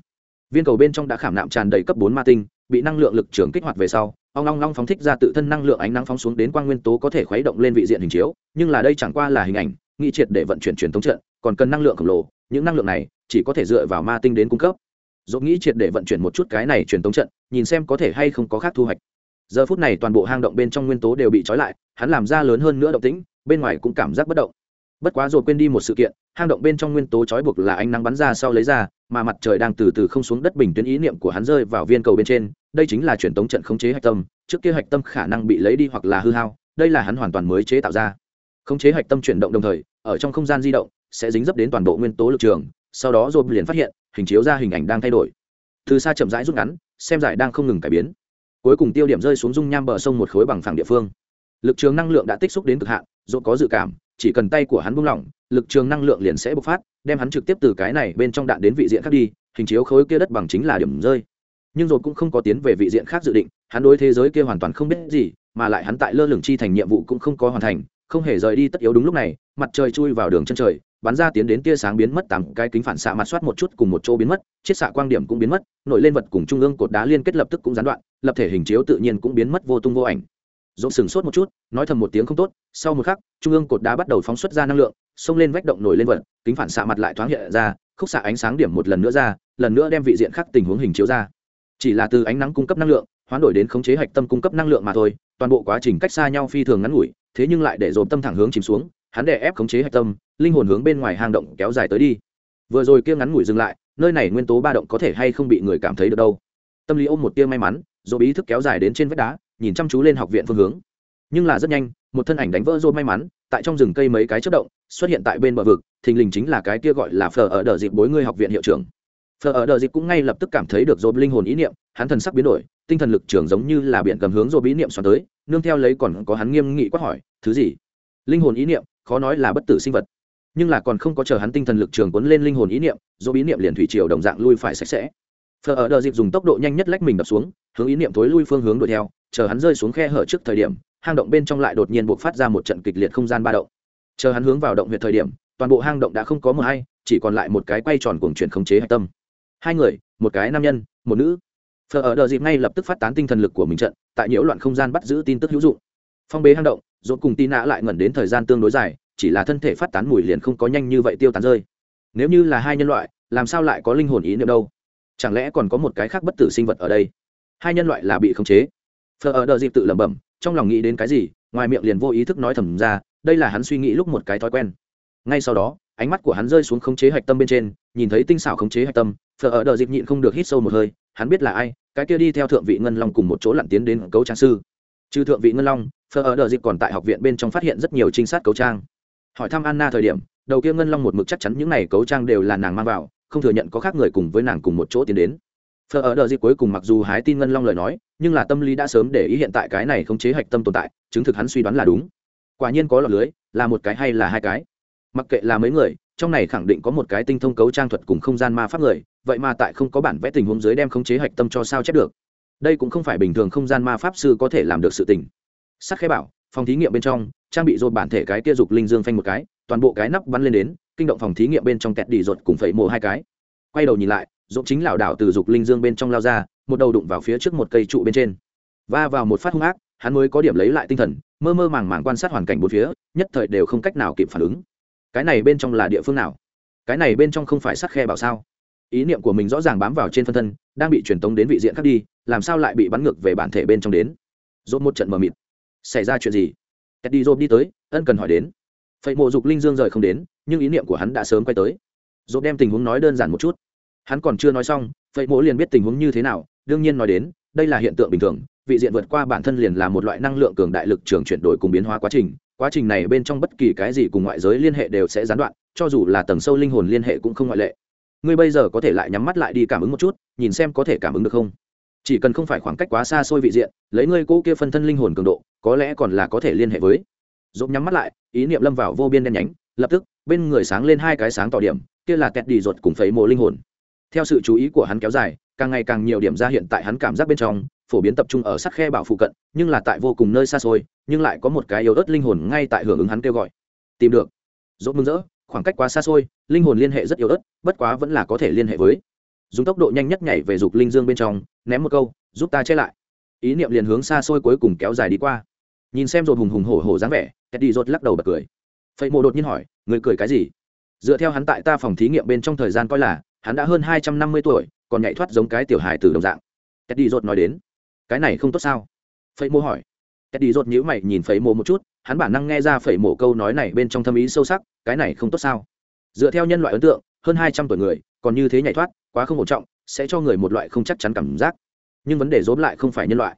Viên cầu bên trong đã khảm nạm tràn đầy cấp bốn ma tinh, bị năng lượng lực trường kích hoạt về sau, ong long long phóng thích ra tự thân năng lượng ánh nắng phóng xuống đến quang nguyên tố có thể khuấy động lên vị diện hình chiếu, nhưng là đây chẳng qua là hình ảnh nghị triệt để vận chuyển truyền thống trận, còn cần năng lượng khổng lồ, những năng lượng này chỉ có thể dựa vào ma tinh đến cung cấp. Dốt nghĩ triệt để vận chuyển một chút cái này truyền tống trận, nhìn xem có thể hay không có khác thu hoạch. Giờ phút này toàn bộ hang động bên trong nguyên tố đều bị trói lại, hắn làm ra lớn hơn nữa động tĩnh, bên ngoài cũng cảm giác bất động. Bất quá rồi quên đi một sự kiện, hang động bên trong nguyên tố trói buộc là ánh nắng bắn ra sau lấy ra, mà mặt trời đang từ từ không xuống đất bình tuyến ý niệm của hắn rơi vào viên cầu bên trên, đây chính là truyền tống trận khống chế hạch tâm, trước kia hạch tâm khả năng bị lấy đi hoặc là hư hao, đây là hắn hoàn toàn mới chế tạo ra. Khống chế hạch tâm chuyển động đồng thời, ở trong không gian di động, sẽ dính dấp đến toàn bộ nguyên tố lực trường sau đó rồi liền phát hiện, hình chiếu ra hình ảnh đang thay đổi. Từ xa chậm rãi rút ngắn, xem giải đang không ngừng cải biến. Cuối cùng tiêu điểm rơi xuống dung nham bờ sông một khối bằng phẳng địa phương. Lực trường năng lượng đã tích xúc đến cực hạn dốt có dự cảm, chỉ cần tay của hắn buông lỏng, lực trường năng lượng liền sẽ bộc phát, đem hắn trực tiếp từ cái này bên trong đạn đến vị diện khác đi, hình chiếu khối kia đất bằng chính là điểm rơi. Nhưng rồi cũng không có tiến về vị diện khác dự định, hắn đối thế giới kia hoàn toàn không biết gì, mà lại hắn tại lơ lửng chi thành nhiệm vụ cũng không có hoàn thành, không hề rời đi tất yếu đúng lúc này, mặt trời chui vào đường chân trời bắn ra tiến đến tia sáng biến mất, tám cái kính phản xạ mặt soát một chút cùng một chỗ biến mất, chiết xạ quang điểm cũng biến mất nổi lên vật cùng trung ương cột đá liên kết lập tức cũng gián đoạn, lập thể hình chiếu tự nhiên cũng biến mất vô tung vô ảnh. Dồn sừng sốt một chút, nói thầm một tiếng không tốt, sau một khắc, trung ương cột đá bắt đầu phóng xuất ra năng lượng, xông lên vách động nổi lên vật, kính phản xạ mặt lại thoáng hiện ra, khúc xạ ánh sáng điểm một lần nữa ra, lần nữa đem vị diện khắc tình huống hình chiếu ra. Chỉ là từ ánh nắng cung cấp năng lượng, hoán đổi đến khống chế hạch tâm cung cấp năng lượng mà thôi, toàn bộ quá trình cách xa nhau phi thường ngắn ngủi, thế nhưng lại để dồn tâm thẳng hướng chìm xuống hắn đè ép khống chế hạch tâm, linh hồn hướng bên ngoài hang động kéo dài tới đi. Vừa rồi kia ngắn ngủi dừng lại, nơi này nguyên tố ba động có thể hay không bị người cảm thấy được đâu. Tâm lý ôm một tia may mắn rồi bí thức kéo dài đến trên vách đá, nhìn chăm chú lên học viện phương hướng. Nhưng là rất nhanh, một thân ảnh đánh vỡ dô may mắn, tại trong rừng cây mấy cái chất động, xuất hiện tại bên bờ vực, thình lình chính là cái kia gọi là phờ ở đờ dịp bối ngươi học viện hiệu trưởng. Phờ ở đờ dịp cũng ngay lập tức cảm thấy được dô linh hồn ý niệm, hắn thần sắc biến đổi, tinh thần lực trưởng giống như là biển cầm hướng dô bí niệm xoắn tới, nương theo lấy còn có hắn nghiêm nghị quát hỏi, thứ gì? Linh hồn ý niệm khó nói là bất tử sinh vật. Nhưng là còn không có chờ hắn tinh thần lực trường cuốn lên linh hồn ý niệm do bí niệm liền thủy triều đồng dạng lui phải sạch sẽ. Phờ ở đờ dịp dùng tốc độ nhanh nhất lách mình đập xuống, hướng ý niệm thối lui phương hướng đuổi theo, chờ hắn rơi xuống khe hở trước thời điểm, hang động bên trong lại đột nhiên buộc phát ra một trận kịch liệt không gian ba động. Chờ hắn hướng vào động huyệt thời điểm, toàn bộ hang động đã không có mờ hay, chỉ còn lại một cái quay tròn cuồng chuyển khống chế hạch tâm. Hai người, một cái nam nhân, một nữ. Phờ ở đờ dịp ngay lập tức phát tán tinh thần lực của mình trận, tại nhiễu loạn không gian bắt giữ tin tức hữu dụng phong bế hang động dồn cùng tin nạ lại ngẩn đến thời gian tương đối dài, chỉ là thân thể phát tán mùi liền không có nhanh như vậy tiêu tán rơi. Nếu như là hai nhân loại, làm sao lại có linh hồn ý niệm đâu? Chẳng lẽ còn có một cái khác bất tử sinh vật ở đây? Hai nhân loại là bị khống chế. Phờ ở đợi dịp tự lẩm bẩm, trong lòng nghĩ đến cái gì, ngoài miệng liền vô ý thức nói thầm ra, đây là hắn suy nghĩ lúc một cái thói quen. Ngay sau đó, ánh mắt của hắn rơi xuống khống chế hạch tâm bên trên, nhìn thấy tinh xảo khống chế hạch tâm phở ở đợi dịp nhịn không được hít sâu một hơi, hắn biết là ai, cái kia đi theo thượng vị ngân long cùng một chỗ lặn tiến đến cấu trang sư trừ thượng vị ngân long phờ ở đờ dịp còn tại học viện bên trong phát hiện rất nhiều trinh sát cấu trang. Hỏi thăm anna thời điểm, đầu kia ngân long một mực chắc chắn những này cấu trang đều là nàng mang vào, không thừa nhận có khác người cùng với nàng cùng một chỗ tiến đến. Phờ ở đờ dịp cuối cùng mặc dù hái tin ngân long lời nói, nhưng là tâm lý đã sớm để ý hiện tại cái này không chế hạch tâm tồn tại, chứng thực hắn suy đoán là đúng. Quả nhiên có lọt lưới, là một cái hay là hai cái. Mặc kệ là mấy người, trong này khẳng định có một cái tinh thông cấu trang thuật cùng không gian ma pháp người, vậy mà tại không có bản vẽ tình huống dưới đem khống chế hạch tâm cho sao chép được đây cũng không phải bình thường không gian ma pháp sư có thể làm được sự tình. Sắc khẽ bảo, phòng thí nghiệm bên trong, trang bị dột bản thể cái kia dục linh dương phanh một cái, toàn bộ cái nắp bắn lên đến, kinh động phòng thí nghiệm bên trong kẹt đi rột cùng phẩy mồ hai cái. Quay đầu nhìn lại dột chính lảo đảo từ dục linh dương bên trong lao ra, một đầu đụng vào phía trước một cây trụ bên trên. Và vào một phát hung ác, hắn mới có điểm lấy lại tinh thần, mơ mơ màng màng quan sát hoàn cảnh bốn phía, nhất thời đều không cách nào kịp phản ứng. Cái này bên trong là địa phương nào? Cái này bên trong không phải sắc khe bảo sao? Ý niệm của mình rõ ràng bám vào trên phân thân, đang bị truyền tống đến vị diện khác đi làm sao lại bị bắn ngược về bản thể bên trong đến? Dốt một trận mờ mịt. Xảy ra chuyện gì? Teddy đi dốt đi tới, ân cần hỏi đến. Phẩy mộ dục linh dương rời không đến, nhưng ý niệm của hắn đã sớm quay tới. Dốt đem tình huống nói đơn giản một chút. Hắn còn chưa nói xong phẩy mộ liền biết tình huống như thế nào, đương nhiên nói đến, đây là hiện tượng bình thường, vị diện vượt qua bản thân liền là một loại năng lượng cường đại lực trường chuyển đổi cùng biến hóa quá trình quá trình này bên trong bất kỳ cái gì cùng ngoại giới liên hệ đều sẽ gián đoạn, cho dù là tầng sâu linh hồn liên hệ cũng không ngoại lệ. Ngươi bây giờ có thể lại nhắm mắt lại đi cảm ứng một chút, nhìn xem có thể cảm ứng được không? Chỉ cần không phải khoảng cách quá xa xôi vị diện, lấy ngươi cỗ kia phân thân linh hồn cường độ, có lẽ còn là có thể liên hệ với. Dốt nhắm mắt lại, ý niệm lâm vào vô biên đen nhánh, lập tức, bên người sáng lên hai cái sáng tỏ điểm, kia là kẹt đi ruột cùng phấy mồ linh hồn. Theo sự chú ý của hắn kéo dài, càng ngày càng nhiều điểm ra hiện tại hắn cảm giác bên trong, phổ biến tập trung ở sắc khe bảo phụ cận, nhưng là tại vô cùng nơi xa xôi, nhưng lại có một cái yếu ớt linh hồn ngay tại hưởng ứng hắn kêu gọi. Tìm được. Dốt mừng rỡ, khoảng cách quá xa xôi, linh hồn liên hệ rất yếu ớt, bất quá vẫn là có thể liên hệ với dùng tốc độ nhanh nhất nhảy về dục linh dương bên trong, ném một câu, giúp ta che lại. Ý niệm liền hướng xa xôi cuối cùng kéo dài đi qua. Nhìn xem rồi hùng hùng hổ hổ dáng vẻ, Teddy rột lắc đầu bật cười. Phẩy mộ đột nhiên hỏi người cười cái gì? Dựa theo hắn tại ta phòng thí nghiệm bên trong thời gian coi là, hắn đã hơn hai trăm năm mươi tuổi, còn nhảy thoát giống cái tiểu hài từ đồng dạng. Teddy rột nói đến, cái này không tốt sao? Phẩy mộ hỏi. Teddy rột nhíu mày nhìn phẩy mộ một chút, hắn bản năng nghe ra phẩy mộ câu nói này bên trong thâm ý sâu sắc, cái này không tốt sao? Dựa theo nhân loại ấn tượng, hơn hai trăm tuổi người, còn như thế nhảy thoát quá không ổn trọng, sẽ cho người một loại không chắc chắn cảm giác. Nhưng vấn đề dốt lại không phải nhân loại.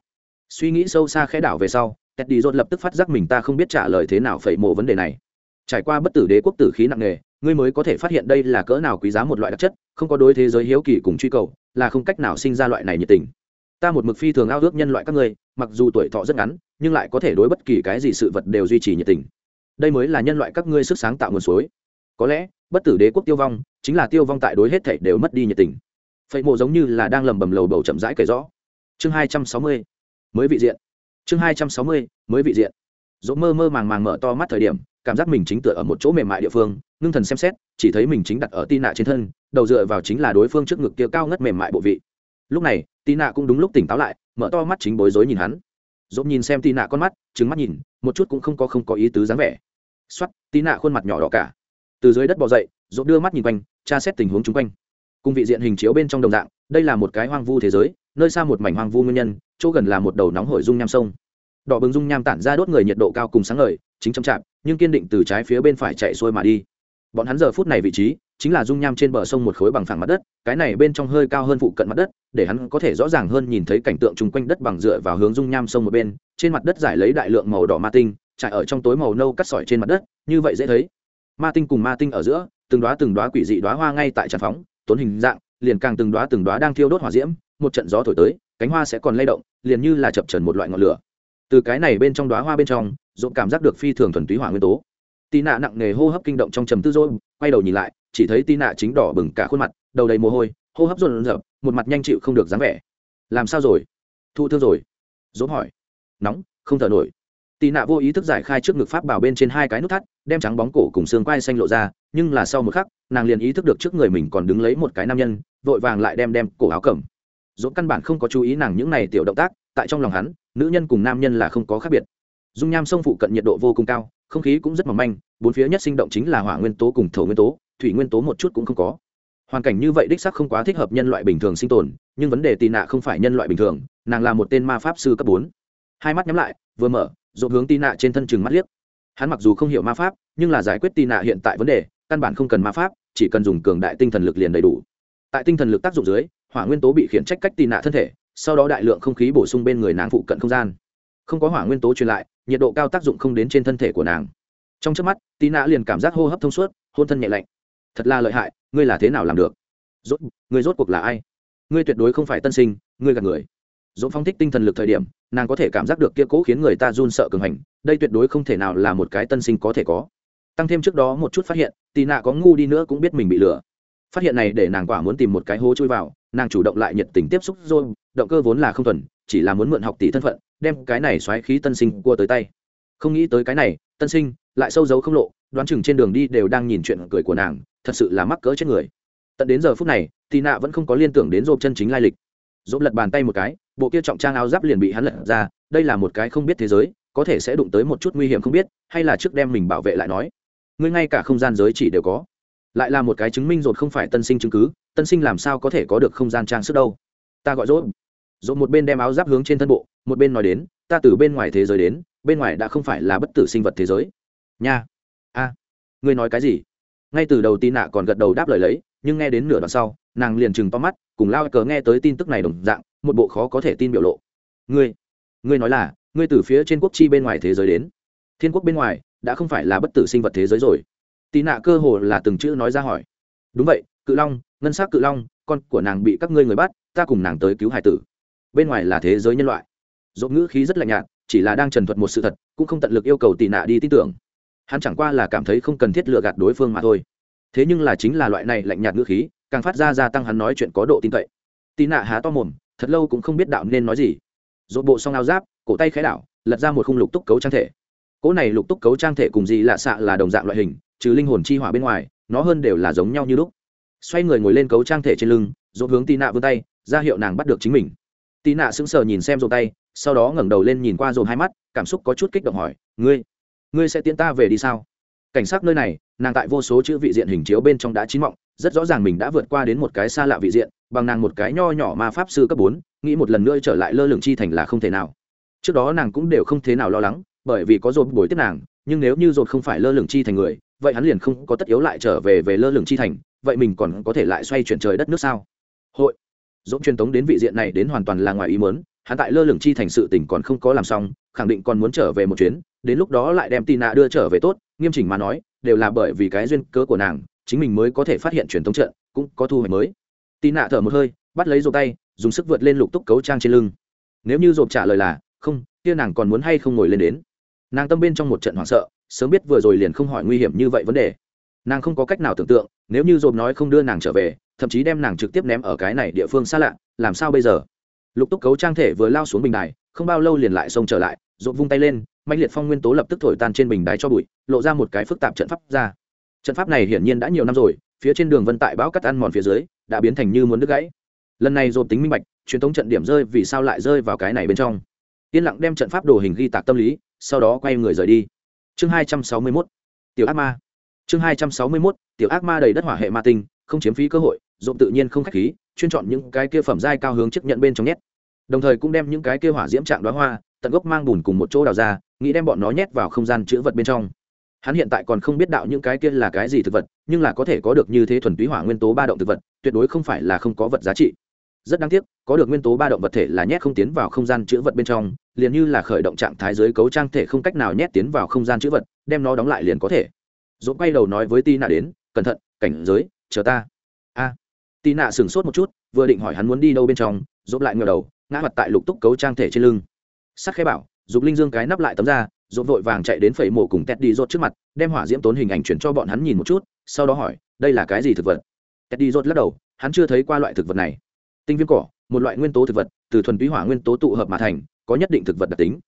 Suy nghĩ sâu xa khẽ đảo về sau ted đi dốt lập tức phát giác mình ta không biết trả lời thế nào phẩy mộ vấn đề này. Trải qua bất tử đế quốc tử khí nặng nề, ngươi mới có thể phát hiện đây là cỡ nào quý giá một loại đặc chất, không có đối thế giới hiếu kỳ cùng truy cầu, là không cách nào sinh ra loại này nhiệt tình. Ta một mực phi thường ao ước nhân loại các ngươi, mặc dù tuổi thọ rất ngắn, nhưng lại có thể đối bất kỳ cái gì sự vật đều duy trì nhiệt tình. Đây mới là nhân loại các ngươi sức sáng tạo nguồn suối. Có lẽ bất tử đế quốc tiêu vong, chính là tiêu vong tại đối hết thảy đều mất đi nhiệt tình. Phẩy mộ giống như là đang lầm bầm lầu bầu chậm rãi kể rõ. Chương hai trăm sáu mươi, mới vị diện. Chương hai trăm sáu mươi, mới vị diện. Dỗ mơ mơ màng màng mở to mắt thời điểm, cảm giác mình chính tựa ở một chỗ mềm mại địa phương, ngưng thần xem xét, chỉ thấy mình chính đặt ở tị nạ trên thân, đầu dựa vào chính là đối phương trước ngực kia cao ngất mềm mại bộ vị. Lúc này tị nạ cũng đúng lúc tỉnh táo lại, mở to mắt chính bối rối nhìn hắn. Dỗ nhìn xem tị nạ con mắt trứng mắt nhìn, một chút cũng không có không có ý tứ dáng vẻ. X o á t tị nạ khuôn mặt nhỏ đỏ cả từ dưới đất bò dậy rộp đưa mắt nhìn quanh, tra xét tình huống chung quanh. Cùng vị diện hình chiếu bên trong đồng dạng, đây là một cái hoang vu thế giới, nơi xa một mảnh hoang vu nguyên nhân, chỗ gần là một đầu nóng hổi dung nham sông. Đỏ bừng dung nham tản ra đốt người nhiệt độ cao cùng sáng ngời, chính chậm chạp, nhưng kiên định từ trái phía bên phải chạy xuôi mà đi. Bọn hắn giờ phút này vị trí, chính là dung nham trên bờ sông một khối bằng phẳng mặt đất, cái này bên trong hơi cao hơn phụ cận mặt đất, để hắn có thể rõ ràng hơn nhìn thấy cảnh tượng chung quanh đất bằng dựa vào hướng dung nham sông một bên, trên mặt đất giải lấy đại lượng màu đỏ ma tinh, trải ở trong tối màu nâu cắt sỏi trên mặt đất, như vậy dễ thấy ma tinh cùng ma tinh ở giữa, từng đoá từng đoá quỷ dị đoá hoa ngay tại tràn phóng, tốn hình dạng, liền càng từng đoá từng đoá đang thiêu đốt hỏa diễm, một trận gió thổi tới, cánh hoa sẽ còn lay động, liền như là chập trần một loại ngọn lửa. Từ cái này bên trong đoá hoa bên trong, dũng cảm giác được phi thường thuần túy hỏa nguyên tố. Tì nạ nặng nề hô hấp kinh động trong trầm tư rồi, quay đầu nhìn lại, chỉ thấy tì nạ chính đỏ bừng cả khuôn mặt, đầu đầy mồ hôi, hô hấp rộn rợp một mặt nhanh chịu không được dáng vẻ. Làm sao rồi? Thu thương rồi? Dũng hỏi. Nóng, không thở nổi tì nạ vô ý thức giải khai trước ngực pháp bảo bên trên hai cái nút thắt, đem trắng bóng cổ cùng xương quai xanh lộ ra, nhưng là sau một khắc, nàng liền ý thức được trước người mình còn đứng lấy một cái nam nhân, vội vàng lại đem đem cổ áo cầm. Dỗ căn bản không có chú ý nàng những này tiểu động tác, tại trong lòng hắn, nữ nhân cùng nam nhân là không có khác biệt. Dung nham sông phụ cận nhiệt độ vô cùng cao, không khí cũng rất mỏng manh, bốn phía nhất sinh động chính là hỏa nguyên tố cùng thổ nguyên tố, thủy nguyên tố một chút cũng không có. Hoàn cảnh như vậy đích sắc không quá thích hợp nhân loại bình thường sinh tồn, nhưng vấn đề Tì nạ không phải nhân loại bình thường, nàng là một tên ma pháp sư cấp bốn hai mắt nhắm lại, vừa mở dồn hướng tì nạ trên thân chừng mắt liếc. Hắn mặc dù không hiểu ma pháp, nhưng là giải quyết tì nạ hiện tại vấn đề, căn bản không cần ma pháp, chỉ cần dùng cường đại tinh thần lực liền đầy đủ. Tại tinh thần lực tác dụng dưới, hỏa nguyên tố bị khiển trách cách tì nạ thân thể, sau đó đại lượng không khí bổ sung bên người nàng phụ cận không gian. Không có hỏa nguyên tố truyền lại, nhiệt độ cao tác dụng không đến trên thân thể của nàng. Trong trước mắt tì nạ liền cảm giác hô hấp thông suốt, hôn thân nhẹ lạnh. Thật là lợi hại, ngươi là thế nào làm được? Rốt, ngươi rốt cuộc là ai? Ngươi tuyệt đối không phải tân sinh, ngươi gạt người. Dỗ phong thích tinh thần lực thời điểm, nàng có thể cảm giác được kia cố khiến người ta run sợ cường hành, đây tuyệt đối không thể nào là một cái tân sinh có thể có. Tăng thêm trước đó một chút phát hiện, tì nạ có ngu đi nữa cũng biết mình bị lừa. Phát hiện này để nàng quả muốn tìm một cái hố chui vào, nàng chủ động lại nhiệt tình tiếp xúc rồi, động cơ vốn là không thuần, chỉ là muốn mượn học tỷ thân phận, đem cái này xoáy khí tân sinh cua tới tay. Không nghĩ tới cái này, tân sinh, lại sâu giấu không lộ, đoán chừng trên đường đi đều đang nhìn chuyện cười của nàng, thật sự là mắc cỡ chết người. Tận đến giờ phút này, tì nạ vẫn không có liên tưởng đến rộp chân chính lai lịch. Rộp lật bàn tay một cái bộ kia trọng trang áo giáp liền bị hắn lật ra, đây là một cái không biết thế giới, có thể sẽ đụng tới một chút nguy hiểm không biết, hay là trước đem mình bảo vệ lại nói. Ngươi ngay cả không gian giới chỉ đều có. Lại là một cái chứng minh rột không phải tân sinh chứng cứ, tân sinh làm sao có thể có được không gian trang sức đâu. Ta gọi rốt rốt một bên đem áo giáp hướng trên thân bộ, một bên nói đến, ta từ bên ngoài thế giới đến, bên ngoài đã không phải là bất tử sinh vật thế giới. Nha. A. Ngươi nói cái gì? Ngay từ đầu tin nạ còn gật đầu đáp lời lấy, nhưng nghe đến nửa đoạn sau, nàng liền chừng to mắt, cùng lao cờ nghe tới tin tức này đồng dạng một bộ khó có thể tin biểu lộ. Ngươi ngươi nói là, ngươi từ phía trên quốc chi bên ngoài thế giới đến. Thiên quốc bên ngoài, đã không phải là bất tử sinh vật thế giới rồi. Tì nạ cơ hồ là từng chữ nói ra hỏi. Đúng vậy, cự long, ngân s á c cự long, con của nàng bị các ngươi người bắt, ta cùng nàng tới cứu hải tử. Bên ngoài là thế giới nhân loại. Dỗ ngữ khí rất lạnh nhạt, chỉ là đang trần thuật một sự thật, cũng không tận lực yêu cầu tì nạ đi tin tưởng. Hắn chẳng qua là cảm thấy không cần thiết lựa gạt đối phương mà thôi. Thế nhưng là chính là loại này lạnh nhạt ngữ khí, càng phát ra gia tăng hắn nói chuyện có độ tin cậy. Tì nạ há to mồm thật lâu cũng không biết đạo nên nói gì. Dốt bộ xong áo giáp, cổ tay khẽ đảo, lật ra một khung lục túc cấu trang thể. Cỗ này lục túc cấu trang thể cùng gì lạ xạ là đồng dạng loại hình, trừ linh hồn chi hỏa bên ngoài, nó hơn đều là giống nhau như lúc. Xoay người ngồi lên cấu trang thể trên lưng dỗ hướng tì nạ vươn tay, ra hiệu nàng bắt được chính mình. Tì nạ sững sờ nhìn xem dồn tay, sau đó ngẩng đầu lên nhìn qua dồn hai mắt, cảm xúc có chút kích động hỏi, ngươi ngươi sẽ tiễn ta về đi sao? Cảnh sát nơi này, nàng tại vô số chữ vị diện hình chiếu bên trong đã chín mọng, rất rõ ràng mình đã vượt qua đến một cái xa lạ vị diện bằng nàng một cái nho nhỏ ma pháp sư cấp bốn, nghĩ một lần nữa trở lại lơ lửng chi thành là không thể nào. Trước đó nàng cũng đều không thế nào lo lắng, bởi vì có dồn bồi tiếp nàng, nhưng nếu như dồn không phải lơ lửng chi thành người, vậy hắn liền không có tất yếu lại trở về về lơ lửng chi thành, vậy mình còn có thể lại xoay chuyển trời đất nước sao? Hội. Dũng truyền tống đến vị diện này đến hoàn toàn là ngoài ý mớn hắn tại lơ lửng chi thành sự tỉnh còn không có làm xong, khẳng định còn muốn trở về một chuyến, đến lúc đó lại đem tì nạ đưa trở về tốt, nghiêm chỉnh mà nói, đều là bởi vì cái duyên cớ của nàng, chính mình mới có thể phát hiện truyền thống trận, cũng có thu hoạch mới tì nạ thở một hơi, bắt lấy rộp tay, dùng sức vượt lên lục túc cấu trang trên lưng. Nếu như rộp trả lời là, không, kia nàng còn muốn hay không ngồi lên đến? Nàng tâm bên trong một trận hoảng sợ, sớm biết vừa rồi liền không hỏi nguy hiểm như vậy vấn đề. Nàng không có cách nào tưởng tượng, nếu như dồn nói không đưa nàng trở về, thậm chí đem nàng trực tiếp ném ở cái này địa phương xa lạ, làm sao bây giờ? Lục túc cấu trang thể vừa lao xuống bình đài, không bao lâu liền lại xông trở lại dồn vung tay lên mạnh liệt phong nguyên tố lập tức thổi tan trên bình đài cho bụi, lộ ra một cái phức tạp trận pháp ra. Trận pháp này hiển nhiên đã nhiều năm rồi, phía trên đường vân tại bão cắt ăn mòn phía dưới đã biến thành như muốn đứt gãy. Lần này dồn tính minh bạch, truyền thống trận điểm rơi vì sao lại rơi vào cái này bên trong. Yên lặng đem trận pháp đồ hình ghi tạc tâm lý, sau đó quay người rời đi. Chương hai trăm sáu mươi mốt, tiểu ác ma. Chương hai trăm sáu mươi mốt, tiểu ác ma đầy đất hỏa hệ ma tinh, không chiếm phí cơ hội, dồn tự nhiên không k h á c h khí, chuyên chọn những cái kia phẩm giai cao hướng chấp nhận bên trong nhét. Đồng thời cũng đem những cái kia hỏa diễm trạng đoá hoa, tận gốc mang bùn cùng một chỗ đào ra, nghĩ đem bọn nó nhét vào không gian chữ vật bên trong hắn hiện tại còn không biết đạo những cái kia là cái gì thực vật, nhưng là có thể có được như thế thuần túy hỏa nguyên tố ba động thực vật, tuyệt đối không phải là không có vật giá trị. Rất đáng tiếc, có được nguyên tố ba động vật thể là nhét không tiến vào không gian chữ vật bên trong, liền như là khởi động trạng thái giới cấu trang thể không cách nào nhét tiến vào không gian chữ vật, đem nó đóng lại liền có thể. Dỗ quay đầu nói với tì nạ đến, cẩn thận, cảnh giới, chờ ta. A. À. tì nạ sửng sốt một chút, vừa định hỏi hắn muốn đi đâu bên trong dỗ lại ngờ đầu, ngã mặt tại lục túc cấu trang thể trên lưng. Sắc khẽ bảo, dục linh dương cái nắp lại tấm ra dỗ vội vàng chạy đến phẩy mổ cùng tét đi rốt trước mặt, đem hỏa diễm tốn hình ảnh chuyển cho bọn hắn nhìn một chút, sau đó hỏi, đây là cái gì thực vật? Tét đi rốt lắc đầu, hắn chưa thấy qua loại thực vật này. Tinh viêm cỏ, một loại nguyên tố thực vật, từ thuần túy hỏa nguyên tố tụ hợp mà thành, có nhất định thực vật đặc tính.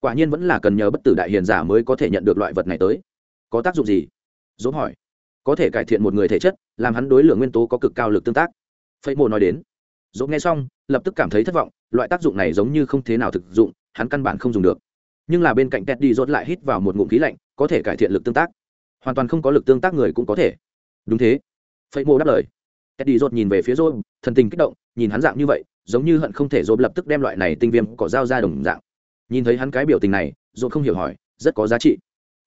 Quả nhiên vẫn là cần nhờ bất tử đại hiền giả mới có thể nhận được loại vật này tới. Có tác dụng gì? Dỗ hỏi. Có thể cải thiện một người thể chất, làm hắn đối lượng nguyên tố có cực cao lực tương tác. Phẩy mộ nói đến. Dỗ nghe xong, lập tức cảm thấy thất vọng, loại tác dụng này giống như không thế nào thực dụng, hắn căn bản không dùng được nhưng là bên cạnh teddy rốt lại hít vào một ngụm khí lạnh, có thể cải thiện lực tương tác. Hoàn toàn không có lực tương tác người cũng có thể. Đúng thế. Phệ Mô đáp lời. Teddy rốt nhìn về phía rốt thần tình kích động, nhìn hắn dạng như vậy, giống như hận không thể Rốt lập tức đem loại này tinh viêm cỏ dao ra đồng dạng. Nhìn thấy hắn cái biểu tình này Rốt không hiểu hỏi, rất có giá trị.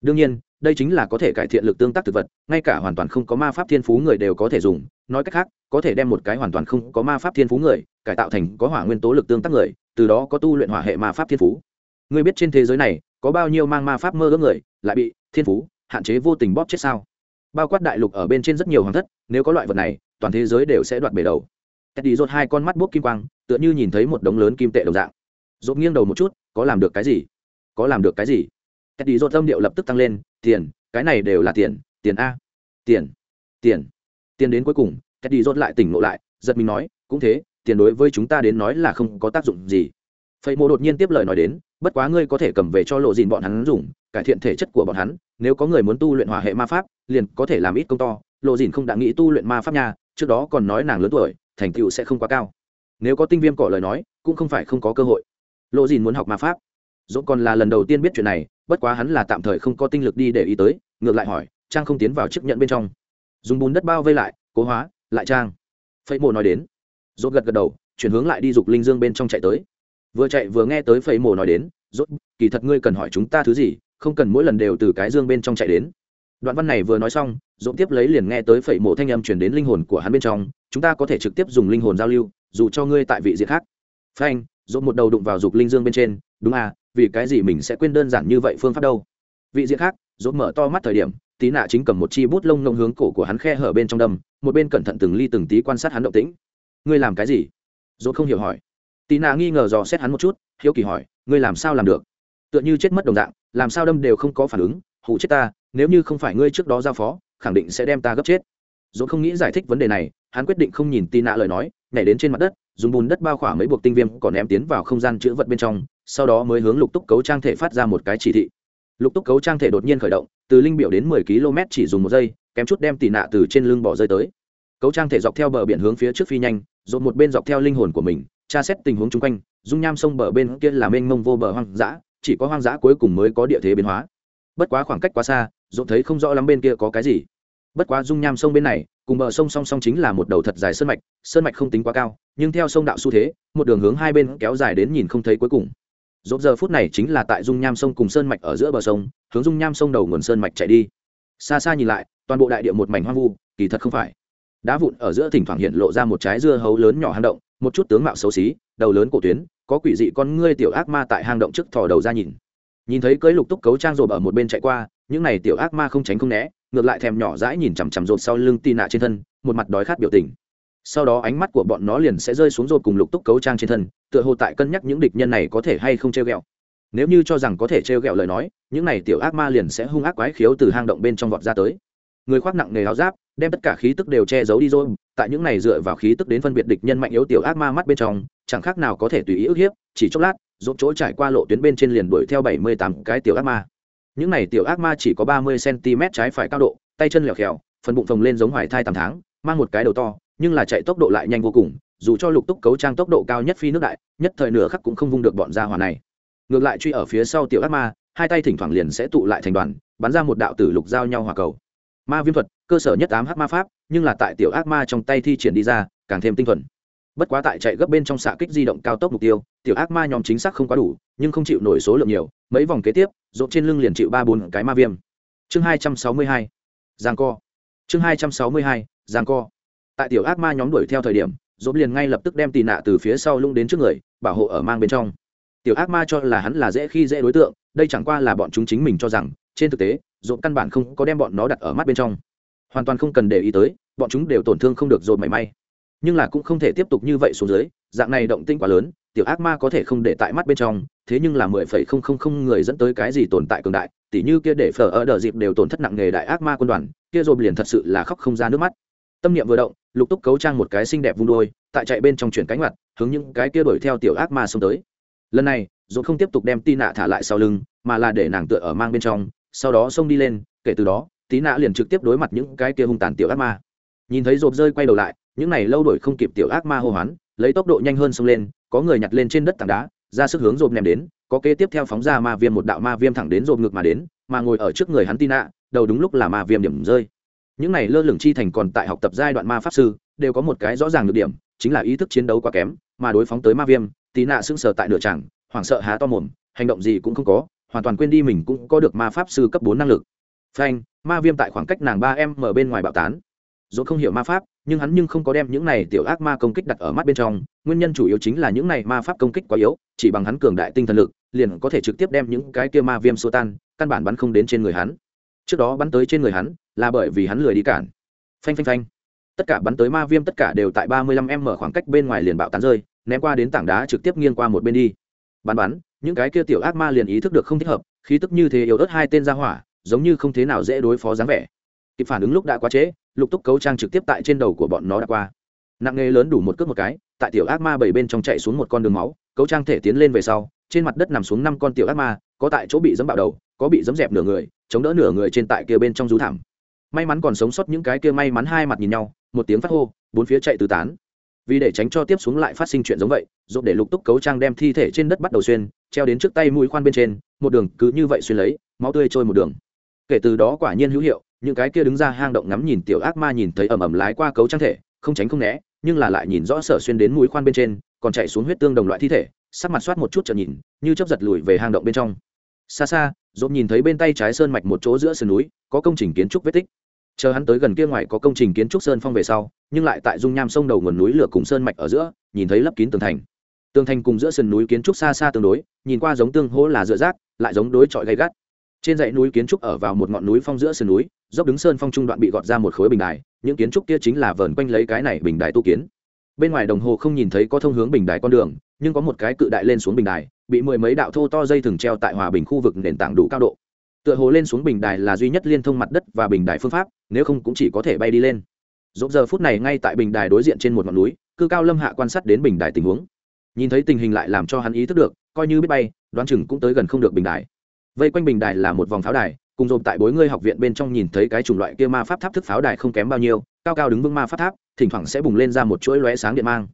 Đương nhiên, đây chính là có thể cải thiện lực tương tác thực vật, ngay cả hoàn toàn không có ma pháp thiên phú người đều có thể dùng. Nói cách khác, có thể đem một cái hoàn toàn không có ma pháp thiên phú người, cải tạo thành có hỏa nguyên tố lực tương tác người, từ đó có tu luyện hỏa hệ ma pháp thiên phú ngươi biết trên thế giới này, có bao nhiêu mang ma pháp mơ ước người, lại bị thiên phú, hạn chế vô tình bóp chết sao? Bao quát đại lục ở bên trên rất nhiều hoàng thất, nếu có loại vật này, toàn thế giới đều sẽ đoạt bể đầu. Teddy rột hai con mắt bốc kim quang, tựa như nhìn thấy một đống lớn kim tệ đồng dạng. Rột nghiêng đầu một chút, có làm được cái gì? Có làm được cái gì? Teddy rột âm điệu lập tức tăng lên, tiền, cái này đều là tiền tiền a. Tiền tiền tiền đến cuối cùng, teddy rột lại tỉnh ngộ lại, giật mình nói, cũng thế, tiền đối với chúng ta đến nói là không có tác dụng gì phẩy mộ đột nhiên tiếp lời nói đến, bất quá ngươi có thể cầm về cho lộ dìn bọn hắn dùng, cải thiện thể chất của bọn hắn, nếu có người muốn tu luyện hỏa hệ ma pháp, liền có thể làm ít công to. Lộ dìn không đã nghĩ tu luyện ma pháp nha, trước đó còn nói nàng lớn tuổi, thành tựu sẽ không quá cao. Nếu có tinh viêm cỏ lời nói, cũng không phải không có cơ hội. Lộ dìn muốn học ma pháp. Dỗ còn là lần đầu tiên biết chuyện này, bất quá hắn là tạm thời không có tinh lực đi để ý tới, ngược lại hỏi, trang không tiến vào chiếc nhận bên trong? Dùng bùn đất bao vây lại, cố hóa, lại trang. Phẩy mộ nói đến. Dỗ gật gật đầu, chuyển hướng lại đi dục linh dương bên trong chạy tới vừa chạy vừa nghe tới phẩy mồ nói đến, rốt, kỳ thật ngươi cần hỏi chúng ta thứ gì, không cần mỗi lần đều từ cái dương bên trong chạy đến. Đoạn văn này vừa nói xong dũng tiếp lấy liền nghe tới phẩy mộ thanh âm truyền đến linh hồn của hắn bên trong, chúng ta có thể trực tiếp dùng linh hồn giao lưu, dù cho ngươi tại vị diện khác. Phanh dũng một đầu đụng vào dục linh dương bên trên, đúng à vì cái gì mình sẽ quên đơn giản như vậy phương pháp đâu? Vị diện khác dũng mở to mắt thời điểm, tí nạ chính cầm một chi bút lông nông hướng cổ của hắn khe hở bên trong đâm, một bên cẩn thận từng ly từng tí quan sát hắn động tĩnh. Ngươi làm cái gì? Dũng không hiểu hỏi tì nạ nghi ngờ dò xét hắn một chút, hiếu kỳ hỏi, ngươi làm sao làm được? Tựa như chết mất đồng dạng, làm sao đâm đều không có phản ứng hụ chết ta, nếu như không phải ngươi trước đó giao phó, khẳng định sẽ đem ta gấp chết. Dũng không nghĩ giải thích vấn đề này, hắn quyết định không nhìn tì nạ lời nói, nhảy đến trên mặt đất, dùng bùn đất bao khỏa mấy buộc tinh viêm còn ném tiến vào không gian chữ vật bên trong, sau đó mới hướng lục túc cấu trang thể phát ra một cái chỉ thị. Lục túc cấu trang thể đột nhiên khởi động, từ linh biểu đến mười km chỉ dùng một giây, kém chút đem tì nạ từ trên lưng bỏ rơi tới. Cấu trang thể dọc theo bờ biển hướng phía trước phi nhanh dồn một bên dọc theo linh hồn của mình tra xét tình huống chung quanh, dung nham sông bờ bên kia là mênh mông vô bờ hoang dã, chỉ có hoang dã cuối cùng mới có địa thế biến hóa. Bất quá khoảng cách quá xa dỗ thấy không rõ lắm bên kia có cái gì. Bất quá dung nham sông bên này, cùng bờ sông song song chính là một đầu thật dài sơn mạch sơn mạch không tính quá cao, nhưng theo sông đạo xu thế, một đường hướng hai bên kéo dài đến nhìn không thấy cuối cùng. Dốt giờ phút này chính là tại dung nham sông cùng sơn mạch ở giữa bờ sông, hướng dung nham sông đầu nguồn sơn mạch chạy đi. Xa xa nhìn lại, toàn bộ đại địa một mảnh hoang vu, kỳ thật không phải. Đá vụn ở giữa thỉnh thoảng hiện lộ ra một trái dưa hấu lớn nhỏ hang động một chút tướng mạo xấu xí, đầu lớn cổ tuyến, có quỷ dị con ngươi tiểu ác ma tại hang động trước thò đầu ra nhìn. Nhìn thấy cưới lục túc cấu trang rộp ở một bên chạy qua, những này tiểu ác ma không tránh không né, ngược lại thèm nhỏ dãi nhìn chằm chằm rộp sau lưng tì nạ trên thân, một mặt đói khát biểu tình. Sau đó ánh mắt của bọn nó liền sẽ rơi xuống rộp cùng lục túc cấu trang trên thân, tựa hồ tại cân nhắc những địch nhân này có thể hay không treo ghẹo. Nếu như cho rằng có thể treo ghẹo lời nói, những này tiểu ác ma liền sẽ hung ác quái khiếu từ hang động bên trong vọt ra tới người khoác nặng nghề áo giáp, đem tất cả khí tức đều che giấu đi rồi. Tại những này dựa vào khí tức đến phân biệt địch nhân mạnh yếu tiểu ác ma mắt bên trong, chẳng khác nào có thể tùy ý ức hiếp, chỉ chốc lát dỗ chỗ trải qua lộ tuyến bên trên liền đuổi theo bảy mươi tám cái tiểu ác ma. Những này tiểu ác ma chỉ có ba mươi cm trái phải cao độ, tay chân lèo khèo phần bụng phồng lên giống hoài thai tám tháng, mang một cái đầu to, nhưng là chạy tốc độ lại nhanh vô cùng, dù cho lục túc cấu trang tốc độ cao nhất phi nước đại, nhất thời nửa khắc cũng không vung được bọn gia hỏa này. Ngược lại truy ở phía sau tiểu ác ma, hai tay thỉnh thoảng liền sẽ tụ lại thành đoàn, bắn ra một đạo tử lục giao nhau hỏa cầu ma viêm thuật, cơ sở nhất ám h ma pháp, nhưng là tại tiểu ác ma trong tay thi triển đi ra, càng thêm tinh thuần. Bất quá tại chạy gấp bên trong xạ kích di động cao tốc mục tiêu, tiểu ác ma nhóm chính xác không quá đủ, nhưng không chịu nổi số lượng nhiều, mấy vòng kế tiếp rộn trên lưng liền chịu ba bốn cái ma viêm. Chương hai trăm sáu mươi hai, giang co. Chương hai trăm sáu mươi hai, giang co. Tại tiểu ác ma nhóm đuổi theo thời điểm, rộp liền ngay lập tức đem tì nạ từ phía sau lung đến trước người, bảo hộ ở mang bên trong. Tiểu ác ma cho là hắn là dễ khi dễ đối tượng, đây chẳng qua là bọn chúng chính mình cho rằng, trên thực tế dồn căn bản không có đem bọn nó đặt ở mắt bên trong. Hoàn toàn không cần để ý tới, bọn chúng đều tổn thương không được rồi mảy may. Nhưng là cũng không thể tiếp tục như vậy xuống dưới, dạng này động tinh quá lớn, tiểu ác ma có thể không để tại mắt bên trong, thế nhưng là mười phẩy không không không người dẫn tới cái gì tồn tại cường đại, tỉ như kia để phở ở đờ dịp đều tổn thất nặng nghề đại ác ma quân đoàn, kia dồn liền thật sự là khóc không ra nước mắt. Tâm niệm vừa động, lục túc cấu trang một cái xinh đẹp vung đôi, tại chạy bên trong chuyển cánh mặt, hướng những cái kia đuổi theo tiểu ác ma xông tới. Lần này dồn không tiếp tục đem tin nạ thả lại sau lưng, mà là để nàng tựa ở mang bên trong sau đó xông đi lên, kể từ đó, tí nạ liền trực tiếp đối mặt những cái kia hung tàn tiểu ác ma. Nhìn thấy rộp rơi quay đầu lại, những này lâu đổi không kịp tiểu ác ma hô hoán, lấy tốc độ nhanh hơn xông lên, có người nhặt lên trên đất tảng đá, ra sức hướng rộp ném đến, có kế tiếp theo phóng ra ma viêm một đạo ma viêm thẳng đến rộp ngực mà đến, mà ngồi ở trước người hắn tí nạ đầu đúng lúc là ma viêm điểm rơi. Những này lơ lửng chi thành còn tại học tập giai đoạn ma pháp sư, đều có một cái rõ ràng được điểm, chính là ý thức chiến đấu quá kém, mà đối phóng tới ma viêm, tí nạ sững sờ tại nửa tràng hoảng sợ há to mồm, hành động gì cũng không có hoàn toàn quên đi mình cũng có được ma pháp sư cấp bốn năng lực. Phanh, ma viêm tại khoảng cách nàng ba em ở bên ngoài bạo tán. Dỗ không hiểu ma pháp, nhưng hắn nhưng không có đem những này tiểu ác ma công kích đặt ở mắt bên trong. Nguyên nhân chủ yếu chính là những này ma pháp công kích quá yếu, chỉ bằng hắn cường đại tinh thần lực, liền có thể trực tiếp đem những cái kia ma viêm xô tan, căn bản bắn không đến trên người hắn. Trước đó bắn tới trên người hắn, là bởi vì hắn lười đi cản. Phanh phanh phanh. Tất cả bắn tới ma viêm tất cả đều tại ba mươi lăm m khoảng cách bên ngoài liền bạo tán rơi, ném qua đến tảng đá trực tiếp nghiêng qua một bên đi. Bắn bắn những cái kia tiểu ác ma liền ý thức được không thích hợp, khí tức như thế yếu ớt hai tên ra hỏa, giống như không thế nào dễ đối phó dáng vẻ. Kịp phản ứng lúc đã quá trễ, lục túc cấu trang trực tiếp tại trên đầu của bọn nó đã qua. Nặng nghề lớn đủ một cước một cái, tại tiểu ác ma bảy bên trong chạy xuống một con đường máu, cấu trang thể tiến lên về sau, trên mặt đất nằm xuống năm con tiểu ác ma, có tại chỗ bị dẫm bạo đầu, có bị dẫm dẹp nửa người, chống đỡ nửa người trên tại kia bên trong rú thảm. May mắn còn sống sót những cái kia may mắn hai mặt nhìn nhau, một tiếng phát hô, bốn phía chạy tứ tán vì để tránh cho tiếp xuống lại phát sinh chuyện giống vậy dốt để lục túc cấu trang đem thi thể trên đất bắt đầu xuyên, treo đến trước tay mũi khoan bên trên, một đường cứ như vậy xuyên lấy, máu tươi trôi một đường. Kể từ đó quả nhiên hữu hiệu, những cái kia đứng ra hang động ngắm nhìn tiểu ác ma nhìn thấy ầm ầm lái qua cấu trang thể, không tránh không né, nhưng là lại nhìn rõ sở xuyên đến mũi khoan bên trên, còn chạy xuống huyết tương đồng loại thi thể, sắc mặt soát một chút chợt nhìn, như chấp giật lùi về hang động bên trong. Xa xa, dốt nhìn thấy bên tay trái sơn mạch một chỗ giữa sườn núi, có công trình kiến trúc vết tích chờ hắn tới gần kia ngoài có công trình kiến trúc sơn phong về sau, nhưng lại tại dung nham sông đầu nguồn núi lửa cùng sơn mạch ở giữa, nhìn thấy lấp kín tường thành. Tường thành cùng giữa sườn núi kiến trúc xa xa tương đối, nhìn qua giống tương hỗ là dựa rác, lại giống đối trọi gay gắt. Trên dãy núi kiến trúc ở vào một ngọn núi phong giữa sườn núi, dốc đứng sơn phong trung đoạn bị gọt ra một khối bình đài, những kiến trúc kia chính là vờn quanh lấy cái này bình đài tu kiến. Bên ngoài đồng hồ không nhìn thấy có thông hướng bình đài con đường, nhưng có một cái cự đại lên xuống bình đài, bị mười mấy đạo thô to dây thừng treo tại hòa bình khu vực nền tảng đủ cao độ tựa hồ lên xuống bình đài là duy nhất liên thông mặt đất và bình đài phương pháp, nếu không cũng chỉ có thể bay đi lên. Dốt giờ phút này ngay tại bình đài đối diện trên một ngọn núi, cư cao lâm hạ quan sát đến bình đài tình huống. Nhìn thấy tình hình lại làm cho hắn ý thức được, coi như biết bay, đoán chừng cũng tới gần không được bình đài. Vây quanh bình đài là một vòng pháo đài, cùng dồn tại bối ngươi học viện bên trong nhìn thấy cái chủng loại kia ma pháp tháp thức pháo đài không kém bao nhiêu, cao cao đứng vững ma pháp tháp, thỉnh thoảng sẽ bùng lên ra một chuỗi lóe sáng điện mang.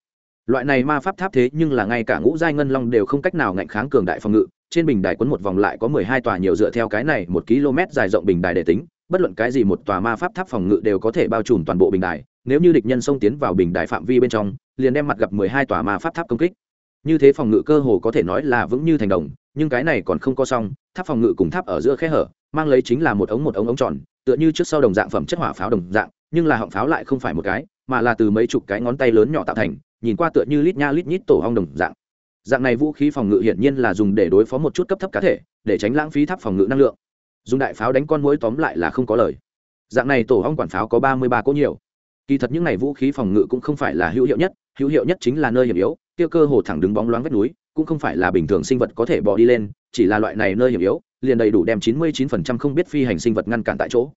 Loại này ma pháp tháp thế nhưng là ngay cả ngũ giai ngân long đều không cách nào ngạnh kháng cường đại phòng ngự trên bình đài quấn một vòng lại có mười hai tòa nhiều dựa theo cái này một km dài rộng bình đài để tính, bất luận cái gì một tòa ma pháp tháp phòng ngự đều có thể bao trùm toàn bộ bình đài, nếu như địch nhân xông tiến vào bình đài phạm vi bên trong, liền đem mặt gặp mười hai tòa ma pháp tháp công kích. Như thế phòng ngự cơ hồ có thể nói là vững như thành đồng, nhưng cái này còn không có xong, tháp phòng ngự cùng tháp ở giữa khe hở, mang lấy chính là một ống một ống ống tròn, tựa như trước sau đồng dạng phẩm chất hỏa pháo đồng dạng, nhưng là họng pháo lại không phải một cái, mà là từ mấy chục cái ngón tay lớn nhỏ tạo thành, nhìn qua tựa như lít nha lít nhít tổ hong đồng dạng dạng này vũ khí phòng ngự hiển nhiên là dùng để đối phó một chút cấp thấp cá thể, để tránh lãng phí tháp phòng ngự năng lượng. Dùng đại pháo đánh con mũi tóm lại là không có lời. Dạng này tổ hong quản pháo có ba mươi ba cỗ nhiều. Kỳ thật những n à y vũ khí phòng ngự cũng không phải là hữu hiệu nhất, hữu hiệu nhất chính là nơi hiểm yếu tiêu cơ hồ thẳng đứng bóng loáng vách núi, cũng không phải là bình thường sinh vật có thể bỏ đi lên, chỉ là loại này nơi hiểm yếu, liền đầy đủ đem chín mươi chín phần trăm không biết phi hành sinh vật ngăn cản tại chỗ.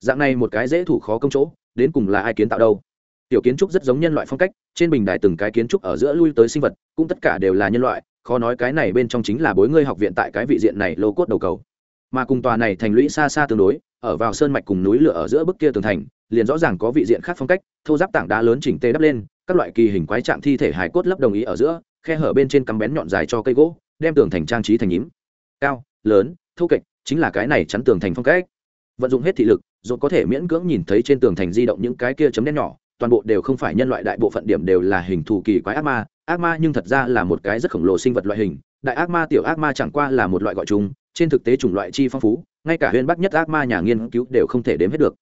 Dạng này một cái dễ thủ khó công chỗ, đến cùng là ai kiến tạo đâu? Tiểu kiến trúc rất giống nhân loại phong cách, trên bình đài từng cái kiến trúc ở giữa lui tới sinh vật, cũng tất cả đều là nhân loại, khó nói cái này bên trong chính là bối ngươi học viện tại cái vị diện này lô cốt đầu cầu. Mà cùng tòa này thành lũy xa xa tương đối, ở vào sơn mạch cùng núi lửa ở giữa bức kia tường thành, liền rõ ràng có vị diện khác phong cách, thô giáp tảng đá lớn chỉnh tê đắp lên, các loại kỳ hình quái trạng thi thể hài cốt lấp đồng ý ở giữa, khe hở bên trên cắm bén nhọn dài cho cây gỗ, đem tường thành trang trí thành nhím. Cao, lớn, thô kệch, chính là cái này chắn tường thành phong cách. Vận dụng hết thị lực, rồi có thể miễn cưỡng nhìn thấy trên tường thành di động những cái kia chấm đen nhỏ toàn bộ đều không phải nhân loại, đại bộ phận điểm đều là hình thù kỳ quái ác ma. Ác ma nhưng thật ra là một cái rất khổng lồ sinh vật loại hình. Đại ác ma, tiểu ác ma chẳng qua là một loại gọi chung trên thực tế chủng loại chi phong phú, ngay cả huyên bắc nhất ác ma nhà nghiên cứu đều không thể đếm hết được.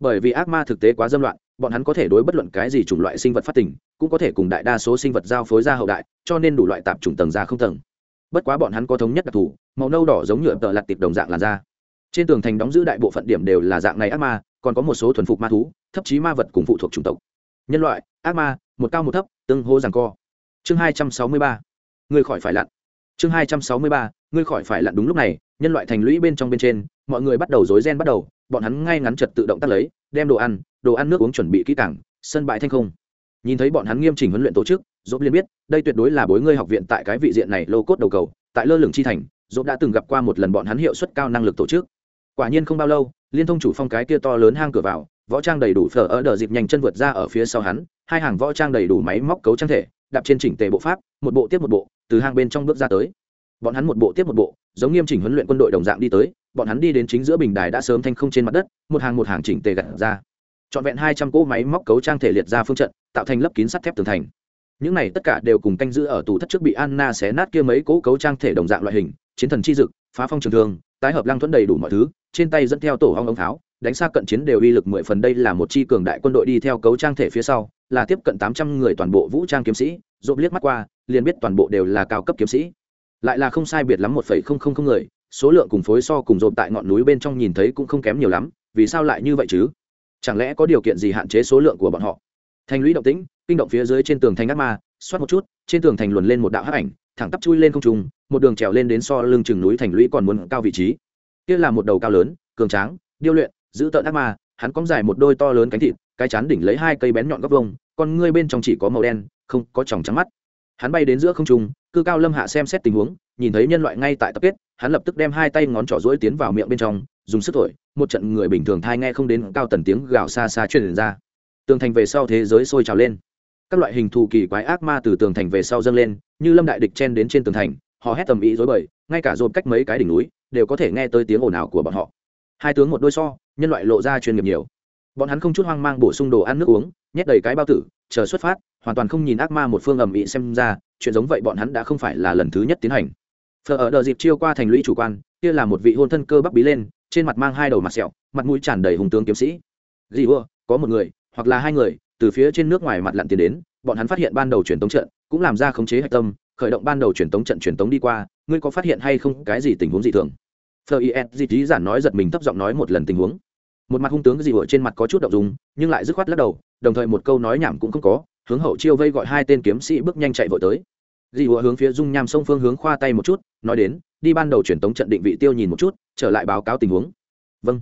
Bởi vì ác ma thực tế quá dâm loạn, bọn hắn có thể đối bất luận cái gì chủng loại sinh vật phát tình, cũng có thể cùng đại đa số sinh vật giao phối ra hậu đại, cho nên đủ loại tạp chủng tầng ra không tầng. Bất quá bọn hắn có thống nhất đặc thù, màu nâu đỏ giống nhựa tợ lặt tiệp đồng dạng làn da. Trên tường thành đóng giữ đại bộ phận điểm đều là dạng này ác ma, còn có một số thuần phục ma thú thậm chí ma vật cùng phụ thuộc chủng tộc nhân loại, ác ma, một cao một thấp, tương hô rằng co. Chương hai trăm sáu mươi ba. Người khỏi phải lặn. Chương hai trăm sáu mươi ba. Ngươi khỏi phải lặn đúng lúc này, nhân loại thành lũy bên trong bên trên, mọi người bắt đầu rối ren bắt đầu, bọn hắn ngay ngắn trật tự động tác lấy, đem đồ ăn đồ ăn nước uống chuẩn bị kỹ càng, sân bãi thanh không. Nhìn thấy bọn hắn nghiêm chỉnh huấn luyện tổ chức, dốt liên biết, đây tuyệt đối là bối ngươi học viện tại cái vị diện này lô cốt đầu cầu, tại lơ lửng chi thành, dốt đã từng gặp qua một lần bọn hắn hiệu suất cao năng lực tổ chức. Quả nhiên không bao lâu, liên thông chủ phong cái kia to lớn hang cửa vào võ trang đầy đủ phở ở đờ dịp nhanh chân vượt ra ở phía sau hắn, hai hàng võ trang đầy đủ máy móc cấu trang thể, đạp trên chỉnh tề bộ pháp, một bộ tiếp một bộ, từ hang bên trong bước ra tới. Bọn hắn một bộ tiếp một bộ, giống nghiêm chỉnh huấn luyện quân đội đồng dạng đi tới, bọn hắn đi đến chính giữa bình đài đã sớm thanh không trên mặt đất, một hàng một hàng chỉnh tề gặt ra. Trọn vẹn hai trăm cỗ máy móc cấu trang thể liệt ra phương trận, tạo thành lớp kín sắt thép tường thành. Những này tất cả đều cùng canh giữ ở tù thất trước bị anna xé nát kia mấy cỗ cấu trang thể đồng dạng loại hình, chiến thần chi dực, phá phong trường thương, tái hợp lăng thuẫn đầy đủ mọi thứ, trên tay dẫn theo tổ hong ống tháo đánh xa cận chiến đều uy lực mười phần. Đây là một chi cường đại quân đội đi theo cấu trang thể phía sau, là tiếp cận tám trăm người toàn bộ vũ trang kiếm sĩ dộp liếc mắt qua, liền biết toàn bộ đều là cao cấp kiếm sĩ. Lại là không sai biệt lắm một phẩy không không không người, số lượng cùng phối so cùng dộp tại ngọn núi bên trong nhìn thấy cũng không kém nhiều lắm, vì sao lại như vậy chứ? Chẳng lẽ có điều kiện gì hạn chế số lượng của bọn họ? Thành lũy động tĩnh, kinh động phía dưới trên tường thành ác ma, xoát một chút, trên tường thành luồn lên một đạo hắc ảnh, thẳng tắp chui lên không trung, một đường trèo lên đến so lưng chừng núi thành lũy còn muốn cao vị trí. Kia là một đầu cao lớn, cường tráng, điêu luyện giữ tợn ác ma, hắn cóng dài một đôi to lớn cánh thịt, cái chán đỉnh lấy hai cây bén nhọn góc vông còn ngươi bên trong chỉ có màu đen, không có tròng trắng mắt. Hắn bay đến giữa không trung, cư cao lâm hạ xem xét tình huống, nhìn thấy nhân loại ngay tại tập kết, hắn lập tức đem hai tay ngón trỏ rỗi tiến vào miệng bên trong, dùng sức thổi, một trận người bình thường thai nghe không đến cao tần tiếng gào xa xa truyền ra. Tường thành về sau thế giới sôi trào lên. Các loại hình thù kỳ quái ác ma từ tường thành về sau dâng lên, như lâm đại địch chen đến trên tường thành, họ hét tầm ý dối bời, ngay cả dồn cách mấy cái đỉnh núi, đều có thể nghe tới tiếng ồn ào của bọn họ. Hai tướng một đôi so nhân loại lộ ra chuyên nghiệp nhiều. Bọn hắn không chút hoang mang bổ sung đồ ăn nước uống, nhét đầy cái bao tử, chờ xuất phát, hoàn toàn không nhìn ác ma một phương ầm ĩ xem ra, chuyện giống vậy bọn hắn đã không phải là lần thứ nhất tiến hành. Phở ở đợt dịp chiêu qua thành lũy chủ quan, kia là một vị hôn thân cơ bắc bí lên, trên mặt mang hai đầu mặt sẹo, mặt mũi tràn đầy hùng tướng kiếm sĩ. Dì ua, có một người, hoặc là hai người, từ phía trên nước ngoài mặt lặn tiến đến, bọn hắn phát hiện ban đầu truyền tống trận, cũng làm ra khống chế hạch tâm, khởi động ban đầu truyền tống trận truyền tống đi qua, ngươi có phát hiện hay không, cái gì tình huống dị thường? Phờ is dị trí giản nói giật mình thấp giọng nói một lần tình huống một mặt hung tướng dị ủa trên mặt có chút động dùng nhưng lại dứt khoát lắc đầu, đồng thời một câu nói nhảm cũng không có, hướng hậu chiêu vây gọi hai tên kiếm sĩ bước nhanh chạy vội tới. Dì ủa hướng phía dung nham sông phương hướng khoa tay một chút, nói đến, đi ban đầu truyền tống trận định vị tiêu nhìn một chút, trở lại báo cáo tình huống. Vâng.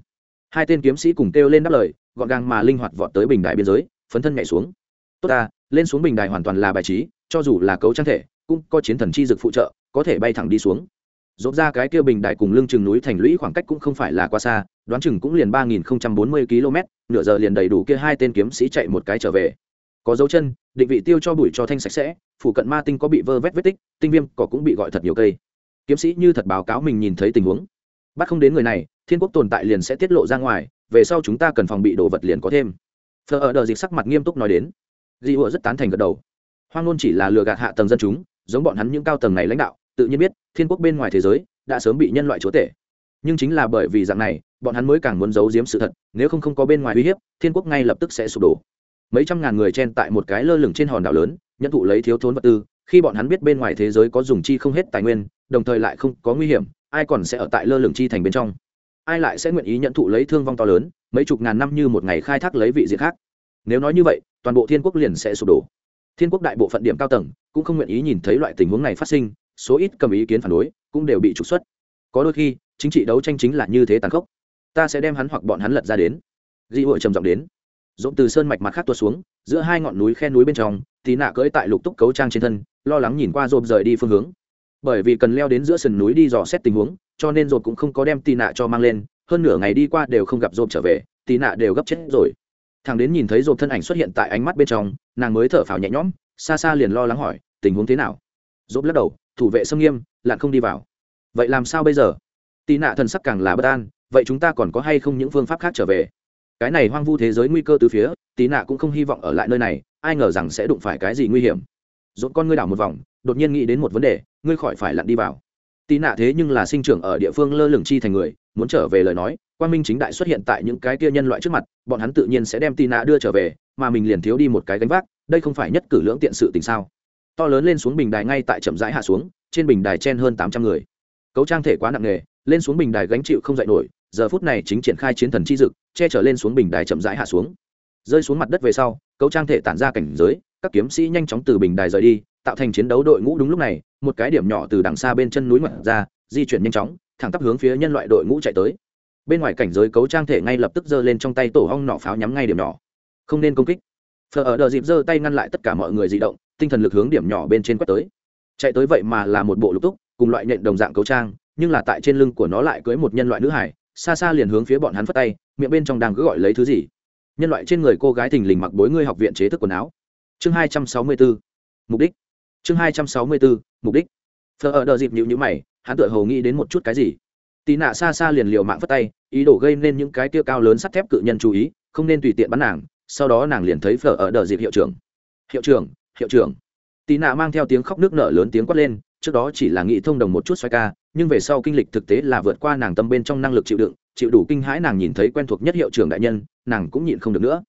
Hai tên kiếm sĩ cùng kêu lên đáp lời, gọn gàng mà linh hoạt vọt tới bình đại biên giới, phấn thân nhảy xuống. Tốt ta, lên xuống bình đài hoàn toàn là bài trí, cho dù là cấu trang thể, cũng có chiến thần chi dực phụ trợ, có thể bay thẳng đi xuống dốt ra cái kia bình đài cùng lưng chừng núi thành lũy khoảng cách cũng không phải là quá xa, đoán chừng cũng liền ba nghìn bốn mươi km nửa giờ liền đầy đủ kia hai tên kiếm sĩ chạy một cái trở về. Có dấu chân, định vị tiêu cho bụi cho thanh sạch sẽ, phủ cận ma tinh có bị vơ vét vết tích, tinh viêm cỏ cũng bị gọi thật nhiều cây. Kiếm sĩ như thật báo cáo mình nhìn thấy tình huống. Bắt không đến người này, thiên quốc tồn tại liền sẽ tiết lộ ra ngoài, về sau chúng ta cần phòng bị đồ vật liền có thêm. Thờ ở đờ dịch sắc mặt nghiêm túc nói đến. Dị ủa rất tán thành gật đầu. Hoang ngôn chỉ là lừa gạt hạ tầng dân chúng, giống bọn hắn những cao tầng này lãnh đạo tự nhiên biết, thiên quốc bên ngoài thế giới đã sớm bị nhân loại chúa tể. Nhưng chính là bởi vì dạng này, bọn hắn mới càng muốn giấu giếm sự thật, nếu không không có bên ngoài uy hiếp, thiên quốc ngay lập tức sẽ sụp đổ. Mấy trăm ngàn người chen tại một cái lơ lửng trên hòn đảo lớn nhận thụ lấy thiếu thốn vật tư, khi bọn hắn biết bên ngoài thế giới có dùng chi không hết tài nguyên, đồng thời lại không có nguy hiểm, ai còn sẽ ở tại lơ lửng chi thành bên trong? Ai lại sẽ nguyện ý nhận thụ lấy thương vong to lớn, mấy chục ngàn năm như một ngày khai thác lấy vị diện khác? Nếu nói như vậy, toàn bộ thiên quốc liền sẽ sụp đổ. Thiên quốc đại bộ phận điểm cao tầng cũng không nguyện ý nhìn thấy loại tình huống này phát sinh số ít cầm ý kiến phản đối cũng đều bị trục xuất. Có đôi khi, chính trị đấu tranh chính là như thế tàn khốc. Ta sẽ đem hắn hoặc bọn hắn lật ra đến. Dị hội trầm giọng đến. Dỗm từ sơn mạch mặt khác tuột xuống, giữa hai ngọn núi khe núi bên trong, tì nạ cưỡi tại lục túc cấu trang trên thân, lo lắng nhìn qua rộp rời đi phương hướng. Bởi vì cần leo đến giữa sườn núi đi dò xét tình huống, cho nên rộp cũng không có đem tì nạ cho mang lên, hơn nửa ngày đi qua đều không gặp rộp trở về, tì nạ đều gấp chết rồi. Thằng đến nhìn thấy rộp thân ảnh xuất hiện tại ánh mắt bên trong, nàng mới thở phào nhẹ nhõm, xa xa liền lo lắng hỏi, tình huống thế nào? Rộp lắc đầu thủ vệ xâm nghiêm, lặn không đi vào. Vậy làm sao bây giờ? Tì nạ thần sắc càng là bất an, vậy chúng ta còn có hay không những phương pháp khác trở về? Cái này hoang vu thế giới nguy cơ từ phía tì nạ cũng không hy vọng ở lại nơi này, ai ngờ rằng sẽ đụng phải cái gì nguy hiểm. Dốt con ngươi đảo một vòng, đột nhiên nghĩ đến một vấn đề, ngươi khỏi phải lặn đi vào. Tì nạ thế nhưng là sinh trưởng ở địa phương lơ lửng chi thành người, muốn trở về lời nói quan minh chính đại xuất hiện tại những cái kia nhân loại trước mặt, bọn hắn tự nhiên sẽ đem tì nạ đưa trở về, mà mình liền thiếu đi một cái gánh vác, đây không phải nhất cử lưỡng tiện sự tình sao? To lớn lên xuống bình đài ngay tại chậm rãi hạ xuống, trên bình đài chen hơn tám trăm người. Cấu trang thể quá nặng nề, lên xuống bình đài gánh chịu không dạy nổi, giờ phút này chính triển khai chiến thần chi dực, che chở lên xuống bình đài chậm rãi hạ xuống. Rơi xuống mặt đất về sau, cấu trang thể tản ra cảnh giới, các kiếm sĩ nhanh chóng từ bình đài rời đi, tạo thành chiến đấu đội ngũ đúng lúc này, một cái điểm nhỏ từ đằng xa bên chân núi ngoặt ra, di chuyển nhanh chóng, thẳng tắp hướng phía nhân loại đội ngũ chạy tới. Bên ngoài cảnh giới cấu trang thể ngay lập tức giơ lên trong tay tổ hong nỏ pháo nhắm ngay điểm nhỏ. Không nên công kích. Phờ ở đờ dịp giơ tay ngăn lại tất cả mọi người di động tinh thần lực hướng điểm nhỏ bên trên quét tới. Chạy tới vậy mà là một bộ lục túc, cùng loại nhện đồng dạng cấu trang, nhưng là tại trên lưng của nó lại cưới một nhân loại nữ hải, xa xa liền hướng phía bọn hắn phất tay, miệng bên trong đang cứ gọi lấy thứ gì. Nhân loại trên người cô gái thình lình mặc bối ngươi học viện chế thức quần áo. Chương hai trăm sáu mươi bốn mục đích. Chương hai trăm sáu mươi bốn mục đích. Phờ ở đờ dịp nhịu nhữ mày, hắn tựa hồ nghĩ đến một chút cái gì. Tì nạ xa xa liền liều mạng phất tay, ý đồ gây nên những cái tiêu cao lớn sắt thép cự nhân chú ý, không nên tùy tiện bắn nàng, sau đó nàng liền thấy phở ở đờ dịp hiệu trưởng. Hiệu trưởng hiệu trưởng. Tì nạ mang theo tiếng khóc nước nở lớn tiếng quát lên, trước đó chỉ là nghĩ thông đồng một chút xoay ca, nhưng về sau kinh lịch thực tế là vượt qua nàng tâm bên trong năng lực chịu đựng, chịu đủ kinh hãi nàng nhìn thấy quen thuộc nhất hiệu trưởng đại nhân, nàng cũng nhịn không được nữa.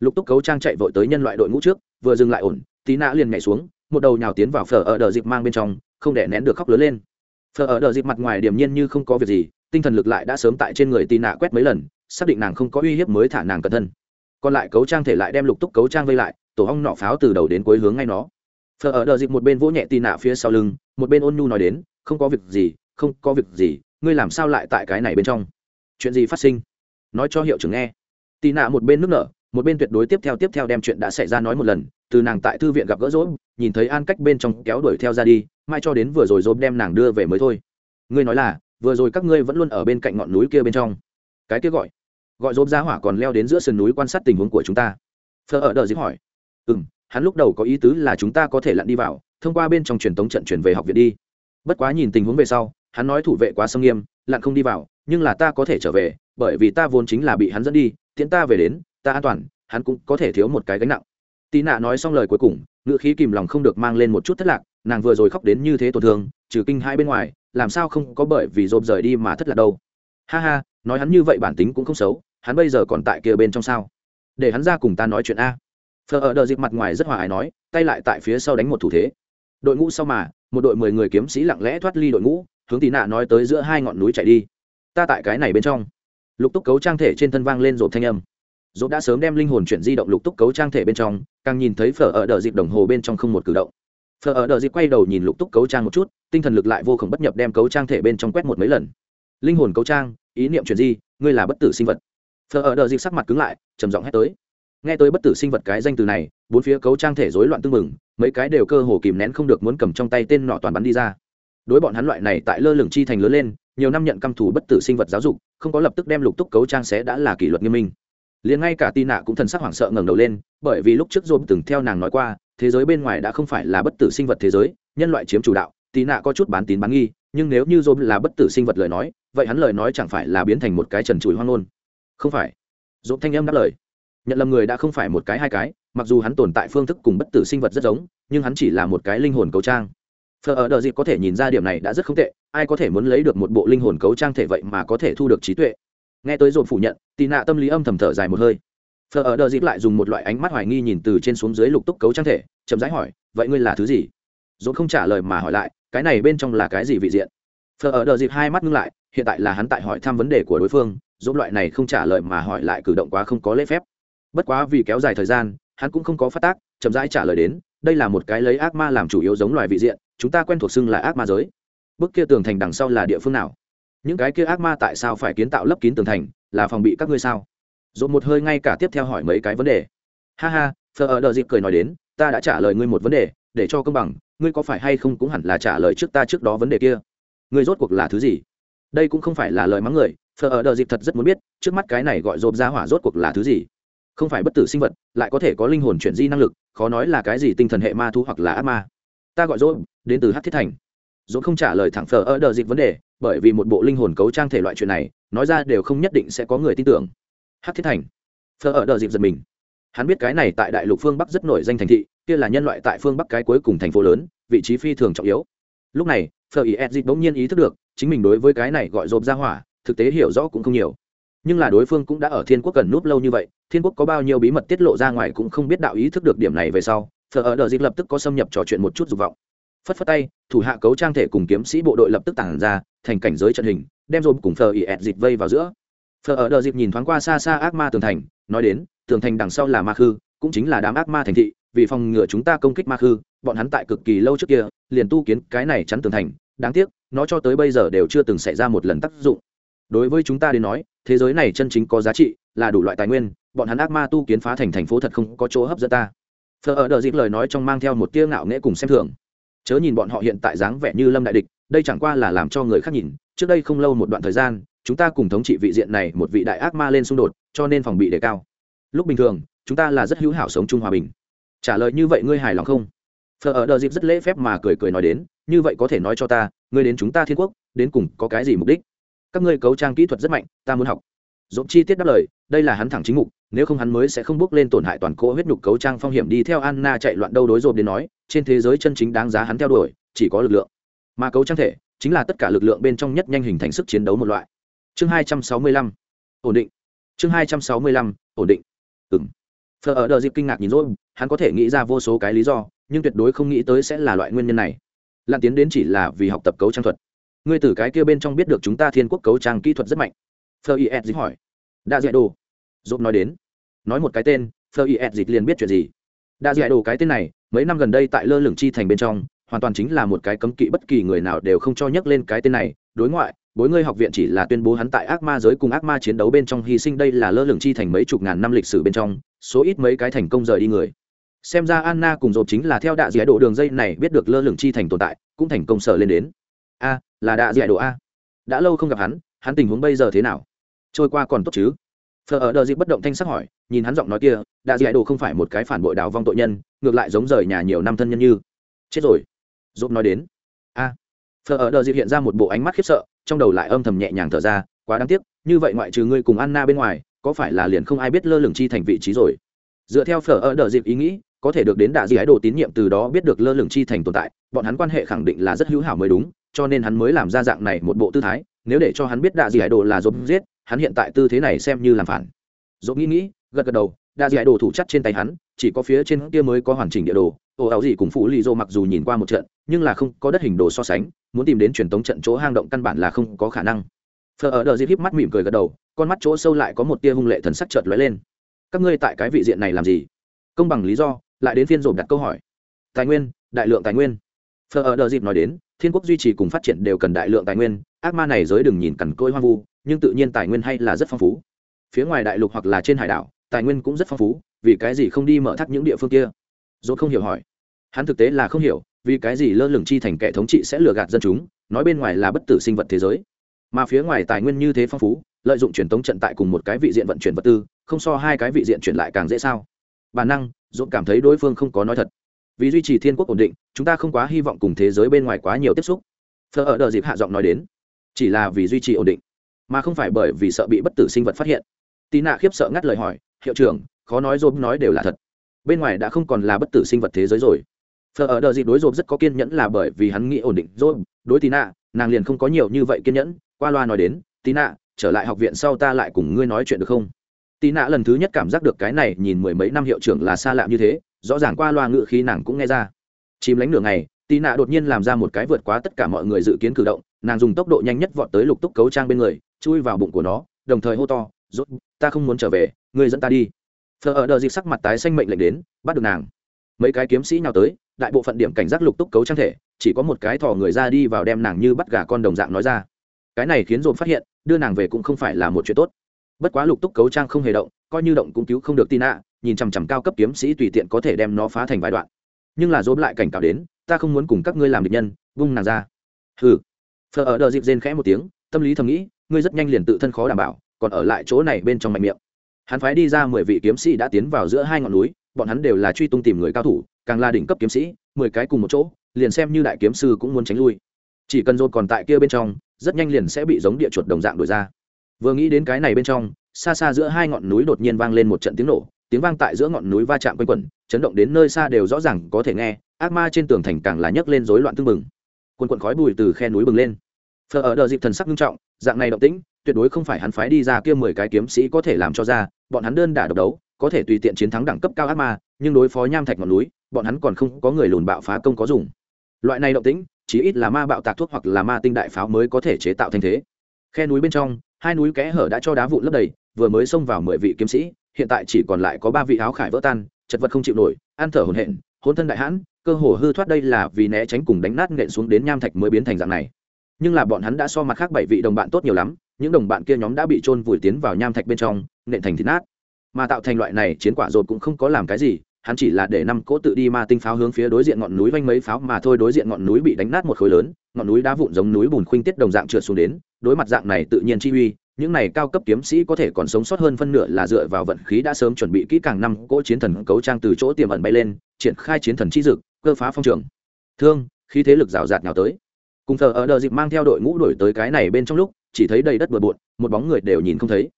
Lục túc cấu trang chạy vội tới nhân loại đội ngũ trước, vừa dừng lại ổn tí nạ liền nhảy xuống, một đầu nhào tiến vào phở ở đờ dịp mang bên trong, không để nén được khóc lớn lên. Phở ở đờ dịp mặt ngoài điềm nhiên như không có việc gì, tinh thần lực lại đã sớm tại trên người tí nạ quét mấy lần, xác định nàng không có uy hiếp mới thả nàng cẩn thân. Còn lại cấu trang thể lại đem lục túc cấu trang vây lại tổ hong nọ pháo từ đầu đến cuối hướng ngay nó. Phở ở đờ dịp một bên vỗ nhẹ tì nạ phía sau lưng, một bên ôn nhu nói đến, không có việc gì, không có việc gì, ngươi làm sao lại tại cái này bên trong? Chuyện gì phát sinh? Nói cho hiệu trưởng nghe. Tì nạ một bên nước nở, một bên tuyệt đối tiếp theo tiếp theo đem chuyện đã xảy ra nói một lần, từ nàng tại thư viện gặp gỡ rỗi nhìn thấy an cách bên trong kéo đuổi theo ra đi, mai cho đến vừa rồi dồn đem nàng đưa về mới thôi. Ngươi nói là, vừa rồi các ngươi vẫn luôn ở bên cạnh ngọn núi kia bên trong. Cái kia gọi gọi dồn ra hỏa còn leo đến giữa sườn núi quan sát tình huống của chúng ta. Phờ ở đờ dịp hỏi ừ m hắn lúc đầu có ý tứ là chúng ta có thể lặn đi vào, thông qua bên trong truyền tống trận chuyển về học viện đi. Bất quá nhìn tình huống về sau, hắn nói thủ vệ quá sâm nghiêm, lặn không đi vào, nhưng là ta có thể trở về, bởi vì ta vốn chính là bị hắn dẫn đi, tiễn ta về đến, ta an toàn, hắn cũng có thể thiếu một cái gánh nặng. Tì nạ nói xong lời cuối cùng, ngựa khí kìm lòng không được mang lên một chút thất lạc, nàng vừa rồi khóc đến như thế tổn thương, trừ kinh hai bên ngoài, làm sao không có bởi vì dồn rời đi mà thất lạc đâu. Ha ha, nói hắn như vậy bản tính cũng không xấu, hắn bây giờ còn tại kia bên trong sao? Để hắn ra cùng ta nói chuyện a phờ ở đờ dịp mặt ngoài rất hòa ái nói, tay lại tại phía sau đánh một thủ thế. Đội ngũ sau mà, một đội mười người kiếm sĩ lặng lẽ thoát ly đội ngũ, hướng tì nạ nói tới giữa hai ngọn núi chạy đi. Ta tại cái này bên trong. Lục túc cấu trang thể trên thân vang lên rộp thanh âm. Dỗ đã sớm đem linh hồn chuyển di động lục túc cấu trang thể bên trong, càng nhìn thấy phở ở đờ dịp đồng hồ bên trong không một cử động. Phở ở đờ dịp quay đầu nhìn lục túc cấu trang một chút, tinh thần lực lại vô cùng bất nhập đem cấu trang thể bên trong quét một mấy lần. Linh hồn cấu trang, ý niệm chuyển di, ngươi là bất tử sinh vật. Phở ở đờ dịp sắc mặt cứng lại, trầm giọng hét tới nghe tới bất tử sinh vật cái danh từ này, bốn phía cấu trang thể rối loạn tưng mừng mấy cái đều cơ hồ kìm nén không được muốn cầm trong tay tên nọ toàn bắn đi ra. Đối bọn hắn loại này tại lơ lửng chi thành lớn lên, nhiều năm nhận căm thủ bất tử sinh vật giáo dục, không có lập tức đem lục túc cấu trang xé đã là kỷ luật nghiêm minh. Liền ngay cả tì nạ cũng thần sắc hoảng sợ ngẩng đầu lên, bởi vì lúc trước dồn từng theo nàng nói qua, thế giới bên ngoài đã không phải là bất tử sinh vật thế giới, nhân loại chiếm chủ đạo tì nạ có chút bán tín bán nghi, nhưng nếu như dồn là bất tử sinh vật lời nói, vậy hắn lời nói chẳng phải là biến thành một cái trần trụi hoang ngôn. Không phải. Dồn thanh âm đáp lời nhận lầm người đã không phải một cái hai cái, mặc dù hắn tồn tại phương thức cùng bất tử sinh vật rất giống, nhưng hắn chỉ là một cái linh hồn cấu trang. Phờ ở đờ dịp có thể nhìn ra điểm này đã rất không tệ, ai có thể muốn lấy được một bộ linh hồn cấu trang thể vậy mà có thể thu được trí tuệ. Nghe tới dồn phủ nhận, tì nạ tâm lý âm thầm thở dài một hơi. Phờ ở đờ dịp lại dùng một loại ánh mắt hoài nghi nhìn từ trên xuống dưới lục túc cấu trang thể, chậm rãi hỏi, vậy ngươi là thứ gì? Dồn không trả lời mà hỏi lại, cái này bên trong là cái gì vị diện? Phờ ở đờ dịp hai mắt ngưng lại, hiện tại là hắn tại hỏi thăm vấn đề của đối phương, dồn loại này không trả lời mà hỏi lại cử động quá không có lễ phép bất quá vì kéo dài thời gian, hắn cũng không có phát tác, chậm rãi trả lời đến, đây là một cái lấy ác ma làm chủ yếu giống loài vị diện, chúng ta quen thuộc xưng là ác ma giới. Bức kia tường thành đằng sau là địa phương nào? Những cái kia ác ma tại sao phải kiến tạo lấp kín tường thành, là phòng bị các ngươi sao? Dồn một hơi ngay cả tiếp theo hỏi mấy cái vấn đề. Ha ha phờ ở đợi dịp cười nói đến, ta đã trả lời ngươi một vấn đề, để cho công bằng, ngươi có phải hay không cũng hẳn là trả lời trước ta trước đó vấn đề kia. Ngươi rốt cuộc là thứ gì? Đây cũng không phải là lời mắng người phờ ở đợi dịp thật rất muốn biết, trước mắt cái này gọi dồn ra hỏa rốt cuộc là thứ gì? Không phải bất tử sinh vật, lại có thể có linh hồn chuyển di năng lực, khó nói là cái gì tinh thần hệ ma thu hoặc là ác ma. Ta gọi dồn đến từ hát thiết thành. Dồn không trả lời thẳng phờ ở đờ dịch vấn đề, bởi vì một bộ linh hồn cấu trang thể loại chuyện này, nói ra đều không nhất định sẽ có người tin tưởng. Hát thiết thành. Phờ ở đờ dịp giật mình. Hắn biết cái này tại đại lục phương bắc rất nổi danh thành thị, kia là nhân loại tại phương bắc cái cuối cùng thành phố lớn, vị trí phi thường trọng yếu. Lúc này phờ ý edgit bỗng nhiên ý thức được, chính mình đối với cái này gọi dồn ra hỏa, thực tế hiểu rõ cũng không nhiều nhưng là đối phương cũng đã ở thiên quốc cần núp lâu như vậy, thiên quốc có bao nhiêu bí mật tiết lộ ra ngoài cũng không biết đạo ý thức được điểm này về sau thờ ở đờ dịp lập tức có xâm nhập trò chuyện một chút dục vọng. Phất phất tay, thủ hạ cấu trang thể cùng kiếm sĩ bộ đội lập tức tản ra, thành cảnh giới trận hình, đem dồn cùng thờ ỉ ẹt dịp vây vào giữa. Thờ ở đờ dịp nhìn thoáng qua xa xa ác ma tường thành, nói đến, tường thành đằng sau là ma khư, cũng chính là đám ác ma thành thị, vì phòng ngừa chúng ta công kích ma khư, bọn hắn tại cực kỳ lâu trước kia, liền tu kiến cái này chắn tường thành, đáng tiếc, nó cho tới bây giờ đều chưa từng xảy ra một lần tác dụng đối với chúng ta đến nói, thế giới này chân chính có giá trị, là đủ loại tài nguyên, bọn hắn ác ma tu kiến phá thành thành phố thật không có chỗ hấp dẫn ta. Phờ ở đờ dịp lời nói trong mang theo một tia ngạo nghễ cùng xem thường. Chớ nhìn bọn họ hiện tại dáng vẻ như lâm đại địch, đây chẳng qua là làm cho người khác nhìn, trước đây không lâu một đoạn thời gian, chúng ta cùng thống trị vị diện này một vị đại ác ma lên xung đột, cho nên phòng bị đề cao. Lúc bình thường, chúng ta là rất hữu hảo sống chung hòa bình. Trả lời như vậy ngươi hài lòng không? Phờ ở đờ dịp rất lễ phép mà cười cười nói đến, như vậy có thể nói cho ta, ngươi đến chúng ta thiên quốc, đến cùng có cái gì mục đích? Các ngươi cấu trang kỹ thuật rất mạnh, ta muốn học. Dỗm chi tiết đáp lời, đây là hắn thẳng chính mục, nếu không hắn mới sẽ không bước lên tổn hại toàn cỗ huyết nhục cấu trang phong hiểm đi theo anna chạy loạn đâu đối rộp đến nói, trên thế giới chân chính đáng giá hắn theo đuổi, chỉ có lực lượng. Mà cấu trang thể, chính là tất cả lực lượng bên trong nhất nhanh hình thành sức chiến đấu một loại. Chương hai trăm sáu mươi lăm. Ổn định. Chương hai trăm sáu mươi lăm, ổn định. Ừng phờ ở đờ dịp kinh ngạc nhìn rồi, hắn có thể nghĩ ra vô số cái lý do, nhưng tuyệt đối không nghĩ tới sẽ là loại nguyên nhân này. Lan tiến đến chỉ là vì học tập cấu trang thuật ngươi từ cái kia bên trong biết được chúng ta thiên quốc cấu trang kỹ thuật rất mạnh. Phờ is dịch hỏi. Đa dạy đồ. Dốt nói đến. Nói một cái tên, phờ is dịch liền biết chuyện gì. Đa dạy đồ cái tên này, mấy năm gần đây tại lơ lửng chi thành bên trong, hoàn toàn chính là một cái cấm kỵ bất kỳ người nào đều không cho nhắc lên cái tên này. Đối ngoại, bối ngươi học viện chỉ là tuyên bố hắn tại ác ma giới cùng ác ma chiến đấu bên trong hy sinh, đây là lơ lửng chi thành mấy chục ngàn năm lịch sử bên trong, số ít mấy cái thành công rời đi người. Xem ra anna cùng dột chính là theo đạ dĩa độ đường dây này biết được lơ lửng chi thành tồn tại, cũng thành công sở lên đến. A là đạ dạy đồ a. Đã lâu không gặp hắn hắn tình huống bây giờ thế nào? Trôi qua còn tốt chứ? Phờ ở đờ dịp bất động thanh sắc hỏi, nhìn hắn giọng nói kia đạ dạy đồ không phải một cái phản bội đào vong tội nhân, ngược lại giống rời nhà nhiều năm thân nhân như. Chết rồi. Dốt nói đến. A. Phờ ở đờ dịp hiện ra một bộ ánh mắt khiếp sợ, trong đầu lại âm thầm nhẹ nhàng thở ra, quá đáng tiếc, như vậy ngoại trừ ngươi cùng anna bên ngoài, có phải là liền không ai biết lơ lửng chi thành vị trí rồi? Dựa theo phở ở đờ dịp ý nghĩ, có thể được đến đạ dị ái đồ tín nhiệm từ đó biết được lơ lửng chi thành tồn tại, bọn hắn quan hệ khẳng định là rất hữu hảo mới đúng cho nên hắn mới làm ra dạng này một bộ tư thái, nếu để cho hắn biết đạ dị hải đồ là dốt giết, hắn hiện tại tư thế này xem như làm phản. Dốt nghĩ nghĩ, gật gật đầu, đạ dị hải đồ thủ chắc trên tay hắn, chỉ có phía trên kia mới có hoàn chỉnh địa đồ. Ồ ảo gì cùng phụ lì dô mặc dù nhìn qua một trận, nhưng là không có đất hình đồ so sánh, muốn tìm đến truyền tống trận chỗ hang động căn bản là không có khả năng. Phờ ở đờ dịp híp mắt mỉm cười gật đầu, con mắt chỗ sâu lại có một tia hung lệ thần sắc chợt lóe lên. Các ngươi tại cái vị diện này làm gì? Công bằng lý do, lại đến phiên rộp đặt câu hỏi. Tài nguyên, đại lượng tài nguyên. Phờ ở đờ dịp nói đến thiên quốc duy trì cùng phát triển đều cần đại lượng tài nguyên, ác ma này giới đừng nhìn cằn côi hoang vu, nhưng tự nhiên tài nguyên hay là rất phong phú. Phía ngoài đại lục hoặc là trên hải đảo, tài nguyên cũng rất phong phú, vì cái gì không đi mở thắt những địa phương kia? Dốt không hiểu hỏi. Hắn thực tế là không hiểu, vì cái gì lơ lửng chi thành kẻ thống trị sẽ lừa gạt dân chúng, nói bên ngoài là bất tử sinh vật thế giới. Mà phía ngoài tài nguyên như thế phong phú, lợi dụng truyền thống trận tại cùng một cái vị diện vận chuyển vật tư, không so hai cái vị diện chuyển lại càng dễ sao? Bản năng dốt cảm thấy đối phương không có nói thật vì duy trì thiên quốc ổn định, chúng ta không quá hy vọng cùng thế giới bên ngoài quá nhiều tiếp xúc. Phờ ở đợt dịp hạ giọng nói đến, chỉ là vì duy trì ổn định, mà không phải bởi vì sợ bị bất tử sinh vật phát hiện. Tì nạ khiếp sợ ngắt lời hỏi, hiệu trưởng, khó nói dôm nói đều là thật. Bên ngoài đã không còn là bất tử sinh vật thế giới rồi. Phờ ở đợt dịp đối dôm rất có kiên nhẫn là bởi vì hắn nghĩ ổn định dôm đối tì nạ, nàng liền không có nhiều như vậy kiên nhẫn. Qua loa nói đến, tì nạ, trở lại học viện sau ta lại cùng ngươi nói chuyện được không? Tì nạ lần thứ nhất cảm giác được cái này, nhìn mười mấy năm hiệu trưởng là xa lạ như thế rõ ràng qua loa ngự khí nàng cũng nghe ra. Chìm lánh nửa ngày, tì nạ đột nhiên làm ra một cái vượt quá tất cả mọi người dự kiến cử động, nàng dùng tốc độ nhanh nhất vọt tới lục túc cấu trang bên người, chui vào bụng của nó, đồng thời hô to, rốt, ta không muốn trở về người dẫn ta đi. Phờ ở đờ dịp sắc mặt tái xanh mệnh lệnh đến, bắt được nàng. Mấy cái kiếm sĩ nào tới, đại bộ phận điểm cảnh giác lục túc cấu trang thể, chỉ có một cái thò người ra đi vào đem nàng như bắt gà con đồng dạng nói ra. Cái này khiến dồn phát hiện, đưa nàng về cũng không phải là một chuyện tốt. Bất quá lục túc cấu trang không hề động, coi như động cũng cứu không được tin ạ nhìn chằm chằm cao cấp kiếm sĩ tùy tiện có thể đem nó phá thành vài đoạn. Nhưng là dốm lại cảnh cáo đến, ta không muốn cùng các ngươi làm địch nhân, vung nàng ra. Hừ. Phờ ở đờ dịp rên khẽ một tiếng, tâm lý thầm nghĩ, ngươi rất nhanh liền tự thân khó đảm bảo, còn ở lại chỗ này bên trong mạnh miệng. Hắn phái đi ra mười vị kiếm sĩ đã tiến vào giữa hai ngọn núi, bọn hắn đều là truy tung tìm người cao thủ, càng là đỉnh cấp kiếm sĩ, mười cái cùng một chỗ, liền xem như đại kiếm sư cũng muốn tránh lui. Chỉ cần dồn còn tại kia bên trong, rất nhanh liền sẽ bị giống địa chuột đồng dạng đổi ra. Vừa nghĩ đến cái này bên trong, xa xa giữa hai ngọn núi đột nhiên vang lên một trận tiếng nổ tiếng vang tại giữa ngọn núi va chạm quanh quẩn, chấn động đến nơi xa đều rõ ràng có thể nghe, ác ma trên tường thành càng là nhấc lên rối loạn tưng bừng. quần quần khói bùi từ khe núi bừng lên. Phờ ở đợt dịp thần sắc nghiêm trọng, dạng này động tĩnh, tuyệt đối không phải hắn phái đi ra kia mười cái kiếm sĩ có thể làm cho ra, bọn hắn đơn đả độc đấu, có thể tùy tiện chiến thắng đẳng cấp cao ác ma, nhưng đối phó nham thạch ngọn núi, bọn hắn còn không có người lùn bạo phá công có dùng. Loại này động tĩnh chỉ ít là ma bạo tạc thuốc hoặc là ma tinh đại pháo mới có thể chế tạo thành thế. Khe núi bên trong, hai núi kẽ hở đã cho đá vụn lấp đầy, vừa mới xông vào mười vị kiếm sĩ hiện tại chỉ còn lại có ba vị áo khải vỡ tan, chật vật không chịu nổi ăn thở hồn hện hôn thân đại hãn, cơ hồ hư thoát đây là vì né tránh cùng đánh nát nện xuống đến nham thạch mới biến thành dạng này. Nhưng là bọn hắn đã so mặt khác bảy vị đồng bạn tốt nhiều lắm, những đồng bạn kia nhóm đã bị trôn vùi tiến vào nham thạch bên trong, nện thành thịt nát. Mà tạo thành loại này chiến quả rột cũng không có làm cái gì, hắn chỉ là để năm cỗ tự đi ma tinh pháo hướng phía đối diện ngọn núi vanh mấy pháo mà thôi, đối diện ngọn núi bị đánh nát một khối lớn, ngọn núi đá vụn giống núi bùn khuynh tiết đồng dạng trượt xuống đến, đối mặt dạng này tự nhiên chi uy những này cao cấp kiếm sĩ có thể còn sống sót hơn phân nửa là dựa vào vận khí đã sớm chuẩn bị kỹ càng năm cỗ chiến thần cấu trang từ chỗ tiềm ẩn bay lên, triển khai chiến thần chi dực, cơ phá phong trường. Thương khi thế lực rào rạt nào tới. Cùng thờ ở đờ dịp mang theo đội ngũ đổi tới cái này bên trong lúc, chỉ thấy đầy đất bừa bộn, một bóng người đều nhìn không thấy.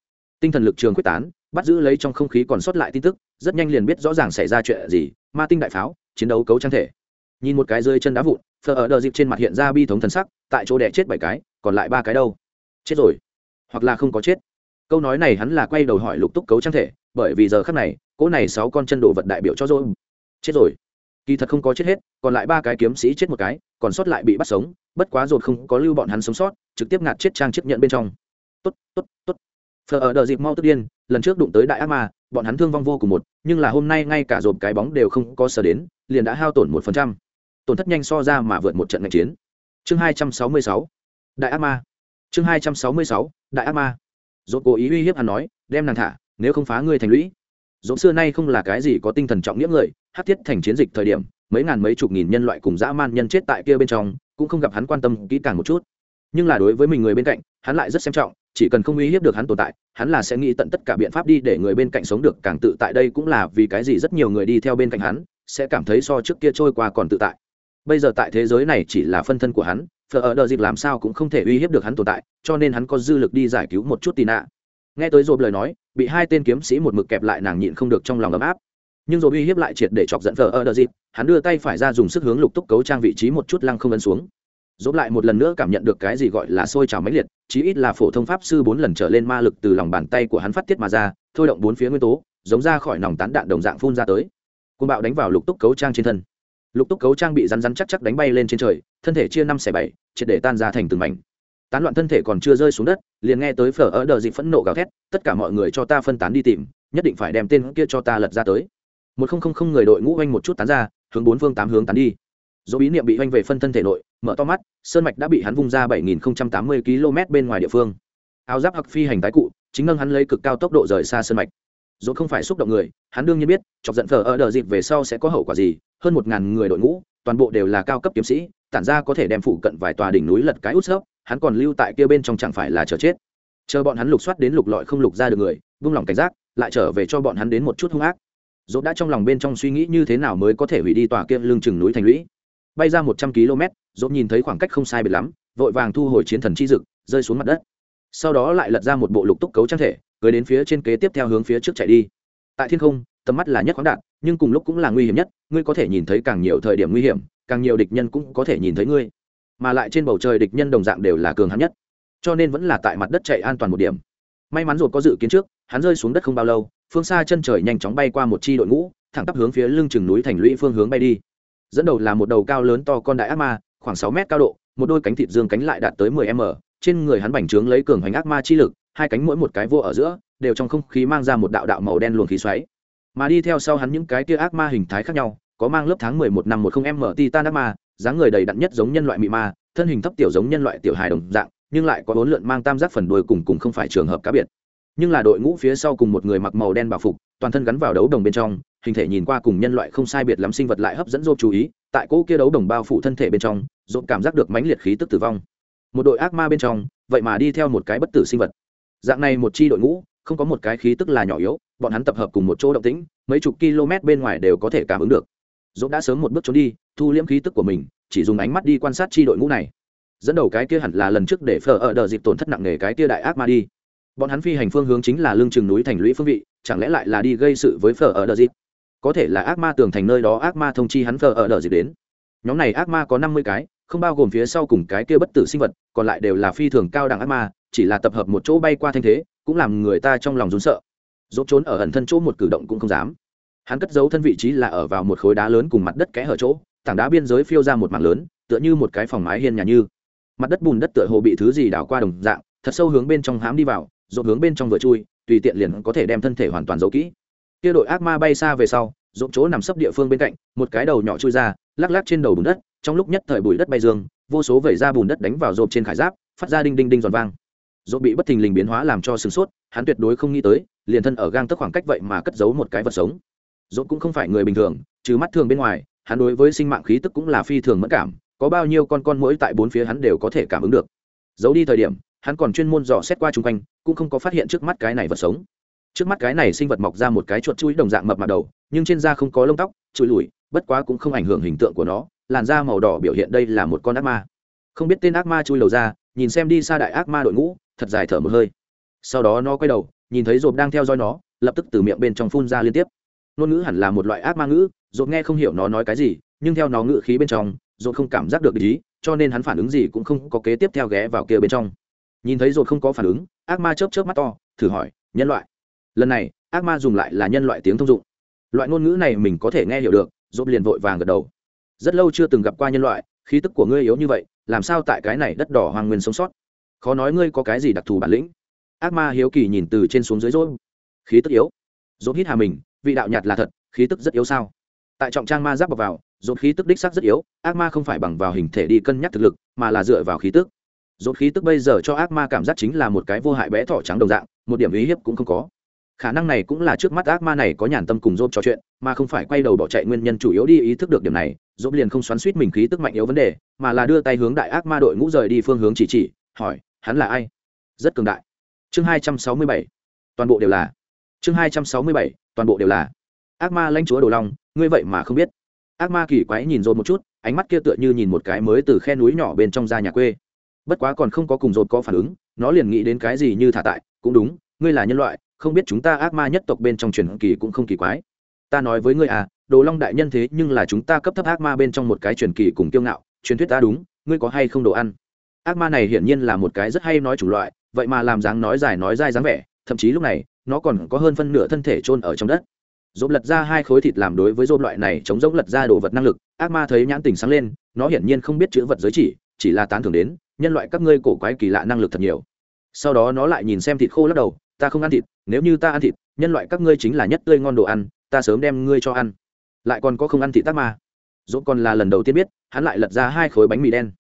Tinh thần lực trường quyết tán, bắt giữ lấy trong không khí còn sót lại tin tức, rất nhanh liền biết rõ ràng xảy ra chuyện gì, ma tinh đại pháo, chiến đấu cấu trang thể. Nhìn một cái rơi chân đá vụn, thờ ở đờ dịp trên mặt hiện ra bi thống thần sắc, tại chỗ đẻ chết bảy cái, còn lại ba cái đâu? Chết rồi hoặc là không có chết. Câu nói này hắn là quay đầu hỏi lục túc cấu trang thể, bởi vì giờ khắc này, cỗ này sáu con chân đồ vật đại biểu cho rồi chết rồi. Kỳ thật không có chết hết, còn lại ba cái kiếm sĩ chết một cái, còn sót lại bị bắt sống, bất quá rột không có lưu bọn hắn sống sót, trực tiếp ngạt chết trang chiếc nhận bên trong. Tốt tốt tốt. Phờ ở đợi dịp mau tức điên, lần trước đụng tới đại ác ma, bọn hắn thương vong vô cùng một, nhưng là hôm nay ngay cả rộp cái bóng đều không có sở đến, liền đã hao tổn một phần trăm. Tổn thất nhanh so ra mà vượt một trận ngạch chiến. Chương hai trăm sáu mươi sáu. Đại ác ma chương hai trăm sáu mươi sáu, đại ác ma. Dốt cố ý uy hiếp hắn nói, đem nàng thả, nếu không phá ngươi thành lũy. Dốt xưa nay không là cái gì có tinh thần trọng nghĩa người, hát thiết thành chiến dịch thời điểm, mấy ngàn mấy chục nghìn nhân loại cùng dã man nhân chết tại kia bên trong, cũng không gặp hắn quan tâm kỹ càng một chút. Nhưng là đối với mình người bên cạnh, hắn lại rất xem trọng, chỉ cần không uy hiếp được hắn tồn tại, hắn là sẽ nghĩ tận tất cả biện pháp đi để người bên cạnh sống được, càng tự tại đây cũng là vì cái gì rất nhiều người đi theo bên cạnh hắn, sẽ cảm thấy so trước kia trôi qua còn tự tại. Bây giờ tại thế giới này chỉ là phân thân của hắn phở ở đợt dịp làm sao cũng không thể uy hiếp được hắn tồn tại, cho nên hắn có dư lực đi giải cứu một chút tì nạ nghe tới dồn lời nói, bị hai tên kiếm sĩ một mực kẹp lại nàng nhịn không được trong lòng ấm áp. Nhưng rồi uy hiếp lại triệt để chọc giận phở ở đợt dịp, hắn đưa tay phải ra dùng sức hướng lục túc cấu trang vị trí một chút lăng không ấn xuống. Dốt lại một lần nữa cảm nhận được cái gì gọi là sôi trào mãnh liệt, chí ít là phổ thông pháp sư bốn lần trở lên ma lực từ lòng bàn tay của hắn phát tiết mà ra, thôi động bốn phía nguyên tố, giống ra khỏi nòng tán đạn đồng dạng phun ra tới. Côn bạo đánh vào lục túc cấu trang trên thân lục túc cấu trang bị rắn rắn chắc chắc đánh bay lên trên trời, thân thể chia năm xẻ bảy, triệt để tan ra thành từng mảnh. Tán loạn thân thể còn chưa rơi xuống đất, liền nghe tới phở ở đờ dị phẫn nộ gào thét, tất cả mọi người cho ta phân tán đi tìm, nhất định phải đem tên kia cho ta lật ra tới. Một không không không người đội ngũ oanh một chút tán ra, hướng bốn phương tám hướng tán đi. Dỗ bí niệm bị oanh về phân thân thể nội, mở to mắt, sơn mạch đã bị hắn vung ra bảy nghìn tám mươi km bên ngoài địa phương. Áo giáp hặc phi hành tái cụ, chính nâng hắn lấy cực cao tốc độ rời xa sơn mạch. Rốt không phải xúc động người, hắn đương nhiên biết, chọc giận phở ở đờ dịp về sau sẽ có hậu quả gì. Hơn một ngàn người đội ngũ, toàn bộ đều là cao cấp kiếm sĩ, tản ra có thể đem phụ cận vài tòa đỉnh núi lật cái út sấp hắn còn lưu tại kia bên trong chẳng phải là chờ chết. Chờ bọn hắn lục soát đến lục lọi không lục ra được người buông lòng cảnh giác, lại trở về cho bọn hắn đến một chút hung ác. Rốt đã trong lòng bên trong suy nghĩ như thế nào mới có thể hủy đi tòa kia lưng chừng núi thành lũy. Bay ra một trăm km rốt nhìn thấy khoảng cách không sai biệt lắm, vội vàng thu hồi chiến thần chi dực, rơi xuống mặt đất. Sau đó lại lật ra một bộ lục túc cấu trang thể cưới đến phía trên kế tiếp theo hướng phía trước chạy đi. Tại thiên không, tầm mắt là nhất khoáng đạn, nhưng cùng lúc cũng là nguy hiểm nhất, ngươi có thể nhìn thấy càng nhiều thời điểm nguy hiểm, càng nhiều địch nhân cũng có thể nhìn thấy ngươi. Mà lại trên bầu trời địch nhân đồng dạng đều là cường hắn nhất, cho nên vẫn là tại mặt đất chạy an toàn một điểm. May mắn rồi có dự kiến trước, hắn rơi xuống đất không bao lâu, phương xa chân trời nhanh chóng bay qua một chi đội ngũ, thẳng tắp hướng phía lưng chừng núi thành lũy phương hướng bay đi. Dẫn đầu là một đầu cao lớn to con đại ác ma, khoảng sáu mét cao độ, một đôi cánh thịt dương cánh lại đạt tới mười m, trên người hắn bành trướng lấy cường hoành ác ma chi lực hai cánh mỗi một cái vô ở giữa, đều trong không khí mang ra một đạo đạo màu đen luồng khí xoáy. Mà đi theo sau hắn những cái kia ác ma hình thái khác nhau, có mang lớp tháng mười một năm một không m titan ác ma, dáng người đầy đặn nhất giống nhân loại mị ma, thân hình thấp tiểu giống nhân loại tiểu hài đồng dạng, nhưng lại có bốn lượn mang tam giác phần đuôi cùng cùng không phải trường hợp cá biệt. Nhưng là đội ngũ phía sau cùng một người mặc màu đen bảo phục, toàn thân gắn vào đấu đồng bên trong, hình thể nhìn qua cùng nhân loại không sai biệt lắm sinh vật lại hấp dẫn dô chú ý, tại cỗ kia đấu đồng bao phủ thân thể bên trong, dô cảm giác được mãnh liệt khí tức tử vong. Một đội ác ma bên trong, vậy mà đi theo một cái bất tử sinh vật dạng này một chi đội ngũ, không có một cái khí tức là nhỏ yếu, bọn hắn tập hợp cùng một chỗ động tĩnh, mấy chục km bên ngoài đều có thể cảm ứng được. Dũng đã sớm một bước trốn đi, thu liễm khí tức của mình, chỉ dùng ánh mắt đi quan sát chi đội ngũ này. Dẫn đầu cái kia hẳn là lần trước để phở ở đợt dịp tổn thất nặng nề cái kia đại ác ma đi. Bọn hắn phi hành phương hướng chính là lưng chừng núi thành lũy phương vị, chẳng lẽ lại là đi gây sự với phở ở đợt dịp? Có thể là ác ma tường thành nơi đó ác ma thông chi hắn phở ở đợt dịp đến. Nhóm này ác ma có năm mươi cái, không bao gồm phía sau cùng cái kia bất tử sinh vật, còn lại đều là phi thường cao đẳng ác ma chỉ là tập hợp một chỗ bay qua thanh thế, cũng làm người ta trong lòng rốn sợ. Dốt trốn ở ẩn thân chỗ một cử động cũng không dám. Hắn cất giấu thân vị trí là ở vào một khối đá lớn cùng mặt đất kẽ hở chỗ, tảng đá biên giới phiêu ra một mảng lớn, tựa như một cái phòng mái hiên nhà như. Mặt đất bùn đất tựa hồ bị thứ gì đảo qua đồng dạng, thật sâu hướng bên trong hám đi vào, dốt hướng bên trong vừa chui, tùy tiện liền có thể đem thân thể hoàn toàn giấu kỹ. Kia đội ác ma bay xa về sau, dốt chỗ nằm sấp địa phương bên cạnh, một cái đầu nhỏ chui ra, lắc lắc trên đầu bùn đất, trong lúc nhất thời bụi đất bay dương, vô số vẩy ra bùn đất đánh vào rộp trên khải giáp, phát ra đinh đinh đinh giòn vang dỗ bị bất thình lình biến hóa làm cho sửng sốt, hắn tuyệt đối không nghĩ tới, liền thân ở gang tức khoảng cách vậy mà cất giấu một cái vật sống. Dỗ cũng không phải người bình thường, trừ mắt thường bên ngoài, hắn đối với sinh mạng khí tức cũng là phi thường mất cảm, có bao nhiêu con con mũi tại bốn phía hắn đều có thể cảm ứng được. Giấu đi thời điểm, hắn còn chuyên môn dò xét qua chung quanh, cũng không có phát hiện trước mắt cái này vật sống. Trước mắt cái này sinh vật mọc ra một cái chuột chuối đồng dạng mập mặt đầu, nhưng trên da không có lông tóc chùi lùi, bất quá cũng không ảnh hưởng hình tượng của nó, làn da màu đỏ biểu hiện đây là một con ác ma không biết tên ác ma chui lầu ra, nhìn xem đi xa đại ác ma đội ngũ, thật dài thở một hơi. Sau đó nó quay đầu, nhìn thấy rộp đang theo dõi nó, lập tức từ miệng bên trong phun ra liên tiếp. Ngôn ngữ hẳn là một loại ác ma ngữ, rộp nghe không hiểu nó nói cái gì, nhưng theo nó ngữ khí bên trong, rộp không cảm giác được ý, cho nên hắn phản ứng gì cũng không có kế tiếp theo ghé vào kia bên trong. Nhìn thấy rộp không có phản ứng, ác ma chớp chớp mắt to, thử hỏi, nhân loại? Lần này, ác ma dùng lại là nhân loại tiếng thông dụng. Loại ngôn ngữ này mình có thể nghe hiểu được, rộp liền vội vàng gật đầu. Rất lâu chưa từng gặp qua nhân loại khí tức của ngươi yếu như vậy, làm sao tại cái này đất đỏ hoàng nguyên sống sót? Khó nói ngươi có cái gì đặc thù bản lĩnh. Ác ma hiếu kỳ nhìn từ trên xuống dưới rốt khí tức yếu. Rốt hít hà mình, vị đạo nhạt là thật, khí tức rất yếu sao? Tại trọng trang ma giáp bọc vào, rốt khí tức đích sắc rất yếu, ác ma không phải bằng vào hình thể đi cân nhắc thực lực, mà là dựa vào khí tức. Rốt khí tức bây giờ cho ác ma cảm giác chính là một cái vô hại bé thỏ trắng đồng dạng, một điểm ý hiếp cũng không có khả năng này cũng là trước mắt ác ma này có nhàn tâm cùng dốt trò chuyện, mà không phải quay đầu bỏ chạy nguyên nhân chủ yếu đi ý thức được điểm này, dốt liền không xoắn suýt mình khí tức mạnh yếu vấn đề, mà là đưa tay hướng đại ác ma đội ngũ rời đi phương hướng chỉ chỉ, hỏi, hắn là ai? Rất cường đại. Chương hai trăm sáu mươi bảy, toàn bộ đều là. Chương hai trăm sáu mươi bảy, toàn bộ đều là. Ác ma lãnh chúa đồ long, ngươi vậy mà không biết. Ác ma kỳ quái nhìn rột một chút, ánh mắt kia tựa như nhìn một cái mới từ khe núi nhỏ bên trong ra nhà quê. Bất quá còn không có cùng rột có phản ứng, nó liền nghĩ đến cái gì như thả tại, cũng đúng, ngươi là nhân loại không biết chúng ta ác ma nhất tộc bên trong truyền kỳ cũng không kỳ quái. Ta nói với ngươi à đồ long đại nhân thế nhưng là chúng ta cấp thấp ác ma bên trong một cái truyền kỳ cùng kiêu ngạo, truyền thuyết ta đúng, ngươi có hay không đồ ăn? Ác ma này hiển nhiên là một cái rất hay nói chủng loại, vậy mà làm dáng nói dài nói dai dáng vẻ, thậm chí lúc này, nó còn có hơn phân nửa thân thể chôn ở trong đất. Dồn lật ra hai khối thịt làm đối với dồn loại này chống rỗng lật ra đồ vật năng lực, ác ma thấy nhãn tình sáng lên, nó hiển nhiên không biết chữ vật giới chỉ chỉ là tán thưởng đến, nhân loại các ngươi cổ quái kỳ lạ năng lực thật nhiều. Sau đó nó lại nhìn xem thịt khô lắc đầu ta không ăn thịt, nếu như ta ăn thịt, nhân loại các ngươi chính là nhất tươi ngon đồ ăn, ta sớm đem ngươi cho ăn. Lại còn có không ăn thịt tác ma. Dốt còn là lần đầu tiên biết, hắn lại lật ra hai khối bánh mì đen.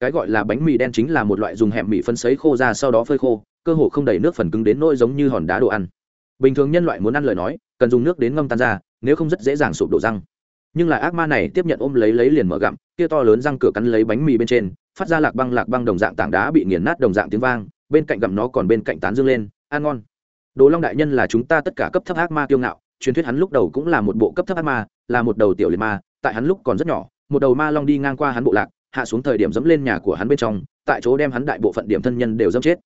Cái gọi là bánh mì đen chính là một loại dùng hẹm mì phân sấy khô ra sau đó phơi khô, cơ hồ không đầy nước phần cứng đến nỗi giống như hòn đá đồ ăn. Bình thường nhân loại muốn ăn lời nói, cần dùng nước đến ngâm tan ra, nếu không rất dễ dàng sụp đổ răng. Nhưng là ác ma này tiếp nhận ôm lấy lấy liền mở gặm, kia to lớn răng cửa cắn lấy bánh mì bên trên, phát ra lạc băng lạc băng đồng dạng tảng đá bị nghiền nát đồng dạng tiếng vang, bên cạnh gặm nó còn bên cạnh tán dương lên ăn ngon. Đồ long đại nhân là chúng ta tất cả cấp thấp ác ma kiêu ngạo, truyền thuyết hắn lúc đầu cũng là một bộ cấp thấp ác ma, là một đầu tiểu liệt ma, tại hắn lúc còn rất nhỏ, một đầu ma long đi ngang qua hắn bộ lạc, hạ xuống thời điểm dẫm lên nhà của hắn bên trong, tại chỗ đem hắn đại bộ phận điểm thân nhân đều dẫm chết.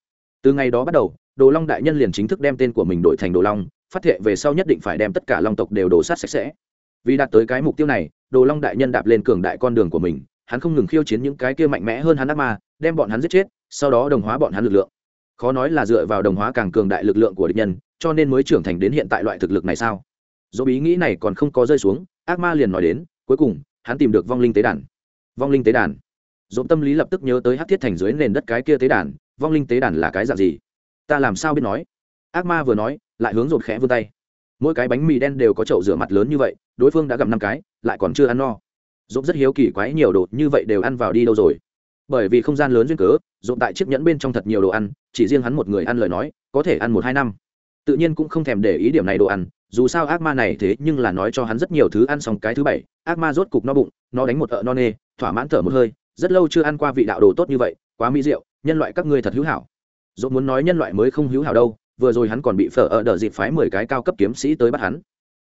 Từ ngày đó bắt đầu, đồ long đại nhân liền chính thức đem tên của mình đổi thành đồ long, phát thệ về sau nhất định phải đem tất cả long tộc đều đổ sát sạch sẽ. Vì đạt tới cái mục tiêu này, đồ long đại nhân đạp lên cường đại con đường của mình, hắn không ngừng khiêu chiến những cái kia mạnh mẽ hơn hắn ác ma, đem bọn hắn giết chết, sau đó đồng hóa bọn hắn lực lượng khó nói là dựa vào đồng hóa càng cường đại lực lượng của địch nhân, cho nên mới trưởng thành đến hiện tại loại thực lực này sao? Dỗ ý nghĩ này còn không có rơi xuống, ác ma liền nói đến, cuối cùng, hắn tìm được vong linh tế đàn. Vong linh tế đàn. Dỗ tâm lý lập tức nhớ tới hát thiết thành dưới nền đất cái kia tế đàn, vong linh tế đàn là cái dạng gì? Ta làm sao biết nói? Ác ma vừa nói, lại hướng rột khẽ vươn tay. Mỗi cái bánh mì đen đều có chậu rửa mặt lớn như vậy, đối phương đã gặm năm cái, lại còn chưa ăn no. Dốt rất hiếu kỳ quái nhiều đồ như vậy đều ăn vào đi đâu rồi? Bởi vì không gian lớn duyên cớ dồn tại chiếc nhẫn bên trong thật nhiều đồ ăn, chỉ riêng hắn một người ăn lời nói, có thể ăn một hai năm. Tự nhiên cũng không thèm để ý điểm này đồ ăn, dù sao ác ma này thế nhưng là nói cho hắn rất nhiều thứ ăn xong cái thứ bảy, ác ma rốt cục no bụng, nó đánh một ợ no nê, thỏa mãn thở một hơi, rất lâu chưa ăn qua vị đạo đồ tốt như vậy, quá mỹ rượu nhân loại các ngươi thật hữu hảo. Dốt muốn nói nhân loại mới không hữu hảo đâu, vừa rồi hắn còn bị phở ở đợt dịp phái mười cái cao cấp kiếm sĩ tới bắt hắn.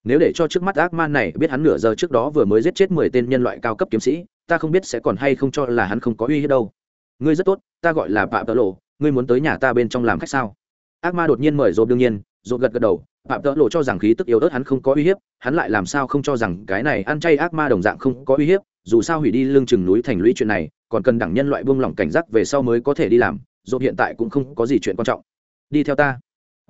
Nếu để cho trước mắt ác ma này biết hắn nửa giờ trước đó vừa mới giết chết mười tên nhân loại cao cấp kiếm sĩ, ta không biết sẽ còn hay không cho là hắn không có uy hiếp đâu ngươi rất tốt, ta gọi là phạm tợ lộ, ngươi muốn tới nhà ta bên trong làm khách sao? Ác ma đột nhiên mời dồn đương nhiên dồn gật gật đầu, phạm tợ lộ cho rằng khí tức yếu ớt hắn không có uy hiếp, hắn lại làm sao không cho rằng cái này ăn chay ác ma đồng dạng không có uy hiếp, dù sao hủy đi lưng chừng núi thành lũy chuyện này, còn cần đẳng nhân loại buông lỏng cảnh giác về sau mới có thể đi làm dồn hiện tại cũng không có gì chuyện quan trọng. Đi theo ta.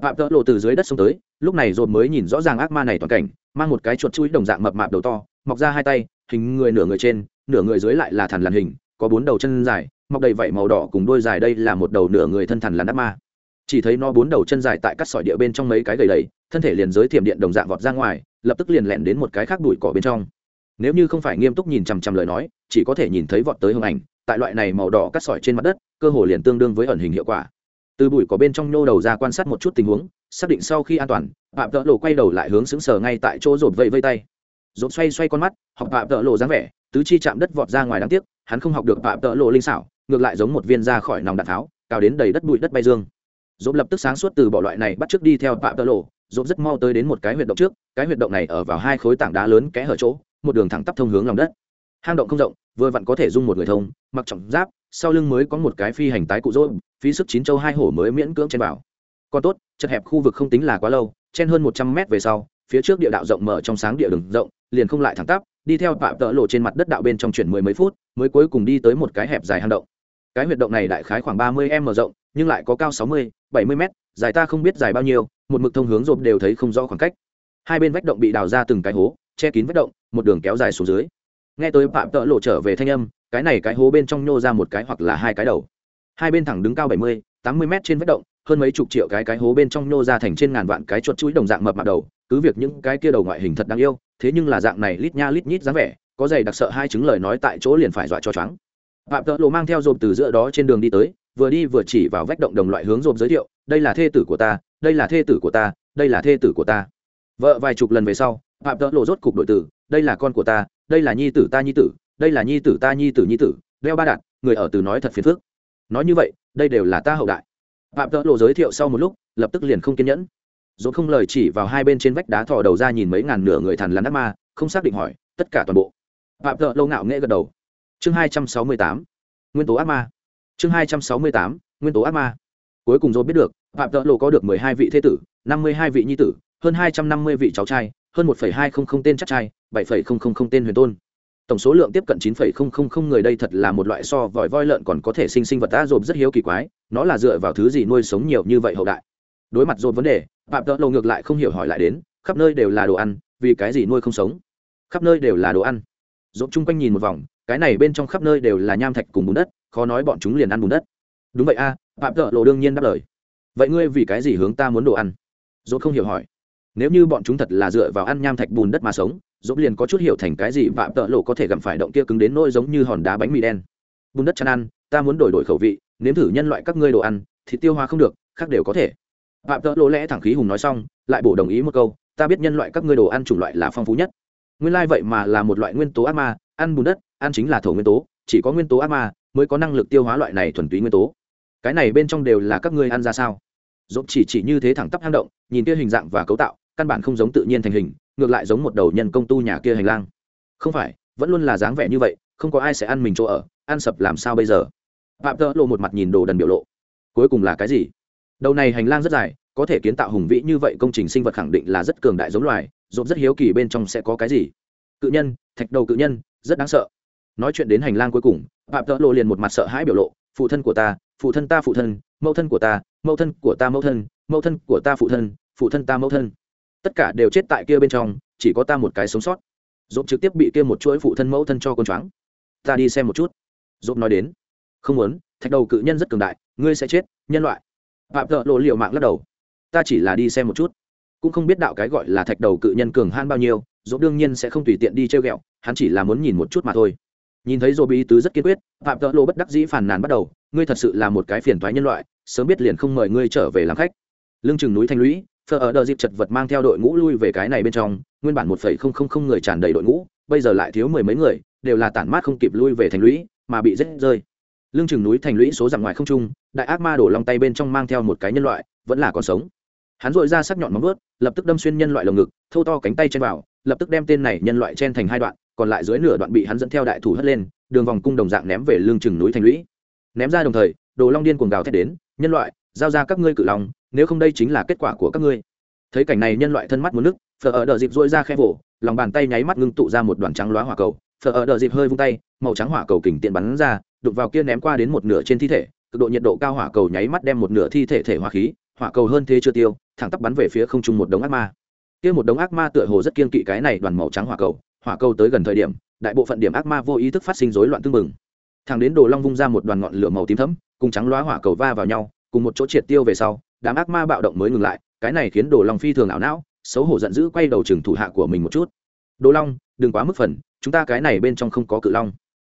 Phạm tợ lộ từ dưới đất xuống tới, lúc này dồn mới nhìn rõ ràng ác ma này toàn cảnh, mang một cái chuột chui đồng dạng mập mạp đầu to, mọc ra hai tay, hình người nửa người trên, nửa người dưới lại là thằn làn hình, có bốn đầu chân dài mọc đầy vảy màu đỏ cùng đôi dài đây là một đầu nửa người thân thần làn ác ma. Chỉ thấy nó bốn đầu chân dài tại cắt sỏi địa bên trong mấy cái gầy đầy, thân thể liền giới thiểm điện đồng dạng vọt ra ngoài, lập tức liền lẹn đến một cái khác bụi cỏ bên trong. Nếu như không phải nghiêm túc nhìn chằm chằm lời nói, chỉ có thể nhìn thấy vọt tới hương ảnh, tại loại này màu đỏ cắt sỏi trên mặt đất, cơ hồ liền tương đương với ẩn hình hiệu quả. Từ bụi có bên trong nhô đầu ra quan sát một chút tình huống, xác định sau khi an toàn, phạm tợ lộ quay đầu lại hướng xứng sờ ngay tại chỗ rột vây vây tay. Rột xoay xoay con mắt, học phạm tợ lộ dáng vẻ, tứ chi chạm đất vọt ra ngoài đáng tiếc, hắn không học được phạm tợ lộ linh xảo ngược lại giống một viên ra khỏi nòng đạn tháo, cao đến đầy đất bụi đất bay dương. Dốt lập tức sáng suốt từ bỏ loại này bắt trước đi theo phạm tơ lộ dốt rất mau tới đến một cái huyệt động trước, cái huyệt động này ở vào hai khối tảng đá lớn kẽ hở chỗ, một đường thẳng tắp thông hướng lòng đất. Hang động không rộng, vừa vặn có thể dung một người thông, mặc trọng giáp, sau lưng mới có một cái phi hành tái cụ rỗ phí sức chín châu hai hổ mới miễn cưỡng trên bảo còn tốt, chật hẹp khu vực không tính là quá lâu, chen hơn một trăm mét về sau, phía trước địa đạo rộng mở trong sáng địa đường rộng, liền không lại thẳng tắp, đi theo phạm tợ lộ trên mặt đất đạo bên trong chuyển mười mấy phút, mới cuối cùng đi tới một cái hẹp dài hang động cái huyệt động này đại khái khoảng ba mươi m rộng, nhưng lại có cao sáu mươi, bảy mươi m dài ta không biết dài bao nhiêu, một mực thông hướng rộp đều thấy không rõ khoảng cách. Hai bên vách động bị đào ra từng cái hố, che kín vách động, một đường kéo dài xuống dưới. Nghe tới phạm tợ lộ trở về thanh âm, cái này cái hố bên trong nhô ra một cái hoặc là hai cái đầu. Hai bên thẳng đứng cao bảy mươi, tám mươi m trên vách động, hơn mấy chục triệu cái cái hố bên trong nhô ra thành trên ngàn vạn cái chuột chuỗi đồng dạng mập mạp đầu. Cứ việc những cái kia đầu ngoại hình thật đáng yêu, thế nhưng là dạng này lít nha lít nhít dáng vẻ, có giày đặc sợ hai chứng lời nói tại chỗ liền phải dọa cho choáng phạm tợ lộ mang theo rộp từ giữa đó trên đường đi tới vừa đi vừa chỉ vào vách động đồng loại hướng rộp giới thiệu đây là thê tử của ta đây là thê tử của ta đây là thê tử của ta. Vợ vài chục lần về sau phạm tợ lộ rốt cục đội tử đây là con của ta đây là nhi tử ta nhi tử đây là nhi tử ta nhi tử nhi tử đeo ba Đạt, người ở từ nói thật phiền phức. Nói như vậy đây đều là ta hậu đại. Phạm tợ lộ giới thiệu sau một lúc lập tức liền không kiên nhẫn. Dồn không lời chỉ vào hai bên trên vách đá thò đầu ra nhìn mấy ngàn nửa người thằn lằn ác ma không xác định hỏi tất cả toàn bộ? Phạm tợ lộ ngạo nghễ gật đầu chương hai trăm sáu mươi tám, nguyên tố ác ma. Chương hai trăm sáu mươi tám, nguyên tố ác ma. Cuối cùng rồi biết được, phạm tợ lộ có được mười hai vị thế tử, năm mươi hai vị nhi tử, hơn hai trăm năm mươi vị cháu trai, hơn một hai không không tên chắc trai, bảy không không không tên huyền tôn. Tổng số lượng tiếp cận chín không không không người đây thật là một loại so vòi voi lợn còn có thể sinh sinh vật ta rộp rất hiếu kỳ quái, nó là dựa vào thứ gì nuôi sống nhiều như vậy hậu đại? Đối mặt rộp vấn đề, phạm tợ lộ ngược lại không hiểu hỏi lại đến, khắp nơi đều là đồ ăn, vì cái gì nuôi không sống? Khắp nơi đều là đồ ăn. Rộp chung quanh nhìn một vòng cái này bên trong khắp nơi đều là nham thạch cùng bùn đất, khó nói bọn chúng liền ăn bùn đất. Đúng vậy a, phạm tợ lộ đương nhiên đáp lời. Vậy ngươi vì cái gì hướng ta muốn đồ ăn? Dốt không hiểu hỏi. Nếu như bọn chúng thật là dựa vào ăn nham thạch bùn đất mà sống dốt liền có chút hiểu thành cái gì phạm tợ lộ có thể gặm phải động kia cứng đến nỗi giống như hòn đá bánh mì đen. Bùn đất chăn ăn, ta muốn đổi đổi khẩu vị, nếm thử nhân loại các ngươi đồ ăn thì tiêu hóa không được, khác đều có thể. Phạm tợ lộ lẽ thẳng khí hùng nói xong, lại bổ đồng ý một câu, ta biết nhân loại các ngươi đồ ăn chủng loại là phong phú nhất. Nguyên lai vậy mà là một loại nguyên tố ác ma, ăn bùn đất ăn chính là thổ nguyên tố, chỉ có nguyên tố ác ma mới có năng lực tiêu hóa loại này thuần túy nguyên tố. Cái này bên trong đều là các ngươi ăn ra sao? Dốt chỉ chỉ như thế thẳng tắp hang động, nhìn kia hình dạng và cấu tạo, căn bản không giống tự nhiên thành hình, ngược lại giống một đầu nhân công tu nhà kia hành lang. Không phải, vẫn luôn là dáng vẻ như vậy, không có ai sẽ ăn mình chỗ ở, ăn sập làm sao bây giờ? Phạm tơ lộ một mặt nhìn đồ đần biểu lộ. Cuối cùng là cái gì? Đầu này hành lang rất dài, có thể kiến tạo hùng vĩ như vậy công trình sinh vật khẳng định là rất cường đại giống loài dồn rất hiếu kỳ bên trong sẽ có cái gì? Cự nhân, thạch đầu cự nhân, rất đáng sợ nói chuyện đến hành lang cuối cùng, phạm tợ lộ liền một mặt sợ hãi biểu lộ, phụ thân của ta, phụ thân ta phụ thân, mẫu thân của ta, mẫu thân của ta mẫu thân mẫu thân của ta phụ thân phụ thân ta mẫu thân. Tất cả đều chết tại kia bên trong, chỉ có ta một cái sống sót. Dốt trực tiếp bị kia một chuỗi phụ thân mẫu thân cho con choáng. Ta đi xem một chút. Dốt nói đến. Không muốn, thạch đầu cự nhân rất cường đại, ngươi sẽ chết, nhân loại. Phạm tợ lộ liệu mạng lắc đầu. Ta chỉ là đi xem một chút. Cũng không biết đạo cái gọi là thạch đầu cự nhân cường han bao nhiêu dốt đương nhiên sẽ không tùy tiện đi chơi ghẹo, hắn chỉ là muốn nhìn một chút mà thôi nhìn thấy dô tứ rất kiên quyết, phạm tợ lộ bất đắc dĩ phản nàn bắt đầu, ngươi thật sự là một cái phiền thoái nhân loại, sớm biết liền không mời ngươi trở về làm khách. Lương chừng núi thanh lũy, phở ở đợt dịp chật vật mang theo đội ngũ lui về cái này bên trong, nguyên bản một phẩy không không không người tràn đầy đội ngũ, bây giờ lại thiếu mười mấy người, đều là tản mát không kịp lui về thành lũy, mà bị rết rơi. Lưng chừng núi thành lũy số dặm ngoài không trung, đại ác ma đổ lòng tay bên trong mang theo một cái nhân loại, vẫn là còn sống. Hắn dội ra sắc nhọn móng vớt lập tức đâm xuyên nhân loại lồng ngực, thâu to cánh tay chen vào, lập tức đem tên này nhân loại chen thành hai đoạn còn lại dưới nửa đoạn bị hắn dẫn theo đại thủ hất lên, đường vòng cung đồng dạng ném về lưng chừng núi thành lũy. Ném ra đồng thời, đồ long điên cuồng gào thét đến, nhân loại, giao ra các ngươi cự long, nếu không đây chính là kết quả của các ngươi. Thấy cảnh này nhân loại thân mắt muốn nước phở ở đợt dịp dội ra khe vỗ, lòng bàn tay nháy mắt ngưng tụ ra một đoàn trắng loá hỏa cầu. Phở ở đợt dịp hơi vung tay, màu trắng hỏa cầu kình tiện bắn ra đục vào kia ném qua đến một nửa trên thi thể, cực độ nhiệt độ cao hỏa cầu nháy mắt đem một nửa thi thể thể hỏa khí, hỏa cầu hơn thế chưa tiêu, thẳng tắp bắn về phía không trung một đống ác ma. Kia một đống ác ma tựa hồ rất kiên kỵ cái này đoàn màu trắng hỏa cầu hỏa cầu tới gần thời điểm, đại bộ phận điểm ác ma vô ý thức phát sinh rối loạn tương mừng thằng đến đồ long vung ra một đoàn ngọn lửa màu tím thẫm, cùng trắng loá hỏa cầu va vào nhau, cùng một chỗ triệt tiêu về sau, đám ác ma bạo động mới ngừng lại, cái này khiến đồ long phi thường ảo não, xấu hổ giận dữ quay đầu chừng thủ hạ của mình một chút. Đồ long, đừng quá mức phần, chúng ta cái này bên trong không có cự long.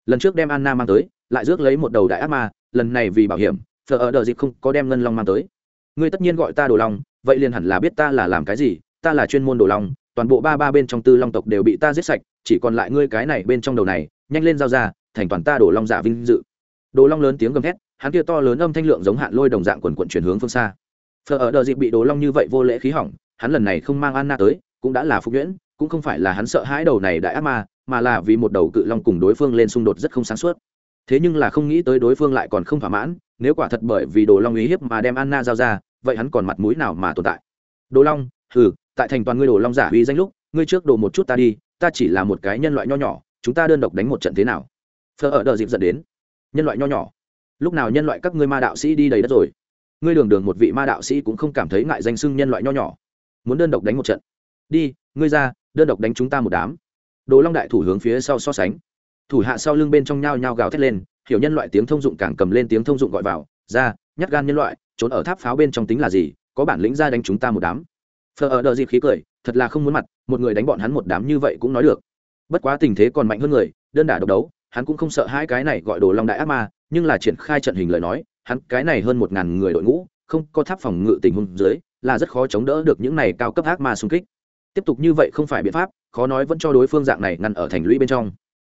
Lần trước đem anna mang tới, lại rước lấy một đầu đại ác ma, lần này vì bảo hiểm thờ ở đợi dịp không có đem ngân long mang tới. Ngươi tất nhiên gọi ta đồ long, vậy liền hẳn là biết ta là làm cái gì, ta là chuyên môn đồ long toàn bộ ba ba bên trong tư long tộc đều bị ta giết sạch, chỉ còn lại ngươi cái này bên trong đầu này, nhanh lên giao ra, thành toàn ta đổ long giả vinh dự. Đồ long lớn tiếng gầm thét, hắn kia to lớn âm thanh lượng giống hạn lôi đồng dạng quần quận chuyển hướng phương xa. Phờ ở đợt dịp bị đồ long như vậy vô lễ khí hỏng, hắn lần này không mang anna tới, cũng đã là phục nhuyễn, cũng không phải là hắn sợ hãi đầu này đại ác ma, mà là vì một đầu cự long cùng đối phương lên xung đột rất không sáng suốt. Thế nhưng là không nghĩ tới đối phương lại còn không thỏa mãn, nếu quả thật bởi vì đồ long ý hiếp mà đem anna giao ra, vậy hắn còn mặt mũi nào mà tồn tại? Đồ long ừ tại thành toàn ngươi đồ long giả uy danh lúc, ngươi trước đồ một chút ta đi, ta chỉ là một cái nhân loại nho nhỏ, chúng ta đơn độc đánh một trận thế nào? Phờ ở đờ dịp dẫn đến. Nhân loại nho nhỏ. Lúc nào nhân loại các ngươi ma đạo sĩ đi đầy đất rồi? Ngươi đường đường một vị ma đạo sĩ cũng không cảm thấy ngại danh xưng nhân loại nho nhỏ. Muốn đơn độc đánh một trận. Đi, ngươi ra, đơn độc đánh chúng ta một đám. Đồ long đại thủ hướng phía sau so sánh. Thủ hạ sau lưng bên trong nhao nhao gào thét lên, hiểu nhân loại tiếng thông dụng càng cầm lên tiếng thông dụng gọi vào, ra, nhát gan nhân loại, trốn ở tháp pháo bên trong tính là gì? Có bản lĩnh ra đánh chúng ta một đám phờ ở đờ dịp khí cười, thật là không muốn mặt, một người đánh bọn hắn một đám như vậy cũng nói được. Bất quá tình thế còn mạnh hơn người, đơn đả độc đấu, hắn cũng không sợ hai cái này gọi đồ long đại ác ma, nhưng là triển khai trận hình lời nói, hắn cái này hơn một ngàn người đội ngũ, không có tháp phòng ngự tình huống dưới, là rất khó chống đỡ được những này cao cấp ác ma xung kích. Tiếp tục như vậy không phải biện pháp, khó nói vẫn cho đối phương dạng này ngăn ở thành lũy bên trong.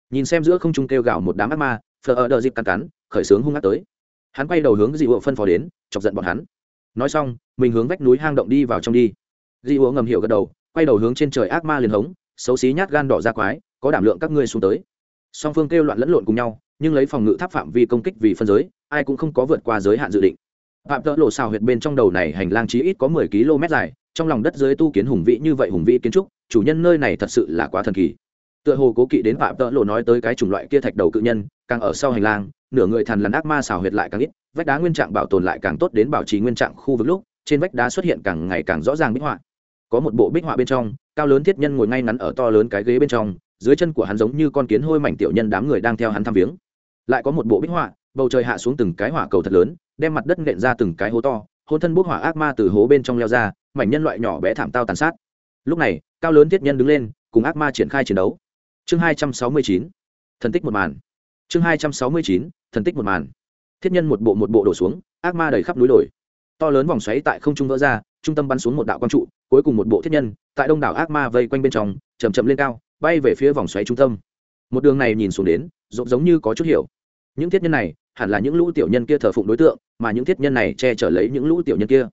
Nhìn xem giữa không trung kêu gào một đám ác ma, phờ ở đờ dịp cắn cắn, khởi sướng hung ác tới. Hắn quay đầu hướng dị hộ phân phó đến, chọc giận bọn hắn. Nói xong, mình hướng vách núi hang động đi vào trong đi. Di Uống ngầm hiểu gật đầu, quay đầu hướng trên trời ác ma liền hống, xấu xí nhát gan đỏ ra quái, có đảm lượng các ngươi xuống tới. Song phương kêu loạn lẫn lộn cùng nhau, nhưng lấy phòng ngự tháp phạm vi công kích vì phân giới, ai cũng không có vượt qua giới hạn dự định. Phạm tợ lộ xào huyệt bên trong đầu này hành lang chí ít có mười km dài, trong lòng đất dưới tu kiến hùng vĩ như vậy hùng vĩ kiến trúc, chủ nhân nơi này thật sự là quá thần kỳ. Tựa hồ cố kỵ đến phạm tợ lộ nói tới cái chủng loại kia thạch đầu cự nhân, càng ở sau hành lang, nửa người thằn lằn ác ma xào huyệt lại càng ít, vách đá nguyên trạng bảo tồn lại càng tốt đến bảo trì nguyên trạng khu vực lúc, trên vách đá xuất hiện càng ngày càng rõ ràng minh họa có một bộ bích họa bên trong, cao lớn thiết nhân ngồi ngay ngắn ở to lớn cái ghế bên trong, dưới chân của hắn giống như con kiến hôi mảnh tiểu nhân đám người đang theo hắn thăm viếng. Lại có một bộ bích họa, bầu trời hạ xuống từng cái hỏa cầu thật lớn, đem mặt đất nện ra từng cái hố to, hôn thân bốc hỏa ác ma từ hố bên trong leo ra, mảnh nhân loại nhỏ bé thảm tao tàn sát. Lúc này, cao lớn thiết nhân đứng lên, cùng ác ma triển khai chiến đấu. Chương hai trăm sáu mươi chín, thần tích một màn. Chương hai trăm sáu mươi chín, thần tích một màn. Thiết nhân một bộ một bộ đổ xuống, ác ma đầy khắp núi đồi. To lớn vòng xoáy tại không trung vỡ ra, trung tâm bắn xuống một đạo quang trụ cuối cùng một bộ thiết nhân, tại đông đảo ác ma vây quanh bên trong chầm chậm lên cao, bay về phía vòng xoáy trung tâm. Một đường này nhìn xuống đến rộng giống như có chút hiểu. Những thiết nhân này, hẳn là những lũ tiểu nhân kia thờ phụng đối tượng, mà những thiết nhân này che chở lấy những lũ tiểu nhân kia.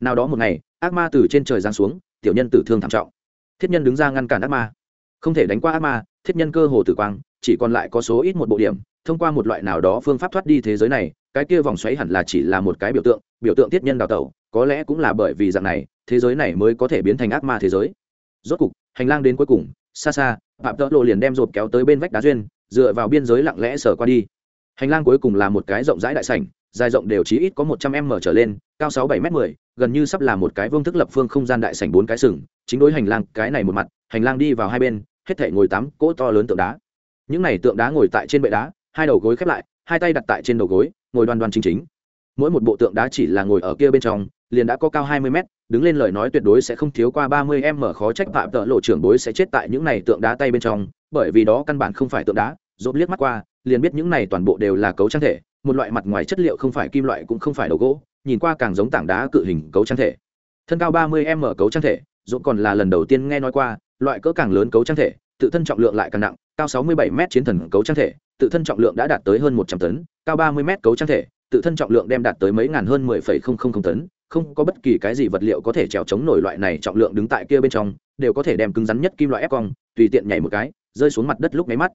Nào đó một ngày, ác ma từ trên trời giáng xuống, tiểu nhân tử thương thảm trọng. Thiết nhân đứng ra ngăn cản ác ma. Không thể đánh qua ác ma, thiết nhân cơ hồ tử quang, chỉ còn lại có số ít một bộ điểm, thông qua một loại nào đó phương pháp thoát đi thế giới này, cái kia vòng xoáy hẳn là chỉ là một cái biểu tượng biểu tượng thiết nhân đào tẩu, có lẽ cũng là bởi vì dạng này thế giới này mới có thể biến thành ác ma thế giới. Rốt cục, hành lang đến cuối cùng, xa xa, phạm tợ lộ liền đem rột kéo tới bên vách đá duyên, dựa vào biên giới lặng lẽ sờ qua đi. Hành lang cuối cùng là một cái rộng rãi đại sảnh, dài rộng đều chỉ ít có một trăm m trở lên, cao sáu bảy m mười, gần như sắp là một cái vương thức lập phương không gian đại sảnh bốn cái sừng. Chính đối hành lang, cái này một mặt, hành lang đi vào hai bên, hết thể ngồi tám cỗ to lớn tượng đá. Những này tượng đá ngồi tại trên bệ đá, hai đầu gối khép lại, hai tay đặt tại trên đầu gối, ngồi đoan đoan chính chính. Mỗi một bộ tượng đá chỉ là ngồi ở kia bên trong, liền đã có cao hai mươi mét đứng lên lời nói tuyệt đối sẽ không thiếu qua ba mươi m khó trách phạm tợ lộ trưởng bối sẽ chết tại những này tượng đá tay bên trong, bởi vì đó căn bản không phải tượng đá rộp liếc mắt qua, liền biết những này toàn bộ đều là cấu trang thể, một loại mặt ngoài chất liệu không phải kim loại cũng không phải đầu gỗ, nhìn qua càng giống tảng đá cự hình cấu trang thể. Thân cao ba mươi m cấu trang thể rộp còn là lần đầu tiên nghe nói qua, loại cỡ càng lớn cấu trang thể, tự thân trọng lượng lại càng nặng, cao sáu mươi bảy m chiến thần cấu trang thể, tự thân trọng lượng đã đạt tới hơn một trăm tấn, cao ba mươi m cấu trang thể, tự thân trọng lượng đem đạt tới mấy ngàn hơn mười phẩy không không không tấn không có bất kỳ cái gì vật liệu có thể trèo chống nổi loại này trọng lượng đứng tại kia bên trong, đều có thể đem cứng rắn nhất kim loại ép cong, tùy tiện nhảy một cái, rơi xuống mặt đất lúc nháy mắt.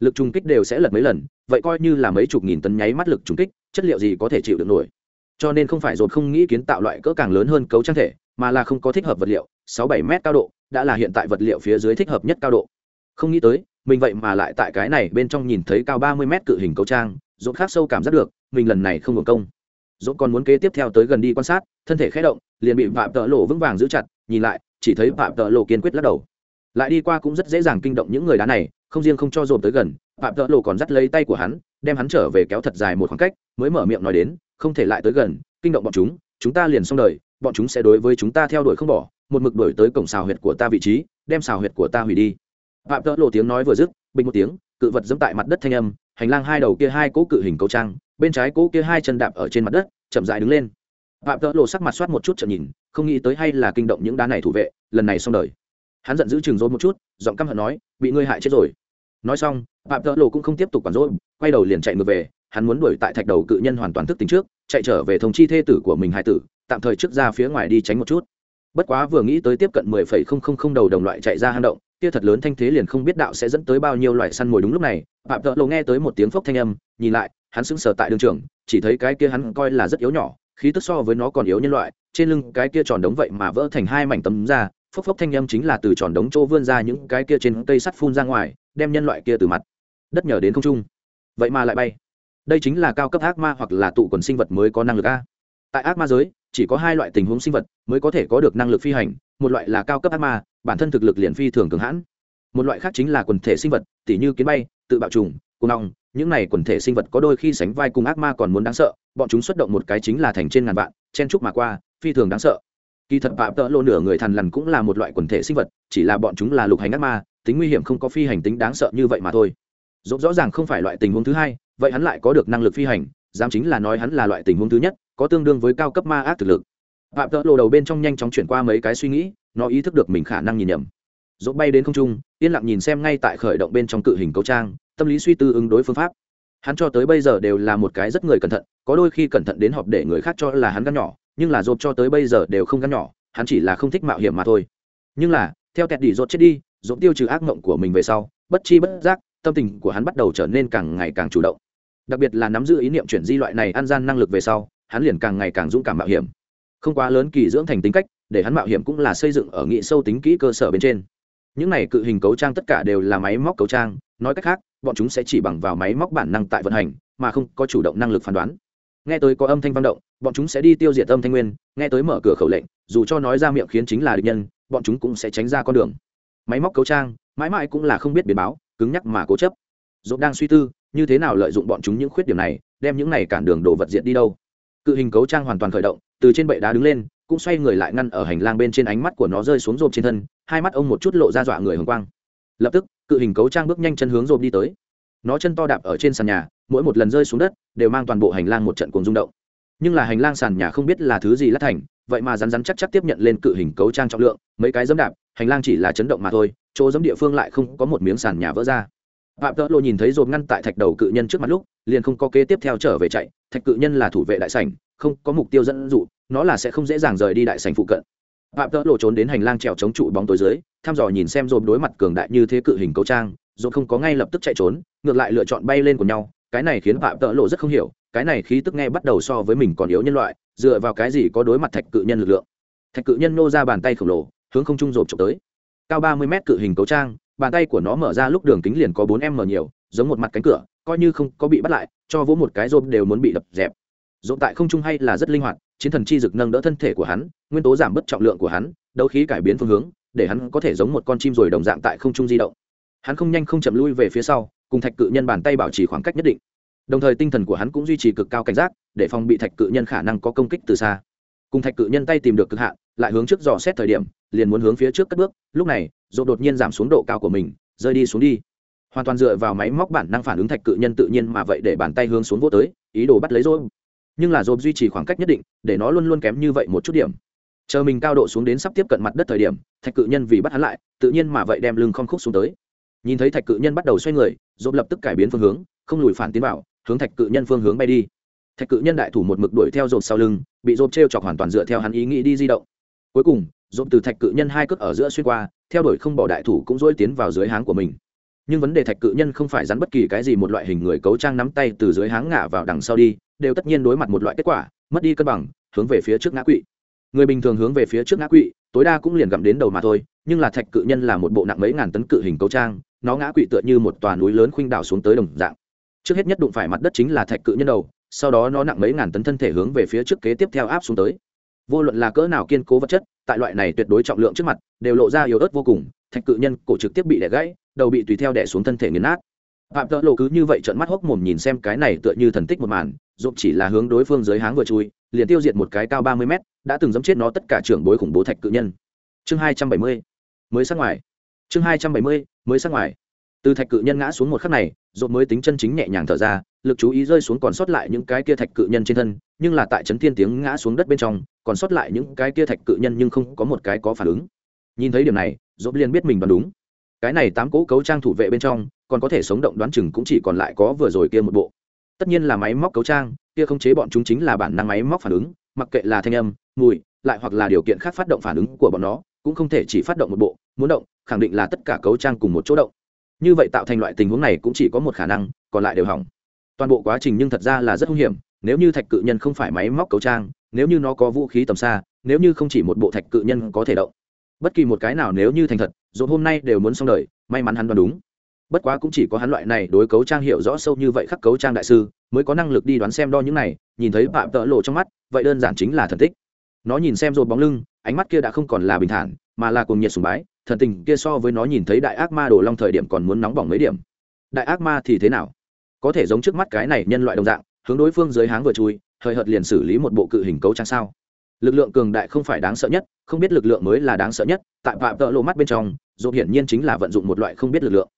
Lực trùng kích đều sẽ lật mấy lần, vậy coi như là mấy chục nghìn tấn nháy mắt lực trùng kích, chất liệu gì có thể chịu được nổi? Cho nên không phải dồn không nghĩ kiến tạo loại cỡ càng lớn hơn cấu trang thể, mà là không có thích hợp vật liệu, sáu bảy mét cao độ, đã là hiện tại vật liệu phía dưới thích hợp nhất cao độ. Không nghĩ tới, mình vậy mà lại tại cái này bên trong nhìn thấy cao ba mươi mét cự hình cấu trang dồn khác sâu cảm giác được, mình lần này không hưởng công dồn còn muốn kế tiếp theo tới gần đi quan sát, thân thể khé động, liền bị phạm tợ lộ vững vàng giữ chặt, nhìn lại, chỉ thấy phạm tợ lộ kiên quyết lắc đầu. Lại đi qua cũng rất dễ dàng kinh động những người đá này, không riêng không cho dồn tới gần phạm tợ lộ còn dắt lấy tay của hắn, đem hắn trở về kéo thật dài một khoảng cách, mới mở miệng nói đến, không thể lại tới gần, kinh động bọn chúng chúng ta liền xong đời, bọn chúng sẽ đối với chúng ta theo đuổi không bỏ, một mực đuổi tới cổng xào huyệt của ta vị trí, đem xào huyệt của ta hủy đi. Phạm tợ lộ tiếng nói vừa dứt, bình một tiếng, cự vật dẫm tại mặt đất thanh âm, hành lang hai đầu kia hai cỗ cự hình cầu trang bên trái cỗ kia hai chân đạp ở trên mặt đất, chậm dại đứng lên. Phạm tợ lộ sắc mặt soát một chút chậm nhìn, không nghĩ tới hay là kinh động những đá này thủ vệ, lần này xong đời. Hắn giận giữ chừng rôn một chút, giọng căm hận nói, bị ngươi hại chết rồi. Nói xong, phạm tợ lộ cũng không tiếp tục quản rôn quay đầu liền chạy ngược về, hắn muốn đuổi tại thạch đầu cự nhân hoàn toàn thức tính trước, chạy trở về thông chi thê tử của mình hai tử, tạm thời trước ra phía ngoài đi tránh một chút. Bất quá vừa nghĩ tới tiếp cận mười phẩy không không không đầu đồng loại chạy ra hang động, kia thật lớn thanh thế liền không biết đạo sẽ dẫn tới bao nhiêu loại săn mồi đúng lúc này, phạm tợ lộ nghe tới một tiếng phốc thanh âm, nhìn lại hắn sững sờ tại đường trường, chỉ thấy cái kia hắn coi là rất yếu nhỏ, khí tức so với nó còn yếu nhân loại, trên lưng cái kia tròn đống vậy mà vỡ thành hai mảnh tấm ra phốc phốc thanh âm chính là từ tròn đống chỗ vươn ra những cái kia trên cây sắt phun ra ngoài, đem nhân loại kia từ mặt, đất nhờ đến không trung. Vậy mà lại bay. Đây chính là cao cấp ác ma hoặc là tụ quần sinh vật mới có năng lực a. Tại ác ma giới, chỉ có hai loại tình huống sinh vật mới có thể có được năng lực phi hành, một loại là cao cấp ác ma, bản thân thực lực liền phi thường cường hãn. Một loại khác chính là quần thể sinh vật, tỉ như kiến bay, tự bạo trùng cung ong những này quần thể sinh vật có đôi khi sánh vai cùng ác ma còn muốn đáng sợ, bọn chúng xuất động một cái chính là thành trên ngàn vạn, chen trúc mà qua, phi thường đáng sợ. Kỳ thật phạm tợ lô nửa người thằn lằn cũng là một loại quần thể sinh vật, chỉ là bọn chúng là lục hành ác ma, tính nguy hiểm không có phi hành tính đáng sợ như vậy mà thôi. Dẫu rõ ràng không phải loại tình huống thứ hai, vậy hắn lại có được năng lực phi hành, dám chính là nói hắn là loại tình huống thứ nhất, có tương đương với cao cấp ma ác thực lực. Phạm tợ lộ đầu bên trong nhanh chóng chuyển qua mấy cái suy nghĩ, nó ý thức được mình khả năng nhìn nhầm. Dốt bay đến không trung, yên lặng nhìn xem ngay tại khởi động bên trong cự hình cấu trang tâm lý suy tư ứng đối phương pháp. Hắn cho tới bây giờ đều là một cái rất người cẩn thận, có đôi khi cẩn thận đến họp để người khác cho là hắn gan nhỏ, nhưng là dột cho tới bây giờ đều không gan nhỏ, hắn chỉ là không thích mạo hiểm mà thôi. Nhưng là, theo kẹt đỉ dột chết đi dột tiêu trừ ác mộng của mình về sau, bất chi bất giác, tâm tình của hắn bắt đầu trở nên càng ngày càng chủ động. Đặc biệt là nắm giữ ý niệm chuyển di loại này ăn gian năng lực về sau, hắn liền càng ngày càng dũng cảm mạo hiểm. Không quá lớn kỳ dưỡng thành tính cách, để hắn mạo hiểm cũng là xây dựng ở nghị sâu tính kỹ cơ sở bên trên. Những này cự hình cấu trang tất cả đều là máy móc cấu trang, nói cách khác bọn chúng sẽ chỉ bằng vào máy móc bản năng tại vận hành, mà không có chủ động năng lực phán đoán. Nghe tới có âm thanh vang động, bọn chúng sẽ đi tiêu diệt âm thanh nguyên, nghe tới mở cửa khẩu lệnh, dù cho nói ra miệng khiến chính là địch nhân, bọn chúng cũng sẽ tránh ra con đường. Máy móc cấu trang, mãi mãi cũng là không biết biến báo, cứng nhắc mà cố chấp. Dốt đang suy tư, như thế nào lợi dụng bọn chúng những khuyết điểm này, đem những này cản đường đồ vật diện đi đâu. Cự hình cấu trang hoàn toàn khởi động, từ trên bệ đá đứng lên, cũng xoay người lại ngăn ở hành lang bên trên ánh mắt của nó rơi xuống rộp trên thân, hai mắt ông một chút lộ ra dọa người hồng quang. Lập tức cự hình cấu trang bước nhanh chân hướng rộp đi tới. Nó chân to đạp ở trên sàn nhà, mỗi một lần rơi xuống đất đều mang toàn bộ hành lang một trận cuồng rung động. Nhưng là hành lang sàn nhà không biết là thứ gì lát thành, vậy mà rắn rắn chắc chắc tiếp nhận lên cự hình cấu trang trọng lượng, mấy cái dẫm đạp, hành lang chỉ là chấn động mà thôi, chỗ dẫm địa phương lại không có một miếng sàn nhà vỡ ra. Phạm tợ lộ nhìn thấy rộp ngăn tại thạch đầu cự nhân trước mặt lúc, liền không có kế tiếp theo trở về chạy, thạch cự nhân là thủ vệ đại sảnh, không có mục tiêu dẫn dụ, nó là sẽ không dễ dàng rời đi đại sảnh phụ cận phạm tợ lộ trốn đến hành lang trèo chống trụ bóng tối dưới, thăm dò nhìn xem rộp đối mặt cường đại như thế cự hình cấu trang, rộp không có ngay lập tức chạy trốn, ngược lại lựa chọn bay lên của nhau, cái này khiến phạm tợ lộ rất không hiểu, cái này khí tức nghe bắt đầu so với mình còn yếu nhân loại, dựa vào cái gì có đối mặt thạch cự nhân lực lượng. Thạch cự nhân nô ra bàn tay khổng lồ, hướng không trung rộp trộm tới. Cao ba mươi mét cự hình cấu trang, bàn tay của nó mở ra lúc đường kính liền có bốn m nhiều, giống một mặt cánh cửa, coi như không có bị bắt lại, cho vỗ một cái rôm đều muốn bị đập dẹp. Rộn tại không trung hay là rất linh hoạt chiến thần chi dực nâng đỡ thân thể của hắn, nguyên tố giảm bớt trọng lượng của hắn, đấu khí cải biến phương hướng, để hắn có thể giống một con chim rồi đồng dạng tại không trung di động. Hắn không nhanh không chậm lui về phía sau, cùng thạch cự nhân bàn tay bảo trì khoảng cách nhất định. Đồng thời tinh thần của hắn cũng duy trì cực cao cảnh giác, để phòng bị thạch cự nhân khả năng có công kích từ xa. Cùng thạch cự nhân tay tìm được cực hạn, lại hướng trước dò xét thời điểm, liền muốn hướng phía trước cất bước, lúc này dỗ đột nhiên giảm xuống độ cao của mình, rơi đi xuống đi. Hoàn toàn dựa vào máy móc bản năng phản ứng thạch cự nhân tự nhiên mà vậy để bàn tay hướng xuống vô tới, ý đồ bắt lấy rồi nhưng là dồn duy trì khoảng cách nhất định, để nó luôn luôn kém như vậy một chút điểm. Chờ mình cao độ xuống đến sắp tiếp cận mặt đất thời điểm, thạch cự nhân vì bắt hắn lại, tự nhiên mà vậy đem lưng không khúc xuống tới. Nhìn thấy thạch cự nhân bắt đầu xoay người dồn lập tức cải biến phương hướng, không lùi phản tiến vào, hướng thạch cự nhân phương hướng bay đi. Thạch cự nhân đại thủ một mực đuổi theo dồn sau lưng, bị dồn t chọc hoàn toàn dựa theo hắn ý nghĩ đi di động. Cuối cùng dồn từ thạch cự nhân hai cước ở giữa xuyên qua, theo đuổi không bỏ đại thủ cũng dỗi tiến vào dưới háng của mình. Nhưng vấn đề thạch cự nhân không phải rắn bất kỳ cái gì một loại hình người cấu trang nắm tay từ dưới háng ngả vào đằng sau đi đều tất nhiên đối mặt một loại kết quả, mất đi cân bằng, hướng về phía trước ngã quỵ. Người bình thường hướng về phía trước ngã quỵ, tối đa cũng liền gặm đến đầu mà thôi, nhưng là thạch cự nhân là một bộ nặng mấy ngàn tấn cự hình cấu trang, nó ngã quỵ tựa như một tòa núi lớn khuynh đảo xuống tới đồng dạng. Trước hết nhất đụng phải mặt đất chính là thạch cự nhân đầu, sau đó nó nặng mấy ngàn tấn thân thể hướng về phía trước kế tiếp theo áp xuống tới. Vô luận là cỡ nào kiên cố vật chất, tại loại này tuyệt đối trọng lượng trước mặt, đều lộ ra yếu ớt vô cùng, thạch cự nhân cổ trực tiếp bị đẻ gãy, đầu bị tùy theo đẻ xuống thân thể nghiền nát. Phạm tợ lộ cứ như vậy trợn mắt hốc mồm nhìn xem cái này tựa như thần tích một màn dộp chỉ là hướng đối phương dưới háng vừa chui, liền tiêu diệt một cái cao ba mươi mét, đã từng giấm chết nó tất cả trưởng bối khủng bố thạch cự nhân. Chương hai trăm bảy mươi, mới sát ngoài. Chương hai trăm bảy mươi, mới sát ngoài. Từ thạch cự nhân ngã xuống một khắc này dộp mới tính chân chính nhẹ nhàng thở ra, lực chú ý rơi xuống còn sót lại những cái kia thạch cự nhân trên thân, nhưng là tại trấn thiên tiếng ngã xuống đất bên trong, còn sót lại những cái kia thạch cự nhân nhưng không có một cái có phản ứng. Nhìn thấy điểm này dốt liền biết mình đoán đúng. Cái này tám cỗ cấu trang thủ vệ bên trong, còn có thể sống động đoán chừng cũng chỉ còn lại có vừa rồi kia một bộ tất nhiên là máy móc cấu trang, kia không chế bọn chúng chính là bản năng máy móc phản ứng, mặc kệ là thanh âm, mùi, lại hoặc là điều kiện khác phát động phản ứng của bọn nó, cũng không thể chỉ phát động một bộ, muốn động, khẳng định là tất cả cấu trang cùng một chỗ động. Như vậy tạo thành loại tình huống này cũng chỉ có một khả năng, còn lại đều hỏng. Toàn bộ quá trình nhưng thật ra là rất hung hiểm, nếu như thạch cự nhân không phải máy móc cấu trang, nếu như nó có vũ khí tầm xa, nếu như không chỉ một bộ thạch cự nhân có thể động. Bất kỳ một cái nào nếu như thành thật dù hôm nay đều muốn xong đời, may mắn hắn đoán đúng bất quá cũng chỉ có hắn loại này đối cấu trang hiểu rõ sâu như vậy khắc cấu trang đại sư, mới có năng lực đi đoán xem đo những này, nhìn thấy phạm tợ lộ trong mắt, vậy đơn giản chính là thần tích. Nó nhìn xem rồi bóng lưng, ánh mắt kia đã không còn là bình thản, mà là cùng nhiệt sùng bái, thần tình kia so với nó nhìn thấy đại ác ma đồ long thời điểm còn muốn nóng bỏng mấy điểm. Đại ác ma thì thế nào? Có thể giống trước mắt cái này nhân loại đồng dạng, hướng đối phương dưới háng vừa chui, hơi hợt liền xử lý một bộ cự hình cấu trang sao. Lực lượng cường đại không phải đáng sợ nhất, không biết lực lượng mới là đáng sợ nhất, tại phạm tợ lộ mắt bên trong dù hiển nhiên chính là vận dụng một loại không biết lực lượng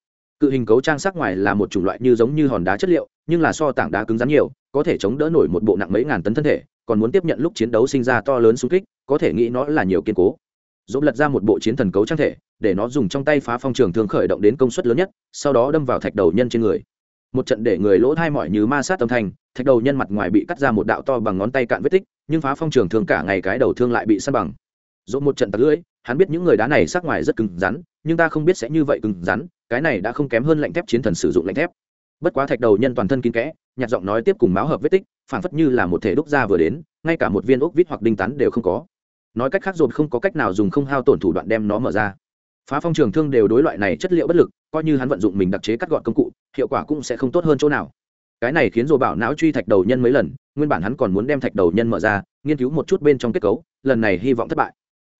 cự hình cấu trang sắc ngoài là một chủng loại như giống như hòn đá chất liệu, nhưng là so tảng đá cứng rắn nhiều, có thể chống đỡ nổi một bộ nặng mấy ngàn tấn thân thể, còn muốn tiếp nhận lúc chiến đấu sinh ra to lớn xung kích, có thể nghĩ nó là nhiều kiên cố. Dỗ lật ra một bộ chiến thần cấu trang thể, để nó dùng trong tay phá phong trường thường khởi động đến công suất lớn nhất, sau đó đâm vào thạch đầu nhân trên người. Một trận để người lỗ thai mỏi như ma sát âm thanh, thạch đầu nhân mặt ngoài bị cắt ra một đạo to bằng ngón tay cạn vết tích, nhưng phá phong trường thường cả ngày cái đầu thương lại bị săn bằng. Dỗ một trận tạt lưỡi, hắn biết những người đá này sắc ngoài rất cứng rắn, nhưng ta không biết sẽ như vậy cứng rắn cái này đã không kém hơn lạnh thép chiến thần sử dụng lạnh thép. Bất quá thạch đầu nhân toàn thân kín kẽ, nhạt giọng nói tiếp cùng máu hợp vết tích, phảng phất như là một thể đúc ra vừa đến, ngay cả một viên ốc vít hoặc đinh tắn đều không có. Nói cách khác rột không có cách nào dùng không hao tổn thủ đoạn đem nó mở ra. Phá phong trường thương đều đối loại này chất liệu bất lực, coi như hắn vận dụng mình đặc chế cắt gọn công cụ, hiệu quả cũng sẽ không tốt hơn chỗ nào. Cái này khiến dồ bảo não truy thạch đầu nhân mấy lần, nguyên bản hắn còn muốn đem thạch đầu nhân mở ra, nghiên cứu một chút bên trong kết cấu, lần này hy vọng thất bại.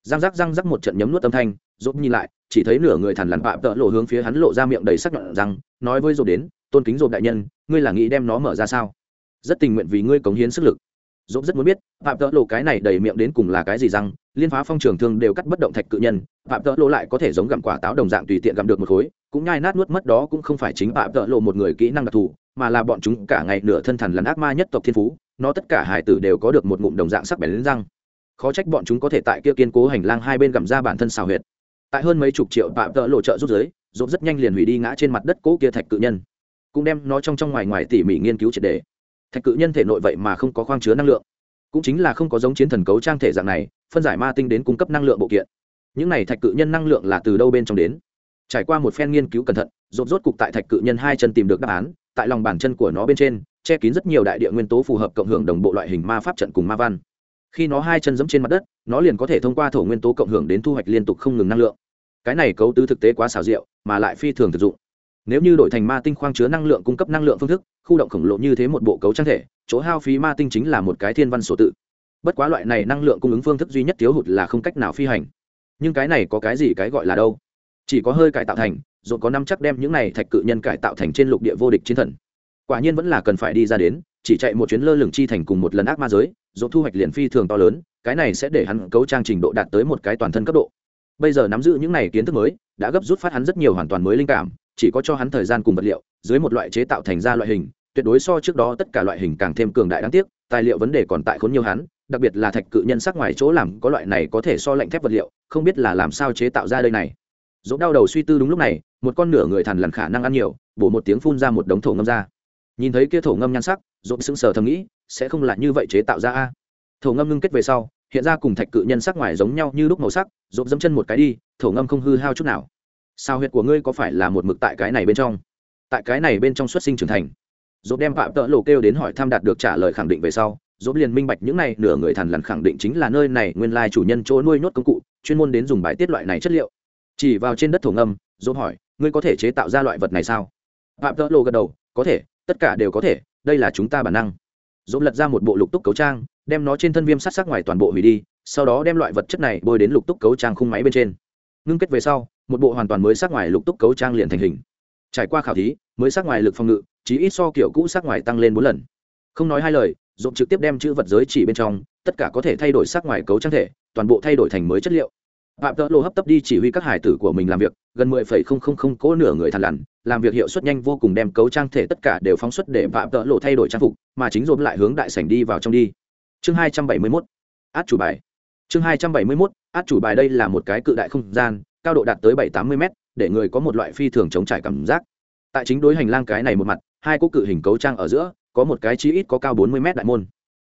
Răng rắc răng rắc một trận nhấm nuốt âm thanh dốt nhìn lại chỉ thấy nửa người thằn lằn bạm tợ lộ hướng phía hắn lộ ra miệng đầy sắc nhọn rằng nói với dồn đến, tôn kính dồn đại nhân, ngươi là nghĩ đem nó mở ra sao? Rất tình nguyện vì ngươi cống hiến sức lực. Dốt rất muốn biết phạm tợ lộ cái này đầy miệng đến cùng là cái gì rằng liên phá phong trường thương đều cắt bất động thạch cự nhân phạm tợ lộ lại có thể giống gặm quả táo đồng dạng tùy tiện gặm được một khối, cũng nhai nát nuốt mất đó cũng không phải chính phạm tợ lộ một người kỹ năng đặc thù, mà là bọn chúng cả ngày nửa thân thần lằn ác ma nhất tộc thiên phú, nó tất cả hải tử đều có được một ngụm đồng dạng sắc bén lên răng. Khó trách bọn chúng có thể tại kia kiên cố hành lang hai bên gặm ra bản thân xào huyệt tại hơn mấy chục triệu tạm tợ lộ trợ rút giới dốt rất nhanh liền hủy đi ngã trên mặt đất cố kia thạch cự nhân. Cũng đem nó trong trong ngoài ngoài tỉ mỉ nghiên cứu triệt đề thạch cự nhân thể nội vậy mà không có khoang chứa năng lượng. Cũng chính là không có giống chiến thần cấu trang thể dạng này, phân giải ma tinh đến cung cấp năng lượng bộ kiện. Những này thạch cự nhân năng lượng là từ đâu bên trong đến? Trải qua một phen nghiên cứu cẩn thận rốt rốt cục tại thạch cự nhân hai chân tìm được đáp án, tại lòng bàn chân của nó bên trên, che kín rất nhiều đại địa nguyên tố phù hợp cộng hưởng đồng bộ loại hình ma pháp trận cùng ma văn. Khi nó hai chân giẫm trên mặt đất, nó liền có thể thông qua thổ nguyên tố cộng hưởng đến thu hoạch liên tục không ngừng năng lượng cái này cấu tứ thực tế quá xảo diệu, mà lại phi thường thực dụng. Nếu như đổi thành ma tinh khoang chứa năng lượng cung cấp năng lượng phương thức, khu động khổng lồ như thế một bộ cấu trang thể, chỗ hao phí ma tinh chính là một cái thiên văn sổ tự. Bất quá loại này năng lượng cung ứng phương thức duy nhất thiếu hụt là không cách nào phi hành. Nhưng cái này có cái gì cái gọi là đâu? Chỉ có hơi cải tạo thành, rồi có năm chắc đem những này thạch cự nhân cải tạo thành trên lục địa vô địch chiến thần. Quả nhiên vẫn là cần phải đi ra đến, chỉ chạy một chuyến lơ lửng chi thành cùng một lần ác ma giới, rồi thu hoạch liền phi thường to lớn, cái này sẽ để hắn cấu trang trình độ đạt tới một cái toàn thân cấp độ bây giờ nắm giữ những này kiến thức mới, đã gấp rút phát hắn rất nhiều hoàn toàn mới linh cảm, chỉ có cho hắn thời gian cùng vật liệu, dưới một loại chế tạo thành ra loại hình, tuyệt đối so trước đó tất cả loại hình càng thêm cường đại đáng tiếc, tài liệu vấn đề còn tại khốn nhiều hắn, đặc biệt là thạch cự nhân sắc ngoài chỗ làm có loại này có thể so lạnh thép vật liệu, không biết là làm sao chế tạo ra đây này. Dỗ đau đầu suy tư đúng lúc này, một con nửa người thằn lằn khả năng ăn nhiều, bổ một tiếng phun ra một đống thổ ngâm ra. Nhìn thấy kia thổ ngâm nhan sắc dỗ sững sờ thầm nghĩ, sẽ không là như vậy chế tạo ra a? Thổ ngâm ngưng kết về sau hiện ra cùng thạch cự nhân sắc ngoài giống nhau như lúc màu sắc, rộp dẫm chân một cái đi, thổ ngâm không hư hao chút nào. Sao huyệt của ngươi có phải là một mực tại cái này bên trong? Tại cái này bên trong xuất sinh trưởng thành. Dỗ đem phạm tợ lộ kêu đến hỏi tham đạt được trả lời khẳng định về sau dỗ liền minh bạch những này nửa người thằn lằn khẳng định chính là nơi này nguyên lai chủ nhân chỗ nuôi nhốt công cụ, chuyên môn đến dùng bài tiết loại này chất liệu. Chỉ vào trên đất thổ ngâm dỗ hỏi, ngươi có thể chế tạo ra loại vật này sao? Phạm tợ lộ gật đầu, có thể, tất cả đều có thể, đây là chúng ta bản năng. Dỗ lật ra một bộ lục túc cấu trang đem nó trên thân viêm sát sắc ngoài toàn bộ hủy đi, sau đó đem loại vật chất này bôi đến lục túc cấu trang khung máy bên trên. Ngưng kết về sau, một bộ hoàn toàn mới sắc ngoài lục túc cấu trang liền thành hình. Trải qua khảo thí, mới sắc ngoài lực phòng ngự chỉ ít so kiểu cũ sắc ngoài tăng lên bốn lần. Không nói hai lời dộn trực tiếp đem chữ vật giới chỉ bên trong, tất cả có thể thay đổi sắc ngoài cấu trang thể, toàn bộ thay đổi thành mới chất liệu. Phạm tợ lộ hấp tấp đi chỉ huy các hải tử của mình làm việc, gần mười phẩy không không không cỗ nửa người thằn lằn, làm việc hiệu suất nhanh vô cùng đem cấu trang thể tất cả đều phóng xuất để phạm tợ lộ thay đổi trang phục, mà chính dồn lại hướng đại sảnh đi vào trong đi chương hai trăm bảy mươi mốt, át chủ bài. Chương hai trăm bảy mươi mốt, át chủ bài đây là một cái cự đại không gian, cao độ đạt tới bảy tám mươi m để người có một loại phi thường chống trải cảm giác. Tại chính đối hành lang cái này một mặt, hai cỗ cự hình cấu trang ở giữa, có một cái chí ít có cao bốn mươi m đại môn.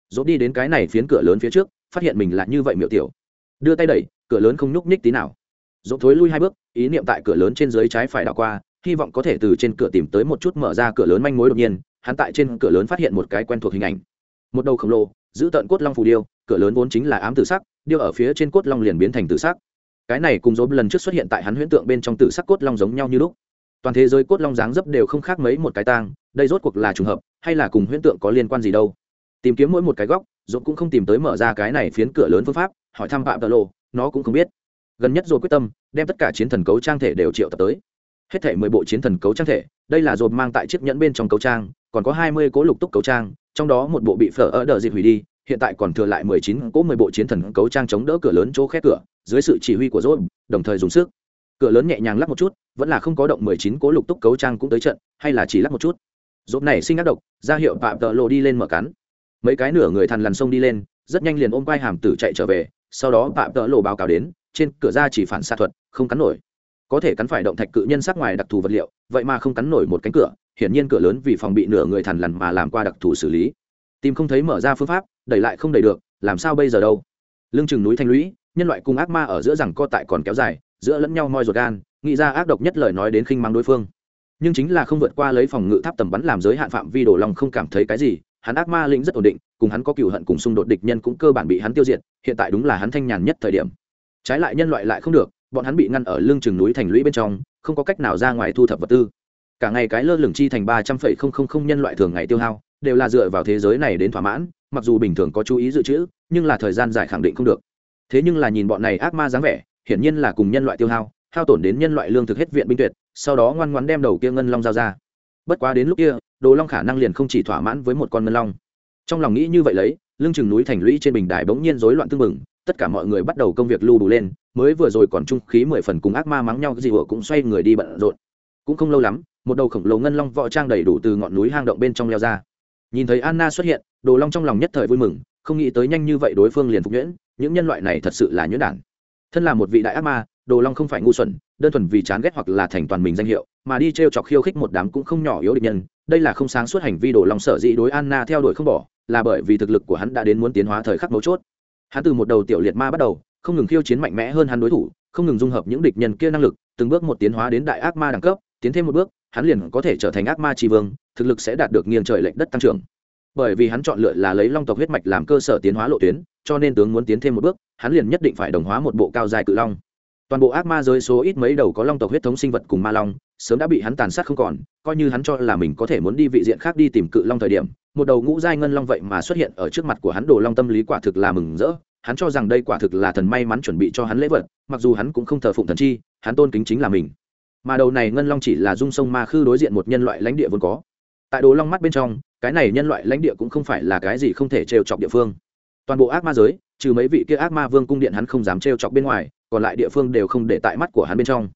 Dốt đi đến cái này phiến cửa lớn phía trước, phát hiện mình là như vậy miệu tiểu. Đưa tay đẩy, cửa lớn không nhúc nhích tí nào. Dốt thối lui hai bước, ý niệm tại cửa lớn trên dưới trái phải đảo qua, hy vọng có thể từ trên cửa tìm tới một chút mở ra cửa lớn manh mối đột nhiên, hắn tại trên cửa lớn phát hiện một cái quen thuộc hình ảnh. Một đầu khổng lồ giữ tận cốt long phù điêu, cửa lớn vốn chính là ám tử sắc, điêu ở phía trên cốt long liền biến thành tử sắc. Cái này cùng dốm lần trước xuất hiện tại hắn huyễn tượng bên trong tử sắc cốt long giống nhau như lúc. Toàn thế giới cốt long dáng dấp đều không khác mấy một cái tang, đây rốt cuộc là trùng hợp, hay là cùng huyễn tượng có liên quan gì đâu? Tìm kiếm mỗi một cái góc dốt cũng không tìm tới mở ra cái này phiến cửa lớn phương pháp, hỏi thăm phạm tờ lộ, nó cũng không biết. Gần nhất rồi quyết tâm, đem tất cả chiến thần cấu trang thể đều triệu tập tới. Hết thể mười bộ chiến thần cấu trang thể, đây là dồn mang tại chiếc nhẫn bên trong cấu trang, còn có hai mươi cố lục túc cấu trang trong đó một bộ bị phở ở đợt dịp hủy đi, hiện tại còn thừa lại mười chín cố mười bộ chiến thần cấu trang chống đỡ cửa lớn chỗ khét cửa, dưới sự chỉ huy của dốt đồng thời dùng sức. Cửa lớn nhẹ nhàng lắc một chút, vẫn là không có động mười chín cố lục túc cấu trang cũng tới trận, hay là chỉ lắc một chút. Dốt này sinh ác độc, ra hiệu phạm tợ lộ đi lên mở cắn. Mấy cái nửa người thằn lằn sông đi lên, rất nhanh liền ôm quai hàm tử chạy trở về, sau đó phạm tợ lộ báo cáo đến, trên cửa ra chỉ phản xạ thuật, không cắn nổi. Có thể cắn phải động thạch cự nhân sắc ngoài đặc thù vật liệu, vậy mà không cắn nổi một cánh cửa hiển nhiên cửa lớn vì phòng bị nửa người thằn lằn mà làm qua đặc thù xử lý. Tìm không thấy mở ra phương pháp, đẩy lại không đẩy được, làm sao bây giờ đâu? Lưng chừng núi thanh lũy, nhân loại cùng ác ma ở giữa rằng co tại còn kéo dài, giữa lẫn nhau moi ruột gan, nghĩ ra ác độc nhất lời nói đến khinh mang đối phương. Nhưng chính là không vượt qua lấy phòng ngự tháp tầm bắn làm giới hạn phạm vi đồ long không cảm thấy cái gì, hắn ác ma linh rất ổn định, cùng hắn có cựu hận cùng xung đột địch nhân cũng cơ bản bị hắn tiêu diệt, hiện tại đúng là hắn thanh nhàn nhất thời điểm. Trái lại nhân loại lại không được, bọn hắn bị ngăn ở lưng chừng núi thành lũy bên trong, không có cách nào ra ngoài thu thập vật tư cả ngày cái lơ lửng chi thành ba trăm phẩy không không không nhân loại thường ngày tiêu hao, đều là dựa vào thế giới này đến thỏa mãn, mặc dù bình thường có chú ý dự trữ, nhưng là thời gian dài khẳng định không được. Thế nhưng là nhìn bọn này ác ma dáng vẻ, hiển nhiên là cùng nhân loại tiêu hao hao tổn đến nhân loại lương thực hết viện binh tuyệt, sau đó ngoan ngoãn đem đầu kia ngân long giao ra. Bất quá đến lúc kia, đồ long khả năng liền không chỉ thỏa mãn với một con ngân long. Trong lòng nghĩ như vậy lấy, lưng chừng núi thành lũy trên bình đài bỗng nhiên rối loạn tưng bừng, tất cả mọi người bắt đầu công việc lưu đủ lên, mới vừa rồi còn trung khí mười phần cùng ác ma mắng nhau cái gì vừa cũng xoay người đi bận rộn. Cũng không lâu lắm một đầu khổng lồ ngân long võ trang đầy đủ từ ngọn núi hang động bên trong leo ra. Nhìn thấy anna xuất hiện, đồ long trong lòng nhất thời vui mừng, không nghĩ tới nhanh như vậy đối phương liền phục nhuyễn, những nhân loại này thật sự là nhuyễn đản. Thân là một vị đại ác ma, đồ long không phải ngu xuẩn, đơn thuần vì chán ghét hoặc là thành toàn mình danh hiệu, mà đi t r e o chọc khiêu khích một đám cũng không nhỏ yếu địch nhân. Đây là không sáng suốt hành vi đồ long sở dĩ đối anna theo đuổi không bỏ, là bởi vì thực lực của hắn đã đến muốn tiến hóa thời khắc mấu chốt. Hắn từ một đầu tiểu liệt ma bắt đầu, không ngừng khiêu chiến mạnh mẽ hơn hắn đối thủ, không ngừng dung hợp những địch nhân kia năng lực, từng bước một tiến hóa đến đại ác ma đẳng cấp, tiến thêm một bước hắn liền có thể trở thành ác ma tri vương, thực lực sẽ đạt được nghiêng trời lệnh đất tăng trưởng. Bởi vì hắn chọn lựa là lấy long tộc huyết mạch làm cơ sở tiến hóa lộ tuyến, cho nên tướng muốn tiến thêm một bước, hắn liền nhất định phải đồng hóa một bộ cao dài cự long. Toàn bộ ác ma giới số ít mấy đầu có long tộc huyết thống sinh vật cùng ma long, sớm đã bị hắn tàn sát không còn, coi như hắn cho là mình có thể muốn đi vị diện khác đi tìm cự long thời điểm, một đầu ngũ giai ngân long vậy mà xuất hiện ở trước mặt của hắn đồ long tâm lý quả thực là mừng rỡ. Hắn cho rằng đây quả thực là thần may mắn chuẩn bị cho hắn lễ vật, mặc dù hắn cũng không thờ phụng thần chi, hắn tôn kính chính là mình mà đầu này ngân long chỉ là dung sông ma khư đối diện một nhân loại lãnh địa vốn có. Tại đồ long mắt bên trong, cái này nhân loại lãnh địa cũng không phải là cái gì không thể trêu chọc địa phương. Toàn bộ ác ma giới, trừ mấy vị kia ác ma vương cung điện hắn không dám trêu chọc bên ngoài, còn lại địa phương đều không để tại mắt của hắn bên trong.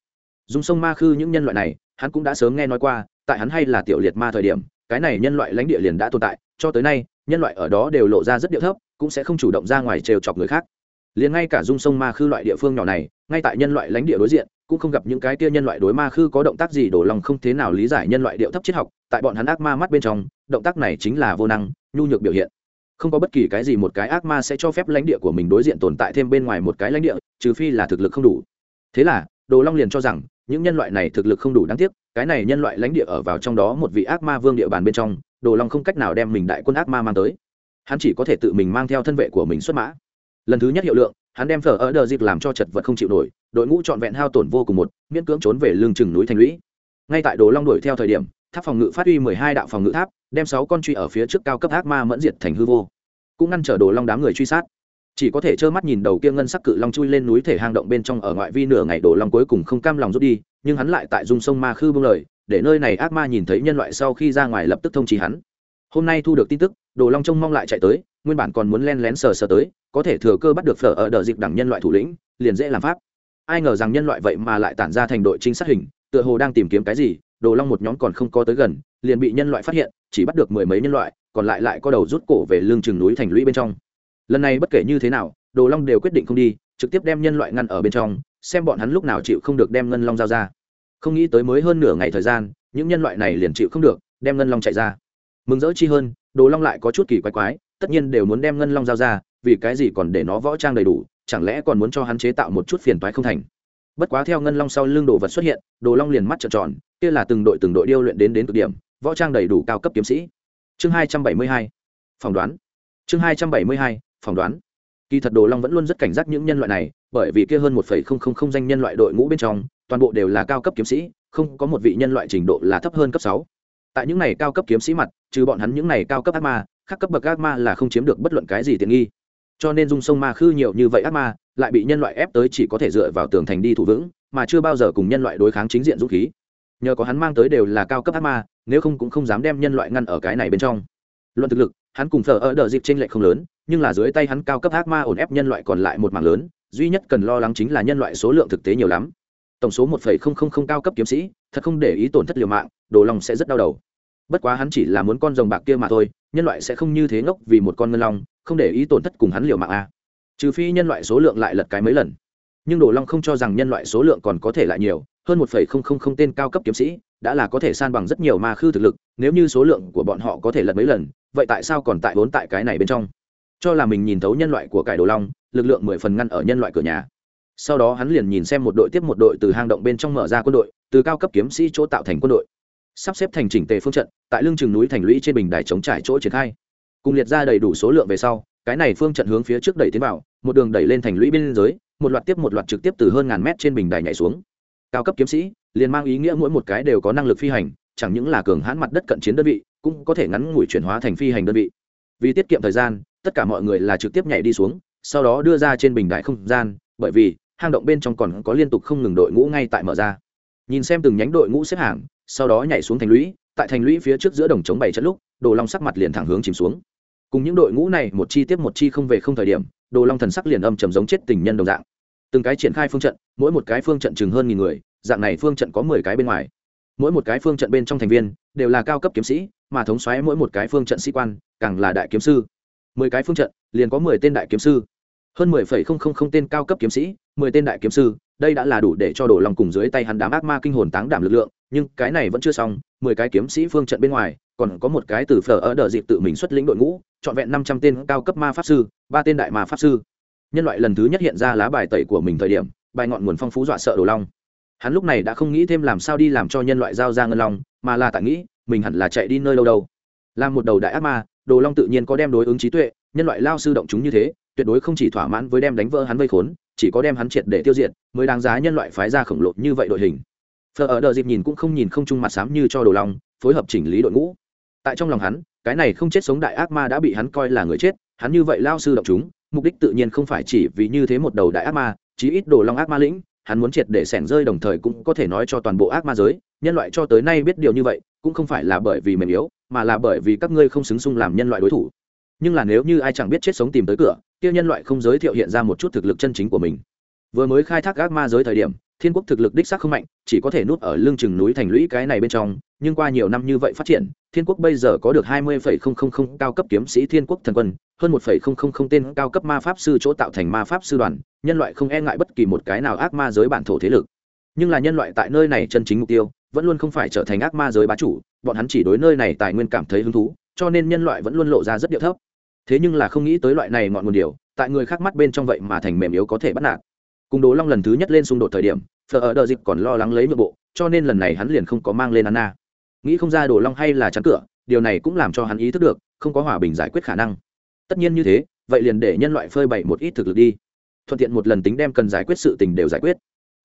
Dung sông ma khư những nhân loại này, hắn cũng đã sớm nghe nói qua, tại hắn hay là tiểu liệt ma thời điểm, cái này nhân loại lãnh địa liền đã tồn tại, cho tới nay, nhân loại ở đó đều lộ ra rất điệu thấp, cũng sẽ không chủ động ra ngoài trêu chọc người khác. Liền ngay cả dung sông ma khư loại địa phương nhỏ này, ngay tại nhân loại lãnh địa đối diện cũng không gặp những cái kia nhân loại đối ma khư có động tác gì, đổ lòng không thế nào lý giải nhân loại điệu thấp triết học, tại bọn hắn ác ma mắt bên trong, động tác này chính là vô năng, nhu nhược biểu hiện. Không có bất kỳ cái gì một cái ác ma sẽ cho phép lãnh địa của mình đối diện tồn tại thêm bên ngoài một cái lãnh địa, trừ phi là thực lực không đủ. Thế là, đồ long liền cho rằng, những nhân loại này thực lực không đủ đáng tiếc, cái này nhân loại lãnh địa ở vào trong đó một vị ác ma vương địa bàn bên trong, đồ long không cách nào đem mình đại quân ác ma mang tới. Hắn chỉ có thể tự mình mang theo thân vệ của mình xuất mã lần thứ nhất hiệu lượng, hắn đem phở ở đờ dịp làm cho chật vật không chịu nổi, đội ngũ trọn vẹn hao tổn vô cùng một, miễn cưỡng trốn về lưng chừng núi thành lũy. Ngay tại đồ long đuổi theo thời điểm, tháp phòng ngự phát huy mười hai đạo phòng ngự tháp, đem sáu con truy ở phía trước cao cấp ác ma mẫn diệt thành hư vô. Cũng ngăn trở đồ long đám người truy sát. Chỉ có thể trơ mắt nhìn đầu kia ngân sắc cự long chui lên núi thể hang động bên trong ở ngoại vi nửa ngày đồ long cuối cùng không cam lòng rút đi, nhưng hắn lại tại dung sông ma khư bưng lời, để nơi này ác ma nhìn thấy nhân loại sau khi ra ngoài lập tức thông trì hắn. Hôm nay thu được tin tức, đồ long trông mong lại chạy tới nguyên bản còn muốn len lén sờ sờ tới, có thể thừa cơ bắt được phở ở đợt dịp đẳng nhân loại thủ lĩnh, liền dễ làm pháp. Ai ngờ rằng nhân loại vậy mà lại tản ra thành đội trinh sát hình, tựa hồ đang tìm kiếm cái gì, đồ long một nhóm còn không có tới gần, liền bị nhân loại phát hiện, chỉ bắt được mười mấy nhân loại, còn lại lại có đầu rút cổ về lưng chừng núi thành lũy bên trong. Lần này bất kể như thế nào, đồ long đều quyết định không đi, trực tiếp đem nhân loại ngăn ở bên trong, xem bọn hắn lúc nào chịu không được đem ngân long giao ra. Không nghĩ tới mới hơn nửa ngày thời gian, những nhân loại này liền chịu không được, đem ngân long chạy ra. Mừng rỡ chi hơn, đồ long lại có chút kỳ quái quái tất nhiên đều muốn đem ngân long giao ra, vì cái gì còn để nó võ trang đầy đủ, chẳng lẽ còn muốn cho hắn chế tạo một chút phiền toái không thành? Bất quá theo ngân long sau lưng đồ vật xuất hiện, đồ long liền mắt trợn tròn, kia là từng đội từng đội điêu luyện đến đến cực điểm, võ trang đầy đủ cao cấp kiếm sĩ. Chương hai trăm bảy mươi hai, phỏng đoán. Chương hai trăm bảy mươi hai, phỏng đoán. Kỳ thật đồ long vẫn luôn rất cảnh giác những nhân loại này, bởi vì kia hơn một phẩy không không không danh nhân loại đội ngũ bên trong, toàn bộ đều là cao cấp kiếm sĩ, không có một vị nhân loại trình độ là thấp hơn cấp sáu. Tại những này cao cấp kiếm sĩ mặt, trừ bọn hắn những này cao cấp ác ma khác cấp bậc ác ma là không chiếm được bất luận cái gì tiện nghi. Cho nên dung sông ma khư nhiều như vậy ác ma, lại bị nhân loại ép tới chỉ có thể dựa vào tường thành đi thủ vững, mà chưa bao giờ cùng nhân loại đối kháng chính diện dũng khí. Nhờ có hắn mang tới đều là cao cấp ác ma, nếu không cũng không dám đem nhân loại ngăn ở cái này bên trong. Luận thực lực, hắn cùng thờ ở đợi dịp trên lệ không lớn, nhưng là dưới tay hắn cao cấp ác ma ổn ép nhân loại còn lại một mảng lớn, duy nhất cần lo lắng chính là nhân loại số lượng thực tế nhiều lắm. Tổng số một cao cấp kiếm sĩ, thật không để ý tổn thất liều mạng, đồ lòng sẽ rất đau đầu bất quá hắn chỉ là muốn con rồng bạc kia mà thôi, nhân loại sẽ không như thế ngốc vì một con ngân long, không để ý tổn thất cùng hắn liều mạng a. À. trừ phi nhân loại số lượng lại lật cái mấy lần. Nhưng đồ long không cho rằng nhân loại số lượng còn có thể lại nhiều, hơn một tên cao cấp kiếm sĩ, đã là có thể san bằng rất nhiều ma khư thực lực, nếu như số lượng của bọn họ có thể lật mấy lần, vậy tại sao còn tại vốn tại cái này bên trong? Cho là mình nhìn thấu nhân loại của cải đồ long, lực lượng mười phần ngăn ở nhân loại cửa nhà. Sau đó hắn liền nhìn xem một đội tiếp một đội từ hang động bên trong mở ra quân đội, từ cao cấp kiếm sĩ chỗ tạo thành quân đội sắp xếp thành chỉnh tề phương trận, tại lưng chừng núi thành lũy trên bình đài chống trải chỗ triển khai. Cùng liệt ra đầy đủ số lượng về sau, cái này phương trận hướng phía trước đẩy tiến vào, một đường đẩy lên thành lũy bên dưới một loạt tiếp một loạt trực tiếp từ hơn ngàn mét trên bình đài nhảy xuống. Cao cấp kiếm sĩ, liền mang ý nghĩa mỗi một cái đều có năng lực phi hành, chẳng những là cường hãn mặt đất cận chiến đơn vị, cũng có thể ngắn ngủi chuyển hóa thành phi hành đơn vị. Vì tiết kiệm thời gian, tất cả mọi người là trực tiếp nhảy đi xuống, sau đó đưa ra trên bình đại không gian, bởi vì hang động bên trong còn có liên tục không ngừng đội ngũ ngay tại mở ra. Nhìn xem từng nhánh đội ngũ xếp hàng sau đó nhảy xuống thành lũy, tại thành lũy phía trước giữa đồng chống bảy trận lúc, đồ long sắc mặt liền thẳng hướng chìm xuống. Cùng những đội ngũ này một chi tiếp một chi không về không thời điểm, đồ long thần sắc liền âm trầm giống chết tình nhân đồng dạng. Từng cái triển khai phương trận, mỗi một cái phương trận chừng hơn nghìn người, dạng này phương trận có mười cái bên ngoài. Mỗi một cái phương trận bên trong thành viên, đều là cao cấp kiếm sĩ, mà thống xoáy mỗi một cái phương trận sĩ quan, càng là đại kiếm sư. Mười cái phương trận, liền có mười tên đại kiếm sư. Hơn mười phẩy không không không tên cao cấp kiếm sĩ, mười tên đại kiếm sư đây đã là đủ để cho đồ lòng cùng dưới tay hắn đám ác ma kinh hồn táng đảm lực lượng, nhưng cái này vẫn chưa xong, mười cái kiếm sĩ phương trận bên ngoài, còn có một cái từ phở ở đờ dịp tự mình xuất lĩnh đội ngũ, trọn vẹn năm trăm tên cao cấp ma pháp sư, ba tên đại ma pháp sư. Nhân loại lần thứ nhất hiện ra lá bài tẩy của mình thời điểm, bài ngọn nguồn phong phú dọa sợ đồ long hắn lúc này đã không nghĩ thêm làm sao đi làm cho nhân loại giao ra ngân long, mà là tại nghĩ, mình hẳn là chạy đi nơi đâu đâu. Làm một đầu đại ác ma, đồ long tự nhiên có đem đối ứng trí tuệ, nhân loại lao sư động chúng như thế, tuyệt đối không chỉ thỏa mãn với đem đánh vỡ hắn vây khốn chỉ có đem hắn triệt để tiêu diệt, mới đáng giá nhân loại phái ra khổng lồ như vậy đội hình. Phờ ở đờ dịp nhìn cũng không nhìn không chung mặt sám như cho đồ long, phối hợp chỉnh lý đội ngũ. Tại trong lòng hắn, cái này không chết sống đại ác ma đã bị hắn coi là người chết, hắn như vậy lao sư động chúng, mục đích tự nhiên không phải chỉ vì như thế một đầu đại ác ma, chí ít đồ long ác ma lĩnh, hắn muốn triệt để sẻn rơi đồng thời cũng có thể nói cho toàn bộ ác ma giới, nhân loại cho tới nay biết điều như vậy, cũng không phải là bởi vì mềm yếu, mà là bởi vì các ngươi không xứng xung làm nhân loại đối thủ nhưng là nếu như ai chẳng biết chết sống tìm tới cửa, kia nhân loại không giới thiệu hiện ra một chút thực lực chân chính của mình. Vừa mới khai thác ác ma giới thời điểm, thiên quốc thực lực đích xác không mạnh, chỉ có thể nút ở lưng chừng núi thành lũy cái này bên trong, nhưng qua nhiều năm như vậy phát triển, thiên quốc bây giờ có được hai mươi cao cấp kiếm sĩ thiên quốc thần quân, hơn một tên cao cấp ma pháp sư chỗ tạo thành ma pháp sư đoàn, nhân loại không e ngại bất kỳ một cái nào ác ma giới bản thổ thế lực. Nhưng là nhân loại tại nơi này chân chính mục tiêu, vẫn luôn không phải trở thành ác ma giới bá chủ, bọn hắn chỉ đối nơi này tài nguyên cảm thấy hứng thú, cho nên nhân loại vẫn luôn lộ ra rất điệu thấp thế nhưng là không nghĩ tới loại này ngọn nguồn điều, tại người khác mắt bên trong vậy mà thành mềm yếu có thể bắt nạt. Cùng đồ long lần thứ nhất lên xung đột thời điểm, phở ở đợi dịp còn lo lắng lấy nội bộ, cho nên lần này hắn liền không có mang lên anna. Nghĩ không ra đồ long hay là chắn cửa, điều này cũng làm cho hắn ý thức được, không có hòa bình giải quyết khả năng. Tất nhiên như thế, vậy liền để nhân loại phơi bày một ít thực lực đi. Thuận tiện một lần tính đem cần giải quyết sự tình đều giải quyết.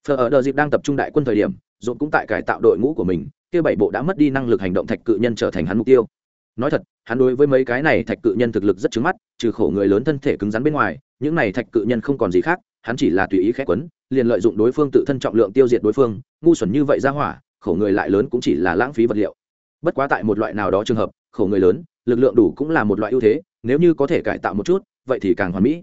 Phở ở đợi dịp đang tập trung đại quân thời điểm dồn cũng tại cải tạo đội ngũ của mình, kia bảy bộ đã mất đi năng lực hành động thạch cự nhân trở thành hắn mục tiêu nói thật, hắn đối với mấy cái này thạch cự nhân thực lực rất trứng mắt, trừ khổ người lớn thân thể cứng rắn bên ngoài, những này thạch cự nhân không còn gì khác, hắn chỉ là tùy ý khét quấn, liền lợi dụng đối phương tự thân trọng lượng tiêu diệt đối phương, ngu xuẩn như vậy ra hỏa, khổ người lại lớn cũng chỉ là lãng phí vật liệu. Bất quá tại một loại nào đó trường hợp, khổ người lớn, lực lượng đủ cũng là một loại ưu thế, nếu như có thể cải tạo một chút, vậy thì càng hoàn mỹ.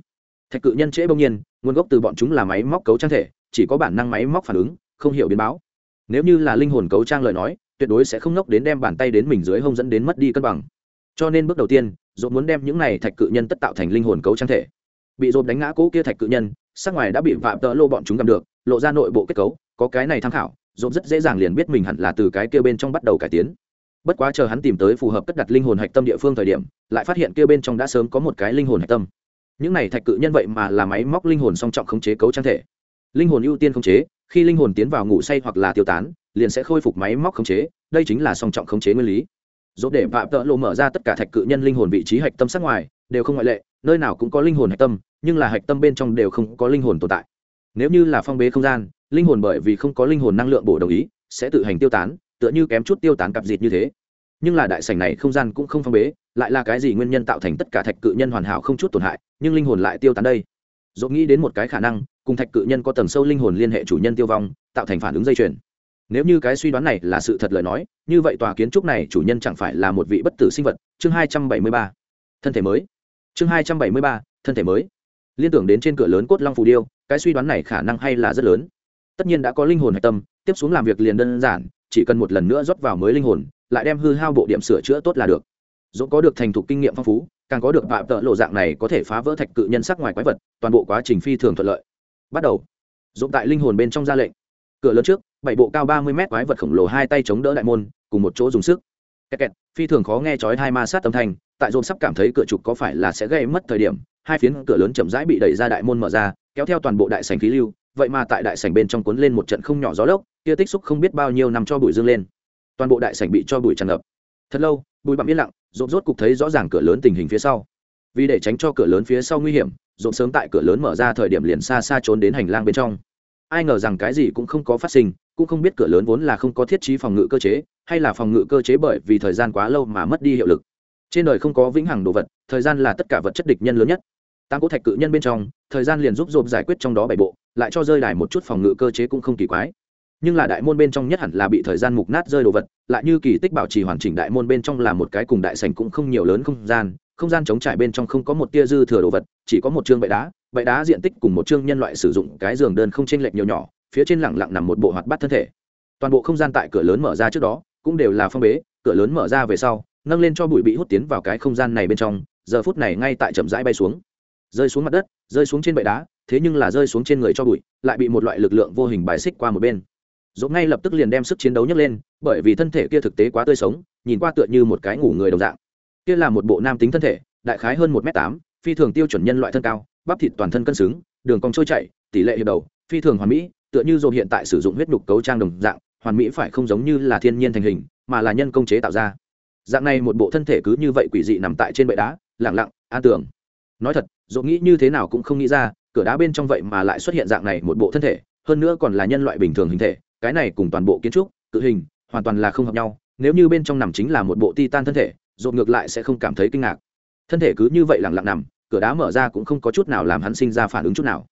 Thạch cự nhân trễ bỗng nhiên, nguồn gốc từ bọn chúng là máy móc cấu trang thể, chỉ có bản năng máy móc phản ứng, không hiểu biến báo. Nếu như là linh hồn cấu trang lời nói tuyệt đối sẽ không nốc đến đem bàn tay đến mình dưới hông dẫn đến mất đi cân bằng. Cho nên bước đầu tiên dồn muốn đem những này thạch cự nhân tất tạo thành linh hồn cấu trang thể. Bị dồn đánh ngã cỗ kia thạch cự nhân, sắc ngoài đã bị vạm tợ lô bọn chúng cầm được, lộ ra nội bộ kết cấu, có cái này tham khảo dồn rất dễ dàng liền biết mình hẳn là từ cái kia bên trong bắt đầu cải tiến. Bất quá chờ hắn tìm tới phù hợp cất đặt linh hồn hạch tâm địa phương thời điểm, lại phát hiện kia bên trong đã sớm có một cái linh hồn hạch tâm. Những này thạch cự nhân vậy mà là máy móc linh hồn song trọng khống chế cấu trang thể linh hồn ưu tiên khống chế, khi linh hồn tiến vào ngủ say hoặc là tiêu tán, liền sẽ khôi phục máy móc khống chế, đây chính là song trọng khống chế nguyên lý. Dốt để phạm tợ lộ mở ra tất cả thạch cự nhân linh hồn vị trí hạch tâm sát ngoài, đều không ngoại lệ, nơi nào cũng có linh hồn hạch tâm, nhưng là hạch tâm bên trong đều không có linh hồn tồn tại. Nếu như là phong bế không gian, linh hồn bởi vì không có linh hồn năng lượng bổ đồng ý, sẽ tự hành tiêu tán, tựa như kém chút tiêu tán cặp dịt như thế. Nhưng là đại sảnh này không gian cũng không phong bế, lại là cái gì nguyên nhân tạo thành tất cả thạch cự nhân hoàn hảo không chút tổn hại, nhưng linh hồn lại tiêu tán đây? Dốt nghĩ đến một cái khả năng cùng thạch cự nhân có tầng sâu linh hồn liên hệ chủ nhân tiêu vong, tạo thành phản ứng dây chuyền. Nếu như cái suy đoán này là sự thật lời nói, như vậy tòa kiến trúc này chủ nhân chẳng phải là một vị bất tử sinh vật. Chương hai trăm bảy mươi ba. Thân thể mới. Chương hai trăm bảy mươi ba, thân thể mới. Liên tưởng đến trên cửa lớn cốt long phù điêu, cái suy đoán này khả năng hay là rất lớn. Tất nhiên đã có linh hồn hạch tâm, tiếp xuống làm việc liền đơn giản, chỉ cần một lần nữa rót vào mới linh hồn, lại đem hư hao bộ điểm sửa chữa tốt là được. Dũng có được thành thục kinh nghiệm phong phú, càng có được vạm tợ lộ dạng này có thể phá vỡ thạch cự nhân sắc ngoài quái vật, toàn bộ quá trình phi thường thuận lợi bắt đầu. Dũng tại linh hồn bên trong ra lệnh. Cửa lớn trước, bảy bộ cao ba mươi mét quái vật khổng lồ hai tay chống đỡ đại môn, cùng một chỗ dùng sức. Kẹt kẹt, phi thường khó nghe chói hai ma sát âm thanh, tại dồn sắp cảm thấy cửa trục có phải là sẽ gây mất thời điểm, hai phiến cửa lớn chậm rãi bị đẩy ra đại môn mở ra, kéo theo toàn bộ đại sành khí lưu, vậy mà tại đại sảnh bên trong cuốn lên một trận không nhỏ gió lốc, kia tích xúc không biết bao nhiêu năm cho bụi dương lên. Toàn bộ đại sảnh bị cho bụi tràn ngập. Thật lâu, bụi bặm yên lặng rộp rốt cục thấy rõ ràng cửa lớn tình hình phía sau. Vì để tránh cho cửa lớn phía sau nguy hiểm Rộn sớm tại cửa lớn mở ra thời điểm liền xa xa trốn đến hành lang bên trong. Ai ngờ rằng cái gì cũng không có phát sinh, cũng không biết cửa lớn vốn là không có thiết trí phòng ngự cơ chế, hay là phòng ngự cơ chế bởi vì thời gian quá lâu mà mất đi hiệu lực. Trên đời không có vĩnh hằng đồ vật, thời gian là tất cả vật chất địch nhân lớn nhất. Tám cỗ thạch cự nhân bên trong, thời gian liền giúp dồn giải quyết trong đó bảy bộ, lại cho rơi đài một chút phòng ngự cơ chế cũng không kỳ quái. Nhưng là đại môn bên trong nhất hẳn là bị thời gian mục nát rơi đồ vật, lại như kỳ tích bảo trì hoàn chỉnh đại môn bên trong là một cái cùng đại sành cũng không nhiều lớn không gian không gian chống trải bên trong không có một tia dư thừa đồ vật, chỉ có một chương bệ đá bệ đá diện tích cùng một chương nhân loại sử dụng cái giường đơn không chênh lệch nhiều nhỏ, phía trên lẳng lặng nằm một bộ hoạt bát thân thể. Toàn bộ không gian tại cửa lớn mở ra trước đó, cũng đều là phong bế, cửa lớn mở ra về sau, nâng lên cho bụi bị hút tiến vào cái không gian này bên trong, giờ phút này ngay tại chậm rãi bay xuống. Rơi xuống mặt đất, rơi xuống trên bệ đá, thế nhưng là rơi xuống trên người cho bụi, lại bị một loại lực lượng vô hình bài xích qua một bên. Dốt ngay lập tức liền đem sức chiến đấu nhấc lên, bởi vì thân thể kia thực tế quá tươi sống, nhìn qua tựa như một cái ngủ người đồng dạng kia là một bộ nam tính thân thể, đại khái hơn một m tám, phi thường tiêu chuẩn nhân loại thân cao, bắp thịt toàn thân cân xứng, đường cong trôi chảy, tỷ lệ hiệp đầu, phi thường hoàn mỹ, tựa như dồn hiện tại sử dụng huyết nhục cấu trang đồng dạng, hoàn mỹ phải không giống như là thiên nhiên thành hình, mà là nhân công chế tạo ra. Dạng này một bộ thân thể cứ như vậy quỷ dị nằm tại trên bệ đá lẳng lặng, an tưởng nói thật dỗ nghĩ như thế nào cũng không nghĩ ra, cửa đá bên trong vậy mà lại xuất hiện dạng này một bộ thân thể, hơn nữa còn là nhân loại bình thường hình thể, cái này cùng toàn bộ kiến trúc tự hình, hoàn toàn là không hợp nhau, nếu như bên trong nằm chính là một bộ titan thân thể dồn ngược lại sẽ không cảm thấy kinh ngạc. Thân thể cứ như vậy lẳng lặng nằm, cửa đá mở ra cũng không có chút nào làm hắn sinh ra phản ứng chút nào.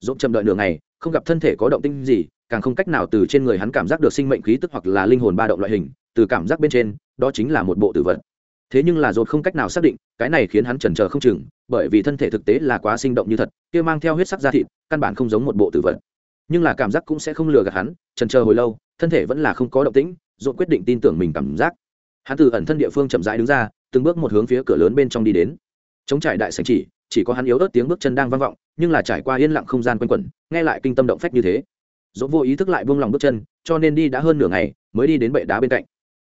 Dồn chậm đợi nửa ngày, không gặp thân thể có động tinh gì, càng không cách nào từ trên người hắn cảm giác được sinh mệnh khí tức hoặc là linh hồn ba động loại hình, từ cảm giác bên trên, đó chính là một bộ tử vật. Thế nhưng là dột không cách nào xác định, cái này khiến hắn chần chờ không chừng, bởi vì thân thể thực tế là quá sinh động như thật, kia mang theo huyết sắc da thịt, căn bản không giống một bộ tử vật. Nhưng là cảm giác cũng sẽ không lừa gạt hắn trần chờ hồi lâu, thân thể vẫn là không có động tĩnh dột quyết định tin tưởng mình cảm giác hắn từ ẩn thân địa phương chậm rãi đứng ra, từng bước một hướng phía cửa lớn bên trong đi đến. Chống trải đại sành chỉ chỉ có hắn yếu ớt tiếng bước chân đang vang vọng, nhưng là trải qua yên lặng không gian quanh quẩn, nghe lại kinh tâm động phách như thế. Dỗ vô ý thức lại buông lòng bước chân, cho nên đi đã hơn nửa ngày, mới đi đến bệ đá bên cạnh.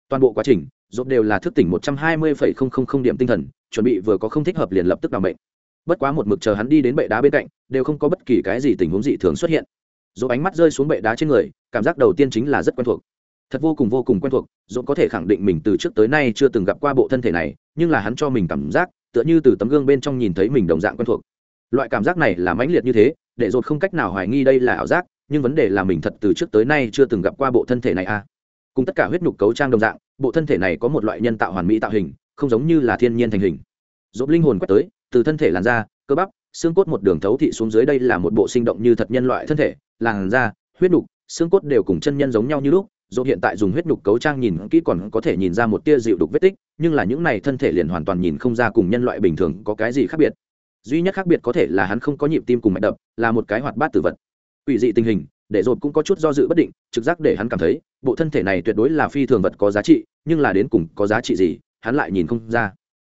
Toàn bộ quá trình dỗ đều là thức tỉnh một trăm hai mươi phẩy không không không điểm tinh thần, chuẩn bị vừa có không thích hợp liền lập tức làm bệnh bất quá một mực chờ hắn đi đến bệ đá bên cạnh, đều không có bất kỳ cái gì tình huống dị thường xuất hiện. Dỗ ánh mắt rơi xuống bệ đá trên người, cảm giác đầu tiên chính là rất quen thuộc thật vô cùng vô cùng quen thuộc, dũng có thể khẳng định mình từ trước tới nay chưa từng gặp qua bộ thân thể này, nhưng là hắn cho mình cảm giác, tựa như từ tấm gương bên trong nhìn thấy mình đồng dạng quen thuộc loại cảm giác này là mãnh liệt như thế, để dột không cách nào hoài nghi đây là ảo giác, nhưng vấn đề là mình thật từ trước tới nay chưa từng gặp qua bộ thân thể này à. cùng tất cả huyết nhục cấu trang đồng dạng, bộ thân thể này có một loại nhân tạo hoàn mỹ tạo hình, không giống như là thiên nhiên thành hình dột linh hồn quét tới, từ thân thể làn da, cơ bắp, xương cốt một đường thấu thị xuống dưới đây là một bộ sinh động như thật nhân loại thân thể, làn da, huyết nhục, xương cốt đều cùng chân nhân giống nhau như lúc dù hiện tại dùng huyết nhục cấu trang nhìn kỹ còn có thể nhìn ra một tia dịu đục vết tích, nhưng là những này thân thể liền hoàn toàn nhìn không ra cùng nhân loại bình thường có cái gì khác biệt. Duy nhất khác biệt có thể là hắn không có nhịp tim cùng mạch đập, là một cái hoạt bát tử vật. Ủy dị tình hình, để dồn cũng có chút do dự bất định, trực giác để hắn cảm thấy, bộ thân thể này tuyệt đối là phi thường vật có giá trị, nhưng là đến cùng có giá trị gì, hắn lại nhìn không ra.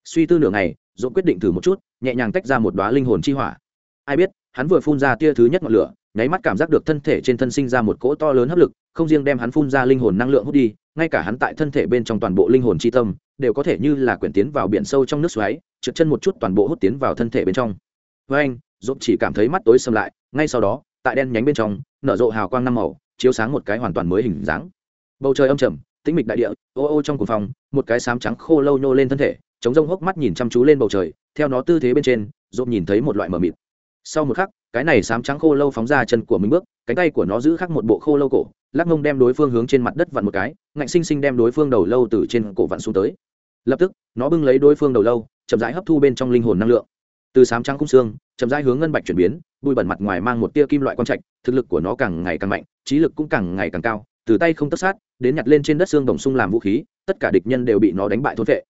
Suy tư nửa ngày dồn quyết định thử một chút, nhẹ nhàng tách ra một đoá linh hồn chi hỏa. Ai biết hắn vừa phun ra tia thứ nhất ngọn lửa, nháy mắt cảm giác được thân thể trên thân sinh ra một cỗ to lớn hấp lực, không riêng đem hắn phun ra linh hồn năng lượng hút đi, ngay cả hắn tại thân thể bên trong toàn bộ linh hồn chi tâm, đều có thể như là quyển tiến vào biển sâu trong nước xoáy, trượt chân một chút toàn bộ hút tiến vào thân thể bên trong. Với anh dốt chỉ cảm thấy mắt tối xâm lại, ngay sau đó, tại đen nhánh bên trong, nở rộ hào quang năm màu, chiếu sáng một cái hoàn toàn mới hình dáng. Bầu trời âm trầm, tĩnh mịch đại địa, ô ô trong cuồng phòng một cái sám trắng khô lâu nhô lên thân thể, chống rông hốc mắt nhìn chăm chú lên bầu trời, theo nó tư thế bên trên dốt nhìn thấy một loại mờ mịt sau một khắc, cái này sám trắng khô lâu phóng ra chân của mình bước, cánh tay của nó giữ khắc một bộ khô lâu cổ, lắc mông đem đối phương hướng trên mặt đất vặn một cái, ngạnh xinh xinh đem đối phương đầu lâu từ trên cổ vặn xuống tới. Lập tức, nó bưng lấy đối phương đầu lâu, chậm rãi hấp thu bên trong linh hồn năng lượng. Từ sám trắng khung xương, chậm rãi hướng ngân bạch chuyển biến, bụi bẩn mặt ngoài mang một tia kim loại quang trạch, thực lực của nó càng ngày càng mạnh, trí lực cũng càng ngày càng cao, từ tay không tất sát, đến nhặt lên trên đất xương đồng xung làm vũ khí, tất cả địch nhân đều bị nó đánh bại thôn vệ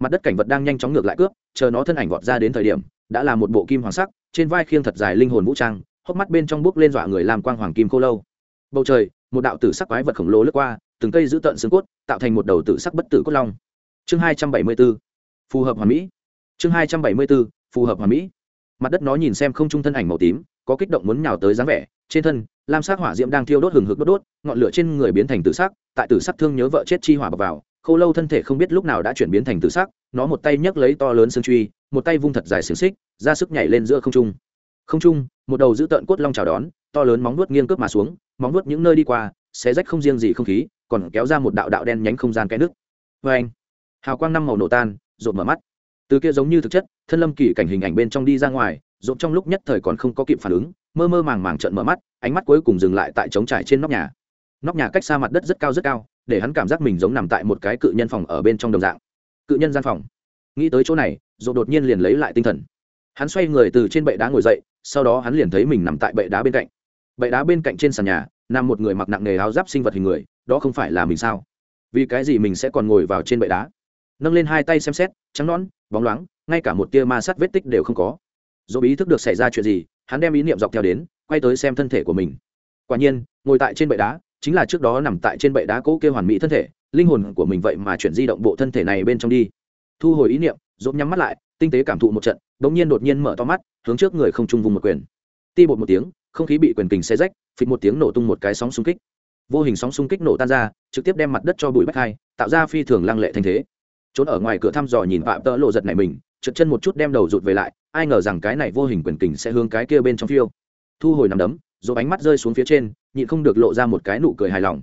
mặt đất cảnh vật đang nhanh chóng ngược lại cướp, chờ nó thân ảnh vọt ra đến thời điểm đã là một bộ kim hoàng sắc, trên vai khiêng thật dài linh hồn vũ trang, hốc mắt bên trong bước lên dọa người làm quang hoàng kim khô lâu. Bầu trời, một đạo tử sắc quái vật khổng lồ lướt qua, từng cây giữ tận xương cốt, tạo thành một đầu tử sắc bất tử cốt long. Chương hai trăm bảy mươi b ố phù hợp hoàn mỹ. Chương hai trăm bảy mươi b ố phù hợp hoàn mỹ. Mặt đất nó nhìn xem không trung thân ảnh màu tím, có kích động muốn nhào tới dáng vẻ, trên thân, lam sắc hỏa diễm đang thiêu đốt hừng hực đốt đốt, ngọn lửa trên người biến thành tử sắc, tại tử sắc thương nhớ vợ chết chi hỏa bọc vào Khô lâu thân thể không biết lúc nào đã chuyển biến thành tử sắc, nó một tay nhấc lấy to lớn xương truy, một tay vung thật dài xiềng xích, ra sức nhảy lên giữa không trung. Không trung, một đầu giữ tợn cốt long chào đón, to lớn móng nuốt nghiêng cướp mà xuống, móng nuốt những nơi đi qua, xé rách không riêng gì không khí, còn kéo ra một đạo đạo đen nhánh không gian cái nước vê anh, hào quang năm màu nổ tan rộn mở mắt. Từ kia giống như thực chất, thân lâm kỳ cảnh hình ảnh bên trong đi ra ngoài rộn trong lúc nhất thời còn không có kịp phản ứng, mơ mơ màng màng trợn mở mắt, ánh mắt cuối cùng dừng lại tại trống trải trên nóc nhà. Nóc nhà cách xa mặt đất rất cao rất cao để hắn cảm giác mình giống nằm tại một cái cự nhân phòng ở bên trong đồng dạng. Cự nhân gian phòng. Nghĩ tới chỗ này dồ đột nhiên liền lấy lại tinh thần. Hắn xoay người từ trên bệ đá ngồi dậy, sau đó hắn liền thấy mình nằm tại bệ đá bên cạnh. Bệ đá bên cạnh trên sàn nhà, nằm một người mặc nặng nề áo giáp sinh vật hình người, đó không phải là mình sao? Vì cái gì mình sẽ còn ngồi vào trên bệ đá? Nâng lên hai tay xem xét, trắng nón bóng loáng, ngay cả một tia ma sát vết tích đều không có. Dỗ ý thức được xảy ra chuyện gì, hắn đem ý niệm dọc theo đến, quay tới xem thân thể của mình. Quả nhiên, ngồi tại trên bệ đá chính là trước đó nằm tại trên bệ đá cỗ kêu hoàn mỹ thân thể, linh hồn của mình vậy mà chuyển di động bộ thân thể này bên trong đi. Thu hồi ý niệm dốt nhắm mắt lại, tinh tế cảm thụ một trận đ ỗ n g nhiên đột nhiên mở to mắt, hướng trước người không trung vùng một quyền. Ti bột một tiếng, không khí bị quyền kình xe rách, phịch một tiếng nổ tung một cái sóng xung kích. Vô hình sóng xung kích nổ tan ra, trực tiếp đem mặt đất cho bụi bách hai, tạo ra phi thường lăng lệ thanh thế. Trốn ở ngoài cửa thăm dò nhìn phạm tơ lộ giật này mình, trượt chân một chút đem đầu rụt về lại, ai ngờ rằng cái này vô hình quyền kình sẽ hướng cái kia bên trong phiêu. Thu hồi nằm đấm rồi ánh mắt rơi xuống phía trên nhịn không được lộ ra một cái nụ cười hài lòng.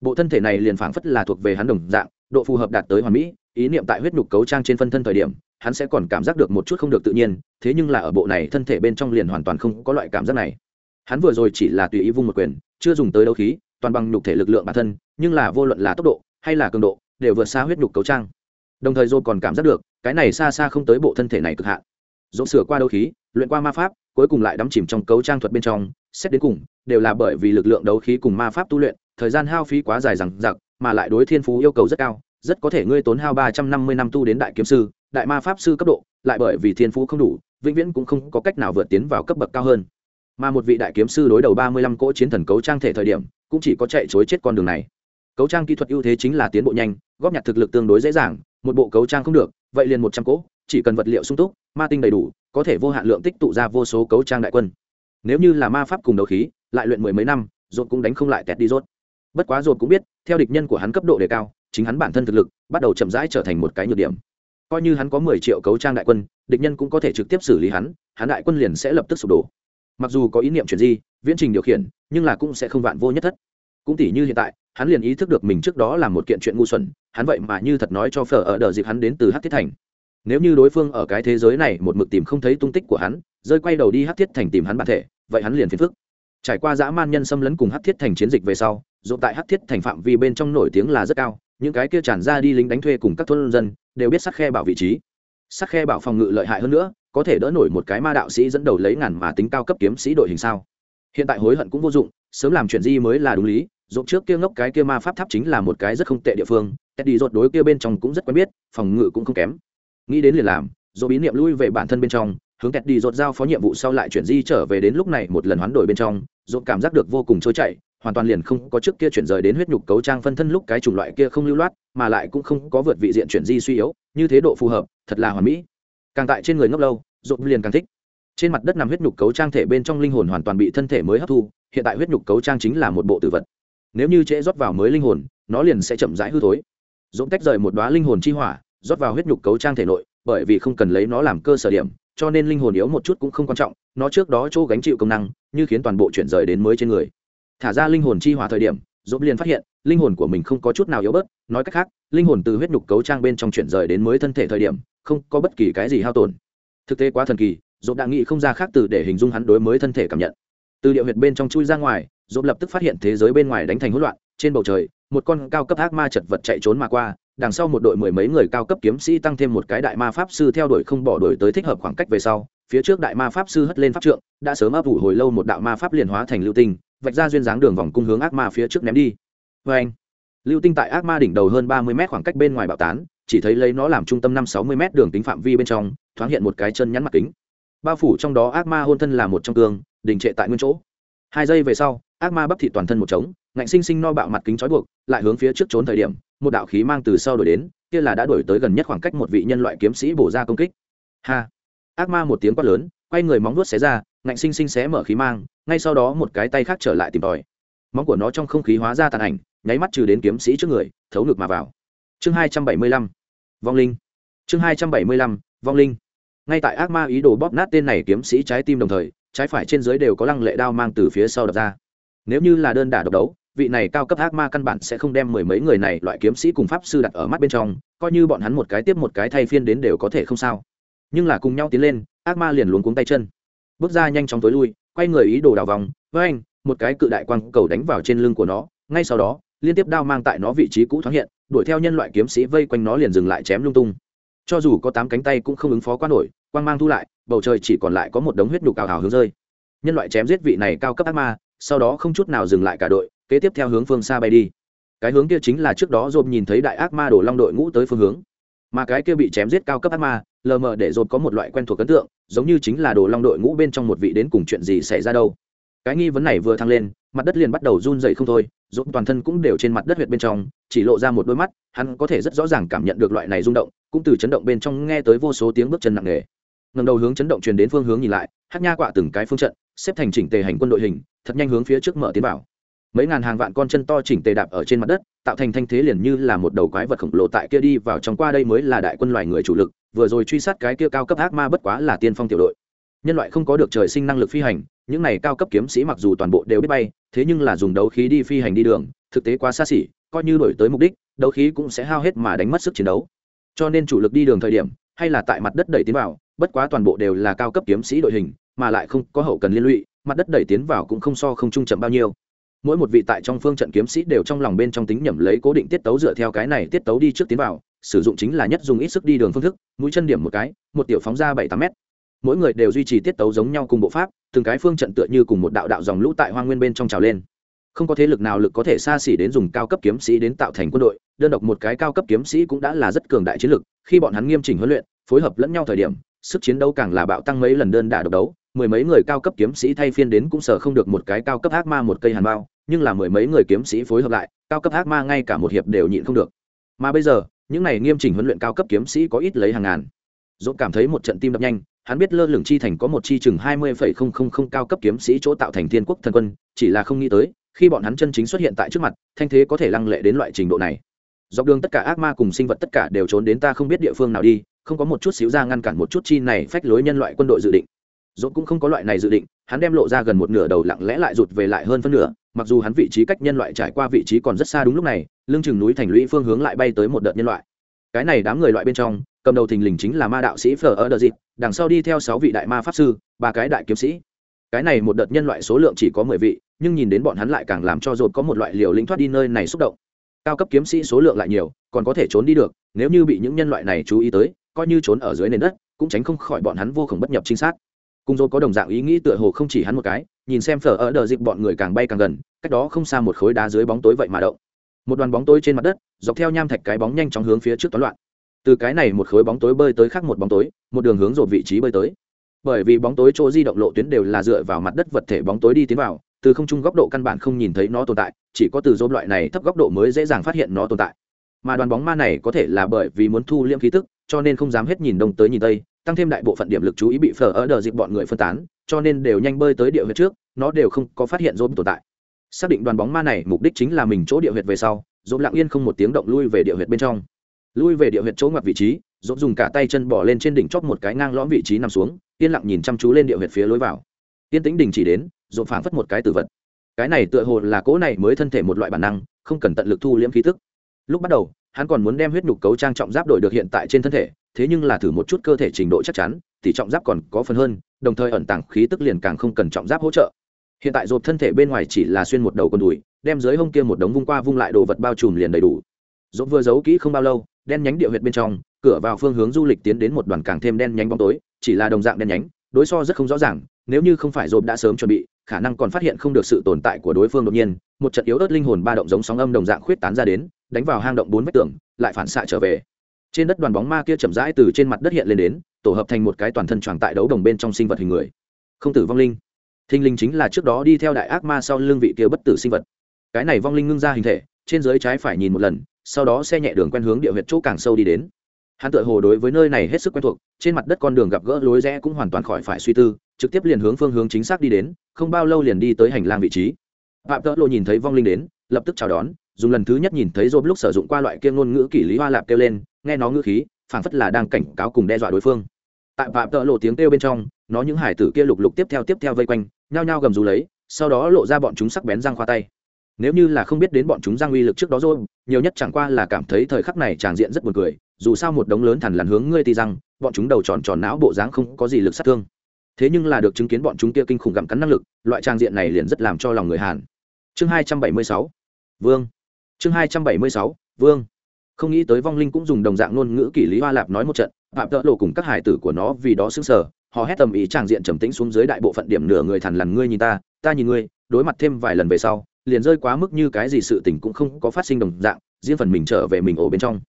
Bộ thân thể này liền phảng phất là thuộc về hắn đồng dạng, độ phù hợp đạt tới hoàn mỹ, ý niệm tại huyết nhục cấu trang trên phân thân thời điểm, hắn sẽ còn cảm giác được một chút không được tự nhiên, thế nhưng là ở bộ này thân thể bên trong liền hoàn toàn không có loại cảm giác này. Hắn vừa rồi chỉ là tùy ý vung một quyền, chưa dùng tới đấu khí, toàn bằng nhục thể lực lượng bản thân, nhưng là vô luận là tốc độ, hay là cường độ, đều vượt xa huyết nhục cấu trang. Đồng thời dô còn cảm giác được, cái này xa xa không tới bộ thân thể này cực hạn. Dỗ sửa qua đấu khí, luyện qua ma pháp cuối cùng lại đắm chìm trong cấu trang thuật bên trong, xét đến cùng, đều là bởi vì lực lượng đấu khí cùng ma pháp tu luyện, thời gian hao phí quá dài rằng giặc mà lại đối thiên phú yêu cầu rất cao, rất có thể ngươi tốn hao ba trăm năm mươi năm tu đến đại kiếm sư, đại ma pháp sư cấp độ, lại bởi vì thiên phú không đủ, vĩnh viễn cũng không có cách nào vượt tiến vào cấp bậc cao hơn. Mà một vị đại kiếm sư đối đầu ba mươi lăm cỗ chiến thần cấu trang thể thời điểm, cũng chỉ có chạy chối chết con đường này. Cấu trang kỹ thuật ưu thế chính là tiến bộ nhanh, góp nhặt thực lực tương đối dễ dàng, một bộ cấu trang không được, vậy liền một trăm cỗ, chỉ cần vật liệu sung túc ma tinh đầy đủ, có thể vô hạn lượng tích tụ ra vô số cấu trang đại quân. Nếu như là ma pháp cùng đấu khí, lại luyện mười mấy năm dồn cũng đánh không lại tẹt đi rốt bất quá dồn cũng biết, theo địch nhân của hắn cấp độ đề cao, chính hắn bản thân thực lực bắt đầu chậm rãi trở thành một cái nhược điểm. Coi như hắn có mười triệu cấu trang đại quân, địch nhân cũng có thể trực tiếp xử lý hắn hắn đại quân liền sẽ lập tức sụp đổ. Mặc dù có ý niệm chuyển di, viễn trình điều khiển, nhưng là cũng sẽ không vạn vô nhất thất. Cũng tỷ như hiện tại, hắn liền ý thức được mình trước đó là một kiện chuyện ngu xuẩn, hắn vậy mà như thật nói cho phở ở đờ dịp hắn đến từ hát thiết thành nếu như đối phương ở cái thế giới này một mực tìm không thấy tung tích của hắn, rơi quay đầu đi hát thiết thành tìm hắn bản thể, vậy hắn liền phiền phức. Trải qua dã man nhân xâm lấn cùng hát thiết thành chiến dịch về sau, dù tại hát thiết thành phạm vi bên trong nổi tiếng là rất cao, những cái kia tràn ra đi lính đánh thuê cùng các thôn dân đều biết sắc khe bảo vị trí. Sắc khe bảo phòng ngự lợi hại hơn nữa, có thể đỡ nổi một cái ma đạo sĩ dẫn đầu lấy ngàn mà tính cao cấp kiếm sĩ đội hình sao. Hiện tại hối hận cũng vô dụng, sớm làm chuyện gì mới là đúng lý dộp trước kia ngốc cái kia ma pháp tháp chính là một cái rất không tệ địa phương, teddy dột đối kia bên trong cũng rất quen biết, phòng ngự cũng không kém nghĩ đến liền làm rồi bí niệm lui về bản thân bên trong, hướng kẹt đi rột giao phó nhiệm vụ sau lại chuyển di trở về đến lúc này một lần hoán đổi bên trong rột cảm giác được vô cùng trôi chảy, hoàn toàn liền không có trước kia chuyển rời đến huyết nhục cấu trang phân thân lúc cái chủng loại kia không lưu loát, mà lại cũng không có vượt vị diện chuyển di suy yếu, như thế độ phù hợp, thật là hoàn mỹ. Càng tại trên người ngốc lâu rột liền càng thích. Trên mặt đất nằm huyết nhục cấu trang thể bên trong linh hồn hoàn toàn bị thân thể mới hấp thu, hiện tại huyết nhục cấu trang chính là một bộ tử vật. Nếu như trễ rót vào mới linh hồn, nó liền sẽ chậm rãi hư thối. Dũng tách rời một đoá linh hồn chi hỏa rót vào huyết nhục cấu trang thể nội, bởi vì không cần lấy nó làm cơ sở điểm, cho nên linh hồn yếu một chút cũng không quan trọng, nó trước đó chỗ gánh chịu công năng, như khiến toàn bộ chuyển rời đến mới trên người. Thả ra linh hồn chi hỏa thời điểm dũng liền phát hiện, linh hồn của mình không có chút nào yếu bớt, nói cách khác, linh hồn từ huyết nhục cấu trang bên trong chuyển rời đến mới thân thể thời điểm, không có bất kỳ cái gì hao tổn. Thực tế quá thần kỳ dồn đã nghĩ không ra khác từ để hình dung hắn đối mới thân thể cảm nhận. Từ địa huyệt bên trong chui ra ngoài dồn lập tức phát hiện thế giới bên ngoài đánh thành hỗn loạn, trên bầu trời, một con cao cấp ác ma chật vật chạy trốn mà qua đằng sau một đội mười mấy người cao cấp kiếm sĩ tăng thêm một cái đại ma pháp sư theo đuổi không bỏ đuổi tới thích hợp khoảng cách về sau, phía trước đại ma pháp sư hất lên pháp trượng, đã sớm ấp ủ hồi lâu một đạo ma pháp liền hóa thành lưu tinh, vạch ra duyên dáng đường vòng cung hướng ác ma phía trước ném đi. Vê anh, lưu tinh tại ác ma đỉnh đầu hơn ba mươi mét khoảng cách bên ngoài bạo tán, chỉ thấy lấy nó làm trung tâm năm sáu mươi mét đường tính phạm vi bên trong, thoáng hiện một cái chân nhắn mặt kính. Bao phủ trong đó ác ma hôn thân là một trong tường đình trệ tại nguyên chỗ. Hai giây về sau, ác ma bắp thị toàn thân một trống, ngạnh sinh sinh no bạo mặt kính trói buộc, lại hướng phía trước trốn thời điểm một đạo khí mang từ sau đổi đến, kia là đã đổi tới gần nhất khoảng cách một vị nhân loại kiếm sĩ bổ ra công kích. Ha! Ác ma một tiếng quát lớn, quay người móng vuốt xé ra, ngạnh sinh sinh xé mở khí mang, ngay sau đó một cái tay khác trở lại tìm tòi. Móng của nó trong không khí hóa ra tàn ảnh, nháy mắt trừ đến kiếm sĩ trước người, thấu ngực mà vào. Chương hai trăm bảy mươi lăm, vong linh. Chương hai trăm bảy mươi lăm, vong linh. Ngay tại ác ma ý đồ bóp nát tên này kiếm sĩ trái tim đồng thời, trái phải trên dưới đều có lăng lệ đao mang từ phía sau đập ra. Nếu như là đơn đả độc đấu vị này cao cấp ác ma căn bản sẽ không đem mười mấy người này loại kiếm sĩ cùng pháp sư đặt ở mắt bên trong, coi như bọn hắn một cái tiếp một cái thay phiên đến đều có thể không sao. Nhưng là cùng nhau tiến lên, ác ma liền luống cuống tay chân. Bước ra nhanh chóng tối lui, quay người ý đồ đào vòng, với anh, một cái cự đại quang cầu đánh vào trên lưng của nó, ngay sau đó, liên tiếp đao mang tại nó vị trí cũ thoáng hiện, đuổi theo nhân loại kiếm sĩ vây quanh nó liền dừng lại chém lung tung. Cho dù có tám cánh tay cũng không ứng phó quá nổi, quang mang thu lại, bầu trời chỉ còn lại có một đống huyết nhục ảo hào hướng rơi. Nhân loại chém giết vị này cao cấp ác ma, sau đó không chút nào dừng lại cả đội kế tiếp theo hướng phương xa bay đi. Cái hướng kia chính là trước đó dồn nhìn thấy đại ác ma đổ long đội ngũ tới phương hướng. Mà cái kia bị chém giết cao cấp ác ma, lờ mờ để dồn có một loại quen thuộc ấn tượng, giống như chính là đồ long đội ngũ bên trong một vị đến cùng chuyện gì xảy ra đâu. Cái nghi vấn này vừa thăng lên, mặt đất liền bắt đầu run dậy không thôi dồn toàn thân cũng đều trên mặt đất huyệt bên trong, chỉ lộ ra một đôi mắt, hắn có thể rất rõ ràng cảm nhận được loại này rung động, cũng từ chấn động bên trong nghe tới vô số tiếng bước chân nặng nề. Ngầm đầu hướng chấn động truyền đến phương hướng nhìn lại, hát nha quạ từng cái phương trận, xếp thành chỉnh tề hành quân đội hình, thật nhanh hướng phía trước mở tiến vào mấy ngàn hàng vạn con chân to chỉnh tề đạp ở trên mặt đất, tạo thành thanh thế liền như là một đầu quái vật khổng lồ tại kia đi vào trong qua đây mới là đại quân loài người chủ lực, vừa rồi truy sát cái kia cao cấp ác ma bất quá là tiên phong tiểu đội. Nhân loại không có được trời sinh năng lực phi hành, những này cao cấp kiếm sĩ mặc dù toàn bộ đều biết bay, thế nhưng là dùng đấu khí đi phi hành đi đường, thực tế quá xa xỉ, coi như đổi tới mục đích, đấu khí cũng sẽ hao hết mà đánh mất sức chiến đấu. Cho nên chủ lực đi đường thời điểm, hay là tại mặt đất đẩy tiến vào, bất quá toàn bộ đều là cao cấp kiếm sĩ đội hình, mà lại không có hậu cần liên lụy, mặt đất đẩy tiến vào cũng không so không trung chậm bao nhiêu mỗi một vị tại trong phương trận kiếm sĩ đều trong lòng bên trong tính nhẩm lấy cố định tiết tấu dựa theo cái này tiết tấu đi trước tiến vào, sử dụng chính là nhất dùng ít sức đi đường phương thức, mũi chân điểm một cái, một tiểu phóng ra bảy tám mét. Mỗi người đều duy trì tiết tấu giống nhau cùng bộ pháp, từng cái phương trận tựa như cùng một đạo đạo dòng lũ tại hoa nguyên bên trong trào lên. Không có thế lực nào lực có thể xa xỉ đến dùng cao cấp kiếm sĩ đến tạo thành quân đội, đơn độc một cái cao cấp kiếm sĩ cũng đã là rất cường đại chiến lực khi bọn hắn nghiêm chỉnh huấn luyện, phối hợp lẫn nhau thời điểm, sức chiến đấu càng là bạo tăng mấy lần đơn đả độc đấu mười mấy người cao cấp kiếm sĩ thay phiên đến cũng sở không được một cái cao cấp ác ma một cây hàn bao, nhưng là mười mấy người kiếm sĩ phối hợp lại, cao cấp ác ma ngay cả một hiệp đều nhịn không được. Mà bây giờ, những này nghiêm chỉnh huấn luyện cao cấp kiếm sĩ có ít lấy hàng ngàn. Dũng cảm thấy một trận tim đập nhanh, hắn biết lơ lửng chi thành có một chi chừng hai mươi phẩy không không không cao cấp kiếm sĩ chỗ tạo thành thiên quốc thần quân, chỉ là không nghĩ tới, khi bọn hắn chân chính xuất hiện tại trước mặt, thanh thế có thể lăng lệ đến loại trình độ này. Dọc đường tất cả ác ma cùng sinh vật tất cả đều trốn đến ta không biết địa phương nào đi, không có một chút xíu ra ngăn cản một chút chi này phách lối nhân loại quân đội dự định dốt cũng không có loại này dự định, hắn đem lộ ra gần một nửa đầu lặng lẽ lại rụt về lại hơn phân nửa, mặc dù hắn vị trí cách nhân loại trải qua vị trí còn rất xa đúng lúc này, lưng chừng núi thành lũy phương hướng lại bay tới một đợt nhân loại. Cái này đám người loại bên trong, cầm đầu thình lình chính là ma đạo sĩ phở ở đợt dịp đằng sau đi theo sáu vị đại ma pháp sư, ba cái đại kiếm sĩ. Cái này một đợt nhân loại số lượng chỉ có mười vị, nhưng nhìn đến bọn hắn lại càng làm cho dột có một loại liều lĩnh thoát đi nơi này xúc động. Cao cấp kiếm sĩ số lượng lại nhiều, còn có thể trốn đi được, nếu như bị những nhân loại này chú ý tới, coi như trốn ở dưới nền đất, cũng tránh không khỏi bọn hắn vô khổng bất nhập trinh sát cùng dột có đồng dạng ý nghĩ tựa hồ không chỉ hắn một cái, nhìn xem phở ở đờ dịp bọn người càng bay càng gần, cách đó không xa một khối đá dưới bóng tối vậy mà động. Một đoàn bóng tối trên mặt đất, dọc theo nham thạch cái bóng nhanh chóng hướng phía trước toán loạn. Từ cái này một khối bóng tối bơi tới khác một bóng tối, một đường hướng rồi vị trí bơi tới. Bởi vì bóng tối chỗ di động lộ tuyến đều là dựa vào mặt đất vật thể bóng tối đi tiến vào, từ không trung góc độ căn bản không nhìn thấy nó tồn tại, chỉ có từ dôm loại này thấp góc độ mới dễ dàng phát hiện nó tồn tại. Mà đoàn bóng ma này có thể là bởi vì muốn thu liễm khí tức, cho nên không dám hết nhìn đông tới nhìn tây tăng thêm đại bộ phận điểm lực chú ý bị phở ở đờ dịp bọn người phân tán, cho nên đều nhanh bơi tới địa huyệt trước, nó đều không có phát hiện dôm tồn tại. Xác định đoàn bóng ma này mục đích chính là mình chỗ địa huyệt về sau dôm lặng yên không một tiếng động lui về địa huyệt bên trong. Lui về địa huyệt chỗ ngoặt vị trí dôm dùng cả tay chân bỏ lên trên đỉnh chóp một cái ngang lõm vị trí nằm xuống, yên lặng nhìn chăm chú lên địa huyệt phía lối vào. Yên tĩnh đình chỉ đến dôm phảng phất một cái tử vật. Cái này tựa hồ là cỗ này mới thân thể một loại bản năng, không cần tận lực thu liễm khí tức. Lúc bắt đầu, hắn còn muốn đem huyết nhục cấu trang trọng giáp đổi được hiện tại trên thân thể thế nhưng là thử một chút cơ thể trình độ chắc chắn tỷ trọng giáp còn có phần hơn, đồng thời ẩn tàng khí tức liền càng không cần trọng giáp hỗ trợ. Hiện tại dộp thân thể bên ngoài chỉ là xuyên một đầu con đùi, đem dưới hông kia một đống vung qua vung lại đồ vật bao trùm liền đầy đủ. Dộp vừa giấu kỹ không bao lâu, đen nhánh địa huyệt bên trong, cửa vào phương hướng du lịch tiến đến một đoàn càng thêm đen nhánh bóng tối, chỉ là đồng dạng đen nhánh, đối so rất không rõ ràng, nếu như không phải dộp đã sớm chuẩn bị, khả năng còn phát hiện không được sự tồn tại của đối phương đột nhiên, một trận yếu ớt linh hồn ba động giống sóng âm đồng dạng khuyết tán ra đến, đánh vào hang động bốn vách tường, lại phản xạ trở về trên đất đoàn bóng ma kia chậm rãi từ trên mặt đất hiện lên đến, tổ hợp thành một cái toàn thân tròn tại đấu đồng bên trong sinh vật hình người. Không tử vong linh. Thinh linh chính là trước đó đi theo đại ác ma sau lưng vị kia bất tử sinh vật. Cái này vong linh ngưng ra hình thể, trên dưới trái phải nhìn một lần, sau đó xe nhẹ đường quen hướng địa huyệt chỗ càng sâu đi đến. Hắn tự hồ đối với nơi này hết sức quen thuộc, trên mặt đất con đường gặp gỡ lối rẽ cũng hoàn toàn khỏi phải suy tư, trực tiếp liền hướng phương hướng chính xác đi đến, không bao lâu liền đi tới hành lang vị trí. Phạm tợ lộ nhìn thấy vong linh đến, lập tức chào đón, dùng lần thứ nhất nhìn thấy dôm lúc sử dụng qua loại kia ngôn ngữ kỷ lý hoa lạp kêu lên nghe nó ngữ khí phảng phất là đang cảnh cáo cùng đe dọa đối phương. Tại vạm tợ lộ tiếng kêu bên trong nó những hải tử kia lục lục tiếp theo tiếp theo vây quanh nhao nhao gầm rú lấy sau đó lộ ra bọn chúng sắc bén răng khoa tay. Nếu như là không biết đến bọn chúng giang uy lực trước đó rồi nhiều nhất chẳng qua là cảm thấy thời khắc này tràng diện rất buồn cười dù sao một đống lớn thằn lằn hướng ngươi thì rằng, bọn chúng đầu tròn tròn não bộ dáng không có gì lực sát thương. Thế nhưng là được chứng kiến bọn chúng kia kinh khủng gặm cắn năng lực loại trang diện này liền rất làm cho lòng người hàn. Chương hai trăm bảy mươi sáu vương. Chương hai trăm bảy mươi sáu vương không nghĩ tới vong linh cũng dùng đồng dạng ngôn ngữ kỷ lý hoa lạp nói một trận phạm tợ lộ cùng các hải tử của nó vì đó xứng sở họ hét tầm ý tràng diện trầm tĩnh xuống dưới đại bộ phận điểm nửa người thằn lằn, ngươi nhìn ta ta nhìn ngươi. Đối mặt thêm vài lần về sau, liền rơi quá mức như cái gì sự tình cũng không có phát sinh đồng dạng, riêng phần mình trở về mình ổ bên trong.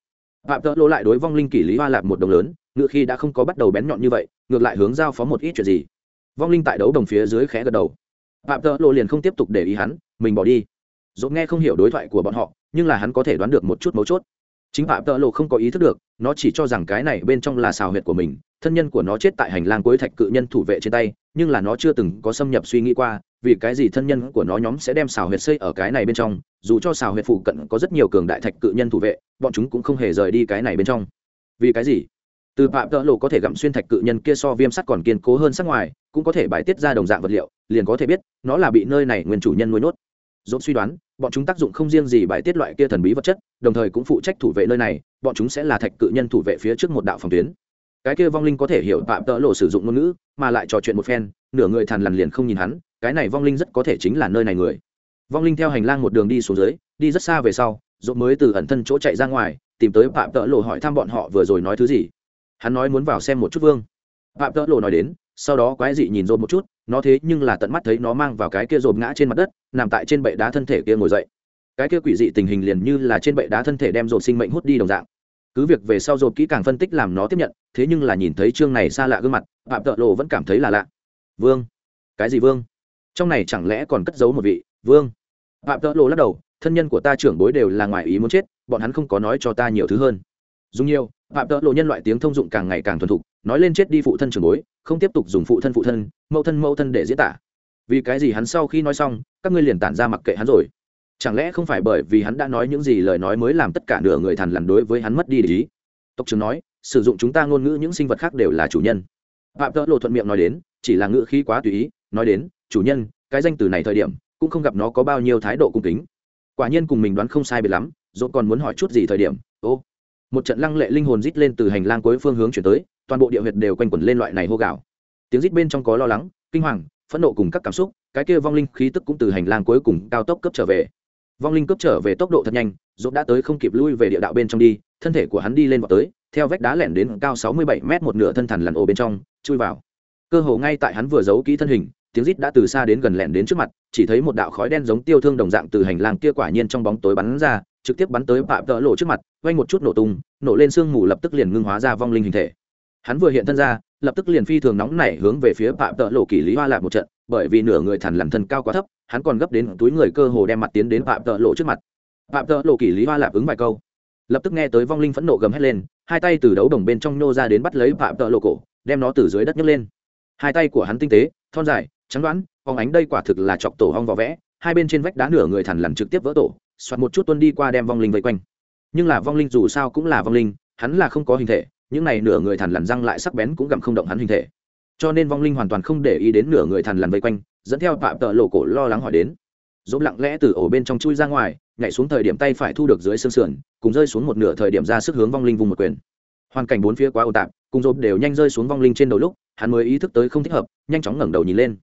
Phạm tợ lộ lại đối vong linh kỷ lý hoa lạp một đồng lớn, ngựa khi đã không có bắt đầu bén nhọn như vậy, ngược lại hướng giao phó một ít chuyện gì. Vong linh tại đấu đồng phía dưới khẽ gật đầu. Phạm tợ lộ liền không tiếp tục để ý hắn, mình bỏ đi. Dốt nghe không hiểu đối thoại của bọn họ, nhưng là hắn có thể đoán được một chút mấu chốt chính phạm tợ lộ không có ý thức được, nó chỉ cho rằng cái này bên trong là xào huyệt của mình, thân nhân của nó chết tại hành lang cuối thạch cự nhân thủ vệ trên tay, nhưng là nó chưa từng có xâm nhập suy nghĩ qua, vì cái gì thân nhân của nó nhóm sẽ đem xào huyệt xây ở cái này bên trong, dù cho xào huyệt phụ cận có rất nhiều cường đại thạch cự nhân thủ vệ, bọn chúng cũng không hề rời đi cái này bên trong. Vì cái gì? Từ phạm tợ lộ có thể gặm xuyên thạch cự nhân kia so viêm sắt còn kiên cố hơn sắc ngoài, cũng có thể bài tiết ra đồng dạng vật liệu, liền có thể biết, nó là bị nơi này nguyên chủ nhân nuôi nốt dốt suy đoán, bọn chúng tác dụng không riêng gì bài tiết loại kia thần bí vật chất, đồng thời cũng phụ trách thủ vệ nơi này, bọn chúng sẽ là thạch cự nhân thủ vệ phía trước một đạo phòng tuyến. Cái kia vong linh có thể hiểu tạm tỡ lộ sử dụng ngôn ngữ, mà lại trò chuyện một phen, nửa người thằn lằn liền không nhìn hắn, cái này vong linh rất có thể chính là nơi này người. Vong linh theo hành lang một đường đi xuống dưới, đi rất xa về sau dốt mới từ ẩn thân chỗ chạy ra ngoài, tìm tới tạm tỡ lộ hỏi thăm bọn họ vừa rồi nói thứ gì. Hắn nói muốn vào xem một chút vương. Tạm tỡ lộ nói đến, sau đó quái dị nhìn dốt một chút nó thế nhưng là tận mắt thấy nó mang vào cái kia rộp ngã trên mặt đất, nằm tại trên bệ đá thân thể kia ngồi dậy. Cái kia quỷ dị tình hình liền như là trên bệ đá thân thể đem rộp sinh mệnh hút đi đồng dạng. Cứ việc về sau rộp kỹ càng phân tích làm nó tiếp nhận, thế nhưng là nhìn thấy chương này xa lạ gương mặt, phạm tợ lộ vẫn cảm thấy là lạ. Vương. Cái gì vương? Trong này chẳng lẽ còn cất giấu một vị? Vương. Phạm tợ lộ lắc đầu, thân nhân của ta trưởng bối đều là ngoài ý muốn chết, bọn hắn không có nói cho ta nhiều thứ hơn. Dùng nhiều phạm tợ lộ nhân loại tiếng thông dụng càng ngày càng thuần thục, nói lên chết đi phụ thân trường bối, không tiếp tục dùng phụ thân phụ thân, mẫu thân mẫu thân để diễn tả. Vì cái gì hắn sau khi nói xong, các ngươi liền tản ra mặc kệ hắn rồi? Chẳng lẽ không phải bởi vì hắn đã nói những gì lời nói mới làm tất cả nửa người thằn lằn đối với hắn mất đi để ý tộc trưởng nói, sử dụng chúng ta ngôn ngữ những sinh vật khác đều là chủ nhân. Phạm tợ lộ thuận miệng nói đến, chỉ là ngữ khí quá tùy ý, nói đến, chủ nhân, cái danh từ này thời điểm, cũng không gặp nó có bao nhiêu thái độ cung kính. Quả nhiên cùng mình đoán không sai biệt lắm dốt còn muốn hỏi chút gì thời điểm, ô một trận lăng lệ linh hồn rít lên từ hành lang cuối phương hướng chuyển tới, toàn bộ địa huyệt đều quanh quẩn lên loại này hô gạo tiếng rít bên trong có lo lắng, kinh hoàng, phẫn nộ cùng các cảm xúc, cái kia vong linh khí tức cũng từ hành lang cuối cùng cao tốc cấp trở về. Vong linh cấp trở về tốc độ thật nhanh dốt đã tới không kịp lui về địa đạo bên trong đi, thân thể của hắn đi lên vào tới, theo vách đá lẻn đến cao sáu mươi bảy m một nửa thân thằn lằn ổ bên trong, chui vào. Cơ hồ ngay tại hắn vừa giấu kỹ thân hình tiếng rít đã từ xa đến gần lẹn đến trước mặt, chỉ thấy một đạo khói đen giống tiêu thương đồng dạng từ hành lang kia quả nhiên trong bóng tối bắn ra, trực tiếp bắn tới phạm tợ lộ trước mặt vang một chút nổ tung, nổ lên sương mù lập tức liền ngưng hóa ra vong linh hình thể. Hắn vừa hiện thân ra, lập tức liền phi thường nóng nảy hướng về phía phạm tợ lộ kỷ lý hoa lạc một trận, bởi vì nửa người thằn làm thân cao quá thấp, hắn còn gấp đến túi người cơ hồ đem mặt tiến đến phạm tợ lộ trước mặt. Phạm tợ lộ kỷ lý hoa lạc ứng vài câu, lập tức nghe tới vong linh phẫn nộ gầm hét lên, hai tay từ đấu đồng bên trong nô ra đến bắt lấy phạm tợ lộ cổ, đem nó từ dưới đất nhấc lên. Hai tay của hắn tinh tế, thon dài trắng đoán phóng ánh đây quả thực là chọc tổ hong vỏ vẽ, hai bên trên vách đá nửa người thằn lằn trực tiếp vỡ tổ, soạt một chút tuân đi qua đem vong linh vây quanh. Nhưng là vong linh dù sao cũng là vong linh, hắn là không có hình thể, những này nửa người thằn lằn răng lại sắc bén cũng gặm không động hắn hình thể. Cho nên vong linh hoàn toàn không để ý đến nửa người thằn lằn vây quanh, dẫn theo tạm tợ lộ cổ lo lắng hỏi đến. Dỗ lặng lẽ từ ổ bên trong chui ra ngoài, nhảy xuống thời điểm tay phải thu được dưới xương sườn, cùng rơi xuống một nửa thời điểm ra sức hướng vong linh vùng một quyền. Hoàn cảnh bốn phía quá ồ tạp, cùng dồn đều nhanh rơi xuống vong linh trên đầu lúc, hắn mới ý thức tới không thích hợp, nhanh chóng ngẩng đầu nhìn lên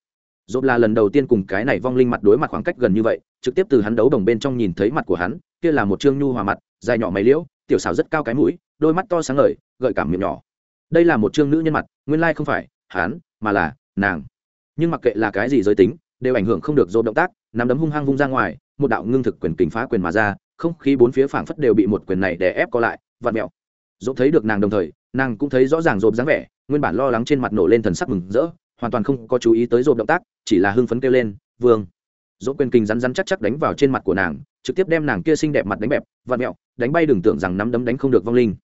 dốt là lần đầu tiên cùng cái này vong linh mặt đối mặt khoảng cách gần như vậy, trực tiếp từ hắn đấu đồng bên trong nhìn thấy mặt của hắn, kia là một trương nhu hòa mặt, dài nhỏ mày liễu, tiểu xảo rất cao cái mũi, đôi mắt to sáng ngời, gợi cảm miệng nhỏ. Đây là một trương nữ nhân mặt, nguyên lai không phải hắn, mà là nàng. Nhưng mặc kệ là cái gì giới tính, đều ảnh hưởng không được dỗ động tác, nắm đấm hung hăng vung ra ngoài, một đạo ngưng thực quyền kình phá quyền mà ra, không khí bốn phía phảng phất đều bị một quyền này đè ép co lại, vặn mẹo dỗ thấy được nàng đồng thời, nàng cũng thấy rõ ràng dồn dáng vẻ, nguyên bản lo lắng trên mặt nổ lên thần sắc mừng rỡ hoàn toàn không có chú ý tới dồn động tác, chỉ là hưng phấn kêu lên, vương. Dỗ quyền kinh rắn rắn chắc chắc đánh vào trên mặt của nàng, trực tiếp đem nàng kia xinh đẹp mặt đánh bẹp, vặn mẹo, đánh bay đừng tưởng rằng nắm đấm đánh không được vong linh.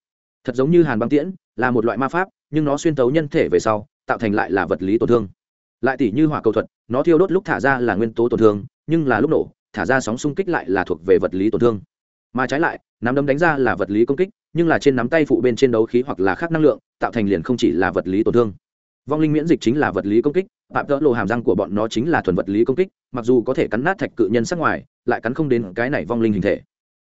Thật giống như hàn băng tiễn, là một loại ma pháp, nhưng nó xuyên tấu nhân thể về sau, tạo thành lại là vật lý tổn thương. Lại tỷ như hỏa cầu thuật, nó thiêu đốt lúc thả ra là nguyên tố tổn thương, nhưng là lúc nổ, thả ra sóng xung kích lại là thuộc về vật lý tổn thương. Mà trái lại, nắm đấm đánh ra là vật lý công kích, nhưng là trên nắm tay phụ bên trên đấu khí hoặc là khác năng lượng, tạo thành liền không chỉ là vật lý tổn thương vong linh miễn dịch chính là vật lý công kích phạm tỡ lộ hàm răng của bọn nó chính là thuần vật lý công kích, mặc dù có thể cắn nát thạch cự nhân sắc ngoài, lại cắn không đến cái này vong linh hình thể.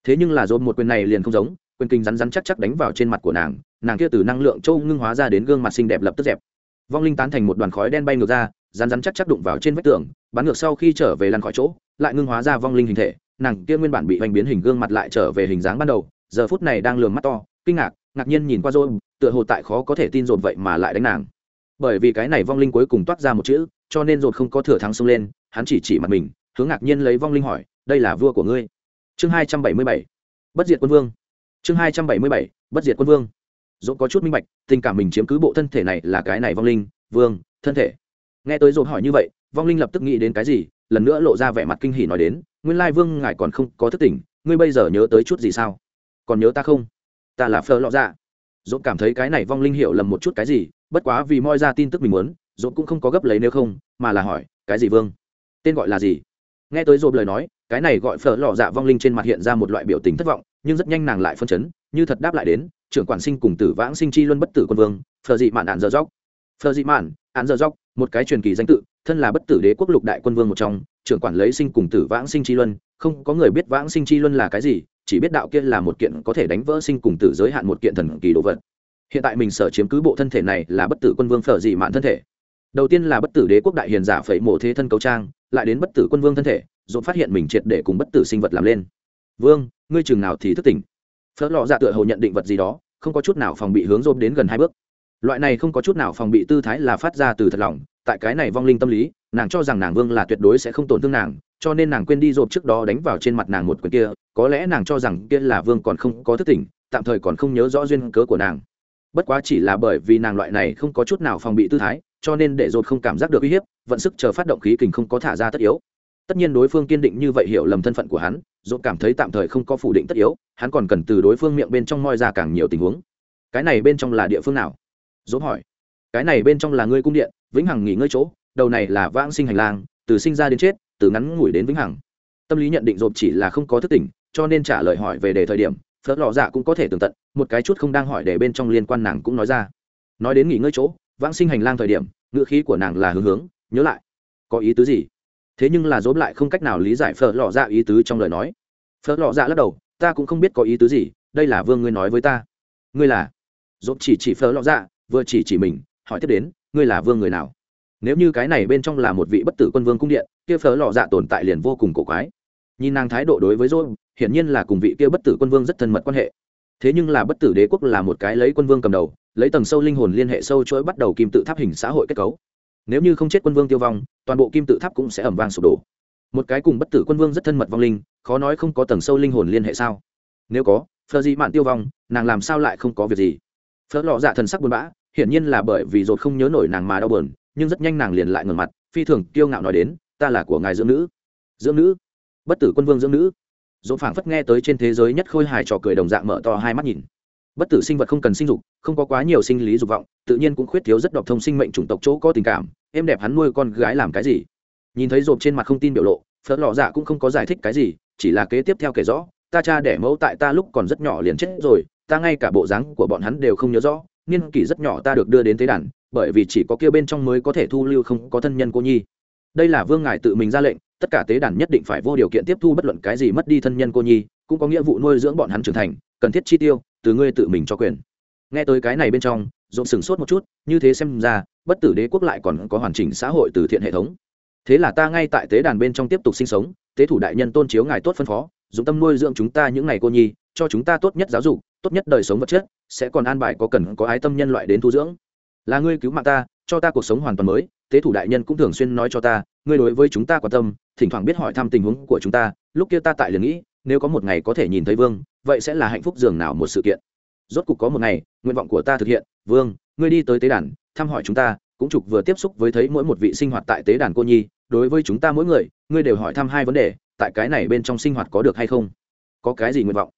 Thế nhưng là dồn một quyền này liền không giống, quyền kinh rắn rắn chắc chắc đánh vào trên mặt của nàng nàng kia từ năng lượng châu ngưng hóa ra đến gương mặt xinh đẹp lập tức dẹp. Vong linh tán thành một đoàn khói đen bay ngược ra, rắn rắn chắc chắc đụng vào trên vách tường, bắn ngược sau khi trở về lăn khỏi chỗ, lại ngưng hóa ra vong linh hình thể, nàng kia nguyên bản bị hoành biến hình gương mặt lại trở về hình dáng ban đầu, giờ phút này đang lường mắt to, kinh ngạc ngạc nhiên nhìn qua rồi tựa hồ tại khó có thể tin dồn vậy mà lại đánh nàng bởi vì cái này vong linh cuối cùng toát ra một chữ, cho nên dồn không có thừa thắng xông lên, hắn chỉ chỉ mặt mình, hướng ngạc nhiên lấy vong linh hỏi, đây là vua của ngươi? Chương hai trăm bảy mươi bảy. Bất diệt quân vương. Chương hai trăm bảy mươi bảy, bất diệt quân vương. Dồn có chút minh bạch, tình cảm mình chiếm cứ bộ thân thể này là cái này vong linh, vương, thân thể. Nghe tới dồn hỏi như vậy, vong linh lập tức nghĩ đến cái gì, lần nữa lộ ra vẻ mặt kinh hỉ nói đến, nguyên lai vương ngài còn không có thức tỉnh, ngươi bây giờ nhớ tới chút gì sao? Còn nhớ ta không? Ta là phờ lọ dạ dồn cảm thấy cái này vong linh hiểu lầm một chút cái gì, bất quá vì moi ra tin tức mình muốn dồn cũng không có gấp lấy nếu không, mà là hỏi, cái gì vương? Tên gọi là gì? Nghe tới dồn lời nói, cái này gọi phở lọ dạ vong linh trên mặt hiện ra một loại biểu tình thất vọng, nhưng rất nhanh nàng lại phân chấn, như thật đáp lại đến, trưởng quản sinh cùng tử vãng sinh chi luân bất tử quân vương, phở dị mạn ạn dở dốc. Phở dị mạn ạn dở dốc, một cái truyền kỳ danh tự, thân là bất tử đế quốc lục đại quân vương một trong, trưởng quản lấy sinh cùng tử vãng sinh chi luân, không có người biết vãng sinh chi luân là cái gì chỉ biết đạo kia là một kiện có thể đánh vỡ sinh cùng tử giới hạn một kiện thần kỳ đồ vật. Hiện tại mình sở chiếm cứ bộ thân thể này là bất tử quân vương phở dị mạn thân thể. Đầu tiên là bất tử đế quốc đại hiền giả phẩy mổ thế thân cấu trang, lại đến bất tử quân vương thân thể dồn phát hiện mình triệt để cùng bất tử sinh vật làm lên. Vương, ngươi chừng nào thì thức tỉnh? Phớt lọ dạ tựa hồ nhận định vật gì đó, không có chút nào phòng bị hướng dồn đến gần hai bước. Loại này không có chút nào phòng bị tư thái là phát ra từ thật lòng, tại cái này vong linh tâm lý, nàng cho rằng nàng vương là tuyệt đối sẽ không tổn thương nàng, cho nên nàng quên đi dồn trước đó đánh vào trên mặt nàng một quyền kia có lẽ nàng cho rằng kia là vương còn không có thức tỉnh, tạm thời còn không nhớ rõ duyên cớ của nàng. Bất quá chỉ là bởi vì nàng loại này không có chút nào phòng bị tư thái, cho nên để dột không cảm giác được uy hiếp, vận sức chờ phát động khí kình không có thả ra tất yếu. Tất nhiên đối phương kiên định như vậy hiểu lầm thân phận của hắn, dột cảm thấy tạm thời không có phủ định tất yếu, hắn còn cần từ đối phương miệng bên trong moi ra càng nhiều tình huống. Cái này bên trong là địa phương nào? Dồn hỏi. Cái này bên trong là ngươi cung điện, vĩnh hằng nghỉ ngơi chỗ, đầu này là vãng sinh hành lang, từ sinh ra đến chết, từ ngắn ngủi đến vĩnh hằng. Tâm lý nhận định dột chỉ là không có thức tỉnh cho nên trả lời hỏi về đề thời điểm, phớt lò dạ cũng có thể tường tận, một cái chút không đang hỏi để bên trong liên quan nàng cũng nói ra. Nói đến nghỉ ngơi chỗ, vãng sinh hành lang thời điểm ngựa khí của nàng là hướng hướng, nhớ lại, có ý tứ gì? Thế nhưng là dốm lại không cách nào lý giải phở lò dạ ý tứ trong lời nói. Phở lò dạ lắc đầu, ta cũng không biết có ý tứ gì, đây là vương ngươi nói với ta. Ngươi là? Dốm chỉ chỉ phở lò dạ vừa chỉ chỉ mình, hỏi tiếp đến, ngươi là vương người nào? Nếu như cái này bên trong là một vị bất tử quân vương cung điện, kia phở lò dạ tồn tại liền vô cùng cổ quái. Nhìn nàng thái độ đối với dốm hiển nhiên là cùng vị kia bất tử quân vương rất thân mật quan hệ. Thế nhưng là bất tử đế quốc là một cái lấy quân vương cầm đầu, lấy tầng sâu linh hồn liên hệ sâu chuỗi bắt đầu kim tự tháp hình xã hội kết cấu. Nếu như không chết quân vương tiêu vong, toàn bộ kim tự tháp cũng sẽ ẩm vang sụp đổ. Một cái cùng bất tử quân vương rất thân mật vong linh, khó nói không có tầng sâu linh hồn liên hệ sao? Nếu có phờ dị mạn tiêu vong, nàng làm sao lại không có việc gì? Phở lọ dạ thần sắc buồn bã, hiển nhiên là bởi vì dột không nhớ nổi nàng mà đau buồn, nhưng rất nhanh nàng liền lại ngần mặt, phi thường kiêu ngạo nói đến, ta là của ngài dưỡng nữ. Dưỡng nữ? Bất tử quân vương dưỡng nữ dỗ phảng phất nghe tới trên thế giới nhất khôi hài trò cười đồng dạng mở to hai mắt nhìn. Bất tử sinh vật không cần sinh dục, không có quá nhiều sinh lý dục vọng, tự nhiên cũng khuyết thiếu rất độc thông sinh mệnh chủng tộc chỗ có tình cảm em đẹp hắn nuôi con gái làm cái gì? Nhìn thấy rộp trên mặt không tin biểu lộ phớt lọ dạ cũng không có giải thích cái gì, chỉ là kế tiếp theo kể rõ, ta cha đẻ mẫu tại ta lúc còn rất nhỏ liền chết rồi, ta ngay cả bộ dáng của bọn hắn đều không nhớ rõ, niên kỷ rất nhỏ ta được đưa đến tế đàn, bởi vì chỉ có kia bên trong mới có thể thu lưu không có thân nhân cô nhi. Đây là vương ngài tự mình ra lệnh tất cả tế đàn nhất định phải vô điều kiện tiếp thu bất luận cái gì mất đi thân nhân cô nhi, cũng có nghĩa vụ nuôi dưỡng bọn hắn trưởng thành, cần thiết chi tiêu, từ ngươi tự mình cho quyền. Nghe tới cái này bên trong dồn sửng sốt một chút, như thế xem ra, bất tử đế quốc lại còn có hoàn chỉnh xã hội từ thiện hệ thống. Thế là ta ngay tại tế đàn bên trong tiếp tục sinh sống, tế thủ đại nhân tôn chiếu ngài tốt phân phó dùng tâm nuôi dưỡng chúng ta những ngày cô nhi, cho chúng ta tốt nhất giáo dục, tốt nhất đời sống vật chất, sẽ còn an bài có cần có ái tâm nhân loại đến thu dưỡng. Là ngươi cứu mạng ta cho ta cuộc sống hoàn toàn mới, tế thủ đại nhân cũng thường xuyên nói cho ta, ngươi đối với chúng ta quan tâm, thỉnh thoảng biết hỏi thăm tình huống của chúng ta, lúc kia ta tại liền nghĩ, nếu có một ngày có thể nhìn thấy vương, vậy sẽ là hạnh phúc dường nào một sự kiện. Rốt cục có một ngày, nguyện vọng của ta thực hiện, vương, ngươi đi tới tế đàn, thăm hỏi chúng ta, cũng trục vừa tiếp xúc với thấy mỗi một vị sinh hoạt tại tế đàn cô nhi, đối với chúng ta mỗi người, ngươi đều hỏi thăm hai vấn đề, tại cái này bên trong sinh hoạt có được hay không? Có cái gì nguyện vọng?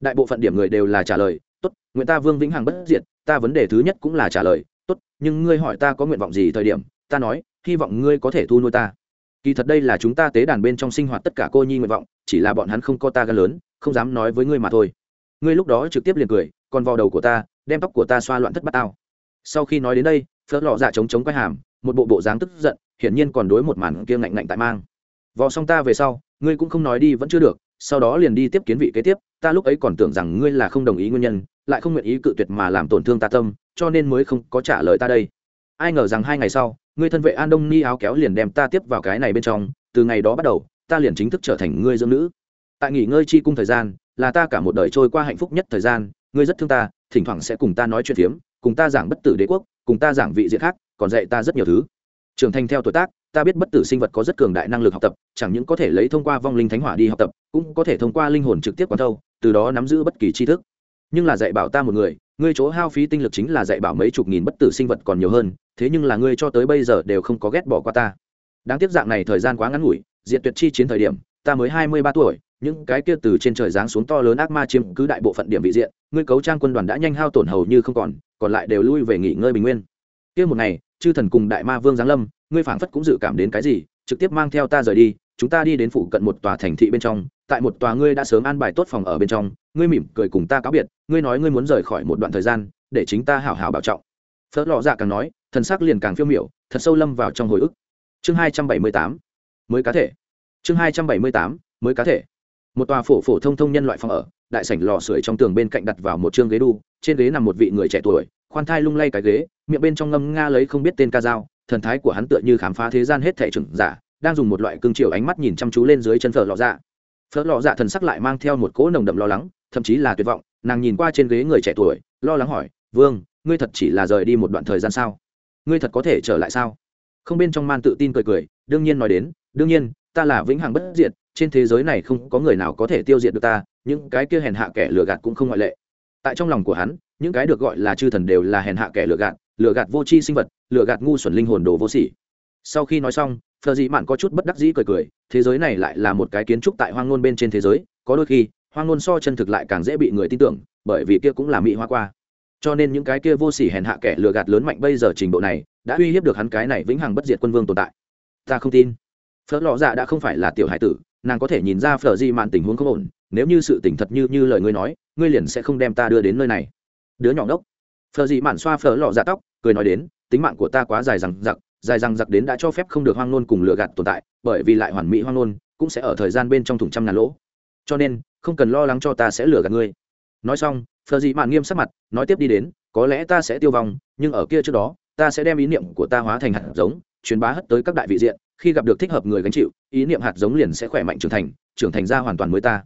Đại bộ phận điểm người đều là trả lời, tốt, nguyện ta vương vĩnh hằng bất diệt, ta vấn đề thứ nhất cũng là trả lời tốt, nhưng ngươi hỏi ta có nguyện vọng gì thời điểm, ta nói, hy vọng ngươi có thể thu nuôi ta. Kỳ thật đây là chúng ta tế đàn bên trong sinh hoạt tất cả cô nhi nguyện vọng, chỉ là bọn hắn không có ta gan lớn, không dám nói với ngươi mà thôi. Ngươi lúc đó trực tiếp liền cười còn vào đầu của ta, đem tóc của ta xoa loạn thất bát tao. Sau khi nói đến đây, phớt lọ dạ chống chống quay hàm, một bộ bộ dáng tức giận, hiển nhiên còn đối một màn kia ngạnh ngạnh tại mang. Vò xong ta về sau, ngươi cũng không nói đi vẫn chưa được, sau đó liền đi tiếp kiến vị kế tiếp ta lúc ấy còn tưởng rằng ngươi là không đồng ý nguyên nhân, lại không nguyện ý cự tuyệt mà làm tổn thương ta tâm, cho nên mới không có trả lời ta đây. Ai ngờ rằng hai ngày sau, ngươi thân vệ an đông ni áo kéo liền đem ta tiếp vào cái này bên trong, từ ngày đó bắt đầu, ta liền chính thức trở thành ngươi dưỡng nữ. Tại nghỉ ngơi chi cung thời gian, là ta cả một đời trôi qua hạnh phúc nhất thời gian, ngươi rất thương ta, thỉnh thoảng sẽ cùng ta nói chuyện phiếm, cùng ta giảng bất tử đế quốc, cùng ta giảng vị diện khác, còn dạy ta rất nhiều thứ. Trưởng thành theo tuổi tác, ta biết bất tử sinh vật có rất cường đại năng lực học tập, chẳng những có thể lấy thông qua vong linh thánh hỏa đi học tập, cũng có thể thông qua linh hồn trực tiếp quán thâu từ đó nắm giữ bất kỳ tri thức. Nhưng là dạy bảo ta một người, ngươi chỗ hao phí tinh lực chính là dạy bảo mấy chục nghìn bất tử sinh vật còn nhiều hơn, thế nhưng là ngươi cho tới bây giờ đều không có ghét bỏ qua ta. Đáng tiếc dạng này thời gian quá ngắn ngủi, diện tuyệt chi chiến thời điểm, ta mới hai mươi ba tuổi, những cái kia từ trên trời giáng xuống to lớn ác ma chiếm cứ đại bộ phận điểm vị diện, ngươi cấu trang quân đoàn đã nhanh hao tổn hầu như không còn còn lại đều lui về nghỉ ngơi bình nguyên. Kia một ngày, chư thần cùng đại ma vương giáng lâm, ngươi phảng phất cũng dự cảm đến cái gì, trực tiếp mang theo ta rời đi chúng ta đi đến phụ cận một tòa thành thị bên trong, tại một tòa ngươi đã sớm an bài tốt phòng ở bên trong, ngươi mỉm cười cùng ta cáo biệt, ngươi nói ngươi muốn rời khỏi một đoạn thời gian, để chính ta hảo hảo bảo trọng. Phớt lọ dạ càng nói, thần sắc liền càng phiêu miểu, thật sâu lâm vào trong hồi ức. Chương hai trăm bảy mươi tám, mới cá thể. Chương hai trăm bảy mươi tám, mới cá thể. Một tòa phổ phổ thông thông nhân loại phòng ở, đại sảnh lò sưởi trong tường bên cạnh đặt vào một chương ghế đu, trên ghế nằm một vị người trẻ tuổi, khoan thai lung lay cái ghế, miệng bên trong ngâm nga lấy không biết tên ca dao, thần thái của hắn tựa như khám phá thế gian hết thể trưởng giả đang dùng một loại cương triều ánh mắt nhìn chăm chú lên dưới chân phở lọ dạ. Phở lọ dạ thần sắc lại mang theo một cỗ nồng đậm lo lắng, thậm chí là tuyệt vọng. Nàng nhìn qua trên ghế người trẻ tuổi, lo lắng hỏi, vương, ngươi thật chỉ là rời đi một đoạn thời gian sao? Ngươi thật có thể trở lại sao? Không bên trong man tự tin cười cười, đương nhiên nói đến, đương nhiên, ta là vĩnh hằng bất diệt, trên thế giới này không có người nào có thể tiêu diệt được ta, những cái kia hèn hạ kẻ lừa gạt cũng không ngoại lệ. Tại trong lòng của hắn, những cái được gọi là chư thần đều là hèn hạ kẻ lừa gạt lừa gạt vô tri sinh vật, lừa gạt ngu xuẩn linh hồn đồ vô sỉ. Sau khi nói xong phờ dị mạn có chút bất đắc dĩ cười cười, thế giới này lại là một cái kiến trúc tại hoang ngôn bên trên thế giới, có đôi khi, hoang ngôn so chân thực lại càng dễ bị người tin tưởng, bởi vì kia cũng là mỹ hoa qua. Cho nên những cái kia vô sỉ hèn hạ kẻ lừa gạt lớn mạnh bây giờ trình độ này, đã uy hiếp được hắn cái này vĩnh hằng bất diệt quân vương tồn tại. Ta không tin. Phớt lọ dạ đã không phải là tiểu hải tử, nàng có thể nhìn ra phở di mạn tình huống không ổn, nếu như sự tỉnh thật như như lời ngươi nói, ngươi liền sẽ không đem ta đưa đến nơi này. Đứa nhỏ ngốc. Phở di mạn xoa phở lọ dạ tóc, cười nói đến, tính mạng của ta quá dài rằng giặc dài rằng giặc đến đã cho phép không được hoang nôn cùng lừa gạt tồn tại, bởi vì lại hoàn mỹ hoang nôn cũng sẽ ở thời gian bên trong thùng trăm ngàn lỗ. Cho nên, không cần lo lắng cho ta sẽ lừa gạt ngươi. Nói xong phờ dị mạn nghiêm sắc mặt, nói tiếp đi đến, có lẽ ta sẽ tiêu vong, nhưng ở kia trước đó, ta sẽ đem ý niệm của ta hóa thành hạt giống, truyền bá hất tới các đại vị diện, khi gặp được thích hợp người gánh chịu, ý niệm hạt giống liền sẽ khỏe mạnh trưởng thành trưởng thành ra hoàn toàn mới ta.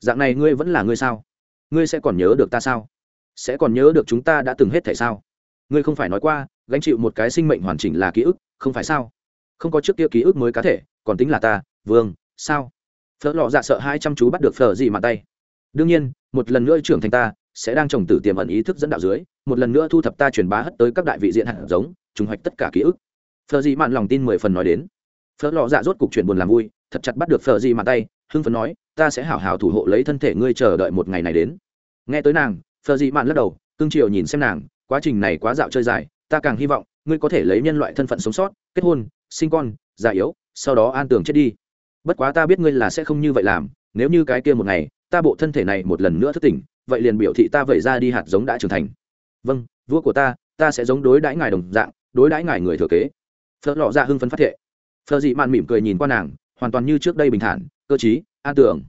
Dạng này ngươi vẫn là ngươi sao? Ngươi sẽ còn nhớ được ta sao? Sẽ còn nhớ được chúng ta đã từng hết thể sao? Ngươi không phải nói qua gánh chịu một cái sinh mệnh hoàn chỉnh là ký ức, không phải sao? Không có trước kia ký ức mới cá thể, còn tính là ta, vương, sao? Phở lọ dạ sợ hai chăm chú bắt được phở gì mà tay. Đương nhiên, một lần nữa trưởng thành ta, sẽ đang trồng tử tiềm ẩn ý thức dẫn đạo dưới, một lần nữa thu thập ta truyền bá hất tới các đại vị diện hạt giống, trùng hoạch tất cả ký ức. Phở gì mạn lòng tin mười phần nói đến. Phở lọ dạ rốt cục chuyện buồn làm vui, thật chặt bắt được phở gì mà tay, hưng phấn nói, ta sẽ hảo hảo thủ hộ lấy thân thể ngươi chờ đợi một ngày này đến. Nghe tới nàng, phở gì mạn lắc đầu cương triều nhìn xem nàng, quá trình này quá dạo chơi dài ta càng hy vọng ngươi có thể lấy nhân loại thân phận sống sót, kết hôn, sinh con, già yếu, sau đó an tường chết đi. Bất quá ta biết ngươi là sẽ không như vậy làm, nếu như cái kia một ngày, ta bộ thân thể này một lần nữa thức tỉnh, vậy liền biểu thị ta vậy ra đi hạt giống đã trưởng thành. Vâng vua của ta ta sẽ giống đối đãi ngài đồng dạng, đối đãi ngài người thừa kế. Phớt lọ ra hưng phấn phát thệ. Phờ dị mạn mỉm cười nhìn qua nàng, hoàn toàn như trước đây bình thản, cơ t an tưởng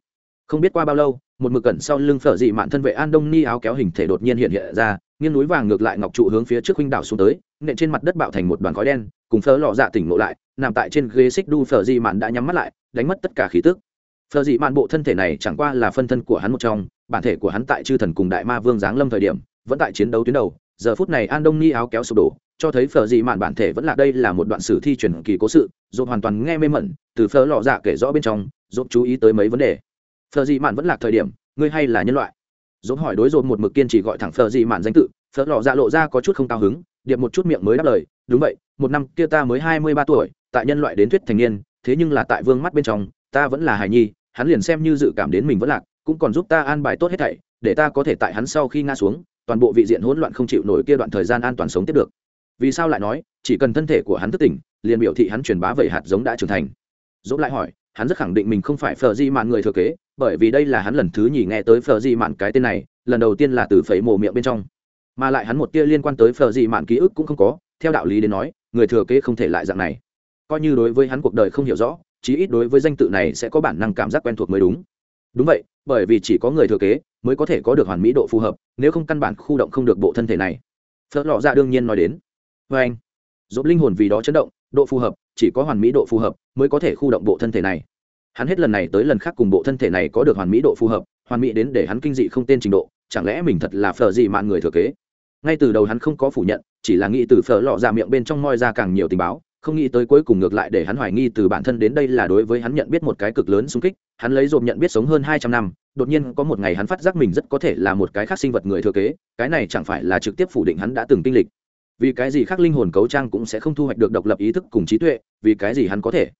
không biết qua bao lâu, một mực cẩn sau lưng phở dị mạn thân vệ an đông ni áo kéo hình thể đột nhiên hiện hiện ra nghiêng núi vàng ngược lại ngọc trụ hướng phía trước huynh đảo xuống tới, nện trên mặt đất bạo thành một đoàn khói đen, cùng phở lò dạ tỉnh ngộ lại, nằm tại trên ghế xích đu phở dị mạn đã nhắm mắt lại, đánh mất tất cả khí tức. Phở dị mạn bộ thân thể này chẳng qua là phân thân của hắn một trong, bản thể của hắn tại chư thần cùng đại ma vương giáng lâm thời điểm, vẫn tại chiến đấu tuyến đầu, giờ phút này an đông ni áo kéo sụp đổ, cho thấy phở dị mạn bản thể vẫn là đây là một đoạn sử thi truyền kỳ cố sự dồn hoàn toàn nghe mê mẩn, từ phở lò dạ kể rõ bên trong dồn chú ý tới mấy vấn đề. Phở dị mạn vẫn là thời điểm, ngươi hay là nhân loại dồn hỏi đối dồn một mực kiên trì gọi thẳng phở gì mạn danh tự, phở lò dạ lộ ra có chút không cao hứng, điệp một chút miệng mới đáp lời, đúng vậy, một năm kia ta mới hai mươi ba tuổi, tại nhân loại đến thuyết thành niên, thế nhưng là tại vương mắt bên trong, ta vẫn là hài nhi, hắn liền xem như dự cảm đến mình vẫn lạc, cũng còn giúp ta an bài tốt hết thảy, để ta có thể tại hắn sau khi ngã xuống, toàn bộ vị diện hỗn loạn không chịu nổi kia đoạn thời gian an toàn sống tiếp được. Vì sao lại nói, chỉ cần thân thể của hắn thức tỉnh, liền biểu thị hắn truyền bá vậy hạt giống đã trưởng thành. Dốt lại hỏi hắn rất khẳng định mình không phải phờ di mạn người thừa kế, bởi vì đây là hắn lần thứ nhì nghe tới phờ di mạn cái tên này, lần đầu tiên là từ phẩy mồ miệng bên trong. Mà lại hắn một tia liên quan tới phờ di mạn ký ức cũng không có, theo đạo lý đến nói, người thừa kế không thể lại dạng này. Coi như đối với hắn cuộc đời không hiểu rõ, chí ít đối với danh tự này sẽ có bản năng cảm giác quen thuộc mới đúng. Đúng vậy, bởi vì chỉ có người thừa kế mới có thể có được hoàn mỹ độ phù hợp, nếu không căn bản khu động không được bộ thân thể này. Phớt lọ ra đương nhiên nói đến. Vê anh. Dốt linh hồn vì đó chấn động độ phù hợp, chỉ có hoàn mỹ độ phù hợp mới có thể khu động bộ thân thể này. Hắn hết lần này tới lần khác cùng bộ thân thể này có được hoàn mỹ độ phù hợp, hoàn mỹ đến để hắn kinh dị không tên trình độ, chẳng lẽ mình thật là phở gì mạn người thừa kế? Ngay từ đầu hắn không có phủ nhận, chỉ là nghĩ từ phở lọ ra miệng bên trong moi ra càng nhiều tình báo, không nghĩ tới cuối cùng ngược lại để hắn hoài nghi từ bản thân đến đây là đối với hắn nhận biết một cái cực lớn xung kích, hắn lấy dồn nhận biết sống hơn hai trăm năm, đột nhiên có một ngày hắn phát giác mình rất có thể là một cái khác sinh vật người thừa kế, cái này chẳng phải là trực tiếp phủ định hắn đã từng kinh lịch vì cái gì khác linh hồn cấu trang cũng sẽ không thu hoạch được độc lập ý thức cùng trí tuệ, vì cái gì hắn có thể?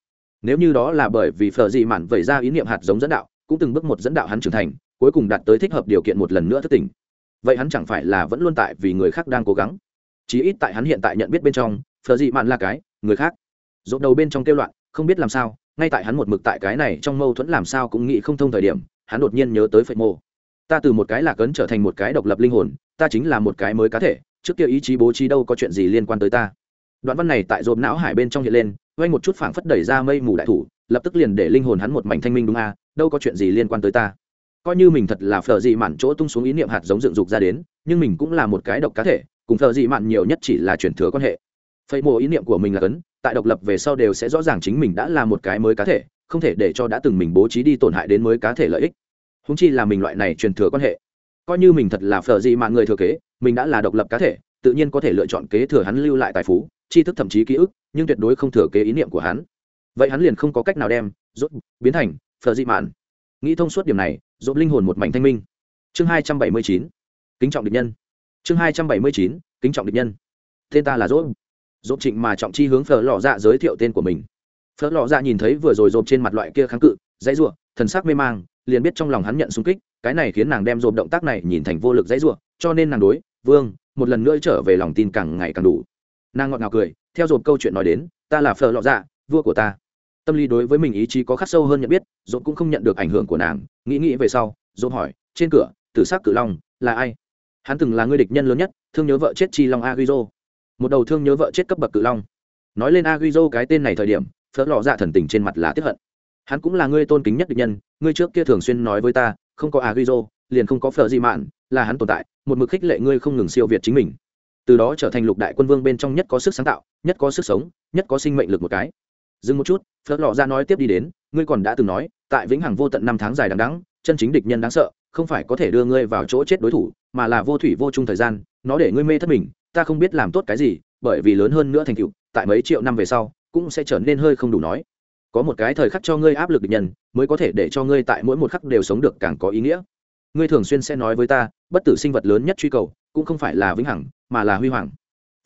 Nếu như đó là bởi vì phở dị mản vẩy ra ý niệm hạt giống dẫn đạo, cũng từng bước một dẫn đạo hắn trưởng thành, cuối cùng đạt tới thích hợp điều kiện một lần nữa thất tình vậy hắn chẳng phải là vẫn luôn tại vì người khác đang cố gắng? Chí ít tại hắn hiện tại nhận biết bên trong, phở dị mạn là cái, người khác. Dốt đầu bên trong kêu loạn, không biết làm sao, ngay tại hắn một mực tại cái này trong mâu thuẫn làm sao cũng nghĩ không thông thời điểm, hắn đột nhiên nhớ tới phệ mô ta từ một cái lạc ấn trở thành một cái độc lập linh hồn, ta chính là một cái mới cá thể trước kia ý chí bố trí đâu có chuyện gì liên quan tới ta. Đoạn văn này tại dồn não hải bên trong hiện lên quay một chút phảng phất đẩy ra mây mù đại thủ lập tức liền để linh hồn hắn một mảnh thanh minh đúng a à, đâu có chuyện gì liên quan tới ta. Coi như mình thật là phở dị mạn chỗ tung xuống ý niệm hạt giống dựng dục ra đến nhưng mình cũng là một cái độc cá thể cùng phở dị mạn nhiều nhất chỉ là chuyển thừa quan hệ. Phẩy mộ ý niệm của mình là cấn tại độc lập về sau đều sẽ rõ ràng chính mình đã là một cái mới cá thể không thể để cho đã từng mình bố trí đi tổn hại đến mới cá thể lợi ích. Húng chi là mình loại này truyền thừa quan hệ. Coi như mình thật là phở gì mà người thừa kế mình đã là độc lập cá thể, tự nhiên có thể lựa chọn kế thừa hắn lưu lại tài phú, tri thức thậm chí ký ức, nhưng tuyệt đối không thừa kế ý niệm của hắn. Vậy hắn liền không có cách nào đem rốt biến thành phờ dị mạn nghĩ thông suốt điểm này, rốt linh hồn một mảnh thanh minh. Chương hai trăm bảy mươi chín, kính trọng địch nhân. Chương hai trăm bảy mươi chín, kính trọng địch nhân. Tên ta là rốt. Dốt trịnh mà trọng chi hướng phờ lò dạ giới thiệu tên của mình. Phờ lò dạ nhìn thấy vừa rồi dồn trên mặt loại kia kháng cự, dãy ruộng thần sắc mê mang, liền biết trong lòng hắn nhận xung kích, cái này khiến nàng đem dồn động tác này nhìn thành vô lực dãy ruộng cho nên nàng đối vương, một lần nữa trở về lòng tin càng ngày càng đủ. Nàng ngọt ngào cười, theo dồn câu chuyện nói đến, ta là phở lọ dạ vua của ta. Tâm lý đối với mình ý chí có khắc sâu hơn nhận biết dồn cũng không nhận được ảnh hưởng của nàng. Nghĩ nghĩ về sau dồn hỏi, trên cửa, tử sắc cự long là ai? Hắn từng là người địch nhân lớn nhất, thương nhớ vợ chết chi long aguizo một đầu thương nhớ vợ chết cấp bậc cự long. Nói lên aguizo cái tên này thời điểm phớt lọ dạ thần tình trên mặt là tiếp hận. Hắn cũng là người tôn kính nhất địch nhân, ngươi trước kia thường xuyên nói với ta, không có aguizo liền không có phở gì mạn là hắn tồn tại, một mực khích lệ ngươi không ngừng siêu việt chính mình. Từ đó trở thành lục đại quân vương bên trong nhất có sức sáng tạo, nhất có sức sống, nhất có sinh mệnh lực một cái. Dừng một chút, phớt lọ ra nói tiếp đi đến, ngươi còn đã từng nói, tại vĩnh hằng vô tận năm tháng dài đằng đắng chân chính địch nhân đáng sợ, không phải có thể đưa ngươi vào chỗ chết đối thủ, mà là vô thủy vô chung thời gian, nó để ngươi mê thất mình, ta không biết làm tốt cái gì, bởi vì lớn hơn nữa thành tựu, tại mấy triệu năm về sau, cũng sẽ trở nên hơi không đủ nói. Có một cái thời khắc cho ngươi áp lực địch nhân, mới có thể để cho ngươi tại mỗi một khắc đều sống được càng có ý nghĩa ngươi thường xuyên sẽ nói với ta, bất tử sinh vật lớn nhất truy cầu, cũng không phải là vĩnh hằng, mà là huy hoàng.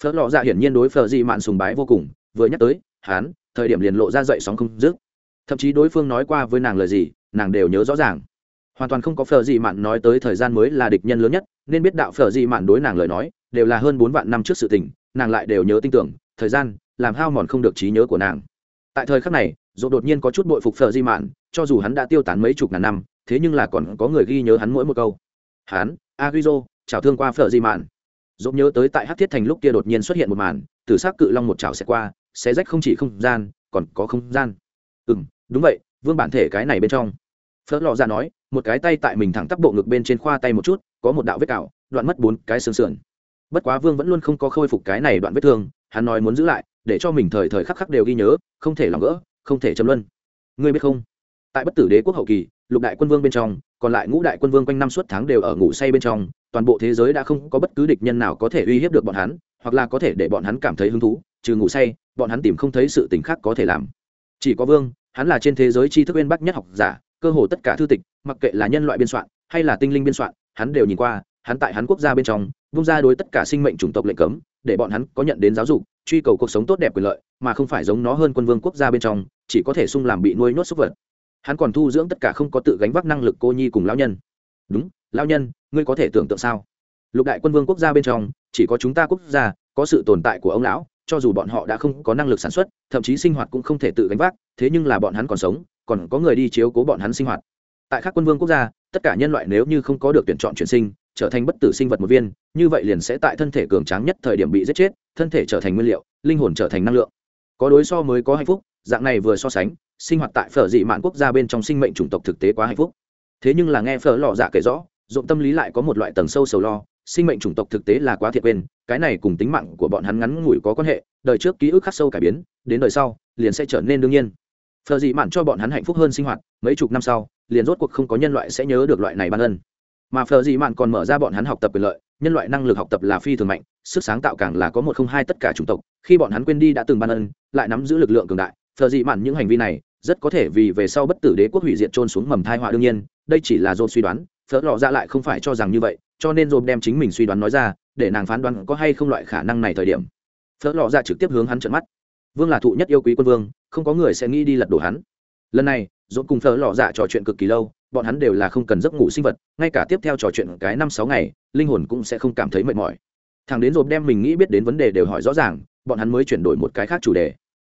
Phở lọ dạ hiển nhiên đối phở di mạn sùng bái vô cùng, vừa nhắc tới hán thời điểm liền lộ ra dậy sóng không dứt. Thậm chí đối phương nói qua với nàng lời gì, nàng đều nhớ rõ ràng. Hoàn toàn không có phở di mạn nói tới thời gian mới là địch nhân lớn nhất, nên biết đạo phở di mạn đối nàng lời nói, đều là hơn bốn vạn năm trước sự tình, nàng lại đều nhớ tin tưởng, thời gian, làm hao mòn không được trí nhớ của nàng. Tại thời khắc này, dỗ đột nhiên có chút bội phục phở di mạn, cho dù hắn đã tiêu tán mấy chục ngàn năm thế nhưng là còn có người ghi nhớ hắn mỗi một câu. Hắn aguizo chào thương qua phở di mạn. Dốt nhớ tới tại hát thiết thành lúc kia đột nhiên xuất hiện một màn tử s cự long một chảo sẽ qua sẽ rách không chỉ không gian còn có không gian. Ừ m đúng vậy vương bản thể cái này bên trong. Phớt lò ra nói một cái tay tại mình thẳng tắp bộ ngực bên trên khoa tay một chút có một đạo vết cạo, đoạn mất bốn cái xương sườn. Bất quá vương vẫn luôn không có khôi phục cái này đoạn vết thương hắn nói muốn giữ lại để cho mình thời thời khắc khắc đều ghi nhớ không thể làm gỡ không thể chấm luân. Ngươi biết không? Tại bất tử đế quốc hậu kỳ, lục đại quân vương bên trong, còn lại ngũ đại quân vương quanh năm suốt tháng đều ở ngủ say bên trong, toàn bộ thế giới đã không có bất cứ địch nhân nào có thể uy hiếp được bọn hắn, hoặc là có thể để bọn hắn cảm thấy hứng thú, trừ ngủ say, bọn hắn tìm không thấy sự tình khác có thể làm. Chỉ có vương, hắn là trên thế giới tri thức bên bắc nhất học giả, cơ hồ tất cả thư tịch, mặc kệ là nhân loại biên soạn, hay là tinh linh biên soạn, hắn đều nhìn qua, hắn tại hắn quốc gia bên trong, vung ra đối tất cả sinh mệnh chủng tộc lệnh cấm, để bọn hắn có nhận đến giáo dục, truy cầu cuộc sống tốt đẹp quyền lợi, mà không phải giống nó hơn quân vương quốc gia bên trong, chỉ có thể sung làm bị nuôi nhốt súc vật hắn còn thu dưỡng tất cả không có tự gánh vác năng lực cô nhi cùng lão nhân. Đúng, lão nhân, ngươi có thể tưởng tượng sao? Lục đại quân vương quốc gia bên trong, chỉ có chúng ta quốc gia có sự tồn tại của ông lão, cho dù bọn họ đã không có năng lực sản xuất, thậm chí sinh hoạt cũng không thể tự gánh vác, thế nhưng là bọn hắn còn sống, còn có người đi chiếu cố bọn hắn sinh hoạt. Tại các quân vương quốc gia, tất cả nhân loại nếu như không có được tuyển chọn chuyển sinh, trở thành bất tử sinh vật một viên, như vậy liền sẽ tại thân thể cường tráng nhất thời điểm bị giết chết, thân thể trở thành nguyên liệu, linh hồn trở thành năng lượng. Có đối so mới có hạnh phúc, dạng này vừa so sánh sinh hoạt tại phở dị mạn quốc gia bên trong sinh mệnh chủng tộc thực tế quá hạnh phúc. Thế nhưng là nghe phở lò dạ kể rõ dụng tâm lý lại có một loại tầng sâu sầu lo, sinh mệnh chủng tộc thực tế là quá thiệt quên, cái này cùng tính mạng của bọn hắn ngắn ngủi có quan hệ, đời trước ký ức khắc sâu cải biến, đến đời sau, liền sẽ trở nên đương nhiên. Phờ dị mạn cho bọn hắn hạnh phúc hơn sinh hoạt, mấy chục năm sau, liền rốt cuộc không có nhân loại sẽ nhớ được loại này ban ân. Mà phờ dị mạn còn mở ra bọn hắn học tập quyền lợi, nhân loại năng lực học tập là phi thường mạnh, sức sáng tạo càng là có một không hai tất cả chủng tộc, khi bọn hắn quên đi đã từng ban ân, lại nắm giữ lực lượng cường đại thờ dị mạn những hành vi này rất có thể vì về sau bất tử đế quốc hủy diệt trôn xuống mầm thai họa đương nhiên, đây chỉ là dồn suy đoán, phở lọ ra lại không phải cho rằng như vậy, cho nên dồn đem chính mình suy đoán nói ra, để nàng phán đoán có hay không loại khả năng này thời điểm. Phở lọ ra trực tiếp hướng hắn trợn mắt. Vương là thụ nhất yêu quý quân vương, không có người sẽ nghĩ đi lật đổ hắn. Lần này dồn cùng phở lọ dạ trò chuyện cực kỳ lâu, bọn hắn đều là không cần giấc ngủ sinh vật, ngay cả tiếp theo trò chuyện cái năm sáu ngày, linh hồn cũng sẽ không cảm thấy mệt mỏi. Thằng đến dồn đem mình nghĩ biết đến vấn đề đều hỏi rõ ràng, bọn hắn mới chuyển đổi một cái khác chủ đề.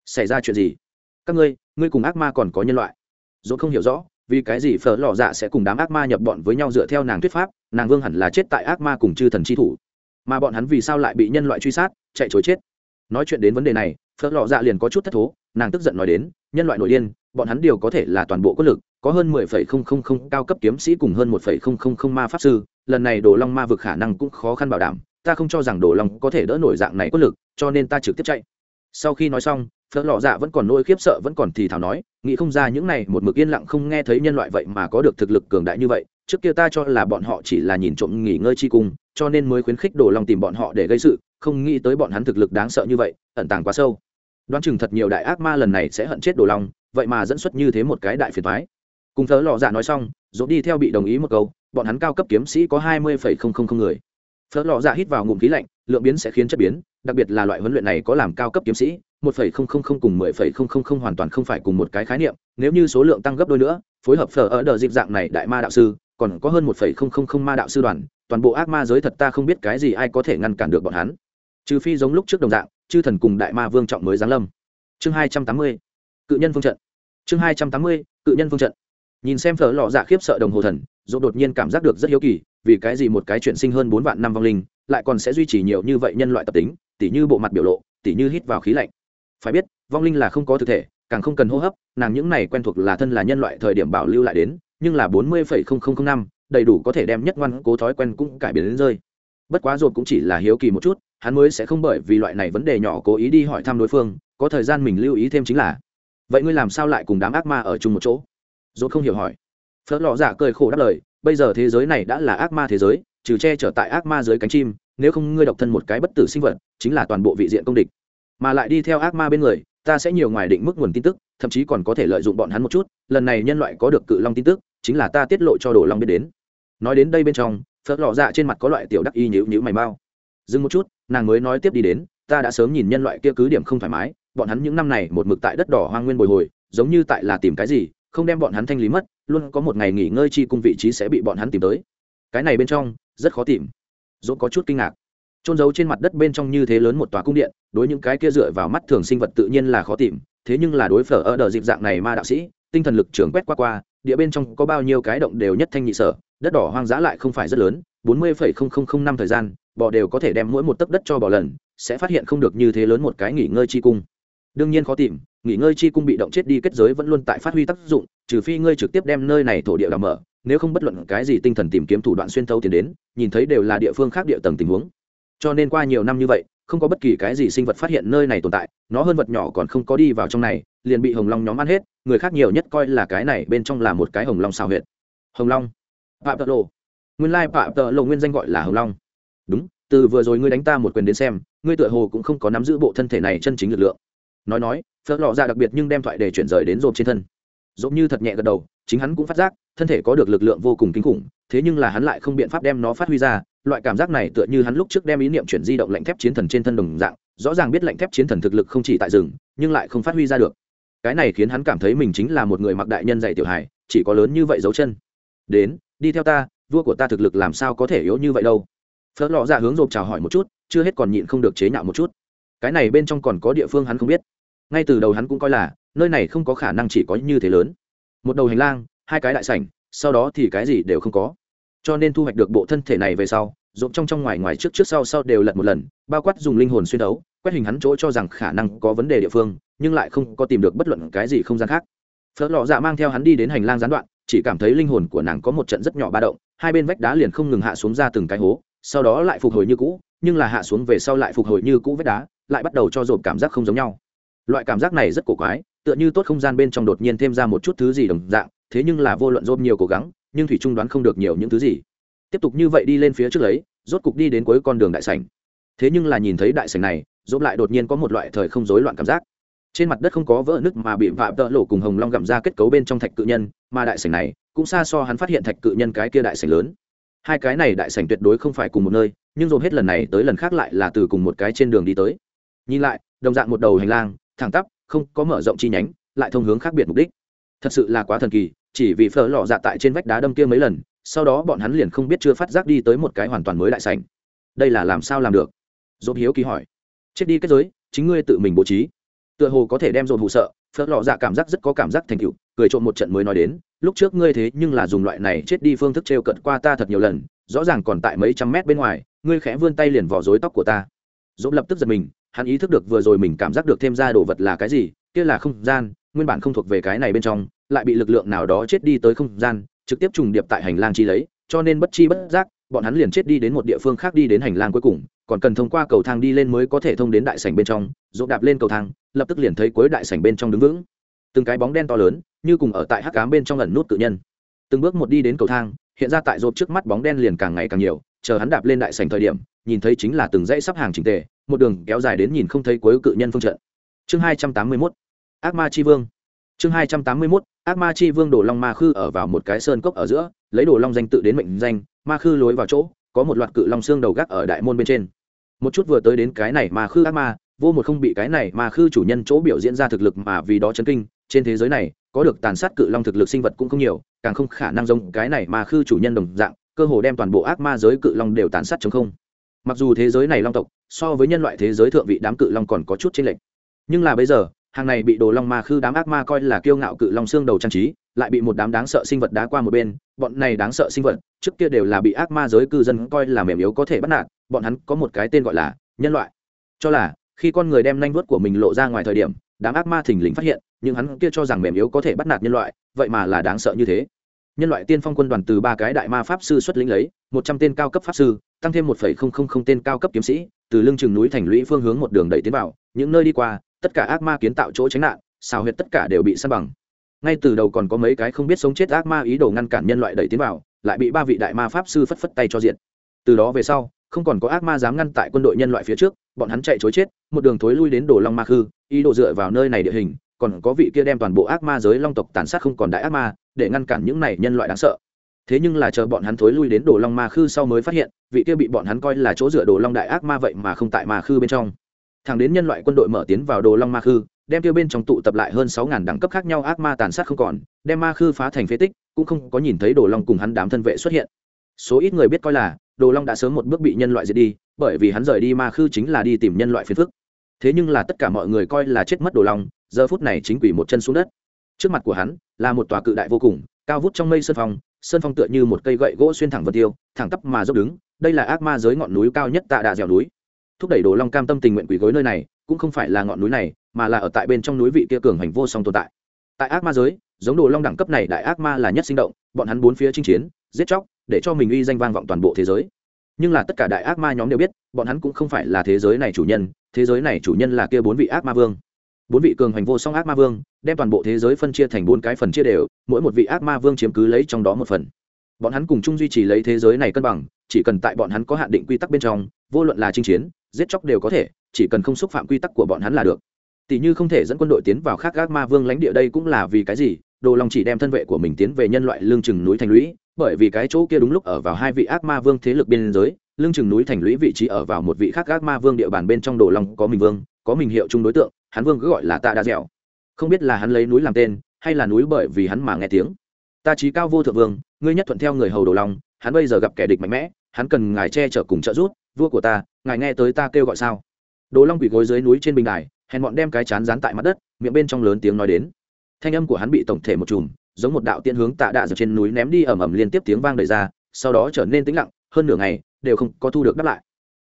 Xảy ra chuyện gì? Các ngươi ngươi cùng ác ma còn có nhân loại. Dỗ không hiểu rõ, vì cái gì phở lò dạ sẽ cùng đám ác ma nhập bọn với nhau dựa theo nàng thuyết pháp, nàng vương hẳn là chết tại ác ma cùng chư thần chi thủ. Mà bọn hắn vì sao lại bị nhân loại truy sát, chạy chối chết? Nói chuyện đến vấn đề này, phở lò dạ liền có chút thất thố, nàng tức giận nói đến, nhân loại nội điên, bọn hắn đều có thể là toàn bộ quân lực, có hơn mười phẩy không không không cao cấp kiếm sĩ cùng hơn một phẩy không không không ma pháp sư, lần này đồ long ma vực khả năng cũng khó khăn bảo đảm, ta không cho rằng đồ long có thể đỡ nổi dạng này quân lực, cho nên ta trực tiếp chạy. Sau khi nói xong phở lò dạ vẫn còn nỗi khiếp sợ vẫn còn thì thảo nói, nghĩ không ra những này một mực yên lặng không nghe thấy nhân loại vậy mà có được thực lực cường đại như vậy, trước kia ta cho là bọn họ chỉ là nhìn trộm nghỉ ngơi chi cung, cho nên mới khuyến khích đồ long tìm bọn họ để gây sự, không nghĩ tới bọn hắn thực lực đáng sợ như vậy, ẩn tàng quá sâu. Đoán chừng thật nhiều đại ác ma lần này sẽ hận chết đồ long vậy mà dẫn xuất như thế một cái đại phiền thoái cùng thớ lò dạ nói xong dốt đi theo bị đồng ý một câu, bọn hắn cao cấp kiếm sĩ có hai mươi phẩy không không không người. Phớt lò dạ hít vào ngụm khí lạnh, lượng biến sẽ khiến chất biến, đặc biệt là loại huấn luyện này có làm cao cấp kiếm sĩ một phẩy không không không cùng mười phẩy không không không hoàn toàn không phải cùng một cái khái niệm, nếu như số lượng tăng gấp đôi nữa, phối hợp phở ở đợt dịp dạng này đại ma đạo sư, còn có hơn một phẩy không không không ma đạo sư đoàn, toàn bộ ác ma giới thật ta không biết cái gì ai có thể ngăn cản được bọn hắn. Trừ phi giống lúc trước đồng dạng, chư thần cùng đại ma vương trọng mới giáng lâm. Chương hai trăm tám mươi, cự nhân phương trận. Chương hai trăm tám mươi, cự nhân phương trận. Nhìn xem phở lọ dạ khiếp sợ đồng hồ thần, dỗ đột nhiên cảm giác được rất hiếu kỳ, vì cái gì một cái chuyện sinh hơn bốn vạn năm vong linh, lại còn sẽ duy trì nhiều như vậy nhân loại tập tính, tỉ như bộ mặt biểu lộ, tỉ như hít vào khí lạnh phải biết, vong linh là không có thực thể, càng không cần hô hấp, nàng những này quen thuộc là thân là nhân loại thời điểm bảo lưu lại đến, nhưng là bốn mươi năm, đầy đủ có thể đem nhất ngoan cố thói quen cũng cải biến đến rơi. Bất quá rồi cũng chỉ là hiếu kỳ một chút, hắn mới sẽ không bởi vì loại này vấn đề nhỏ cố ý đi hỏi thăm đối phương, có thời gian mình lưu ý thêm chính là, vậy ngươi làm sao lại cùng đám ác ma ở chung một chỗ? Rột không hiểu hỏi. Phớt lọ giả cười khổ đáp lời, bây giờ thế giới này đã là ác ma thế giới, trừ che trở tại ác ma dưới cánh chim, nếu không ngươi độc thân một cái bất tử sinh vật, chính là toàn bộ vị diện công địch mà lại đi theo ác ma bên người, ta sẽ nhiều ngoài định mức nguồn tin tức, thậm chí còn có thể lợi dụng bọn hắn một chút, lần này nhân loại có được cự long tin tức, chính là ta tiết lộ cho đồ long biết đến. Nói đến đây bên trong phớt lọ dạ trên mặt có loại tiểu đắc y nhữ nhữ mày mau. Dừng một chút, nàng mới nói tiếp đi đến, ta đã sớm nhìn nhân loại kia cứ điểm không thoải mái, bọn hắn những năm này một mực tại đất đỏ hoang nguyên bồi hồi, giống như tại là tìm cái gì, không đem bọn hắn thanh lý mất, luôn có một ngày nghỉ ngơi chi cung vị trí sẽ bị bọn hắn tìm tới. Cái này bên trong, rất khó tìm. Dỗ có chút kinh ngạc trôn giấu trên mặt đất bên trong như thế lớn một tòa cung điện, đối những cái kia dựa vào mắt thường sinh vật tự nhiên là khó tìm, thế nhưng là đối phở ở đờ dịp dạng này ma đạo sĩ, tinh thần lực trưởng quét qua qua, địa bên trong có bao nhiêu cái động đều nhất thanh nhị sở, đất đỏ hoang dã lại không phải rất lớn, bốn mươi phẩy không không không năm thời gian bò đều có thể đem mỗi một tấc đất cho bò lần, sẽ phát hiện không được như thế lớn một cái nghỉ ngơi chi cung. Đương nhiên khó tìm, nghỉ ngơi chi cung bị động chết đi kết giới vẫn luôn tại phát huy tác dụng, trừ phi ngươi trực tiếp đem nơi này thổ địa đ mở, nếu không bất luận cái gì tinh thần tìm kiếm thủ đoạn xuyên thấu tiến đến, nhìn thấy đều là địa phương khác địa tầng tình huống cho nên qua nhiều năm như vậy, không có bất kỳ cái gì sinh vật phát hiện nơi này tồn tại, nó hơn vật nhỏ còn không có đi vào trong này, liền bị hồng long nhóm ăn hết, người khác nhiều nhất coi là cái này bên trong là một cái hồng long xào huyệt. Hồng long. Phạm tợ lộ. Nguyên lai phạm tợ lộ nguyên danh gọi là hồng long. Đúng, từ vừa rồi ngươi đánh ta một quyền đến xem, ngươi tựa hồ cũng không có nắm giữ bộ thân thể này chân chính lực lượng. Nói nói phớt lọ ra đặc biệt nhưng đem thoại để chuyển rời đến rộp trên thân. Dốt như thật nhẹ gật đầu, chính hắn cũng phát giác thân thể có được lực lượng vô cùng kinh khủng, thế nhưng là hắn lại không biện pháp đem nó phát huy ra, loại cảm giác này tựa như hắn lúc trước đem ý niệm chuyển di động lạnh thép chiến thần trên thân đồng dạng, rõ ràng biết lạnh thép chiến thần thực lực không chỉ tại rừng, nhưng lại không phát huy ra được. Cái này khiến hắn cảm thấy mình chính là một người mặc đại nhân dạy tiểu hải chỉ có lớn như vậy dấu chân. Đến, đi theo ta, vua của ta thực lực làm sao có thể yếu như vậy đâu? Phớt lọ ra hướng rộp chào hỏi một chút, chưa hết còn nhịn không được chế nhạo một chút. Cái này bên trong còn có địa phương hắn không biết. Ngay từ đầu hắn cũng coi là, nơi này không có khả năng chỉ có như thế lớn. Một đầu hành lang hai cái đại sảnh, sau đó thì cái gì đều không có. Cho nên thu hoạch được bộ thân thể này về sau rộn trong trong ngoài ngoài trước trước sau sau đều lật một lần, bao quát dùng linh hồn xuyên đấu, quét hình hắn chỗ cho rằng khả năng có vấn đề địa phương, nhưng lại không có tìm được bất luận cái gì không gian khác. Phớt lọ dạ mang theo hắn đi đến hành lang gián đoạn, chỉ cảm thấy linh hồn của nàng có một trận rất nhỏ ba động, hai bên vách đá liền không ngừng hạ xuống ra từng cái hố, sau đó lại phục hồi như cũ, nhưng là hạ xuống về sau lại phục hồi như cũ vách đá, lại bắt đầu cho dồn cảm giác không giống nhau. Loại cảm giác này rất cổ quái, tựa như tốt không gian bên trong đột nhiên thêm ra một chút thứ gì đồng dạng thế nhưng là vô luận dôm nhiều cố gắng, nhưng thủy trung đoán không được nhiều những thứ gì. Tiếp tục như vậy đi lên phía trước lấy, rốt cục đi đến cuối con đường đại sảnh. Thế nhưng là nhìn thấy đại sảnh này dôm lại đột nhiên có một loại thời không rối loạn cảm giác. Trên mặt đất không có vỡ nứt mà bị vạ tợ lộ cùng hồng long gặm ra kết cấu bên trong thạch cự nhân, mà đại sảnh này cũng xa so hắn phát hiện thạch cự nhân cái kia đại sảnh lớn. Hai cái này đại sảnh tuyệt đối không phải cùng một nơi, nhưng dồn hết lần này tới lần khác lại là từ cùng một cái trên đường đi tới. Nhìn lại, đồng dạng một đầu hành lang, thẳng tắp, không có mở rộng chi nhánh, lại thông hướng khác biệt mục đích. Thật sự là quá thần kỳ chỉ vì phở lò dạ tại trên vách đá đâm kia mấy lần, sau đó bọn hắn liền không biết chưa phát giác đi tới một cái hoàn toàn mới đại sành. đây là làm sao làm được? Dồn hiếu kỳ hỏi. Chết đi kết giới, chính ngươi tự mình bố trí. Tựa hồ có thể đem dồn hụ sợ phớt lọ dạ cảm giác rất có cảm giác thành cựu cười trộn một trận mới nói đến, lúc trước ngươi thế nhưng là dùng loại này chết đi phương thức t r e o cận qua ta thật nhiều lần, rõ ràng còn tại mấy trăm mét bên ngoài, ngươi khẽ vươn tay liền vỏ dối tóc của ta. Dồn lập tức giật mình, hắn ý thức được vừa rồi mình cảm giác được thêm ra đồ vật là cái gì, kia là không gian, nguyên bản không thuộc về cái này bên trong lại bị lực lượng nào đó chết đi tới không gian, trực tiếp trùng điệp tại hành lang chi lấy, cho nên bất chi bất giác, bọn hắn liền chết đi đến một địa phương khác đi đến hành lang cuối cùng, còn cần thông qua cầu thang đi lên mới có thể thông đến đại sảnh bên trong, dỗ đạp lên cầu thang, lập tức liền thấy cuối đại sảnh bên trong đứng vững. Từng cái bóng đen to lớn, như cùng ở tại hắc cám bên trong ẩn nút tự nhân. Từng bước một đi đến cầu thang, hiện ra tại rộp trước mắt bóng đen liền càng ngày càng nhiều, chờ hắn đạp lên đại sảnh thời điểm, nhìn thấy chính là từng dãy sắp hàng chỉnh tề, một đường kéo dài đến nhìn không thấy cuối cự nhân phương trận. Chương hai trăm tám mươi mốt. Ác ma chi vương chương hai trăm tám mươi 281 ác ma chi vương đồ long ma khư ở vào một cái sơn cốc ở giữa, lấy đồ long danh tự đến mệnh danh, ma khư lối vào chỗ, có một loạt cự long xương đầu gác ở đại môn bên trên. Một chút vừa tới đến cái này Ma khư ác ma, vô một không bị cái này Ma khư chủ nhân chỗ biểu diễn ra thực lực mà vì đó chấn kinh, trên thế giới này, có được tàn sát cự long thực lực sinh vật cũng không nhiều, càng không khả năng giống cái này Ma khư chủ nhân đồng dạng, cơ hồ đem toàn bộ ác ma giới cự long đều tàn sát chống không. Mặc dù thế giới này long tộc, so với nhân loại thế giới thượng vị đám cự long còn có chút chênh lệch. Nhưng là bây giờ hàng này bị đồ long ma khư đám ác ma coi là kiêu ngạo cự long xương đầu trang trí, lại bị một đám đáng sợ sinh vật đá qua một bên, bọn này đáng sợ sinh vật, trước kia đều là bị ác ma giới cư dân coi là mềm yếu có thể bắt nạt, bọn hắn có một cái tên gọi là nhân loại. Cho là, khi con người đem nanh vuốt của mình lộ ra ngoài thời điểm, đám ác ma thình lình phát hiện, nhưng hắn kia cho rằng mềm yếu có thể bắt nạt nhân loại, vậy mà là đáng sợ như thế. Nhân loại tiên phong quân đoàn từ ba cái đại ma pháp sư xuất lĩnh lấy, một trăm tên cao cấp pháp sư, tăng thêm một phẩy không không không tên cao cấp kiếm sĩ, từ lưng chừng núi thành lũy phương hướng một đường đẩy tiến vào, những nơi đi qua tất cả ác ma kiến tạo chỗ tránh nạn, xào huyệt tất cả đều bị săn bằng. Ngay từ đầu còn có mấy cái không biết sống chết ác ma ý đồ ngăn cản nhân loại đẩy tiến vào, lại bị ba vị đại ma pháp sư phất phất tay cho diện từ đó về sau, không còn có ác ma dám ngăn tại quân đội nhân loại phía trước, bọn hắn chạy chối chết, một đường thối lui đến đồ long ma khư, ý đồ dựa vào nơi này địa hình, còn có vị kia đem toàn bộ ác ma giới long tộc tàn sát không còn đại ác ma, để ngăn cản những này nhân loại đáng sợ. Thế nhưng là chờ bọn hắn thối lui đến đồ long ma khư sau mới phát hiện, vị kia bị bọn hắn coi là chỗ dựa đồ long đại ác ma vậy mà không tại ma khư bên trong thẳng đến nhân loại quân đội mở tiến vào đồ long ma khư, đem tiêu bên trong tụ tập lại hơn sáu ngàn đẳng cấp khác nhau ác ma tàn sát không còn, đem ma khư phá thành phế tích, cũng không có nhìn thấy đồ long cùng hắn đám thân vệ xuất hiện. Số ít người biết coi là, đồ long đã sớm một bước bị nhân loại diệt đi, bởi vì hắn rời đi ma khư chính là đi tìm nhân loại phiền phức. Thế nhưng là tất cả mọi người coi là chết mất đồ long, giờ phút này chính quỷ một chân xuống đất. Trước mặt của hắn là một tòa cự đại vô cùng, cao vút trong mây sơn phong sơn phong tựa như một cây gậy gỗ xuyên thẳng vật tiêu, thẳng tắp mà dốc đứng, đây là ác ma giới ngọn núi cao nhất tạ đà dẻo núi thúc đẩy đồ long cam tâm tình nguyện quỷ gối nơi này, cũng không phải là ngọn núi này, mà là ở tại bên trong núi vị kia cường hành vô song tồn tại. Tại ác ma giới, giống đồ long đẳng cấp này đại ác ma là nhất sinh động, bọn hắn bốn phía chinh chiến, giết chóc, để cho mình uy danh vang vọng toàn bộ thế giới. Nhưng là tất cả đại ác ma nhóm đều biết, bọn hắn cũng không phải là thế giới này chủ nhân, thế giới này chủ nhân là kia bốn vị ác ma vương. Bốn vị cường hành vô song ác ma vương, đem toàn bộ thế giới phân chia thành bốn cái phần chia đều, mỗi một vị ác ma vương chiếm cứ lấy trong đó một phần. Bọn hắn cùng chung duy trì lấy thế giới này cân bằng, chỉ cần tại bọn hắn có hạn định quy tắc bên trong vô luận là chinh chiến, giết chóc đều có thể, chỉ cần không xúc phạm quy tắc của bọn hắn là được. Tỷ như không thể dẫn quân đội tiến vào khác gác ma vương lãnh địa đây cũng là vì cái gì? Đồ long chỉ đem thân vệ của mình tiến về nhân loại lương chừng núi thành lũy, bởi vì cái chỗ kia đúng lúc ở vào hai vị ác ma vương thế lực biên giới, lương chừng núi thành lũy vị trí ở vào một vị khác ác ma vương địa bàn bên trong đồ long, có mình vương, có mình hiệu chung đối tượng, hắn vương cứ gọi là tạ đa dẻo. Không biết là hắn lấy núi làm tên, hay là núi bởi vì hắn mà nghe tiếng. Ta trí cao vô thượng vương, ngươi nhất thuận theo người hầu đồ long, hắn bây giờ gặp kẻ địch mạnh mẽ, hắn cần ngài che chở cùng trợ giúp vua của ta, ngài nghe tới ta kêu gọi sao? Đồ long quỷ gối dưới núi trên bình đài, hèn bọn đem cái chán dán tại mặt đất, miệng bên trong lớn tiếng nói đến. Thanh âm của hắn bị tổng thể một chùm, giống một đạo tiên hướng tạ đạ dược trên núi ném đi ẩm ẩm liên tiếp tiếng vang đầy ra, sau đó trở nên tĩnh lặng, hơn nửa ngày, đều không có thu được đáp lại.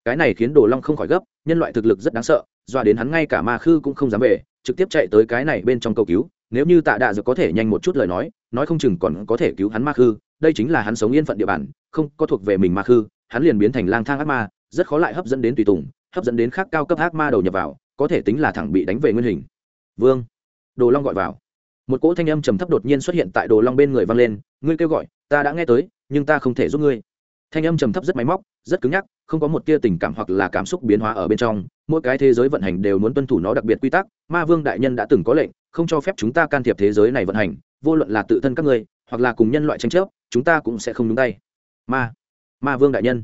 Cái này khiến đồ long không khỏi gấp, nhân loại thực lực rất đáng sợ doa đến hắn ngay cả ma khư cũng không dám về, trực tiếp chạy tới cái này bên trong cầu cứu. Nếu như tạ đạ dược có thể nhanh một chút lời nói nói không chừng còn có thể cứu hắn ma khư, đây chính là hắn sống yên phận địa bàn, không có thuộc về mình ma khư, hắn liền biến thành lang thang ác ma rất khó lại hấp dẫn đến tùy tùng, hấp dẫn đến khác cao cấp ác ma đầu nhập vào, có thể tính là thẳng bị đánh về nguyên hình. Vương. Đồ long gọi vào. Một cỗ thanh âm trầm thấp đột nhiên xuất hiện tại đồ long bên người vang lên, ngươi kêu gọi, ta đã nghe tới, nhưng ta không thể giúp ngươi. Thanh âm trầm thấp rất máy móc, rất cứng nhắc, không có một tia tình cảm hoặc là cảm xúc biến hóa ở bên trong, mỗi cái thế giới vận hành đều muốn tuân thủ nó đặc biệt quy tắc, ma vương đại nhân đã từng có lệnh, không cho phép chúng ta can thiệp thế giới này vận hành, vô luận là tự thân các ngươi, hoặc là cùng nhân loại tranh chấp, chúng ta cũng sẽ không nhúng tay. Ma. Ma vương đại nhân.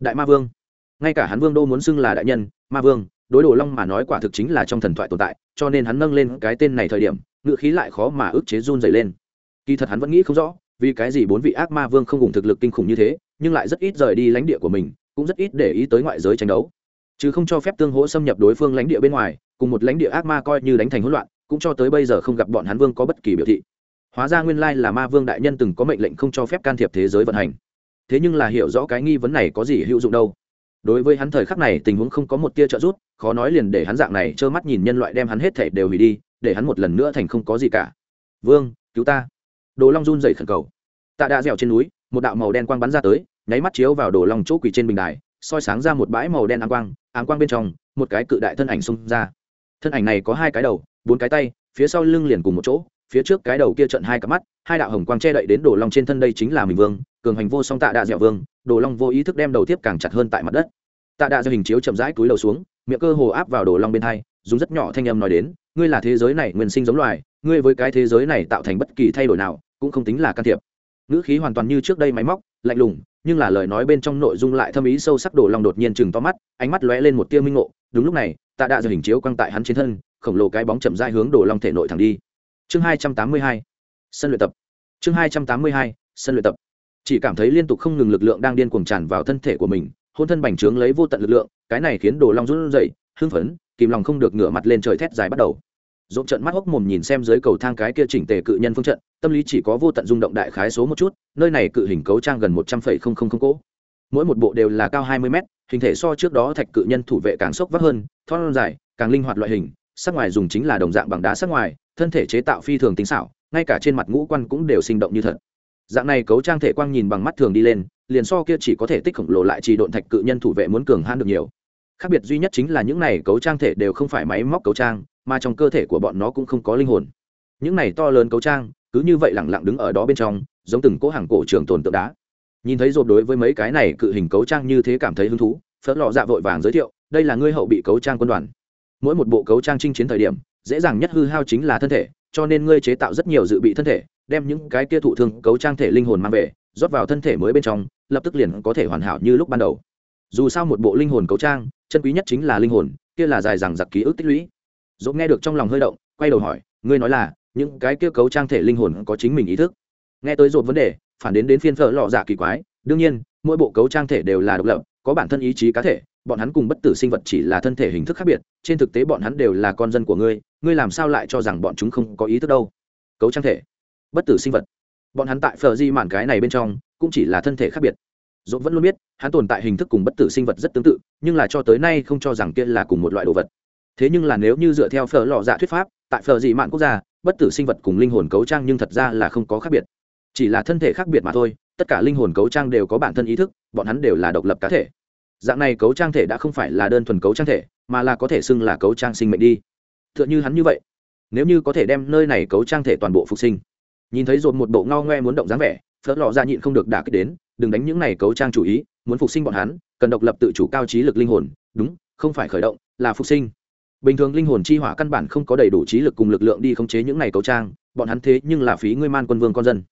Đại ma vương ngay cả hắn vương đô muốn xưng là đại nhân, ma vương, đối đồ long mà nói quả thực chính là trong thần thoại tồn tại, cho nên hắn nâng lên cái tên này thời điểm, ngựa khí lại khó mà ức chế run dày lên. Kỳ thật hắn vẫn nghĩ không rõ, vì cái gì bốn vị ác ma vương không cùng thực lực kinh khủng như thế, nhưng lại rất ít rời đi lãnh địa của mình, cũng rất ít để ý tới ngoại giới tranh đấu. Chứ không cho phép tương hỗ xâm nhập đối phương lãnh địa bên ngoài, cùng một lãnh địa ác ma coi như đánh thành hỗn loạn, cũng cho tới bây giờ không gặp bọn hắn vương có bất kỳ biểu thị. Hóa ra nguyên lai là ma vương đại nhân từng có mệnh lệnh không cho phép can thiệp thế giới vận hành. Thế nhưng là hiểu rõ cái nghi vấn này có gì hữu dụng đâu đối với hắn thời khắc này tình huống không có một tia trợ giúp, khó nói liền để hắn dạng này trơ mắt nhìn nhân loại đem hắn hết thể đều hủy đi, để hắn một lần nữa thành không có gì cả. Vương, cứu ta. Đồ long run dậy khẩn cầu. Tạ đã dẻo trên núi, một đạo màu đen quang bắn ra tới, nháy mắt chiếu vào đồ long chỗ quỳ trên bình đài, soi sáng ra một bãi màu đen áng quang áng quang bên trong, một cái cự đại thân ảnh xông ra. Thân ảnh này có hai cái đầu, bốn cái tay, phía sau lưng liền cùng một chỗ, phía trước cái đầu kia trận hai cặp mắt, hai đạo hồng quang che đậy đến đồ long trên thân đây chính là mình vương, cường hành vô song tạ đạ dẻo vương đồ long vô ý thức đem đầu tiếp càng chặt hơn tại mặt đất. Tạ đạ do hình chiếu chậm rãi túi đầu xuống, miệng cơ hồ áp vào đồ long bên hai, dùng rất nhỏ thanh âm nói đến, ngươi là thế giới này nguyên sinh giống loài, ngươi với cái thế giới này tạo thành bất kỳ thay đổi nào, cũng không tính là can thiệp. Ngữ khí hoàn toàn như trước đây máy móc, lạnh lùng, nhưng là lời nói bên trong nội dung lại thâm ý sâu sắc đồ long đột nhiên chừng to mắt, ánh mắt lóe lên một tia minh ngộ. Đúng lúc này, tạ đạ do hình chiếu quăng tại hắn trên thân, khổng lồ cái bóng chậm rãi hướng đồ long thể nội thẳng đi. Chương hai trăm tám mươi hai, sân luyện tập. Chương hai trăm tám mươi hai, sân luyện tập chỉ cảm thấy liên tục không ngừng lực lượng đang điên cuồng tràn vào thân thể của mình, hôn thân bành trướng lấy vô tận lực lượng, cái này khiến đồ long run rẩy, hưng phấn, kìm lòng không được ngửa mặt lên trời thét dài bắt đầu. Dộn trận mắt hốc mồm nhìn xem dưới cầu thang cái kia chỉnh tề cự nhân phương trận, tâm lý chỉ có vô tận rung động đại khái số một chút, nơi này cự hình cấu trang gần một trăm phẩy không không không cỗ. Mỗi một bộ đều là cao hai mươi mét, hình thể so trước đó thạch cự nhân thủ vệ càng sốc vác hơn, thon dài, càng linh hoạt loại hình, sắc ngoài dùng chính là đồng dạng bằng đá sắc ngoài, thân thể chế tạo phi thường tính xảo, ngay cả trên mặt ngũ quan cũng đều sinh động như thật dạng này cấu trang thể quang nhìn bằng mắt thường đi lên, liền so kia chỉ có thể tích khổng lồ lại chỉ độn thạch cự nhân thủ vệ muốn cường hãn được nhiều. Khác biệt duy nhất chính là những này cấu trang thể đều không phải máy móc cấu trang, mà trong cơ thể của bọn nó cũng không có linh hồn. Những này to lớn cấu trang, cứ như vậy lẳng lặng đứng ở đó bên trong, giống từng cỗ hàng cổ trường tồn tượng đá. Nhìn thấy rột đối với mấy cái này cự hình cấu trang như thế cảm thấy hứng thú, phớt lọ dạ vội vàng giới thiệu, đây là ngươi hậu bị cấu trang quân đoàn. Mỗi một bộ cấu trang chinh chiến thời điểm, dễ dàng nhất hư hao chính là thân thể, cho nên ngươi chế tạo rất nhiều dự bị thân thể đem những cái kia thụ thương cấu trang thể linh hồn mang về, rót vào thân thể mới bên trong, lập tức liền có thể hoàn hảo như lúc ban đầu. Dù sao một bộ linh hồn cấu trang, chân quý nhất chính là linh hồn, kia là dài dằng giặc ký ức tích lũy. Dốt nghe được trong lòng hơi động, quay đầu hỏi, ngươi nói là, những cái kia cấu trang thể linh hồn có chính mình ý thức? Nghe tới dột vấn đề, phản đến đến phiên phở lọ dạ kỳ quái, đương nhiên, mỗi bộ cấu trang thể đều là độc lập, có bản thân ý chí cá thể, bọn hắn cùng bất tử sinh vật chỉ là thân thể hình thức khác biệt, trên thực tế bọn hắn đều là con dân của ngươi ngươi làm sao lại cho rằng bọn chúng không có ý thức đâu? Cấu trang thể bất tử sinh vật. Bọn hắn tại phờ di mạn cái này bên trong cũng chỉ là thân thể khác biệt. Dốt vẫn luôn biết, hắn tồn tại hình thức cùng bất tử sinh vật rất tương tự, nhưng là cho tới nay không cho rằng kia là cùng một loại đồ vật. Thế nhưng là nếu như dựa theo phở lò dạ thuyết pháp, tại phở dị mạn quốc gia, bất tử sinh vật cùng linh hồn cấu trang nhưng thật ra là không có khác biệt. Chỉ là thân thể khác biệt mà thôi, tất cả linh hồn cấu trang đều có bản thân ý thức, bọn hắn đều là độc lập cá thể. Dạng này cấu trang thể đã không phải là đơn thuần cấu trang thể, mà là có thể xưng là cấu trang sinh mệnh đi. T h ư ợ n h ư hắn như vậy, nếu như có thể đem nơi này cấu trang thể toàn bộ phục sinh nhìn thấy dồn một bộ ngao ngoe muốn động dáng vẻ, phớt lò ra nhịn không được đả kích đến, đừng đánh những này cấu trang chủ ý, muốn phục sinh bọn hắn, cần độc lập tự chủ cao trí lực linh hồn, đúng, không phải khởi động, là phục sinh. Bình thường linh hồn chi hỏa căn bản không có đầy đủ trí lực cùng lực lượng đi khống chế những này cấu trang, bọn hắn thế nhưng là phí ngươi man quân vương con dân.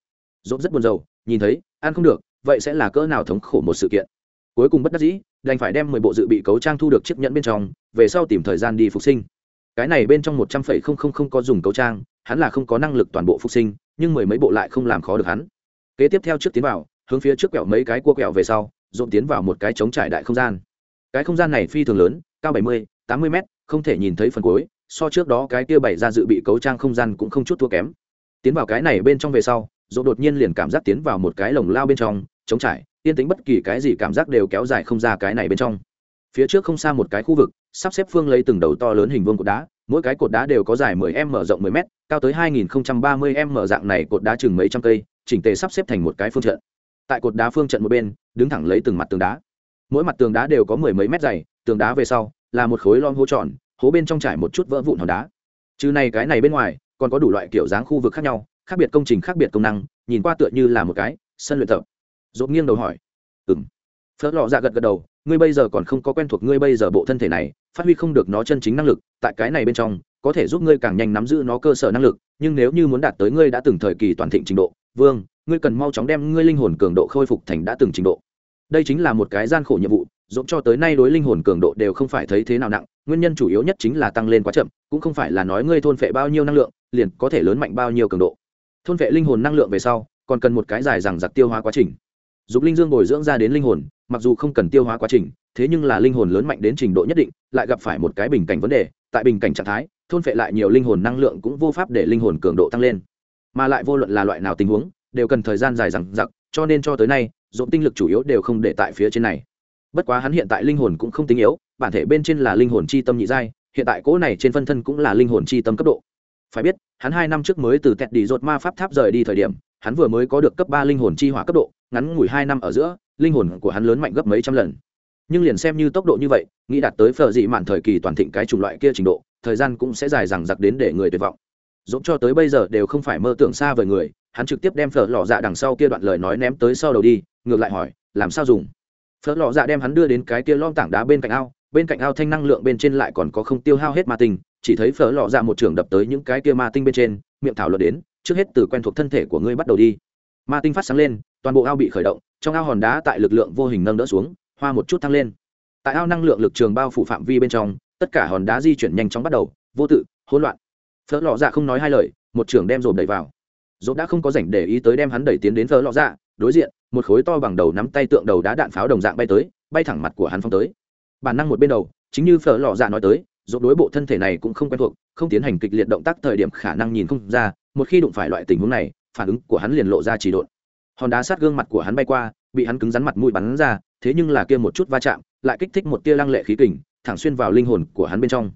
Dốt rất buồn rầu, nhìn thấy, ăn không được, vậy sẽ là cỡ nào thống khổ một sự kiện. Cuối cùng bất đắc dĩ, đành phải đem mười bộ dự bị cấu trang thu được chiếc nhẫn bên trong, về sau tìm thời gian đi phục sinh cái này bên trong một trăm phẩy không không không có dùng cấu trang, hắn là không có năng lực toàn bộ phục sinh, nhưng mười mấy bộ lại không làm khó được hắn. Kế tiếp theo trước tiến vào, hướng phía trước quẹo mấy cái cua quẹo về sau, dồn tiến vào một cái trống trải đại không gian. Cái không gian này phi thường lớn, cao bảy mươi, tám mươi m không thể nhìn thấy phần cuối, so trước đó cái kia bảy ra dự bị cấu trang không gian cũng không chút thua kém. Tiến vào cái này bên trong về sau, dồn đột nhiên liền cảm giác tiến vào một cái lồng lao bên trong, trống trải, yên tĩnh bất kỳ cái gì cảm giác đều kéo dài không ra cái này bên trong. Phía trước không xa một cái khu vực sắp xếp phương lấy từng đầu to lớn hình vuông cột đá, mỗi cái cột đá đều có dài 10 m, rộng 10 m, cao tới 2030 m dạng này cột đá chừng mấy trăm cây, chỉnh tề sắp xếp thành một cái phương trận. Tại cột đá phương trận một bên, đứng thẳng lấy từng mặt tường đá. Mỗi mặt tường đá đều có mười mấy mét dày, tường đá về sau là một khối lon hố tròn, hố bên trong trải một chút vỡ vụn hòn đá. Trừ này cái này bên ngoài, còn có đủ loại kiểu dáng khu vực khác nhau, khác biệt công trình, khác biệt công năng, nhìn qua tựa như là một cái sân luyện tập. Dốt nghiêng đầu hỏi ừng phớt lọ dạ gật gật đầu ngươi bây giờ còn không có quen thuộc ngươi bây giờ bộ thân thể này, phát huy không được nó chân chính năng lực, tại cái này bên trong, có thể giúp ngươi càng nhanh nắm giữ nó cơ sở năng lực, nhưng nếu như muốn đạt tới ngươi đã từng thời kỳ toàn thịnh trình độ, vương, ngươi cần mau chóng đem ngươi linh hồn cường độ khôi phục thành đã từng trình độ. Đây chính là một cái gian khổ nhiệm vụ dũng cho tới nay đối linh hồn cường độ đều không phải thấy thế nào nặng, nguyên nhân chủ yếu nhất chính là tăng lên quá chậm, cũng không phải là nói ngươi thôn phệ bao nhiêu năng lượng, liền có thể lớn mạnh bao nhiêu cường độ. Thôn phệ linh hồn năng lượng về sau, còn cần một cái dài rằng giặc tiêu hóa quá trình. Dục linh dương bồi dưỡng ra đến linh hồn mặc dù không cần tiêu hóa quá trình, thế nhưng là linh hồn lớn mạnh đến trình độ nhất định, lại gặp phải một cái bình cảnh vấn đề, tại bình cảnh trạng thái, thôn phệ lại nhiều linh hồn năng lượng cũng vô pháp để linh hồn cường độ tăng lên. Mà lại vô luận là loại nào tình huống, đều cần thời gian dài rằng giặc cho nên cho tới nay dồn tinh lực chủ yếu đều không để tại phía trên này. Bất quá hắn hiện tại linh hồn cũng không tinh yếu, bản thể bên trên là linh hồn chi tâm nhị giai, hiện tại cỗ này trên phân thân cũng là linh hồn chi tâm cấp độ. Phải biết, hắn hai năm trước mới từ tẹt đi rột ma pháp tháp rời đi thời điểm, hắn vừa mới có được cấp ba linh hồn chi hỏa cấp độ, ngắn ngủi hai năm ở giữa linh hồn của hắn lớn mạnh gấp mấy trăm lần. Nhưng liền xem như tốc độ như vậy, nghĩ đạt tới phở dị mạn thời kỳ toàn thịnh cái chủng loại kia trình độ, thời gian cũng sẽ dài dằng dặc đến để người tuyệt vọng. Dũng cho tới bây giờ đều không phải mơ tưởng xa vời người, hắn trực tiếp đem phở lò dạ đằng sau kia đoạn lời nói ném tới sau đầu đi, ngược lại hỏi, làm sao dùng? Phở lò dạ đem hắn đưa đến cái kia lom tảng đá bên cạnh ao, bên cạnh ao thanh năng lượng bên trên lại còn có không tiêu hao hết ma tinh, chỉ thấy phở lò dạ một trường đập tới những cái kia ma tinh bên trên, miệng thảo luận đến, trước hết từ quen thuộc thân thể của ngươi bắt đầu đi. Ma tinh phát sáng lên, toàn bộ ao bị khởi động trong ao hòn đá tại lực lượng vô hình nâng đỡ xuống, hoa một chút thăng lên. Tại ao năng lượng lực trường bao phủ phạm vi bên trong, tất cả hòn đá di chuyển nhanh chóng bắt đầu, vô tự, hỗn loạn. Phở lọ dạ không nói hai lời, một trưởng đem dồn đẩy vào. Dồn đã không có rảnh để ý tới đem hắn đẩy tiến đến phở lọ dạ đối diện, một khối to bằng đầu nắm tay tượng đầu đá đạn pháo đồng dạng bay tới, bay thẳng mặt của hắn phong tới. Bản năng một bên đầu, chính như phở lọ dạ nói tới dồn đối bộ thân thể này cũng không quen thuộc, không tiến hành kịch liệt động tác thời điểm khả năng nhìn không ra, một khi đụng phải loại tình huống này, phản ứng của hắn liền lộ ra chỉ độn hòn đá sát gương mặt của hắn bay qua, bị hắn cứng rắn mặt mũi bắn ra, thế nhưng là kia một chút va chạm, lại kích thích một tia lăng lệ khí kình, thẳng xuyên vào linh hồn của hắn bên trong.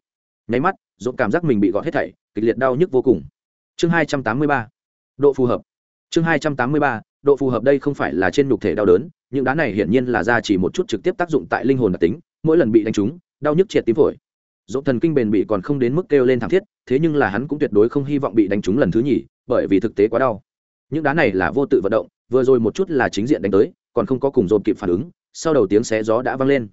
Nháy mắt, dũng cảm giác mình bị gọt hết thảy, kịch liệt đau nhức vô cùng. Chương hai trăm tám mươi ba. Độ phù hợp. Chương hai trăm tám mươi ba, độ phù hợp đây không phải là trên nhục thể đau đớn, những đá này hiển nhiên là ra chỉ một chút trực tiếp tác dụng tại linh hồn đặc tính, mỗi lần bị đánh trúng, đau nhức triệt tím phổi. Dỗ thần kinh bền bị còn không đến mức kêu lên thảm thiết, thế nhưng là hắn cũng tuyệt đối không hy vọng bị đánh trúng lần thứ nhì, bởi vì thực tế quá đau. Những đá này là vô tự vận động vừa rồi một chút là chính diện đánh tới, còn không có cùng dồn kịp phản ứng, sau đầu tiếng xé gió đã vang lên.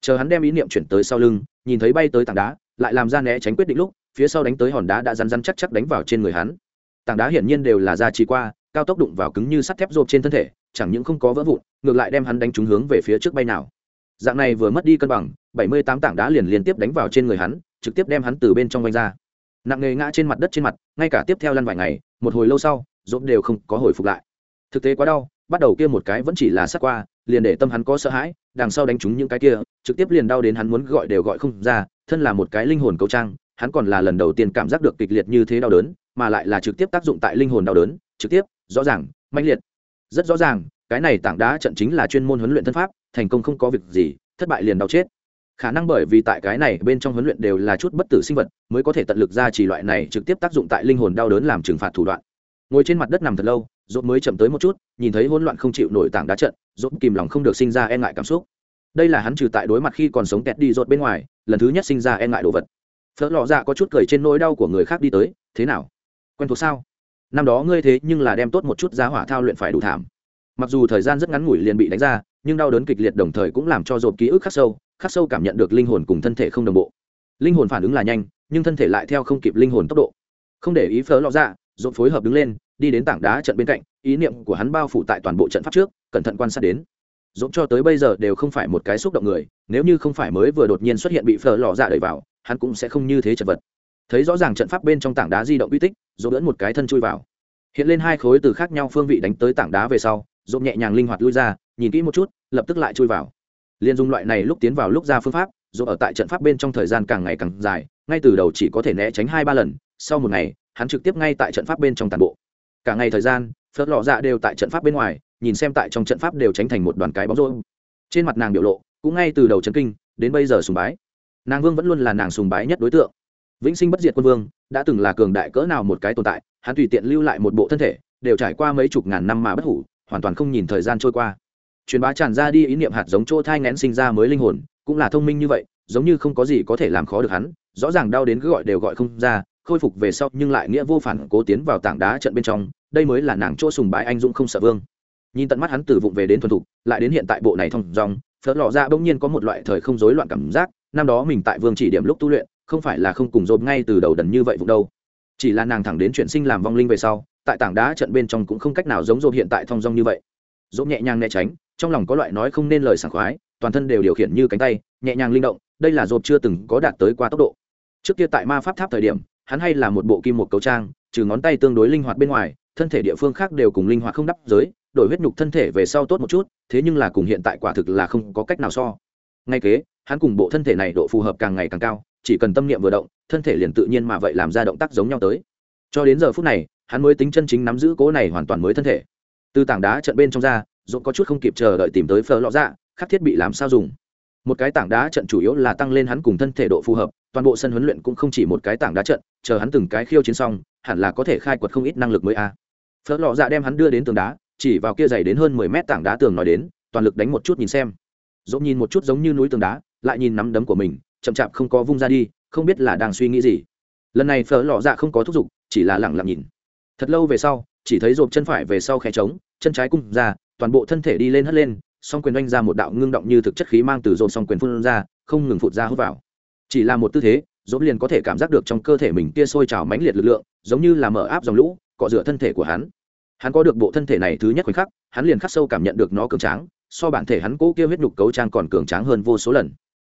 Chờ hắn đem ý niệm chuyển tới sau lưng, nhìn thấy bay tới tảng đá, lại làm ra né tránh quyết định lúc, phía sau đánh tới hòn đá đã rắn rắn chắc chắc đánh vào trên người hắn. Tảng đá hiển nhiên đều là da trì qua, cao tốc đụng vào cứng như sắt thép rộp trên thân thể, chẳng những không có vỡ vụn, ngược lại đem hắn đánh trúng hướng về phía trước bay nào. Dạng này vừa mất đi cân bằng, bảy mươi tám tảng đá liền liên tiếp đánh vào trên người hắn, trực tiếp đem hắn từ bên trong vanh ra. Nặng nề ngã trên mặt đất trên mặt, ngay cả tiếp theo lăn vài ngày, một hồi lâu sau, rộp đều không có hồi phục lại thực tế quá đau, bắt đầu kia một cái vẫn chỉ là sát qua, liền để tâm hắn có sợ hãi, đằng sau đánh trúng những cái kia, trực tiếp liền đau đến hắn muốn gọi đều gọi không ra, thân là một cái linh hồn cấu trang, hắn còn là lần đầu tiên cảm giác được kịch liệt như thế đau đớn, mà lại là trực tiếp tác dụng tại linh hồn đau đớn, trực tiếp, rõ ràng, mãnh liệt. Rất rõ ràng, cái này tảng đá trận chính là chuyên môn huấn luyện thân pháp, thành công không có việc gì, thất bại liền đau chết. Khả năng bởi vì tại cái này bên trong huấn luyện đều là chút bất tử sinh vật, mới có thể tận lực ra chỉ loại này trực tiếp tác dụng tại linh hồn đau đớn làm trừng phạt thủ đoạn. Ngồi trên mặt đất nằm thật lâu dốt mới chậm tới một chút, nhìn thấy hỗn loạn không chịu nổi tảng đá trận dốt kìm lòng không được sinh ra e ngại cảm xúc. Đây là hắn trừ tại đối mặt khi còn sống kẹt đi rột bên ngoài, lần thứ nhất sinh ra e ngại đồ vật. Phớt lọ dạ có chút cười trên nỗi đau của người khác đi tới, thế nào? Quen thuộc sao? Năm đó ngươi thế nhưng là đem tốt một chút giá hỏa thao luyện phải đủ thảm. Mặc dù thời gian rất ngắn ngủi liền bị đánh ra, nhưng đau đớn kịch liệt đồng thời cũng làm cho dột ký ức khắc sâu khắc sâu cảm nhận được linh hồn cùng thân thể không đồng bộ. Linh hồn phản ứng là nhanh, nhưng thân thể lại theo không kịp linh hồn tốc độ. Không để ý phớ lọ dạ dột phối hợp đứng lên đi đến tảng đá trận bên cạnh, ý niệm của hắn bao phủ tại toàn bộ trận pháp trước, cẩn thận quan sát đến. Dũng cho tới bây giờ đều không phải một cái xúc động người, nếu như không phải mới vừa đột nhiên xuất hiện bị phờ lò dạ đẩy vào, hắn cũng sẽ không như thế chật vật. Thấy rõ ràng trận pháp bên trong tảng đá di động uy tích dỗ lẫn một cái thân chui vào. Hiện lên hai khối từ khác nhau phương vị đánh tới tảng đá về sau dỗ nhẹ nhàng linh hoạt lui ra, nhìn kỹ một chút, lập tức lại chui vào. Liên dung loại này lúc tiến vào lúc ra phương pháp dỗ ở tại trận pháp bên trong thời gian càng ngày càng dài, ngay từ đầu chỉ có thể né tránh hai ba lần, sau một ngày, hắn trực tiếp ngay tại trận pháp bên trong toàn bộ cả ngày thời gian, phớt lọ dạ đều tại trận pháp bên ngoài, nhìn xem tại trong trận pháp đều tránh thành một đoàn cái bóng rối trên mặt nàng biểu lộ, cũng ngay từ đầu trấn kinh, đến bây giờ sùng bái. Nàng vương vẫn luôn là nàng sùng bái nhất đối tượng. Vĩnh sinh bất diệt quân vương đã từng là cường đại cỡ nào một cái tồn tại, hắn tùy tiện lưu lại một bộ thân thể, đều trải qua mấy chục ngàn năm mà bất hủ, hoàn toàn không nhìn thời gian trôi qua. Truyền bá tràn ra đi ý niệm hạt giống chỗ thai ngén sinh ra mới linh hồn, cũng là thông minh như vậy, giống như không có gì có thể làm khó được hắn, rõ ràng đau đến cứ gọi đều gọi không ra khôi phục về sau nhưng lại nghĩa vô phản cố tiến vào tảng đá trận bên trong, đây mới là nàng chỗ sùng bái anh dũng không sợ vương. Nhìn tận mắt hắn từ vụng về đến thuần thục, lại đến hiện tại bộ này thông dòng phớt lọ ra bỗng nhiên có một loại thời không rối loạn cảm giác, năm đó mình tại vương chỉ điểm lúc tu luyện, không phải là không cùng dồn ngay từ đầu đần như vậy vụ đâu. Chỉ là nàng thẳng đến chuyển sinh làm vong linh về sau, tại tảng đá trận bên trong cũng không cách nào giống dồn hiện tại thông dong như vậy. Dồn nhẹ nhàng né tránh, trong lòng có loại nói không nên lời sảng khoái, toàn thân đều điều khiển như cánh tay, nhẹ nhàng linh động, đây là dồn chưa từng có đạt tới qua tốc độ. Trước kia tại ma pháp tháp thời điểm hắn hay là một bộ kim một cấu trang, trừ ngón tay tương đối linh hoạt bên ngoài, thân thể địa phương khác đều cùng linh hoạt không đắp giới, đổi huyết nhục thân thể về sau tốt một chút, thế nhưng là cùng hiện tại quả thực là không có cách nào so. Ngay kế, hắn cùng bộ thân thể này độ phù hợp càng ngày càng cao, chỉ cần tâm niệm vừa động, thân thể liền tự nhiên mà vậy làm ra động tác giống nhau tới. Cho đến giờ phút này, hắn mới tính chân chính nắm giữ cố này hoàn toàn mới thân thể. Từ tảng đá trận bên trong ra dũng có chút không kịp chờ đợi tìm tới phở lọ dạ khắc thiết bị làm sao dùng. Một cái tảng đá trận chủ yếu là tăng lên hắn cùng thân thể độ phù hợp toàn bộ sân huấn luyện cũng không chỉ một cái tảng đá trận, chờ hắn từng cái khiêu chiến xong, hẳn là có thể khai quật không ít năng lực mới a. À. phở lọ dạ đem hắn đưa đến tường đá, chỉ vào kia dày đến hơn mười mét tảng đá tường nói đến, toàn lực đánh một chút nhìn xem. Dỗ nhìn một chút giống như núi tường đá, lại nhìn nắm đấm của mình, chậm chạp không có vung ra đi, không biết là đang suy nghĩ gì. Lần này phở lọ dạ không có thúc giục, chỉ là lẳng lặng nhìn. Thật lâu về sau, chỉ thấy rộp chân phải về sau khe trống, chân trái cung ra, toàn bộ thân thể đi lên hất lên, song quyền oanh ra một đạo ngưng động như thực chất khí mang từ rộp song quyền phun ra, không ngừng phụt ra hút vào chỉ là một tư thế dốt liền có thể cảm giác được trong cơ thể mình kia sôi trào mãnh liệt lực lượng, giống như là mở áp dòng lũ, cọ rửa thân thể của hắn. Hắn có được bộ thân thể này thứ nhất khoảnh khắc, hắn liền khắc sâu cảm nhận được nó cường tráng, so bản thể hắn cố kia huyết nhục cấu trang còn cường tráng hơn vô số lần.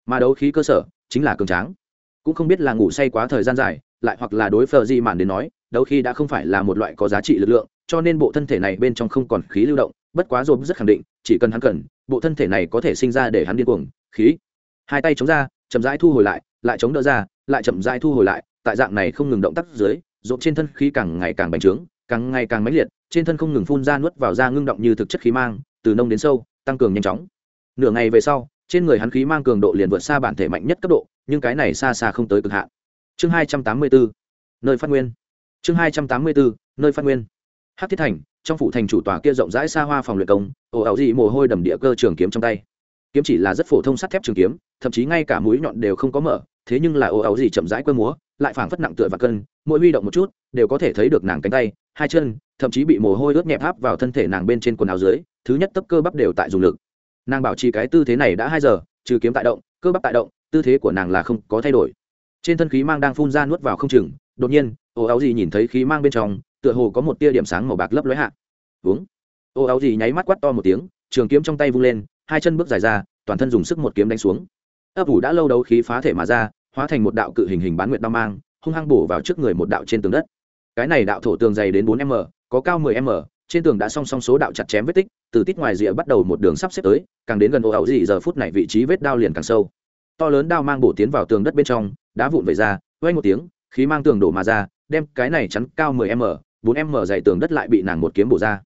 Mà đấu khí cơ sở, chính là cường tráng. Cũng không biết là ngủ say quá thời gian dài, lại hoặc là đối phờ di mạn đến nói, đấu khí đã không phải là một loại có giá trị lực lượng, cho nên bộ thân thể này bên trong không còn khí lưu động, bất quá dồn rất khẳng định, chỉ cần hắn cần, bộ thân thể này có thể sinh ra để hắn điên cuồng, khí. Hai tay chống ra chậm rãi thu hồi lại lại chống đỡ ra, lại chậm rãi thu hồi lại, tại dạng này không ngừng động tác dưới dồn trên thân khí càng ngày càng bành trướng, càng ngày càng mãnh liệt, trên thân không ngừng phun ra nuốt vào da ngưng động như thực chất khí mang, từ nông đến sâu, tăng cường nhanh chóng. Nửa ngày về sau, trên người hắn khí mang cường độ liền vượt xa bản thể mạnh nhất cấp độ, nhưng cái này xa xa không tới cực hạn. Chương hai trăm tám mươi bốn nơi phát nguyên. Chương hai trăm tám mươi bốn nơi phát nguyên. Hát thiết thành, trong phủ thành chủ tòa kia rộng rãi xa hoa phòng luyện công, ồ ảo dị mồ hôi đầm địa cơ trường kiếm trong tay kiếm chỉ là rất phổ thông sắt thép trường kiếm, thậm chí ngay cả mũi nhọn đều không có mở, thế nhưng là ô áo dị chậm rãi quơ múa, lại phảng phất nặng tựa và cân, mỗi huy động một chút, đều có thể thấy được nàng cánh tay, hai chân, thậm chí bị mồ hôi ướt nhẹp háp vào thân thể nàng bên trên quần áo dưới, thứ nhất tấp cơ bắp đều tại dùng lực. Nàng bảo trì cái tư thế này đã hai giờ, trừ kiếm tại động, cơ bắp tại động, tư thế của nàng là không có thay đổi. Trên thân khí mang đang phun ra nuốt vào không chừng, đột nhiên, ô áo gì nhìn thấy khí mang bên trong, tựa hồ có một tia điểm sáng màu bạc lấp lóe hạ. Uống. Ô áo gì nháy mắt quát to một tiếng, trường kiếm trong tay vung lên hai chân bước dài ra, toàn thân dùng sức một kiếm đánh xuống. Ấp ủ đã lâu đấu khí phá thể mà ra, hóa thành một đạo cự hình hình bán nguyệt đao mang, hung hăng bổ vào trước người một đạo trên tường đất. Cái này đạo thổ tường dày đến bốn m, có cao 10 m, trên tường đã song song số đạo chặt chém vết tích, từ tít ngoài rìa bắt đầu một đường sắp xếp tới, càng đến gần ô ẩu gì giờ phút này vị trí vết đao liền càng sâu. To lớn đao mang bổ tiến vào tường đất bên trong, đá vụn về ra, vang một tiếng, khí mang tường đổ mà ra, đem cái này chắn cao 10 m 4 m dày tường đất lại bị nàng một kiếm bổ ra.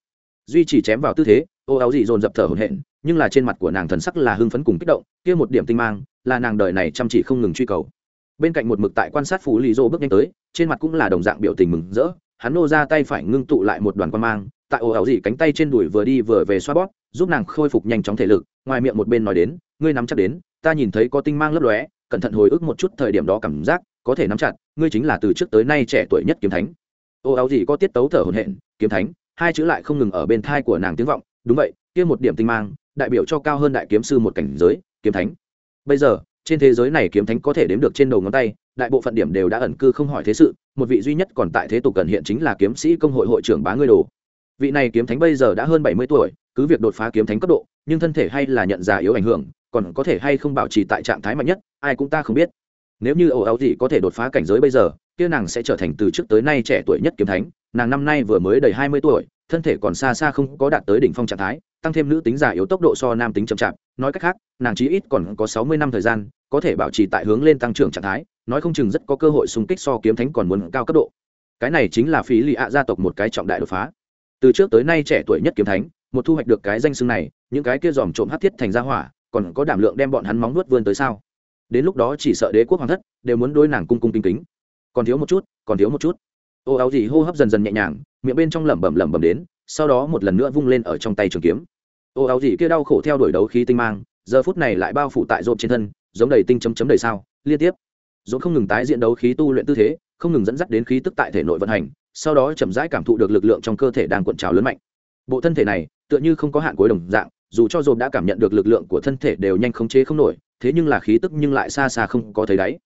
Duy chỉ chém vào tư thế ô áo dị dồn dập thở hổn hển nhưng là trên mặt của nàng thần sắc là hưng phấn cùng kích động, kia một điểm tinh mang, là nàng đời này chăm chỉ không ngừng truy cầu. Bên cạnh một mực tại quan sát phú lý dô bước nhanh tới, trên mặt cũng là đồng dạng biểu tình mừng rỡ, hắn nô ra tay phải ngưng tụ lại một đoàn quan mang, tại ổ ảo dị cánh tay trên đùi vừa đi vừa về xoa bóp, giúp nàng khôi phục nhanh chóng thể lực, ngoài miệng một bên nói đến, ngươi nắm chắc đến, ta nhìn thấy có tinh mang lấp lóe, cẩn thận hồi ức một chút thời điểm đó cảm giác, có thể nắm chặt, ngươi chính là từ trước tới nay trẻ tuổi nhất kiếm thánh. Ô ảo gì có tiết tấu thở hổn hển, kiếm thánh, hai chữ lại không ngừng ở bên thai của nàng tiếng vọng. Đúng vậy, kia một điểm tinh mang đại biểu cho cao hơn đại kiếm sư một cảnh giới, kiếm thánh. Bây giờ, trên thế giới này kiếm thánh có thể đếm được trên đầu ngón tay, đại bộ phận điểm đều đã ẩn cư không hỏi thế sự, một vị duy nhất còn tại thế tục cần hiện chính là kiếm sĩ công hội hội trưởng bá ngươi đồ. Vị này kiếm thánh bây giờ đã hơn bảy mươi tuổi, cứ việc đột phá kiếm thánh cấp độ, nhưng thân thể hay là nhận già yếu ảnh hưởng, còn có thể hay không bảo trì tại trạng thái mạnh nhất, ai cũng ta không biết. Nếu như ẩu áo gì có thể đột phá cảnh giới bây giờ, kia nàng sẽ trở thành từ trước tới nay trẻ tuổi nhất kiếm thánh, nàng năm nay vừa mới đầy hai mươi tuổi, thân thể còn xa xa không có đạt tới đỉnh phong trạng thái tăng thêm nữ tính già yếu tốc độ so nam tính chậm chạp. Nói cách khác, nàng chí ít còn có sáu mươi năm thời gian, có thể bảo trì tại hướng lên tăng trưởng trạng thái, nói không chừng rất có cơ hội xung kích so kiếm thánh còn muốn cao cấp độ. Cái này chính là phí lì ạ gia tộc một cái trọng đại đột phá. Từ trước tới nay trẻ tuổi nhất kiếm thánh, một thu hoạch được cái danh xưng này, những cái kia dòm trộm hát thiết thành ra hỏa, còn có đảm lượng đem bọn hắn móng nuốt vươn tới sao? Đến lúc đó chỉ sợ đế quốc hoàng thất đều muốn đối nàng cung cung kính kính. Còn thiếu một chút, còn thiếu một chút. Ô, áo gì hô hấp dần dần nhẹ nhàng, miệng bên trong lẩm bẩm lẩm bẩm đến sau đó một lần nữa vung lên ở trong tay trường kiếm. Ô, áo gì kia đau khổ theo đuổi đấu khí tinh mang, giờ phút này lại bao phủ tại rộp trên thân, giống đầy tinh chấm chấm đầy sao. Liên tiếp dồn không ngừng tái diễn đấu khí tu luyện tư thế, không ngừng dẫn dắt đến khí tức tại thể nội vận hành, sau đó chậm rãi cảm thụ được lực lượng trong cơ thể đang cuộn trào lớn mạnh. Bộ thân thể này, tựa như không có hạn cuối đồng dạng, dù cho dồn đã cảm nhận được lực lượng của thân thể đều nhanh khống chế không nổi, thế nhưng là khí tức nhưng lại xa xa không có thấy đáy.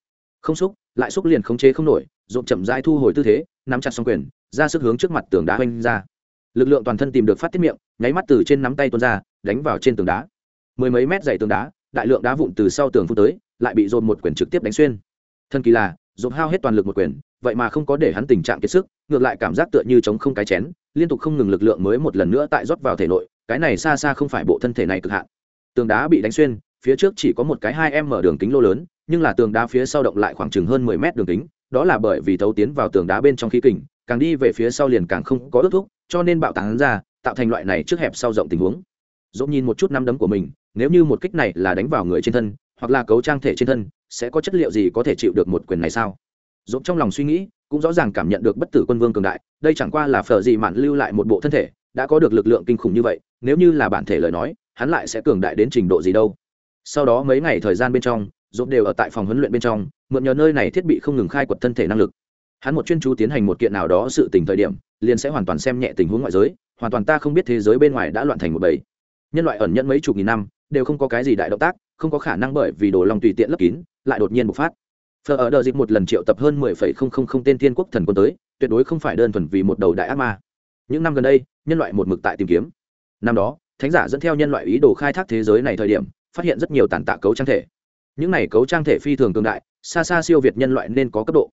Không xúc, lại xúc liền khống chế không nổi dồn chậm rãi thu hồi tư thế, nắm chặt xong quyền, ra sức hướng trước mặt tường đá oanh ra lực lượng toàn thân tìm được phát tiết miệng, nháy mắt từ trên nắm tay tuôn ra, đánh vào trên tường đá. Mười mấy mét dày tường đá, đại lượng đá vụn từ sau tường phút tới, lại bị dồn một quyền trực tiếp đánh xuyên. Thân kỳ là dồn hao hết toàn lực một quyền, vậy mà không có để hắn tình trạng kiệt sức, ngược lại cảm giác tựa như chống không cái chén, liên tục không ngừng lực lượng mới một lần nữa tại rót vào thể nội, cái này xa xa không phải bộ thân thể này cực hạn. Tường đá bị đánh xuyên, phía trước chỉ có một cái hai em mở đường kính lô lớn, nhưng là tường đá phía sau động lại khoảng chừng hơn mười mét đường kính đó là bởi vì thấu tiến vào tường đá bên trong khí kình, càng đi về phía sau liền càng không có ước thúc, cho nên bạo tán ra, tạo thành loại này trước hẹp sau rộng tình huống. Dỗ nhìn một chút năm đấm của mình, nếu như một kích này là đánh vào người trên thân, hoặc là cấu trang thể trên thân, sẽ có chất liệu gì có thể chịu được một quyền này sao? Dỗ trong lòng suy nghĩ, cũng rõ ràng cảm nhận được bất tử quân vương cường đại, đây chẳng qua là phở gì mạn lưu lại một bộ thân thể, đã có được lực lượng kinh khủng như vậy, nếu như là bản thể lời nói, hắn lại sẽ cường đại đến trình độ gì đâu? Sau đó mấy ngày thời gian bên trong dỗ đều ở tại phòng huấn luyện bên trong mượn nhờ nơi này thiết bị không ngừng khai quật thân thể năng lực. Hắn một chuyên chú tiến hành một kiện nào đó sự tình thời điểm, liền sẽ hoàn toàn xem nhẹ tình huống ngoại giới, hoàn toàn ta không biết thế giới bên ngoài đã loạn thành một bầy. Nhân loại ẩn nhẫn mấy chục nghìn năm, đều không có cái gì đại động tác, không có khả năng bởi vì đồ lòng tùy tiện lấp kín, lại đột nhiên bộc phát. Phờ ở đợt dịch một lần triệu tập hơn mười phẩy không không không tên thiên quốc thần quân tới, tuyệt đối không phải đơn thuần vì một đầu đại ác ma. Những năm gần đây, nhân loại một mực tại tìm kiếm. Năm đó, thánh giả dẫn theo nhân loại ý đồ khai thác thế giới này thời điểm, phát hiện rất nhiều tàn tạ cấu trang thể. Những này cấu trang thể phi thường cường đại xa xa siêu việt nhân loại nên có cấp độ.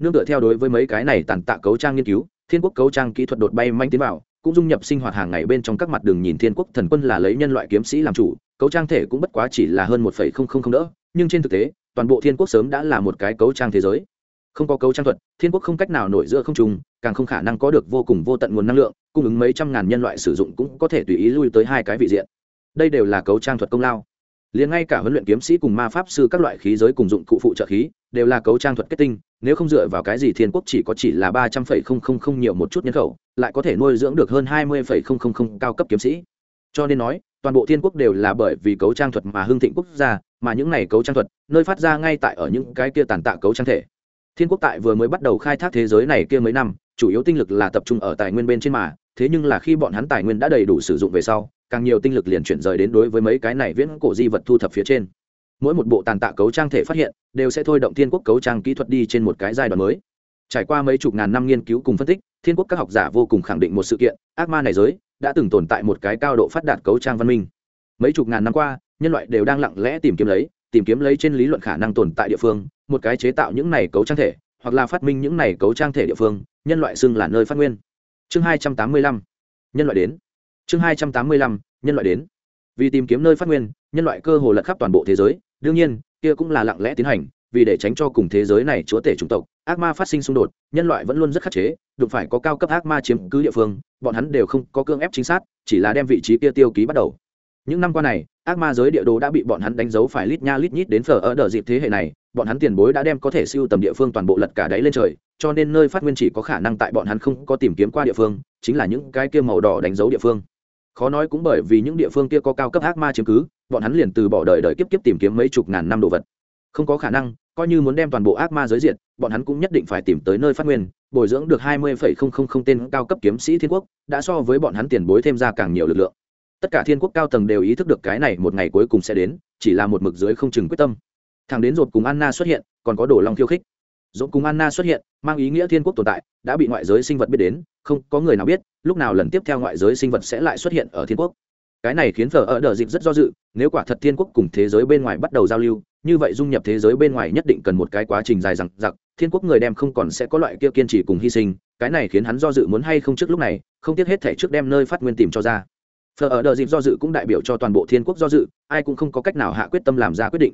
Nương tựa theo đối với mấy cái này tàn tạ cấu trang nghiên cứu, thiên quốc cấu trang kỹ thuật đột bay manh tiến vào, cũng dung nhập sinh hoạt hàng ngày bên trong các mặt đường nhìn thiên quốc thần quân là lấy nhân loại kiếm sĩ làm chủ, cấu trang thể cũng bất quá chỉ là hơn một phẩy không không không đỡ, nhưng trên thực tế, toàn bộ thiên quốc sớm đã là một cái cấu trang thế giới. Không có cấu trang thuật, thiên quốc không cách nào nổi giữa không trùng càng không khả năng có được vô cùng vô tận nguồn năng lượng, cung ứng mấy trăm ngàn nhân loại sử dụng cũng có thể tùy ý lui tới hai cái vị diện. Đây đều là cấu trang thuật công lao liền ngay cả huấn luyện kiếm sĩ cùng ma pháp sư các loại khí giới cùng dụng cụ phụ trợ khí, đều là cấu trang thuật kết tinh, nếu không dựa vào cái gì thiên quốc chỉ có chỉ là ba trăm phẩy không không không nhiều một chút nhân khẩu, lại có thể nuôi dưỡng được hơn hai mươi phẩy không không không cao cấp kiếm sĩ. Cho nên nói, toàn bộ thiên quốc đều là bởi vì cấu trang thuật mà hưng thịnh quốc gia, mà những này cấu trang thuật, nơi phát ra ngay tại ở những cái kia tàn tạ cấu trang thể. Thiên quốc tại vừa mới bắt đầu khai thác thế giới này kia mấy năm, chủ yếu tinh lực là tập trung ở tài nguyên bên trên mà, thế nhưng là khi bọn hắn tài nguyên đã đầy đủ sử dụng về sau càng nhiều tinh lực liền chuyển rời đến đối với mấy cái này viễn cổ di vật thu thập phía trên. Mỗi một bộ tàn tạ cấu trang thể phát hiện, đều sẽ thôi động thiên quốc cấu trang kỹ thuật đi trên một cái giai đoạn mới. Trải qua mấy chục ngàn năm nghiên cứu cùng phân tích, thiên quốc các học giả vô cùng khẳng định một sự kiện, ác ma này giới đã từng tồn tại một cái cao độ phát đạt cấu trang văn minh. Mấy chục ngàn năm qua, nhân loại đều đang lặng lẽ tìm kiếm lấy, tìm kiếm lấy trên lý luận khả năng tồn tại địa phương, một cái chế tạo những này cấu trang thể, hoặc là phát minh những này cấu trang thể địa phương, nhân loại xưng là nơi phát nguyên. Chương hai trăm tám mươi lăm. Nhân loại đến chương hai trăm tám mươi lăm, nhân loại đến. Vì tìm kiếm nơi phát nguyên, nhân loại cơ hồ lật khắp toàn bộ thế giới. Đương nhiên, kia cũng là lặng lẽ tiến hành, vì để tránh cho cùng thế giới này chúa tể chủng tộc, ác ma phát sinh xung đột, nhân loại vẫn luôn rất khắc chế, đụng phải có cao cấp ác ma chiếm cứ địa phương, bọn hắn đều không có cương ép chính xác chỉ là đem vị trí kia tiêu ký bắt đầu. Những năm qua này, ác ma giới địa đồ đã bị bọn hắn đánh dấu phải lít nha lít nhít đến phở ở đợt dịp thế hệ này, bọn hắn tiền bối đã đem có thể siêu tầm địa phương toàn bộ lật cả đáy lên trời, cho nên nơi phát nguyên chỉ có khả năng tại bọn hắn không có tìm kiếm qua địa phương, chính là những cái kia màu đỏ đánh dấu địa phương khó nói cũng bởi vì những địa phương kia có cao cấp ác ma chiếm cứ, bọn hắn liền từ bỏ đời đời kiếp kiếp tìm kiếm mấy chục ngàn năm đồ vật. Không có khả năng, coi như muốn đem toàn bộ ác ma giới diện bọn hắn cũng nhất định phải tìm tới nơi phát nguyên, bồi dưỡng được hai mươi phẩy không không không tên cao cấp kiếm sĩ thiên quốc, đã so với bọn hắn tiền bối thêm ra càng nhiều lực lượng. Tất cả thiên quốc cao tầng đều ý thức được cái này một ngày cuối cùng sẽ đến, chỉ là một mực dưới không chừng quyết tâm. Thằng đến rột cùng anna xuất hiện, còn có đồ long khiêu khích dỗ cùng anna xuất hiện, mang ý nghĩa thiên quốc tồn tại, đã bị ngoại giới sinh vật biết đến, không có người nào biết, lúc nào lần tiếp theo ngoại giới sinh vật sẽ lại xuất hiện ở thiên quốc. Cái này khiến phở ở đờ dịp rất do dự, nếu quả thật thiên quốc cùng thế giới bên ngoài bắt đầu giao lưu, như vậy dung nhập thế giới bên ngoài nhất định cần một cái quá trình dài dằng dặc, thiên quốc người đem không còn sẽ có loại kia kiên trì cùng hy sinh, cái này khiến hắn do dự muốn hay không trước lúc này, không tiếc hết thể trước đem nơi phát nguyên tìm cho ra. Phở ở đờ dịp do dự cũng đại biểu cho toàn bộ thiên quốc do dự, ai cũng không có cách nào hạ quyết tâm làm ra quyết định.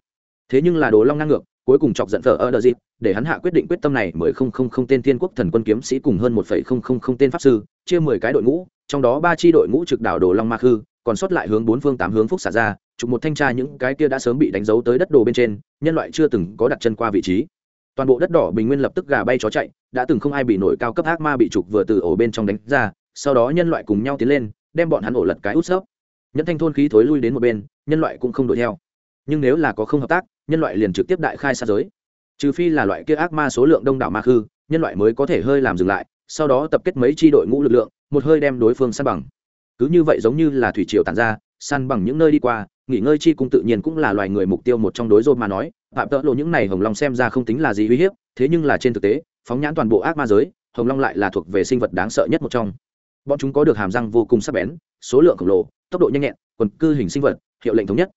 Thế nhưng là đồ long ngang ngược cuối cùng chọc giận thờ ở đờ dịp, để hắn hạ quyết định quyết tâm này mười không không không tên thiên quốc thần quân kiếm sĩ cùng hơn một phẩy không không không tên pháp sư, chia mười cái đội ngũ, trong đó ba chi đội ngũ trực đảo đồ long ma khư, còn sót lại hướng bốn phương tám hướng phúc xả ra, chụp một thanh tra những cái kia đã sớm bị đánh dấu tới đất đồ bên trên, nhân loại chưa từng có đặt chân qua vị trí. Toàn bộ đất đỏ bình nguyên lập tức gà bay chó chạy, đã từng không ai bị nổi cao cấp ác ma bị trục vừa từ ổ bên trong đánh ra, sau đó nhân loại cùng nhau tiến lên, đem bọn hắn ổ lật cái út xớp nhẫn thanh thôn khí thối lui đến một bên, nhân loại cũng không đuổi theo. Nhưng nếu là có không hợp tác nhân loại liền trực tiếp đại khai xa giới. Trừ phi là loại kia ác ma số lượng đông đảo ma khư, nhân loại mới có thể hơi làm dừng lại, sau đó tập kết mấy tri đội ngũ lực lượng, một hơi đem đối phương săn bằng. Cứ như vậy giống như là thủy triều tàn ra săn bằng những nơi đi qua, nghỉ ngơi chi cung tự nhiên cũng là loài người mục tiêu một trong đối rộn mà nói. Phạm tợ lộ những này hồng long xem ra không tính là gì uy hiếp, thế nhưng là trên thực tế, phóng nhãn toàn bộ ác ma giới, hồng long lại là thuộc về sinh vật đáng sợ nhất một trong. Bọn chúng có được hàm răng vô cùng sắc bén, số lượng khổng lồ, tốc độ nhanh nhẹn, quần cư hình sinh vật, hiệu lệnh thống nhất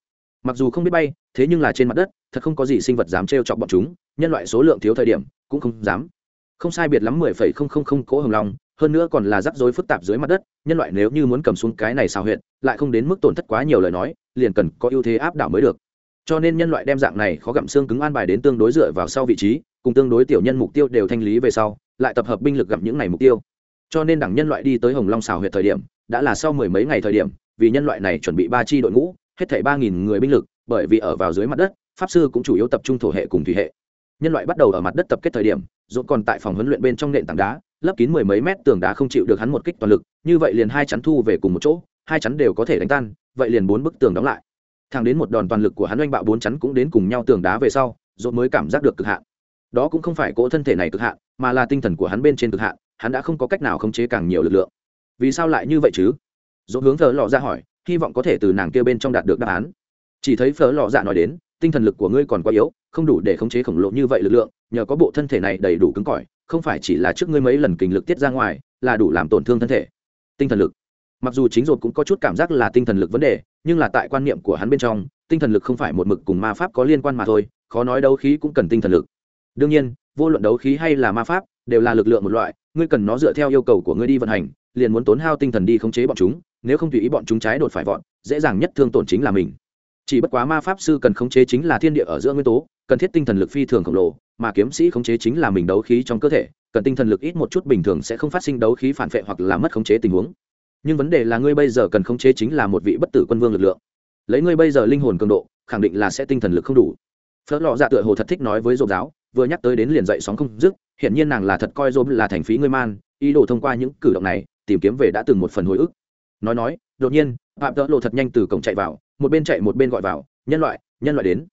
mặc dù không biết bay, thế nhưng là trên mặt đất, thật không có gì sinh vật dám trêu chọc bọn chúng, nhân loại số lượng thiếu thời điểm, cũng không dám. Không sai biệt lắm mười phẩy không không không cỗ hồng long, hơn nữa còn là rắc rối phức tạp dưới mặt đất, nhân loại nếu như muốn cầm xuống cái này xào huyện lại không đến mức tổn thất quá nhiều lời nói, liền cần có ưu thế áp đảo mới được. Cho nên nhân loại đem dạng này khó gặm xương cứng an bài đến tương đối dựa vào sau vị trí, cùng tương đối tiểu nhân mục tiêu đều thanh lý về sau, lại tập hợp binh lực gặp những này mục tiêu. Cho nên đảng nhân loại đi tới hồng long xào huyện thời điểm, đã là sau mười mấy ngày thời điểm, vì nhân loại này chuẩn bị ba chi đội ngũ hết thảy ba nghìn người binh lực, bởi vì ở vào dưới mặt đất, pháp sư cũng chủ yếu tập trung thổ hệ cùng thủy hệ. Nhân loại bắt đầu ở mặt đất tập kết thời điểm dồn còn tại phòng huấn luyện bên trong nền tảng đá, lấp kín mười mấy mét tường đá không chịu được hắn một kích toàn lực, như vậy liền hai chắn thu về cùng một chỗ, hai chắn đều có thể đánh tan, vậy liền bốn bức tường đóng lại. Thang đến một đòn toàn lực của hắn oanh bạo bốn chắn cũng đến cùng nhau tường đá về sau dồn mới cảm giác được cực hạn. Đó cũng không phải cỗ thân thể này cực hạn, mà là tinh thần của hắn bên trên cực hạn, hắn đã không có cách nào khống chế càng nhiều lực lượng. Vì sao lại như vậy chứ? Dồn hướng thờ lọ ra hỏi hy vọng có thể từ nàng kia bên trong đạt được đáp án. Chỉ thấy phở lọ dạ nói đến, tinh thần lực của ngươi còn quá yếu, không đủ để khống chế khổng lồ như vậy lực lượng, nhờ có bộ thân thể này đầy đủ cứng cỏi, không phải chỉ là trước ngươi mấy lần kình lực tiết ra ngoài, là đủ làm tổn thương thân thể. Tinh thần lực. Mặc dù chính ruột cũng có chút cảm giác là tinh thần lực vấn đề, nhưng là tại quan niệm của hắn bên trong, tinh thần lực không phải một mực cùng ma pháp có liên quan mà thôi, khó nói đấu khí cũng cần tinh thần lực. Đương nhiên, vô luận đấu khí hay là ma pháp, đều là lực lượng một loại, ngươi cần nó dựa theo yêu cầu của ngươi đi vận hành liền muốn tốn hao tinh thần đi khống chế bọn chúng, nếu không tùy ý bọn chúng trái đột phải vọn dễ dàng nhất thương tổn chính là mình. Chỉ bất quá ma pháp sư cần khống chế chính là thiên địa ở giữa nguyên tố, cần thiết tinh thần lực phi thường khổng lồ, mà kiếm sĩ khống chế chính là mình đấu khí trong cơ thể, cần tinh thần lực ít một chút bình thường sẽ không phát sinh đấu khí phản vệ hoặc là mất khống chế tình huống. Nhưng vấn đề là ngươi bây giờ cần khống chế chính là một vị bất tử quân vương lực lượng. Lấy ngươi bây giờ linh hồn cường độ, khẳng định là sẽ tinh thần lực không đủ. Phớt lọ dạ tựa hồ thật thích nói với dồn giáo, vừa nhắc tới đến liền dậy sóng không dứt hiện nhiên nàng là thật coi dồn là thành phí ngươi man, ý đồ thông qua những cử động này tìm kiếm về đã từng một phần hồi ức. Nói nói, đột nhiên, phạm tợ lộ thật nhanh từ cổng chạy vào, một bên chạy một bên gọi vào, nhân loại nhân loại đến.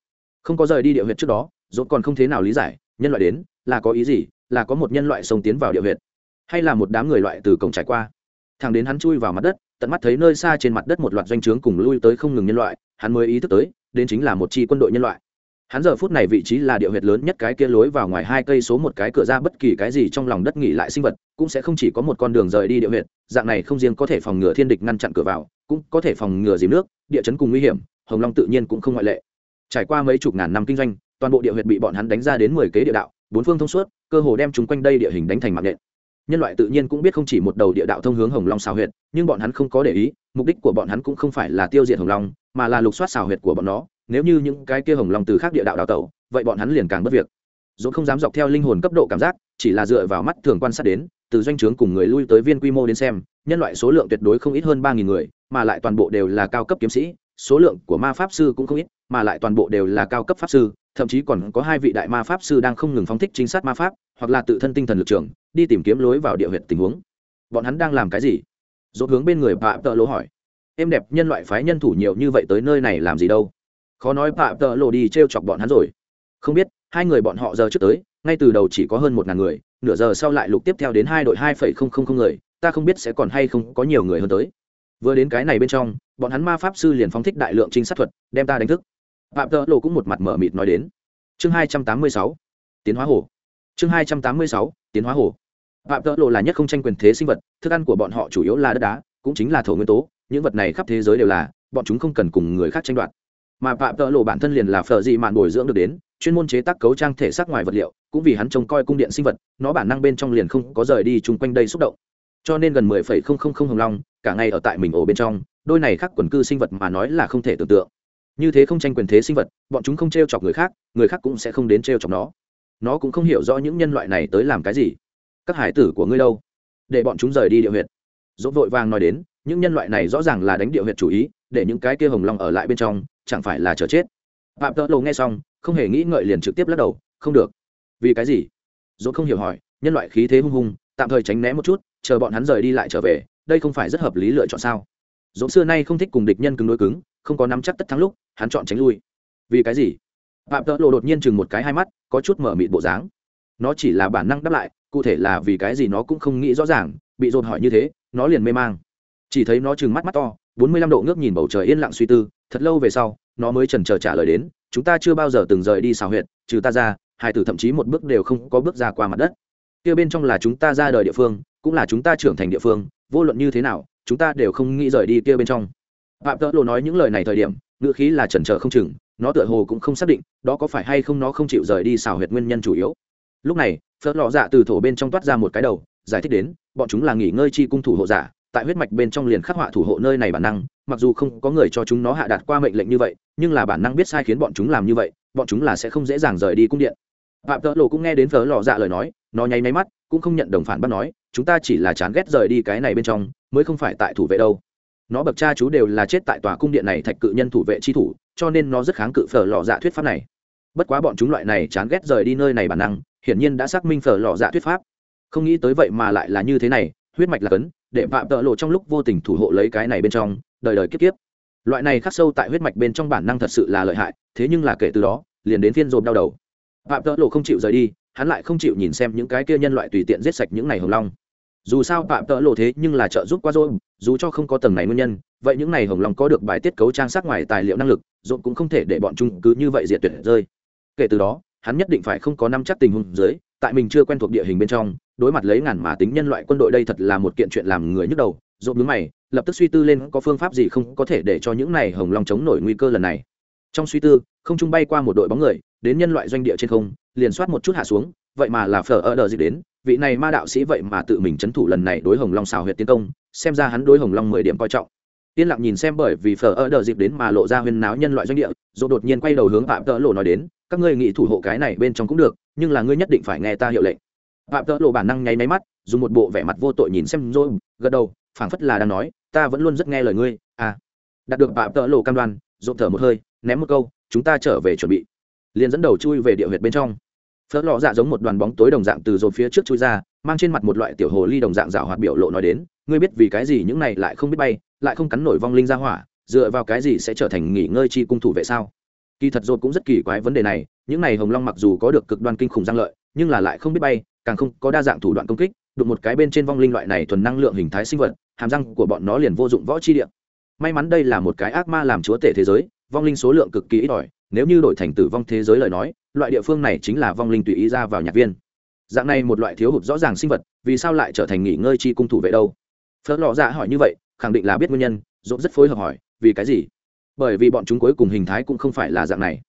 Không có rời đi địa huyệt trước đó dốt còn không thế nào lý giải, nhân loại đến, là có ý gì? Là có một nhân loại xông tiến vào địa huyệt, hay là một đám người loại từ cổng trải qua? Thằng đến hắn chui vào mặt đất, tận mắt thấy nơi xa trên mặt đất một loạt doanh trướng cùng lui tới không ngừng nhân loại, hắn mới ý thức tới, đến chính là một chi quân đội nhân loại hắn giờ phút này vị trí là địa huyệt lớn nhất cái kia lối vào ngoài hai cây số một cái cửa ra bất kỳ cái gì trong lòng đất nghỉ lại sinh vật, cũng sẽ không chỉ có một con đường rời đi địa huyệt, dạng này không riêng có thể phòng ngừa thiên địch ngăn chặn cửa vào, cũng có thể phòng ngừa dìm nước, địa chấn cùng nguy hiểm, hồng long tự nhiên cũng không ngoại lệ. Trải qua mấy chục ngàn năm kinh doanh, toàn bộ địa huyệt bị bọn hắn đánh ra đến mười kế địa đạo, bốn phương thông suốt, cơ hồ đem chúng quanh đây địa hình đánh thành mạng nện. Nhân loại tự nhiên cũng biết không chỉ một đầu địa đạo thông hướng hồng long xào huyệt, nhưng bọn hắn không có để ý, mục đích của bọn hắn cũng không phải là tiêu diệt hồng long, mà là lục soát xào huyệt của bọn nó nếu như những cái kia hồng long từ khác địa đạo đào tẩu, vậy bọn hắn liền càng bất việc. Dũng không dám dọc theo linh hồn cấp độ cảm giác, chỉ là dựa vào mắt thường quan sát đến, từ doanh trướng cùng người lui tới viên quy mô đến xem, nhân loại số lượng tuyệt đối không ít hơn ba nghìn người, mà lại toàn bộ đều là cao cấp kiếm sĩ, số lượng của ma pháp sư cũng không ít, mà lại toàn bộ đều là cao cấp pháp sư, thậm chí còn có hai vị đại ma pháp sư đang không ngừng phóng thích chính sát ma pháp, hoặc là tự thân tinh thần lực trường đi tìm kiếm lối vào địa huyệt tình huống. Bọn hắn đang làm cái gì? Dốt hướng bên người bạ tợ lỗ hỏi. Em đẹp nhân loại phái nhân thủ nhiều như vậy tới nơi này làm gì đâu? Khó nói phạm tợ lộ đi t r e o chọc bọn hắn rồi. Không biết, hai người bọn họ giờ trước tới, ngay từ đầu chỉ có hơn một ngàn người, nửa giờ sau lại lục tiếp theo đến hai đội hai phẩy không không không người, ta không biết sẽ còn hay không có nhiều người hơn tới. Vừa đến cái này bên trong, bọn hắn ma pháp sư liền phóng thích đại lượng trinh sát thuật, đem ta đánh thức. Phạm tợ lộ cũng một mặt mở mịt nói đến. Chương hai trăm tám mươi sáu, tiến hóa hồ. Chương hai trăm tám mươi sáu, tiến hóa hồ. Phạm tợ lộ là nhất không tranh quyền thế sinh vật, thức ăn của bọn họ chủ yếu là đất đá, cũng chính là thổ nguyên tố, những vật này khắp thế giới đều là, bọn chúng không cần cùng người khác tranh đoạt mà phạm tợ lộ bản thân liền là phở dị mạn bồi dưỡng được đến, chuyên môn chế tác cấu trang thể xác ngoài vật liệu, cũng vì hắn trông coi cung điện sinh vật, nó bản năng bên trong liền không có rời đi chung quanh đây xúc động. Cho nên gần mười phẩy không không không hồng long, cả ngày ở tại mình ổ bên trong, đôi này khác quần cư sinh vật mà nói là không thể tưởng tượng. Như thế không tranh quyền thế sinh vật, bọn chúng không t r e o chọc người khác người khác cũng sẽ không đến t r e o chọc nó. Nó cũng không hiểu rõ những nhân loại này tới làm cái gì. Các hải tử của ngươi đâu? Để bọn chúng rời đi địa huyệt. Dỗ vội vàng nói đến, những nhân loại này rõ ràng là đánh địa huyệt chủ ý, để những cái kia hồng long ở lại bên trong chẳng phải là chờ chết. Phạm tợ lộ nghe xong, không hề nghĩ ngợi liền trực tiếp lắc đầu, không được. Vì cái gì? Dỗ không hiểu hỏi, nhân loại khí thế hung hung, tạm thời tránh né một chút, chờ bọn hắn rời đi lại trở về, đây không phải rất hợp lý lựa chọn sao? Dỗ xưa nay không thích cùng địch nhân cứng đối cứng, không có nắm chắc tất thắng lúc, hắn chọn tránh lui. Vì cái gì? Phạm tợ lộ đột nhiên chừng một cái hai mắt, có chút mở mịt bộ dáng. Nó chỉ là bản năng đáp lại, cụ thể là vì cái gì nó cũng không nghĩ rõ ràng, bị dồn hỏi như thế, nó liền mê mang. Chỉ thấy nó chừng mắt mắt to bốn mươi lăm độ ngước nhìn bầu trời yên lặng suy tư, thật lâu về sau, nó mới trần trờ trả lời đến, chúng ta chưa bao giờ từng rời đi xào huyệt, trừ ta ra, hai tử thậm chí một bước đều không có bước ra qua mặt đất. Kia bên trong là chúng ta ra đời địa phương, cũng là chúng ta trưởng thành địa phương, vô luận như thế nào, chúng ta đều không nghĩ rời đi kia bên trong. Phạm tợ lộ nói những lời này thời điểm, ngữ khí là chần chờ không chừng, nó tựa hồ cũng không xác định đó có phải hay không nó không chịu rời đi xào huyệt nguyên nhân chủ yếu. Lúc này, phớt lọ dạ từ thổ bên trong toát ra một cái đầu, giải thích đến, bọn chúng là nghỉ ngơi chi cung thủ hộ giả tại huyết mạch bên trong liền khắc họa thủ hộ nơi này bản năng, mặc dù không có người cho chúng nó hạ đạt qua mệnh lệnh như vậy, nhưng là bản năng biết sai khiến bọn chúng làm như vậy, bọn chúng là sẽ không dễ dàng rời đi cung điện. Phạm tợ lộ cũng nghe đến phở lò dạ lời nói, nó nháy máy mắt, cũng không nhận đồng phản bắt nói, chúng ta chỉ là chán ghét rời đi cái này bên trong, mới không phải tại thủ vệ đâu. Nó bậc cha chú đều là chết tại tòa cung điện này thạch cự nhân thủ vệ chi thủ, cho nên nó rất kháng cự phở lò dạ thuyết pháp này. Bất quá bọn chúng loại này chán ghét rời đi nơi này bản năng, hiển nhiên đã xác minh phở lò dạ thuyết pháp. Không nghĩ tới vậy mà lại là như thế này, huyết mạch là cấn để phạm tợ lộ trong lúc vô tình thủ hộ lấy cái này bên trong, đời đời kiếp kiếp. Loại này khắc sâu tại huyết mạch bên trong bản năng thật sự là lợi hại, thế nhưng là kể từ đó, liền đến phiên rộp đau đầu. Phạm tợ lộ không chịu rời đi, hắn lại không chịu nhìn xem những cái kia nhân loại tùy tiện giết sạch những này hồng long. Dù sao phạm tợ lộ thế nhưng là trợ giúp qua rồi dù cho không có tầng này nguyên nhân, vậy những này hồng long có được bài tiết cấu trang sát ngoài tài liệu năng lực dồn cũng không thể để bọn chúng cứ như vậy diệt tuyệt rơi. Kể từ đó, hắn nhất định phải không có năm chắc tình huống dưới, tại mình chưa quen thuộc địa hình bên trong đối mặt lấy ngàn mà tính nhân loại quân đội đây thật là một kiện chuyện làm người nhức đầu dồn đứng mày, lập tức suy tư lên có phương pháp gì không có thể để cho những này hồng long chống nổi nguy cơ lần này. Trong suy tư, không trung bay qua một đội bóng người, đến nhân loại doanh địa trên không, liền soát một chút hạ xuống, vậy mà là phở ở đờ dịp đến, vị này ma đạo sĩ vậy mà tự mình c h ấ n thủ lần này đối hồng long xào huyệt tiến công, xem ra hắn đối hồng long mười điểm coi trọng. Yên lặng nhìn xem bởi vì phở ở đờ dịp đến mà lộ ra huyên náo nhân loại doanh địa dỗ đột nhiên quay đầu hướng phạm tợ lộ nói đến, các ngươi nghị thủ hộ cái này bên trong cũng được, nhưng là ngươi nhất định phải nghe ta hiệu lệnh phạm tợ lộ bản năng nháy máy mắt, dùng một bộ vẻ mặt vô tội nhìn xem rồi, gật đầu, phảng phất là đang nói, ta vẫn luôn rất nghe lời ngươi à. Đạt được phạm tợ lộ cam đoan, rộn thở một hơi, ném một câu, chúng ta trở về chuẩn bị. Liền dẫn đầu chui về địa huyệt bên trong. Phớt lọ dạ giống một đoàn bóng tối đồng dạng từ rồi phía trước chui ra, mang trên mặt một loại tiểu hồ ly đồng dạng rào hoạt biểu lộ nói đến, ngươi biết vì cái gì những này lại không biết bay, lại không cắn nổi vong linh ra hỏa, dựa vào cái gì sẽ trở thành nghỉ ngơi chi cung thủ vệ sao? Kỳ thật rồi cũng rất kỳ quái vấn đề này, những này hồng long mặc dù có được cực đoan kinh khủng giang lợi, nhưng là lại không biết bay càng không có đa dạng thủ đoạn công kích, đụng một cái bên trên vong linh loại này thuần năng lượng hình thái sinh vật, hàm răng của bọn nó liền vô dụng võ chi điện may mắn đây là một cái ác ma làm chúa tể thế giới, vong linh số lượng cực kỳ ít ỏi, nếu như đổi thành tử vong thế giới lời nói, loại địa phương này chính là vong linh tùy ý ra vào nhạc viên. Dạng này một loại thiếu hụt rõ ràng sinh vật, vì sao lại trở thành nghỉ ngơi chi cung thủ vệ đâu? Phớt lọ dạ hỏi như vậy, khẳng định là biết nguyên nhân dũng rất phối hợp hỏi, vì cái gì? Bởi vì bọn chúng cuối cùng hình thái cũng không phải là dạng này.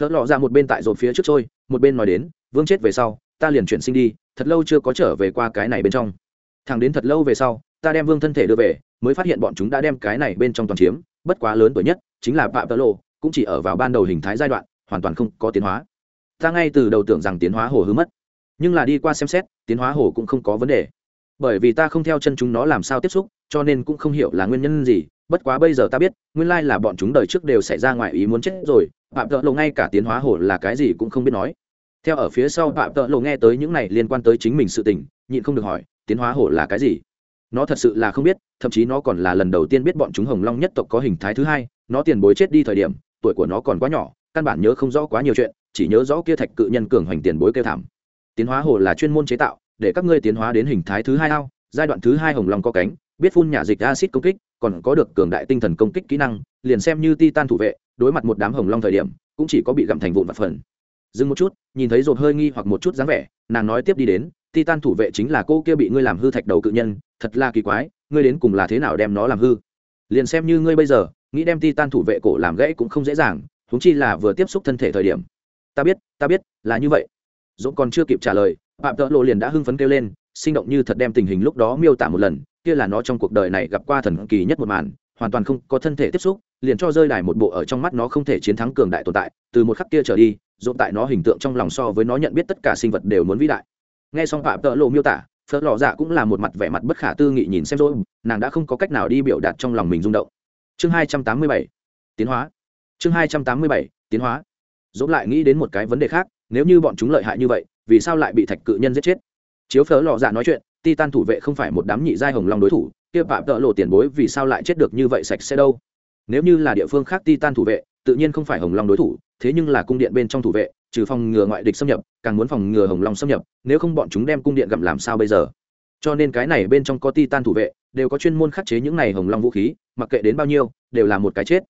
Phớt lọ ra dạ một bên tại rộp phía trước trôi, một bên nói đến, vương chết về sau ta liền chuyển sinh đi, thật lâu chưa có trở về qua cái này bên trong. Thằng đến thật lâu về sau, ta đem vương thân thể đưa về, mới phát hiện bọn chúng đã đem cái này bên trong toàn chiếm, bất quá lớn tuổi nhất chính là phạm tơ lộ cũng chỉ ở vào ban đầu hình thái giai đoạn, hoàn toàn không có tiến hóa. Ta ngay từ đầu tưởng rằng tiến hóa hồ hư mất, nhưng là đi qua xem xét, tiến hóa hồ cũng không có vấn đề. Bởi vì ta không theo chân chúng nó làm sao tiếp xúc, cho nên cũng không hiểu là nguyên nhân gì, bất quá bây giờ ta biết, nguyên lai là bọn chúng đời trước đều xảy ra ngoài ý muốn chết rồi, phạm tợ lộ ngay cả tiến hóa hồ là cái gì cũng không biết nói theo ở phía sau phạm tợ lộ nghe tới những này liên quan tới chính mình sự tình, nhịn không được hỏi, tiến hóa hổ là cái gì? Nó thật sự là không biết, thậm chí nó còn là lần đầu tiên biết bọn chúng hồng long nhất tộc có hình thái thứ hai, nó tiền bối chết đi thời điểm, tuổi của nó còn quá nhỏ, căn bản nhớ không rõ quá nhiều chuyện, chỉ nhớ rõ kia thạch cự nhân cường hoành tiền bối kêu thảm. Tiến hóa hồ là chuyên môn chế tạo, để các ngươi tiến hóa đến hình thái thứ hai ao, giai đoạn thứ hai hồng long có cánh, biết phun nhả dịch acid công kích, còn có được cường đại tinh thần công kích kỹ năng, liền xem như titan thủ vệ, đối mặt một đám hồng long thời điểm, cũng chỉ có bị gặm thành vụn vặt phần dừng một chút, nhìn thấy rộp hơi nghi hoặc một chút dáng vẻ, nàng nói tiếp đi đến, titan thủ vệ chính là cô kia bị ngươi làm hư thạch đầu cự nhân, thật là kỳ quái, ngươi đến cùng là thế nào đem nó làm hư? Liền xem như ngươi bây giờ, nghĩ đem titan thủ vệ cổ làm gãy cũng không dễ dàng thúng chi là vừa tiếp xúc thân thể thời điểm. Ta biết ta biết, là như vậy. Dũng còn chưa kịp trả lời, phạm tợ lộ liền đã hưng phấn kêu lên, sinh động như thật đem tình hình lúc đó miêu tả một lần, kia là nó trong cuộc đời này gặp qua thần kỳ nhất một màn, hoàn toàn không có thân thể tiếp xúc, liền cho rơi đài một bộ ở trong mắt nó không thể chiến thắng cường đại tồn tại, từ một khắc kia trở đi dồn tại nó hình tượng trong lòng so với nó nhận biết tất cả sinh vật đều muốn vĩ đại. Nghe xong phạm tợ lộ miêu tả, phớt lò dạ cũng là một mặt vẻ mặt bất khả tư nghị nhìn xem rồi nàng đã không có cách nào đi biểu đạt trong lòng mình rung động. Chương hai trăm tám mươi bảy, tiến hóa. Chương hai trăm tám mươi bảy, tiến hóa. Dồn lại nghĩ đến một cái vấn đề khác, nếu như bọn chúng lợi hại như vậy, vì sao lại bị thạch cự nhân giết chết? Chiếu phớ lò dạ nói chuyện, titan thủ vệ không phải một đám nhị giai hồng long đối thủ, kia phạm tợ lộ tiền bối vì sao lại chết được như vậy sạch sẽ đâu? Nếu như là địa phương khác titan thủ vệ tự nhiên không phải hồng long đối thủ, thế nhưng là cung điện bên trong thủ vệ, trừ phòng ngừa ngoại địch xâm nhập, càng muốn phòng ngừa hồng long xâm nhập, nếu không bọn chúng đem cung điện gặm làm sao bây giờ? Cho nên cái này bên trong có titan thủ vệ, đều có chuyên môn khắc chế những này hồng long vũ khí, mặc kệ đến bao nhiêu, đều là một cái chết.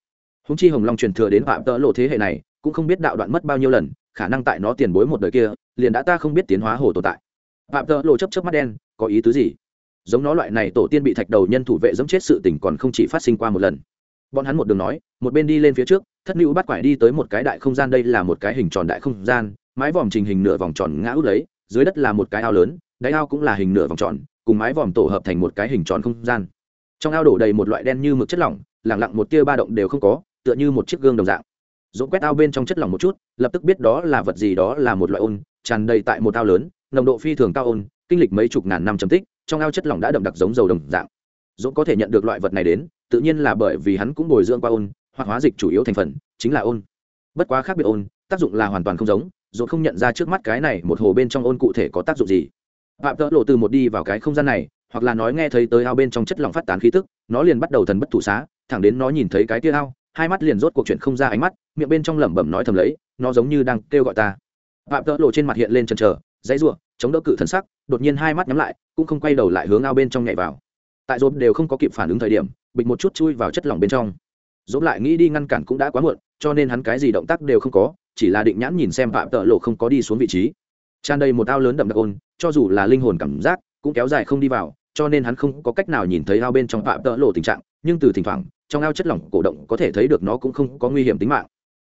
Húng chi hồng long truyền thừa đến phạm tỡ lộ thế hệ này, cũng không biết đạo đoạn mất bao nhiêu lần, khả năng tại nó tiền bối một đời kia, liền đã ta không biết tiến hóa hồ tồn tại. Phạm tỡ lộ chấp chấp mắt đen, có ý tứ gì? Giống nó loại này tổ tiên bị thạch đầu nhân thủ vệ dẫm chết sự tình còn không chỉ phát sinh qua một lần bọn hắn một đường nói, một bên đi lên phía trước, thất nữ bắt quải đi tới một cái đại không gian, đây là một cái hình tròn đại không gian, mái vòm trình hình nửa vòng tròn ngã út lấy, dưới đất là một cái ao lớn, đáy ao cũng là hình nửa vòng tròn, cùng mái vòm tổ hợp thành một cái hình tròn không gian. Trong ao đổ đầy một loại đen như mực chất lỏng, lẳng lặng một tia ba động đều không có, tựa như một chiếc gương đồng dạng. Dỗ quét ao bên trong chất lỏng một chút, lập tức biết đó là vật gì, đó là một loại ôn, tràn đầy tại một ao lớn, nồng độ phi thường cao ôn, kinh lịch mấy chục ngàn năm chấm tích, trong ao chất lỏng đã đậm đặc giống dầu đồng dạng. Dỗ có thể nhận được loại vật này đến tự nhiên là bởi vì hắn cũng bồi dưỡng qua ôn, hoặc hóa dịch chủ yếu thành phần, chính là ôn. Bất quá khác biệt ôn, tác dụng là hoàn toàn không giống dỗ không nhận ra trước mắt cái này một hồ bên trong ôn cụ thể có tác dụng gì. Phạm tợ lộ từ một đi vào cái không gian này, hoặc là nói nghe thấy tới ao bên trong chất lỏng phát tán khí tức, nó liền bắt đầu thần bất thủ xá, thẳng đến nó nhìn thấy cái tia ao, hai mắt liền rốt cuộc chuyện không ra ánh mắt, miệng bên trong lẩm bẩm nói thầm lấy, nó giống như đang kêu gọi ta. Phạm tợ lộ trên mặt hiện lên chần chờ, dãy ruộng chống đỡ cự thần sắc, đột nhiên hai mắt nhắm lại, cũng không quay đầu lại hướng ao bên trong nhảy vào. Tại dốt đều không có kịp phản ứng thời điểm bịch một chút chui vào chất lỏng bên trong. Dốt lại nghĩ đi ngăn cản cũng đã quá muộn, cho nên hắn cái gì động tác đều không có, chỉ là định nhãn nhìn xem phạm tợ lộ không có đi xuống vị trí. Tràn đầy một ao lớn đậm đặc ôn, cho dù là linh hồn cảm giác cũng kéo dài không đi vào, cho nên hắn không có cách nào nhìn thấy ao bên trong phạm tợ lộ tình trạng, nhưng từ thỉnh thoảng, trong ao chất lỏng cổ động có thể thấy được nó cũng không có nguy hiểm tính mạng.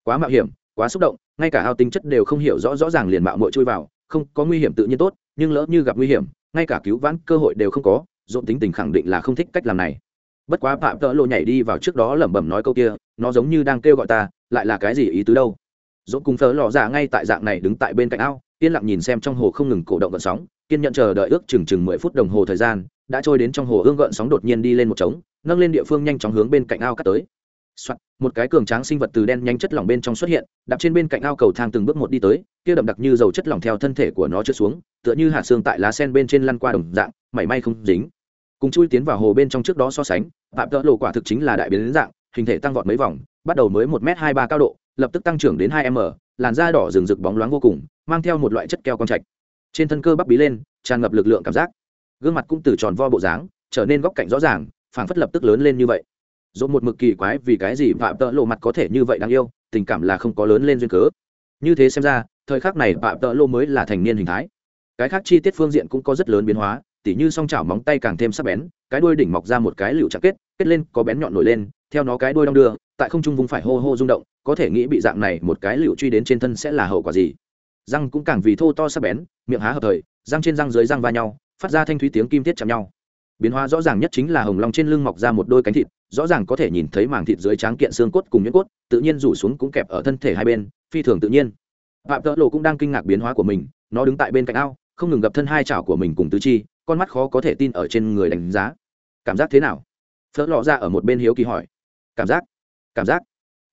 Quá mạo hiểm, quá xúc động, ngay cả ao tính chất đều không hiểu rõ rõ ràng liền mạo mội chui vào, không có nguy hiểm tự nhiên tốt, nhưng lỡ như gặp nguy hiểm, ngay cả cứu vãn cơ hội đều không có dộn tính tình khẳng định là không thích cách làm này bất quá phạm tợ lộ nhảy đi vào trước đó lẩm bẩm nói câu kia nó giống như đang kêu gọi ta lại là cái gì ý tứ đâu? Dộn cùng thớ lò ra ngay tại dạng này đứng tại bên cạnh ao yên lặng nhìn xem trong hồ không ngừng cổ động gợn sóng kiên nhận chờ đợi ước chừng chừng mười phút đồng hồ thời gian đã trôi đến trong hồ ương gợn sóng đột nhiên đi lên một trống nâng lên địa phương nhanh chóng hướng bên cạnh ao cắt tới. Soạn, một cái cường tráng sinh vật từ đen nhanh chất lỏng bên trong xuất hiện đạp trên bên cạnh ao cầu thang từng bước một đi tới kia đậm đặc như dầu chất lỏng theo thân thể của nó trượt xuống tựa như hạt xương tại lá sen bên trên lăn qua đồng dạng mảy may không dính cùng chui tiến vào hồ bên trong trước đó so sánh phạm tợ lộ quả thực chính là đại biến dạng, hình thể tăng vọt mấy vòng, bắt đầu mới một m hai ba cao độ, lập tức tăng trưởng đến hai m, làn da đỏ rừng rực bóng loáng vô cùng, mang theo một loại chất keo con trạch. Trên thân cơ bắp bí lên, tràn ngập lực lượng cảm giác. Gương mặt cũng từ tròn vo bộ dáng, trở nên góc cạnh rõ ràng, phảng phất lập tức lớn lên như vậy. Dồn một mực kỳ quái vì cái gì phạm tợ lộ mặt có thể như vậy đáng yêu, tình cảm là không có lớn lên duyên cớ. Như thế xem ra, thời khắc này phạm tợ lộ mới là thành niên hình thái. Cái khác chi tiết phương diện cũng có rất lớn biến hóa tỉ như song chảo móng tay càng thêm sắc bén, cái đuôi đỉnh mọc ra một cái lựu chặt kết kết lên, có bén nhọn nổi lên, theo nó cái đuôi đong đưa, tại không trung vùng phải hô hô rung động, có thể nghĩ bị dạng này một cái lựu truy đến trên thân sẽ là hậu quả gì. Răng cũng càng vì thô to sắc bén, miệng há hợp thời, răng trên răng dưới răng va nhau, phát ra thanh thúy tiếng kim tiết chạm nhau. Biến hóa rõ ràng nhất chính là hồng long trên lưng mọc ra một đôi cánh thịt, rõ ràng có thể nhìn thấy màng thịt dưới tráng kiện xương cốt cùng nhuyễn cốt, tự nhiên rủ xuống cũng kẹp ở thân thể hai bên, phi thường tự nhiên. Phạm tợ lộ cũng đang kinh ngạc biến hóa của mình, nó đứng tại bên cạnh ao, không ngừng gập thân hai chảo của mình cùng tứ chi con mắt khó có thể tin ở trên người đánh giá. Cảm giác thế nào? Phớt lọ ra ở một bên hiếu kỳ hỏi. Cảm giác cảm giác.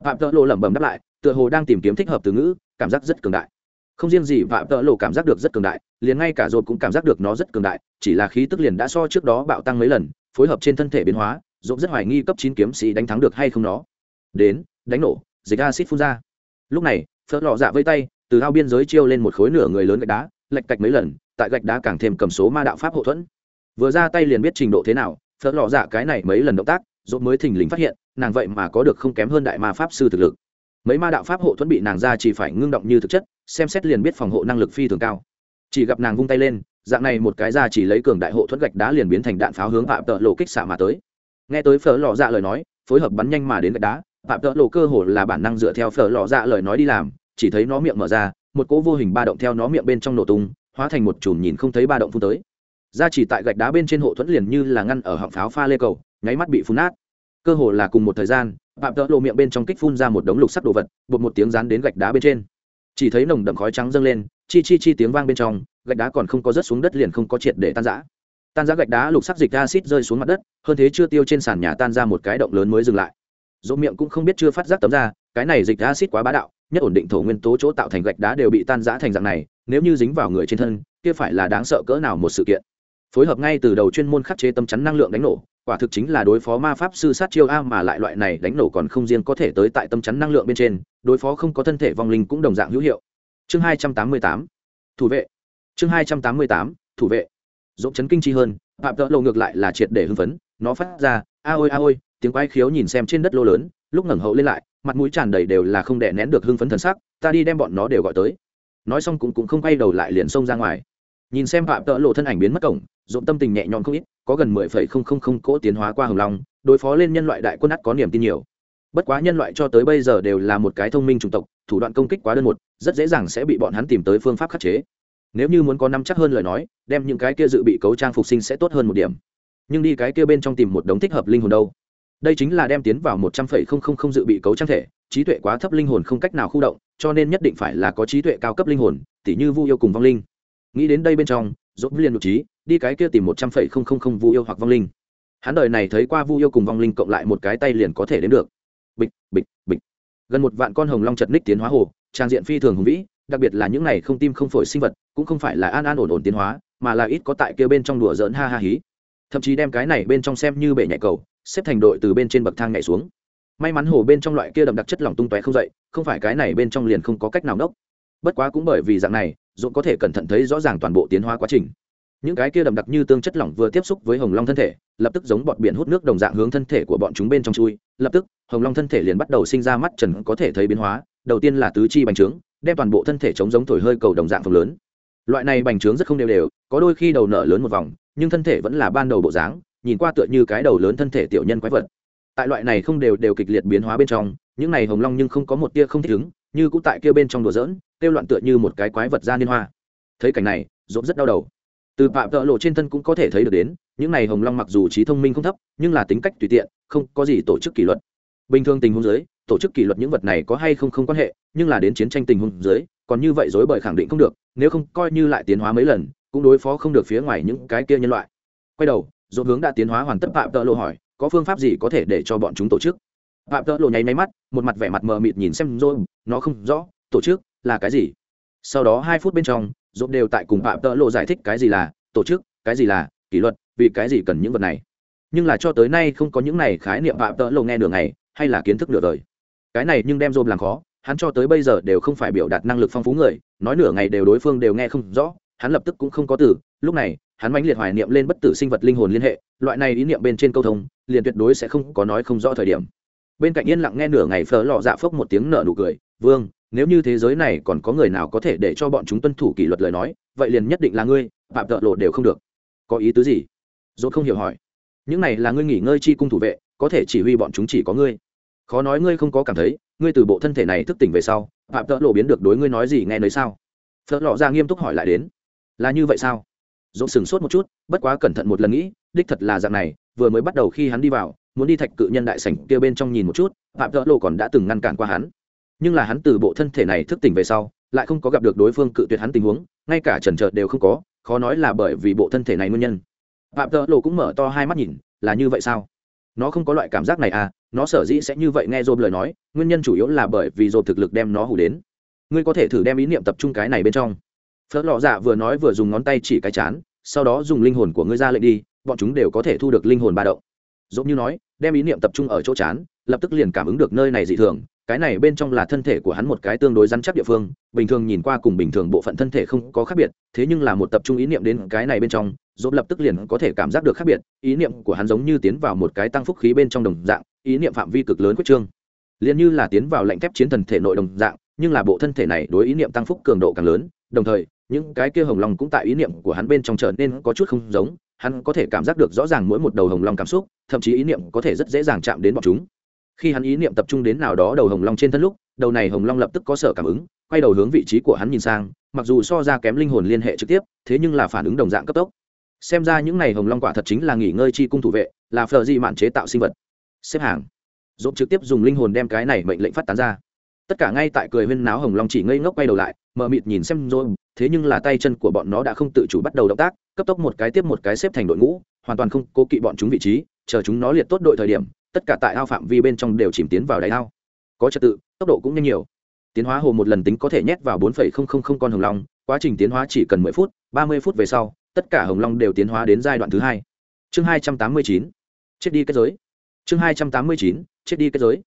Phạm tợ lộ lẩm bẩm đáp lại, tựa hồ đang tìm kiếm thích hợp từ ngữ, cảm giác rất cường đại. Không riêng gì, phạm tợ lộ cảm giác được rất cường đại, liền ngay cả dồn cũng cảm giác được nó rất cường đại, chỉ là khí tức liền đã so trước đó bạo tăng mấy lần, phối hợp trên thân thể biến hóa dồn rất hoài nghi cấp chín kiếm sĩ đánh thắng được hay không nó. Đến, đánh nổ, dịch acid phun ra. Lúc này, phớt lọ dạ vây tay, từ ao biên giới chiêu lên một khối nửa người lớn gạch đá lạch cạch mấy lần tại gạch đá càng thêm cầm số ma đạo pháp hậu thuẫn. Vừa ra tay liền biết trình độ thế nào, phớt lò dạ cái này mấy lần động tác dốt mới thình lình phát hiện, nàng vậy mà có được không kém hơn đại ma pháp sư thực lực. Mấy ma đạo pháp hộ thuẫn bị nàng ra chỉ phải ngưng động như thực chất, xem xét liền biết phòng hộ năng lực phi thường cao. Chỉ gặp nàng vung tay lên, dạng này một cái ra chỉ lấy cường đại hộ thuẫn gạch đá liền biến thành đạn pháo hướng phạm tợ lộ kích xạ mà tới. Nghe tới phở lò dạ lời nói, phối hợp bắn nhanh mà đến gạch đá phạm tợ lộ cơ hồ là bản năng dựa theo phở lò dạ lời nói đi làm, chỉ thấy nó miệng mở ra, một cỗ vô hình ba động theo nó miệng bên trong nổ tung hóa thành một chùm nhìn không thấy ba động phun tới. Ra chỉ tại gạch đá bên trên hộ thuẫn liền như là ngăn ở họng pháo pha lê cầu, nháy mắt bị phun nát. Cơ hồ là cùng một thời gian, phạm tợ lộ miệng bên trong kích phun ra một đống lục sắc đồ vật, bột một tiếng rán đến gạch đá bên trên. Chỉ thấy nồng đậm khói trắng dâng lên, chi chi chi tiếng vang bên trong, gạch đá còn không có rớt xuống đất liền không có triệt để tan rã. Tan rã gạch đá lục sắc dịch acid rơi xuống mặt đất, hơn thế chưa tiêu trên sàn nhà tan ra một cái động lớn mới dừng lại. Dỗ miệng cũng không biết chưa phát giác tấm ra, cái này dịch acid quá bá đạo, nhất ổn định thổ nguyên tố chỗ tạo thành gạch đá đều bị tan rã thành dạng này nếu như dính vào người trên thân, kia phải là đáng sợ cỡ nào một sự kiện. Phối hợp ngay từ đầu chuyên môn khắc chế tâm chắn năng lượng đánh nổ, quả thực chính là đối phó ma pháp sư sát chiêu a mà lại loại này đánh nổ còn không riêng có thể tới tại tâm chắn năng lượng bên trên, đối phó không có thân thể vong linh cũng đồng dạng hữu hiệu. Chương hai trăm tám mươi tám, thủ vệ. Chương hai trăm tám mươi tám, thủ vệ. Dỗ chấn kinh chi hơn, phạm tợ lộ ngược lại là triệt để hưng phấn, nó phát ra, a ôi a ôi, tiếng quái khiếu nhìn xem trên đất lô lớn, lúc ngẩng hậu lên lại, mặt mũi tràn đầy đều là không đè nén được hưng phấn thần sắc, ta đi đem bọn nó đều gọi tới nói xong cũng cũng không quay đầu lại liền xông ra ngoài. Nhìn xem phạm tợ lộ thân ảnh biến mất cổng dộn tâm tình nhẹ nhõm không ít, có gần mười phẩy không không không cỗ tiến hóa qua hồng long, đối phó lên nhân loại đại quân ắt có niềm tin nhiều. Bất quá nhân loại cho tới bây giờ đều là một cái thông minh chủng tộc, thủ đoạn công kích quá đơn một, rất dễ dàng sẽ bị bọn hắn tìm tới phương pháp khắc chế. Nếu như muốn có năm chắc hơn lời nói, đem những cái kia dự bị cấu trang phục sinh sẽ tốt hơn một điểm. Nhưng đi cái kia bên trong tìm một đống thích hợp linh hồn đâu. Đây chính là đem tiến vào một trăm phẩy không không không dự bị cấu trang thể, trí tuệ quá thấp linh hồn không cách nào khu động cho nên nhất định phải là có trí tuệ cao cấp linh hồn, tỉ như vu yêu cùng vong linh. Nghĩ đến đây bên trong, dốt liền nội trí, đi cái kia tìm một trăm phẩy không không không vu yêu hoặc vong linh. Hắn đời này thấy qua vu yêu cùng vong linh cộng lại một cái tay liền có thể đến được. Bịch bịch bịch. Gần một vạn con hồng long chật ních tiến hóa hồ, trang diện phi thường hùng vĩ, đặc biệt là những này không tim không phổi sinh vật, cũng không phải là an an ổn ổn tiến hóa, mà là ít có tại kia bên trong đùa giỡn ha ha hí. Thậm chí đem cái này bên trong xem như bể nhạy cầu, xếp thành đội từ bên trên bậc thang nhảy xuống may mắn hồ bên trong loại kia đậm đặc chất lỏng tung tóe không dậy, không phải cái này bên trong liền không có cách nào nốc. Bất quá cũng bởi vì dạng này, dũng có thể cẩn thận thấy rõ ràng toàn bộ tiến hóa quá trình. Những cái kia đậm đặc như tương chất lỏng vừa tiếp xúc với hồng long thân thể, lập tức giống bọt biển hút nước đồng dạng hướng thân thể của bọn chúng bên trong chui, lập tức, hồng long thân thể liền bắt đầu sinh ra mắt trần có thể thấy biến hóa, đầu tiên là tứ chi bành trướng, đem toàn bộ thân thể chống giống thổi hơi cầu đồng dạng phần lớn. Loại này bành trướng rất không đều đều, có đôi khi đầu nở lớn một vòng, nhưng thân thể vẫn là ban đầu bộ dáng, nhìn qua tựa như cái đầu lớn thân thể tiểu nhân quái vật tại loại này không đều đều kịch liệt biến hóa bên trong, những này hồng long nhưng không có một tia không thích ứng, như cũng tại kia bên trong đùa giỡn, kêu loạn tựa như một cái quái vật ra liên hoa. Thấy cảnh này dốt rất đau đầu. Từ phạm tợ lộ trên thân cũng có thể thấy được đến, những này hồng long mặc dù trí thông minh không thấp, nhưng là tính cách tùy tiện, không có gì tổ chức kỷ luật. Bình thường tình huống dưới, tổ chức kỷ luật những vật này có hay không không quan hệ, nhưng là đến chiến tranh tình huống dưới, còn như vậy dối bởi khẳng định không được, nếu không coi như lại tiến hóa mấy lần, cũng đối phó không được phía ngoài những cái kia nhân loại. Quay đầu dỗ hướng đã tiến hóa hoàn tất phạm tợ lộ hỏi có phương pháp gì có thể để cho bọn chúng tổ chức? Phạm tợ lộ nháy máy mắt, một mặt vẻ mặt mờ mịt nhìn xem rồi nó không rõ, tổ chức là cái gì? Sau đó hai phút bên trong dồn đều tại cùng phạm tợ lộ giải thích cái gì là tổ chức, cái gì là kỷ luật, vì cái gì cần những vật này. Nhưng là cho tới nay không có những này khái niệm phạm tợ lộ nghe nửa ngày, hay là kiến thức nửa đời. Cái này nhưng đem dồn làm khó, hắn cho tới bây giờ đều không phải biểu đạt năng lực phong phú người, nói nửa ngày đều đối phương đều nghe không rõ, hắn lập tức cũng không có từ. Lúc này, hắn mãnh liệt hoài niệm lên bất tử sinh vật linh hồn liên hệ loại này ý niệm bên trên câu thông, liền tuyệt đối sẽ không có nói không rõ thời điểm. Bên cạnh yên lặng nghe nửa ngày phở lọ dạ phốc một tiếng nở nụ cười, vương, nếu như thế giới này còn có người nào có thể để cho bọn chúng tuân thủ kỷ luật lời nói, vậy liền nhất định là ngươi, phạm tợ lộ đều không được. Có ý tứ gì? Dốt không hiểu hỏi. Những này là ngươi nghỉ ngơi chi cung thủ vệ, có thể chỉ huy bọn chúng chỉ có ngươi. Khó nói ngươi không có cảm thấy, ngươi từ bộ thân thể này thức tỉnh về sau, phạm tợ lộ biến được đối ngươi nói gì nghe nơi sao? Phở lọ ra nghiêm túc hỏi lại đến. Là như vậy sao? Dỗ sừng sốt một chút, bất quá cẩn thận một lần nghĩ, đích thật là dạng này, vừa mới bắt đầu khi hắn đi vào, muốn đi thạch cự nhân đại sảnh kia bên trong nhìn một chút, phạm tợ lộ còn đã từng ngăn cản qua hắn. Nhưng là hắn từ bộ thân thể này thức tỉnh về sau, lại không có gặp được đối phương cự tuyệt hắn tình huống, ngay cả trần trợt đều không có, khó nói là bởi vì bộ thân thể này nguyên nhân. Phạm tợ lộ cũng mở to hai mắt nhìn, là như vậy sao? Nó không có loại cảm giác này à nó sở dĩ sẽ như vậy nghe dồn lời nói, nguyên nhân chủ yếu là bởi vì dồn thực lực đem nó hủ đến. Ngươi có thể thử đem ý niệm tập trung cái này bên trong phớt lọ dạ vừa nói vừa dùng ngón tay chỉ cái chán, sau đó dùng linh hồn của ngươi ra lệnh đi, bọn chúng đều có thể thu được linh hồn ba động. Giống như nói, đem ý niệm tập trung ở chỗ chán, lập tức liền cảm ứng được nơi này dị thường, cái này bên trong là thân thể của hắn một cái tương đối rắn chắc địa phương, bình thường nhìn qua cùng bình thường bộ phận thân thể không có khác biệt, thế nhưng là một tập trung ý niệm đến cái này bên trong dốt lập tức liền có thể cảm giác được khác biệt, ý niệm của hắn giống như tiến vào một cái tăng phúc khí bên trong đồng dạng, ý niệm phạm vi cực lớn quyết trương. Liền như là tiến vào lệnh thép chiến thần thể nội đồng dạng, nhưng là bộ thân thể này đối ý niệm tăng phúc cường độ càng lớn, đồng thời những cái kia hồng long cũng tại ý niệm của hắn bên trong trở nên có chút không giống, hắn có thể cảm giác được rõ ràng mỗi một đầu hồng long cảm xúc, thậm chí ý niệm có thể rất dễ dàng chạm đến bọn chúng. Khi hắn ý niệm tập trung đến nào đó đầu hồng long trên thân lúc, đầu này hồng long lập tức có sở cảm ứng, quay đầu hướng vị trí của hắn nhìn sang, mặc dù so ra kém linh hồn liên hệ trực tiếp, thế nhưng là phản ứng đồng dạng cấp tốc. Xem ra những này hồng long quả thật chính là nghỉ ngơi chi cung thủ vệ, là phờ di mạn chế tạo sinh vật. Xếp hàng. Dốt trực tiếp dùng linh hồn đem cái này mệnh lệnh phát tán ra tất cả ngay tại cười huyên náo hồng long chỉ ngây ngốc quay đầu lại mờ mịt nhìn xem rồi, thế nhưng là tay chân của bọn nó đã không tự chủ bắt đầu động tác, cấp tốc một cái tiếp một cái xếp thành đội ngũ, hoàn toàn không cố kỵ bọn chúng vị trí, chờ chúng nó liệt tốt đội thời điểm, tất cả tại ao phạm vi bên trong đều chìm tiến vào đáy ao. Có trật tự, tốc độ cũng nhanh nhiều. Tiến hóa hồ một lần tính có thể nhét vào bốn con hồng long, quá trình tiến hóa chỉ cần mười phút, ba mươi phút về sau, tất cả hồng long đều tiến hóa đến giai đoạn thứ hai. Chương hai trăm tám mươi chín, chết đi kết giới. Chương hai trăm tám mươi chín, chết đi kết giới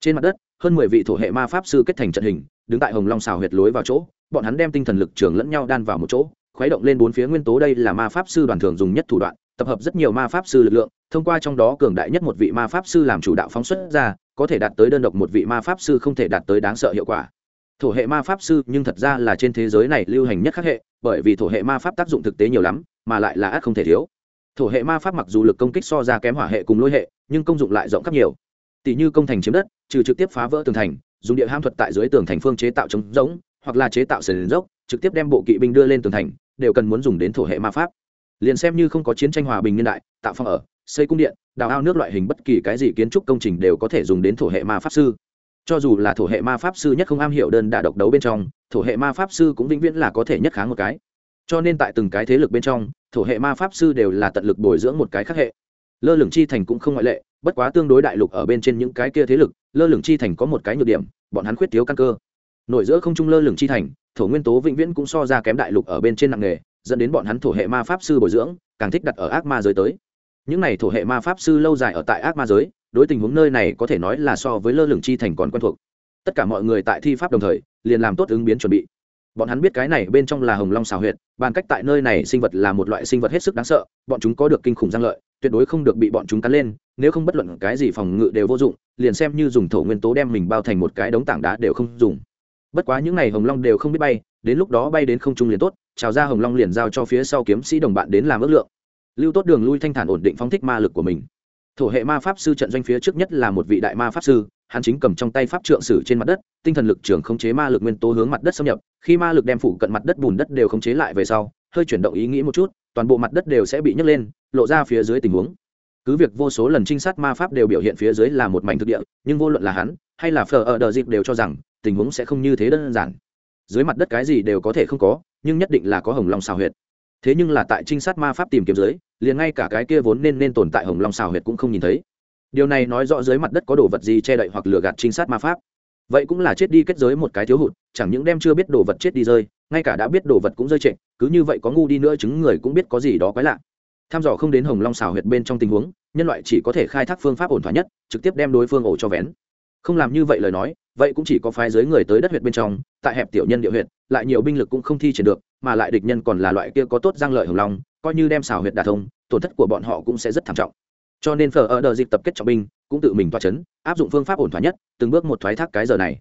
trên mặt đất, hơn mười vị thổ hệ ma pháp sư kết thành trận hình, đứng tại hồng long xào huyệt lối vào chỗ, bọn hắn đem tinh thần lực trường lẫn nhau đan vào một chỗ, khuấy động lên bốn phía nguyên tố đây là ma pháp sư đoàn thường dùng nhất thủ đoạn, tập hợp rất nhiều ma pháp sư lực lượng, thông qua trong đó cường đại nhất một vị ma pháp sư làm chủ đạo phóng xuất ra, có thể đạt tới đơn độc một vị ma pháp sư không thể đạt tới đáng sợ hiệu quả. Thổ hệ ma pháp sư, nhưng thật ra là trên thế giới này lưu hành nhất các hệ, bởi vì thổ hệ ma pháp tác dụng thực tế nhiều lắm, mà lại là ác không thể thiếu. Thổ hệ ma pháp mặc dù lực công kích so ra kém hỏa hệ cùng lôi hệ, nhưng công dụng lại rộng khắp nhiều tỷ như công thành chiếm đất, trừ trực tiếp phá vỡ tường thành, dùng địa ham thuật tại dưới tường thành phương chế tạo chống giống hoặc là chế tạo sườn dốc, trực tiếp đem bộ kỵ binh đưa lên tường thành, đều cần muốn dùng đến thổ hệ ma pháp. Liền xem như không có chiến tranh hòa bình niên đại, tạo phòng ở, xây cung điện, đào ao nước loại hình bất kỳ cái gì kiến trúc công trình đều có thể dùng đến thổ hệ ma pháp sư. Cho dù là thổ hệ ma pháp sư nhất không am hiểu đơn đả độc đấu bên trong, thổ hệ ma pháp sư cũng vĩnh viễn là có thể nhất kháng một cái. Cho nên tại từng cái thế lực bên trong, thổ hệ ma pháp sư đều là tận lực bồi dưỡng một cái khác hệ. Lơ lửng chi thành cũng không ngoại lệ bất quá tương đối đại lục ở bên trên những cái kia thế lực, lơ lửng chi thành có một cái nhược điểm, bọn hắn khuyết thiếu căn cơ. Nội giữa không trung lơ lửng chi thành, thổ nguyên tố vĩnh viễn cũng so ra kém đại lục ở bên trên nặng nghề dẫn đến bọn hắn thổ hệ ma pháp sư bồi dưỡng, càng thích đặt ở ác ma giới tới. Những này thổ hệ ma pháp sư lâu dài ở tại ác ma giới, đối tình huống nơi này có thể nói là so với lơ lửng chi thành còn quen thuộc. Tất cả mọi người tại thi pháp đồng thời, liền làm tốt ứng biến chuẩn bị bọn hắn biết cái này bên trong là hồng long xào huyệt, bàn cách tại nơi này sinh vật là một loại sinh vật hết sức đáng sợ, bọn chúng có được kinh khủng giang lợi, tuyệt đối không được bị bọn chúng cắn lên, nếu không bất luận cái gì phòng ngự đều vô dụng, liền xem như dùng thổ nguyên tố đem mình bao thành một cái đống tảng đá đều không dùng. Bất quá những n à y hồng long đều không biết bay, đến lúc đó bay đến không trung liền tốt, trào ra hồng long liền giao cho phía sau kiếm sĩ đồng bạn đến làm ước lượng. Lưu tốt đường lui thanh thản ổn định phóng thích ma lực của mình. Thổ hệ ma pháp sư trận doanh phía trước nhất là một vị đại ma pháp sư hắn chính cầm trong tay pháp trượng sử trên mặt đất, tinh thần lực trường khống chế ma lực nguyên tố hướng mặt đất xâm nhập, khi ma lực đem phủ cận mặt đất bùn đất đều khống chế lại về sau, hơi chuyển động ý nghĩ một chút, toàn bộ mặt đất đều sẽ bị nhấc lên, lộ ra phía dưới tình huống. Cứ việc vô số lần trinh sát ma pháp đều biểu hiện phía dưới là một mảnh thực địa, nhưng vô luận là hắn hay là phờ ở đờ dịp đều cho rằng tình huống sẽ không như thế đơn giản. Dưới mặt đất cái gì đều có thể không có, nhưng nhất định là có hồng long xào huyệt. Thế nhưng là tại trinh sát ma pháp tìm kiếm dưới, liền ngay cả cái kia vốn nên nên tồn tại hồng long xào huyệt cũng không nhìn thấy điều này nói rõ dưới mặt đất có đồ vật gì che đậy hoặc lừa gạt trinh sát ma pháp. Vậy cũng là chết đi kết giới một cái thiếu hụt, chẳng những đem chưa biết đồ vật chết đi rơi, ngay cả đã biết đồ vật cũng rơi trệ, cứ như vậy có ngu đi nữa chứng người cũng biết có gì đó quái lạ. Tham dò không đến hồng long xào huyệt bên trong tình huống, nhân loại chỉ có thể khai thác phương pháp ổn thỏa nhất, trực tiếp đem đối phương ổ cho vén. Không làm như vậy lời nói, vậy cũng chỉ có phái giới người tới đất huyệt bên trong, tại hẹp tiểu nhân địa huyệt, lại nhiều binh lực cũng không thi triển được, mà lại địch nhân còn là loại kia có tốt giang lợi hồng long, coi như đem xào huyệt đà thông, tổn thất của bọn họ cũng sẽ rất thảm trọng cho nên phở ở đợt dịp tập kết trọng binh cũng tự mình toa chấn, áp dụng phương pháp ổn thỏa nhất, từng bước một thoái thác cái giờ này.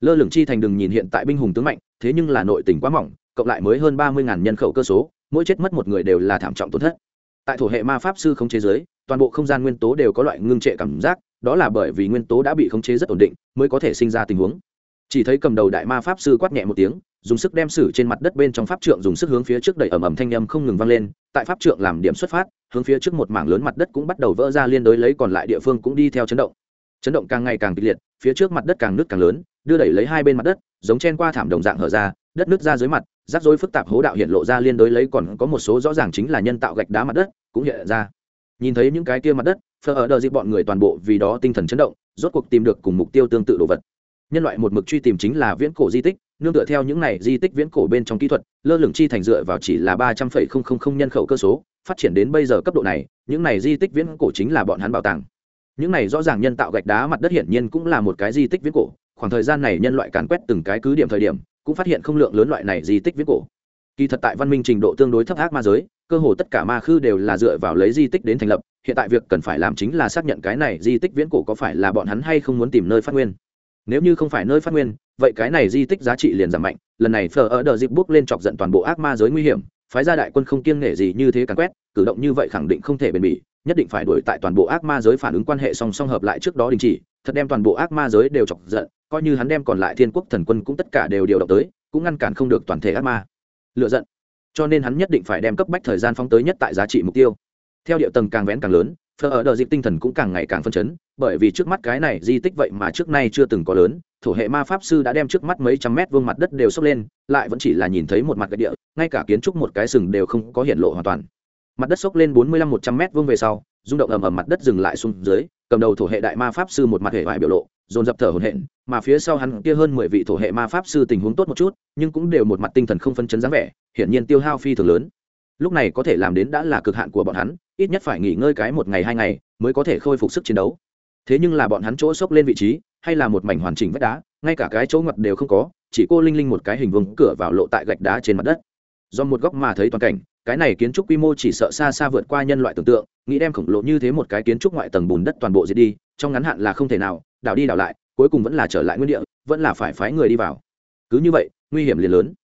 Lơ lửng chi thành đừng nhìn hiện tại binh hùng tướng mạnh, thế nhưng là nội tình quá mỏng, cộng lại mới hơn ba mươi nhân khẩu cơ số, mỗi chết mất một người đều là thảm trọng tổn thất. Tại thổ hệ ma pháp sư không chế giới toàn bộ không gian nguyên tố đều có loại ngưng trệ cảm giác, đó là bởi vì nguyên tố đã bị khống chế rất ổn định, mới có thể sinh ra tình huống. Chỉ thấy cầm đầu đại ma pháp sư quát nhẹ một tiếng, dùng sức đem sử trên mặt đất bên trong pháp trượng dùng sức hướng phía trước đẩy ầm ầm thanh âm không ngừng vang lên, tại pháp trượng làm điểm xuất phát hướng phía trước một mảng lớn mặt đất cũng bắt đầu vỡ ra liên đối lấy còn lại địa phương cũng đi theo chấn động. Chấn động càng ngày càng kịch liệt, phía trước mặt đất càng nứt càng lớn, đưa đẩy lấy hai bên mặt đất, giống chen qua thảm đồng dạng hở ra, đất nứt ra dưới mặt, rắc rối phức tạp hố đạo hiện lộ ra liên đối lấy còn có một số rõ ràng chính là nhân tạo gạch đá mặt đất cũng hiện ra. Nhìn thấy những cái kia mặt đất phờ ở đợi dịp bọn người toàn bộ vì đó tinh thần chấn động, rốt cuộc tìm được cùng mục tiêu tương tự đồ vật. Nhân loại một mực truy tìm chính là viễn cổ di tích nương tựa theo những này di tích viễn cổ bên trong kỹ thuật, lơ lửng chi thành dựa vào chỉ là ba trăm phẩy không không không nhân khẩu cơ số, phát triển đến bây giờ cấp độ này, những này di tích viễn cổ chính là bọn hắn bảo tàng. Những này rõ ràng nhân tạo gạch đá mặt đất hiển nhiên cũng là một cái di tích viễn cổ, khoảng thời gian này nhân loại càn quét từng cái cứ điểm thời điểm, cũng phát hiện không lượng lớn loại này di tích viễn cổ. Kỳ thật tại văn minh trình độ tương đối thấp ác ma giới, cơ hồ tất cả ma khư đều là dựa vào lấy di tích đến thành lập, hiện tại việc cần phải làm chính là xác nhận cái này di tích viễn cổ có phải là bọn hắn hay không muốn tìm nơi phát nguyên nếu như không phải nơi phát nguyên, vậy cái này di tích giá trị liền giảm mạnh. Lần này phờ ở đờ dịp bước lên chọc giận toàn bộ ác ma giới nguy hiểm, phái gia đại quân không kiêng nể gì như thế càn quét, cử động như vậy khẳng định không thể bền bỉ, nhất định phải đuổi tại toàn bộ ác ma giới phản ứng quan hệ song song hợp lại trước đó đình chỉ, thật đem toàn bộ ác ma giới đều chọc giận, coi như hắn đem còn lại thiên quốc thần quân cũng tất cả đều điều động tới, cũng ngăn cản không được toàn thể ác ma. Lựa giận. Cho nên hắn nhất định phải đem cấp bách thời gian phóng tới nhất tại giá trị mục tiêu. Theo địa tầng càng vén càng lớn phở ở đợt dịp tinh thần cũng càng ngày càng phân chấn, bởi vì trước mắt cái này di tích vậy mà trước nay chưa từng có lớn, thổ hệ ma pháp sư đã đem trước mắt mấy trăm mét vương mặt đất đều sốc lên, lại vẫn chỉ là nhìn thấy một mặt gạch địa, ngay cả kiến trúc một cái sừng đều không có hiện lộ hoàn toàn. Mặt đất sốc lên bốn mươi lăm một trăm mét vương về sau, rung động ầm ầm mặt đất dừng lại xuống dưới, cầm đầu thổ hệ đại ma pháp sư một mặt hệ vải biểu lộ, dồn dập thở hổn hển, mà phía sau hắn kia hơn mười vị thổ hệ ma pháp sư tình huống tốt một chút, nhưng cũng đều một mặt tinh thần không phân chấn dáng vẻ, hiển nhiên tiêu hao phi thường lớn lúc này có thể làm đến đã là cực hạn của bọn hắn, ít nhất phải nghỉ ngơi cái một ngày hai ngày mới có thể khôi phục sức chiến đấu. Thế nhưng là bọn hắn chỗ sốc lên vị trí, hay là một mảnh hoàn chỉnh vách đá, ngay cả cái chỗ ngặt đều không có, chỉ cô linh linh một cái hình vuông cửa vào lộ tại gạch đá trên mặt đất. Do một góc mà thấy toàn cảnh, cái này kiến trúc quy mô chỉ sợ xa xa vượt qua nhân loại tưởng tượng, nghĩ đem khổng lồ như thế một cái kiến trúc ngoại tầng bùn đất toàn bộ diệt đi, trong ngắn hạn là không thể nào, đảo đi đảo lại, cuối cùng vẫn là trở lại nguyên địa, vẫn là phải phái người đi vào. Cứ như vậy, nguy hiểm liền lớn.